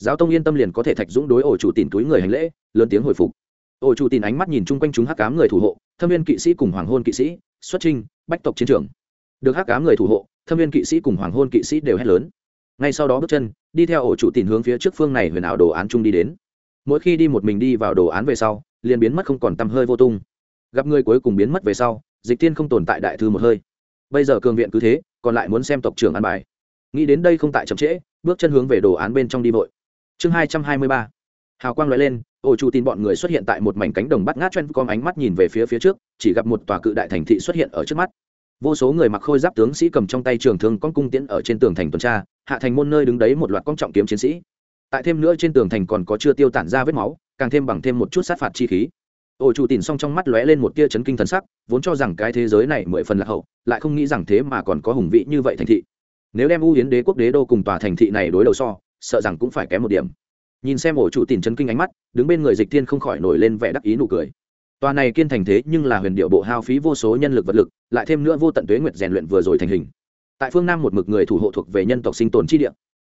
giáo tông yên tâm liền có thể thạch dũng đối ổ chủ tìm túi người hành lễ, lớn tiếng hồi phục. Ổ chủ tìm ánh mắt nhìn chung quanh chúng hắc cám người thủ hộ, thâm viên kỵ sĩ cùng hoàng hôn kỵ sĩ, xuất trinh, bách tộc chiến trường. Được hắc cám người thủ hộ, thâm viên kỵ sĩ cùng hoàng hôn kỵ sĩ đều hét lớn. Ngay sau đó bước chân, đi theo ổ chủ tìm hướng phía trước phương này huyền ảo đồ án chung đi đến. Mỗi khi đi một mình đi vào đồ án về sau, liền biến mất không còn tăm hơi vô tung. Gặp người cuối cùng biến mất về sau, dịch tiên không tồn tại đại thư một hơi. Bây giờ cường viện cứ thế, còn lại muốn xem tộc trưởng ăn bài. Nghĩ đến đây không tại chậm trễ, bước chân hướng về đồ án bên trong đi vội chương hai trăm hai mươi ba. Hào quang loại lên ổ chủ tin bọn người xuất hiện tại một mảnh cánh đồng bắt ngát chen con ánh mắt nhìn về phía phía trước, chỉ gặp một tòa cự đại thành thị xuất hiện ở trước mắt. Vô số người mặc khôi giáp tướng sĩ cầm trong tay trường thương con cung tiễn ở trên tường thành tuần tra, hạ thành môn nơi đứng đấy một loạt con trọng kiếm chiến sĩ. Tại thêm nữa trên tường thành còn có chưa tiêu tản ra vết máu, càng thêm bằng thêm một chút sát phạt chi khí. Ổ chủ tìm xong trong mắt lóe lên một tia chấn kinh thần sắc, vốn cho rằng cái thế giới này mười phần lạc hậu, lại không nghĩ rằng thế mà còn có hùng vị như vậy thành thị. Nếu đem u hiến đế quốc đế đô cùng tòa thành thị này đối đầu so sợ rằng cũng phải kém một điểm. Nhìn xem ổ chủ tìm chấn kinh ánh mắt, đứng bên người dịch tiên không khỏi nổi lên vẻ đắc ý nụ cười. Tòa này kiên thành thế nhưng là huyền điệu bộ hao phí vô số nhân lực vật lực, lại thêm nữa vô tận tuế nguyệt rèn luyện vừa rồi thành hình. Tại phương nam một mực người thủ hộ thuộc về nhân tộc sinh tồn chi địa.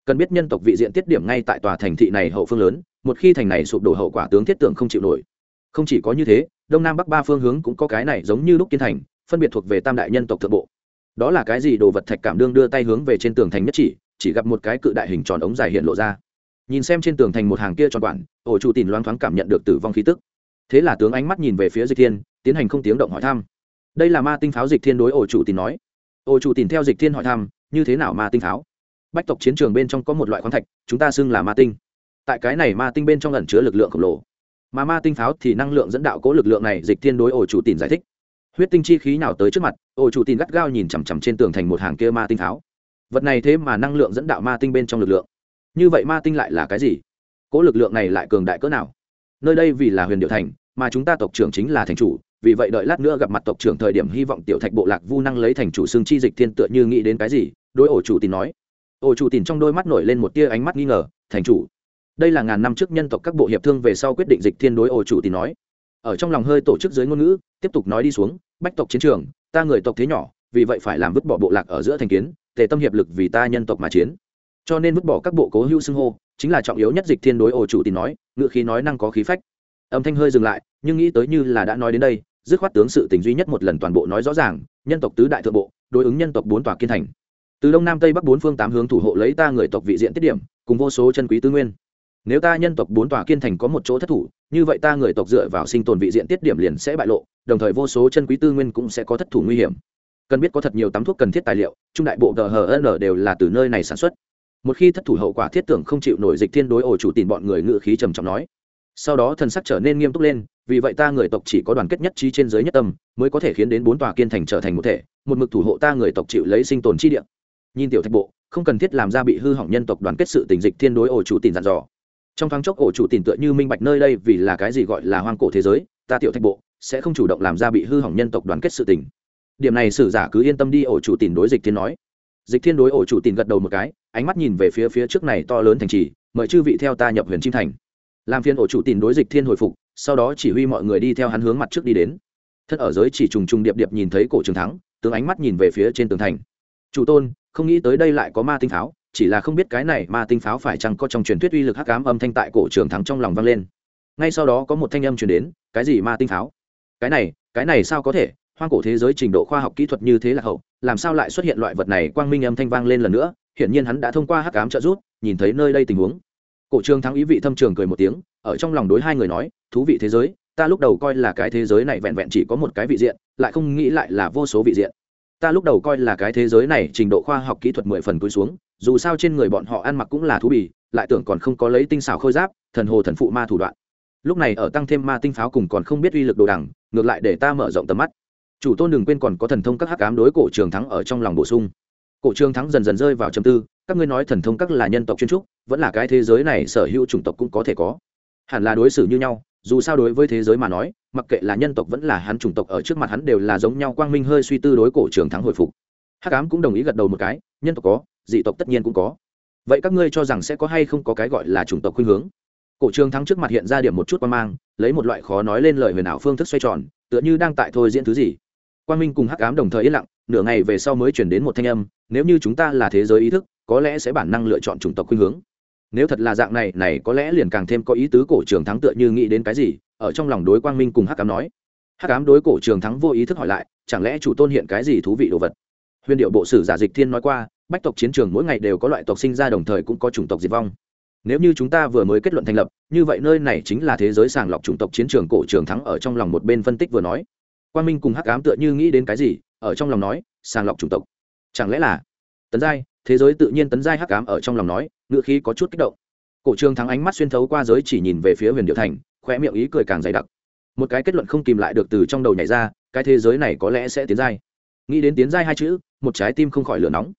Cần biết nhân tộc vị diện tiết điểm ngay tại tòa thành thị này hậu phương lớn, một khi thành này sụp đổ hậu quả tướng thiết tưởng không chịu nổi. Không chỉ có như thế, đông nam bắc ba phương hướng cũng có cái này giống như lúc kiên thành, phân biệt thuộc về tam đại nhân tộc thượng bộ. Đó là cái gì đồ vật thạch cảm đương đưa tay hướng về trên tường thành nhất chỉ chỉ gặp một cái cự đại hình tròn ống dài hiện lộ ra. Nhìn xem trên tường thành một hàng kia tròn quản ổ chủ tìm loáng thoáng cảm nhận được tử vong khí tức. Thế là tướng ánh mắt nhìn về phía dịch thiên, tiến hành không tiếng động hỏi thăm. Đây là ma tinh pháo dịch thiên đối ổ chủ tìm nói. Ổ chủ tìm theo dịch thiên hỏi thăm, như thế nào ma tinh pháo? Bách tộc chiến trường bên trong có một loại khoáng thạch, chúng ta xưng là ma tinh. Tại cái này ma tinh bên trong ẩn chứa lực lượng khổng lồ. Mà ma tinh pháo thì năng lượng dẫn đạo cố lực lượng này, dịch thiên đối ổ chủ tìm giải thích. Huyết tinh chi khí nào tới trước mặt, ổ chủ tìm gắt gao nhìn chằm chằm trên tường thành một hàng kia ma tinh pháo vật này thế mà năng lượng dẫn đạo ma tinh bên trong lực lượng. Như vậy ma tinh lại là cái gì? Cỗ lực lượng này lại cường đại cỡ nào? Nơi đây vì là huyền điệu thành, mà chúng ta tộc trưởng chính là thành chủ, vì vậy đợi lát nữa gặp mặt tộc trưởng thời điểm hy vọng tiểu thạch bộ lạc vu năng lấy thành chủ xương chi dịch thiên tựa như nghĩ đến cái gì, đối ổ chủ tìm nói. Ổ chủ tìm trong đôi mắt nổi lên một tia ánh mắt nghi ngờ, thành chủ. Đây là ngàn năm trước nhân tộc các bộ hiệp thương về sau quyết định dịch thiên đối ổ chủ tìm nói. Ở trong lòng hơi tổ chức dưới ngôn ngữ, tiếp tục nói đi xuống, bách tộc chiến trường, ta người tộc thế nhỏ, vì vậy phải làm vứt bỏ bộ lạc ở giữa thành kiến tề tâm hiệp lực vì ta nhân tộc mà chiến. Cho nên vứt bỏ các bộ cố hữu xưng hô, chính là trọng yếu nhất dịch thiên đối ổ chủ tìm nói, ngựa khí nói năng có khí phách. Âm thanh hơi dừng lại, nhưng nghĩ tới như là đã nói đến đây, dứt khoát tướng sự tình duy nhất một lần toàn bộ nói rõ ràng, nhân tộc tứ đại thượng bộ, đối ứng nhân tộc bốn tòa kiên thành. Từ đông nam tây bắc bốn phương tám hướng thủ hộ lấy ta người tộc vị diện tiết điểm, cùng vô số chân quý tư nguyên. Nếu ta nhân tộc bốn tòa kiên thành có một chỗ thất thủ, như vậy ta người tộc dựa vào sinh tồn vị diện tiết điểm liền sẽ bại lộ, đồng thời vô số chân quý tư nguyên cũng sẽ có thất thủ nguy hiểm cần biết có thật nhiều tắm thuốc cần thiết tài liệu, trung đại bộ ghn đều là từ nơi này sản xuất. Một khi thất thủ hậu quả thiết tưởng không chịu nổi dịch thiên đối ổ chủ tìm bọn người ngự khí trầm trọng nói. Sau đó thần sắc trở nên nghiêm túc lên, vì vậy ta người tộc chỉ có đoàn kết nhất trí trên giới nhất tâm, mới có thể khiến đến bốn tòa kiên thành trở thành một thể, một mực thủ hộ ta người tộc chịu lấy sinh tồn chi địa. Nhìn tiểu thạch bộ, không cần thiết làm ra bị hư hỏng nhân tộc đoàn kết sự tình dịch thiên đối ổ chủ tìm dặn dò. Trong thoáng chốc ổ chủ tìm tựa như minh bạch nơi đây vì là cái gì gọi là hoang cổ thế giới, ta tiểu thạch bộ sẽ không chủ động làm ra bị hư hỏng nhân tộc đoàn kết sự tình điểm này sử giả cứ yên tâm đi, ổ chủ tìm đối dịch thiên nói. Dịch thiên đối ổ chủ tìm gật đầu một cái, ánh mắt nhìn về phía phía trước này to lớn thành trì, mời chư vị theo ta nhập huyền chim thành. Làm phiên ổ chủ tìm đối dịch thiên hồi phục, sau đó chỉ huy mọi người đi theo hắn hướng mặt trước đi đến. Thân ở giới chỉ trùng trùng điệp điệp nhìn thấy cổ trường thắng, tướng ánh mắt nhìn về phía trên tường thành. Chủ tôn, không nghĩ tới đây lại có ma tinh pháo, chỉ là không biết cái này ma tinh pháo phải chăng có trong truyền thuyết uy lực hắc ám âm thanh tại cổ trường thắng trong lòng vang lên. Ngay sau đó có một thanh âm truyền đến, cái gì ma tinh pháo? Cái này cái này sao có thể? Hoang cổ thế giới trình độ khoa học kỹ thuật như thế là hậu, làm sao lại xuất hiện loại vật này? Quang minh âm thanh vang lên lần nữa, hiển nhiên hắn đã thông qua hắc ám trợ rút nhìn thấy nơi đây tình huống. Cổ Trương thắng ý vị thâm trường cười một tiếng, ở trong lòng đối hai người nói, thú vị thế giới, ta lúc đầu coi là cái thế giới này vẹn vẹn chỉ có một cái vị diện, lại không nghĩ lại là vô số vị diện. Ta lúc đầu coi là cái thế giới này trình độ khoa học kỹ thuật mười phần túi xuống, dù sao trên người bọn họ ăn mặc cũng là thú bì, lại tưởng còn không có lấy tinh xảo khôi giáp, thần hồ thần phụ ma thủ đoạn. Lúc này ở tăng thêm ma tinh pháo cùng còn không biết uy lực đồ đằng, ngược lại để ta mở rộng tầm mắt chủ tôn đừng quên còn có thần thông các hắc ám đối cổ trường thắng ở trong lòng bổ sung. Cổ trường thắng dần dần rơi vào trầm tư, các ngươi nói thần thông các là nhân tộc chuyên trúc, vẫn là cái thế giới này sở hữu chủng tộc cũng có thể có. Hẳn là đối xử như nhau, dù sao đối với thế giới mà nói, mặc kệ là nhân tộc vẫn là hắn chủng tộc ở trước mặt hắn đều là giống nhau quang minh hơi suy tư đối cổ trường thắng hồi phục. Hắc ám cũng đồng ý gật đầu một cái, nhân tộc có, dị tộc tất nhiên cũng có. Vậy các ngươi cho rằng sẽ có hay không có cái gọi là chủng tộc khuynh hướng? Cổ trường thắng trước mặt hiện ra điểm một chút quan mang, lấy một loại khó nói lên lời huyền ảo phương thức xoay tròn, tựa như đang tại thôi diễn thứ gì quang minh cùng hắc ám đồng thời yên lặng, nửa ngày về sau mới chuyển đến một thanh âm, nếu như chúng ta là thế giới ý thức, có lẽ sẽ bản năng lựa chọn chủng tộc khuynh hướng. Nếu thật là dạng này này có lẽ liền càng thêm có ý tứ cổ trường thắng tựa như nghĩ đến cái gì, ở trong lòng đối quang minh cùng hắc ám nói. Hắc ám đối cổ trường thắng vô ý thức hỏi lại, chẳng lẽ chủ tôn hiện cái gì thú vị đồ vật? Huyền điệu bộ sử giả dịch thiên nói qua, bách tộc chiến trường mỗi ngày đều có loại tộc sinh ra đồng thời cũng có chủng tộc diệt vong. Nếu như chúng ta vừa mới kết luận thành lập, như vậy nơi này chính là thế giới sàng lọc chủng tộc chiến trường cổ trường thắng ở trong lòng một bên phân tích vừa nói. Quan minh cùng hắc ám tựa như nghĩ đến cái gì, ở trong lòng nói, sàng lọc chủng tộc. Chẳng lẽ là tấn giai, thế giới tự nhiên tấn giai hắc ám ở trong lòng nói, ngựa khí có chút kích động. Cổ Trương thắng ánh mắt xuyên thấu qua giới chỉ nhìn về phía huyền điệu thành khoe miệng ý cười càng dày đặc. Một cái kết luận không kìm lại được từ trong đầu nhảy ra, cái thế giới này có lẽ sẽ tiến giai. Nghĩ đến tiến giai hai chữ, một trái tim không khỏi lửa nóng.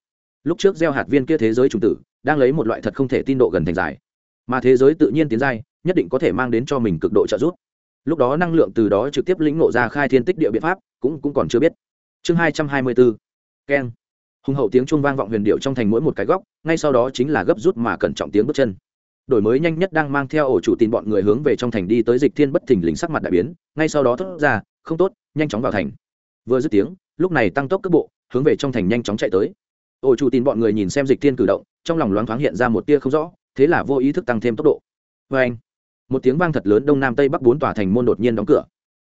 Lúc trước gieo hạt viên kia thế giới trùng tử, đang lấy một loại thật không thể tin độ gần thành dài. Mà thế giới tự nhiên tiến giai, nhất định có thể mang đến cho mình cực độ trợ giúp lúc đó năng lượng từ đó trực tiếp lĩnh ngộ ra khai thiên tích địa biện pháp, cũng cũng còn chưa biết. Chương hai trăm hai mươi bốn keng. Hùng hậu tiếng chuông vang vọng huyền điệu trong thành mỗi một cái góc, ngay sau đó chính là gấp rút mà cẩn trọng tiếng bước chân. Đổi mới nhanh nhất đang mang theo ổ chủ tin bọn người hướng về trong thành đi tới dịch thiên bất thình lình sắc mặt đại biến, ngay sau đó thốt ra, không tốt, nhanh chóng vào thành. Vừa dứt tiếng, lúc này tăng tốc cấp bộ, hướng về trong thành nhanh chóng chạy tới. Ổ chủ tin bọn người nhìn xem dịch thiên cử động, trong lòng loáng thoáng hiện ra một tia không rõ, thế là vô ý thức tăng thêm tốc độ. Vê anh một tiếng vang thật lớn đông nam tây bắc bốn tòa thành môn đột nhiên đóng cửa.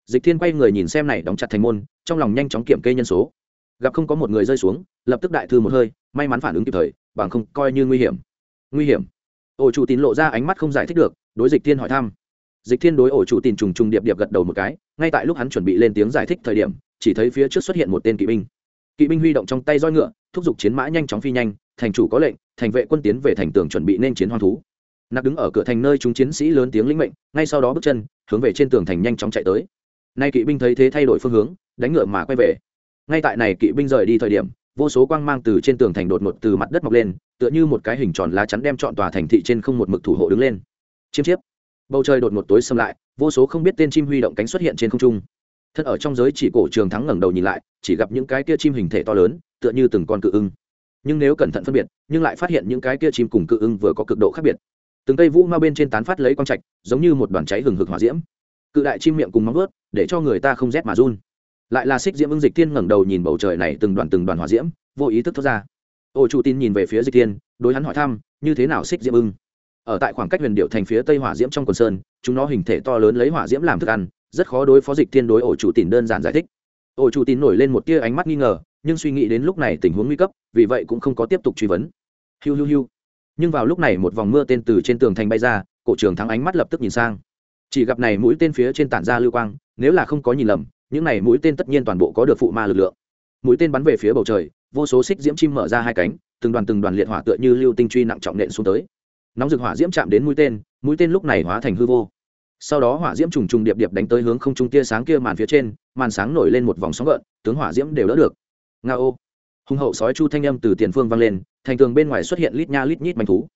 Dịch thiên quay người nhìn xem này đóng chặt thành môn, trong lòng nhanh chóng kiểm kê nhân số. Gặp không có một người rơi xuống, lập tức đại thư một hơi, may mắn phản ứng kịp thời, bằng không coi như nguy hiểm. Nguy hiểm? Ổ chủ tín lộ ra ánh mắt không giải thích được, đối dịch thiên hỏi thăm. Dịch thiên đối ổ chủ tín trùng trùng điệp điệp gật đầu một cái, ngay tại lúc hắn chuẩn bị lên tiếng giải thích thời điểm, chỉ thấy phía trước xuất hiện một tên kỵ binh. Kỵ binh huy động trong tay roi ngựa, thúc giục chiến mã nhanh chóng phi nhanh, thành chủ có lệnh, thành vệ quân tiến về thành tường chuẩn bị nên chiến hoang thú nặc đứng ở cửa thành nơi chúng chiến sĩ lớn tiếng lĩnh mệnh, ngay sau đó bước chân, hướng về trên tường thành nhanh chóng chạy tới. Nay kỵ binh thấy thế thay đổi phương hướng, đánh ngựa mà quay về. Ngay tại này kỵ binh rời đi thời điểm, vô số quang mang từ trên tường thành đột ngột từ mặt đất mọc lên, tựa như một cái hình tròn lá chắn đem chọn tòa thành thị trên không một mực thủ hộ đứng lên. Chiêm chiếp. Bầu trời đột ngột tối xâm lại, vô số không biết tên chim huy động cánh xuất hiện trên không trung. Thân ở trong giới chỉ cổ trường thắng ngẩng đầu nhìn lại, chỉ gặp những cái kia chim hình thể to lớn, tựa như từng con cự ưng. Nhưng nếu cẩn thận phân biệt, nhưng lại phát hiện những cái kia chim cùng cự ưng vừa có cực độ khác biệt từng cây vũ ma bên trên tán phát lấy quang trạch, giống như một đoàn cháy hừng hực hỏa diễm. Cự đại chim miệng cùng móng ướt để cho người ta không rét mà run. Lại là xích diễm ưng dịch thiên ngẩng đầu nhìn bầu trời này từng đoàn từng đoàn hỏa diễm, vô ý thức thoát ra. Ô chủ tin nhìn về phía dịch thiên, đối hắn hỏi thăm, như thế nào xích diễm ưng? Ở tại khoảng cách huyền điệu thành phía tây hỏa diễm trong quần sơn, chúng nó hình thể to lớn lấy hỏa diễm làm thức ăn, rất khó đối phó dịch thiên đối ổ chủ tin đơn giản giải thích. Ổ chủ tin nổi lên một tia ánh mắt nghi ngờ, nhưng suy nghĩ đến lúc này tình huống nguy cấp, vì vậy cũng không có tiếp tục truy vấn. Hiu hiu hiu nhưng vào lúc này một vòng mưa tên từ trên tường thành bay ra, cổ trưởng thắng ánh mắt lập tức nhìn sang. Chỉ gặp này mũi tên phía trên tản ra lưu quang, nếu là không có nhìn lầm, những này mũi tên tất nhiên toàn bộ có được phụ ma lực lượng. Mũi tên bắn về phía bầu trời, vô số xích diễm chim mở ra hai cánh, từng đoàn từng đoàn liệt hỏa tựa như lưu tinh truy nặng trọng nện xuống tới. Nóng rực hỏa diễm chạm đến mũi tên mũi tên lúc này hóa thành hư vô. Sau đó hỏa diễm trùng trùng điệp điệp đánh tới hướng không trung tia sáng kia màn phía trên, màn sáng nổi lên một vòng sóng gợn, tướng hỏa diễm đều đỡ được. Nga ô hùng hậu sói chu thanh âm từ tiền phương vang lên thành tường bên ngoài xuất hiện lít nha lít nhít manh thú.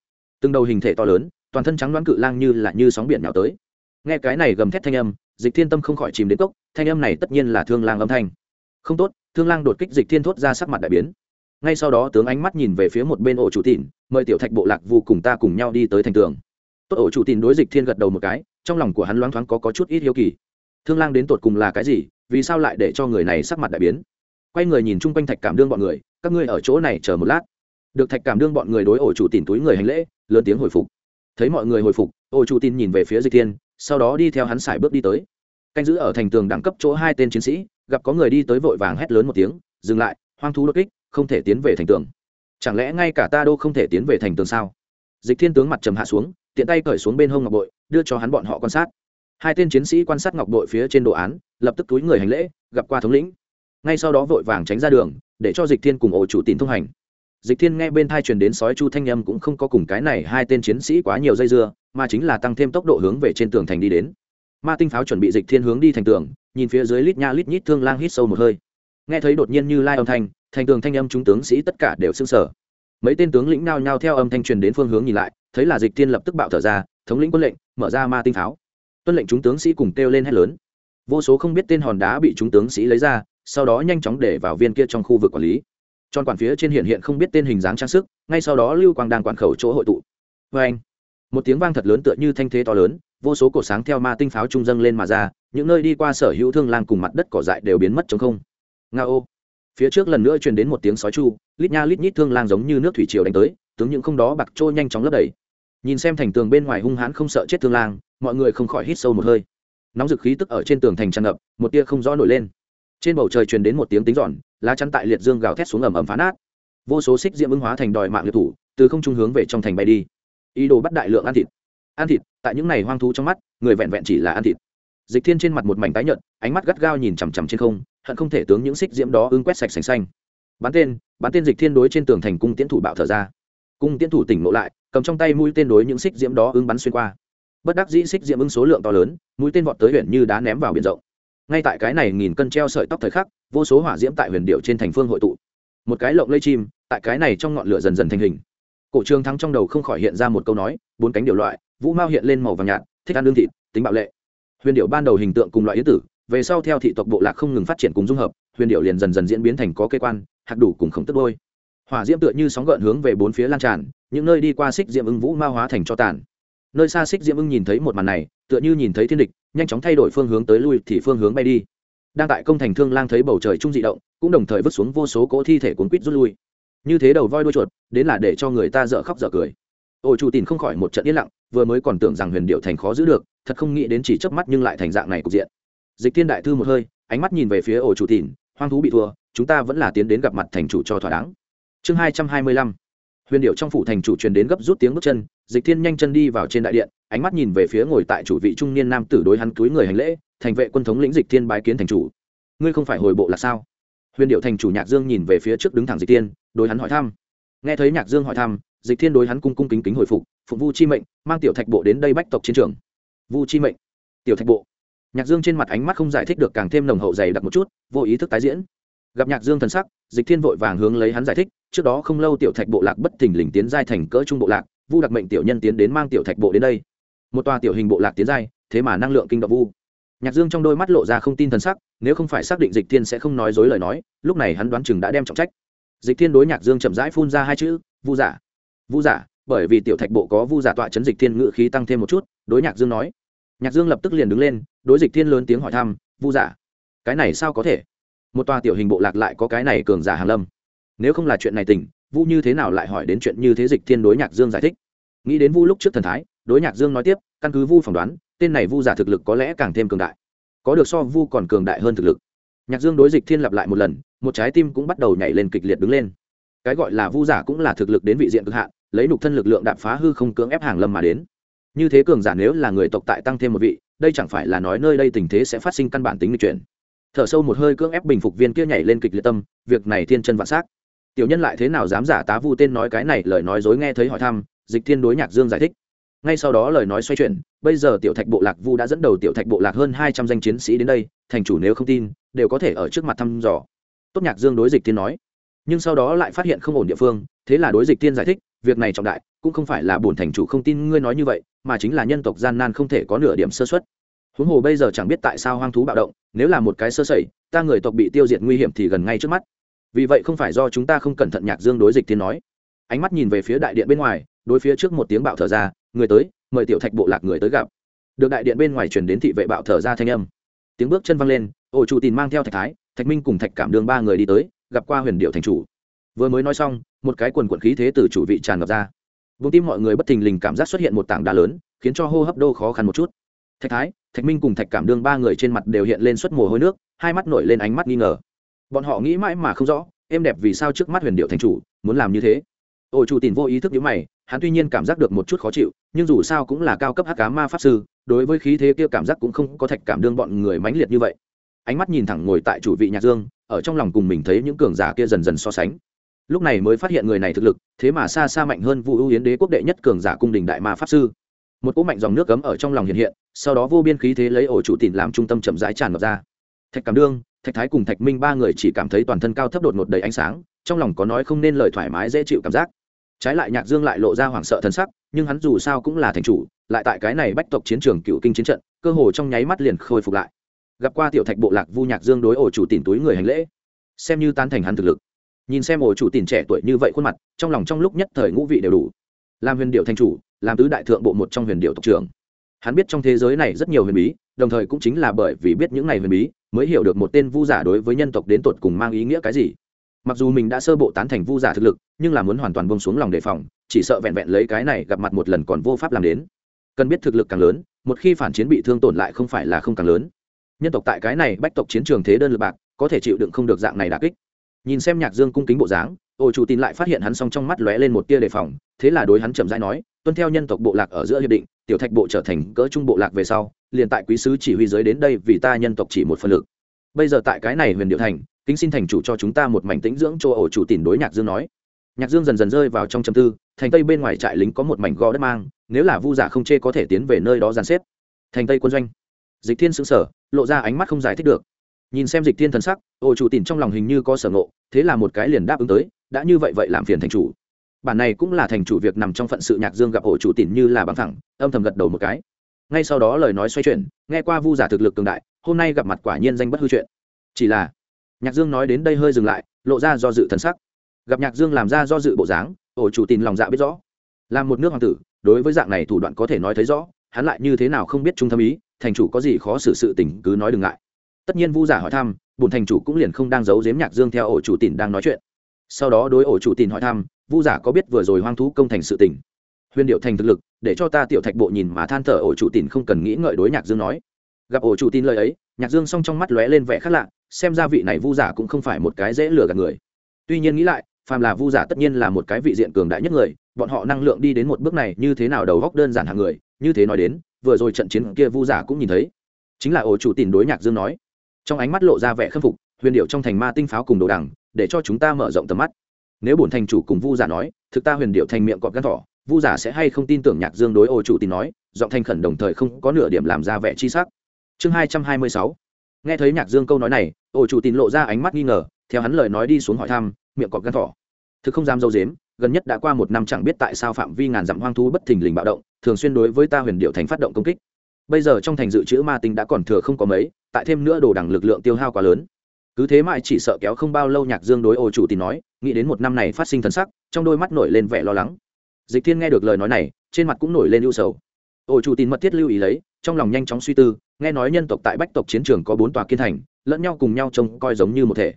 Từng đầu hình thể to lớn toàn thân trắng đoán cự lang như là như sóng biển nào tới. Nghe cái này gầm thét thanh âm dịch thiên tâm không khỏi chìm đến cốc thanh âm này tất nhiên là thương lang âm thanh. Không tốt thương lang đột kích dịch thiên thốt ra sắc mặt đại biến. Ngay sau đó tướng ánh mắt nhìn về phía một bên ổ chủ tịn mời tiểu thạch bộ lạc vu cùng ta cùng nhau đi tới thành tường. Tốt ổ chủ tịn đối dịch thiên gật đầu một cái trong lòng của hắn loáng thoáng có, có chút ít hiếu kỳ. Thương lang đến tột cùng là cái gì vì sao lại để cho người này sắc mặt đại biến? Quay người nhìn chung quanh thạch cảm đương bọn người các ngươi ở chỗ này chờ một lát được thạch cảm đương bọn người đối ổ chủ tìm túi người hành lễ, lớn tiếng hồi phục. Thấy mọi người hồi phục, ổ chủ tin nhìn về phía dịch thiên, sau đó đi theo hắn xài bước đi tới. Canh giữ ở thành tường đẳng cấp chỗ hai tên chiến sĩ, gặp có người đi tới vội vàng hét lớn một tiếng, dừng lại, hoang thú đột kích, không thể tiến về thành tường. Chẳng lẽ ngay cả ta đô không thể tiến về thành tường sao? Dịch thiên tướng mặt trầm hạ xuống, tiện tay cởi xuống bên hông ngọc bội, đưa cho hắn bọn họ quan sát. Hai tên chiến sĩ quan sát ngọc bội phía trên đồ án, lập tức túi người hành lễ, gặp qua thống lĩnh. Ngay sau đó vội vàng tránh ra đường, để cho dịch thiên cùng ổ chủ tín thông hành dịch thiên nghe bên thai truyền đến sói chu thanh âm cũng không có cùng cái này hai tên chiến sĩ quá nhiều dây dưa, mà chính là tăng thêm tốc độ hướng về trên tường thành đi đến. Ma tinh pháo chuẩn bị dịch thiên hướng đi thành tường, nhìn phía dưới lít nha lít nhít thương lang hít sâu một hơi. Nghe thấy đột nhiên như lai âm thanh, thành tường thanh âm chúng tướng sĩ tất cả đều s ư n g sở mấy tên tướng lĩnh nao nhao theo âm thanh truyền đến phương hướng nhìn lại, thấy là dịch thiên lập tức bạo thở ra, thống lĩnh quân lệnh, mở ra ma tinh pháo. Tuân lệnh chúng tướng sĩ cùng kêu lên hét lớn. Vô số không biết tên hòn đá bị chúng tướng sĩ lấy ra, sau đó nhanh chóng để vào viên kia trong khu vực quản lý tròn quản phía trên hiện hiện không biết tên hình dáng trang sức, ngay sau đó lưu quang đang quản khẩu chỗ hội tụ. Vê anh, một tiếng vang thật lớn tựa như thanh thế to lớn, vô số cổ sáng theo ma tinh pháo trung dâng lên mà ra, những nơi đi qua sở hữu thương lang cùng mặt đất cỏ dại đều biến mất chống không. Nga ô. Phía trước lần nữa truyền đến một tiếng sói chu, lít nha lít nhít thương lang giống như nước thủy triều đánh tới, tướng những không đó bạc trôi nhanh chóng lấp đầy. Nhìn xem thành tường bên ngoài hung hãn không sợ chết thương lang, mọi người không khỏi hít sâu một hơi. Nóng dực khí tức ở trên tường thành tràn ngập, một tia không rõ nổi lên. Trên bầu trời truyền đến một tiếng tính giòn lá chắn tại liệt dương gào thét xuống ầm ầm phá nát. Vô số xích diễm ứng hóa thành đòi mạng liệt thủ, từ không trung hướng về trong thành bay đi. Ý đồ bắt đại lượng ăn thịt. Ăn thịt, tại những này hoang thú trong mắt, người vẹn vẹn chỉ là ăn thịt. Dịch thiên trên mặt một mảnh tái nhợt, ánh mắt gắt gao nhìn chằm chằm trên không, hận không thể tướng những xích diễm đó ưng quét sạch sành xanh. Bắn tên bắn tên dịch thiên đối trên tường thành cung tiến thủ bạo thở ra. Cung tiến thủ tỉnh ngộ lại, cầm trong tay mũi tên đối những xích diễm đó ưng bắn xuyên qua. Bất đắc dĩ xích diễm ưng số lượng to lớn, mũi tên vọt tới huyện như đá ném vào biển rộng. Ngay tại cái này nghìn cân treo sợi tóc thời khắc vô số hỏa diễm tại huyền điệu trên thành phương hội tụ. Một cái lộng lây chim, tại cái này trong ngọn lửa dần dần thành hình. Cổ trương thắng trong đầu không khỏi hiện ra một câu nói, bốn cánh điều loại, vũ mao hiện lên màu vàng nhạt, thích ăn đương thịt, tính bạo lệ. Huyền điệu ban đầu hình tượng cùng loại yến tử, về sau theo thị tộc bộ lạc không ngừng phát triển cùng dung hợp, huyền điệu liền dần dần diễn biến thành có cây quan, hạt đủ cùng khổng tức đôi. Hỏa diễm tựa như sóng gợn hướng về bốn phía lan tràn, những nơi đi qua xích diễm ưng vũ ma hóa thành cho tàn. Nơi xa xích diễm ưng nhìn thấy một màn này, tựa như nhìn thấy thiên địch, nhanh chóng thay đổi phương hướng tới lui thì phương hướng bay đi đang tại công thành thương lang thấy bầu trời trung dị động, cũng đồng thời vứt xuống vô số cỗ thi thể cuốn quýt rút lui. Như thế đầu voi đuôi chuột, đến là để cho người ta dở khóc dở cười. Ôi chủ tìm không khỏi một trận yên lặng, vừa mới còn tưởng rằng huyền điệu thành khó giữ được, thật không nghĩ đến chỉ chớp mắt nhưng lại thành dạng này cục diện. Dịch thiên đại thư một hơi, ánh mắt nhìn về phía ổ chủ tìm hoang thú bị thua, chúng ta vẫn là tiến đến gặp mặt thành chủ cho thỏa đáng. Chương hai trăm hai mươi lăm. Huyền điệu trong phủ thành chủ truyền đến gấp rút tiếng bước chân, dịch thiên nhanh chân đi vào trên đại điện, ánh mắt nhìn về phía ngồi tại chủ vị trung niên nam tử đối hắn túi người hành lễ thành vệ quân thống lĩnh dịch thiên bái kiến thành chủ. Ngươi không phải hồi bộ là sao? Huyền điệu thành chủ nhạc dương nhìn về phía trước đứng thẳng dịch tiên đối hắn hỏi thăm. Nghe thấy nhạc dương hỏi thăm, dịch thiên đối hắn cung cung kính kính hồi phục, phụng vu chi mệnh, mang tiểu thạch bộ đến đây bách tộc chiến trường. Vu chi mệnh. Tiểu thạch bộ. Nhạc dương trên mặt ánh mắt không giải thích được càng thêm nồng hậu dày đặc một chút, vô ý thức tái diễn. Gặp nhạc dương thần sắc, dịch thiên vội vàng hướng lấy hắn giải thích, trước đó không lâu tiểu thạch bộ lạc bất thình lình tiến giai thành cỡ trung bộ lạc, vu đặc mệnh tiểu nhân tiến đến mang tiểu thạch bộ đến đây. Một tòa tiểu hình bộ lạc tiến giai, thế mà năng lượng kinh động vu nhạc dương trong đôi mắt lộ ra không tin thần sắc nếu không phải xác định dịch thiên sẽ không nói dối lời nói lúc này hắn đoán chừng đã đem trọng trách. Dịch thiên đối nhạc dương chậm rãi phun ra hai chữ vu giả. Vu giả? Bởi vì tiểu thạch bộ có vu giả tọa chấn dịch thiên ngự khí tăng thêm một chút đối nhạc dương nói. Nhạc dương lập tức liền đứng lên đối dịch thiên lớn tiếng hỏi thăm vu giả cái này sao có thể? Một tòa tiểu hình bộ lạc lại có cái này cường giả hàn lâm. Nếu không là chuyện này tỉnh, vu như thế nào lại hỏi đến chuyện như thế dịch thiên đối nhạc dương giải thích. Nghĩ đến vu lúc trước thần thái đối nhạc dương nói tiếp căn cứ vu phỏng đoán, tên này vu giả thực lực có lẽ càng thêm cường đại. Có được so vu còn cường đại hơn thực lực. Nhạc dương đối dịch thiên lặp lại một lần, một trái tim cũng bắt đầu nhảy lên kịch liệt đứng lên. Cái gọi là vu giả cũng là thực lực đến vị diện cực hạn, lấy nục thân lực lượng đạp phá hư không cưỡng ép hàng lâm mà đến. Như thế cường giả nếu là người tộc tại tăng thêm một vị, đây chẳng phải là nói nơi đây tình thế sẽ phát sinh căn bản tính lịch chuyển. Thở sâu một hơi cưỡng ép bình phục viên kia nhảy lên kịch liệt tâm, việc này thiên chân vạn s á c tiểu nhân lại thế nào dám giả tá vu tên nói cái này lời nói dối nghe thấy hỏi thăm, dịch thiên đối nhạc dương giải thích ngay sau đó lời nói xoay chuyển, bây giờ tiểu thạch bộ lạc vu đã dẫn đầu tiểu thạch bộ lạc hơn hai trăm danh chiến sĩ đến đây, thành chủ nếu không tin, đều có thể ở trước mặt thăm dò. Tốt nhạc dương đối dịch Tiên nói. Nhưng sau đó lại phát hiện không ổn địa phương, thế là đối dịch Tiên giải thích, việc này trọng đại, cũng không phải là bổn thành chủ không tin ngươi nói như vậy, mà chính là nhân tộc gian nan không thể có nửa điểm sơ xuất huống hồ bây giờ chẳng biết tại sao hoang thú bạo động, nếu là một cái sơ sẩy, ta người tộc bị tiêu diệt nguy hiểm thì gần ngay trước mắt. Vì vậy không phải do chúng ta không cẩn thận nhạc dương đối dịch Tiên nói. Ánh mắt nhìn về phía đại điện bên ngoài đối phía trước một tiếng bạo thở ra, người tới, mời tiểu thạch bộ lạc người tới gặp. Được đại điện bên ngoài truyền đến thị vệ bạo thở ra thanh âm. Tiếng bước chân văng lên, ổ chủ tìm mang theo thạch thái, thạch minh cùng thạch cảm đường ba người đi tới, gặp qua huyền điệu thành chủ. Vừa mới nói xong, một cái quần quận khí thế từ chủ vị tràn ngập ra. Vùng tim mọi người bất thình lình cảm giác xuất hiện một tảng đá lớn, khiến cho hô hấp đô khó khăn một chút. Thạch thái, thạch minh cùng thạch cảm đương ba người trên mặt đều hiện lên suất mồ hôi nước, hai mắt nổi lên ánh mắt nghi ngờ. Bọn họ nghĩ mãi mà không rõ, êm đẹp vì sao trước mắt huyền điệu thành chủ muốn làm như thế. Ôi chủ tìm vô ý thức nhíu mày hắn tuy nhiên cảm giác được một chút khó chịu, nhưng dù sao cũng là cao cấp hắc cá ma pháp sư, đối với khí thế kia cảm giác cũng không có thạch cảm đương bọn người mãnh liệt như vậy. Ánh mắt nhìn thẳng ngồi tại chủ vị nhạc dương, ở trong lòng cùng mình thấy những cường giả kia dần dần so sánh. Lúc này mới phát hiện người này thực lực, thế mà xa xa mạnh hơn vu ưu yến đế quốc đệ nhất cường giả cung đình đại ma pháp sư. Một cỗ mạnh dòng nước cấm ở trong lòng hiện hiện, sau đó vô biên khí thế lấy ổ chủ tịnh làm trung tâm chậm rãi tràn ngập ra. Thạch cảm đương, thạch thái cùng thạch minh ba người chỉ cảm thấy toàn thân cao thấp đột ngột đầy ánh sáng, trong lòng có nói không nên lời thoải mái dễ chịu cảm giác trái lại nhạc dương lại lộ ra hoảng sợ thân sắc, nhưng hắn dù sao cũng là thành chủ, lại tại cái này bách tộc chiến trường cựu kinh chiến trận, cơ hồ trong nháy mắt liền khôi phục lại. Gặp qua tiểu thạch bộ lạc vu nhạc dương đối ổ chủ tìm túi người hành lễ, xem như tán thành hắn thực lực. Nhìn xem ổ chủ tìm trẻ tuổi như vậy khuôn mặt, trong lòng trong lúc nhất thời ngũ vị đều đủ. Làm huyền điệu thành chủ, làm tứ đại thượng bộ một trong huyền điệu tộc trưởng. Hắn biết trong thế giới này rất nhiều huyền bí, đồng thời cũng chính là bởi vì biết những này huyền bí, mới hiểu được một tên vu giả đối với nhân tộc đến tột cùng mang ý nghĩa cái gì mặc dù mình đã sơ bộ tán thành vu giả thực lực, nhưng là muốn hoàn toàn bông xuống lòng đề phòng, chỉ sợ vẹn vẹn lấy cái này gặp mặt một lần còn vô pháp làm đến. Cần biết thực lực càng lớn, một khi phản chiến bị thương tổn lại không phải là không càng lớn. Nhân tộc tại cái này bách tộc chiến trường thế đơn lực bạc, có thể chịu đựng không được dạng này đà kích. Nhìn xem nhạc dương cung kính bộ dáng, ô chủ tin lại phát hiện hắn xong trong mắt lóe lên một tia đề phòng, thế là đối hắn chậm rãi nói, tuân theo nhân tộc bộ lạc ở giữa hiệp định, tiểu thạch bộ trở thành cỡ trung bộ lạc về sau, liền tại quý sứ chỉ huy giới đến đây vì ta nhân tộc chỉ một phần lực. Bây giờ tại cái này huyền điệu thành kính xin thành chủ cho chúng ta một mảnh tĩnh dưỡng cho ổ chủ tìm đối nhạc dương nói. Nhạc dương dần dần rơi vào trong châm tư, thành tây bên ngoài trại lính có một mảnh gò đất mang, nếu là vu giả không chê có thể tiến về nơi đó giàn xếp. Thành tây quân doanh. Dịch thiên xứng sở lộ ra ánh mắt không giải thích được. Nhìn xem dịch thiên thần sắc, ổ chủ tìm trong lòng hình như có sở ngộ, thế là một cái liền đáp ứng tới, đã như vậy vậy làm phiền thành chủ. Bản này cũng là thành chủ việc nằm trong phận sự nhạc dương gặp ổ chủ tìm như là bằng thẳng, âm thầm gật đầu một cái. Ngay sau đó lời nói xoay chuyển, nghe qua vu giả thực lực cường đại, hôm nay gặp mặt quả nhiên danh bất hư chuyện chỉ là nhạc dương nói đến đây hơi dừng lại, lộ ra do dự thần sắc. Gặp nhạc dương làm ra do dự bộ dáng, ổ chủ tin lòng dạ biết rõ. Làm một nước hoàng tử, đối với dạng này thủ đoạn có thể nói thấy rõ, hắn lại như thế nào không biết trung tâm ý, thành chủ có gì khó xử sự tình cứ nói đừng ngại. Tất nhiên vu giả hỏi thăm bùn thành chủ cũng liền không đang giấu giếm nhạc dương theo ổ chủ tin đang nói chuyện. Sau đó đối ổ chủ tin hỏi thăm, vu giả có biết vừa rồi hoang thú công thành sự tình? Huyền điệu thành thực lực, để cho ta tiểu thạch bộ nhìn mà than thở ổ chủ tin không cần nghĩ ngợi đối nhạc dương nói. Gặp ổ chủ tin lời ấy, nhạc dương song trong mắt lóe lên vẻ khác lạ xem ra vị này vu giả cũng không phải một cái dễ lừa gạt người. Tuy nhiên nghĩ lại, phàm là vu giả tất nhiên là một cái vị diện cường đại nhất người, bọn họ năng lượng đi đến một bước này như thế nào đầu góc đơn giản hàng người, như thế nói đến, vừa rồi trận chiến kia vu giả cũng nhìn thấy. Chính là ổ chủ tìm đối nhạc dương nói. Trong ánh mắt lộ ra vẻ khâm phục, huyền điệu trong thành ma tinh pháo cùng đồ đằng, để cho chúng ta mở rộng tầm mắt. Nếu bổn thành chủ cùng vu giả nói, thực ta huyền điệu thành miệng cọp gắn thỏ, vu giả sẽ hay không tin tưởng nhạc dương đối ổ chủ tìm nói, giọng thành khẩn đồng thời không có nửa điểm làm ra vẻ chi sắc. Chương hai trăm hai mươi sáu nghe thấy nhạc dương câu nói này, ổ chủ tin lộ ra ánh mắt nghi ngờ, theo hắn lời nói đi xuống hỏi thăm, miệng cọp gan thỏ. Thực không dám dâu dếm, gần nhất đã qua một năm chẳng biết tại sao phạm vi ngàn dặm hoang thú bất thình lình bạo động, thường xuyên đối với ta huyền điệu thành phát động công kích. Bây giờ trong thành dự trữ ma tinh đã còn thừa không có mấy, tại thêm nữa đồ đẳng lực lượng tiêu hao quá lớn. Cứ thế mãi chỉ sợ kéo không bao lâu nhạc dương đối ô chủ tin nói, nghĩ đến một năm này phát sinh thần sắc, trong đôi mắt nổi lên vẻ lo lắng. Dịch thiên nghe được lời nói này, trên mặt cũng nổi lên ưu sầu ổ chủ tin mật thiết lưu ý lấy, trong lòng nhanh chóng suy tư, nghe nói nhân tộc tại bách tộc chiến trường có bốn tòa kiên thành, lẫn nhau cùng nhau trông coi giống như một thể.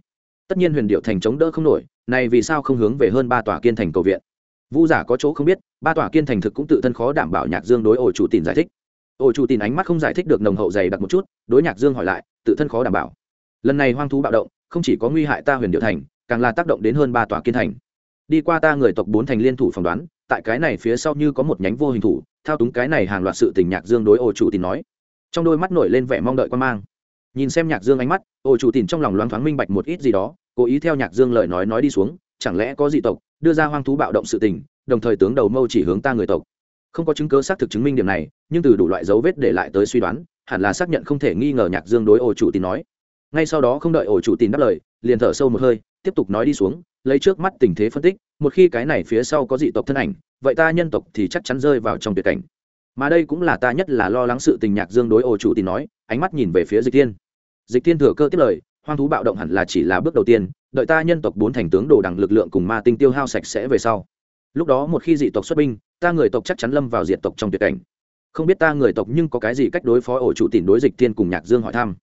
Tất nhiên huyền điệu thành chống đỡ không nổi, này vì sao không hướng về hơn ba tòa kiên thành cầu viện? Vu giả có chỗ không biết, ba tòa kiên thành thực cũng tự thân khó đảm bảo nhạc dương đối ổ chủ tin giải thích. Ổ chủ tin ánh mắt không giải thích được nồng hậu dày đặc một chút, đối nhạc dương hỏi lại, tự thân khó đảm bảo. Lần này hoang thú bạo động, không chỉ có nguy hại ta huyền điệu thành, càng là tác động đến hơn ba tòa kiên thành. Đi qua ta người tộc bốn thành liên thủ phỏng đoán tại cái này phía sau như có một nhánh vô hình thủ, thao túng cái này hàng loạt sự tình nhạc dương đối ô chủ tìm nói. Trong đôi mắt nổi lên vẻ mong đợi quan mang. Nhìn xem nhạc dương ánh mắt, ô chủ tìm trong lòng loáng thoáng minh bạch một ít gì đó, cố ý theo nhạc dương lời nói nói đi xuống, chẳng lẽ có dị tộc, đưa ra hoang thú bạo động sự tình, đồng thời tướng đầu mâu chỉ hướng ta người tộc. Không có chứng cứ xác thực chứng minh điểm này, nhưng từ đủ loại dấu vết để lại tới suy đoán, hẳn là xác nhận không thể nghi ngờ nhạc dương đối ô chủ tìm nói. Ngay sau đó không đợi ổ chủ tìm đáp lời, liền thở sâu một hơi, tiếp tục nói đi xuống, lấy trước mắt tình thế phân tích một khi cái này phía sau có dị tộc thân ảnh, vậy ta nhân tộc thì chắc chắn rơi vào trong tuyệt cảnh. Mà đây cũng là ta nhất là lo lắng sự tình nhạc dương đối ổ chủ tìm nói, ánh mắt nhìn về phía dịch tiên dịch tiên thừa cơ tiếp lời, hoang thú bạo động hẳn là chỉ là bước đầu tiên, đợi ta nhân tộc bốn thành tướng đồ đẳng lực lượng cùng ma tinh tiêu hao sạch sẽ về sau. Lúc đó một khi dị tộc xuất binh, ta người tộc chắc chắn lâm vào diện tộc trong tuyệt cảnh. Không biết ta người tộc nhưng có cái gì cách đối phó ổ chủ tìm đối dịch tiên cùng nhạc dương hỏi thăm.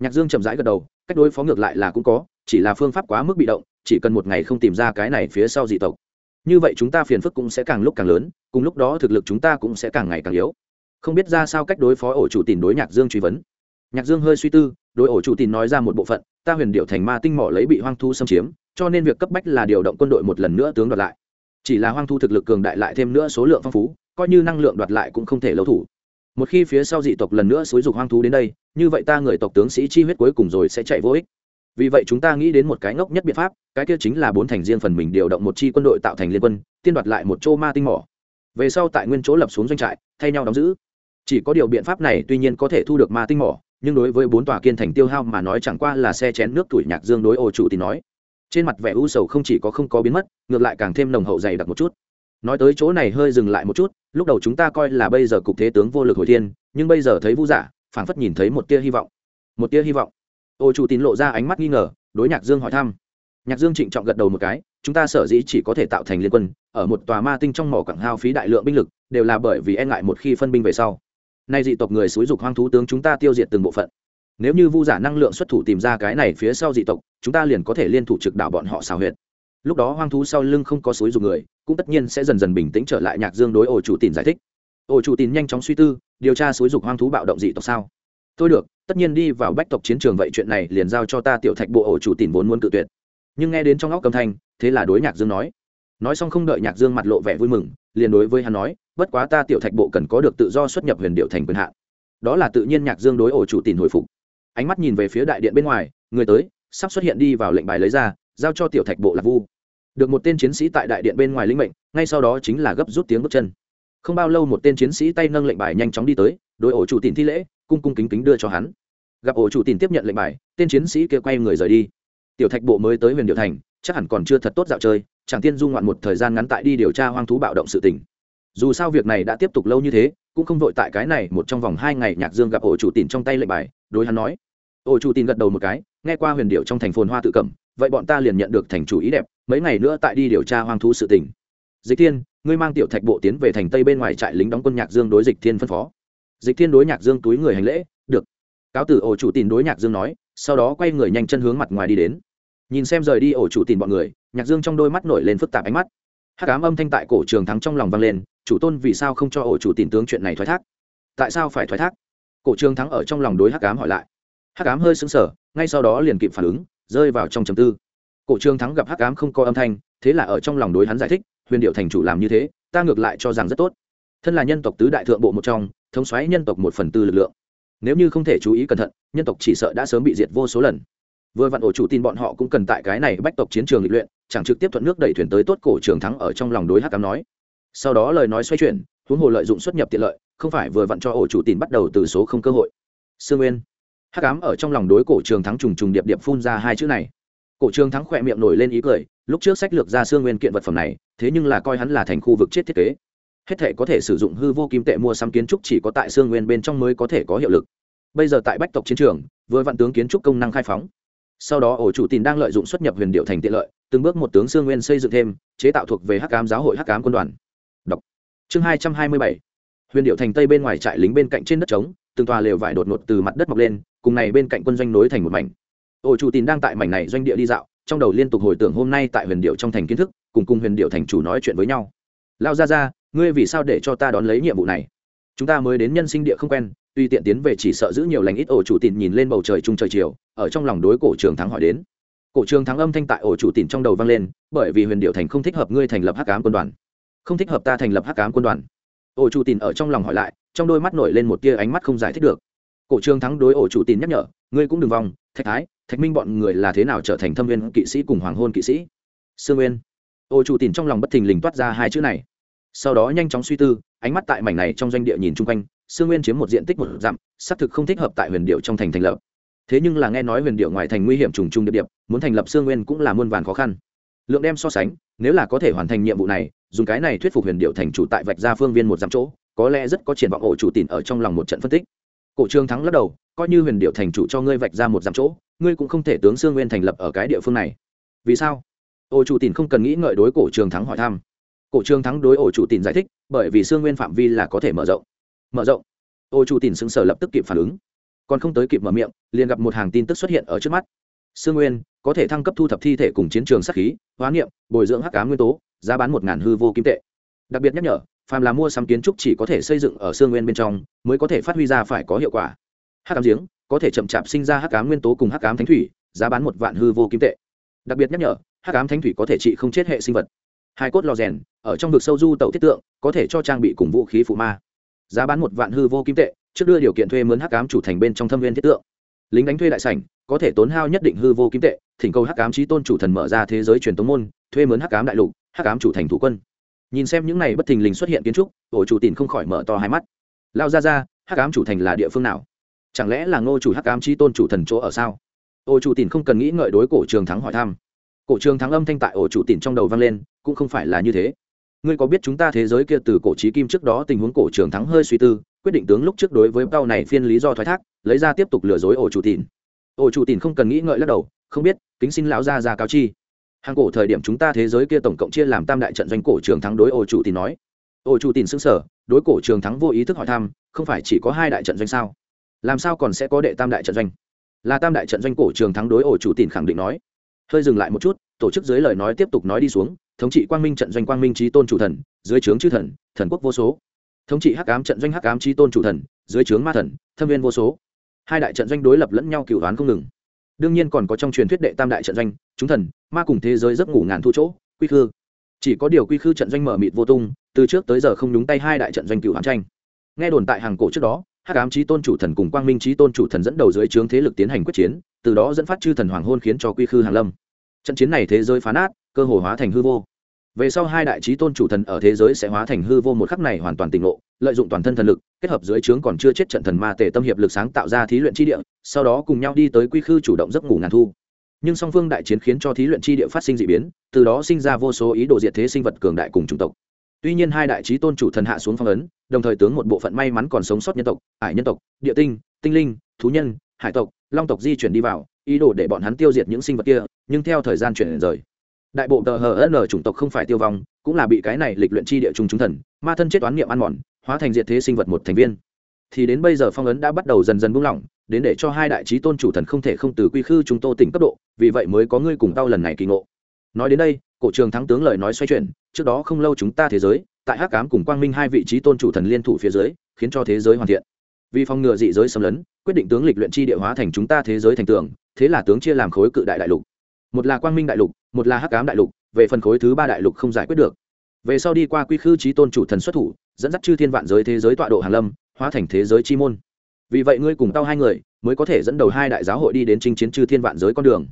Nhạc dương chậm rãi gật đầu, cách đối phó ngược lại là cũng có chỉ là phương pháp quá mức bị động, chỉ cần một ngày không tìm ra cái này phía sau dị tộc. Như vậy chúng ta phiền phức cũng sẽ càng lúc càng lớn, cùng lúc đó thực lực chúng ta cũng sẽ càng ngày càng yếu. Không biết ra sao cách đối phó ổ chủ tìm đối nhạc dương truy vấn. Nhạc dương hơi suy tư, đối ổ chủ tìm nói ra một bộ phận, ta huyền điệu thành ma tinh mỏ lấy bị hoang thu xâm chiếm, cho nên việc cấp bách là điều động quân đội một lần nữa tướng đoạt lại. Chỉ là hoang thu thực lực cường đại lại thêm nữa số lượng phong phú, coi như năng lượng đoạt lại cũng không thể lâu thủ. Một khi phía sau dị tộc lần nữa xúi dục hoang thú đến đây, như vậy ta người tộc tướng sĩ chi huyết cuối cùng rồi sẽ chạy vô ích vì vậy chúng ta nghĩ đến một cái ngốc nhất biện pháp, cái kia chính là bốn thành riêng phần mình điều động một chi quân đội tạo thành liên quân, tiên đoạt lại một chỗ ma tinh mỏ. Về sau tại nguyên chỗ lập xuống doanh trại, thay nhau đóng giữ. Chỉ có điều biện pháp này tuy nhiên có thể thu được ma tinh mỏ, nhưng đối với bốn tòa kiên thành tiêu hao mà nói chẳng qua là xe chén nước tuổi nhạc dương đối ô chủ thì nói. Trên mặt vẻ u sầu không chỉ có không có biến mất, ngược lại càng thêm nồng hậu dày đặc một chút. Nói tới chỗ này hơi dừng lại một chút, lúc đầu chúng ta coi là bây giờ cục thế tướng vô lực hồi thiên, nhưng bây giờ thấy vũ giả, phảng phất nhìn thấy một tia hy vọng. Một tia hy vọng ô chủ tín lộ ra ánh mắt nghi ngờ, đối nhạc dương hỏi thăm. Nhạc dương trịnh trọng gật đầu một cái, chúng ta sở dĩ chỉ có thể tạo thành liên quân, ở một tòa ma tinh trong mỏ quảng hao phí đại lượng binh lực, đều là bởi vì e ngại một khi phân binh về sau. Nay dị tộc người xúi dục hoang thú tướng chúng ta tiêu diệt từng bộ phận. Nếu như vu giả năng lượng xuất thủ tìm ra cái này phía sau dị tộc, chúng ta liền có thể liên thủ trực đảo bọn họ xào huyệt. Lúc đó hoang thú sau lưng không có xúi dục người, cũng tất nhiên sẽ dần dần bình tĩnh trở lại nhạc dương đối ổ chủ tín giải thích. Ổ chủ tín nhanh chóng suy tư, điều tra xúi dục hoang thú bạo động dị tộc sao? Tôi được, tất nhiên đi vào bách tộc chiến trường vậy chuyện này liền giao cho ta tiểu thạch bộ ổ chủ tìm vốn muốn cự tuyệt. Nhưng nghe đến trong óc cầm thanh, thế là đối nhạc dương nói. Nói xong không đợi nhạc dương mặt lộ vẻ vui mừng, liền đối với hắn nói, bất quá ta tiểu thạch bộ cần có được tự do xuất nhập huyền điệu thành quyền hạn. Đó là tự nhiên nhạc dương đối ổ chủ tìm hồi phục. Ánh mắt nhìn về phía đại điện bên ngoài, người tới, sắp xuất hiện đi vào lệnh bài lấy ra, giao cho tiểu thạch bộ là vu. Được một tên chiến sĩ tại đại điện bên ngoài linh mệnh, ngay sau đó chính là gấp rút tiếng bước chân không bao lâu một tên chiến sĩ tay nâng lệnh bài nhanh chóng đi tới, đối ổ chủ tìm thi lễ, cung cung kính kính đưa cho hắn. Gặp ổ chủ tìm tiếp nhận lệnh bài, tên chiến sĩ kia quay người rời đi. Tiểu thạch bộ mới tới huyền điệu thành, chắc hẳn còn chưa thật tốt dạo chơi, chẳng tiên du ngoạn một thời gian ngắn tại đi điều tra hoang thú bạo động sự tình. Dù sao việc này đã tiếp tục lâu như thế, cũng không vội tại cái này một trong vòng hai ngày nhạc dương gặp ổ chủ tìm trong tay lệnh bài, đối hắn nói. Ổ chủ tìm gật đầu một cái, nghe qua huyền điệu trong thành phồn hoa tự cẩm, vậy bọn ta liền nhận được thành chủ ý đẹp, mấy ngày nữa tại đi điều tra hoang thú sự tình dịch thiên, ngươi mang tiểu thạch bộ tiến về thành tây bên ngoài trại lính đóng quân nhạc dương đối dịch thiên phân phó. Dịch thiên đối nhạc dương túi người hành lễ, được. Cáo tử ổ chủ tìm đối nhạc dương nói, sau đó quay người nhanh chân hướng mặt ngoài đi đến. Nhìn xem rời đi ổ chủ tìm bọn người, nhạc dương trong đôi mắt nổi lên phức tạp ánh mắt. Hắc ám âm thanh tại cổ trường thắng trong lòng vang lên, chủ tôn, vì sao không cho ổ chủ tìm tướng chuyện này thoái thác? Tại sao phải thoái thác? Cổ trường thắng ở trong lòng đối hắc ám hỏi lại. Hắc ám hơi sững sờ, ngay sau đó liền kịp phản ứng, rơi vào trong trầm tư. Cổ trường thắng gặp hắc ám không có âm thanh, thế là ở trong lòng đối hắn giải thích huyền điệu thành chủ làm như thế, ta ngược lại cho rằng rất tốt. Thân là nhân tộc tứ đại thượng bộ một trong, thống xoáy nhân tộc một phần tư lực lượng. Nếu như không thể chú ý cẩn thận, nhân tộc chỉ sợ đã sớm bị diệt vô số lần. Vừa vặn ổ chủ tin bọn họ cũng cần tại cái này bách tộc chiến trường lịch luyện, chẳng trực tiếp thuận nước đẩy thuyền tới tốt cổ trường thắng ở trong lòng đối hắc cám nói. Sau đó lời nói xoay chuyển, huống hồ lợi dụng xuất nhập tiện lợi, không phải vừa vặn cho ổ chủ tin bắt đầu từ số không cơ hội. Sương nguyên. Hắc cám ở trong lòng đối cổ trường thắng trùng trùng điệp điệp phun ra hai chữ này cổ trường thắng khỏe miệng nổi lên ý cười, lúc trước sách lược ra xương nguyên kiện vật phẩm này, thế nhưng là coi hắn là thành khu vực chết thiết kế. Hết thể có thể sử dụng hư vô kim tệ mua sắm kiến trúc chỉ có tại xương nguyên bên trong mới có thể có hiệu lực. Bây giờ tại bách tộc chiến trường, vừa vạn tướng kiến trúc công năng khai phóng. Sau đó ổ chủ tín đang lợi dụng xuất nhập huyền điệu thành tiện lợi, từng bước một tướng xương nguyên xây dựng thêm, chế tạo thuộc về hắc cám giáo hội hắc cám quân đoàn. Đọc. Chương hai trăm hai mươi bảy. Huyền điệu thành tây bên ngoài trại lính bên cạnh trên đất trống, từng tòa lều vải đột ngột từ mặt đất mọc lên, cùng này bên cạnh quân doanh nối thành một mảnh ổ chủ tín đang tại mảnh này doanh địa đi dạo, trong đầu liên tục hồi tưởng hôm nay tại huyền điệu trong thành kiến thức, cùng cùng huyền điệu thành chủ nói chuyện với nhau. Lao ra ra ngươi vì sao để cho ta đón lấy nhiệm vụ này? Chúng ta mới đến nhân sinh địa không quen, tuy tiện tiến về chỉ sợ giữ nhiều lành ít. Ổ chủ tín nhìn lên bầu trời trung trời chiều, ở trong lòng đối cổ trường thắng hỏi đến. Cổ trường thắng âm thanh tại ổ chủ tín trong đầu vang lên, bởi vì huyền điệu thành không thích hợp ngươi thành lập hắc cám quân đoàn. Không thích hợp ta thành lập hắc cám quân đoàn. Ổ chủ tín ở trong lòng hỏi lại, trong đôi mắt nổi lên một tia ánh mắt không giải thích được. Cổ trường thắng đối ổ chủ tín nhắc nhở, ngươi cũng đừng vòng, thạch thái thạch minh bọn người là thế nào trở thành thâm viên kỵ sĩ cùng hoàng hôn kỵ sĩ? Sương nguyên. Ô chủ tìm trong lòng bất thình lình toát ra hai chữ này. Sau đó nhanh chóng suy tư ánh mắt tại mảnh này trong doanh địa nhìn chung quanh sương nguyên chiếm một diện tích một dặm xác thực không thích hợp tại huyền điệu trong thành thành lập. Thế nhưng là nghe nói huyền điệu ngoài thành nguy hiểm trùng trùng địa điểm, muốn thành lập sương nguyên cũng là muôn vàn khó khăn. Lượng đem so sánh nếu là có thể hoàn thành nhiệm vụ này dùng cái này thuyết phục huyền điệu thành chủ tại vạch ra phương viên một dặm chỗ có lẽ rất có triển vọng ổ chủ tìm ở trong lòng một trận phân tích. Cổ trương thắng lắc đầu coi như huyền điệu thành chủ cho ngươi vạch ra một dặm chỗ ngươi cũng không thể tướng sương nguyên thành lập ở cái địa phương này. Vì sao? Ổ chủ tìm không cần nghĩ ngợi đối cổ trường thắng hỏi thăm. Cổ trường thắng đối ổ chủ tìm giải thích, bởi vì sương nguyên phạm vi là có thể mở rộng. Mở rộng? Ổ chủ tìm xứng sở lập tức kịp phản ứng. Còn không tới kịp mở miệng, liền gặp một hàng tin tức xuất hiện ở trước mắt. Sương nguyên, có thể thăng cấp thu thập thi thể cùng chiến trường sát khí, hóa niệm, bồi dưỡng hắc ám nguyên tố, giá bán một ngàn hư vô kim tệ. Đặc biệt nhắc nhở, phàm là mua sắm kiến trúc chỉ có thể xây dựng ở xương nguyên bên trong, mới có thể phát huy ra phải có hiệu quả. Hắc ám giếng có thể chậm chạp sinh ra hắc ám nguyên tố cùng hắc ám thánh thủy, giá bán một vạn hư vô kim tệ. Đặc biệt nhắc nhở, hắc ám thánh thủy có thể trị không chết hệ sinh vật. Hai cốt lò rèn, ở trong vực sâu du tẩu thiết tượng, có thể cho trang bị cùng vũ khí phụ ma. Giá bán một vạn hư vô kim tệ, trước đưa điều kiện thuê mướn hắc ám chủ thành bên trong thâm viên thiết tượng. Lính đánh thuê đại sảnh, có thể tốn hao nhất định hư vô kim tệ, thỉnh cầu hắc ám trí tôn chủ thần mở ra thế giới truyền tống môn, thuê mướn hắc ám đại lục, hắc ám chủ thành thủ quân. Nhìn xem những này bất thình lình xuất hiện kiến trúc ổ chủ tìm không khỏi mở to hai mắt. Lao ra ra hắc ám chủ thành là địa phương nào? Chẳng lẽ là ngô chủ hắc ám chi tôn chủ thần chỗ ở sao? Ô chủ tìm không cần nghĩ ngợi đối cổ trường thắng hỏi thăm. Cổ trường thắng âm thanh tại ổ chủ tìm trong đầu vang lên, cũng không phải là như thế. Ngươi có biết chúng ta thế giới kia từ cổ trí kim trước đó tình huống cổ trường thắng hơi suy tư, quyết định tướng lúc trước đối với bao này phiên lý do thoái thác, lấy ra tiếp tục lừa dối ổ chủ tìm ổ chủ tìm không cần nghĩ ngợi lắc đầu, không biết, kính xin lão gia ra cáo chi. Hàng cổ thời điểm chúng ta thế giới kia tổng cộng chia làm tam đại trận doanh cổ trường thắng đối ổ chủ tìm nói. Ổ chủ tìm xứng sở đối cổ trường thắng vô ý thức hỏi thăm, không phải chỉ có hai đại trận doanh sao? Làm sao còn sẽ có đệ tam đại trận doanh? Là tam đại trận doanh cổ trường thắng đối ổ chủ tìm khẳng định nói. Hơi dừng lại một chút, tổ chức dưới lời nói tiếp tục nói đi xuống, thống trị quang minh trận doanh quang minh trí tôn chủ thần, dưới trướng chư thần thần quốc vô số. Thống trị hắc ám trận doanh hắc ám trí tôn chủ thần, dưới trướng ma thần, thâm viên vô số. Hai đại trận doanh đối lập lẫn nhau cựu đoán không ngừng. Đương nhiên còn có trong truyền thuyết đệ tam đại trận doanh, chúng thần, ma cùng thế giới giấc ngủ ngàn thu chỗ, quy khư. Chỉ có điều quy khư trận doanh mở mịt vô tung, từ trước tới giờ không nhúng tay hai đại trận doanh cựu đoán tranh. Nghe đồn tại hàng cổ trước đó hắc ám trí tôn chủ thần cùng quang minh trí tôn chủ thần dẫn đầu dưới trướng thế lực tiến hành quyết chiến, từ đó dẫn phát chư thần hoàng hôn khiến cho quy khư hàng lâm. Trận chiến này thế giới phá nát, cơ hồ hóa thành hư vô. Về sau hai đại trí tôn chủ thần ở thế giới sẽ hóa thành hư vô một khắc này hoàn toàn tỉnh lộ lợi dụng toàn thân thần lực, kết hợp dưới trướng còn chưa chết trận thần ma tề tâm hiệp lực sáng tạo ra thí luyện chi địa, sau đó cùng nhau đi tới quy khư chủ động giấc ngủ ngàn thu. Nhưng song phương đại chiến khiến cho thí luyện chi địa phát sinh d ị biến, từ đó sinh ra vô số ý đồ diệt thế sinh vật cường đại cùng chủng tộc tuy nhiên hai đại trí tôn chủ thần hạ xuống phong ấn, đồng thời tướng một bộ phận may mắn còn sống sót nhân tộc, ải nhân tộc, địa tinh tinh linh, thú nhân, hải tộc, long tộc di chuyển đi vào, ý đồ để bọn hắn tiêu diệt những sinh vật kia, nhưng theo thời gian chuyển rời. Đại bộ tờ hờ n chủng tộc không phải tiêu vong, cũng là bị cái này lịch luyện chi địa trung chúng thần, ma thân chết toán niệm ăn mòn, hóa thành diệt thế sinh vật một thành viên. Thì đến bây giờ phong ấn đã bắt đầu dần dần buông lỏng, đến để cho hai đại trí tôn chủ thần không thể không từ quy khư chúng tô tỉnh cấp độ, vì vậy mới có ngươi cùng tao lần này kỳ ngộ nói đến đây, cổ trường thắng tướng lời nói xoay chuyển, trước đó không lâu chúng ta thế giới, tại hắc cám cùng quang minh hai vị trí tôn chủ thần liên thủ phía dưới, khiến cho thế giới hoàn thiện. Vì phòng ngừa dị giới xâm lấn, quyết định tướng lịch luyện chi địa hóa thành chúng ta thế giới thành tường, thế là tướng chia làm khối cự đại đại lục. Một là quang minh đại lục, một là hắc cám đại lục, về phần khối thứ ba đại lục không giải quyết được. Về sau đi qua quy khư trí tôn chủ thần xuất thủ, dẫn dắt chư thiên vạn giới thế giới tọa độ hàn lâm, hóa thành thế giới chi môn. Vì vậy ngươi cùng tao hai người, mới có thể dẫn đầu hai đại giáo hội đi đến chinh chiến chư thiên vạn giới con đường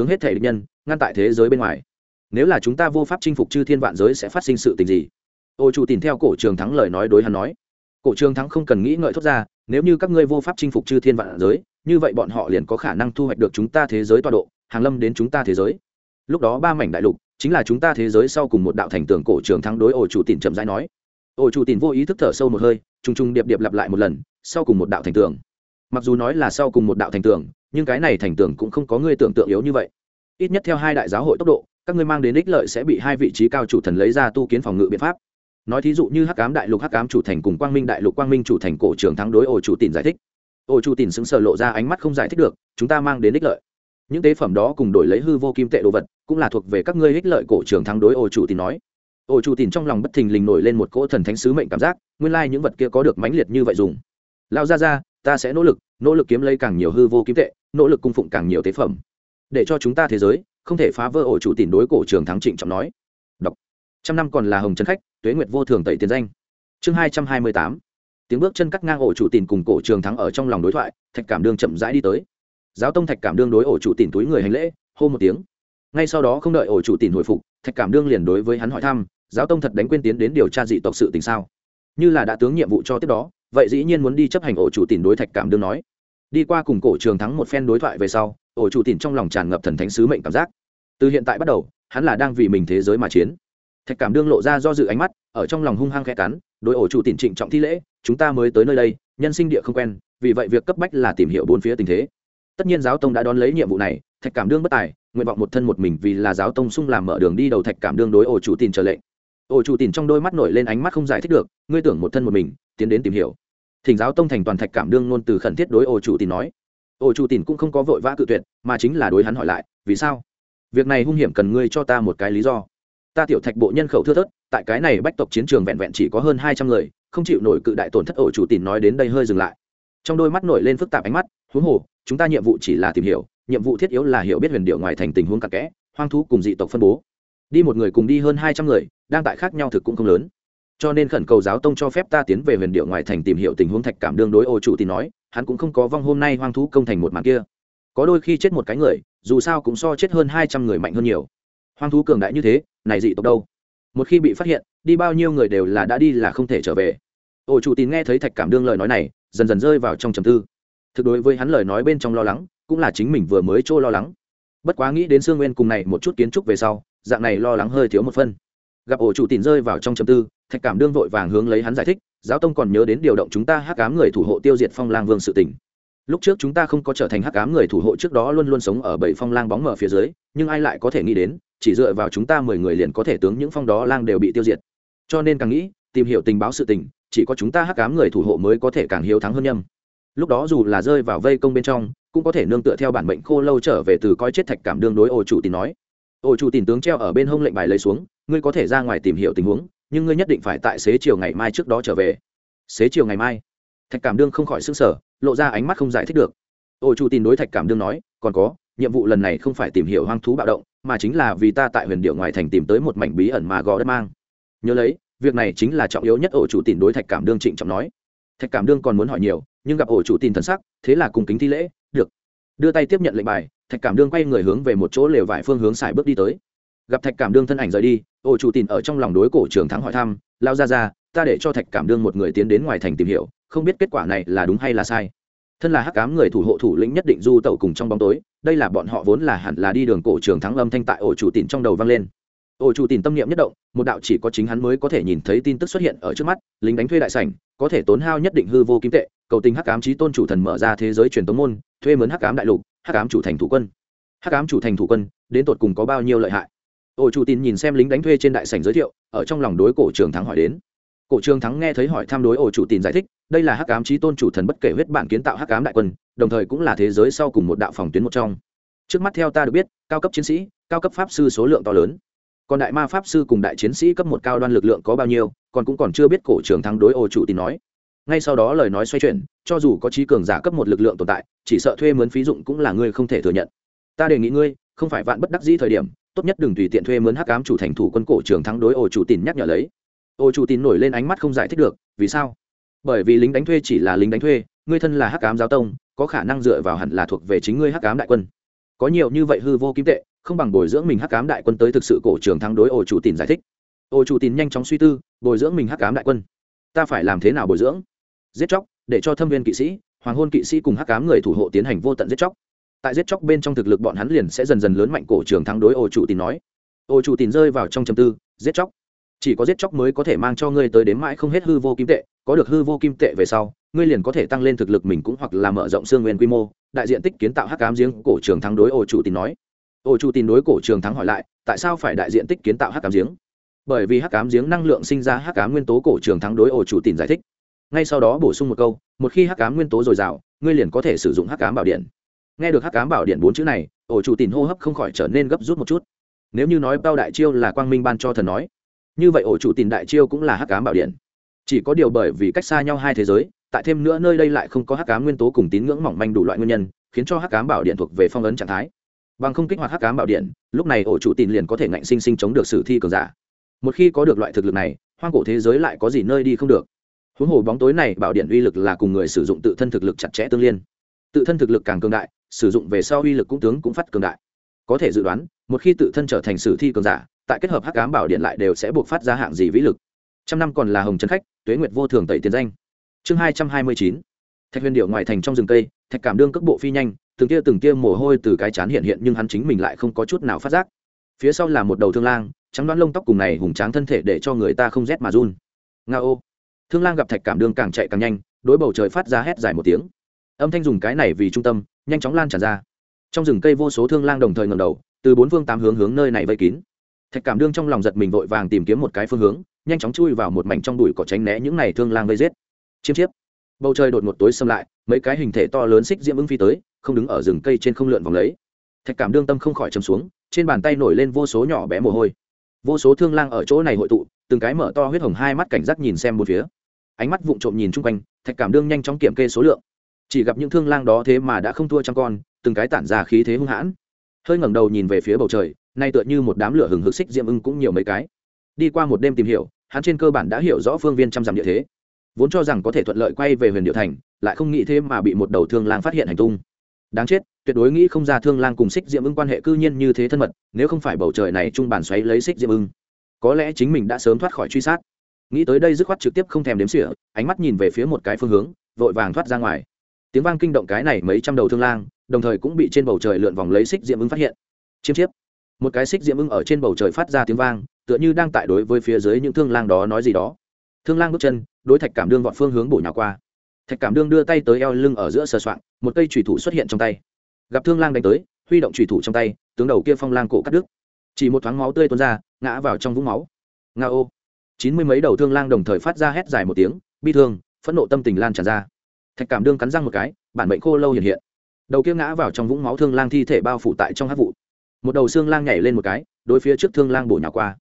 tướng hết thể địch nhân, ngăn tại thế giới bên ngoài. Nếu là chúng ta vô pháp chinh phục chư thiên vạn giới sẽ phát sinh sự tình gì? Ô chủ tìm theo cổ trường thắng lời nói đối hắn nói. Cổ trường thắng không cần nghĩ ngợi thốt ra, nếu như các ngươi vô pháp chinh phục chư thiên vạn giới, như vậy bọn họ liền có khả năng thu hoạch được chúng ta thế giới tọa độ, hàng lâm đến chúng ta thế giới. Lúc đó ba mảnh đại lục, chính là chúng ta thế giới sau cùng một đạo thành tường cổ trường thắng đối ổ chủ tìm chậm rãi nói. Ổ chủ tìm vô ý thức thở sâu một hơi t r ù n g t r ù n g điệp điệp lặp lại một lần, sau cùng một đạo thành tường. Mặc dù nói là sau cùng một đạo thành tường nhưng cái này thành tưởng cũng không có ngươi tưởng tượng yếu như vậy. Ít nhất theo hai đại giáo hội tốc độ, các ngươi mang đến ích lợi sẽ bị hai vị trí cao chủ thần lấy ra tu kiến phòng ngự biện pháp. Nói thí dụ như hắc cám đại lục, hắc cám chủ thành cùng quang minh đại lục, quang minh chủ thành cổ trường thắng đối ổ chủ tìm giải thích. Ổ chủ tìm sững sờ lộ ra ánh mắt không giải thích được, chúng ta mang đến ích lợi. Những tế phẩm đó cùng đổi lấy hư vô kim tệ đồ vật, cũng là thuộc về các ngươi ích lợi cổ trường thắng đối ổ chủ tìm nói. Ổ chủ tìm trong lòng bất thình lình nổi lên một cỗ thần thánh sứ mệnh cảm giác, nguyên lai những vật kia có được mãnh liệt như vậy dùng. Lao ra ra ta sẽ nỗ lực nỗ lực kiếm lấy càng nhiều hư vô kiếm tệ, nỗ lực cung phụng càng nhiều tế phẩm. Để cho chúng ta thế giới, không thể phá vỡ ổ chủ tìm đối cổ trường thắng trịnh trọng nói. Đọc. Trăm năm còn là hồng trấn khách, tuế nguyệt vô thường tẩy tiền danh. Chương hai trăm hai mươi tám. Tiếng bước chân cắt ngang ổ chủ tìm cùng cổ trường thắng ở trong lòng đối thoại, thạch cảm đương chậm rãi đi tới. Giáo tông thạch cảm đương đối ổ chủ tìm túi người hành lễ, hô một tiếng. Ngay sau đó không đợi ổ chủ tìm hồi phục, thạch cảm đương liền đối với hắn hỏi thăm, giáo tông thật đánh quên tiến đến điều tra dị tộc sự tình sao? Như là đã tướng nhiệm vụ cho tiếp đó, vậy dĩ nhiên muốn đi chấp hành ổ chủ tìm đối thạch cảm đương nói. Đi qua cùng cổ trường thắng một phen đối thoại về sau, ổ chủ tìm trong lòng tràn ngập thần thánh sứ mệnh cảm giác. Từ hiện tại bắt đầu, hắn là đang vì mình thế giới mà chiến. Thạch cảm đương lộ ra do dự ánh mắt, ở trong lòng hung hăng khẽ cắn, đối ổ chủ tìm trịnh trọng thi lễ, chúng ta mới tới nơi đây, nhân sinh địa không quen, vì vậy việc cấp bách là tìm hiểu bốn phía tình thế. Tất nhiên giáo tông đã đón lấy nhiệm vụ này, thạch cảm đương bất tài, nguyện vọng một thân một mình vì là giáo tông sung làm mở đường đi đầu thạch cảm đương đối ổ chủ tìm trở lệnh ổ chủ tìm trong đôi mắt nổi lên ánh mắt không giải thích được, ngươi tưởng một thân một mình, tiến đến tìm hiểu. Thỉnh giáo tông thành toàn thạch cảm đương ngôn từ khẩn thiết đối ổ chủ tìm nói. Ổ chủ tìm cũng không có vội vã cự tuyệt, mà chính là đối hắn hỏi lại, vì sao? Việc này hung hiểm cần ngươi cho ta một cái lý do. Ta tiểu thạch bộ nhân khẩu thưa thớt, tại cái này bách tộc chiến trường vẹn vẹn chỉ có hơn hai trăm người, không chịu nổi cự đại tổn thất. Ổ chủ tìm nói đến đây hơi dừng lại. Trong đôi mắt nổi lên phức tạp ánh mắt, huống hồ, chúng ta nhiệm vụ chỉ là tìm hiểu, nhiệm vụ thiết yếu là hiểu biết huyền điệu ngoài thành tình huống cặn kẽ, hoang thú cùng dị tộc phân bố đi một người cùng đi hơn hai trăm người, đang tại khác nhau thực cũng không lớn. Cho nên khẩn cầu giáo tông cho phép ta tiến về huyền điệu ngoài thành tìm hiểu tình huống thạch cảm đương đối ô chủ thì nói, hắn cũng không có vong hôm nay hoang thú công thành một màn kia. Có đôi khi chết một cái người, dù sao cũng so chết hơn hai trăm người mạnh hơn nhiều. Hoang thú cường đại như thế, này dị tộc đâu? Một khi bị phát hiện, đi bao nhiêu người đều là đã đi là không thể trở về. Ô chủ tín nghe thấy thạch cảm đương lời nói này, dần dần rơi vào trong trầm tư. Thực đối với hắn lời nói bên trong lo lắng, cũng là chính mình vừa mới trôi lo lắng. Bất quá nghĩ đến sương nguyên cùng này một chút kiến trúc về sau dạng này lo lắng hơi thiếu một phân. Gặp ổ chủ tín rơi vào trong trầm tư, thạch cảm đương vội vàng hướng lấy hắn giải thích, giáo tông còn nhớ đến điều động chúng ta hắc cám người thủ hộ tiêu diệt phong lang vương sự tỉnh lúc trước chúng ta không có trở thành hắc cám người thủ hộ trước đó luôn luôn sống ở bảy phong lang bóng mở phía dưới, nhưng ai lại có thể nghĩ đến, chỉ dựa vào chúng ta mười người liền có thể tướng những phong đó lang đều bị tiêu diệt. Cho nên càng nghĩ, tìm hiểu tình báo sự tình, chỉ có chúng ta hắc cám người thủ hộ mới có thể càng hiếu thắng hơn nhâm. Lúc đó dù là rơi vào vây công bên trong, cũng có thể nương tựa theo bản mệnh khô lâu trở về từ coi chết thạch cảm đương đối ổ chủ tín nói ổ chủ tìm tướng treo ở bên hông lệnh bài lấy xuống, ngươi có thể ra ngoài tìm hiểu tình huống, nhưng ngươi nhất định phải tại xế chiều ngày mai trước đó trở về. Xế chiều ngày mai? Thạch cảm đương không khỏi sức sở lộ ra ánh mắt không giải thích được. Ổ chủ tìm đối thạch cảm đương nói, còn có, nhiệm vụ lần này không phải tìm hiểu hoang thú bạo động, mà chính là vì ta tại huyền điệu ngoài thành tìm tới một mảnh bí ẩn mà gò đất mang. Nhớ lấy, việc này chính là trọng yếu nhất ổ chủ tìm đối thạch cảm đương trịnh trọng nói. Thạch cảm đương còn muốn hỏi nhiều, nhưng gặp ổ chủ tìm thần sắc, thế là cùng kính thi lễ, được. Đưa tay tiếp nhận lệnh bài thạch cảm đương quay người hướng về một chỗ lều vải phương hướng xài bước đi tới. Gặp thạch cảm đương thân ảnh rời đi Ô chủ tìm ở trong lòng đối cổ trường thắng hỏi thăm, lao ra ra, ta để cho thạch cảm đương một người tiến đến ngoài thành tìm hiểu, không biết kết quả này là đúng hay là sai. Thân là hắc cám người thủ hộ thủ lĩnh nhất định du tẩu cùng trong bóng tối, đây là bọn họ vốn là hẳn là đi đường cổ trường thắng âm thanh tại ổ chủ tìm trong đầu vang lên. Ổ chủ tìm tâm niệm nhất động, một đạo chỉ có chính hắn mới có thể nhìn thấy tin tức xuất hiện ở trước mắt, lính đánh thuê đại sảnh, có thể tốn hao nhất định hư vô kim tệ, cầu tình hắc cám trí tôn chủ thần mở ra thế giới truyền tống môn, thuê mướn hắc cám đại lục hắc Ám chủ thành thủ quân. Hắc Ám chủ thành thủ quân, đến tột cùng có bao nhiêu lợi hại? Ổ chủ tín nhìn xem lính đánh thuê trên đại sảnh giới thiệu, ở trong lòng đối cổ trường thắng hỏi đến. Cổ trường thắng nghe thấy hỏi tham đối ổ chủ tín giải thích, đây là hắc ám trí tôn chủ thần bất kể huyết bản kiến tạo hắc ám đại quân, đồng thời cũng là thế giới sau cùng một đạo phòng tuyến một trong. Trước mắt theo ta được biết, cao cấp chiến sĩ, cao cấp pháp sư số lượng to lớn. Còn đại ma pháp sư cùng đại chiến sĩ cấp một cao đoan lực lượng có bao nhiêu, còn cũng còn chưa biết cổ trường thắng đối ô chủ tín nói. Ngay sau đó lời nói xoay chuyển cho dù có trí cường giả cấp một lực lượng tồn tại, chỉ sợ thuê mướn phí dụng cũng là ngươi không thể thừa nhận. Ta đề nghị ngươi, không phải vạn bất đắc dĩ thời điểm, tốt nhất đừng tùy tiện thuê mướn hắc ám chủ thành thủ quân cổ trường thắng đối ổ chủ tín nhắc nhở lấy. Ổ chủ tín nổi lên ánh mắt không giải thích được, vì sao? Bởi vì lính đánh thuê chỉ là lính đánh thuê, ngươi thân là hắc ám giáo tông, có khả năng dựa vào hẳn là thuộc về chính ngươi hắc ám đại quân. Có nhiều như vậy hư vô kim tệ, không bằng bồi dưỡng mình hắc ám đại quân tới thực sự cổ trường thắng đối ổ chủ tín giải thích. Ổ chủ tín nhanh chóng suy tư, bồi dưỡng mình hắc ám đại quân. Ta phải làm thế nào bồi dưỡng? Giết chóc để cho thâm viên kỵ sĩ, hoàng hôn kỵ sĩ cùng hắc cám người thủ hộ tiến hành vô tận giết chóc. Tại giết chóc bên trong thực lực bọn hắn liền sẽ dần dần lớn mạnh, cổ trường thắng đối ô chủ tín nói. Ô chủ tín rơi vào trong chầm tư, giết chóc. Chỉ có giết chóc mới có thể mang cho ngươi tới đến mãi không hết hư vô kim tệ, có được hư vô kim tệ về sau, ngươi liền có thể tăng lên thực lực mình cũng hoặc là mở rộng xương nguyên quy mô. Đại diện tích kiến tạo hắc cám giếng, cổ trường thắng đối ô chủ tín nói. Ô chủ tín đối cổ trường thắng hỏi lại, tại sao phải đại diện tích kiến tạo hắc cám giếng? Bởi vì hắc cám giếng năng lượng sinh ra hắc cám nguyên tố, cổ trường thắng đối ô chủ tín giải thích ngay sau đó bổ sung một câu, một khi hắc cám nguyên tố dồi dào, ngươi liền có thể sử dụng hắc cám bảo điện. Nghe được hắc cám bảo điện bốn chữ này, ổ chủ tìm hô hấp không khỏi trở nên gấp rút một chút. Nếu như nói bao đại chiêu là quang minh ban cho thần nói, như vậy ổ chủ tìm đại chiêu cũng là hắc cám bảo điện. Chỉ có điều bởi vì cách xa nhau hai thế giới, tại thêm nữa nơi đây lại không có hắc cám nguyên tố cùng tín ngưỡng mỏng manh đủ loại nguyên nhân, khiến cho hắc cám bảo điện thuộc về phong ấn trạng thái. Bằng không kích hoạt hắc cám bảo điện, lúc này ổ chủ tìm liền có thể ngạnh sinh sinh chống được sử thi cường giả. Một khi có được loại thực lực này, hoang cổ thế giới lại có gì nơi đi không được huống hồ bóng tối này bảo điện uy lực là cùng người sử dụng tự thân thực lực chặt chẽ tương liên. Tự thân thực lực càng cường đại, sử dụng về sau uy lực cũng tướng cũng phát cường đại. Có thể dự đoán, một khi tự thân trở thành sử thi cường giả, tại kết hợp hắc cám bảo điện lại đều sẽ buộc phát ra hạng gì vĩ lực. Trăm năm còn là hồng trấn khách, tuế nguyệt vô thường tẩy tiền danh. Chương hai trăm hai mươi chín. Thạch huyền điệu ngoài thành trong rừng cây, thạch cảm đương cước bộ phi nhanh, từng tia từng tia mồ hôi từ cái chán hiện hiện nhưng hắn chính mình lại không có chút nào phát giác. Phía sau là một đầu thương lang, trắng đoán lông tóc cùng này hùng tráng thân thể để cho người ta không rét mà run. Nga ô thương lang gặp thạch cảm đương càng chạy càng nhanh, đối bầu trời phát ra hét dài một tiếng. Âm thanh dùng cái này vì trung tâm, nhanh chóng lan tràn ra. Trong rừng cây vô số thương lang đồng thời ngầm đầu, từ bốn phương tám hướng hướng nơi này vây kín. Thạch cảm đương trong lòng giật mình vội vàng tìm kiếm một cái phương hướng, nhanh chóng chui vào một mảnh trong đùi cỏ tránh né những này thương lang vây giết. Chiếm chiếp. Bầu trời đột một tối xâm lại, mấy cái hình thể to lớn xích diễm ứng phi tới, không đứng ở rừng cây trên không lượn vòng lấy. Thạch cảm đương tâm không khỏi chầm xuống, trên bàn tay nổi lên vô số nhỏ bé mồ hôi. Vô số thương lang ở chỗ này hội tụ, từng cái mở to huyết hồng hai mắt cảnh giác nhìn xem một phía ánh mắt vụng trộm nhìn chung quanh, thạch cảm đương nhanh chóng kiểm kê số lượng. Chỉ gặp những thương lang đó thế mà đã không thua trăm con, từng cái tản ra khí thế hung hãn. Hơi ngẩng đầu nhìn về phía bầu trời, nay tựa như một đám lửa hừng hực xích diệm ưng cũng nhiều mấy cái. Đi qua một đêm tìm hiểu, hắn trên cơ bản đã hiểu rõ phương viên trăm dặm địa thế. Vốn cho rằng có thể thuận lợi quay về huyền điệu thành, lại không nghĩ thế mà bị một đầu thương lang phát hiện hành tung. Đáng chết, tuyệt đối nghĩ không ra thương lang cùng xích diệm ưng quan hệ cư nhiên như thế thân mật, nếu không phải bầu trời này trung bản xoáy lấy xích diệm ưng, có lẽ chính mình đã sớm thoát khỏi truy sát nghĩ tới đây dứt khoát trực tiếp không thèm đếm xỉa, ánh mắt nhìn về phía một cái phương hướng, vội vàng thoát ra ngoài. Tiếng vang kinh động cái này mấy trăm đầu thương lang, đồng thời cũng bị trên bầu trời lượn vòng lấy xích diễm ưng phát hiện. Chiêm chiếp. Một cái xích diễm ưng ở trên bầu trời phát ra tiếng vang, tựa như đang tại đối với phía dưới những thương lang đó nói gì đó. Thương lang bước chân, đối thạch cảm đương vọt phương hướng bổ nhào qua. Thạch cảm đương đưa tay tới eo lưng ở giữa sờ soạn một cây thủy thủ xuất hiện trong tay. Gặp thương lang đánh tới, huy động thủy thủ trong tay, tướng đầu kia phong lang cổ cắt đứt. Chỉ một thoáng máu tươi tuôn ra, ngã vào trong vũng máu. Nga ô chín mươi mấy đầu thương lang đồng thời phát ra hét dài một tiếng, bi thương, phẫn nộ tâm tình lan tràn ra. Thạch cảm đương cắn răng một cái, bản bệnh khô lâu hiện hiện. Đầu kia ngã vào trong vũng máu thương lang thi thể bao phủ tại trong hát vụ. Một đầu xương lang nhảy lên một cái, đối phía trước thương lang bổ nhào qua.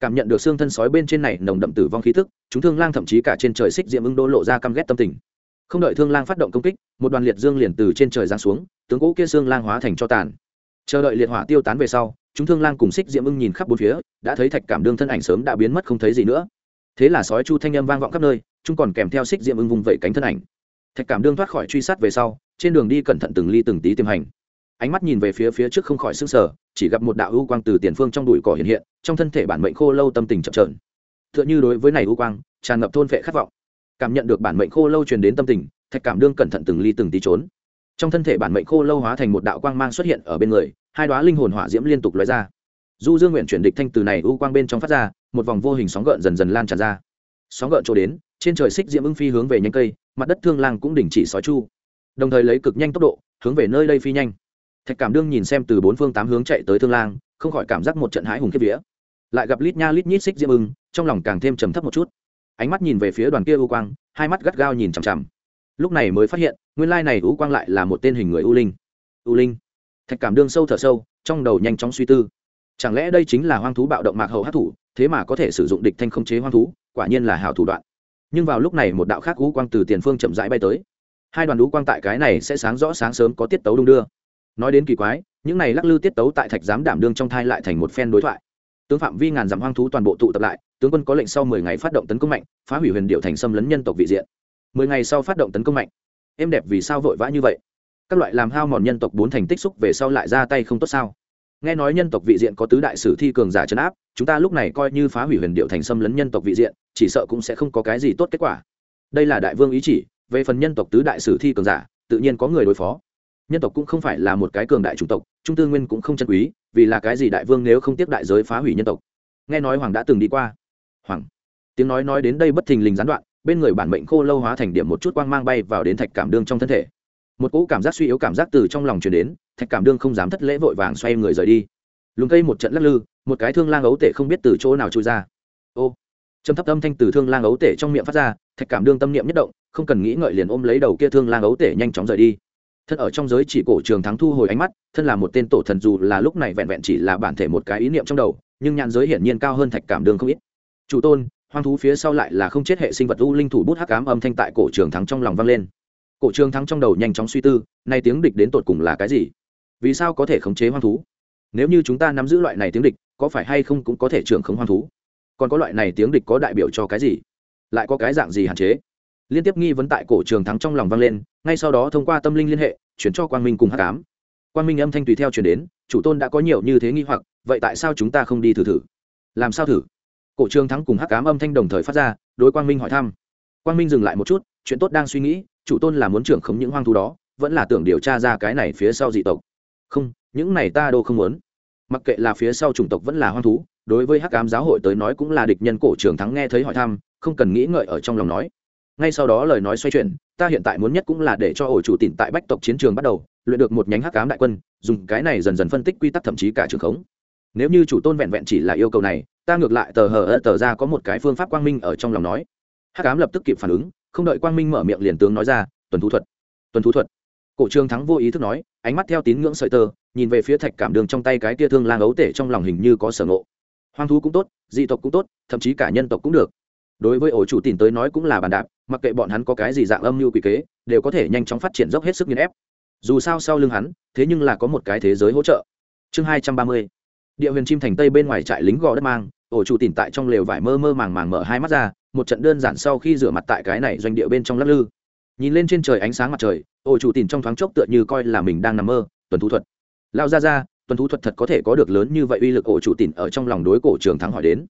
Cảm nhận được xương thân sói bên trên này nồng đậm tử vong khí thức chúng thương lang thậm chí cả trên trời xích diệm ưng đô lộ ra căm ghét tâm tình. Không đợi thương lang phát động công kích, một đoàn liệt dương liền từ trên trời giáng xuống, tướng cỗ kia xương lang hóa thành cho tàn. Chờ đợi liệt hỏa tiêu tán về sau chúng thương lang cùng xích diệm ưng nhìn khắp bốn phía, đã thấy thạch cảm đương thân ảnh sớm đã biến mất không thấy gì nữa. Thế là sói chu thanh âm vang vọng khắp nơi, chúng còn kèm theo xích diệm ưng vùng vẫy cánh thân ảnh. Thạch cảm đương thoát khỏi truy sát về sau, trên đường đi cẩn thận từng ly từng tí tiềm hành. Ánh mắt nhìn về phía phía trước không khỏi sức sở chỉ gặp một đạo ưu quang từ tiền phương trong đùi cỏ hiện hiện, trong thân thể bản mệnh khô lâu tâm tình chậm trợn t h ư ợ n h ư đối với này ưu quang, tràn ngập thôn vệ khát vọng. Cảm nhận được bản mệnh khô lâu truyền đến tâm tình, thạch cảm đương cẩn thận từng ly từng tí trốn trong thân thể bản mệnh khô lâu hóa thành một đạo quang mang xuất hiện ở bên người, hai đoá linh hồn hỏa diễm liên tục lóe ra. Du dương nguyện chuyển địch thanh từ này u quang bên trong phát ra, một vòng vô hình sóng gợn dần dần lan tràn ra. Sóng gợn trôi đến, trên trời xích diễm ưng phi hướng về nhanh cây, mặt đất thương lang cũng đình chỉ sói chu. Đồng thời lấy cực nhanh tốc độ, hướng về nơi đây phi nhanh. Thạch cảm đương nhìn xem từ bốn phương tám hướng chạy tới thương lang, không khỏi cảm giác một trận hãi hùng kiếp vía. Lại gặp lít nha lít nhít xích diễm ưng, trong lòng càng thêm trầm thấp một chút. Ánh mắt nhìn về phía đoàn kia u quang, hai mắt gắt gao nhìn chằm chằm lúc này mới phát hiện, nguyên lai này u quang lại là một tên hình người u linh. U linh. Thạch cảm đương sâu thở sâu, trong đầu nhanh chóng suy tư. Chẳng lẽ đây chính là hoang thú bạo động mạc hầu hát thủ, thế mà có thể sử dụng địch thanh không chế hoang thú, quả nhiên là hào thủ đoạn. Nhưng vào lúc này một đạo khác u quang từ tiền phương chậm rãi bay tới. Hai đoàn u quang tại cái này sẽ sáng rõ sáng sớm có tiết tấu đung đưa. Nói đến kỳ quái, những này lắc lư tiết tấu tại thạch giám đảm đương trong thai lại thành một phen đối thoại. Tướng phạm vi ngàn dặm hoang thú toàn bộ tụ tập lại, tướng quân có lệnh sau mười ngày phát động tấn công mạnh, phá hủy huyền điệu thành xâm lấn nhân tộc vị diện mười ngày sau phát động tấn công mạnh. Em đẹp vì sao vội vã như vậy? Các loại làm hao mòn nhân tộc bốn thành tích xúc về sau lại ra tay không tốt sao? Nghe nói nhân tộc vị diện có tứ đại sử thi cường giả chấn áp, chúng ta lúc này coi như phá hủy huyền điệu thành xâm lấn nhân tộc vị diện, chỉ sợ cũng sẽ không có cái gì tốt kết quả. Đây là đại vương ý chỉ, về phần nhân tộc tứ đại sử thi cường giả, tự nhiên có người đối phó. Nhân tộc cũng không phải là một cái cường đại chủng tộc, trung tư nguyên cũng không chân quý, vì là cái gì đại vương nếu không tiếp đại giới phá hủy nhân tộc? Nghe nói hoàng đã từng đi qua. Hoàng. Tiếng nói nói đến đây bất thình lình gián đoạn bên người bản mệnh khô lâu hóa thành điểm một chút quang mang bay vào đến thạch cảm đương trong thân thể. Một cỗ cảm giác suy yếu cảm giác từ trong lòng truyền đến, thạch cảm đương không dám thất lễ vội vàng xoay người rời đi. Lùng cây một trận lắc lư, một cái thương lang ấu tể không biết từ chỗ nào trôi ra. Ô, trầm thấp âm thanh từ thương lang ấu tể trong miệng phát ra, thạch cảm đương tâm niệm nhất động, không cần nghĩ ngợi liền ôm lấy đầu kia thương lang ấu tể nhanh chóng rời đi. Thân ở trong giới chỉ cổ trường thắng thu hồi ánh mắt, thân là một tên tổ thần dù là lúc này vẹn vẹn chỉ là bản thể một cái ý niệm trong đầu, nhưng nhãn giới hiển nhiên cao hơn thạch cảm đương không ít. Chủ tôn hoang thú phía sau lại là không chết hệ sinh vật u linh thủ bút hắc cám âm thanh tại cổ trường thắng trong lòng vang lên. Cổ trường thắng trong đầu nhanh chóng suy tư, nay tiếng địch đến tột cùng là cái gì? Vì sao có thể khống chế hoang thú? Nếu như chúng ta nắm giữ loại này tiếng địch, có phải hay không cũng có thể trưởng khống hoang thú? Còn có loại này tiếng địch có đại biểu cho cái gì? Lại có cái dạng gì hạn chế? Liên tiếp nghi vấn tại cổ trường thắng trong lòng vang lên, ngay sau đó thông qua tâm linh liên hệ, chuyển cho quang minh cùng hắc ám. Quang minh âm thanh tùy theo chuyển đến, chủ tôn đã có nhiều như thế nghi hoặc, vậy tại sao chúng ta không đi thử thử? Làm sao thử? Cổ trường thắng cùng hắc ám âm thanh đồng thời phát ra, đối quang minh hỏi thăm. Quang minh dừng lại một chút, chuyện tốt đang suy nghĩ, chủ tôn là muốn trưởng khống những hoang thú đó, vẫn là tưởng điều tra ra cái này phía sau dị tộc. Không, những này ta đâu không muốn. Mặc kệ là phía sau chủng tộc vẫn là hoang thú, đối với hắc ám giáo hội tới nói cũng là địch nhân cổ trường thắng nghe thấy hỏi thăm, không cần nghĩ ngợi ở trong lòng nói. Ngay sau đó lời nói xoay chuyển, ta hiện tại muốn nhất cũng là để cho ổ chủ tịn tại bách tộc chiến trường bắt đầu, luyện được một nhánh hắc cám đại quân, dùng cái này dần dần phân tích quy tắc thậm chí cả trường khống. Nếu như chủ tôn vẹn vẹn chỉ là yêu cầu này ta ngược lại tờ hờ ơ tờ ra có một cái phương pháp quang minh ở trong lòng nói. Hắc cám lập tức kịp phản ứng, không đợi quang minh mở miệng liền tướng nói ra, tuần thú thuật, tuần thú thuật. Cổ trương thắng vô ý thức nói, ánh mắt theo tín ngưỡng sợi tơ, nhìn về phía thạch cảm đường trong tay cái tia thương lang ấu tể trong lòng hình như có sở ngộ. Hoang thú cũng tốt, dị tộc cũng tốt, thậm chí cả nhân tộc cũng được. Đối với ổ chủ tìm tới nói cũng là bàn đạp, mặc kệ bọn hắn có cái gì dạng âm mưu quỷ kế, đều có thể nhanh chóng phát triển dốc hết sức nghiên ép. Dù sao sau lưng hắn, thế nhưng là có một cái thế giới hỗ trợ. Chương hai trăm ba mươi địa huyền chim thành tây bên ngoài trại lính gò đất mang, ổ chủ tìm tại trong lều vải mơ mơ màng màng mở hai mắt ra, một trận đơn giản sau khi rửa mặt tại cái này doanh địa bên trong lắc lư. Nhìn lên trên trời ánh sáng mặt trời, ổ chủ tìm trong thoáng chốc tựa như coi là mình đang nằm mơ, tuần thú thuật. Lao ra ra tuần thú thuật thật có thể có được lớn như vậy uy lực ổ chủ tìm ở trong lòng đối cổ trường thắng hỏi đến.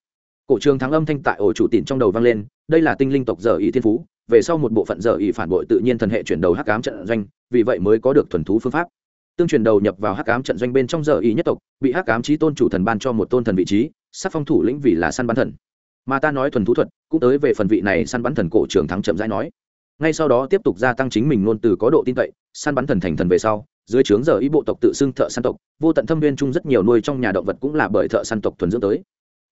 Cổ trường thắng âm thanh tại ổ chủ tìm trong đầu vang lên, đây là tinh linh tộc giờ ý thiên phú, về sau một bộ phận giờ ý phản bội tự nhiên thần hệ chuyển đầu hắc ám trận doanh, vì vậy mới có được thuần thú phương pháp tương truyền đầu nhập vào hắc ám trận doanh bên trong giờ ý nhất tộc, bị hắc ám trí tôn chủ thần ban cho một tôn thần vị trí, sắc phong thủ lĩnh vì là săn bắn thần. Mà ta nói thuần thú thuật, cũng tới về phần vị này săn bắn thần cổ trưởng thắng chậm rãi nói. Ngay sau đó tiếp tục gia tăng chính mình luôn từ có độ tin cậy, săn bắn thần thành thần về sau, dưới trướng giờ ý bộ tộc tự xưng thợ săn tộc, vô tận thâm viên chung rất nhiều nuôi trong nhà động vật cũng là bởi thợ săn tộc thuần dưỡng tới.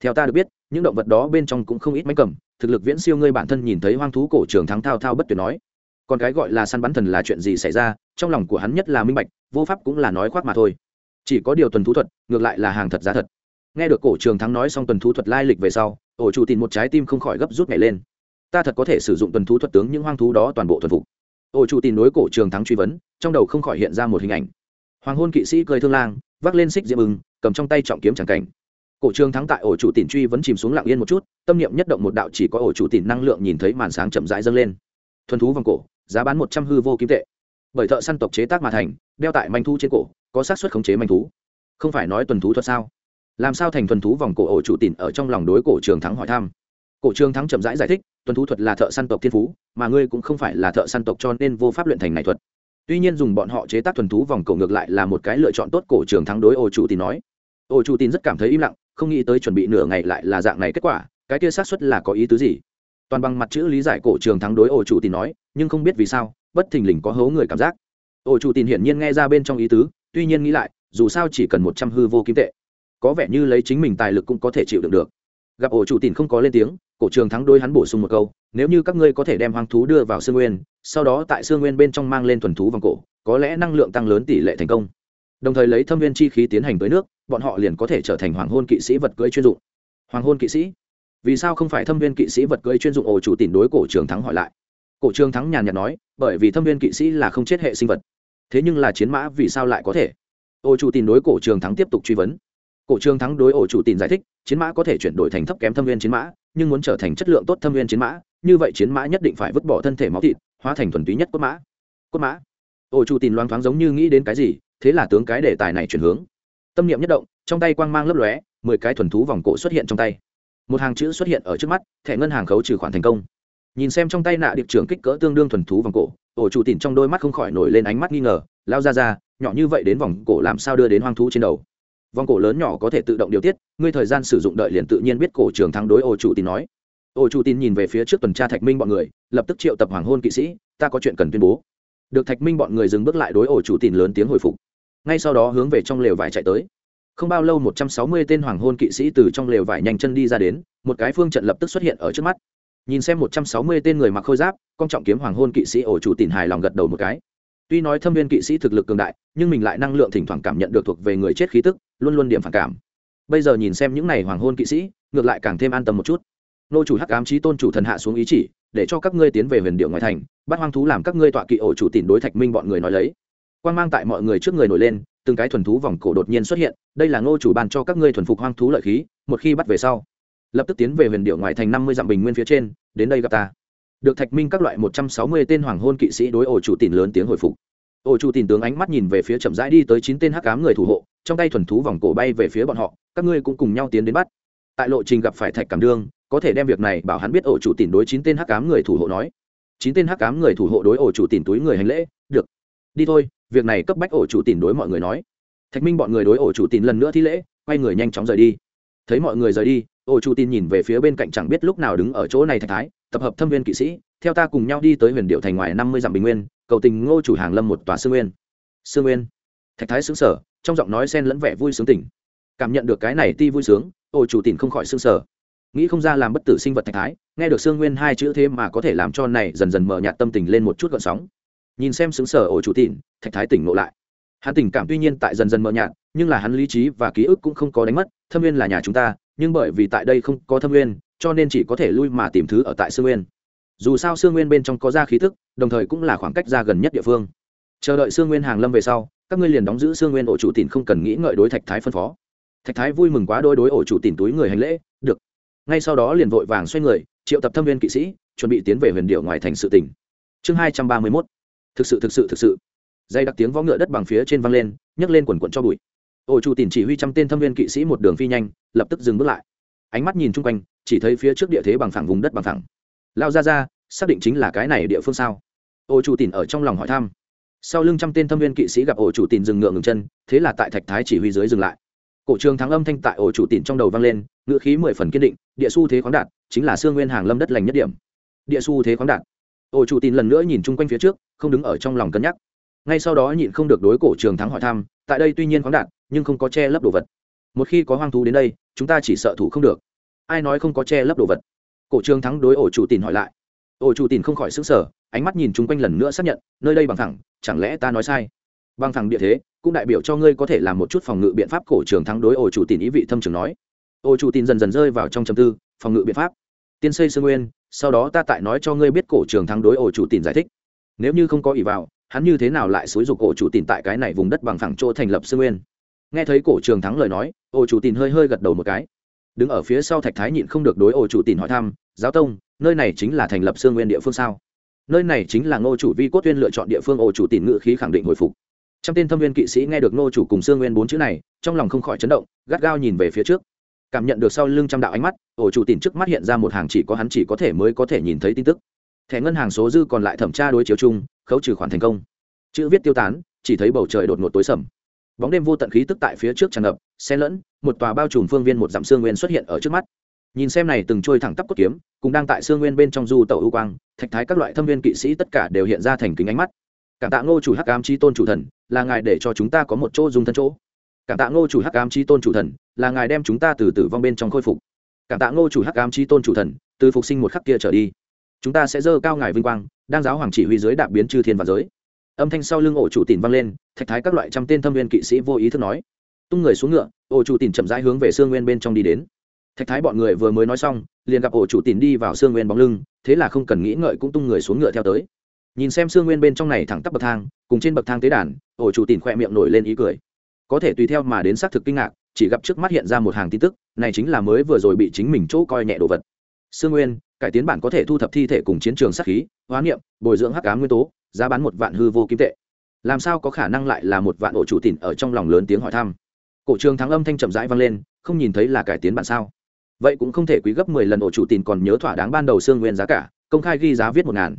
Theo ta được biết, những động vật đó bên trong cũng không ít máy cầm, thực lực viễn siêu ngươi bản thân nhìn thấy hoang thú cổ trường thắng thao thao bất tuyệt nói. Còn cái gọi là săn bắn thần là chuyện gì xảy ra, trong lòng của hắn nhất là minh bạch vô pháp cũng là nói khoác mà thôi. Chỉ có điều tuần thú thuật, ngược lại là hàng thật giá thật. Nghe được cổ trường thắng nói xong tuần thú thuật lai lịch về sau, ổ chủ tìm một trái tim không khỏi gấp rút nhảy lên. Ta thật có thể sử dụng tuần thú thuật tướng những hoang thú đó toàn bộ thuần phục. Ổ chủ tìm đối cổ trường thắng truy vấn, trong đầu không khỏi hiện ra một hình ảnh. Hoàng hôn kỵ sĩ cười thương lang, vác lên xích diễm ưng, cầm trong tay trọng kiếm tràng cảnh. Cổ trường thắng tại ổ chủ tìm truy vẫn chìm xuống lặng yên một chút, tâm niệm nhất động một đạo chỉ có ổ chủ tìm năng lượng nhìn thấy màn sáng chậm rãi dâng lên. Thuần thú vòng cổ, giá bán một trăm hư vô kim tệ. Bởi thợ săn tộc chế tác mà thành đeo tại manh thú trên cổ có xác suất khống chế manh thú. Không phải nói tuần thú thuật sao? Làm sao thành tuần thú vòng cổ ổ chủ tìm ở trong lòng đối cổ trường thắng hỏi thăm? Cổ trường thắng chậm rãi giải, giải thích tuần thú thuật là thợ săn tộc thiên phú mà ngươi cũng không phải là thợ săn tộc cho nên vô pháp luyện thành này thuật. Tuy nhiên dùng bọn họ chế tác thuần thú vòng cổ ngược lại là một cái lựa chọn tốt cổ trường thắng đối ổ chủ tìm nói. Ổ chủ tin rất cảm thấy im lặng không nghĩ tới chuẩn bị nửa ngày lại là dạng này kết quả cái kia xác suất là có ý tứ gì? Toàn bằng mặt chữ lý giải cổ trường thắng đối ổ chủ tìm nói nhưng không biết vì sao bất thình lình có hố người cảm giác ổ chủ tìm hiển nhiên nghe ra bên trong ý tứ, tuy nhiên nghĩ lại, dù sao chỉ cần một trăm hư vô kim tệ, có vẻ như lấy chính mình tài lực cũng có thể chịu đựng được. Gặp ổ chủ tìm không có lên tiếng, cổ trường thắng đôi hắn bổ sung một câu, nếu như các ngươi có thể đem hoang thú đưa vào sương nguyên, sau đó tại sương nguyên bên trong mang lên thuần thú vòng cổ, có lẽ năng lượng tăng lớn tỷ lệ thành công. Đồng thời lấy thâm viên chi khí tiến hành tới nước, bọn họ liền có thể trở thành hoàng hôn kỵ sĩ vật cưỡi chuyên dụng. Hoàng hôn kỵ sĩ? Vì sao không phải thâm viên kỵ sĩ vật cưỡi chuyên dụng? Ổ chủ tìm đối cổ trường thắng hỏi lại. Cổ trường thắng nhàn nhạt nói, bởi vì thâm viên kỵ sĩ là không chết hệ sinh vật thế nhưng là chiến mã vì sao lại có thể? Ô chủ tìm đối cổ trường thắng tiếp tục truy vấn. Cổ trường thắng đối ổ chủ tìm giải thích, chiến mã có thể chuyển đổi thành thấp kém thâm viên chiến mã, nhưng muốn trở thành chất lượng tốt thâm viên chiến mã, như vậy chiến mã nhất định phải vứt bỏ thân thể máu thịt, hóa thành thuần túy nhất cốt mã. Cốt mã. Ổ chủ tìm loáng thoáng giống như nghĩ đến cái gì, thế là tướng cái đề tài này chuyển hướng. Tâm niệm nhất động, trong tay quang mang lấp lóe, mười cái thuần thú vòng cổ xuất hiện trong tay. Một hàng chữ xuất hiện ở trước mắt, thẻ ngân hàng khấu trừ khoản thành công nhìn xem trong tay nạ điệp trưởng kích cỡ tương đương thuần thú vòng cổ, ổ chủ tìm trong đôi mắt không khỏi nổi lên ánh mắt nghi ngờ, lao ra ra, nhỏ như vậy đến vòng cổ làm sao đưa đến hoang thú trên đầu? Vòng cổ lớn nhỏ có thể tự động điều tiết, ngươi thời gian sử dụng đợi liền tự nhiên biết cổ trường thắng đối ổ chủ tin nói. Ổ chủ tin nhìn về phía trước tuần tra thạch minh bọn người, lập tức triệu tập hoàng hôn kỵ sĩ, ta có chuyện cần tuyên bố. Được thạch minh bọn người dừng bước lại đối ổ chủ tin lớn tiếng hồi phục. Ngay sau đó hướng về trong lều vải chạy tới. Không bao lâu một trăm sáu mươi tên hoàng hôn kỵ sĩ từ trong lều vải nhanh chân đi ra đến, một cái phương trận lập tức xuất hiện ở trước mắt nhìn xem một trăm sáu mươi tên người mặc khôi giáp, con trọng kiếm hoàng hôn kỵ sĩ ổ chủ tìm hài lòng gật đầu một cái. Tuy nói thâm viên kỵ sĩ thực lực cường đại, nhưng mình lại năng lượng thỉnh thoảng cảm nhận được thuộc về người chết khí tức, luôn luôn điểm phản cảm. Bây giờ nhìn xem những n à y hoàng hôn kỵ sĩ, ngược lại càng thêm an tâm một chút. Nô chủ hắc ám trí tôn chủ thần hạ xuống ý chỉ, để cho các ngươi tiến về huyền điệu ngoài thành, bắt hoang thú làm các ngươi tọa kỵ ổ chủ tìm đối thạch minh bọn người nói lấy. Quan mang tại mọi người trước người nổi lên, từng cái thuần thú vòng cổ đột nhiên xuất hiện, đây là ngô chủ ban cho các ngươi thuần phục hoang thú lợi khí, một khi bắt về sau lập tức tiến về huyền điệu ngoài thành năm mươi dặm bình nguyên phía trên, đến đây gặp ta. Được thạch minh các loại một trăm sáu mươi tên hoàng hôn kỵ sĩ đối ổ chủ tìm lớn tiếng hồi phục. Ổ chủ tìm tướng ánh mắt nhìn về phía chậm rãi đi tới chín tên hắc cám người thủ hộ, trong tay thuần thú vòng cổ bay về phía bọn họ, các ngươi cũng cùng nhau tiến đến bắt. Tại lộ trình gặp phải thạch cảm đương, có thể đem việc này bảo hắn biết ổ chủ tìm đối chín tên hắc cám người thủ hộ nói. Chín tên hắc cám người thủ hộ đối ổ chủ tìm túi người hành lễ, được. Đi thôi, việc này cấp bách ổ chủ tìm đối mọi người nói. Thạch minh bọn người đối ổ chủ tìm lần nữa thi lễ, quay người nhanh chóng rời đi. Thấy mọi người rời đi ô chủ tin nhìn về phía bên cạnh chẳng biết lúc nào đứng ở chỗ này thạch thái, tập hợp thâm viên kỵ sĩ, theo ta cùng nhau đi tới huyền điệu thành ngoài năm mươi dặm bình nguyên, cầu tình ngô chủ hàng lâm một tòa sư nguyên. Sư nguyên. Thạch thái xứng sở trong giọng nói sen lẫn vẻ vui sướng tỉnh. Cảm nhận được cái này ti vui sướng ô chủ tìm không khỏi xương sở nghĩ không ra làm bất tử sinh vật thạch thái, nghe được sương nguyên hai chữ thế mà có thể làm cho này dần dần mở nhạt tâm tình lên một chút gợn sóng. Nhìn xem xứng sở ổ chủ tịn thạch thái tỉnh ngộ lại. Hắn tình cảm tuy nhiên tại dần dần mờ nhạt, nhưng là hắn lý trí và ký ức cũng không có đánh mất, thâm nguyên là nhà chúng ta nhưng bởi vì tại đây không có thâm nguyên, cho nên chỉ có thể lui mà tìm thứ ở tại sương nguyên. Dù sao sương nguyên bên trong có ra khí thức, đồng thời cũng là khoảng cách ra gần nhất địa phương. Chờ đợi sương nguyên hàng lâm về sau, các ngươi liền đóng giữ sương nguyên ổ chủ tìm không cần nghĩ ngợi đối thạch thái phân phó. Thạch thái vui mừng quá đôi đối ổ chủ tìm túi người hành lễ, được. Ngay sau đó liền vội vàng xoay người, triệu tập thâm viên kỵ sĩ, chuẩn bị tiến về huyền điệu ngoài thành sự tỉnh. Chương hai trăm ba mươi mốt. Thực sự thực sự thực sự. Dây đặc tiếng võ ngựa đất bằng phía trên văng lên, nhấc lên quần quận cho bụi ổ chủ tìm chỉ huy trăm tên thâm viên kỵ sĩ một đường phi nhanh, lập tức dừng bước lại. Ánh mắt nhìn chung quanh, chỉ thấy phía trước địa thế bằng phẳng vùng đất bằng phẳng. Lao ra ra, xác định chính là cái này địa phương sao? Ổ chủ tìm ở trong lòng hỏi thăm. Sau lưng trăm tên thâm viên kỵ sĩ gặp ổ chủ tìm dừng ngựa ngừng chân, thế là tại thạch thái chỉ huy dưới dừng lại. Cổ trường thắng âm thanh tại ổ chủ tìm trong đầu vang lên, ngựa khí mười phần kiên định, địa su thế khoáng đạt, chính là xương nguyên hàng lâm đất lành nhất điểm. Địa su thế khoáng đạt. Ổ chủ tìn lần nữa nhìn chung quanh phía trước, không đứng ở trong lòng cân nhắc. Ngay sau đó nhịn không được đối cổ trường thắng hỏi thăm, tại đây tuy nhiên khoáng đạt nhưng không có che lấp đồ vật. Một khi có hoang thú đến đây, chúng ta chỉ sợ thủ không được. Ai nói không có che lấp đồ vật? Cổ trường thắng đối ổ chủ tìn hỏi lại. Ổ chủ tìn không khỏi xứng sở ánh mắt nhìn chung quanh lần nữa xác nhận, nơi đây bằng thẳng, chẳng lẽ ta nói sai? Bằng thẳng địa thế, cũng đại biểu cho ngươi có thể làm một chút phòng ngự biện pháp, cổ trường thắng đối ổ chủ tìn ý vị thâm trường nói. Ổ chủ tìn dần dần rơi vào trong trầm tư, phòng ngự biện pháp. Tiên xây sương nguyên, sau đó ta tại nói cho ngươi biết cổ trường thắng đối ổ chủ tìn giải thích. Nếu như không có ỷ vào, hắn như thế nào lại xúi dục ổ chủ tìn tại cái này vùng đất bằng phẳng chỗ thành lập sương nguyên? Nghe thấy cổ trường thắng lời nói, ổ chủ tìn hơi hơi gật đầu một cái. Đứng ở phía sau thạch thái nhịn không được đối ổ chủ tìn hỏi thăm, giáo tông, nơi này chính là thành lập sương nguyên địa phương sao? Nơi này chính là ngô chủ vi cốt tuyên lựa chọn địa phương, ổ chủ tìn ngự khí khẳng định hồi phục. Trong tên thâm viên kỵ sĩ nghe được ngô chủ cùng sương nguyên bốn chữ này, trong lòng không khỏi chấn động, gắt gao nhìn về phía trước. Cảm nhận được sau lưng trăm đạo ánh mắt, ổ chủ tìm trước mắt hiện ra một hàng chỉ có hắn chỉ có thể mới có thể nhìn thấy tin tức. Thẻ ngân hàng số dư còn lại thẩm tra đối chiếu chung, khấu trừ khoản thành công. Chữ viết tiêu tán, chỉ thấy bầu trời đột ngột tối sầm bóng đêm vô tận khí tức tại phía trước tràn ngập, xen lẫn, một tòa bao trùm phương viên một dặm xương nguyên xuất hiện ở trước mắt. Nhìn xem này từng trôi thẳng tắp cốt kiếm cũng đang tại xương nguyên bên trong du tàu ưu quang, thạch thái các loại thâm viên kỵ sĩ tất cả đều hiện ra thành kính ánh mắt. Cảm tạ ngô chủ hắc ám chi tôn chủ thần, là ngài để cho chúng ta có một chỗ dùng thân chỗ. Cảm tạ ngô chủ hắc ám chi tôn chủ thần, là ngài đem chúng ta từ tử vong bên trong khôi phục. Cảm tạ ngô chủ hắc ám chi tôn chủ thần, từ phục sinh một khắc kia trở đi, chúng ta sẽ dơ cao ngài vinh quang, đang giáo hoàng chỉ huy dưới đạp biến chư thiên và giới âm thanh sau lưng ổ chủ tìm vang lên, thạch thái các loại trăm tên thâm viên kỵ sĩ vô ý thức nói. Tung người xuống ngựa, ổ chủ tìm chậm rãi hướng về sương nguyên bên trong đi đến. Thạch thái bọn người vừa mới nói xong, liền gặp ổ chủ tìm đi vào sương nguyên bóng lưng, thế là không cần nghĩ ngợi cũng tung người xuống ngựa theo tới. Nhìn xem sương nguyên bên trong này thẳng tắp bậc thang, cùng trên bậc thang tế đàn, ổ chủ tìm khoe miệng nổi lên ý cười. Có thể tùy theo mà đến xác thực kinh ngạc, chỉ gặp trước mắt hiện ra một hàng tin tức, này chính là mới vừa rồi bị chính mình chỗ coi nhẹ đồ vật. Sương nguyên, cải tiến bản có thể thu thập thi thể cùng chiến trường sát khí, hóa niệm, bồi dưỡng hắc ám nguyên tố giá bán một vạn hư vô kim tệ. Làm sao có khả năng lại là một vạn ổ chủ tỉn ở trong lòng lớn tiếng hỏi thăm. Cổ trường thắng âm thanh chậm rãi vang lên, không nhìn thấy là cải tiến bản sao? Vậy cũng không thể quý gấp mười lần ổ chủ tỉn còn nhớ thỏa đáng ban đầu xương nguyên giá cả, công khai ghi giá viết một ngàn.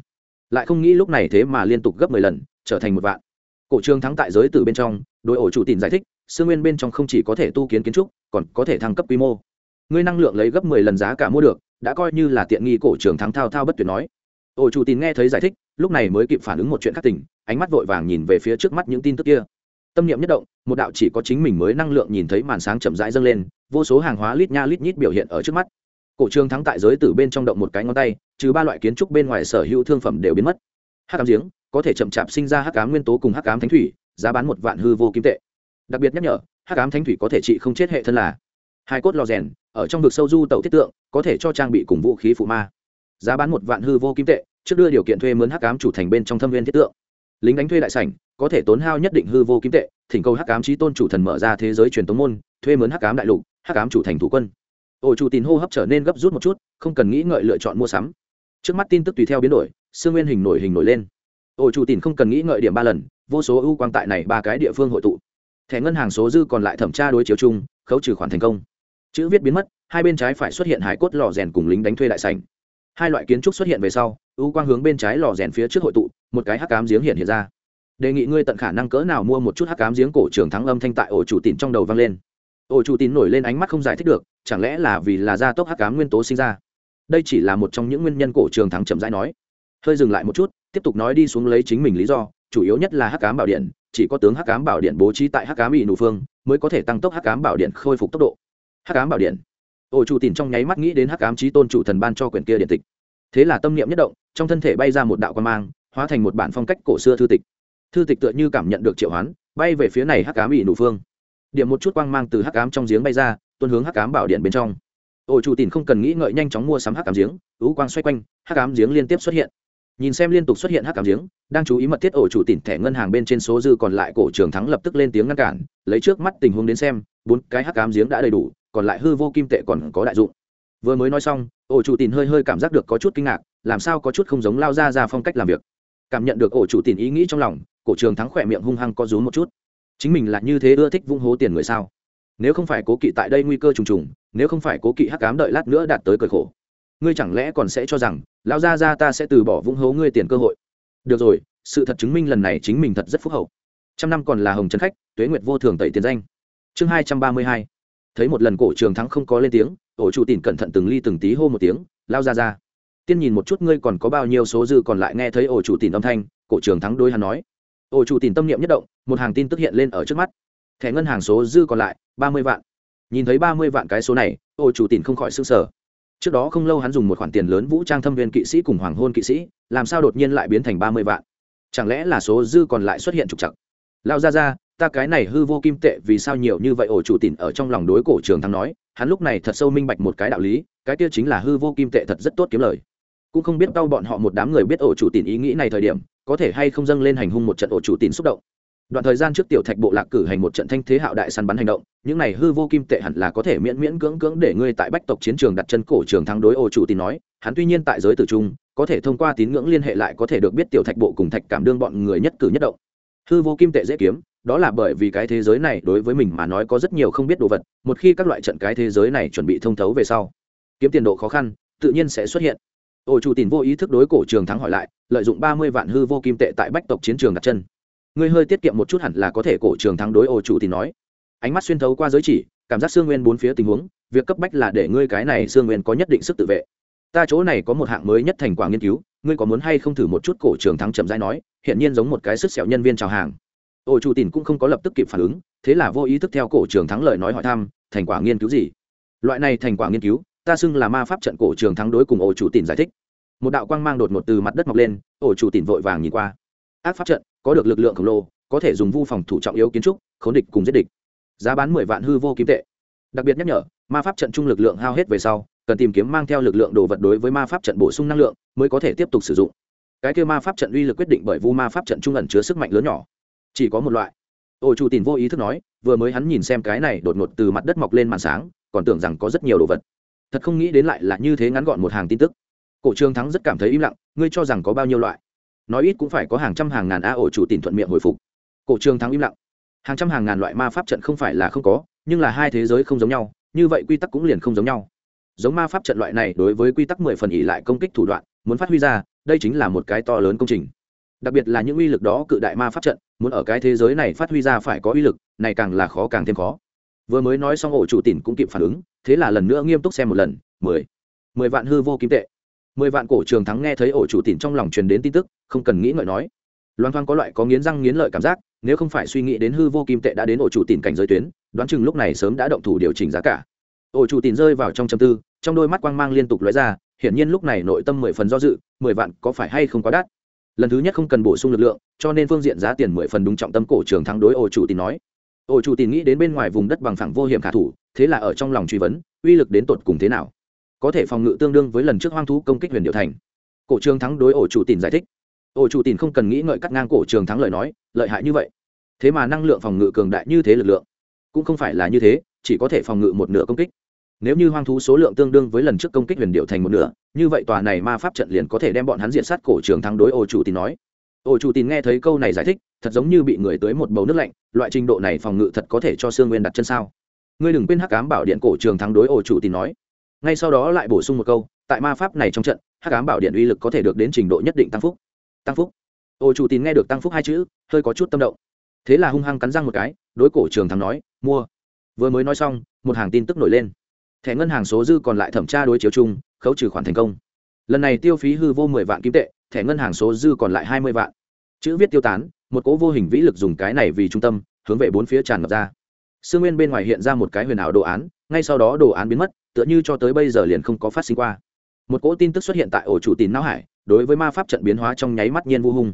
Lại không nghĩ lúc này thế mà liên tục gấp mười lần, trở thành một vạn. Cổ trường thắng tại giới từ bên trong đội ổ chủ tỉn giải thích, xương nguyên bên trong không chỉ có thể tu kiến kiến trúc, còn có thể thăng cấp quy mô. Ngươi năng lượng lấy gấp mười lần giá cả mua được, đã coi như là tiện nghi cổ trường thắng thao thao bất tuyệt nói. Ổ chủ tịn nghe thấy giải thích lúc này mới kịp phản ứng một chuyện khác tỉnh ánh mắt vội vàng nhìn về phía trước mắt những tin tức kia. Tâm niệm nhất động, một đạo chỉ có chính mình mới năng lượng nhìn thấy màn sáng chậm rãi dâng lên, vô số hàng hóa lít nha lít nhít biểu hiện ở trước mắt. Cổ trường thắng tại giới tử bên trong động một cái ngón tay, trừ ba loại kiến trúc bên ngoài sở hữu thương phẩm đều biến mất. Hắc ám giếng, có thể chậm chạp sinh ra hắc ám nguyên tố cùng hắc ám thánh thủy, giá bán một vạn hư vô kim tệ. Đặc biệt nhắc nhở, hắc ám thánh thủy có thể trị không chết hệ thân là. Hai cốt lò rèn, ở trong vực sâu du tàu thiết tượng, có thể cho trang bị cùng vũ khí phụ ma. Giá bán một vạn hư vô kim tệ trước đưa điều kiện thuê mướn hắc ám chủ thành bên trong thâm viên thiết tượng. Lính đánh thuê đại sảnh, có thể tốn hao nhất định hư vô kim tệ, thỉnh cầu hắc ám trí tôn chủ thần mở ra thế giới truyền tống môn, thuê mướn hắc ám đại lục, hắc ám chủ thành thủ quân. Ổ chủ tín hô hấp trở nên gấp rút một chút, không cần nghĩ ngợi lựa chọn mua sắm. Trước mắt tin tức tùy theo biến đổi, xương nguyên hình nổi hình nổi lên. Ổ chủ tín không cần nghĩ ngợi điểm ba lần, vô số ưu quang tại này ba cái địa phương hội tụ. Thẻ ngân hàng số dư còn lại thẩm tra đối chiếu chung, khấu trừ khoản thành công. Chữ viết biến mất, hai bên trái phải xuất hiện hải cốt lò rèn cùng lính đánh thuê đại sảnh. Hai loại kiến trúc xuất hiện về sau U quang hướng bên trái lò rèn phía trước hội tụ, một cái hắc cám giếng hiện hiện ra. Đề nghị ngươi tận khả năng cỡ nào mua một chút hắc cám giếng cổ trường thắng âm thanh tại ổ chủ tín trong đầu vang lên. Ổ chủ tín nổi lên ánh mắt không giải thích được, chẳng lẽ là vì là gia tốc hắc cám nguyên tố sinh ra? Đây chỉ là một trong những nguyên nhân cổ trường thắng chậm rãi nói. Hơi dừng lại một chút, tiếp tục nói đi xuống lấy chính mình lý do, chủ yếu nhất là hắc cám bảo điện, chỉ có tướng hắc cám bảo điện bố trí tại hắc cám bị nụ phương, mới có thể tăng tốc hắc cám bảo điện khôi phục tốc độ. Hắc ám bảo điện. Ổ chủ tín trong nháy mắt nghĩ đến hắc ám trí tôn chủ thần ban cho quyển kia điện tịch thế là tâm niệm nhất động, trong thân thể bay ra một đạo quan mang, hóa thành một bản phong cách cổ xưa thư tịch. Thư tịch tựa như cảm nhận được triệu hoán, bay về phía này hắc ám ỵ nụ phương. Điểm một chút quang mang từ hắc ám trong giếng bay ra, tuôn hướng hắc ám bảo điện bên trong. Ổ chủ tìm không cần nghĩ ngợi nhanh chóng mua sắm hắc ám giếng ú quang xoay quanh, hắc ám giếng liên tiếp xuất hiện. Nhìn xem liên tục xuất hiện hắc ám giếng, đang chú ý mật thiết ổ chủ tìm thẻ ngân hàng bên trên số dư còn lại cổ trường thắng lập tức lên tiếng ngăn cản, lấy trước mắt tình huống đến xem, bốn cái hắc ám giếng đã đầy đủ, còn lại hư vô kim tệ còn có đại dụng vừa mới nói xong, ổ chủ tìm hơi hơi cảm giác được có chút kinh ngạc, làm sao có chút không giống lao ra ra phong cách làm việc. Cảm nhận được ổ chủ tìm ý nghĩ trong lòng, cổ trường thắng khỏe miệng hung hăng có rú một chút. Chính mình là như thế ưa thích vung hố tiền người sao? Nếu không phải cố kỵ tại đây nguy cơ trùng trùng, nếu không phải cố kỵ hắc cám đợi lát nữa đạt tới cởi khổ, ngươi chẳng lẽ còn sẽ cho rằng lão gia gia ta sẽ từ bỏ vung hố ngươi tiền cơ hội? Được rồi, sự thật chứng minh lần này chính mình thật rất phúc hậu. Trăm năm còn là hồng trấn khách, tuế nguyệt vô thường tẩy tiền danh. Chương hai trăm ba mươi hai. Thấy một lần cổ trường thắng không có lên tiếng ổ chủ tìm cẩn thận từng ly từng tí hô một tiếng, lao ra ra. Tiên nhìn một chút ngươi còn có bao nhiêu số dư còn lại nghe thấy ổ chủ tìm âm thanh, cổ trường thắng đôi hắn nói. Ổ chủ tìm tâm niệm nhất động, một hàng tin tức hiện lên ở trước mắt. Thẻ ngân hàng số dư còn lại, ba mươi vạn. Nhìn thấy ba mươi vạn cái số này, ổ chủ tìm không khỏi s ư n g sở trước đó không lâu hắn dùng một khoản tiền lớn vũ trang thâm viên kỵ sĩ cùng hoàng hôn kỵ sĩ, làm sao đột nhiên lại biến thành ba mươi vạn? Chẳng lẽ là số dư còn lại xuất hiện trục chặt lao ra ra, ta cái này hư vô kim tệ vì sao nhiều như vậy, ổ chủ tìm ở trong lòng đối cổ trường thắng nói hắn lúc này thật sâu minh bạch một cái đạo lý, cái kia chính là hư vô kim tệ thật rất tốt kiếm lời. Cũng không biết đau bọn họ một đám người biết ổ chủ tìm ý nghĩ này thời điểm, có thể hay không dâng lên hành hung một trận ổ chủ tín xúc động. Đoạn thời gian trước tiểu thạch bộ lạc cử hành một trận thanh thế hạo đại săn bắn hành động, những này hư vô kim tệ hẳn là có thể miễn miễn cưỡng cưỡng để ngươi tại bách tộc chiến trường đặt chân cổ trường thắng đối ổ chủ tín nói, hắn tuy nhiên tại giới tử trung, có thể thông qua tín ngưỡng liên hệ lại có thể được biết tiểu thạch bộ cùng thạch cảm đương bọn người nhất cử nhất động. Hư vô kim tệ dễ kiếm đó là bởi vì cái thế giới này đối với mình mà nói có rất nhiều không biết đồ vật, một khi các loại trận cái thế giới này chuẩn bị thông thấu về sau, kiếm tiền độ khó khăn tự nhiên sẽ xuất hiện. Ổ chủ tìm vô ý thức đối cổ trường thắng hỏi lại, lợi dụng ba mươi vạn hư vô kim tệ tại bách tộc chiến trường đặt chân. Ngươi hơi tiết kiệm một chút hẳn là có thể cổ trường thắng đối ổ chủ thì nói. Ánh mắt xuyên thấu qua giới chỉ, cảm giác xương nguyên bốn phía tình huống, việc cấp bách là để ngươi cái này xương nguyên có nhất định sức tự vệ. Ta chỗ này có một hạng mới nhất thành quả nghiên cứu, ngươi có muốn hay không thử một chút cổ trường thắng chậm rãi nói hiện nhiên giống một cái sức sẹo nhân viên chào hàng ổ chủ tìm cũng không có lập tức kịp phản ứng, thế là vô ý thức theo cổ trường thắng lời nói hỏi thăm, thành quả nghiên cứu gì? Loại này thành quả nghiên cứu, ta xưng là ma pháp trận cổ trường thắng đối cùng ổ chủ tìm giải thích. Một đạo quang mang đột ngột từ mặt đất mọc lên ổ chủ tìm vội vàng nhìn qua. Ác pháp trận, có được lực lượng khổng lồ, có thể dùng vu phòng thủ trọng yếu kiến trúc, khốn địch cùng giết địch. Giá bán mười vạn hư vô kim tệ. Đặc biệt nhắc nhở, ma pháp trận chung lực lượng hao hết về sau, cần tìm kiếm mang theo lực lượng đồ vật đối với ma pháp trận bổ sung năng lượng, mới có thể tiếp tục sử dụng. Cái kêu ma pháp trận uy lực quyết định bởi vu ma pháp trận trung ẩn chứa sức mạnh lớn nhỏ chỉ có một loại. Ổ chủ tìm vô ý thức nói, vừa mới hắn nhìn xem cái này đột ngột từ mặt đất mọc lên màn sáng, còn tưởng rằng có rất nhiều đồ vật. Thật không nghĩ đến lại là như thế ngắn gọn một hàng tin tức. Cổ trường thắng rất cảm thấy im lặng, ngươi cho rằng có bao nhiêu loại? Nói ít cũng phải có hàng trăm hàng ngàn a ổ chủ tìm thuận miệng hồi phục. Cổ trường thắng im lặng. Hàng trăm hàng ngàn loại ma pháp trận không phải là không có, nhưng là hai thế giới không giống nhau, như vậy quy tắc cũng liền không giống nhau. Giống ma pháp trận loại này đối với quy tắc mười phần ỉ lại công kích thủ đoạn, muốn phát huy ra, đây chính là một cái to lớn công trình đặc biệt là những uy lực đó cự đại ma pháp trận, muốn ở cái thế giới này phát huy ra phải có uy lực, này càng là khó càng thêm khó. Vừa mới nói xong, ổ chủ tìm cũng kịp phản ứng, thế là lần nữa nghiêm túc xem một lần, mười. Mười vạn hư vô kim tệ. Mười vạn cổ trường thắng nghe thấy ổ chủ tìm trong lòng truyền đến tin tức, không cần nghĩ ngợi nói. Loan thoang có loại có nghiến răng nghiến lợi cảm giác, nếu không phải suy nghĩ đến hư vô kim tệ đã đến ổ chủ tìm cảnh giới tuyến, đoán chừng lúc này sớm đã động thủ điều chỉnh giá cả. Ổ chủ tìm rơi vào trong châm tư, trong đôi mắt quang mang liên tục lóe ra, hiển nhiên lúc này nội tâm mười phần do dự, mười vạn có phải hay không quá đắt? Lần thứ nhất không cần bổ sung lực lượng, cho nên phương diện giá tiền mười phần đúng trọng tâm cổ trường thắng đối ổ chủ tìm nói. Ổ chủ tìm nghĩ đến bên ngoài vùng đất bằng phẳng vô hiểm khả thủ, thế là ở trong lòng truy vấn, uy lực đến tột cùng thế nào? Có thể phòng ngự tương đương với lần trước hoang thú công kích huyền điệu thành. Cổ trường thắng đối ổ chủ tìm giải thích. Ổ chủ tìm không cần nghĩ ngợi cắt ngang cổ trường thắng lời nói, lợi hại như vậy. Thế mà năng lượng phòng ngự cường đại như thế lực lượng, cũng không phải là như thế, chỉ có thể phòng ngự một nửa công kích nếu như hoang thú số lượng tương đương với lần trước công kích huyền điệu thành một nửa, như vậy tòa này ma pháp trận liền có thể đem bọn hắn diện sát cổ trường thắng đối ổ chủ tin nói. Ổ chủ tin nghe thấy câu này giải thích, thật giống như bị người tới một bầu nước lạnh, loại trình độ này phòng ngự thật có thể cho sương nguyên đặt chân sao? Ngươi đừng quên hắc cám bảo điện cổ trường thắng đối ổ chủ tin nói. Ngay sau đó lại bổ sung một câu, tại ma pháp này trong trận, hắc ám bảo điện uy lực có thể được đến trình độ nhất định tăng phúc. Tăng phúc. Ô chủ tín nghe được tăng phúc hai chữ, hơi có chút tâm động. Thế là hung hăng cắn răng một cái, đối cổ trường thắng nói, mua. Vừa mới nói xong, một hàng tin tức nổi lên thẻ ngân hàng số dư còn lại thẩm tra đối chiếu chung, khấu trừ khoản thành công. Lần này tiêu phí hư vô mười vạn kim tệ, thẻ ngân hàng số dư còn lại hai mươi vạn. Chữ viết tiêu tán, một cố vô hình vĩ lực dùng cái này vì trung tâm, hướng về bốn phía tràn ngập ra. Sương nguyên bên ngoài hiện ra một cái huyền ảo đồ án, ngay sau đó đồ án biến mất, tựa như cho tới bây giờ liền không có phát sinh qua. Một cỗ tin tức xuất hiện tại ổ chủ tín não hải, đối với ma pháp trận biến hóa trong nháy mắt nhiên vô hung.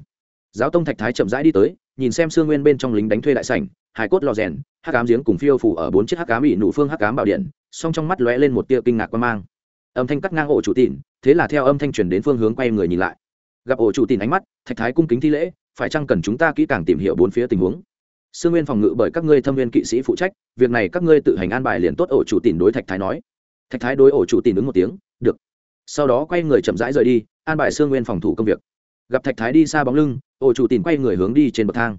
Giáo tông thạch thái chậm rãi đi tới, nhìn xem sương nguyên bên trong lính đánh thuê đại sảnh hải cốt lò rèn, hắc cám giếng cùng phiêu phủ ở bốn chiếc hắc cám bị nụ phương hắc cám bảo điện, song trong mắt lóe lên một tia kinh ngạc quan mang. Âm thanh cắt ngang ổ chủ tịn, thế là theo âm thanh truyền đến phương hướng quay người nhìn lại. Gặp ổ chủ tịn ánh mắt, thạch thái cung kính thi lễ, phải chăng cần chúng ta kỹ càng tìm hiểu bốn phía tình huống? Sương nguyên phòng ngự bởi các ngươi thâm viên kỵ sĩ phụ trách, việc này các ngươi tự hành an bài liền tốt, ổ chủ tịn đối thạch thái nói. Thạch thái đối ổ chủ tịn ứng một tiếng, được. Sau đó quay người chậm rãi rời đi, an bài sương nguyên phòng thủ công việc. Gặp thạch thái đi xa bóng lưng, ổ chủ tịn quay người hướng đi trên bậc thang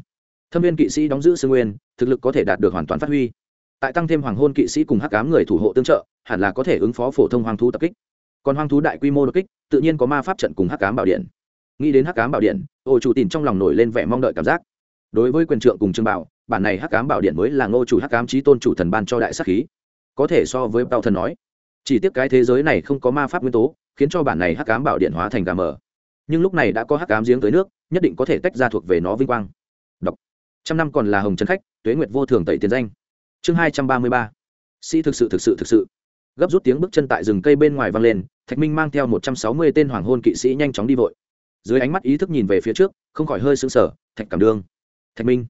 thâm viên kỵ sĩ đóng giữ sương nguyên, thực lực có thể đạt được hoàn toàn phát huy. Tại tăng thêm hoàng hôn kỵ sĩ cùng hắc cám người thủ hộ tương trợ, hẳn là có thể ứng phó phổ thông hoang thú tập kích. Còn hoang thú đại quy mô đột kích, tự nhiên có ma pháp trận cùng hắc cám bảo điện. Nghĩ đến hắc cám bảo điện, ô chủ tìm trong lòng nổi lên vẻ mong đợi cảm giác. Đối với quyền trượng cùng trương bảo, bản này hắc cám bảo điện mới là ngô chủ hắc cám trí tôn chủ thần ban cho đại sắc khí. Có thể so với tàu thần nói, chỉ tiếc cái thế giới này không có ma pháp nguyên tố, khiến cho bản này hắc cám bảo điện hóa thành gà mờ. Nhưng lúc này đã có hắc cám giếng tới nước, nhất định có thể tách ra thuộc về nó vinh quang trăm năm còn là hồng trần khách, tuế nguyệt vô thường tẩy tiền danh. Chương hai trăm ba mươi ba. Sĩ thực sự thực sự thực sự. Gấp rút tiếng bước chân tại rừng cây bên ngoài vang lên, thạch minh mang theo một trăm sáu mươi tên hoàng hôn kỵ sĩ nhanh chóng đi vội. Dưới ánh mắt ý thức nhìn về phía trước, không khỏi hơi sững sờ, thạch cảm đương. Thạch minh.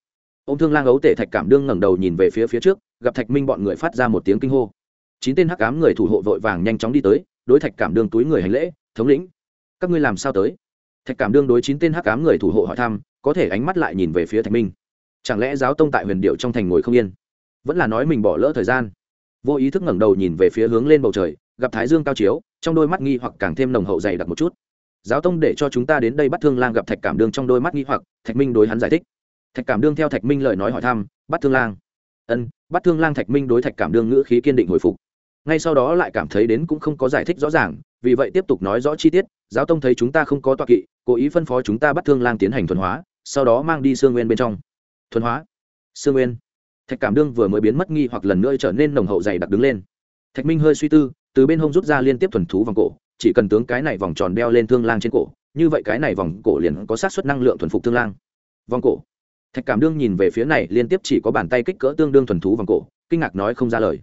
Ô m thương lang ấu tể thạch cảm đương ngẩng đầu nhìn về phía phía trước, gặp thạch minh bọn người phát ra một tiếng kinh hô. Chín tên hắc ám người thủ hộ vội vàng nhanh chóng đi tới, đối thạch cảm đương túi người hành lễ, thống lĩnh, các ngươi làm sao tới? Thạch cảm đương đối chín tên hắc ám người thủ hộ hỏi thăm, có thể ánh mắt lại nhìn về phía thạch minh chẳng lẽ giáo tông tại huyền điệu trong thành ngồi không yên? Vẫn là nói mình bỏ lỡ thời gian. Vô ý thức ngẩng đầu nhìn về phía hướng lên bầu trời, gặp thái dương cao chiếu, trong đôi mắt nghi hoặc càng thêm nồng hậu dày đặc một chút. Giáo tông để cho chúng ta đến đây bắt thương lang gặp thạch cảm đương trong đôi mắt nghi hoặc, thạch minh đối hắn giải thích. Thạch cảm đương theo thạch minh lời nói hỏi thăm, bắt thương lang? Ân bắt thương lang thạch minh đối thạch cảm đương ngữ khí kiên định hồi phục. Ngay sau đó lại cảm thấy đến cũng không có giải thích rõ ràng, vì vậy tiếp tục nói rõ chi tiết, giáo tông thấy chúng ta không có toa kỵ, cố ý phân phó chúng ta bắt thương lang tiến hành thuần hóa, sau đó mang đi xương nguyên bên trong thuần hóa. Sương nguyên. Thạch cảm đương vừa mới biến mất nghi hoặc lần nữa trở nên nồng hậu dày đặc đứng lên. Thạch minh hơi suy tư, từ bên hông rút ra liên tiếp thuần thú vòng cổ, chỉ cần tướng cái này vòng tròn đeo lên thương lang trên cổ, như vậy cái này vòng cổ liền có sát xuất năng lượng thuần phục thương lang. Vòng cổ. Thạch cảm đương nhìn về phía này, liên tiếp chỉ có bàn tay kích cỡ tương đương thuần thú vòng cổ, kinh ngạc nói không ra lời.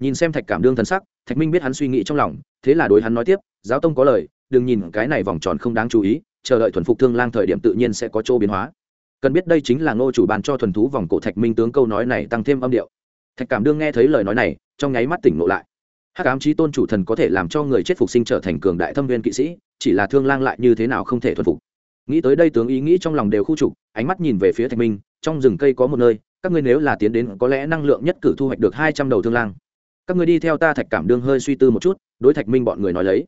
Nhìn xem thạch cảm đương thần sắc, thạch minh biết hắn suy nghĩ trong lòng, thế là đối hắn nói tiếp, giáo tông có lời, đừng nhìn cái này vòng tròn không đáng chú ý, chờ đợi thuần phục thương lang thời điểm tự nhiên sẽ có chỗ biến hóa cần biết đây chính là ngô chủ bàn cho thuần thú vòng cổ thạch minh tướng câu nói này tăng thêm âm điệu. Thạch cảm đương nghe thấy lời nói này, trong nháy mắt tỉnh ngộ lại. Hắc ám trí tôn chủ thần có thể làm cho người chết phục sinh trở thành cường đại thâm viên kỵ sĩ, chỉ là thương lang lại như thế nào không thể thuần phục. Nghĩ tới đây tướng ý nghĩ trong lòng đều khu trục, ánh mắt nhìn về phía thạch minh, trong rừng cây có một nơi, các ngươi nếu là tiến đến, có lẽ năng lượng nhất cử thu hoạch được hai trăm đầu thương lang. Các ngươi đi theo ta thạch cảm đương hơi suy tư một chút, đối thạch minh bọn người nói lấy.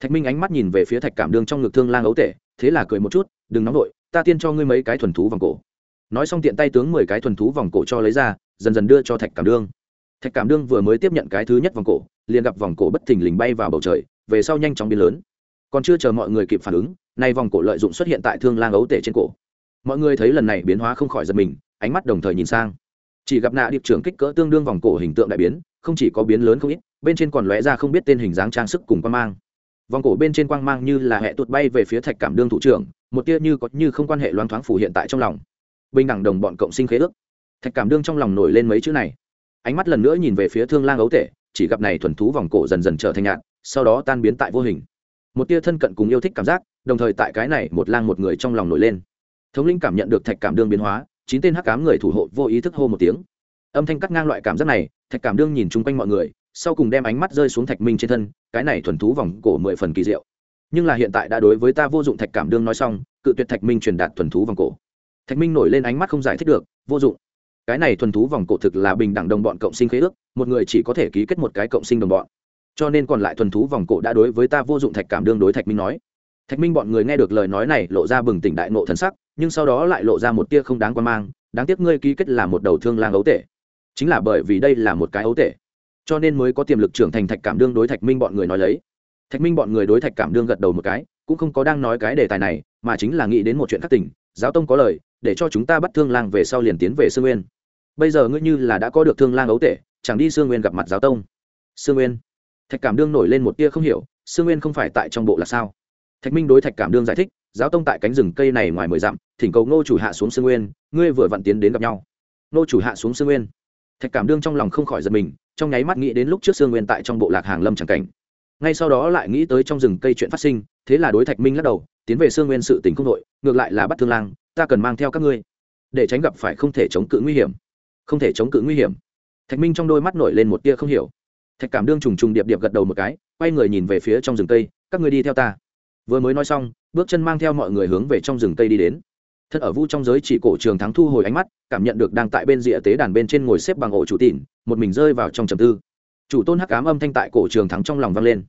Thạch minh ánh mắt nhìn về phía thạch cảm đương trong ngực thương lang ấu tể thế là cười một chút, đừng nóng vội, ta tiên cho ngươi mấy cái thuần thú vòng cổ. Nói xong tiện tay tướng mười cái thuần thú vòng cổ cho lấy ra, dần dần đưa cho thạch cảm đương. Thạch cảm đương vừa mới tiếp nhận cái thứ nhất vòng cổ, liền gặp vòng cổ bất thình lình bay vào bầu trời, về sau nhanh chóng biến lớn. Còn chưa chờ mọi người kịp phản ứng, nay vòng cổ lợi dụng xuất hiện tại thương lang ấu tể trên cổ. Mọi người thấy lần này biến hóa không khỏi giật mình, ánh mắt đồng thời nhìn sang. Chỉ gặp nạ điệp trưởng kích cỡ tương đương vòng cổ hình tượng đại biến, không chỉ có biến lớn không ít, bên trên còn lóe ra không biết tên hình dáng trang sức cùng quan mang vòng cổ bên trên quang mang như là hệ tuột bay về phía thạch cảm đương thủ trưởng, một tia như có như không quan hệ loáng thoáng phủ hiện tại trong lòng. Bình đẳng đồng bọn cộng sinh khế ước. Thạch cảm đương trong lòng nổi lên mấy chữ này. Ánh mắt lần nữa nhìn về phía thương lang ấu tể, chỉ gặp này thuần thú vòng cổ dần dần trở thành nhạt, sau đó tan biến tại vô hình. Một tia thân cận cùng yêu thích cảm giác, đồng thời tại cái này một lang một người trong lòng nổi lên. Thống linh cảm nhận được thạch cảm đương biến hóa, chín tên hắc cám người thủ hộ vô ý thức hô một tiếng. Âm thanh cắt ngang loại cảm giác này, thạch cảm đương nhìn chung quanh mọi người sau cùng đem ánh mắt rơi xuống thạch minh trên thân, cái này thuần thú vòng cổ mười phần kỳ diệu. Nhưng là hiện tại đã đối với ta vô dụng thạch cảm đương nói xong, cự tuyệt thạch minh truyền đạt thuần thú vòng cổ. Thạch minh nổi lên ánh mắt không giải thích được, vô dụng. Cái này thuần thú vòng cổ thực là bình đẳng đồng bọn cộng sinh khế ước, một người chỉ có thể ký kết một cái cộng sinh đồng bọn. Cho nên còn lại thuần thú vòng cổ đã đối với ta vô dụng thạch cảm đương đối thạch minh nói. Thạch minh bọn người nghe được lời nói này lộ ra bừng tỉnh đại nộ thần sắc, nhưng sau đó lại lộ ra một tia không đáng quan mang, đáng tiếc ngươi ký kết là một đầu thương lang ấu tể. Chính là bởi vì đây là một cái ấu tể cho nên mới có tiềm lực trưởng thành thạch cảm đương đối thạch minh bọn người nói lấy. Thạch minh bọn người đối thạch cảm đương gật đầu một cái, cũng không có đang nói cái đề tài này, mà chính là nghĩ đến một chuyện khác tỉnh giáo tông có lời, để cho chúng ta bắt thương lang về sau liền tiến về sương nguyên. Bây giờ ngươi như là đã có được thương lang ấu tể, chẳng đi sương nguyên gặp mặt giáo tông. Sương nguyên? Thạch cảm đương nổi lên một tia không hiểu, sương nguyên không phải tại trong bộ là sao? Thạch minh đối thạch cảm đương giải thích, giáo tông tại cánh rừng cây này ngoài mười dặm, thỉnh cầu ngô chủ hạ xuống sương nguyên, ngươi vừa vặn tiến đến gặp nhau. Ngô chủ hạ xuống sương nguyên? Thạch cảm đương trong lòng không khỏi giật mình trong nháy mắt nghĩ đến lúc trước sương nguyên tại trong bộ lạc hàng lâm c cảnh. Ngay sau đó lại nghĩ tới trong rừng cây chuyện phát sinh, thế là đối thạch minh lắc đầu, tiến về sương nguyên sự tình không đội, ngược lại là bắt thương lang, ta cần mang theo các ngươi, để tránh gặp phải không thể chống cự nguy hiểm. Không thể chống cự nguy hiểm. Thạch minh trong đôi mắt nổi lên một tia không hiểu. Thạch cảm đương trùng trùng điệp điệp gật đầu một cái, quay người nhìn về phía trong rừng cây, các ngươi đi theo ta. Vừa mới nói xong, bước chân mang theo mọi người hướng về trong rừng cây đi đến thân ở vu trong giới chỉ cổ trường thắng thu hồi ánh mắt, cảm nhận được đang tại bên rìa tế đàn bên trên ngồi xếp bằng ổ chủ tỉn, một mình rơi vào trong trầm tư. Chủ tôn hắc ám âm thanh tại cổ trường thắng trong lòng vang lên.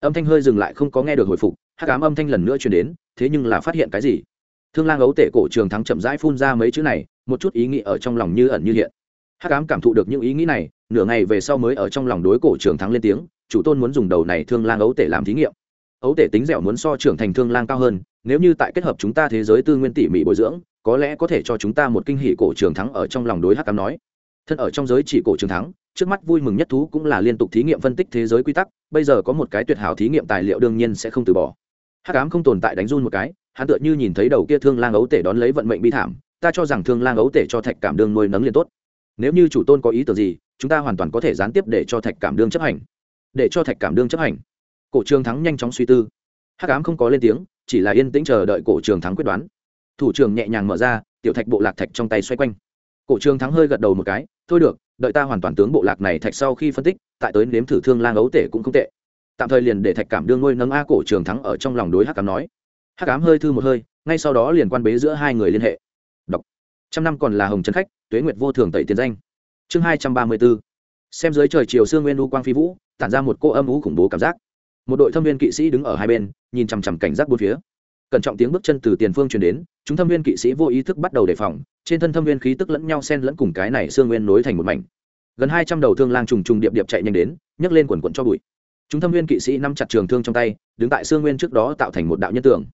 Âm thanh hơi dừng lại không có nghe được hồi phục, hắc ám âm thanh lần nữa truyền đến, thế nhưng là phát hiện cái gì? Thương lang ấu tể cổ trường thắng chậm rãi phun ra mấy chữ này, một chút ý nghĩ ở trong lòng như ẩn như hiện. Hắc ám cảm thụ được những ý nghĩ này, nửa ngày về sau mới ở trong lòng đối cổ trường thắng lên tiếng, chủ tôn muốn dùng đầu này thương lang ấu tể làm thí nghiệm. Ấu tể tính dẻo muốn so trưởng thành thương lang cao hơn nếu như tại kết hợp chúng ta thế giới tư nguyên tỉ mỉ bồi dưỡng, có lẽ có thể cho chúng ta một kinh hỷ cổ trường thắng ở trong lòng đối hắc ám nói. Thân ở trong giới chỉ cổ trường thắng, trước mắt vui mừng nhất thú cũng là liên tục thí nghiệm phân tích thế giới quy tắc, bây giờ có một cái tuyệt hảo thí nghiệm tài liệu đương nhiên sẽ không từ bỏ. Hắc ám không tồn tại đánh run một cái, hắn tựa như nhìn thấy đầu kia thương lang ấu tể đón lấy vận mệnh bi thảm, ta cho rằng thương lang ấu tể cho thạch cảm đương nuôi nấng liền tốt. Nếu như chủ tôn có ý tưởng gì, chúng ta hoàn toàn có thể gián tiếp để cho thạch cảm đương chấp hành. Để cho thạch cảm đương chấp hành. Cổ trường thắng nhanh chóng suy tư. Hắc ám không có lên tiếng chỉ là yên tĩnh chờ đợi cổ trường thắng quyết đoán. Thủ trưởng nhẹ nhàng mở ra, tiểu thạch bộ lạc thạch trong tay xoay quanh. Cổ trường thắng hơi gật đầu một cái, thôi được, đợi ta hoàn toàn tướng bộ lạc này thạch sau khi phân tích, tại tới nếm thử thương lang ấu tể cũng không tệ. Tạm thời liền để thạch cảm đương nuôi nâng a cổ trường thắng ở trong lòng đối hắc cám nói. Hắc cám hơi thư một hơi, ngay sau đó liền quan bế giữa hai người liên hệ. Đọc. Trăm năm còn là hồng trấn khách, tuế nguyệt vô thường tẩy tiền danh. Chương hai trăm ba mươi b xem dưới trời chiều sương nguyên u quang phi vũ, tản ra một cô âm ú khủng bố cảm giác một đội thâm viên kỵ sĩ đứng ở hai bên, nhìn chằm chằm cảnh giác bốn phía. Cẩn trọng tiếng bước chân từ tiền phương truyền đến, chúng thâm viên kỵ sĩ vô ý thức bắt đầu đề phòng, trên thân thâm viên khí tức lẫn nhau xen lẫn cùng cái này sương nguyên nối thành một mảnh. Gần hai trăm đầu thương lang trùng trùng điệp điệp chạy nhanh đến, nhấc lên quần quận cho bụi. Chúng thâm viên kỵ sĩ nắm chặt trường thương trong tay, đứng tại sương nguyên trước đó tạo thành một đạo nhân tường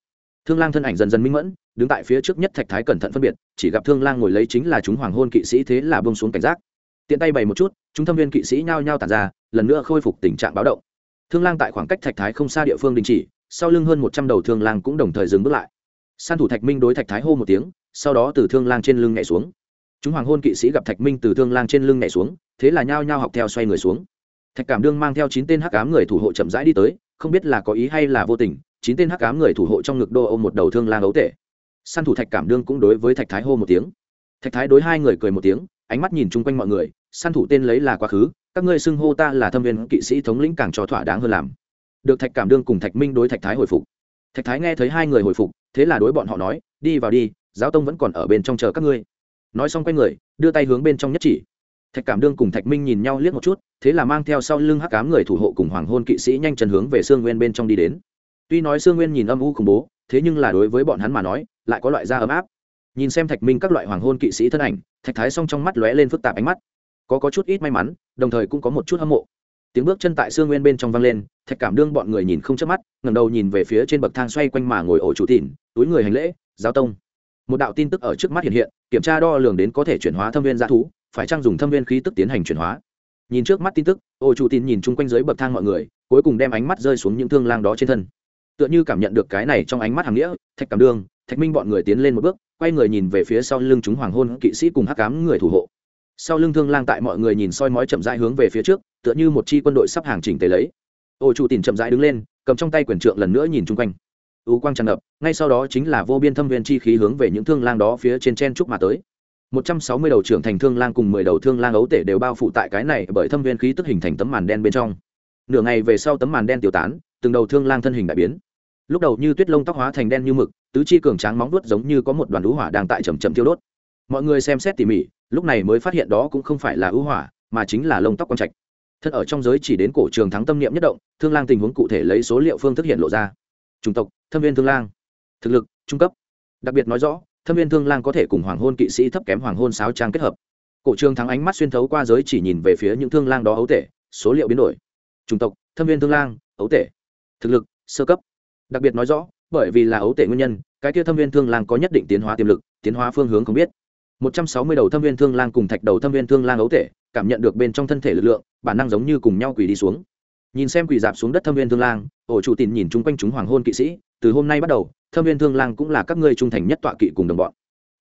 thương lang thân ảnh dần dần minh mẫn, đứng tại phía trước nhất thạch thái cẩn thận phân biệt, chỉ gặp thương lang ngồi lấy chính là chúng hoàng hôn kỵ sĩ thế là bông xuống cảnh giác. Tiện tay bày một chút, chúng thâm viên kỵ sĩ nhao nhao tàn ra, lần nữa khôi phục tình trạng báo động thương lang tại khoảng cách thạch thái không xa địa phương đình chỉ, sau lưng hơn một trăm đầu thương lang cũng đồng thời dừng bước lại. San thủ thạch minh đối thạch thái hô một tiếng, sau đó từ thương lang trên lưng nhảy xuống. Chúng hoàng hôn kỵ sĩ gặp thạch minh từ thương lang trên lưng nhảy xuống, thế là nhao nhao học theo xoay người xuống. Thạch cảm đương mang theo chín tên hắc cám người thủ hộ chậm rãi đi tới, không biết là có ý hay là vô tình, chín tên hắc cám người thủ hộ trong ngực đô ôm một đầu thương lang ấu tể. Săn thủ thạch cảm đương cũng đối với thạch thái hô một tiếng. Thạch thái đối hai người cười một tiếng, ánh mắt nhìn chung quanh mọi người săn thủ tên lấy là quá khứ các ngươi xưng hô ta là thâm viên kỵ sĩ thống lĩnh càng cho thỏa đáng hơn làm. Được thạch cảm đương cùng thạch minh đối thạch thái hồi phục. Thạch thái nghe thấy hai người hồi phục, thế là đối bọn họ nói, đi vào đi, giáo tông vẫn còn ở bên trong chờ các ngươi. Nói xong quay người, đưa tay hướng bên trong nhất chỉ. Thạch cảm đương cùng thạch minh nhìn nhau liếc một chút, thế là mang theo sau lưng hắc cám người thủ hộ cùng hoàng hôn kỵ sĩ nhanh chân hướng về sương nguyên bên trong đi đến. Tuy nói sương nguyên nhìn âm u khủng bố, thế nhưng là đối với bọn hắn mà nói, lại có loại da ấm áp. Nhìn xem thạch minh các loại hoàng hôn kỵ sĩ thân ảnh, thạch thái s trong mắt lóe lên phức tạp ánh mắt có có chút ít may mắn, đồng thời cũng có một chút hâm mộ. Tiếng bước chân tại sương nguyên bên trong vang lên, thạch cảm đương bọn người nhìn không chớp mắt, ngẩng đầu nhìn về phía trên bậc thang xoay quanh mà ngồi ổ chủ tỉn túi người hành lễ, giáo tông. Một đạo tin tức ở trước mắt hiện hiện, kiểm tra đo lường đến có thể chuyển hóa thâm viên g thú, phải trang dùng thâm viên khí tức tiến hành chuyển hóa. Nhìn trước mắt tin tức, ổ chủ tỉn nhìn chung quanh dưới bậc thang mọi người, cuối cùng đem ánh mắt rơi xuống những thương lang đó trên thân. Tựa như cảm nhận được cái này trong ánh mắt hàng nghĩa, thạch cảm đương, thạch minh bọn người tiến lên một bước, quay người nhìn về phía sau lưng chúng hoàng hôn kỵ sĩ cùng hắc cám người thủ hộ sau lưng thương lang tại mọi người nhìn soi mói chậm rãi hướng về phía trước, tựa như một chi quân đội sắp hàng chỉnh tề lấy. Ô chủ tìm chậm rãi đứng lên, cầm trong tay quyển trượng lần nữa nhìn chung quanh. U quang tràn ngập, ngay sau đó chính là vô biên thâm viên chi khí hướng về những thương lang đó phía trên chen trúc mà tới. Một trăm sáu mươi đầu trưởng thành thương lang cùng mười đầu thương lang ấu tể đều bao phủ tại cái này bởi thâm viên khí tức hình thành tấm màn đen bên trong. Nửa ngày về sau tấm màn đen tiêu tán, từng đầu thương lang thân hình đại biến. Lúc đầu như tuyết lông tóc hóa thành đen như mực, tứ chi cường tráng móng đuốt giống như có một đoàn lũ hỏa đang tại chầm chậm tiêu đốt mọi người xem xét tỉ mỉ, lúc này mới phát hiện đó cũng không phải là ưu hỏa, mà chính là lông tóc quang trạch. Thân ở trong giới chỉ đến cổ trường thắng tâm niệm nhất động, thương lang tình huống cụ thể lấy số liệu phương thức hiện lộ ra. Chủng tộc, thâm viên thương lang. Thực lực, trung cấp. Đặc biệt nói rõ, thâm viên thương lang có thể cùng hoàng hôn kỵ sĩ thấp kém hoàng hôn sáo trang kết hợp. Cổ trường thắng ánh mắt xuyên thấu qua giới chỉ nhìn về phía những thương lang đó ấu tể, số liệu biến đổi. Chủng tộc, thâm viên thương lang, ấu tể. Thực lực, sơ cấp. Đặc biệt nói rõ, bởi vì là ấu tể nguyên nhân, cái kia thâm viên thương lang có nhất định tiến hóa tiềm lực, tiến hóa phương hướng không biết một trăm sáu mươi đầu thâm viên thương lang cùng thạch đầu thâm viên thương lang ấu thể cảm nhận được bên trong thân thể lực lượng, bản năng giống như cùng nhau quỳ đi xuống. Nhìn xem quỳ dạp xuống đất thâm viên thương lang, ổ chủ tìm nhìn chung quanh chúng hoàng hôn kỵ sĩ, từ hôm nay bắt đầu, thâm viên thương lang cũng là các ngươi trung thành nhất tọa kỵ cùng đồng bọn.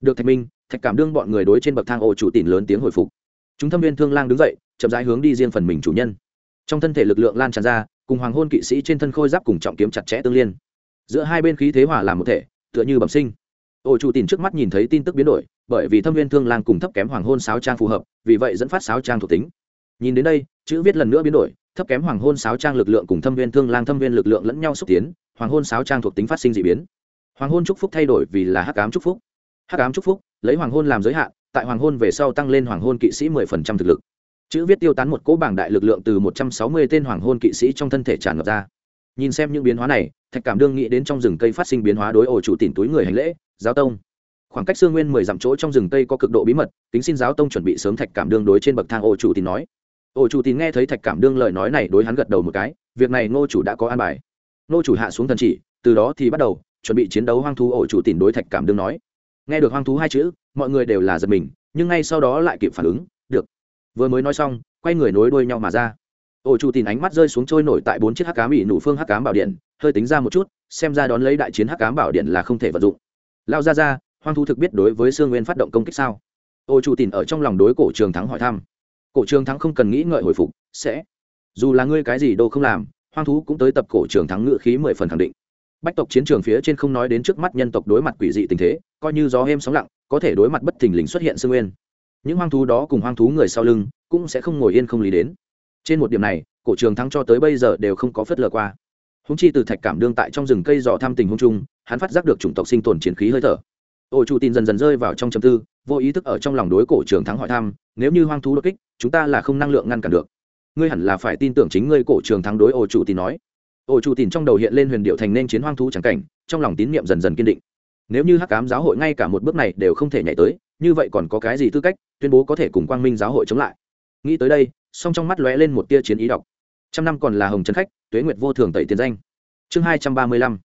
Được thạch minh, thạch cảm đương bọn người đối trên bậc thang ổ chủ tìm lớn tiếng hồi phục. Chúng thâm viên thương lang đứng dậy, chậm rãi hướng đi riêng phần mình chủ nhân. Trong thân thể lực lượng lan tràn ra, cùng hoàng hôn kỵ sĩ trên thân khôi giáp cùng trọng kiếm chặt chẽ tương liên. Giữa hai bên khí thế hòa làm một thể, tựa như bẩm sinh. Ổ chủ tìm trước mắt nhìn thấy tin tức biến đổi bởi vì thâm viên thương lang cùng thấp kém hoàng hôn sáo trang phù hợp, vì vậy dẫn phát sáo trang thuộc tính. Nhìn đến đây, chữ viết lần nữa biến đổi, thấp kém hoàng hôn sáo trang lực lượng cùng thâm viên thương lang thâm viên lực lượng lẫn nhau xúc tiến, hoàng hôn sáo trang thuộc tính phát sinh d ị biến. Hoàng hôn trúc phúc thay đổi vì là hắc ám trúc phúc. Hắc ám trúc phúc, lấy hoàng hôn làm giới hạn, tại hoàng hôn về sau tăng lên hoàng hôn kỵ sĩ mười phần trăm thực lực. Chữ viết tiêu tán một cỗ bảng đại lực lượng từ một trăm sáu mươi tên hoàng hôn kỵ sĩ trong thân thể tràn ngập ra. Nhìn xem những biến hóa này, thạch cảm đương nghĩ đến trong rừng cây phát sinh biến hóa đối ổ chủ tìm túi người hành lễ, giáo tông khoảng cách xương nguyên mười dặm chỗ trong rừng tây có cực độ bí mật tính xin giáo tông chuẩn bị sớm thạch cảm đương đối trên bậc thang ổ chủ tín nói. Ổ chủ tín nghe thấy thạch cảm đương lời nói này đối hắn gật đầu một cái, việc này ngô chủ đã có an bài. Ngô chủ hạ xuống thần chỉ, từ đó thì bắt đầu, chuẩn bị chiến đấu hoang thú ổ chủ tín đối thạch cảm đương nói. Nghe được hoang thú hai chữ, mọi người đều là giật mình, nhưng ngay sau đó lại kịp phản ứng, được. Vừa mới nói xong, quay người nối đuôi nhau mà ra. Ổ chủ tín ánh mắt rơi xuống trôi nổi tại bốn chiếc hắc cám bị nụ phương hắc cám bảo điện, hơi tính ra một chút, xem ra đón lấy đại chiến hắc cám bảo điện là không thể vận dụng. Lao ra ra hoang thú thực biết đối với sương nguyên phát động công kích sao? Ô chủ tìm ở trong lòng đối cổ trường thắng hỏi thăm. Cổ trường thắng không cần nghĩ ngợi hồi phục, sẽ. Dù là ngươi cái gì đâu không làm, hoang thú cũng tới tập cổ trường thắng ngự khí mười phần khẳng định. Bách tộc chiến trường phía trên không nói đến trước mắt nhân tộc đối mặt quỷ dị tình thế, coi như gió êm sóng lặng, có thể đối mặt bất thình lình xuất hiện sương nguyên. Những hoang thú đó cùng hoang thú người sau lưng, cũng sẽ không ngồi yên không lý đến. Trên một điểm này, cổ trường thắng cho tới bây giờ đều không có phớt lờ qua. Húng chi từ thạch cảm đương tại trong rừng cây dò thăm tình hung chung, hắn phát giác được chủng tộc sinh tồn chiến khí hơi thở ổ chủ tin dần dần rơi vào trong chấm tư, vô ý thức ở trong lòng đối cổ trường thắng hỏi thăm, nếu như hoang thú đột kích, chúng ta là không năng lượng ngăn cản được. Ngươi hẳn là phải tin tưởng chính ngươi cổ trường thắng đối ổ chủ tin nói. Ổ chủ tin trong đầu hiện lên huyền điệu thành nên chiến hoang thú chẳng cảnh, trong lòng tín niệm dần dần kiên định. Nếu như hắc cám giáo hội ngay cả một bước này đều không thể nhảy tới, như vậy còn có cái gì tư cách tuyên bố có thể cùng quang minh giáo hội chống lại? Nghĩ tới đây, song trong mắt lóe lên một tia chiến ý đọc. Trăm năm còn là hồng trấn khách, tuế nguyệt vô thường tẩy tiền danh. Chương hai trăm ba mươi lăm.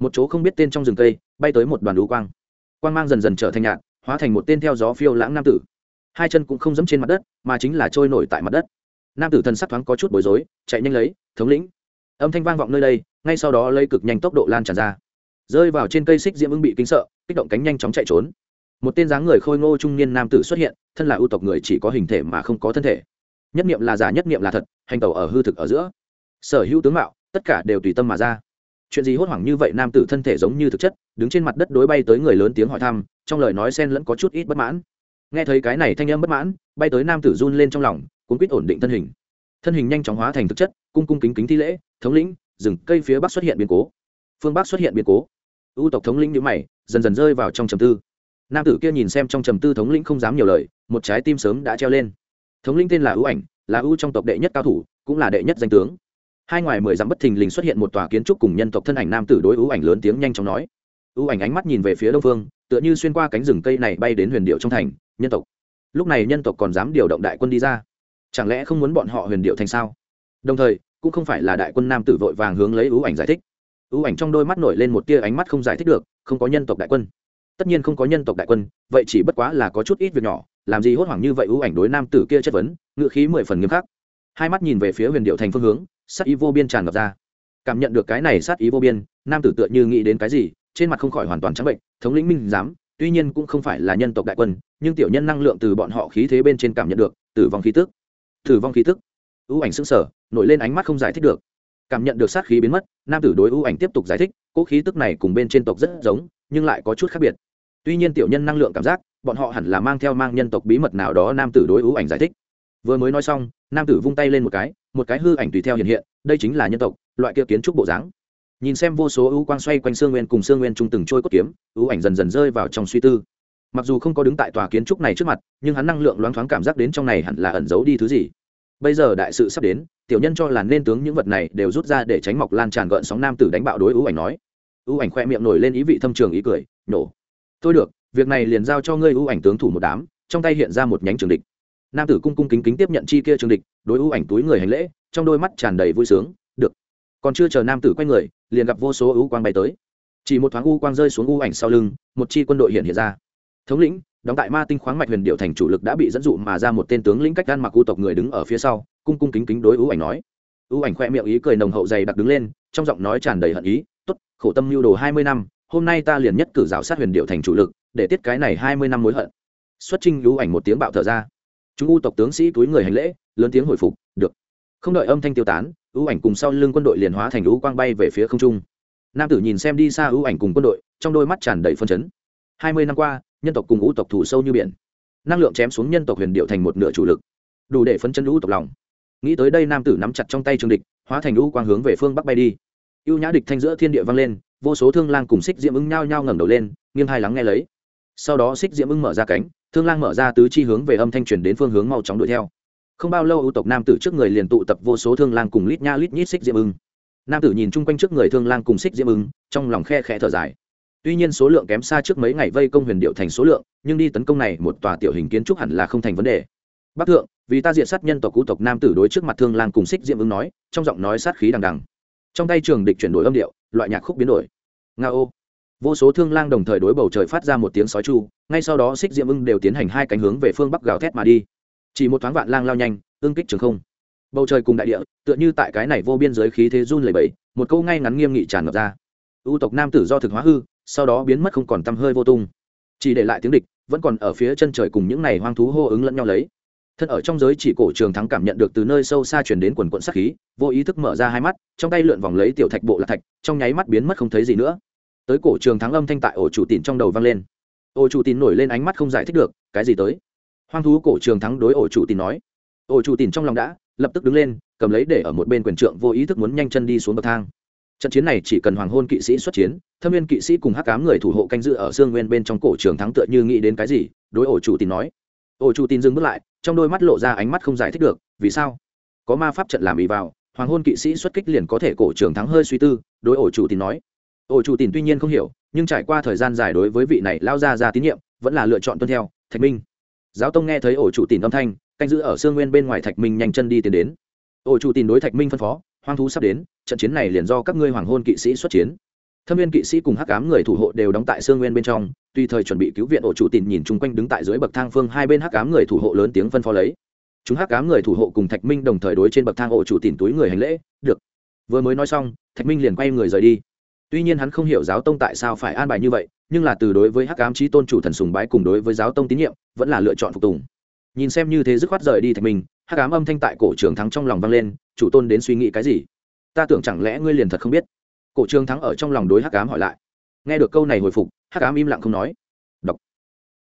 Một chỗ không biết tên trong rừng cây, bay tới một đoàn đũ quang quang mang dần dần trở thành nhạt, hóa thành một tên theo gió phiêu lãng nam tử. Hai chân cũng không dẫm trên mặt đất, mà chính là trôi nổi tại mặt đất. Nam tử thần sắc thoáng có chút bối rối, chạy nhanh lấy, thống lĩnh. Âm thanh vang vọng nơi đây, ngay sau đó lấy cực nhanh tốc độ lan tràn ra. Rơi vào trên cây xích diễm ưng bị kinh sợ, kích động cánh nhanh chóng chạy trốn. Một tên dáng người khôi ngô trung niên nam tử xuất hiện, thân là ưu tộc người chỉ có hình thể mà không có thân thể. Nhất niệm là giả nhất niệm là thật, hành tẩu ở hư thực ở giữa. Sở hữu tướng mạo, tất cả đều tùy tâm mà ra chuyện gì hốt hoảng như vậy nam tử thân thể giống như thực chất, đứng trên mặt đất đối bay tới người lớn tiếng hỏi thăm, trong lời nói xen lẫn có chút ít bất mãn. Nghe thấy cái này thanh âm bất mãn, bay tới nam tử run lên trong lòng, cuốn quýt ổn định thân hình. Thân hình nhanh chóng hóa thành thực chất, cung cung kính kính thi lễ, thống lĩnh, rừng, cây phía bắc xuất hiện biến cố. Phương bắc xuất hiện biến cố. Ưu tộc thống lĩnh nhữ mày, dần dần rơi vào trong trầm tư. Nam tử kia nhìn xem trong trầm tư thống lĩnh không dám nhiều lời, một trái tim sớm đã treo lên. Thống lĩnh tên là ưu ảnh, là ưu trong tộc đệ nhất cao thủ, cũng là đệ nhất danh tướng hai ngoài mười dặm bất thình lình xuất hiện một tòa kiến trúc cùng nhân tộc thân ảnh nam tử đối ưu ảnh lớn tiếng nhanh chóng nói. Ưu ảnh ánh mắt nhìn về phía đông phương, tựa như xuyên qua cánh rừng cây này bay đến huyền điệu trong thành, nhân tộc. Lúc này nhân tộc còn dám điều động đại quân đi ra. Chẳng lẽ không muốn bọn họ huyền điệu thành sao? Đồng thời, cũng không phải là đại quân nam tử vội vàng hướng lấy ưu ảnh giải thích. Ưu ảnh trong đôi mắt nổi lên một tia ánh mắt không giải thích được, không có nhân tộc đại quân. Tất nhiên không có nhân tộc đại quân, vậy chỉ bất quá là có chút ít việc nhỏ, làm gì hốt hoảng như vậy ưu ảnh đối nam tử kia chất vấn ngự khí mười phần nghiêm khắc. Hai mắt nhìn về phía huyền điệu thành phương hướng sát ý vô biên tràn ngập ra. Cảm nhận được cái này sát ý vô biên, nam tử tựa như nghĩ đến cái gì, trên mặt không khỏi hoàn toàn trắng bệnh, thống lĩnh minh giám, tuy nhiên cũng không phải là nhân tộc đại quân, nhưng tiểu nhân năng lượng từ bọn họ khí thế bên trên cảm nhận được, tử vong khí tức. Tử vong khí tức. Ưu ảnh sững sờ, nổi lên ánh mắt không giải thích được. Cảm nhận được sát khí biến mất, nam tử đối ưu ảnh tiếp tục giải thích, cỗ khí tức này cùng bên trên tộc rất giống, nhưng lại có chút khác biệt. Tuy nhiên tiểu nhân năng lượng cảm giác, bọn họ hẳn là mang theo mang nhân tộc bí mật nào đó nam tử đối ưu ảnh giải thích. Vừa mới nói xong nam tử vung tay lên một cái một cái hư ảnh tùy theo hiện hiện, đây chính là nhân tộc, loại kia kiến trúc bộ dáng. Nhìn xem vô số ưu quang xoay quanh sương nguyên cùng sương nguyên trung từng trôi cốt kiếm, ưu ảnh dần dần rơi vào trong suy tư. Mặc dù không có đứng tại tòa kiến trúc này trước mặt, nhưng hắn năng lượng loáng thoáng cảm giác đến trong này hẳn là ẩn giấu đi thứ gì. Bây giờ đại sự sắp đến, tiểu nhân cho là nên tướng những vật này đều rút ra để tránh mọc lan tràn gợn sóng nam tử đánh bạo đối ưu ảnh nói. Ưu ảnh khoe miệng nổi lên ý vị thâm trường ý cười nổ thôi được, việc này liền giao cho ngươi ưu ảnh tướng thủ một đám. Trong tay hiện ra một nhánh trường địch nam tử cung cung kính kính tiếp nhận chi kia trường địch, đối ưu ảnh túi người hành lễ, trong đôi mắt tràn đầy vui sướng, được. Còn chưa chờ nam tử quay người, liền gặp vô số ưu quang bay tới. Chỉ một thoáng u quang rơi xuống u ảnh sau lưng, một chi quân đội hiện hiện ra. Thống lĩnh, đóng tại ma tinh khoáng mạch huyền điệu thành chủ lực đã bị dẫn dụ mà ra một tên tướng lĩnh cách gan mặc u tộc người đứng ở phía sau, cung cung kính kính đối ưu ảnh nói. Ưu ảnh khoe miệng ý cười nồng hậu dày đặc đứng lên, trong giọng nói tràn đầy hận ý, tốt, khổ tâm lưu đồ hai mươi năm, hôm nay ta liền nhất cử rào sát huyền điệu thành chủ lực, để tiết cái này hai mươi năm mối hận. Xuất trình ưu ảnh một tiếng bạo thở ra chúng u tộc tướng sĩ túi người hành lễ, lớn tiếng hồi phục, được. Không đợi âm thanh tiêu tán ưu ảnh cùng sau lưng quân đội liền hóa thành ưu quang bay về phía không trung. Nam tử nhìn xem đi xa ưu ảnh cùng quân đội, trong đôi mắt tràn đầy phân chấn. Hai mươi năm qua, nhân tộc cùng ưu tộc thủ sâu như biển. Năng lượng chém xuống nhân tộc huyền điệu thành một nửa chủ lực, đủ để phấn chân ưu tộc lòng. Nghĩ tới đây nam tử nắm chặt trong tay trường địch, hóa thành lũ quang hướng về phương bắc bay đi. Ưu nhã địch thanh giữa thiên địa vang lên, vô số thương lang cùng xích diễm ưng nhao nhao ngẩng đầu lên, nghiêng hai lắng nghe lấy. Sau đó xích diễm ưng mở ra cánh thương lang mở ra tứ chi hướng về âm thanh truyền đến phương hướng mau chóng đuổi theo. Không bao lâu ưu tộc nam tử trước người liền tụ tập vô số thương lang cùng lít nha lít nhít xích diễm ưng. Nam tử nhìn chung quanh trước người thương lang cùng xích diễm ưng, trong lòng khe khẽ thở dài. Tuy nhiên số lượng kém xa trước mấy ngày vây công huyền điệu thành số lượng, nhưng đi tấn công này một tòa tiểu hình kiến trúc hẳn là không thành vấn đề. Bắc thượng, vì ta diện sát nhân tộc cũ tộc nam tử đối trước mặt thương lang cùng xích diễm ưng nói, trong giọng nói sát khí đằng đằng. Trong tay trường địch chuyển đổi âm điệu, loại nhạc khúc biến đổi. Nga ô vô số thương lang đồng thời đối bầu trời phát ra một tiếng sói chu, ngay sau đó xích diễm ưng đều tiến hành hai cánh hướng về phương bắc gào thét mà đi. Chỉ một thoáng vạn lang lao nhanh ương kích trường không. Bầu trời cùng đại địa, tựa như tại cái này vô biên giới khí thế run lẩy bẩy, một câu ngay ngắn nghiêm nghị tràn ngập ra. Ưu tộc nam tử do thực hóa hư, sau đó biến mất không còn tăm hơi vô tung. Chỉ để lại tiếng địch, vẫn còn ở phía chân trời cùng những này hoang thú hô ứng lẫn nhau lấy. Thân ở trong giới chỉ cổ trường thắng cảm nhận được từ nơi sâu xa chuyển đến quần quận sắc khí, vô ý thức mở ra hai mắt, trong tay lượn vòng lấy tiểu thạch bộ lạc thạch, trong nháy mắt biến mất không thấy gì nữa tới cổ trường thắng âm thanh tại ổ chủ tín trong đầu vang lên. Ổ chủ tín nổi lên ánh mắt không giải thích được, cái gì tới? Hoang thú cổ trường thắng đối ổ chủ tín nói. Ổ chủ tín trong lòng đã lập tức đứng lên, cầm lấy để ở một bên quyền trượng, vô ý thức muốn nhanh chân đi xuống bậc thang. Trận chiến này chỉ cần hoàng hôn kỵ sĩ xuất chiến, thâm viên kỵ sĩ cùng hắc cám người thủ hộ canh dự ở sương nguyên bên trong cổ trường thắng tựa như nghĩ đến cái gì, đối ổ chủ tín nói. Ổ chủ tín dừng bước lại, trong đôi mắt lộ ra ánh mắt không giải thích được, vì sao? Có ma pháp trận làm ý vào, hoàng hôn kỵ sĩ xuất kích liền có thể cổ trường thắng hơi suy tư, đối ổ chủ tín nói ổ chủ tìm tuy nhiên không hiểu, nhưng trải qua thời gian dài đối với vị này lao ra ra tín nhiệm, vẫn là lựa chọn tuân theo, thạch minh. Giáo tông nghe thấy ổ chủ tìm âm thanh, canh giữ ở sương nguyên bên ngoài thạch minh nhanh chân đi tiến đến. Ổ chủ tìm đối thạch minh phân phó, hoang thú sắp đến, trận chiến này liền do các ngươi hoàng hôn kỵ sĩ xuất chiến. Thâm viên kỵ sĩ cùng hắc cám người thủ hộ đều đóng tại sương nguyên bên trong tuy thời chuẩn bị cứu viện ổ chủ tìm nhìn chung quanh đứng tại dưới bậc thang phương hai bên hắc cám người thủ hộ lớn tiếng phân phó lấy. Chúng hắc cám người thủ hộ cùng thạch minh đồng thời đối trên bậc thang ổ chủ tìm túi người hành lễ, được. Vừa mới nói xong, thạch minh liền quay người rời đi tuy nhiên hắn không hiểu giáo tông tại sao phải an bài như vậy, nhưng là từ đối với hắc ám trí tôn chủ thần sùng bái cùng đối với giáo tông tín nhiệm, vẫn là lựa chọn phục tùng. Nhìn xem như thế dứt khoát rời đi thạch minh hắc ám âm thanh tại cổ trường thắng trong lòng vang lên, chủ tôn đến suy nghĩ cái gì? Ta tưởng chẳng lẽ ngươi liền thật không biết? Cổ trường thắng ở trong lòng đối hắc ám hỏi lại. Nghe được câu này hồi phục, hắc ám im lặng không nói.